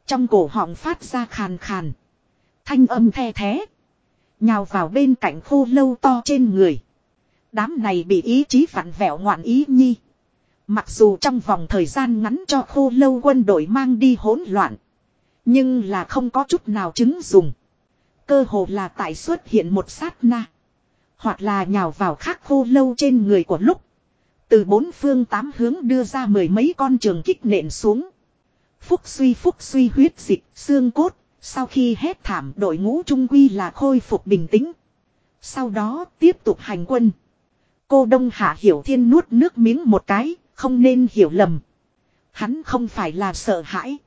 Trong cổ họng phát ra khàn khàn. Thanh âm the thế. Nhào vào bên cạnh khô lâu to trên người. Đám này bị ý chí vặn vẹo ngoạn ý nhi. Mặc dù trong vòng thời gian ngắn cho khô lâu quân đội mang đi hỗn loạn. Nhưng là không có chút nào chứng dùng. Cơ hồ là tại xuất hiện một sát na. Hoặc là nhào vào khắc khô lâu trên người của lúc. Từ bốn phương tám hướng đưa ra mười mấy con trường kích nện xuống. Phúc suy phúc suy huyết dịch, xương cốt, sau khi hét thảm đội ngũ trung quy là khôi phục bình tĩnh. Sau đó tiếp tục hành quân. Cô Đông Hạ Hiểu Thiên nuốt nước miếng một cái, không nên hiểu lầm. Hắn không phải là sợ hãi.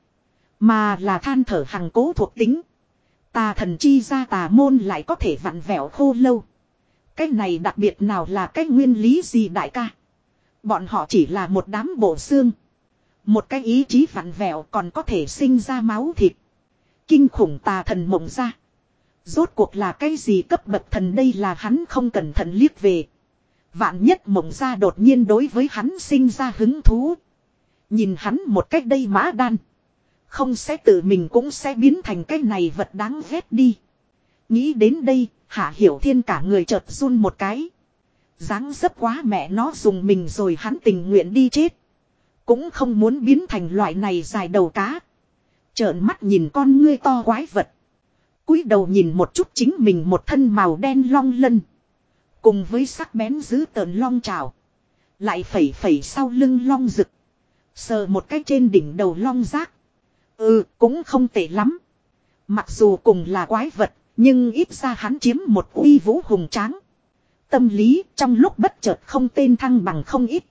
Mà là than thở hằng cố thuộc tính. Tà thần chi ra tà môn lại có thể vặn vẹo khô lâu. Cái này đặc biệt nào là cái nguyên lý gì đại ca. Bọn họ chỉ là một đám bộ xương. Một cái ý chí vặn vẹo còn có thể sinh ra máu thịt. Kinh khủng tà thần mộng ra. Rốt cuộc là cái gì cấp bậc thần đây là hắn không cẩn thận liếc về. Vạn nhất mộng ra đột nhiên đối với hắn sinh ra hứng thú. Nhìn hắn một cách đây mã đan. Không sẽ tự mình cũng sẽ biến thành cái này vật đáng ghét đi. Nghĩ đến đây, hạ hiểu thiên cả người chợt run một cái dáng dấp quá mẹ nó dùng mình rồi hắn tình nguyện đi chết. Cũng không muốn biến thành loại này dài đầu cá. Trợn mắt nhìn con ngươi to quái vật. cúi đầu nhìn một chút chính mình một thân màu đen long lân. Cùng với sắc bén giữ tờn long trào. Lại phẩy phẩy sau lưng long rực. Sờ một cái trên đỉnh đầu long rác. Ừ, cũng không tệ lắm. Mặc dù cùng là quái vật, nhưng ít ra hắn chiếm một uy vũ hùng tráng. Tâm lý trong lúc bất chợt không tên thăng bằng không ít.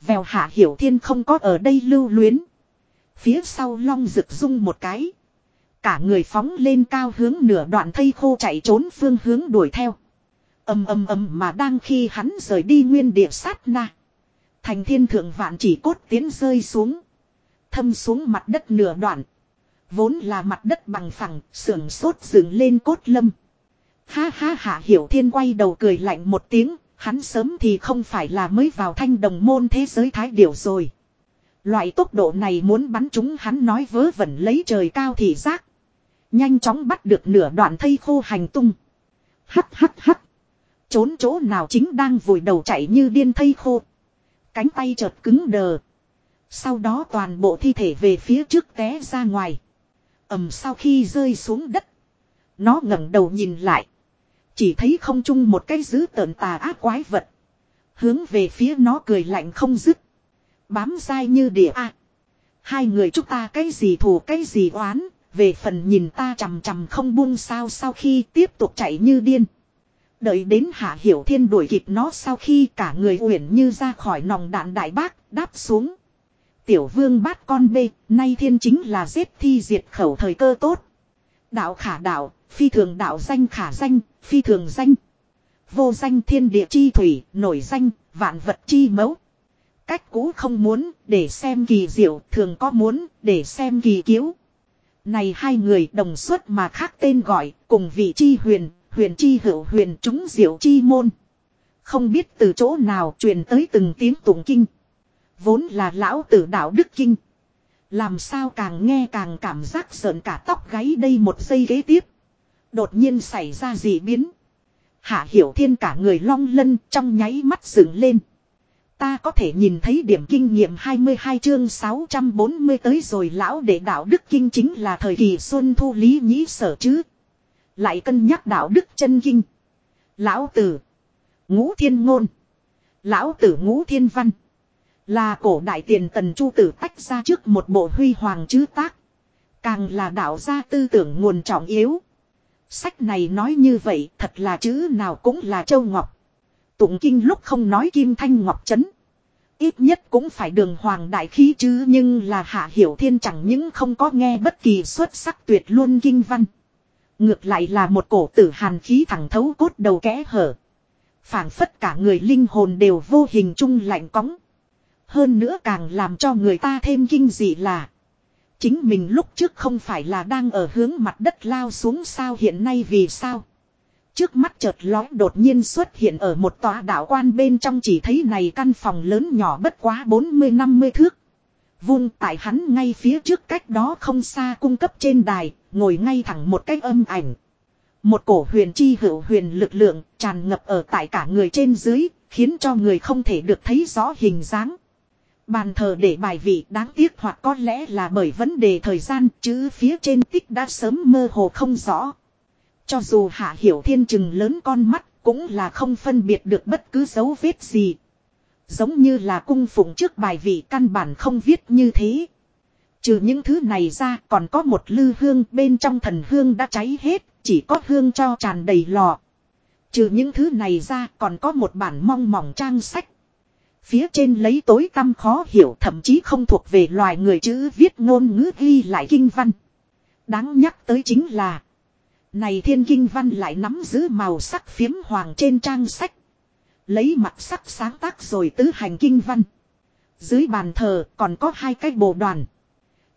Vèo hạ hiểu thiên không có ở đây lưu luyến. Phía sau long rực rung một cái. Cả người phóng lên cao hướng nửa đoạn thây khô chạy trốn phương hướng đuổi theo. Âm âm âm mà đang khi hắn rời đi nguyên địa sát na. Thành thiên thượng vạn chỉ cốt tiến rơi xuống. Thâm xuống mặt đất nửa đoạn. Vốn là mặt đất bằng phẳng, sưởng sốt dựng lên cốt lâm. Ha ha hạ hiểu thiên quay đầu cười lạnh một tiếng, hắn sớm thì không phải là mới vào thanh đồng môn thế giới thái điểu rồi. Loại tốc độ này muốn bắn chúng hắn nói vớ vẩn lấy trời cao thì giác. Nhanh chóng bắt được nửa đoạn thây khô hành tung. Hắt hắt hắt. Trốn chỗ nào chính đang vùi đầu chạy như điên thây khô. Cánh tay chợt cứng đờ. Sau đó toàn bộ thi thể về phía trước té ra ngoài. ầm sau khi rơi xuống đất. Nó ngẩng đầu nhìn lại. Chỉ thấy không chung một cái dữ tợn tà ác quái vật. Hướng về phía nó cười lạnh không dứt. Bám dai như địa a. Hai người chúng ta cái gì thù cái gì oán. về phần nhìn ta chằm chằm không buông sao sau khi tiếp tục chạy như điên. Đợi đến Hạ Hiểu Thiên đuổi kịp nó sau khi cả người uyển như ra khỏi nòng đạn đại bác, đáp xuống. Tiểu vương bát con bê, nay thiên chính là giết thi diệt khẩu thời cơ tốt. Đạo khả đạo, phi thường đạo danh khả danh, phi thường danh. Vô danh thiên địa chi thủy, nổi danh, vạn vật chi mẫu. Cách cũ không muốn, để xem kỳ diệu, thường có muốn, để xem kỳ cứu Này hai người đồng xuất mà khác tên gọi, cùng vị chi huyền, huyền chi hữu huyền chúng diệu chi môn. Không biết từ chỗ nào truyền tới từng tiếng tụng kinh. Vốn là lão tử đạo đức kinh. Làm sao càng nghe càng cảm giác sợn cả tóc gáy đây một giây ghế tiếp. Đột nhiên xảy ra gì biến. Hạ hiểu thiên cả người long lân trong nháy mắt dựng lên. Ta có thể nhìn thấy điểm kinh nghiệm 22 chương 640 tới rồi lão để đạo đức kinh chính là thời kỳ xuân thu lý nhĩ sở chứ. Lại cân nhắc đạo đức chân kinh. Lão tử. Ngũ thiên ngôn. Lão tử ngũ thiên văn. Là cổ đại tiền tần chu tử tách ra trước một bộ huy hoàng chứ tác. Càng là đạo gia tư tưởng nguồn trọng yếu. Sách này nói như vậy, thật là chữ nào cũng là châu ngọc. Tụng kinh lúc không nói kim thanh ngọc chấn. Ít nhất cũng phải đường hoàng đại khí chứ, nhưng là hạ hiểu thiên chẳng những không có nghe bất kỳ xuất sắc tuyệt luôn kinh văn. Ngược lại là một cổ tử hàn khí thẳng thấu cốt đầu kẽ hở. phảng phất cả người linh hồn đều vô hình chung lạnh cóng. Hơn nữa càng làm cho người ta thêm kinh dị là. Chính mình lúc trước không phải là đang ở hướng mặt đất lao xuống sao hiện nay vì sao. Trước mắt chợt lói đột nhiên xuất hiện ở một tòa đảo quan bên trong chỉ thấy này căn phòng lớn nhỏ bất quá 40-50 thước. Vung tại hắn ngay phía trước cách đó không xa cung cấp trên đài, ngồi ngay thẳng một cách âm ảnh. Một cổ huyền chi hữu huyền lực lượng tràn ngập ở tại cả người trên dưới, khiến cho người không thể được thấy rõ hình dáng. Bàn thờ để bài vị đáng tiếc hoặc có lẽ là bởi vấn đề thời gian chứ phía trên tích đã sớm mơ hồ không rõ. Cho dù hạ hiểu thiên chừng lớn con mắt cũng là không phân biệt được bất cứ dấu vết gì. Giống như là cung phụng trước bài vị căn bản không viết như thế. Trừ những thứ này ra còn có một lư hương bên trong thần hương đã cháy hết, chỉ có hương cho tràn đầy lò. Trừ những thứ này ra còn có một bản mong mỏng trang sách. Phía trên lấy tối tăm khó hiểu thậm chí không thuộc về loài người chữ viết ngôn ngữ ghi lại kinh văn. Đáng nhắc tới chính là. Này thiên kinh văn lại nắm giữ màu sắc phiếm hoàng trên trang sách. Lấy mặt sắc sáng tác rồi tứ hành kinh văn. Dưới bàn thờ còn có hai cái bồ đoàn.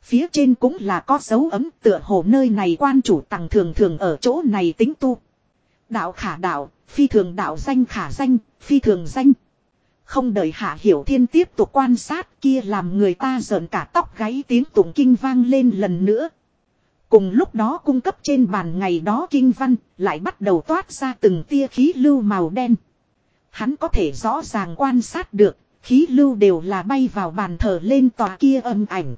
Phía trên cũng là có dấu ấm tựa hồ nơi này quan chủ tặng thường thường ở chỗ này tính tu. Đạo khả đạo, phi thường đạo danh khả danh, phi thường danh. Không đợi Hạ Hiểu Thiên tiếp tục quan sát kia làm người ta rợn cả tóc gáy tiếng tụng kinh vang lên lần nữa. Cùng lúc đó cung cấp trên bàn ngày đó kinh văn lại bắt đầu toát ra từng tia khí lưu màu đen. Hắn có thể rõ ràng quan sát được, khí lưu đều là bay vào bàn thờ lên tòa kia âm ảnh.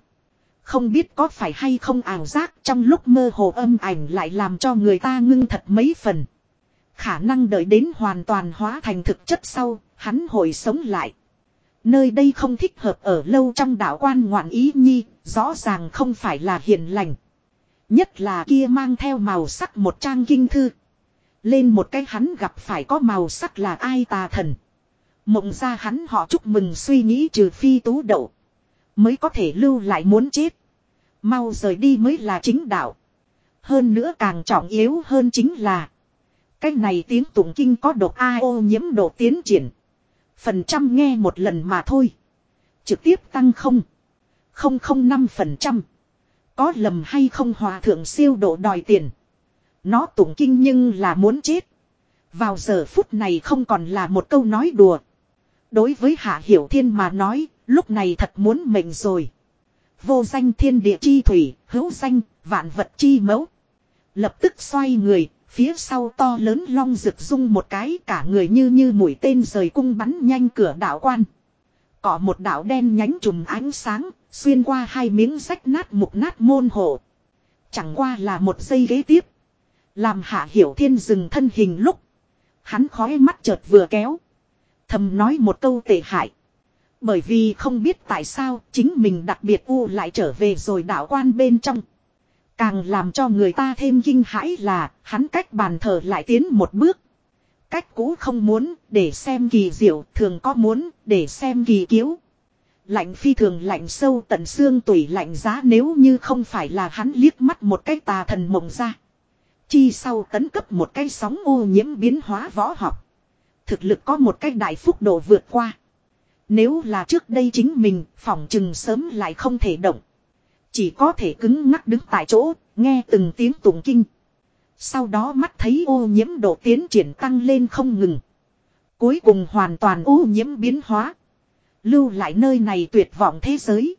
Không biết có phải hay không ảo giác trong lúc mơ hồ âm ảnh lại làm cho người ta ngưng thật mấy phần. Khả năng đợi đến hoàn toàn hóa thành thực chất sau, hắn hồi sống lại. Nơi đây không thích hợp ở lâu trong đạo quan ngoạn ý nhi, rõ ràng không phải là hiền lành. Nhất là kia mang theo màu sắc một trang kinh thư. Lên một cái hắn gặp phải có màu sắc là ai tà thần. Mộng ra hắn họ chúc mừng suy nghĩ trừ phi tú đậu. Mới có thể lưu lại muốn chết. Mau rời đi mới là chính đạo. Hơn nữa càng trọng yếu hơn chính là. Cái này tiếng tụng kinh có độc A ô nhiễm độ tiến triển. Phần trăm nghe một lần mà thôi. Trực tiếp tăng không. Không không năm phần trăm. Có lầm hay không hòa thượng siêu độ đòi tiền. Nó tụng kinh nhưng là muốn chết. Vào giờ phút này không còn là một câu nói đùa. Đối với Hạ Hiểu Thiên mà nói, lúc này thật muốn mệnh rồi. Vô danh thiên địa chi thủy, hữu danh, vạn vật chi mẫu. Lập tức xoay người, phía sau to lớn long rực rung một cái cả người như như mũi tên rời cung bắn nhanh cửa đạo quan. Có một đạo đen nhánh trùm ánh sáng, xuyên qua hai miếng rách nát mục nát môn hộ. Chẳng qua là một giây ghế tiếp. Làm hạ hiểu thiên dừng thân hình lúc. Hắn khói mắt chợt vừa kéo. Thầm nói một câu tệ hại. Bởi vì không biết tại sao chính mình đặc biệt u lại trở về rồi đạo quan bên trong. Càng làm cho người ta thêm kinh hãi là hắn cách bàn thờ lại tiến một bước. Cách cũ không muốn để xem kỳ diệu thường có muốn để xem kỳ kiếu. Lạnh phi thường lạnh sâu tận xương tủy lạnh giá nếu như không phải là hắn liếc mắt một cái tà thần mộng ra. Chi sau tấn cấp một cái sóng ô nhiễm biến hóa võ học. Thực lực có một cái đại phúc độ vượt qua. Nếu là trước đây chính mình, phỏng chừng sớm lại không thể động. Chỉ có thể cứng ngắc đứng tại chỗ, nghe từng tiếng tụng kinh. Sau đó mắt thấy ô nhiễm độ tiến triển tăng lên không ngừng. Cuối cùng hoàn toàn ô nhiễm biến hóa. Lưu lại nơi này tuyệt vọng thế giới.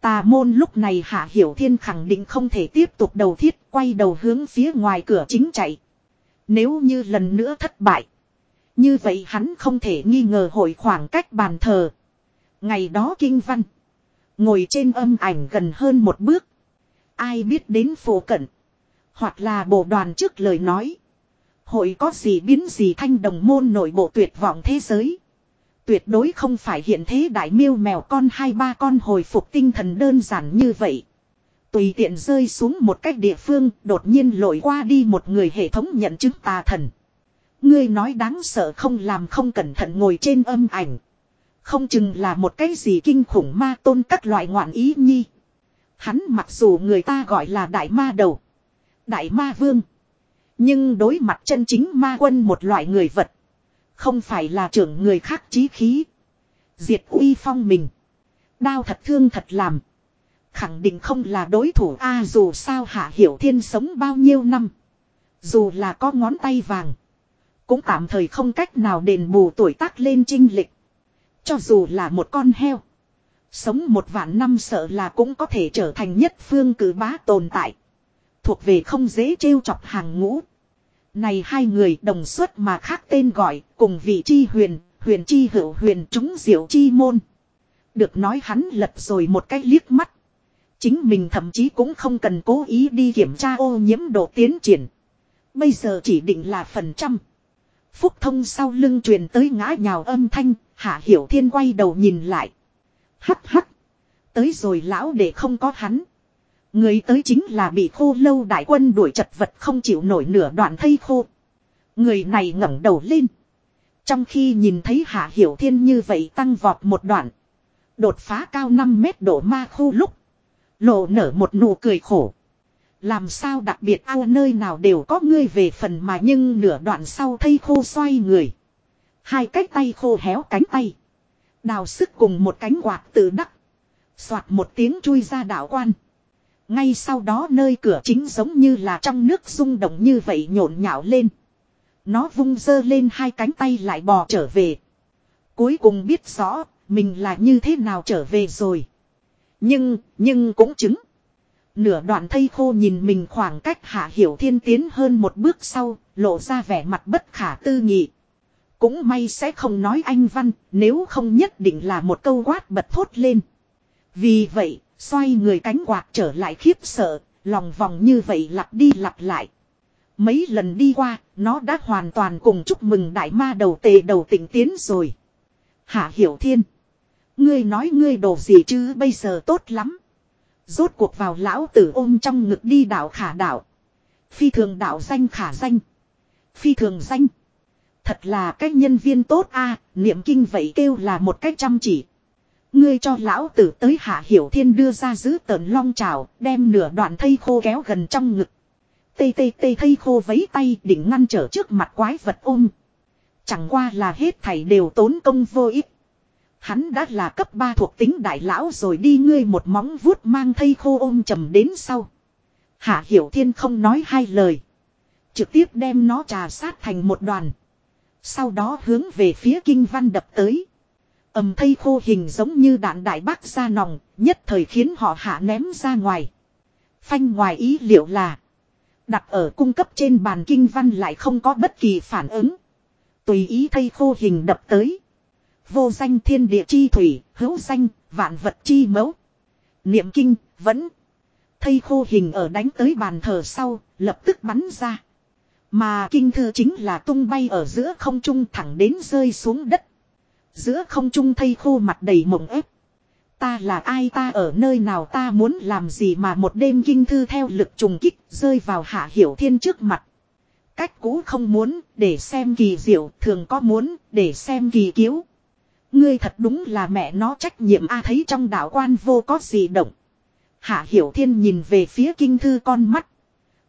Tà môn lúc này Hạ Hiểu Thiên khẳng định không thể tiếp tục đầu thiết quay đầu hướng phía ngoài cửa chính chạy. Nếu như lần nữa thất bại. Như vậy hắn không thể nghi ngờ hội khoảng cách bàn thờ. Ngày đó kinh văn. Ngồi trên âm ảnh gần hơn một bước. Ai biết đến phổ cận. Hoặc là bộ đoàn trước lời nói. Hội có gì biến gì thanh đồng môn nội bộ tuyệt vọng thế giới. Tuyệt đối không phải hiện thế đại miêu mèo con hai ba con hồi phục tinh thần đơn giản như vậy. Tùy tiện rơi xuống một cách địa phương, đột nhiên lội qua đi một người hệ thống nhận chứng tà thần. Ngươi nói đáng sợ không làm không cẩn thận ngồi trên âm ảnh. Không chừng là một cái gì kinh khủng ma tôn các loại ngoạn ý nhi. Hắn mặc dù người ta gọi là đại ma đầu. Đại ma vương. Nhưng đối mặt chân chính ma quân một loại người vật. Không phải là trưởng người khác trí khí. Diệt uy phong mình. Đao thật thương thật làm. Khẳng định không là đối thủ a dù sao hạ hiểu thiên sống bao nhiêu năm. Dù là có ngón tay vàng. Cũng tạm thời không cách nào đền bù tuổi tác lên trinh lịch. Cho dù là một con heo. Sống một vạn năm sợ là cũng có thể trở thành nhất phương cử bá tồn tại. Thuộc về không dễ trêu chọc hàng ngũ. Này hai người đồng xuất mà khác tên gọi, cùng vị chi huyền, huyền chi hữu huyền trúng diệu chi môn. Được nói hắn lật rồi một cái liếc mắt. Chính mình thậm chí cũng không cần cố ý đi kiểm tra ô nhiễm độ tiến triển. Bây giờ chỉ định là phần trăm. Phúc thông sau lưng truyền tới ngã nhào âm thanh, hạ hiểu thiên quay đầu nhìn lại. Hắc hắc. Tới rồi lão để không có hắn. Người tới chính là bị khô lâu đại quân đuổi chật vật không chịu nổi nửa đoạn thây khô. Người này ngẩng đầu lên. Trong khi nhìn thấy Hạ Hiểu Thiên như vậy tăng vọt một đoạn. Đột phá cao 5 mét độ ma khu lúc. Lộ nở một nụ cười khổ. Làm sao đặc biệt ao nơi nào đều có ngươi về phần mà nhưng nửa đoạn sau thây khô xoay người. Hai cái tay khô héo cánh tay. Đào sức cùng một cánh quạt tự đắc. Xoạt một tiếng chui ra đảo quan. Ngay sau đó nơi cửa chính giống như là trong nước rung động như vậy nhộn nhạo lên. Nó vung dơ lên hai cánh tay lại bò trở về. Cuối cùng biết rõ mình là như thế nào trở về rồi. Nhưng, nhưng cũng chứng. Nửa đoạn thây khô nhìn mình khoảng cách hạ hiểu thiên tiến hơn một bước sau, lộ ra vẻ mặt bất khả tư nghị. Cũng may sẽ không nói anh văn, nếu không nhất định là một câu quát bật thốt lên. Vì vậy, xoay người cánh quạt trở lại khiếp sợ, lòng vòng như vậy lặp đi lặp lại. Mấy lần đi qua, nó đã hoàn toàn cùng chúc mừng đại ma đầu tề đầu tỉnh tiến rồi. Hạ Hiểu Thiên. Ngươi nói ngươi đồ gì chứ bây giờ tốt lắm. Rốt cuộc vào lão tử ôm trong ngực đi đảo khả đảo. Phi thường đạo danh khả danh. Phi thường danh. Thật là cái nhân viên tốt a niệm kinh vậy kêu là một cách chăm chỉ. Ngươi cho lão tử tới hạ hiểu thiên đưa ra giữ tờn long trào, đem nửa đoạn thây khô kéo gần trong ngực. Tê tê tê thây khô vấy tay định ngăn trở trước mặt quái vật ôm. Chẳng qua là hết thảy đều tốn công vô ích. Hắn đã là cấp 3 thuộc tính đại lão rồi đi ngươi một móng vuốt mang thây khô ôm trầm đến sau. Hạ Hiểu Thiên không nói hai lời. Trực tiếp đem nó trà sát thành một đoàn. Sau đó hướng về phía kinh văn đập tới. ầm thây khô hình giống như đạn đại bác ra nòng, nhất thời khiến họ hạ ném ra ngoài. Phanh ngoài ý liệu là. Đặt ở cung cấp trên bàn kinh văn lại không có bất kỳ phản ứng. Tùy ý thây khô hình đập tới. Vô danh thiên địa chi thủy, hữu danh, vạn vật chi mẫu. Niệm kinh, vẫn. Thây khô hình ở đánh tới bàn thờ sau, lập tức bắn ra. Mà kinh thư chính là tung bay ở giữa không trung thẳng đến rơi xuống đất. Giữa không trung thây khô mặt đầy mộng ép. Ta là ai ta ở nơi nào ta muốn làm gì mà một đêm kinh thư theo lực trùng kích rơi vào hạ hiểu thiên trước mặt. Cách cũ không muốn để xem kỳ diệu thường có muốn để xem kỳ kiếu. Ngươi thật đúng là mẹ nó trách nhiệm a thấy trong đạo quan vô có gì động. Hạ hiểu thiên nhìn về phía kinh thư con mắt.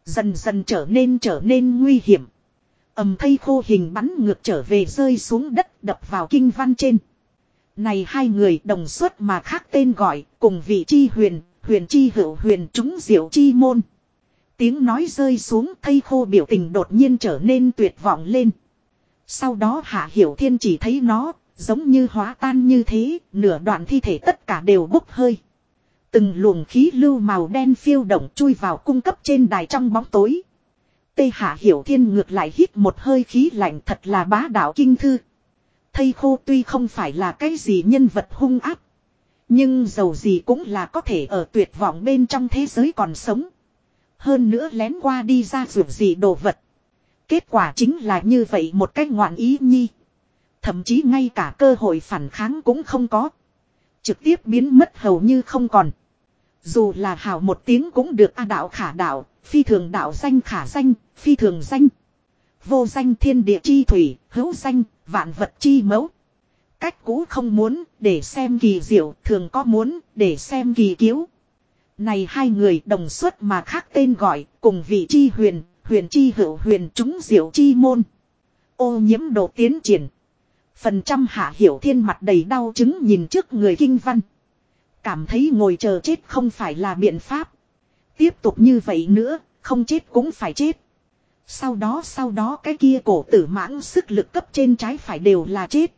Dần dần trở nên trở nên nguy hiểm. ầm thây khô hình bắn ngược trở về rơi xuống đất đập vào kinh văn trên. Này hai người đồng xuất mà khác tên gọi, cùng vị chi huyền, huyền chi hữu huyền trúng diệu chi môn. Tiếng nói rơi xuống thây khô biểu tình đột nhiên trở nên tuyệt vọng lên. Sau đó hạ hiểu thiên chỉ thấy nó, giống như hóa tan như thế, nửa đoạn thi thể tất cả đều bốc hơi. Từng luồng khí lưu màu đen phiêu động chui vào cung cấp trên đài trong bóng tối. Tê hạ hiểu thiên ngược lại hít một hơi khí lạnh thật là bá đạo kinh thư. Thây khô tuy không phải là cái gì nhân vật hung áp. Nhưng dầu gì cũng là có thể ở tuyệt vọng bên trong thế giới còn sống. Hơn nữa lén qua đi ra rượu gì đồ vật. Kết quả chính là như vậy một cách ngoạn ý nhi. Thậm chí ngay cả cơ hội phản kháng cũng không có. Trực tiếp biến mất hầu như không còn. Dù là hào một tiếng cũng được a đạo khả đạo, phi thường đạo danh khả danh, phi thường danh. Vô danh thiên địa chi thủy, hữu danh, vạn vật chi mẫu. Cách cũ không muốn, để xem kỳ diệu, thường có muốn, để xem kỳ cứu. Này hai người đồng xuất mà khác tên gọi, cùng vị chi huyền, huyền chi hữu huyền chúng diệu chi môn. Ô nhiễm độ tiến triển. Phần trăm hạ hiểu thiên mặt đầy đau chứng nhìn trước người kinh văn. Cảm thấy ngồi chờ chết không phải là biện pháp. Tiếp tục như vậy nữa, không chết cũng phải chết. Sau đó sau đó cái kia cổ tử mãng sức lực cấp trên trái phải đều là chết.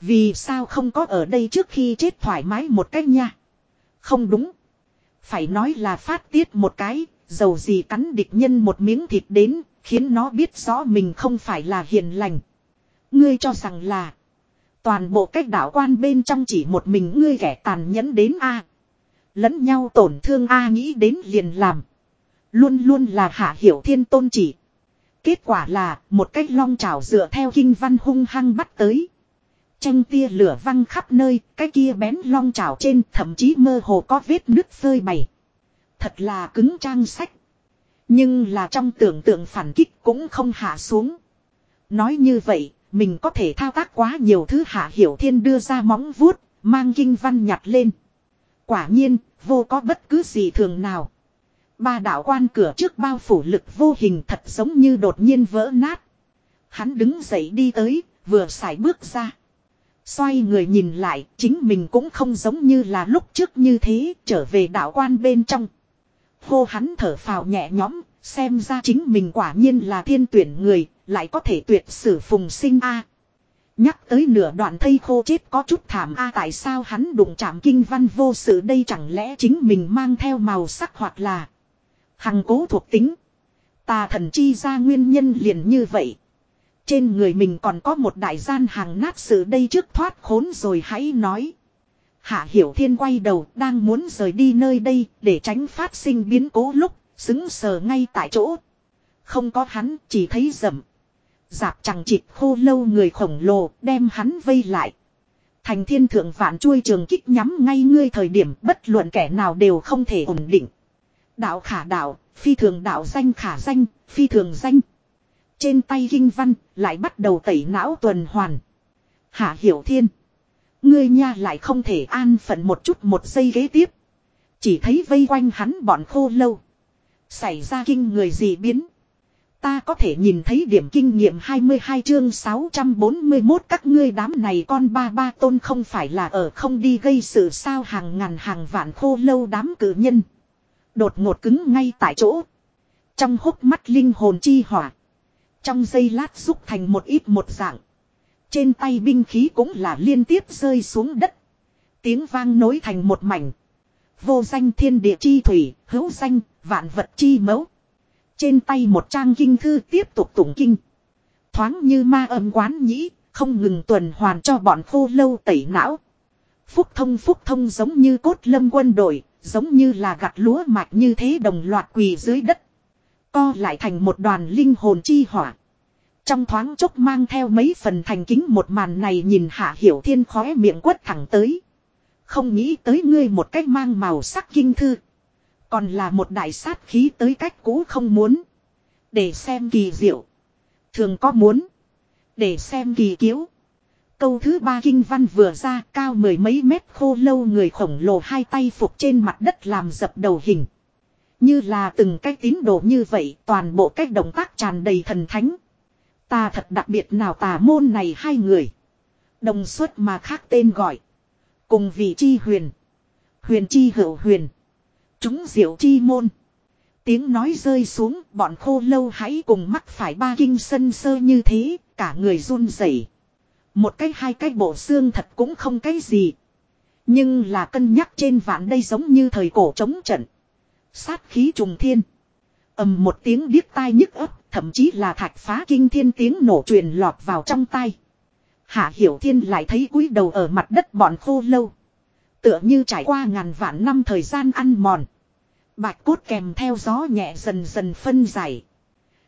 Vì sao không có ở đây trước khi chết thoải mái một cách nha. Không đúng. Phải nói là phát tiết một cái, dầu gì cắn địch nhân một miếng thịt đến, khiến nó biết rõ mình không phải là hiền lành. Ngươi cho rằng là toàn bộ cách đạo quan bên trong chỉ một mình ngươi kẻ tàn nhẫn đến A. Lẫn nhau tổn thương A nghĩ đến liền làm. Luôn luôn là hạ hiểu thiên tôn chỉ. Kết quả là một cách long trào dựa theo kinh văn hung hăng bắt tới. Tranh tia lửa văng khắp nơi, cái kia bén long trào trên thậm chí mơ hồ có vết nứt phơi bày. Thật là cứng trang sách. Nhưng là trong tưởng tượng phản kích cũng không hạ xuống. Nói như vậy, mình có thể thao tác quá nhiều thứ hạ hiểu thiên đưa ra móng vuốt, mang kinh văn nhặt lên. Quả nhiên, vô có bất cứ gì thường nào. Ba đạo quan cửa trước bao phủ lực vô hình thật giống như đột nhiên vỡ nát. Hắn đứng dậy đi tới, vừa xài bước ra. Xoay người nhìn lại, chính mình cũng không giống như là lúc trước như thế, trở về đạo quan bên trong. Hô hắn thở phào nhẹ nhõm, xem ra chính mình quả nhiên là thiên tuyển người, lại có thể tuyệt sử phùng sinh a. Nhắc tới nửa đoạn thây khô chết có chút thảm a tại sao hắn đụng chạm kinh văn vô sự đây chẳng lẽ chính mình mang theo màu sắc hoặc là hằng cố thuộc tính. Tà thần chi ra nguyên nhân liền như vậy. Trên người mình còn có một đại gian hàng nát sự đây trước thoát khốn rồi hãy nói. Hạ Hiểu Thiên quay đầu đang muốn rời đi nơi đây để tránh phát sinh biến cố lúc xứng sờ ngay tại chỗ. Không có hắn chỉ thấy rậm. Giạp chẳng chịt khô lâu người khổng lồ đem hắn vây lại. Thành thiên thượng vạn chuôi trường kích nhắm ngay ngươi thời điểm bất luận kẻ nào đều không thể ổn định. Đạo khả đạo, phi thường đạo danh khả danh, phi thường danh. Trên tay kinh văn lại bắt đầu tẩy não tuần hoàn. Hạ hiểu thiên. Ngươi nha lại không thể an phận một chút một giây ghế tiếp. Chỉ thấy vây quanh hắn bọn khô lâu. Xảy ra kinh người gì biến. Ta có thể nhìn thấy điểm kinh nghiệm 22 chương 641 các ngươi đám này con ba ba tôn không phải là ở không đi gây sự sao hàng ngàn hàng vạn khô lâu đám cử nhân. Đột ngột cứng ngay tại chỗ. Trong hốc mắt linh hồn chi hỏa. Trong giây lát xúc thành một ít một dạng. Trên tay binh khí cũng là liên tiếp rơi xuống đất. Tiếng vang nối thành một mảnh. Vô danh thiên địa chi thủy, hữu danh, vạn vật chi mẫu. Trên tay một trang kinh thư tiếp tục tụng kinh. Thoáng như ma âm quán nhĩ, không ngừng tuần hoàn cho bọn khô lâu tẩy não. Phúc thông phúc thông giống như cốt lâm quân đội, giống như là gặt lúa mạch như thế đồng loạt quỳ dưới đất. Co lại thành một đoàn linh hồn chi hỏa. Trong thoáng chốc mang theo mấy phần thành kính một màn này nhìn hạ hiểu thiên khóe miệng quất thẳng tới. Không nghĩ tới ngươi một cách mang màu sắc kinh thư. Còn là một đại sát khí tới cách cũ không muốn. Để xem kỳ diệu. Thường có muốn. Để xem kỳ kiếu. Câu thứ ba kinh văn vừa ra cao mười mấy mét khô lâu người khổng lồ hai tay phục trên mặt đất làm dập đầu hình. Như là từng cái tín đồ như vậy, toàn bộ cách động tác tràn đầy thần thánh. Ta thật đặc biệt nào tà môn này hai người. Đồng xuất mà khác tên gọi. Cùng vị chi huyền. Huyền chi hữu huyền. Chúng diệu chi môn. Tiếng nói rơi xuống bọn khô lâu hãy cùng mắc phải ba kinh sân sơ như thế. Cả người run rẩy Một cái hai cái bộ xương thật cũng không cái gì. Nhưng là cân nhắc trên vạn đây giống như thời cổ chống trận. Sát khí trùng thiên. ầm một tiếng điếc tai nhức ấp, thậm chí là thạch phá kinh thiên tiếng nổ truyền lọt vào trong tai. Hạ Hiểu Thiên lại thấy cúi đầu ở mặt đất bọn khô lâu. Tựa như trải qua ngàn vạn năm thời gian ăn mòn. Bạch cốt kèm theo gió nhẹ dần dần phân giải.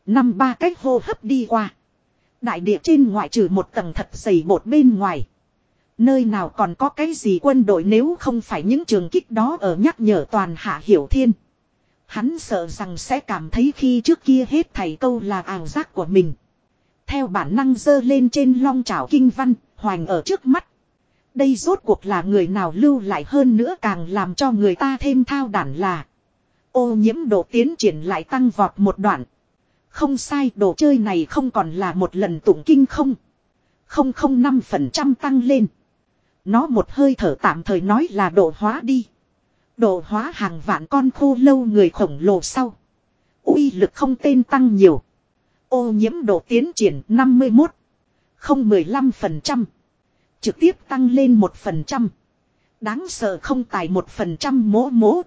Năm ba cách hô hấp đi qua. Đại địa trên ngoại trừ một tầng thật dày bột bên ngoài. Nơi nào còn có cái gì quân đội nếu không phải những trường kích đó ở nhắc nhở toàn hạ hiểu thiên. Hắn sợ rằng sẽ cảm thấy khi trước kia hết thầy câu là ảo giác của mình. Theo bản năng dơ lên trên long trảo kinh văn, hoành ở trước mắt. Đây rốt cuộc là người nào lưu lại hơn nữa càng làm cho người ta thêm thao đản là. Ô nhiễm độ tiến triển lại tăng vọt một đoạn. Không sai, đồ chơi này không còn là một lần tụng kinh không. Không không năm phần trăm tăng lên. Nó một hơi thở tạm thời nói là độ hóa đi. Độ hóa hàng vạn con khô lâu người khổng lồ sau. uy lực không tên tăng nhiều. Ô nhiễm độ tiến triển 51. Không 15%. Trực tiếp tăng lên 1%. Đáng sợ không tài 1% mố mố.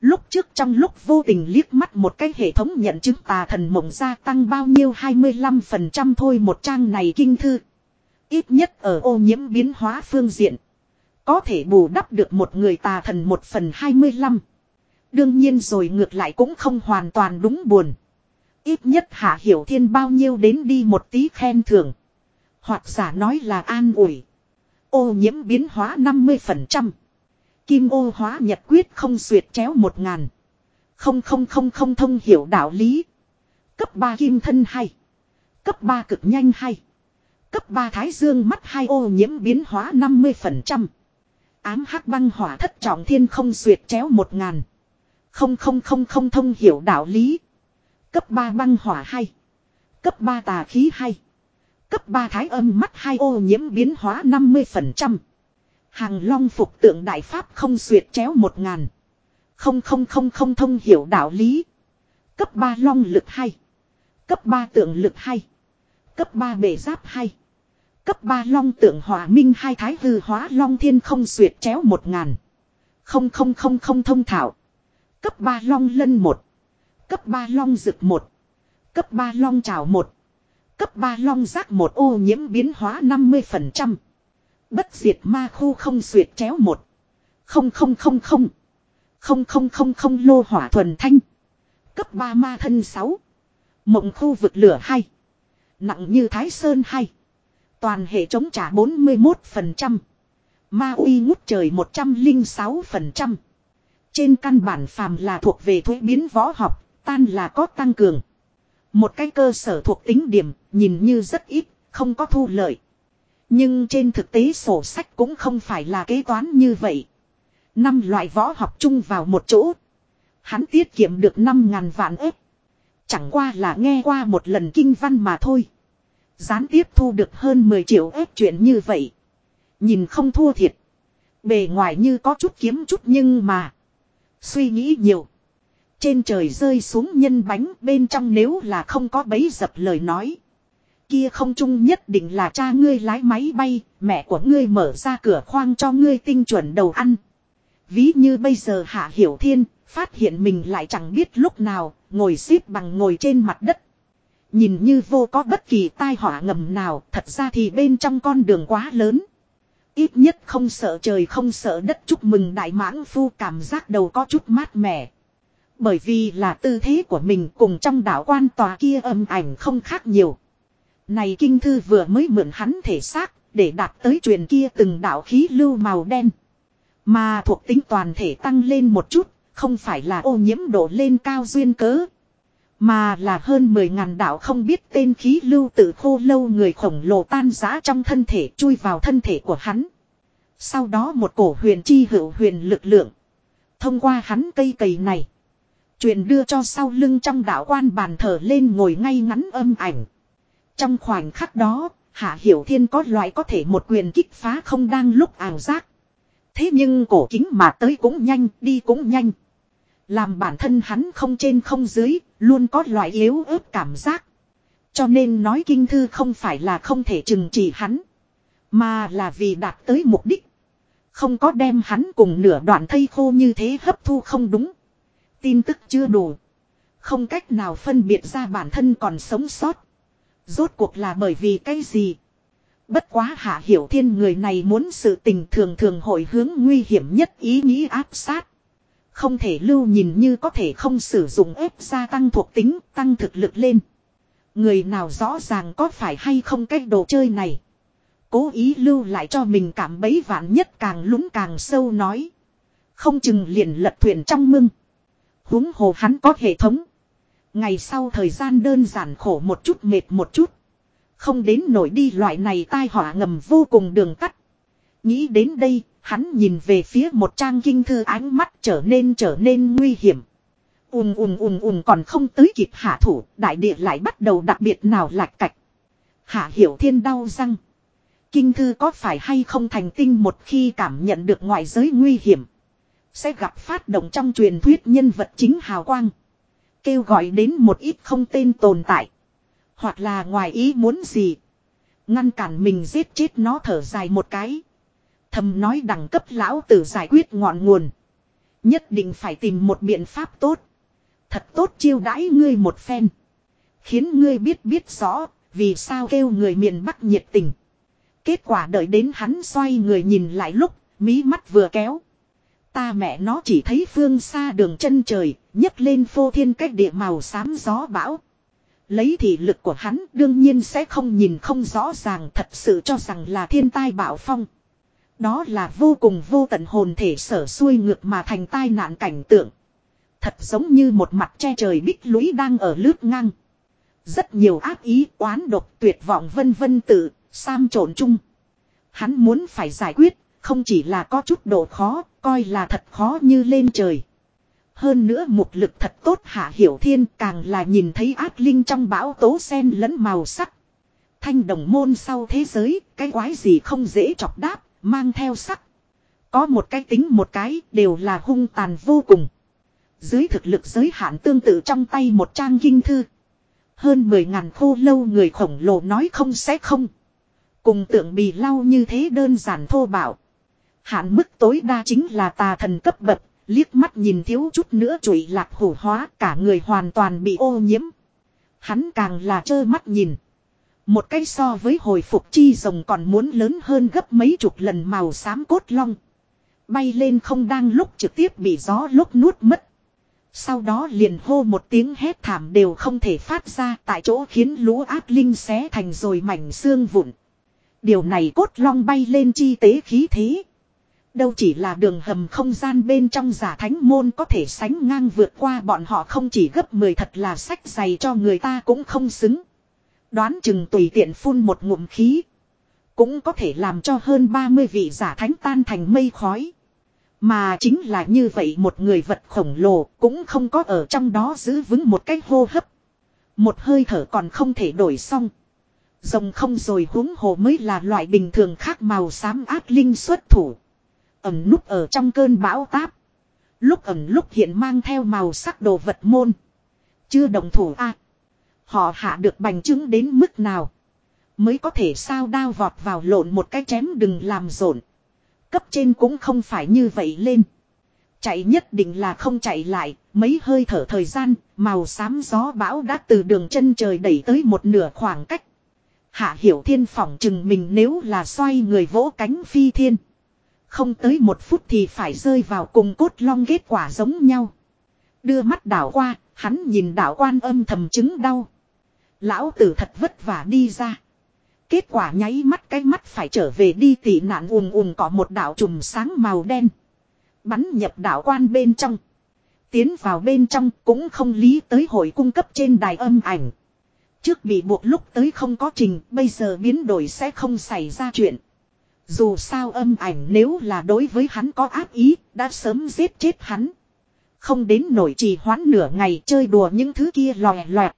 Lúc trước trong lúc vô tình liếc mắt một cái hệ thống nhận chứng tà thần mộng gia tăng bao nhiêu 25% thôi một trang này kinh thư. Ít nhất ở ô nhiễm biến hóa phương diện. Có thể bù đắp được một người tà thần một phần 25. Đương nhiên rồi ngược lại cũng không hoàn toàn đúng buồn. Ít nhất hạ hiểu thiên bao nhiêu đến đi một tí khen thưởng. Hoặc giả nói là an ủi. Ô nhiễm biến hóa 50%. Kim ô hóa nhật quyết không xuyệt chéo 1.000, Không không không không thông hiểu đạo lý. Cấp 3 kim thân hay. Cấp 3 cực nhanh hay. Cấp 3 thái dương mắt hai ô nhiễm biến hóa 50%. Ám hắc băng hỏa thất trọng thiên không xuyệt chéo 1.000, Không không không không thông hiểu đạo lý. Cấp 3 băng hỏa hay. Cấp 3 tà khí hay. Cấp 3 thái âm mắt hai ô nhiễm biến hóa 50%. Hàng long phục tượng đại pháp không xuyệt chéo một ngàn. Không không không không thông hiểu đạo lý. Cấp 3 long lực hay. Cấp 3 tượng lực hay. Cấp 3 bể giáp hay. Cấp 3 long tượng hòa minh hai thái hư hóa long thiên không xuyệt chéo một ngàn. Không không không không thông thảo. Cấp 3 long lân 1. Cấp 3 long rực 1. Cấp 3 long trào 1. Cấp 3 long giác một ô nhiễm biến hóa 50%. Bất diệt ma khu không xuyệt chéo một. Không không không không. Không không không không lô hỏa thuần thanh. Cấp 3 ma thân 6. Mộng khu vực lửa 2. Nặng như thái sơn 2. Toàn hệ chống trả 41%. Ma uy ngút trời 106%. Trên căn bản phàm là thuộc về thuế biến võ học, tan là có tăng cường. Một cái cơ sở thuộc tính điểm, nhìn như rất ít, không có thu lợi. Nhưng trên thực tế sổ sách cũng không phải là kế toán như vậy. Năm loại võ học chung vào một chỗ. Hắn tiết kiệm được 5.000 vạn ếp. Chẳng qua là nghe qua một lần kinh văn mà thôi. Gián tiếp thu được hơn 10 triệu ếp chuyện như vậy. Nhìn không thua thiệt. Bề ngoài như có chút kiếm chút nhưng mà. Suy nghĩ nhiều. Trên trời rơi xuống nhân bánh bên trong nếu là không có bấy dập lời nói. Kia không chung nhất định là cha ngươi lái máy bay, mẹ của ngươi mở ra cửa khoang cho ngươi tinh chuẩn đầu ăn. Ví như bây giờ Hạ Hiểu Thiên, phát hiện mình lại chẳng biết lúc nào, ngồi xếp bằng ngồi trên mặt đất. Nhìn như vô có bất kỳ tai họa ngầm nào, thật ra thì bên trong con đường quá lớn. Ít nhất không sợ trời không sợ đất chúc mừng đại mãng phu cảm giác đầu có chút mát mẻ. Bởi vì là tư thế của mình cùng trong đảo quan tòa kia âm ảnh không khác nhiều. Này kinh thư vừa mới mượn hắn thể xác, để đạt tới truyền kia từng đạo khí lưu màu đen. Mà thuộc tính toàn thể tăng lên một chút, không phải là ô nhiễm độ lên cao duyên cớ. Mà là hơn 10.000 đạo không biết tên khí lưu tự khô lâu người khổng lồ tan rã trong thân thể chui vào thân thể của hắn. Sau đó một cổ huyền chi hữu huyền lực lượng. Thông qua hắn cây cầy này. Truyền đưa cho sau lưng trong đạo quan bàn thờ lên ngồi ngay ngắn âm ảnh. Trong khoảnh khắc đó, Hạ Hiểu Thiên có loại có thể một quyền kích phá không đang lúc ảo giác. Thế nhưng cổ kính mà tới cũng nhanh, đi cũng nhanh. Làm bản thân hắn không trên không dưới, luôn có loại yếu ớt cảm giác. Cho nên nói kinh thư không phải là không thể chừng chỉ hắn. Mà là vì đạt tới mục đích. Không có đem hắn cùng nửa đoạn thây khô như thế hấp thu không đúng. Tin tức chưa đủ. Không cách nào phân biệt ra bản thân còn sống sót. Rốt cuộc là bởi vì cái gì? Bất quá hạ hiểu thiên người này muốn sự tình thường thường hội hướng nguy hiểm nhất ý nghĩ áp sát. Không thể lưu nhìn như có thể không sử dụng ép gia tăng thuộc tính, tăng thực lực lên. Người nào rõ ràng có phải hay không cái đồ chơi này. Cố ý lưu lại cho mình cảm bấy vạn nhất càng lún càng sâu nói. Không chừng liền lật thuyền trong mưng huống hồ hắn có hệ thống. Ngày sau thời gian đơn giản khổ một chút mệt một chút. Không đến nổi đi loại này tai họa ngầm vô cùng đường tắt. Nghĩ đến đây, hắn nhìn về phía một trang kinh thư ánh mắt trở nên trở nên nguy hiểm. Ùm ùm ùm ùm còn không tới kịp hạ thủ, đại địa lại bắt đầu đặc biệt nào lạch cạch. Hạ hiểu thiên đau răng. Kinh thư có phải hay không thành tinh một khi cảm nhận được ngoại giới nguy hiểm. Sẽ gặp phát động trong truyền thuyết nhân vật chính hào quang. Kêu gọi đến một ít không tên tồn tại. Hoặc là ngoài ý muốn gì. Ngăn cản mình giết chết nó thở dài một cái. Thầm nói đẳng cấp lão tử giải quyết ngọn nguồn. Nhất định phải tìm một biện pháp tốt. Thật tốt chiêu đãi ngươi một phen. Khiến ngươi biết biết rõ vì sao kêu người miền Bắc nhiệt tình. Kết quả đợi đến hắn xoay người nhìn lại lúc, mí mắt vừa kéo. Ta mẹ nó chỉ thấy phương xa đường chân trời, nhấc lên phô thiên cách địa màu xám gió bão. Lấy thị lực của hắn đương nhiên sẽ không nhìn không rõ ràng thật sự cho rằng là thiên tai bạo phong. Đó là vô cùng vô tận hồn thể sở xuôi ngược mà thành tai nạn cảnh tượng. Thật giống như một mặt che trời bích lũy đang ở lướt ngang. Rất nhiều ác ý, oán độc, tuyệt vọng vân vân tự, sam trộn chung. Hắn muốn phải giải quyết, không chỉ là có chút độ khó, coi là thật khó như lên trời. Hơn nữa mục lực thật tốt hạ hiểu thiên càng là nhìn thấy ác linh trong bão tố sen lẫn màu sắc. Thanh đồng môn sau thế giới, cái quái gì không dễ chọc đáp, mang theo sắc. Có một cái tính một cái đều là hung tàn vô cùng. Dưới thực lực giới hạn tương tự trong tay một trang kinh thư. Hơn 10 ngàn khô lâu người khổng lồ nói không sẽ không. Cùng tượng bì lau như thế đơn giản thô bạo. Hạn mức tối đa chính là tà thần cấp bậc, liếc mắt nhìn thiếu chút nữa trụy lạc hủ hóa cả người hoàn toàn bị ô nhiễm. Hắn càng là trơ mắt nhìn. Một cái so với hồi phục chi rồng còn muốn lớn hơn gấp mấy chục lần màu xám cốt long. Bay lên không đang lúc trực tiếp bị gió lúc nuốt mất. Sau đó liền hô một tiếng hét thảm đều không thể phát ra tại chỗ khiến lũ ác linh xé thành rồi mảnh xương vụn. Điều này cốt long bay lên chi tế khí thế. Đâu chỉ là đường hầm không gian bên trong giả thánh môn có thể sánh ngang vượt qua bọn họ không chỉ gấp 10 thật là sách dày cho người ta cũng không xứng. Đoán chừng tùy tiện phun một ngụm khí. Cũng có thể làm cho hơn 30 vị giả thánh tan thành mây khói. Mà chính là như vậy một người vật khổng lồ cũng không có ở trong đó giữ vững một cách hô hấp. Một hơi thở còn không thể đổi xong. Rồng không rồi huống hồ mới là loại bình thường khác màu xám ác linh xuất thủ. Ẩm núp ở trong cơn bão táp. Lúc ẩm lúc hiện mang theo màu sắc đồ vật môn. Chưa đồng thủ a Họ hạ được bành trướng đến mức nào. Mới có thể sao đao vọt vào lộn một cái chém đừng làm rộn. Cấp trên cũng không phải như vậy lên. Chạy nhất định là không chạy lại, mấy hơi thở thời gian, màu xám gió bão đã từ đường chân trời đẩy tới một nửa khoảng cách. Hạ hiểu thiên phỏng chừng mình nếu là xoay người vỗ cánh phi thiên. Không tới một phút thì phải rơi vào cùng cốt long kết quả giống nhau. Đưa mắt đảo qua, hắn nhìn đảo quan âm thầm chứng đau. Lão tử thật vất vả đi ra. Kết quả nháy mắt cái mắt phải trở về đi tị nạn ùm ùm có một đảo trùm sáng màu đen. Bắn nhập đạo quan bên trong. Tiến vào bên trong cũng không lý tới hội cung cấp trên đài âm ảnh. Trước bị buộc lúc tới không có trình, bây giờ biến đổi sẽ không xảy ra chuyện. Dù sao âm ảnh nếu là đối với hắn có ác ý, đã sớm giết chết hắn. Không đến nổi trì hoãn nửa ngày chơi đùa những thứ kia lòe loẹt.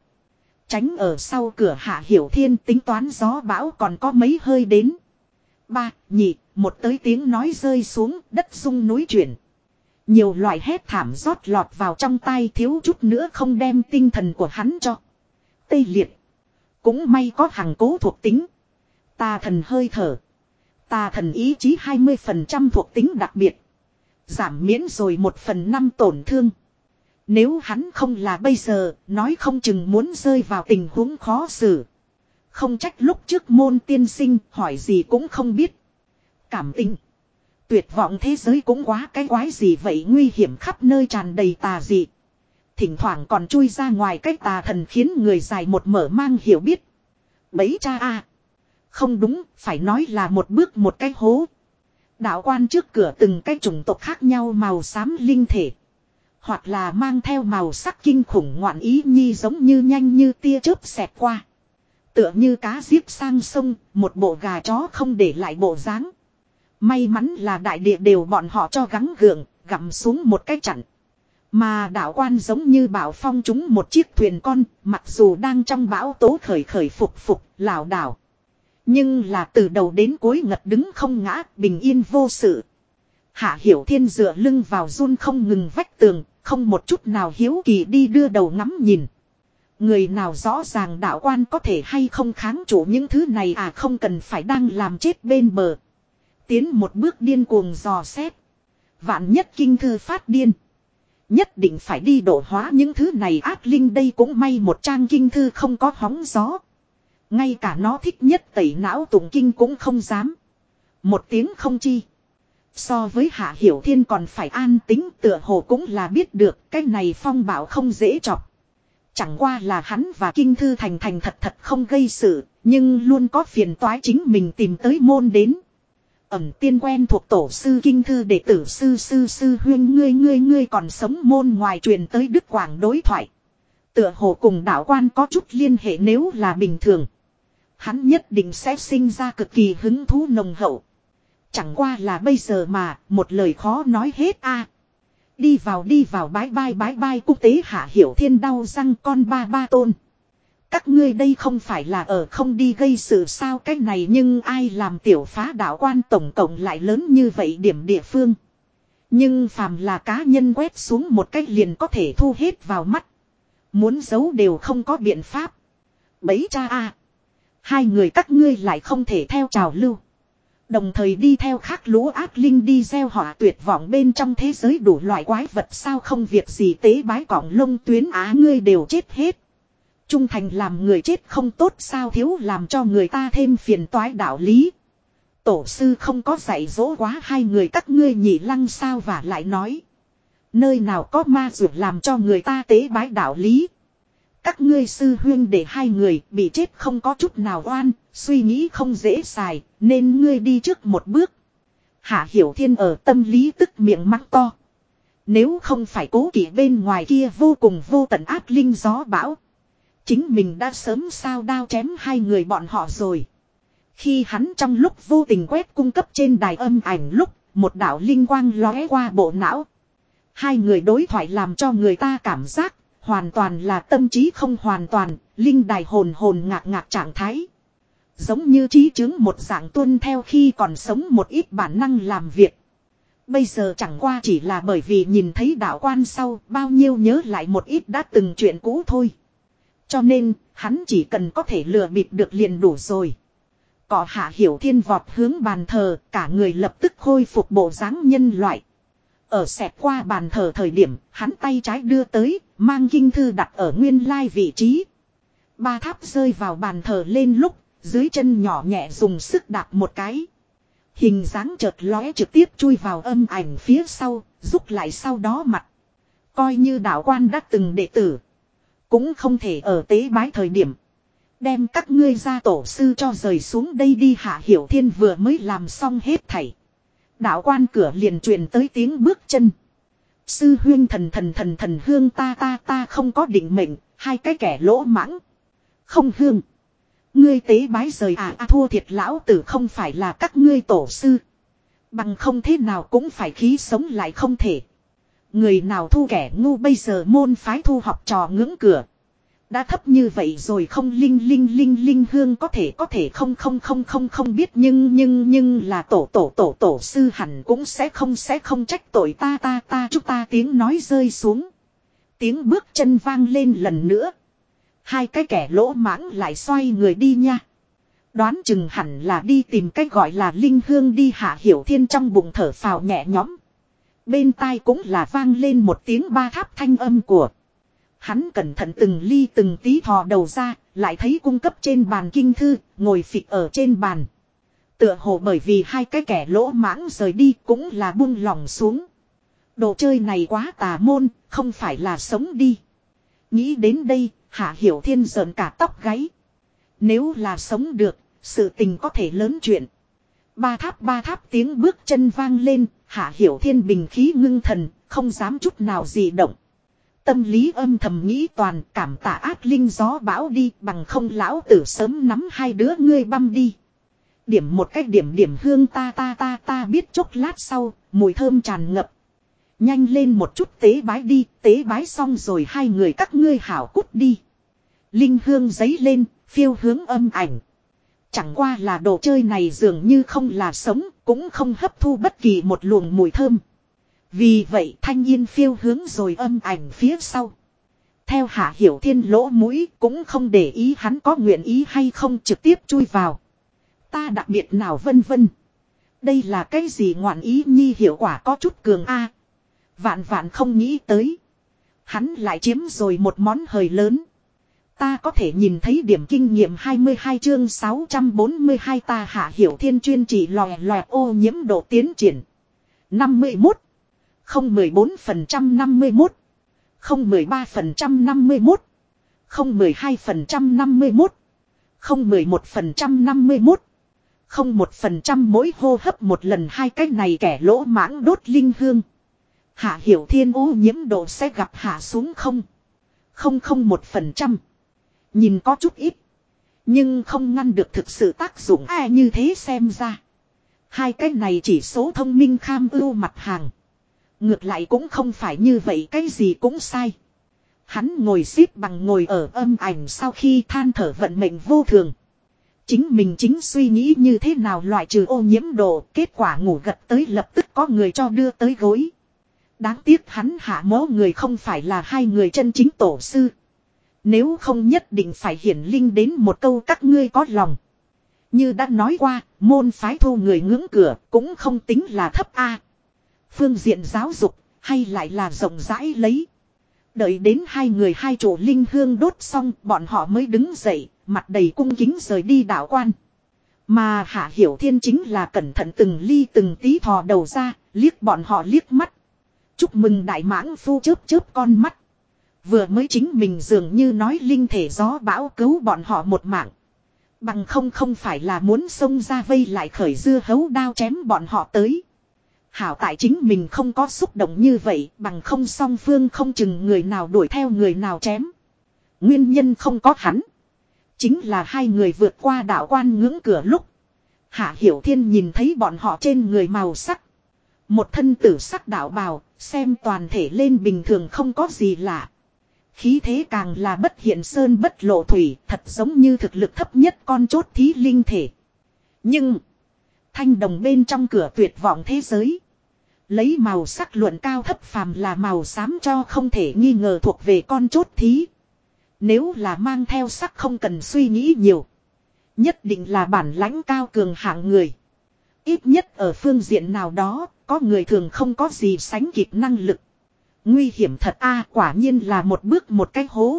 Tránh ở sau cửa hạ hiểu thiên tính toán gió bão còn có mấy hơi đến. Ba, nhị, một tới tiếng nói rơi xuống đất rung núi chuyển. Nhiều loại hét thảm rót lọt vào trong tay thiếu chút nữa không đem tinh thần của hắn cho. Tây liệt. Cũng may có hàng cố thuộc tính. ta thần hơi thở. Tà thần ý chí 20% thuộc tính đặc biệt. Giảm miễn rồi một phần năm tổn thương. Nếu hắn không là bây giờ, nói không chừng muốn rơi vào tình huống khó xử. Không trách lúc trước môn tiên sinh, hỏi gì cũng không biết. Cảm tình. Tuyệt vọng thế giới cũng quá cái quái gì vậy nguy hiểm khắp nơi tràn đầy tà dị. Thỉnh thoảng còn chui ra ngoài cái tà thần khiến người dài một mở mang hiểu biết. Bấy cha a không đúng, phải nói là một bước một cái hố. Đạo quan trước cửa từng cái chủng tộc khác nhau màu xám linh thể. Hoặc là mang theo màu sắc kinh khủng ngoạn ý nhi giống như nhanh như tia chớp xẹt qua. Tựa như cá giết sang sông, một bộ gà chó không để lại bộ dáng. May mắn là đại địa đều bọn họ cho gắng gượng, gặm xuống một cái chặn. Mà đạo quan giống như bảo phong chúng một chiếc thuyền con, mặc dù đang trong bão tố khởi khởi phục phục, lảo đảo. Nhưng là từ đầu đến cuối ngật đứng không ngã, bình yên vô sự. Hạ Hiểu Thiên dựa lưng vào run không ngừng vách tường, không một chút nào hiếu kỳ đi đưa đầu ngắm nhìn. Người nào rõ ràng đạo quan có thể hay không kháng chủ những thứ này à không cần phải đang làm chết bên bờ. Tiến một bước điên cuồng dò xét. Vạn nhất kinh thư phát điên. Nhất định phải đi đổ hóa những thứ này ác linh đây cũng may một trang kinh thư không có hóng gió. Ngay cả nó thích nhất tẩy não tụng kinh cũng không dám. Một tiếng không chi. So với Hạ Hiểu Thiên còn phải an tính tựa hồ cũng là biết được cái này phong bảo không dễ chọc. Chẳng qua là hắn và Kinh Thư Thành Thành thật thật không gây sự, nhưng luôn có phiền toái chính mình tìm tới môn đến. Ẩm tiên quen thuộc tổ sư Kinh Thư đệ tử sư sư sư huyên ngươi ngươi ngươi còn sống môn ngoài truyền tới Đức Quảng đối thoại. Tựa hồ cùng đạo quan có chút liên hệ nếu là bình thường. Hắn nhất định sẽ sinh ra cực kỳ hứng thú nồng hậu. Chẳng qua là bây giờ mà, một lời khó nói hết a. Đi vào đi vào bái bai bái bai quốc tế hạ hiểu thiên đau răng con ba ba tôn. Các ngươi đây không phải là ở không đi gây sự sao cái này nhưng ai làm tiểu phá đạo quan tổng cộng lại lớn như vậy điểm địa phương. Nhưng phàm là cá nhân quét xuống một cách liền có thể thu hết vào mắt. Muốn giấu đều không có biện pháp. Bấy cha a Hai người các ngươi lại không thể theo trào lưu. Đồng thời đi theo khác lũ ác linh đi gieo họa tuyệt vọng bên trong thế giới đủ loại quái vật sao không việc gì tế bái cỏng lông tuyến á ngươi đều chết hết. Trung thành làm người chết không tốt sao thiếu làm cho người ta thêm phiền toái đạo lý. Tổ sư không có dạy dỗ quá hai người các ngươi nhị lăng sao và lại nói. Nơi nào có ma dược làm cho người ta tế bái đạo lý. Các ngươi sư huyên để hai người bị chết không có chút nào oan, suy nghĩ không dễ xài, nên ngươi đi trước một bước. Hạ Hiểu Thiên ở tâm lý tức miệng mắng to. Nếu không phải cố kỵ bên ngoài kia vô cùng vô tận ác linh gió bão. Chính mình đã sớm sao đao chém hai người bọn họ rồi. Khi hắn trong lúc vô tình quét cung cấp trên đài âm ảnh lúc, một đạo linh quang lóe qua bộ não. Hai người đối thoại làm cho người ta cảm giác Hoàn toàn là tâm trí không hoàn toàn, linh đài hồn hồn ngạc ngạc trạng thái. Giống như trí chứng một dạng tuân theo khi còn sống một ít bản năng làm việc. Bây giờ chẳng qua chỉ là bởi vì nhìn thấy đạo quan sau bao nhiêu nhớ lại một ít đã từng chuyện cũ thôi. Cho nên, hắn chỉ cần có thể lừa bịp được liền đủ rồi. Cỏ hạ hiểu thiên vọt hướng bàn thờ, cả người lập tức khôi phục bộ dáng nhân loại. Ở xẹt qua bàn thờ thời điểm, hắn tay trái đưa tới, mang kinh thư đặt ở nguyên lai vị trí. Ba tháp rơi vào bàn thờ lên lúc, dưới chân nhỏ nhẹ dùng sức đạp một cái. Hình dáng chợt lóe trực tiếp chui vào âm ảnh phía sau, rút lại sau đó mặt. Coi như đạo quan đã từng đệ tử. Cũng không thể ở tế bái thời điểm. Đem các ngươi ra tổ sư cho rời xuống đây đi hạ hiểu thiên vừa mới làm xong hết thảy. Đạo quan cửa liền truyền tới tiếng bước chân. Sư huyên thần thần thần thần hương ta ta ta không có định mệnh, hai cái kẻ lỗ mãng. Không hương. Ngươi tế bái rời à, à thua thiệt lão tử không phải là các ngươi tổ sư. Bằng không thế nào cũng phải khí sống lại không thể. Người nào thu kẻ ngu bây giờ môn phái thu học trò ngưỡng cửa. Đã thấp như vậy rồi không linh linh linh linh hương có thể có thể không không không không không biết nhưng nhưng nhưng là tổ tổ tổ tổ sư hẳn cũng sẽ không sẽ không trách tội ta ta ta chúng ta tiếng nói rơi xuống. Tiếng bước chân vang lên lần nữa. Hai cái kẻ lỗ mãng lại xoay người đi nha. Đoán chừng hẳn là đi tìm cách gọi là linh hương đi hạ hiểu thiên trong bụng thở phào nhẹ nhõm. Bên tai cũng là vang lên một tiếng ba tháp thanh âm của. Hắn cẩn thận từng ly từng tí thò đầu ra, lại thấy cung cấp trên bàn kinh thư, ngồi phịch ở trên bàn. Tựa hồ bởi vì hai cái kẻ lỗ mãng rời đi cũng là buông lòng xuống. Đồ chơi này quá tà môn, không phải là sống đi. Nghĩ đến đây, Hạ Hiểu Thiên giận cả tóc gáy. Nếu là sống được, sự tình có thể lớn chuyện. Ba tháp ba tháp tiếng bước chân vang lên, Hạ Hiểu Thiên bình khí ngưng thần, không dám chút nào gì động. Tâm lý âm thầm nghĩ toàn cảm tạ ác linh gió bão đi bằng không lão tử sớm nắm hai đứa ngươi băm đi. Điểm một cách điểm điểm hương ta ta ta ta biết chốc lát sau, mùi thơm tràn ngập. Nhanh lên một chút tế bái đi, tế bái xong rồi hai người các ngươi hảo cút đi. Linh hương giấy lên, phiêu hướng âm ảnh. Chẳng qua là đồ chơi này dường như không là sống, cũng không hấp thu bất kỳ một luồng mùi thơm. Vì vậy thanh yên phiêu hướng rồi âm ảnh phía sau. Theo hạ hiểu thiên lỗ mũi cũng không để ý hắn có nguyện ý hay không trực tiếp chui vào. Ta đặc biệt nào vân vân. Đây là cái gì ngoạn ý nhi hiệu quả có chút cường a Vạn vạn không nghĩ tới. Hắn lại chiếm rồi một món hời lớn. Ta có thể nhìn thấy điểm kinh nghiệm 22 chương 642 ta hạ hiểu thiên chuyên chỉ lòe lòe ô nhiễm độ tiến triển. 51. Không 14% 51. Không 13% 51. Không 12% 51. Không 11% 51. Không một phần trăm mỗi hô hấp một lần hai cái này kẻ lỗ mãng đốt linh hương. Hạ hiểu thiên ô nhiễm độ sẽ gặp hạ xuống không. Không không một phần trăm. Nhìn có chút ít. Nhưng không ngăn được thực sự tác dụng ai như thế xem ra. Hai cái này chỉ số thông minh kham ưu mặt hàng. Ngược lại cũng không phải như vậy cái gì cũng sai. Hắn ngồi xếp bằng ngồi ở âm ảnh sau khi than thở vận mệnh vô thường. Chính mình chính suy nghĩ như thế nào loại trừ ô nhiễm độ, kết quả ngủ gật tới lập tức có người cho đưa tới gối. Đáng tiếc hắn hạ mố người không phải là hai người chân chính tổ sư. Nếu không nhất định phải hiển linh đến một câu các ngươi có lòng. Như đã nói qua, môn phái thu người ngưỡng cửa cũng không tính là thấp A. Phương diện giáo dục, hay lại là rộng rãi lấy. Đợi đến hai người hai chỗ linh hương đốt xong, bọn họ mới đứng dậy, mặt đầy cung kính rời đi đảo quan. Mà Hạ Hiểu Thiên chính là cẩn thận từng ly từng tí thò đầu ra, liếc bọn họ liếc mắt. Chúc mừng đại mãng phu chớp chớp con mắt. Vừa mới chính mình dường như nói linh thể gió bão cứu bọn họ một mạng. Bằng không không phải là muốn xông ra vây lại khởi dưa hấu đao chém bọn họ tới. Hảo tại chính mình không có xúc động như vậy bằng không song phương không chừng người nào đuổi theo người nào chém. Nguyên nhân không có hắn. Chính là hai người vượt qua đạo quan ngưỡng cửa lúc. Hạ Hiểu Thiên nhìn thấy bọn họ trên người màu sắc. Một thân tử sắc đạo bào, xem toàn thể lên bình thường không có gì lạ. Khí thế càng là bất hiện sơn bất lộ thủy, thật giống như thực lực thấp nhất con chốt thí linh thể. Nhưng, thanh đồng bên trong cửa tuyệt vọng thế giới. Lấy màu sắc luận cao thấp phàm là màu xám cho không thể nghi ngờ thuộc về con chốt thí. Nếu là mang theo sắc không cần suy nghĩ nhiều. Nhất định là bản lãnh cao cường hạng người. Ít nhất ở phương diện nào đó, có người thường không có gì sánh kịp năng lực. Nguy hiểm thật a quả nhiên là một bước một cái hố.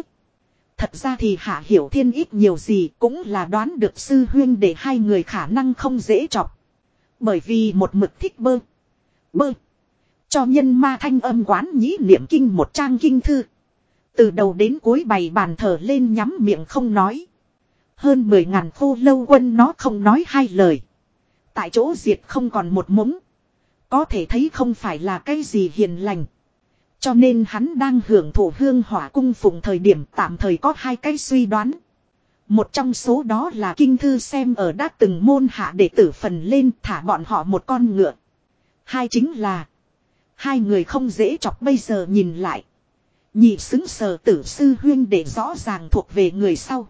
Thật ra thì Hạ Hiểu Thiên ít nhiều gì cũng là đoán được sư huyên để hai người khả năng không dễ chọc. Bởi vì một mực thích bơ. Bơ. Cho nhân ma thanh âm quán nhĩ niệm kinh một trang kinh thư. Từ đầu đến cuối bày bàn thờ lên nhắm miệng không nói. Hơn mười ngàn khô lâu quân nó không nói hai lời. Tại chỗ diệt không còn một mống. Có thể thấy không phải là cái gì hiền lành. Cho nên hắn đang hưởng thụ hương hỏa cung phụng thời điểm tạm thời có hai cái suy đoán. Một trong số đó là kinh thư xem ở đã từng môn hạ đệ tử phần lên thả bọn họ một con ngựa. Hai chính là. Hai người không dễ chọc bây giờ nhìn lại. Nhị xứng sờ tử sư huyên để rõ ràng thuộc về người sau.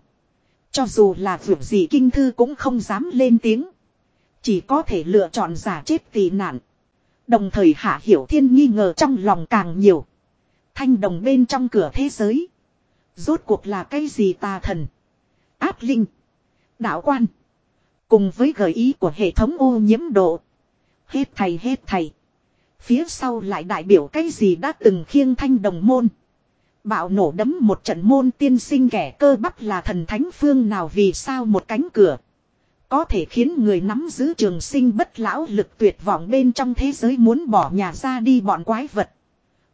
Cho dù là vượt gì kinh thư cũng không dám lên tiếng. Chỉ có thể lựa chọn giả chết tị nạn. Đồng thời hạ hiểu thiên nghi ngờ trong lòng càng nhiều. Thanh đồng bên trong cửa thế giới. Rốt cuộc là cái gì tà thần. Áp linh. Đạo quan. Cùng với gợi ý của hệ thống ô nhiễm độ. Hết thầy hết thầy. Phía sau lại đại biểu cái gì đã từng khiêng thanh đồng môn. Bạo nổ đấm một trận môn tiên sinh kẻ cơ bắp là thần thánh phương nào vì sao một cánh cửa. Có thể khiến người nắm giữ trường sinh bất lão lực tuyệt vọng bên trong thế giới muốn bỏ nhà ra đi bọn quái vật.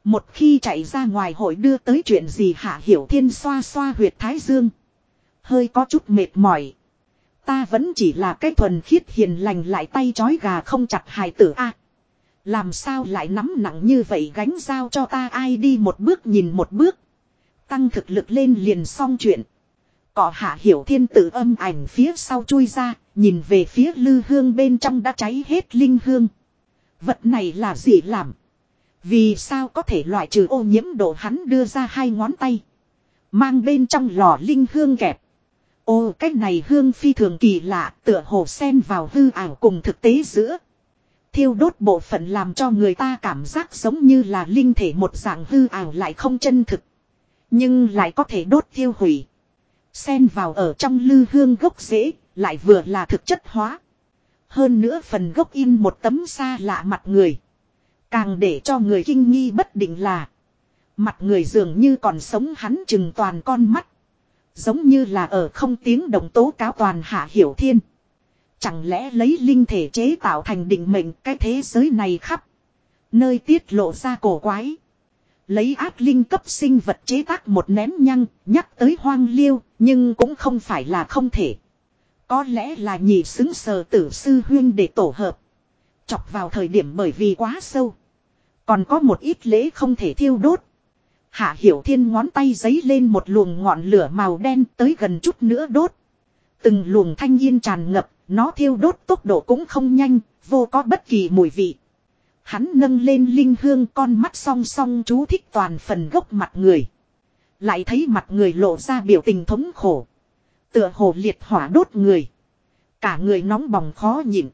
Một khi chạy ra ngoài hội đưa tới chuyện gì hạ hiểu thiên xoa xoa huyệt thái dương. Hơi có chút mệt mỏi. Ta vẫn chỉ là cái thuần khiết hiền lành lại tay chói gà không chặt hài tử a Làm sao lại nắm nặng như vậy gánh giao cho ta ai đi một bước nhìn một bước. Tăng thực lực lên liền xong chuyện. Cỏ hạ hiểu thiên tử âm ảnh phía sau chui ra, nhìn về phía lư hương bên trong đã cháy hết linh hương. Vật này là gì làm? Vì sao có thể loại trừ ô nhiễm độ hắn đưa ra hai ngón tay. Mang bên trong lò linh hương kẹp. Ô cái này hương phi thường kỳ lạ tựa hồ sen vào hư ảo cùng thực tế giữa. Thiêu đốt bộ phận làm cho người ta cảm giác giống như là linh thể một dạng hư ảo lại không chân thực. Nhưng lại có thể đốt thiêu hủy. Xen vào ở trong lư hương gốc rễ, lại vừa là thực chất hóa. Hơn nữa phần gốc in một tấm xa lạ mặt người. Càng để cho người kinh nghi bất định là. Mặt người dường như còn sống hắn chừng toàn con mắt. Giống như là ở không tiếng đồng tố cáo toàn hạ hiểu thiên. Chẳng lẽ lấy linh thể chế tạo thành định mệnh cái thế giới này khắp. Nơi tiết lộ ra cổ quái. Lấy ác linh cấp sinh vật chế tác một nén nhăng, nhắc tới hoang liêu, nhưng cũng không phải là không thể. Có lẽ là nhị xứng sờ tử sư huyên để tổ hợp. Chọc vào thời điểm bởi vì quá sâu. Còn có một ít lễ không thể thiêu đốt. Hạ Hiểu Thiên ngón tay giấy lên một luồng ngọn lửa màu đen tới gần chút nữa đốt. Từng luồng thanh yên tràn ngập, nó thiêu đốt tốc độ cũng không nhanh, vô có bất kỳ mùi vị. Hắn nâng lên linh hương con mắt song song chú thích toàn phần gốc mặt người. Lại thấy mặt người lộ ra biểu tình thống khổ. Tựa hồ liệt hỏa đốt người. Cả người nóng bỏng khó nhịn.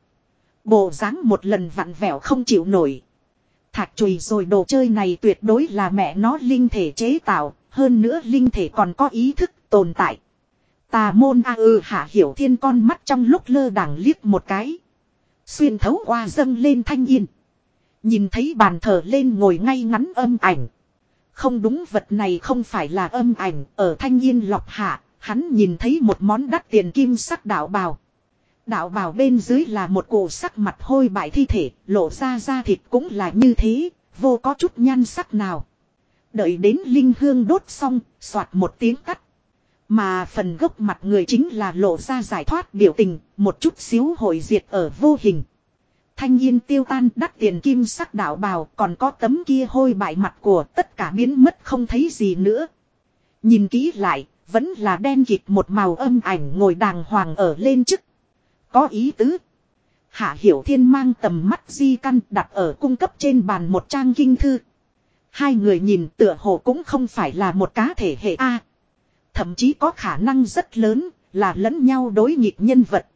Bộ dáng một lần vặn vẹo không chịu nổi. Thạch chùy rồi đồ chơi này tuyệt đối là mẹ nó linh thể chế tạo, hơn nữa linh thể còn có ý thức tồn tại. Tà môn a ư hạ hiểu thiên con mắt trong lúc lơ đảng liếc một cái. Xuyên thấu qua dâng lên thanh yên. Nhìn thấy bàn thờ lên ngồi ngay ngắn âm ảnh. Không đúng vật này không phải là âm ảnh, ở thanh yên lọc hạ, hắn nhìn thấy một món đắt tiền kim sắc đạo bào. Đạo bào bên dưới là một cổ sắc mặt hôi bại thi thể, lộ ra da thịt cũng là như thế, vô có chút nhan sắc nào. Đợi đến linh hương đốt xong, soạt một tiếng cắt. Mà phần gốc mặt người chính là lộ ra giải thoát biểu tình, một chút xíu hồi diệt ở vô hình. Thanh yên tiêu tan đắt tiền kim sắc đạo bào còn có tấm kia hôi bại mặt của tất cả biến mất không thấy gì nữa. Nhìn kỹ lại, vẫn là đen kịt một màu âm ảnh ngồi đàng hoàng ở lên chức. Có ý tứ. Hạ Hiểu Thiên mang tầm mắt di căn đặt ở cung cấp trên bàn một trang kinh thư. Hai người nhìn tựa hồ cũng không phải là một cá thể hệ A. thậm chí có khả năng rất lớn là lẫn nhau đối nghịch nhân vật.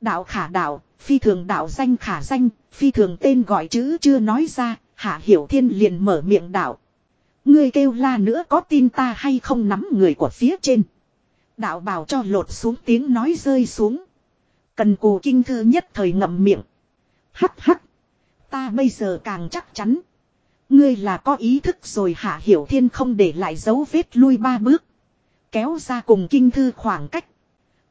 Đạo khả đạo, phi thường đạo danh khả danh, phi thường tên gọi chữ chưa nói ra, Hạ Hiểu Thiên liền mở miệng đạo. Ngươi kêu la nữa có tin ta hay không nắm người của phía trên. Đạo bảo cho lột xuống tiếng nói rơi xuống. Cần cù kinh thư nhất thời ngậm miệng. Hắc hắc. Ta bây giờ càng chắc chắn. Ngươi là có ý thức rồi hạ hiểu thiên không để lại dấu vết lui ba bước. Kéo ra cùng kinh thư khoảng cách.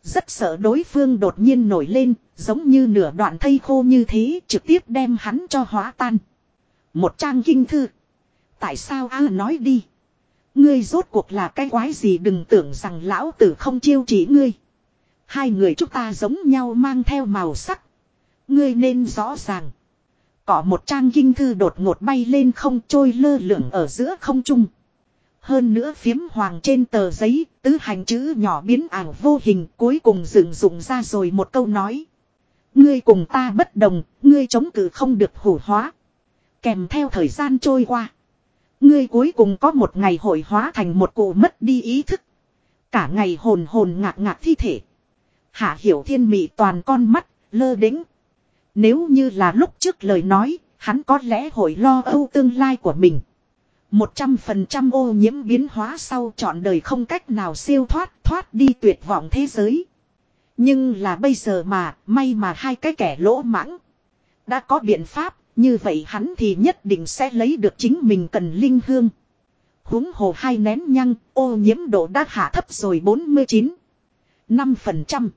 Rất sợ đối phương đột nhiên nổi lên, giống như nửa đoạn thây khô như thế, trực tiếp đem hắn cho hóa tan. Một trang kinh thư. Tại sao a nói đi. Ngươi rốt cuộc là cái quái gì đừng tưởng rằng lão tử không chiêu chỉ ngươi. Hai người chúng ta giống nhau mang theo màu sắc. Ngươi nên rõ ràng. có một trang kinh thư đột ngột bay lên không trôi lơ lửng ở giữa không trung. Hơn nữa phiếm hoàng trên tờ giấy, tứ hành chữ nhỏ biến ảo vô hình cuối cùng dựng dụng ra rồi một câu nói. Ngươi cùng ta bất đồng, ngươi chống cự không được hủ hóa. Kèm theo thời gian trôi qua. Ngươi cuối cùng có một ngày hội hóa thành một cụ mất đi ý thức. Cả ngày hồn hồn ngạc ngạc thi thể. Hạ hiểu thiên mị toàn con mắt, lơ đĩnh. Nếu như là lúc trước lời nói, hắn có lẽ hội lo âu tương lai của mình. Một trăm phần trăm ô nhiễm biến hóa sau chọn đời không cách nào siêu thoát, thoát đi tuyệt vọng thế giới. Nhưng là bây giờ mà, may mà hai cái kẻ lỗ mãng. Đã có biện pháp, như vậy hắn thì nhất định sẽ lấy được chính mình cần linh hương. Húng hồ hai nén nhăng, ô nhiễm độ đã hạ thấp rồi 49. 5%.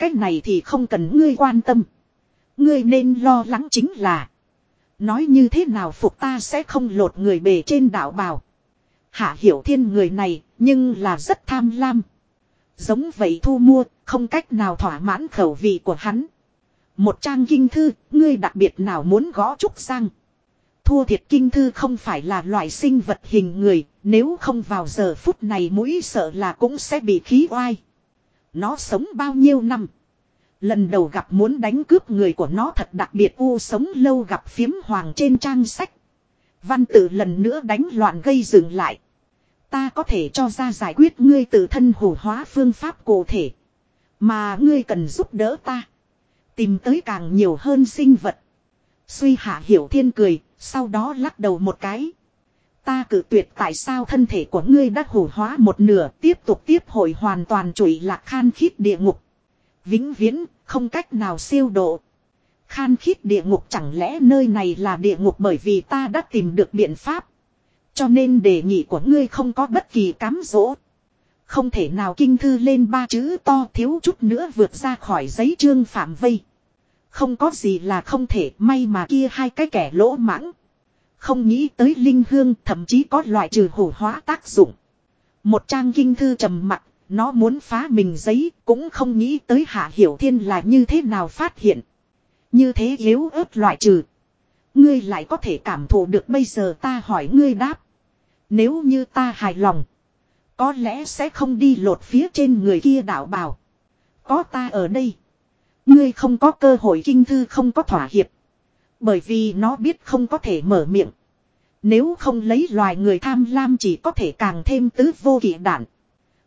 Cái này thì không cần ngươi quan tâm. Ngươi nên lo lắng chính là. Nói như thế nào phục ta sẽ không lột người bề trên đảo bào. Hạ hiểu thiên người này, nhưng là rất tham lam. Giống vậy thu mua, không cách nào thỏa mãn khẩu vị của hắn. Một trang kinh thư, ngươi đặc biệt nào muốn gõ trúc sang. Thua thiệt kinh thư không phải là loại sinh vật hình người, nếu không vào giờ phút này mũi sợ là cũng sẽ bị khí oai. Nó sống bao nhiêu năm. Lần đầu gặp muốn đánh cướp người của nó thật đặc biệt u sống lâu gặp phiếm hoàng trên trang sách. Văn tử lần nữa đánh loạn gây dừng lại. Ta có thể cho ra giải quyết ngươi tự thân hủ hóa phương pháp cụ thể. Mà ngươi cần giúp đỡ ta. Tìm tới càng nhiều hơn sinh vật. Suy hạ hiểu thiên cười, sau đó lắc đầu một cái. Ta cử tuyệt tại sao thân thể của ngươi đã hủ hóa một nửa tiếp tục tiếp hồi hoàn toàn trụi lạc khan khít địa ngục. Vĩnh viễn, không cách nào siêu độ. Khan khít địa ngục chẳng lẽ nơi này là địa ngục bởi vì ta đã tìm được biện pháp. Cho nên đề nghị của ngươi không có bất kỳ cám dỗ. Không thể nào kinh thư lên ba chữ to thiếu chút nữa vượt ra khỏi giấy trương phạm vây. Không có gì là không thể may mà kia hai cái kẻ lỗ mãng. Không nghĩ tới linh hương thậm chí có loại trừ hủ hóa tác dụng. Một trang kinh thư trầm mặc, nó muốn phá mình giấy cũng không nghĩ tới hạ hiểu thiên là như thế nào phát hiện. Như thế yếu ớt loại trừ. Ngươi lại có thể cảm thụ được bây giờ ta hỏi ngươi đáp. Nếu như ta hài lòng. Có lẽ sẽ không đi lột phía trên người kia đạo bào. Có ta ở đây. Ngươi không có cơ hội kinh thư không có thỏa hiệp. Bởi vì nó biết không có thể mở miệng. Nếu không lấy loài người tham lam chỉ có thể càng thêm tứ vô kỷ đạn.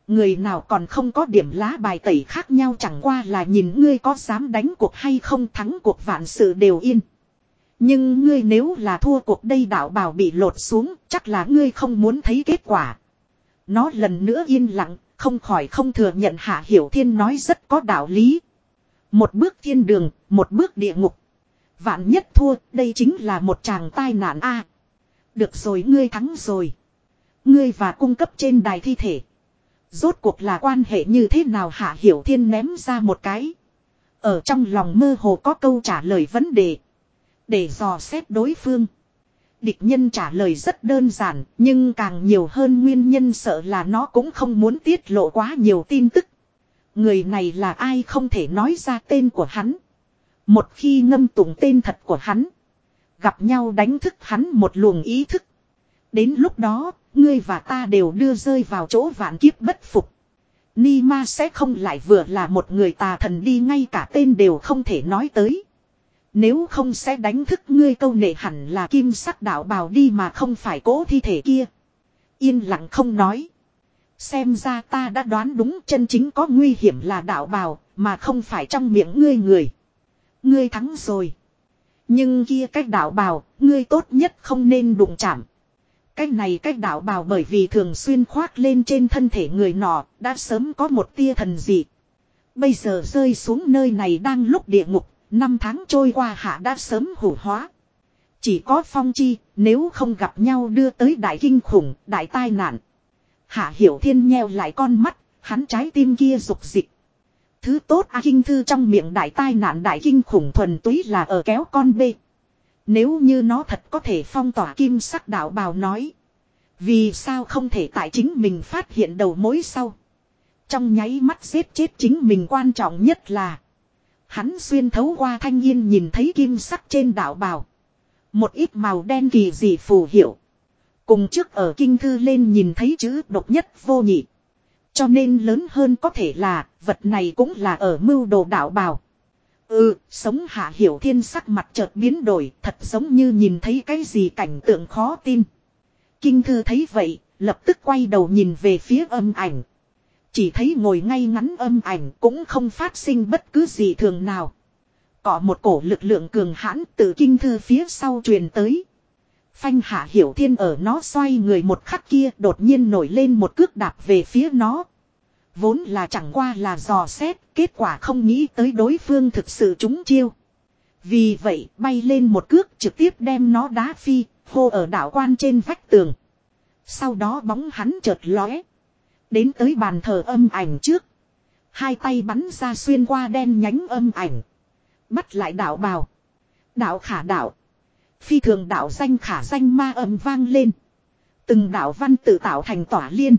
Người nào còn không có điểm lá bài tẩy khác nhau chẳng qua là nhìn ngươi có dám đánh cuộc hay không thắng cuộc vạn sự đều yên. Nhưng ngươi nếu là thua cuộc đây đạo bảo bị lột xuống chắc là ngươi không muốn thấy kết quả. Nó lần nữa yên lặng, không khỏi không thừa nhận Hạ Hiểu Thiên nói rất có đạo lý. Một bước thiên đường, một bước địa ngục. Vạn nhất thua, đây chính là một chàng tai nạn a. được rồi ngươi thắng rồi. Ngươi và cung cấp trên đài thi thể. Rốt cuộc là quan hệ như thế nào Hạ Hiểu Thiên ném ra một cái. Ở trong lòng mơ hồ có câu trả lời vấn đề. Để dò xét đối phương. Địch nhân trả lời rất đơn giản, nhưng càng nhiều hơn nguyên nhân sợ là nó cũng không muốn tiết lộ quá nhiều tin tức. Người này là ai không thể nói ra tên của hắn. Một khi ngâm tụng tên thật của hắn. Gặp nhau đánh thức hắn một luồng ý thức. Đến lúc đó, ngươi và ta đều đưa rơi vào chỗ vạn kiếp bất phục. Ni ma sẽ không lại vừa là một người tà thần đi ngay cả tên đều không thể nói tới. Nếu không sẽ đánh thức ngươi câu nệ hẳn là kim sắc đạo bào đi mà không phải cố thi thể kia. Yên lặng không nói. Xem ra ta đã đoán đúng chân chính có nguy hiểm là đạo bào, mà không phải trong miệng ngươi người. Ngươi thắng rồi. Nhưng kia cách đạo bào, ngươi tốt nhất không nên đụng chạm. Cách này cách đạo bào bởi vì thường xuyên khoác lên trên thân thể người nọ, đã sớm có một tia thần dị. Bây giờ rơi xuống nơi này đang lúc địa ngục, năm tháng trôi qua hạ đã sớm hủ hóa. Chỉ có phong chi, nếu không gặp nhau đưa tới đại kinh khủng, đại tai nạn. Hạ hiểu thiên nheo lại con mắt, hắn trái tim kia rục dịch. Thứ tốt A Kinh Thư trong miệng đại tai nạn đại kinh khủng thuần túy là ở kéo con bê. Nếu như nó thật có thể phong tỏa kim sắc đạo bào nói. Vì sao không thể tại chính mình phát hiện đầu mối sau. Trong nháy mắt giết chết chính mình quan trọng nhất là. Hắn xuyên thấu qua thanh yên nhìn thấy kim sắc trên đạo bào. Một ít màu đen kỳ dị phù hiệu. Cùng trước ở kinh thư lên nhìn thấy chữ độc nhất vô nhị. Cho nên lớn hơn có thể là vật này cũng là ở mưu đồ đạo bào. Ừ, sống hạ hiểu thiên sắc mặt chợt biến đổi, thật giống như nhìn thấy cái gì cảnh tượng khó tin. Kinh thư thấy vậy, lập tức quay đầu nhìn về phía âm ảnh. Chỉ thấy ngồi ngay ngắn âm ảnh cũng không phát sinh bất cứ gì thường nào. Có một cổ lực lượng cường hãn từ kinh thư phía sau truyền tới. Phanh hạ hiểu thiên ở nó xoay người một khắc kia đột nhiên nổi lên một cước đạp về phía nó. Vốn là chẳng qua là dò xét, kết quả không nghĩ tới đối phương thực sự trúng chiêu. Vì vậy bay lên một cước trực tiếp đem nó đá phi, hô ở đảo quan trên vách tường. Sau đó bóng hắn chợt lóe. Đến tới bàn thờ âm ảnh trước. Hai tay bắn ra xuyên qua đen nhánh âm ảnh. Bắt lại đạo bào. Đạo khả đạo. Phi thường đạo danh khả danh ma âm vang lên. Từng đạo văn tự tạo thành tỏa liên.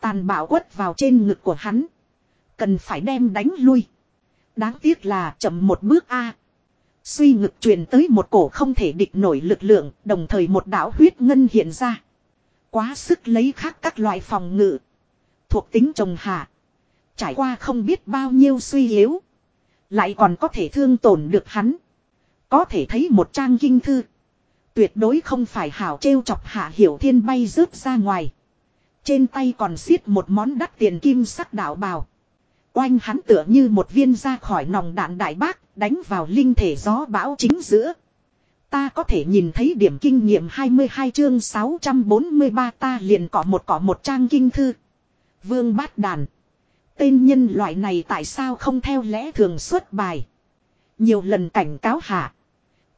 Tàn bạo quất vào trên ngực của hắn. Cần phải đem đánh lui. Đáng tiếc là chậm một bước A. Suy ngực truyền tới một cổ không thể địch nổi lực lượng, đồng thời một đạo huyết ngân hiện ra. Quá sức lấy khác các loại phòng ngự. Thuộc tính trồng hạ. Trải qua không biết bao nhiêu suy yếu. Lại còn có thể thương tổn được hắn. Có thể thấy một trang kinh thư. Tuyệt đối không phải hảo trêu chọc hạ hiểu thiên bay rớt ra ngoài. Trên tay còn xiết một món đắt tiền kim sắc đạo bào. Oanh hắn tựa như một viên ra khỏi nòng đạn đại bác, đánh vào linh thể gió bão chính giữa. Ta có thể nhìn thấy điểm kinh nghiệm 22 chương 643 ta liền cỏ một cỏ một trang kinh thư. Vương bát đàn. Tên nhân loại này tại sao không theo lẽ thường xuất bài. Nhiều lần cảnh cáo hạ.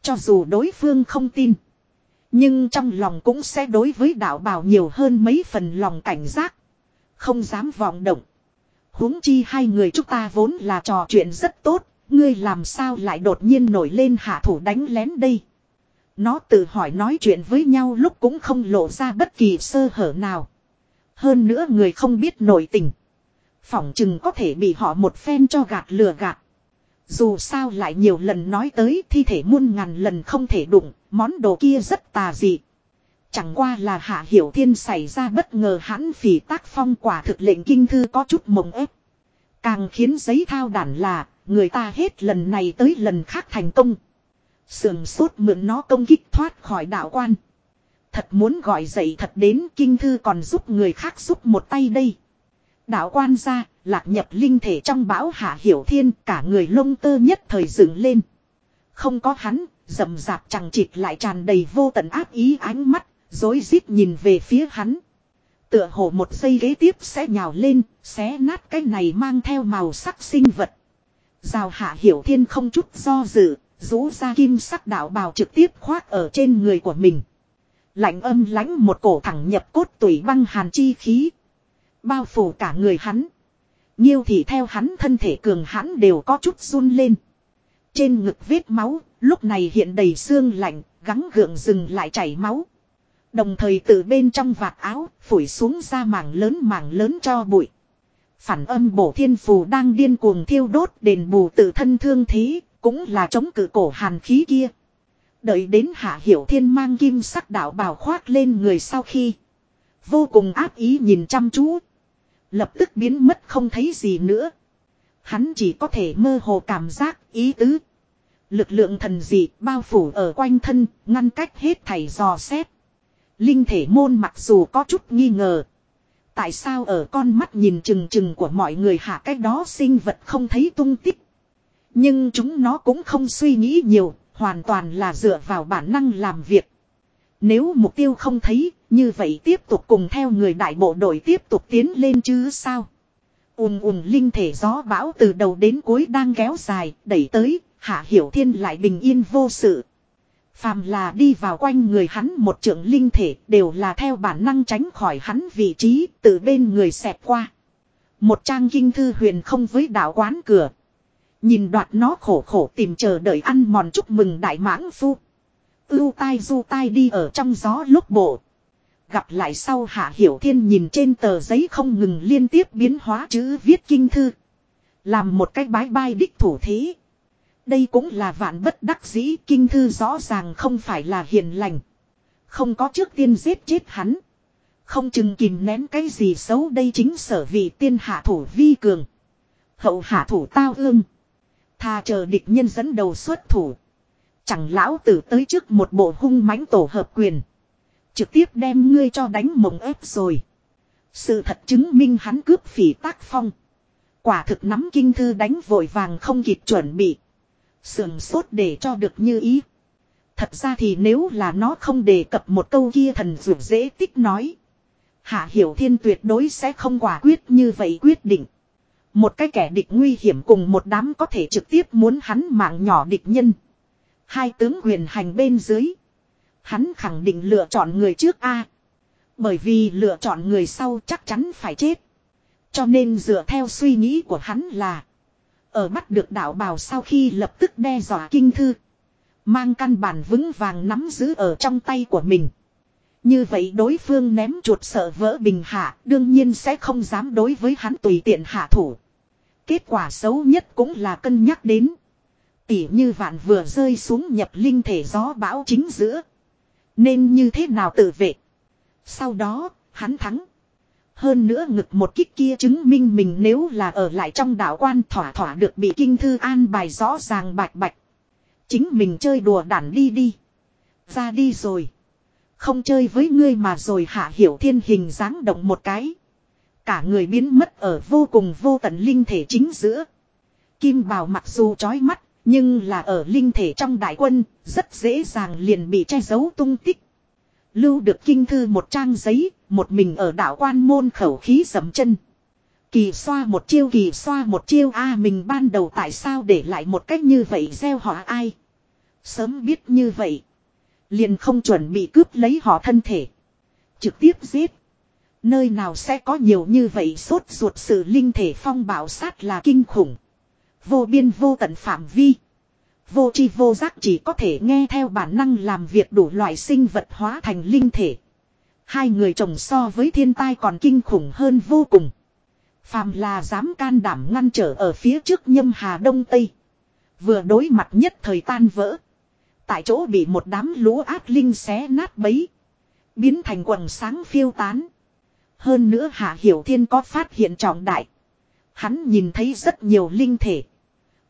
Cho dù đối phương không tin. Nhưng trong lòng cũng sẽ đối với đạo bào nhiều hơn mấy phần lòng cảnh giác. Không dám vọng động. huống chi hai người chúng ta vốn là trò chuyện rất tốt. Ngươi làm sao lại đột nhiên nổi lên hạ thủ đánh lén đây. Nó tự hỏi nói chuyện với nhau lúc cũng không lộ ra bất kỳ sơ hở nào. Hơn nữa người không biết nổi tình. Phỏng chừng có thể bị họ một phen cho gạt lừa gạt. Dù sao lại nhiều lần nói tới thi thể muôn ngàn lần không thể đụng, món đồ kia rất tà dị. Chẳng qua là hạ hiểu thiên xảy ra bất ngờ hãn phỉ tác phong quả thực lệnh kinh thư có chút mộng ép. Càng khiến giấy thao đản là, người ta hết lần này tới lần khác thành công. Sườn sốt mượn nó công kích thoát khỏi đạo quan. Thật muốn gọi dậy thật đến kinh thư còn giúp người khác giúp một tay đây. Đạo quan ra, lạc nhập linh thể trong bão hạ hiểu thiên cả người lông tơ nhất thời dựng lên. Không có hắn, rầm rạp chẳng chịt lại tràn đầy vô tận áp ý ánh mắt, dối rít nhìn về phía hắn. Tựa hồ một giây ghế tiếp sẽ nhào lên, xé nát cái này mang theo màu sắc sinh vật. Rào hạ hiểu thiên không chút do dự, rũ ra kim sắc đạo bào trực tiếp khoác ở trên người của mình. Lạnh âm lánh một cổ thẳng nhập cốt tủy băng hàn chi khí. Bao phủ cả người hắn. Nhiêu thì theo hắn thân thể cường hãn đều có chút run lên. Trên ngực vết máu, lúc này hiện đầy xương lạnh, gắng gượng dừng lại chảy máu. Đồng thời từ bên trong vạt áo, phủi xuống ra mảng lớn mảng lớn cho bụi. Phản âm bổ thiên phù đang điên cuồng thiêu đốt đền bù tự thân thương thế, cũng là chống cự cổ hàn khí kia. Đợi đến hạ hiểu thiên mang kim sắc đạo bào khoác lên người sau khi. Vô cùng áp ý nhìn chăm chú. Lập tức biến mất không thấy gì nữa. Hắn chỉ có thể mơ hồ cảm giác ý tứ. Lực lượng thần dị bao phủ ở quanh thân, ngăn cách hết thảy dò xét. Linh thể môn mặc dù có chút nghi ngờ. Tại sao ở con mắt nhìn chừng chừng của mọi người hạ cách đó sinh vật không thấy tung tích. Nhưng chúng nó cũng không suy nghĩ nhiều, hoàn toàn là dựa vào bản năng làm việc. Nếu mục tiêu không thấy, như vậy tiếp tục cùng theo người đại bộ đội tiếp tục tiến lên chứ sao. ùm ùm linh thể gió bão từ đầu đến cuối đang kéo dài, đẩy tới, hạ hiểu thiên lại bình yên vô sự. Phàm là đi vào quanh người hắn một trưởng linh thể đều là theo bản năng tránh khỏi hắn vị trí từ bên người xẹp qua. Một trang kinh thư huyền không với đạo quán cửa. Nhìn đoạt nó khổ khổ tìm chờ đợi ăn mòn chúc mừng đại mãng phu. Ưu tai du tai đi ở trong gió lúc bộ. Gặp lại sau hạ hiểu thiên nhìn trên tờ giấy không ngừng liên tiếp biến hóa chữ viết kinh thư. Làm một cách bái bai đích thủ thế. Đây cũng là vạn bất đắc dĩ, kinh thư rõ ràng không phải là hiền lành. Không có trước tiên giết chết hắn. Không chừng kìm nén cái gì xấu, đây chính sở vì tiên hạ thủ vi cường. Hậu hạ thủ tao ương. Thà chờ địch nhân dẫn đầu xuất thủ. Chẳng lão tử tới trước một bộ hung mãnh tổ hợp quyền. Trực tiếp đem ngươi cho đánh mộng ép rồi. Sự thật chứng minh hắn cướp phỉ tác phong. Quả thực nắm kinh thư đánh vội vàng không kịp chuẩn bị. Sườn sốt để cho được như ý. Thật ra thì nếu là nó không đề cập một câu kia thần dụ dễ tích nói. Hạ Hiểu Thiên tuyệt đối sẽ không quả quyết như vậy quyết định. Một cái kẻ địch nguy hiểm cùng một đám có thể trực tiếp muốn hắn mạng nhỏ địch nhân. Hai tướng quyền hành bên dưới. Hắn khẳng định lựa chọn người trước A. Bởi vì lựa chọn người sau chắc chắn phải chết. Cho nên dựa theo suy nghĩ của hắn là. Ở bắt được đạo bào sau khi lập tức đe dọa kinh thư. Mang căn bản vững vàng nắm giữ ở trong tay của mình. Như vậy đối phương ném chuột sợ vỡ bình hạ, đương nhiên sẽ không dám đối với hắn tùy tiện hạ thủ. Kết quả xấu nhất cũng là cân nhắc đến. Tỉ như vạn vừa rơi xuống nhập linh thể gió bão chính giữa. Nên như thế nào tự vệ. Sau đó, hắn thắng. Hơn nữa ngực một kích kia chứng minh mình nếu là ở lại trong đạo quan thỏa thỏa được bị kinh thư an bài rõ ràng bạch bạch. Chính mình chơi đùa đản đi đi. Ra đi rồi. Không chơi với ngươi mà rồi hạ hiểu thiên hình dáng động một cái. Cả người biến mất ở vô cùng vô tận linh thể chính giữa. Kim bào mặc dù chói mắt, nhưng là ở linh thể trong đại quân, rất dễ dàng liền bị che giấu tung tích. Lưu được kinh thư một trang giấy, một mình ở đảo quan môn khẩu khí dầm chân. Kỳ xoa một chiêu kỳ xoa một chiêu a mình ban đầu tại sao để lại một cách như vậy gieo họ ai. Sớm biết như vậy. Liền không chuẩn bị cướp lấy họ thân thể. Trực tiếp giết. Nơi nào sẽ có nhiều như vậy sốt ruột sự linh thể phong bảo sát là kinh khủng. Vô biên vô tận phạm vi. Vô chi vô giác chỉ có thể nghe theo bản năng làm việc đủ loại sinh vật hóa thành linh thể. Hai người chồng so với thiên tai còn kinh khủng hơn vô cùng. Phàm là dám can đảm ngăn trở ở phía trước nhâm hà đông tây. Vừa đối mặt nhất thời tan vỡ. Tại chỗ bị một đám lũ ác linh xé nát bấy. Biến thành quần sáng phiêu tán. Hơn nữa Hạ Hiểu Thiên có phát hiện trọng đại. Hắn nhìn thấy rất nhiều linh thể.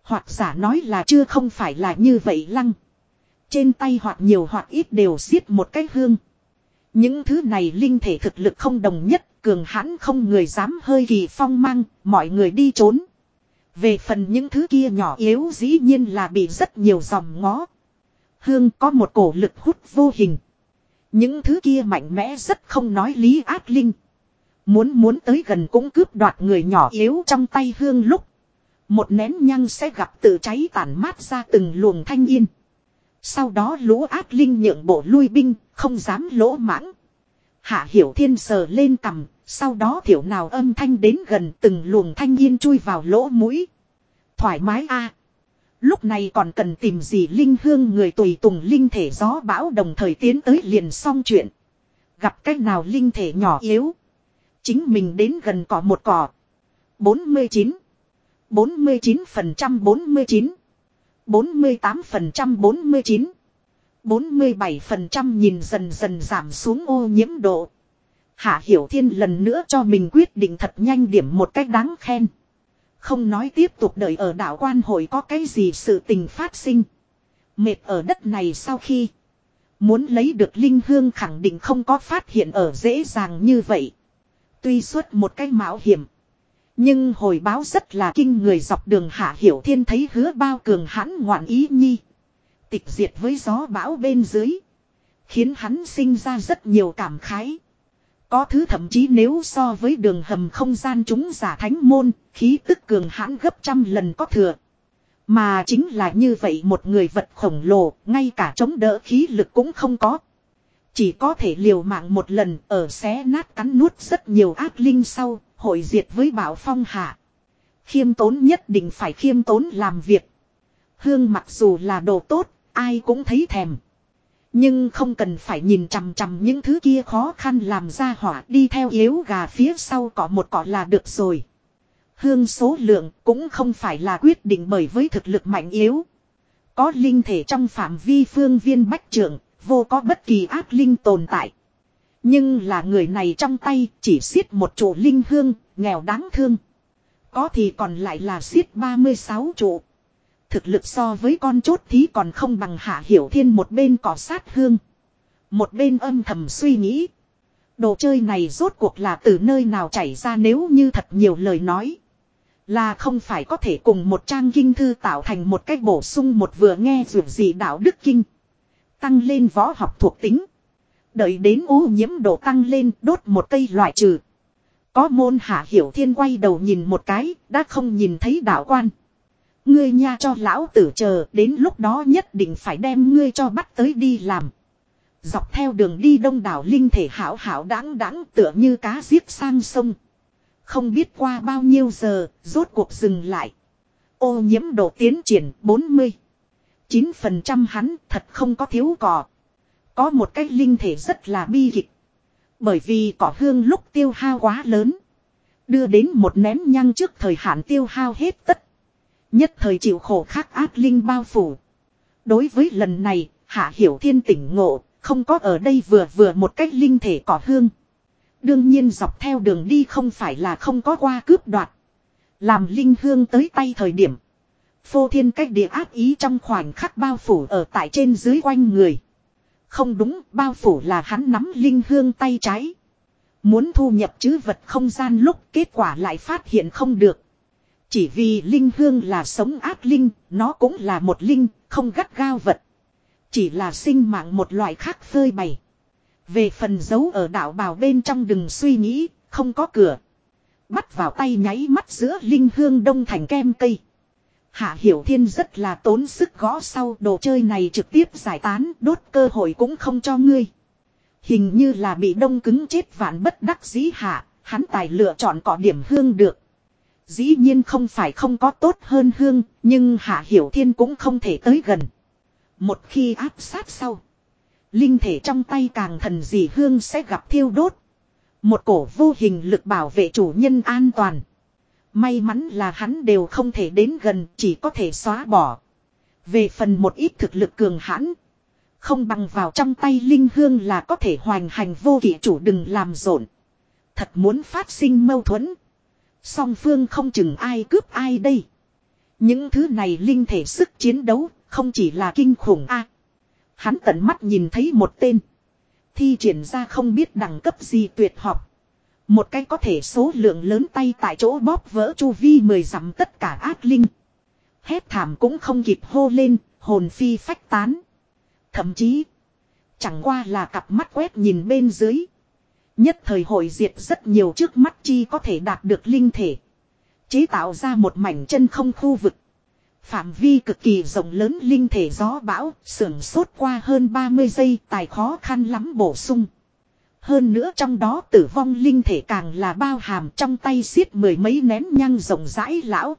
Hoặc giả nói là chưa không phải là như vậy lăng. Trên tay hoặc nhiều hoặc ít đều xiết một cái hương. Những thứ này linh thể thực lực không đồng nhất, cường hãn không người dám hơi kỳ phong mang, mọi người đi trốn. Về phần những thứ kia nhỏ yếu dĩ nhiên là bị rất nhiều dòng ngó. Hương có một cổ lực hút vô hình. Những thứ kia mạnh mẽ rất không nói lý ác linh. Muốn muốn tới gần cũng cướp đoạt người nhỏ yếu trong tay hương lúc. Một nén nhăng sẽ gặp tự cháy tản mát ra từng luồng thanh yên. Sau đó lũ ác linh nhượng bộ lui binh, không dám lỗ mãng. Hạ hiểu thiên sờ lên cằm, sau đó thiểu nào âm thanh đến gần từng luồng thanh yên chui vào lỗ mũi. Thoải mái a Lúc này còn cần tìm gì linh hương người tùy tùng linh thể gió bão đồng thời tiến tới liền xong chuyện. Gặp cách nào linh thể nhỏ yếu. Chính mình đến gần cỏ một cỏ. 49. 49% 49. 48% 49. 47% nhìn dần dần giảm xuống ô nhiễm độ. Hạ Hiểu Thiên lần nữa cho mình quyết định thật nhanh điểm một cách đáng khen. Không nói tiếp tục đợi ở đảo quan hội có cái gì sự tình phát sinh. Mệt ở đất này sau khi. Muốn lấy được linh hương khẳng định không có phát hiện ở dễ dàng như vậy. Tuy suốt một cái mạo hiểm. Nhưng hồi báo rất là kinh người dọc đường hạ hiểu thiên thấy hứa bao cường hãn ngoạn ý nhi. Tịch diệt với gió bão bên dưới. Khiến hắn sinh ra rất nhiều cảm khái. Có thứ thậm chí nếu so với đường hầm không gian chúng giả thánh môn, khí tức cường hãn gấp trăm lần có thừa. Mà chính là như vậy một người vật khổng lồ, ngay cả chống đỡ khí lực cũng không có. Chỉ có thể liều mạng một lần ở xé nát cắn nuốt rất nhiều ác linh sau, hội diệt với bảo phong hạ. Khiêm tốn nhất định phải khiêm tốn làm việc. Hương mặc dù là đồ tốt, ai cũng thấy thèm. Nhưng không cần phải nhìn chằm chằm những thứ kia khó khăn làm ra hỏa đi theo yếu gà phía sau cỏ một cỏ là được rồi. Hương số lượng cũng không phải là quyết định bởi với thực lực mạnh yếu. Có linh thể trong phạm vi phương viên bách trưởng, vô có bất kỳ ác linh tồn tại. Nhưng là người này trong tay chỉ xiết một trụ linh hương, nghèo đáng thương. Có thì còn lại là xiết 36 trụ. Thực lực so với con chốt thí còn không bằng hạ hiểu thiên một bên cỏ sát hương. Một bên âm thầm suy nghĩ. Đồ chơi này rốt cuộc là từ nơi nào chảy ra nếu như thật nhiều lời nói. Là không phải có thể cùng một trang kinh thư tạo thành một cách bổ sung một vừa nghe dù gì đạo đức kinh. Tăng lên võ học thuộc tính. Đợi đến ô nhiễm độ tăng lên đốt một cây loại trừ. Có môn hạ hiểu thiên quay đầu nhìn một cái, đã không nhìn thấy đạo quan. Ngươi nha cho lão tử chờ, đến lúc đó nhất định phải đem ngươi cho bắt tới đi làm. Dọc theo đường đi đông đảo linh thể hảo hảo đáng đáng tựa như cá giết sang sông. Không biết qua bao nhiêu giờ, rốt cuộc dừng lại. Ô nhiễm độ tiến triển 40. 9% hắn thật không có thiếu cỏ. Có một cái linh thể rất là bi kịch. Bởi vì cỏ hương lúc tiêu hao quá lớn. Đưa đến một nén nhăng trước thời hạn tiêu hao hết tất. Nhất thời chịu khổ khắc ác linh bao phủ. Đối với lần này, Hạ Hiểu Thiên tỉnh ngộ, không có ở đây vừa vừa một cách linh thể cỏ hương. Đương nhiên dọc theo đường đi không phải là không có qua cướp đoạt. Làm linh hương tới tay thời điểm. Phô thiên cách địa áp ý trong khoảnh khắc bao phủ ở tại trên dưới quanh người. Không đúng, bao phủ là hắn nắm linh hương tay trái. Muốn thu nhập chứ vật không gian lúc kết quả lại phát hiện không được. Chỉ vì linh hương là sống ác linh, nó cũng là một linh, không gắt gao vật. Chỉ là sinh mạng một loại khác phơi bày. Về phần giấu ở đảo bào bên trong đừng suy nghĩ, không có cửa. Bắt vào tay nháy mắt giữa linh hương đông thành kem cây. Hạ Hiểu Thiên rất là tốn sức gõ sau đồ chơi này trực tiếp giải tán đốt cơ hội cũng không cho ngươi. Hình như là bị đông cứng chết vạn bất đắc dĩ hạ, hắn tài lựa chọn cỏ điểm hương được. Dĩ nhiên không phải không có tốt hơn hương, nhưng Hạ Hiểu Thiên cũng không thể tới gần. Một khi áp sát sau. Linh thể trong tay càng thần dị hương sẽ gặp thiêu đốt. Một cổ vô hình lực bảo vệ chủ nhân an toàn. May mắn là hắn đều không thể đến gần, chỉ có thể xóa bỏ. Về phần một ít thực lực cường hãn. Không bằng vào trong tay linh hương là có thể hoành hành vô kỷ chủ đừng làm rộn. Thật muốn phát sinh mâu thuẫn. Song phương không chừng ai cướp ai đây. Những thứ này linh thể sức chiến đấu không chỉ là kinh khủng a Hắn tận mắt nhìn thấy một tên. Thi triển ra không biết đẳng cấp gì tuyệt học. Một cái có thể số lượng lớn tay tại chỗ bóp vỡ chu vi mười dặm tất cả ác linh. Hét thảm cũng không kịp hô lên, hồn phi phách tán. Thậm chí, chẳng qua là cặp mắt quét nhìn bên dưới. Nhất thời hội diệt rất nhiều trước mắt chi có thể đạt được linh thể. Chế tạo ra một mảnh chân không khu vực. Phạm vi cực kỳ rộng lớn linh thể gió bão, sưởng sốt qua hơn 30 giây tài khó khăn lắm bổ sung. Hơn nữa trong đó tử vong linh thể càng là bao hàm trong tay xiết mười mấy nén nhăng rộng rãi lão.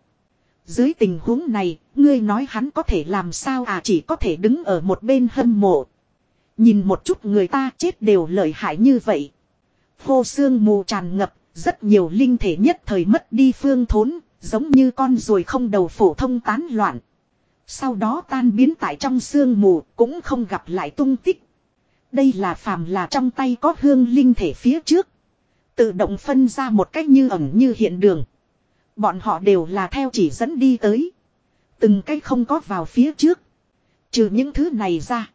Dưới tình huống này, ngươi nói hắn có thể làm sao à chỉ có thể đứng ở một bên hâm mộ. Nhìn một chút người ta chết đều lợi hại như vậy. Khô xương mù tràn ngập, rất nhiều linh thể nhất thời mất đi phương thốn, giống như con ruồi không đầu phổ thông tán loạn. Sau đó tan biến tại trong xương mù, cũng không gặp lại tung tích. Đây là phàm là trong tay có hương linh thể phía trước. Tự động phân ra một cách như ẩn như hiện đường. Bọn họ đều là theo chỉ dẫn đi tới. Từng cách không có vào phía trước. Trừ những thứ này ra.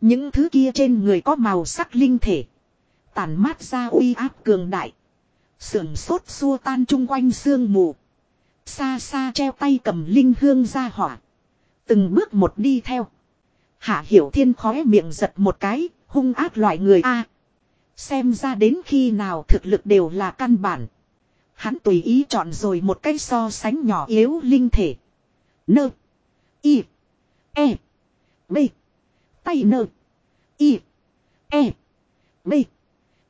Những thứ kia trên người có màu sắc linh thể. Tàn mát ra uy áp cường đại. Sưởng sốt xua tan chung quanh sương mù. Xa xa treo tay cầm linh hương ra hỏa. Từng bước một đi theo. Hạ Hiểu Thiên khóe miệng giật một cái, hung ác loại người A. xem ra đến khi nào thực lực đều là căn bản. Hắn tùy ý chọn rồi một cái so sánh nhỏ yếu linh thể. Nơ. Y. E. B. Tay nơ. Y. E. B.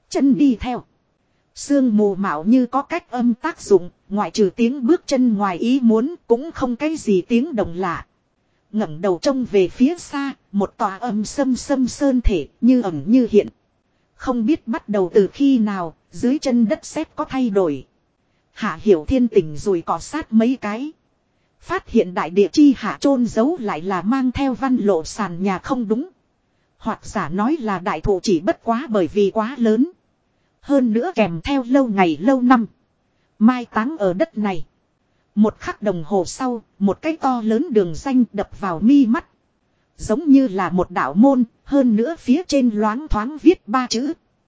Chân đi theo. Sương mù mạo như có cách âm tác dụng, ngoại trừ tiếng bước chân ngoài ý muốn cũng không cái gì tiếng đồng lạ ngẩng đầu trông về phía xa, một tòa âm sâm sâm sơn thể như ẩn như hiện. Không biết bắt đầu từ khi nào, dưới chân đất sét có thay đổi. Hạ hiểu thiên tỉnh rồi cọ sát mấy cái. Phát hiện đại địa chi hạ chôn giấu lại là mang theo văn lộ sàn nhà không đúng. Hoặc giả nói là đại thụ chỉ bất quá bởi vì quá lớn. Hơn nữa kèm theo lâu ngày lâu năm. Mai táng ở đất này. Một khắc đồng hồ sau, một cái to lớn đường danh đập vào mi mắt. Giống như là một đạo môn, hơn nữa phía trên loáng thoáng viết ba chữ.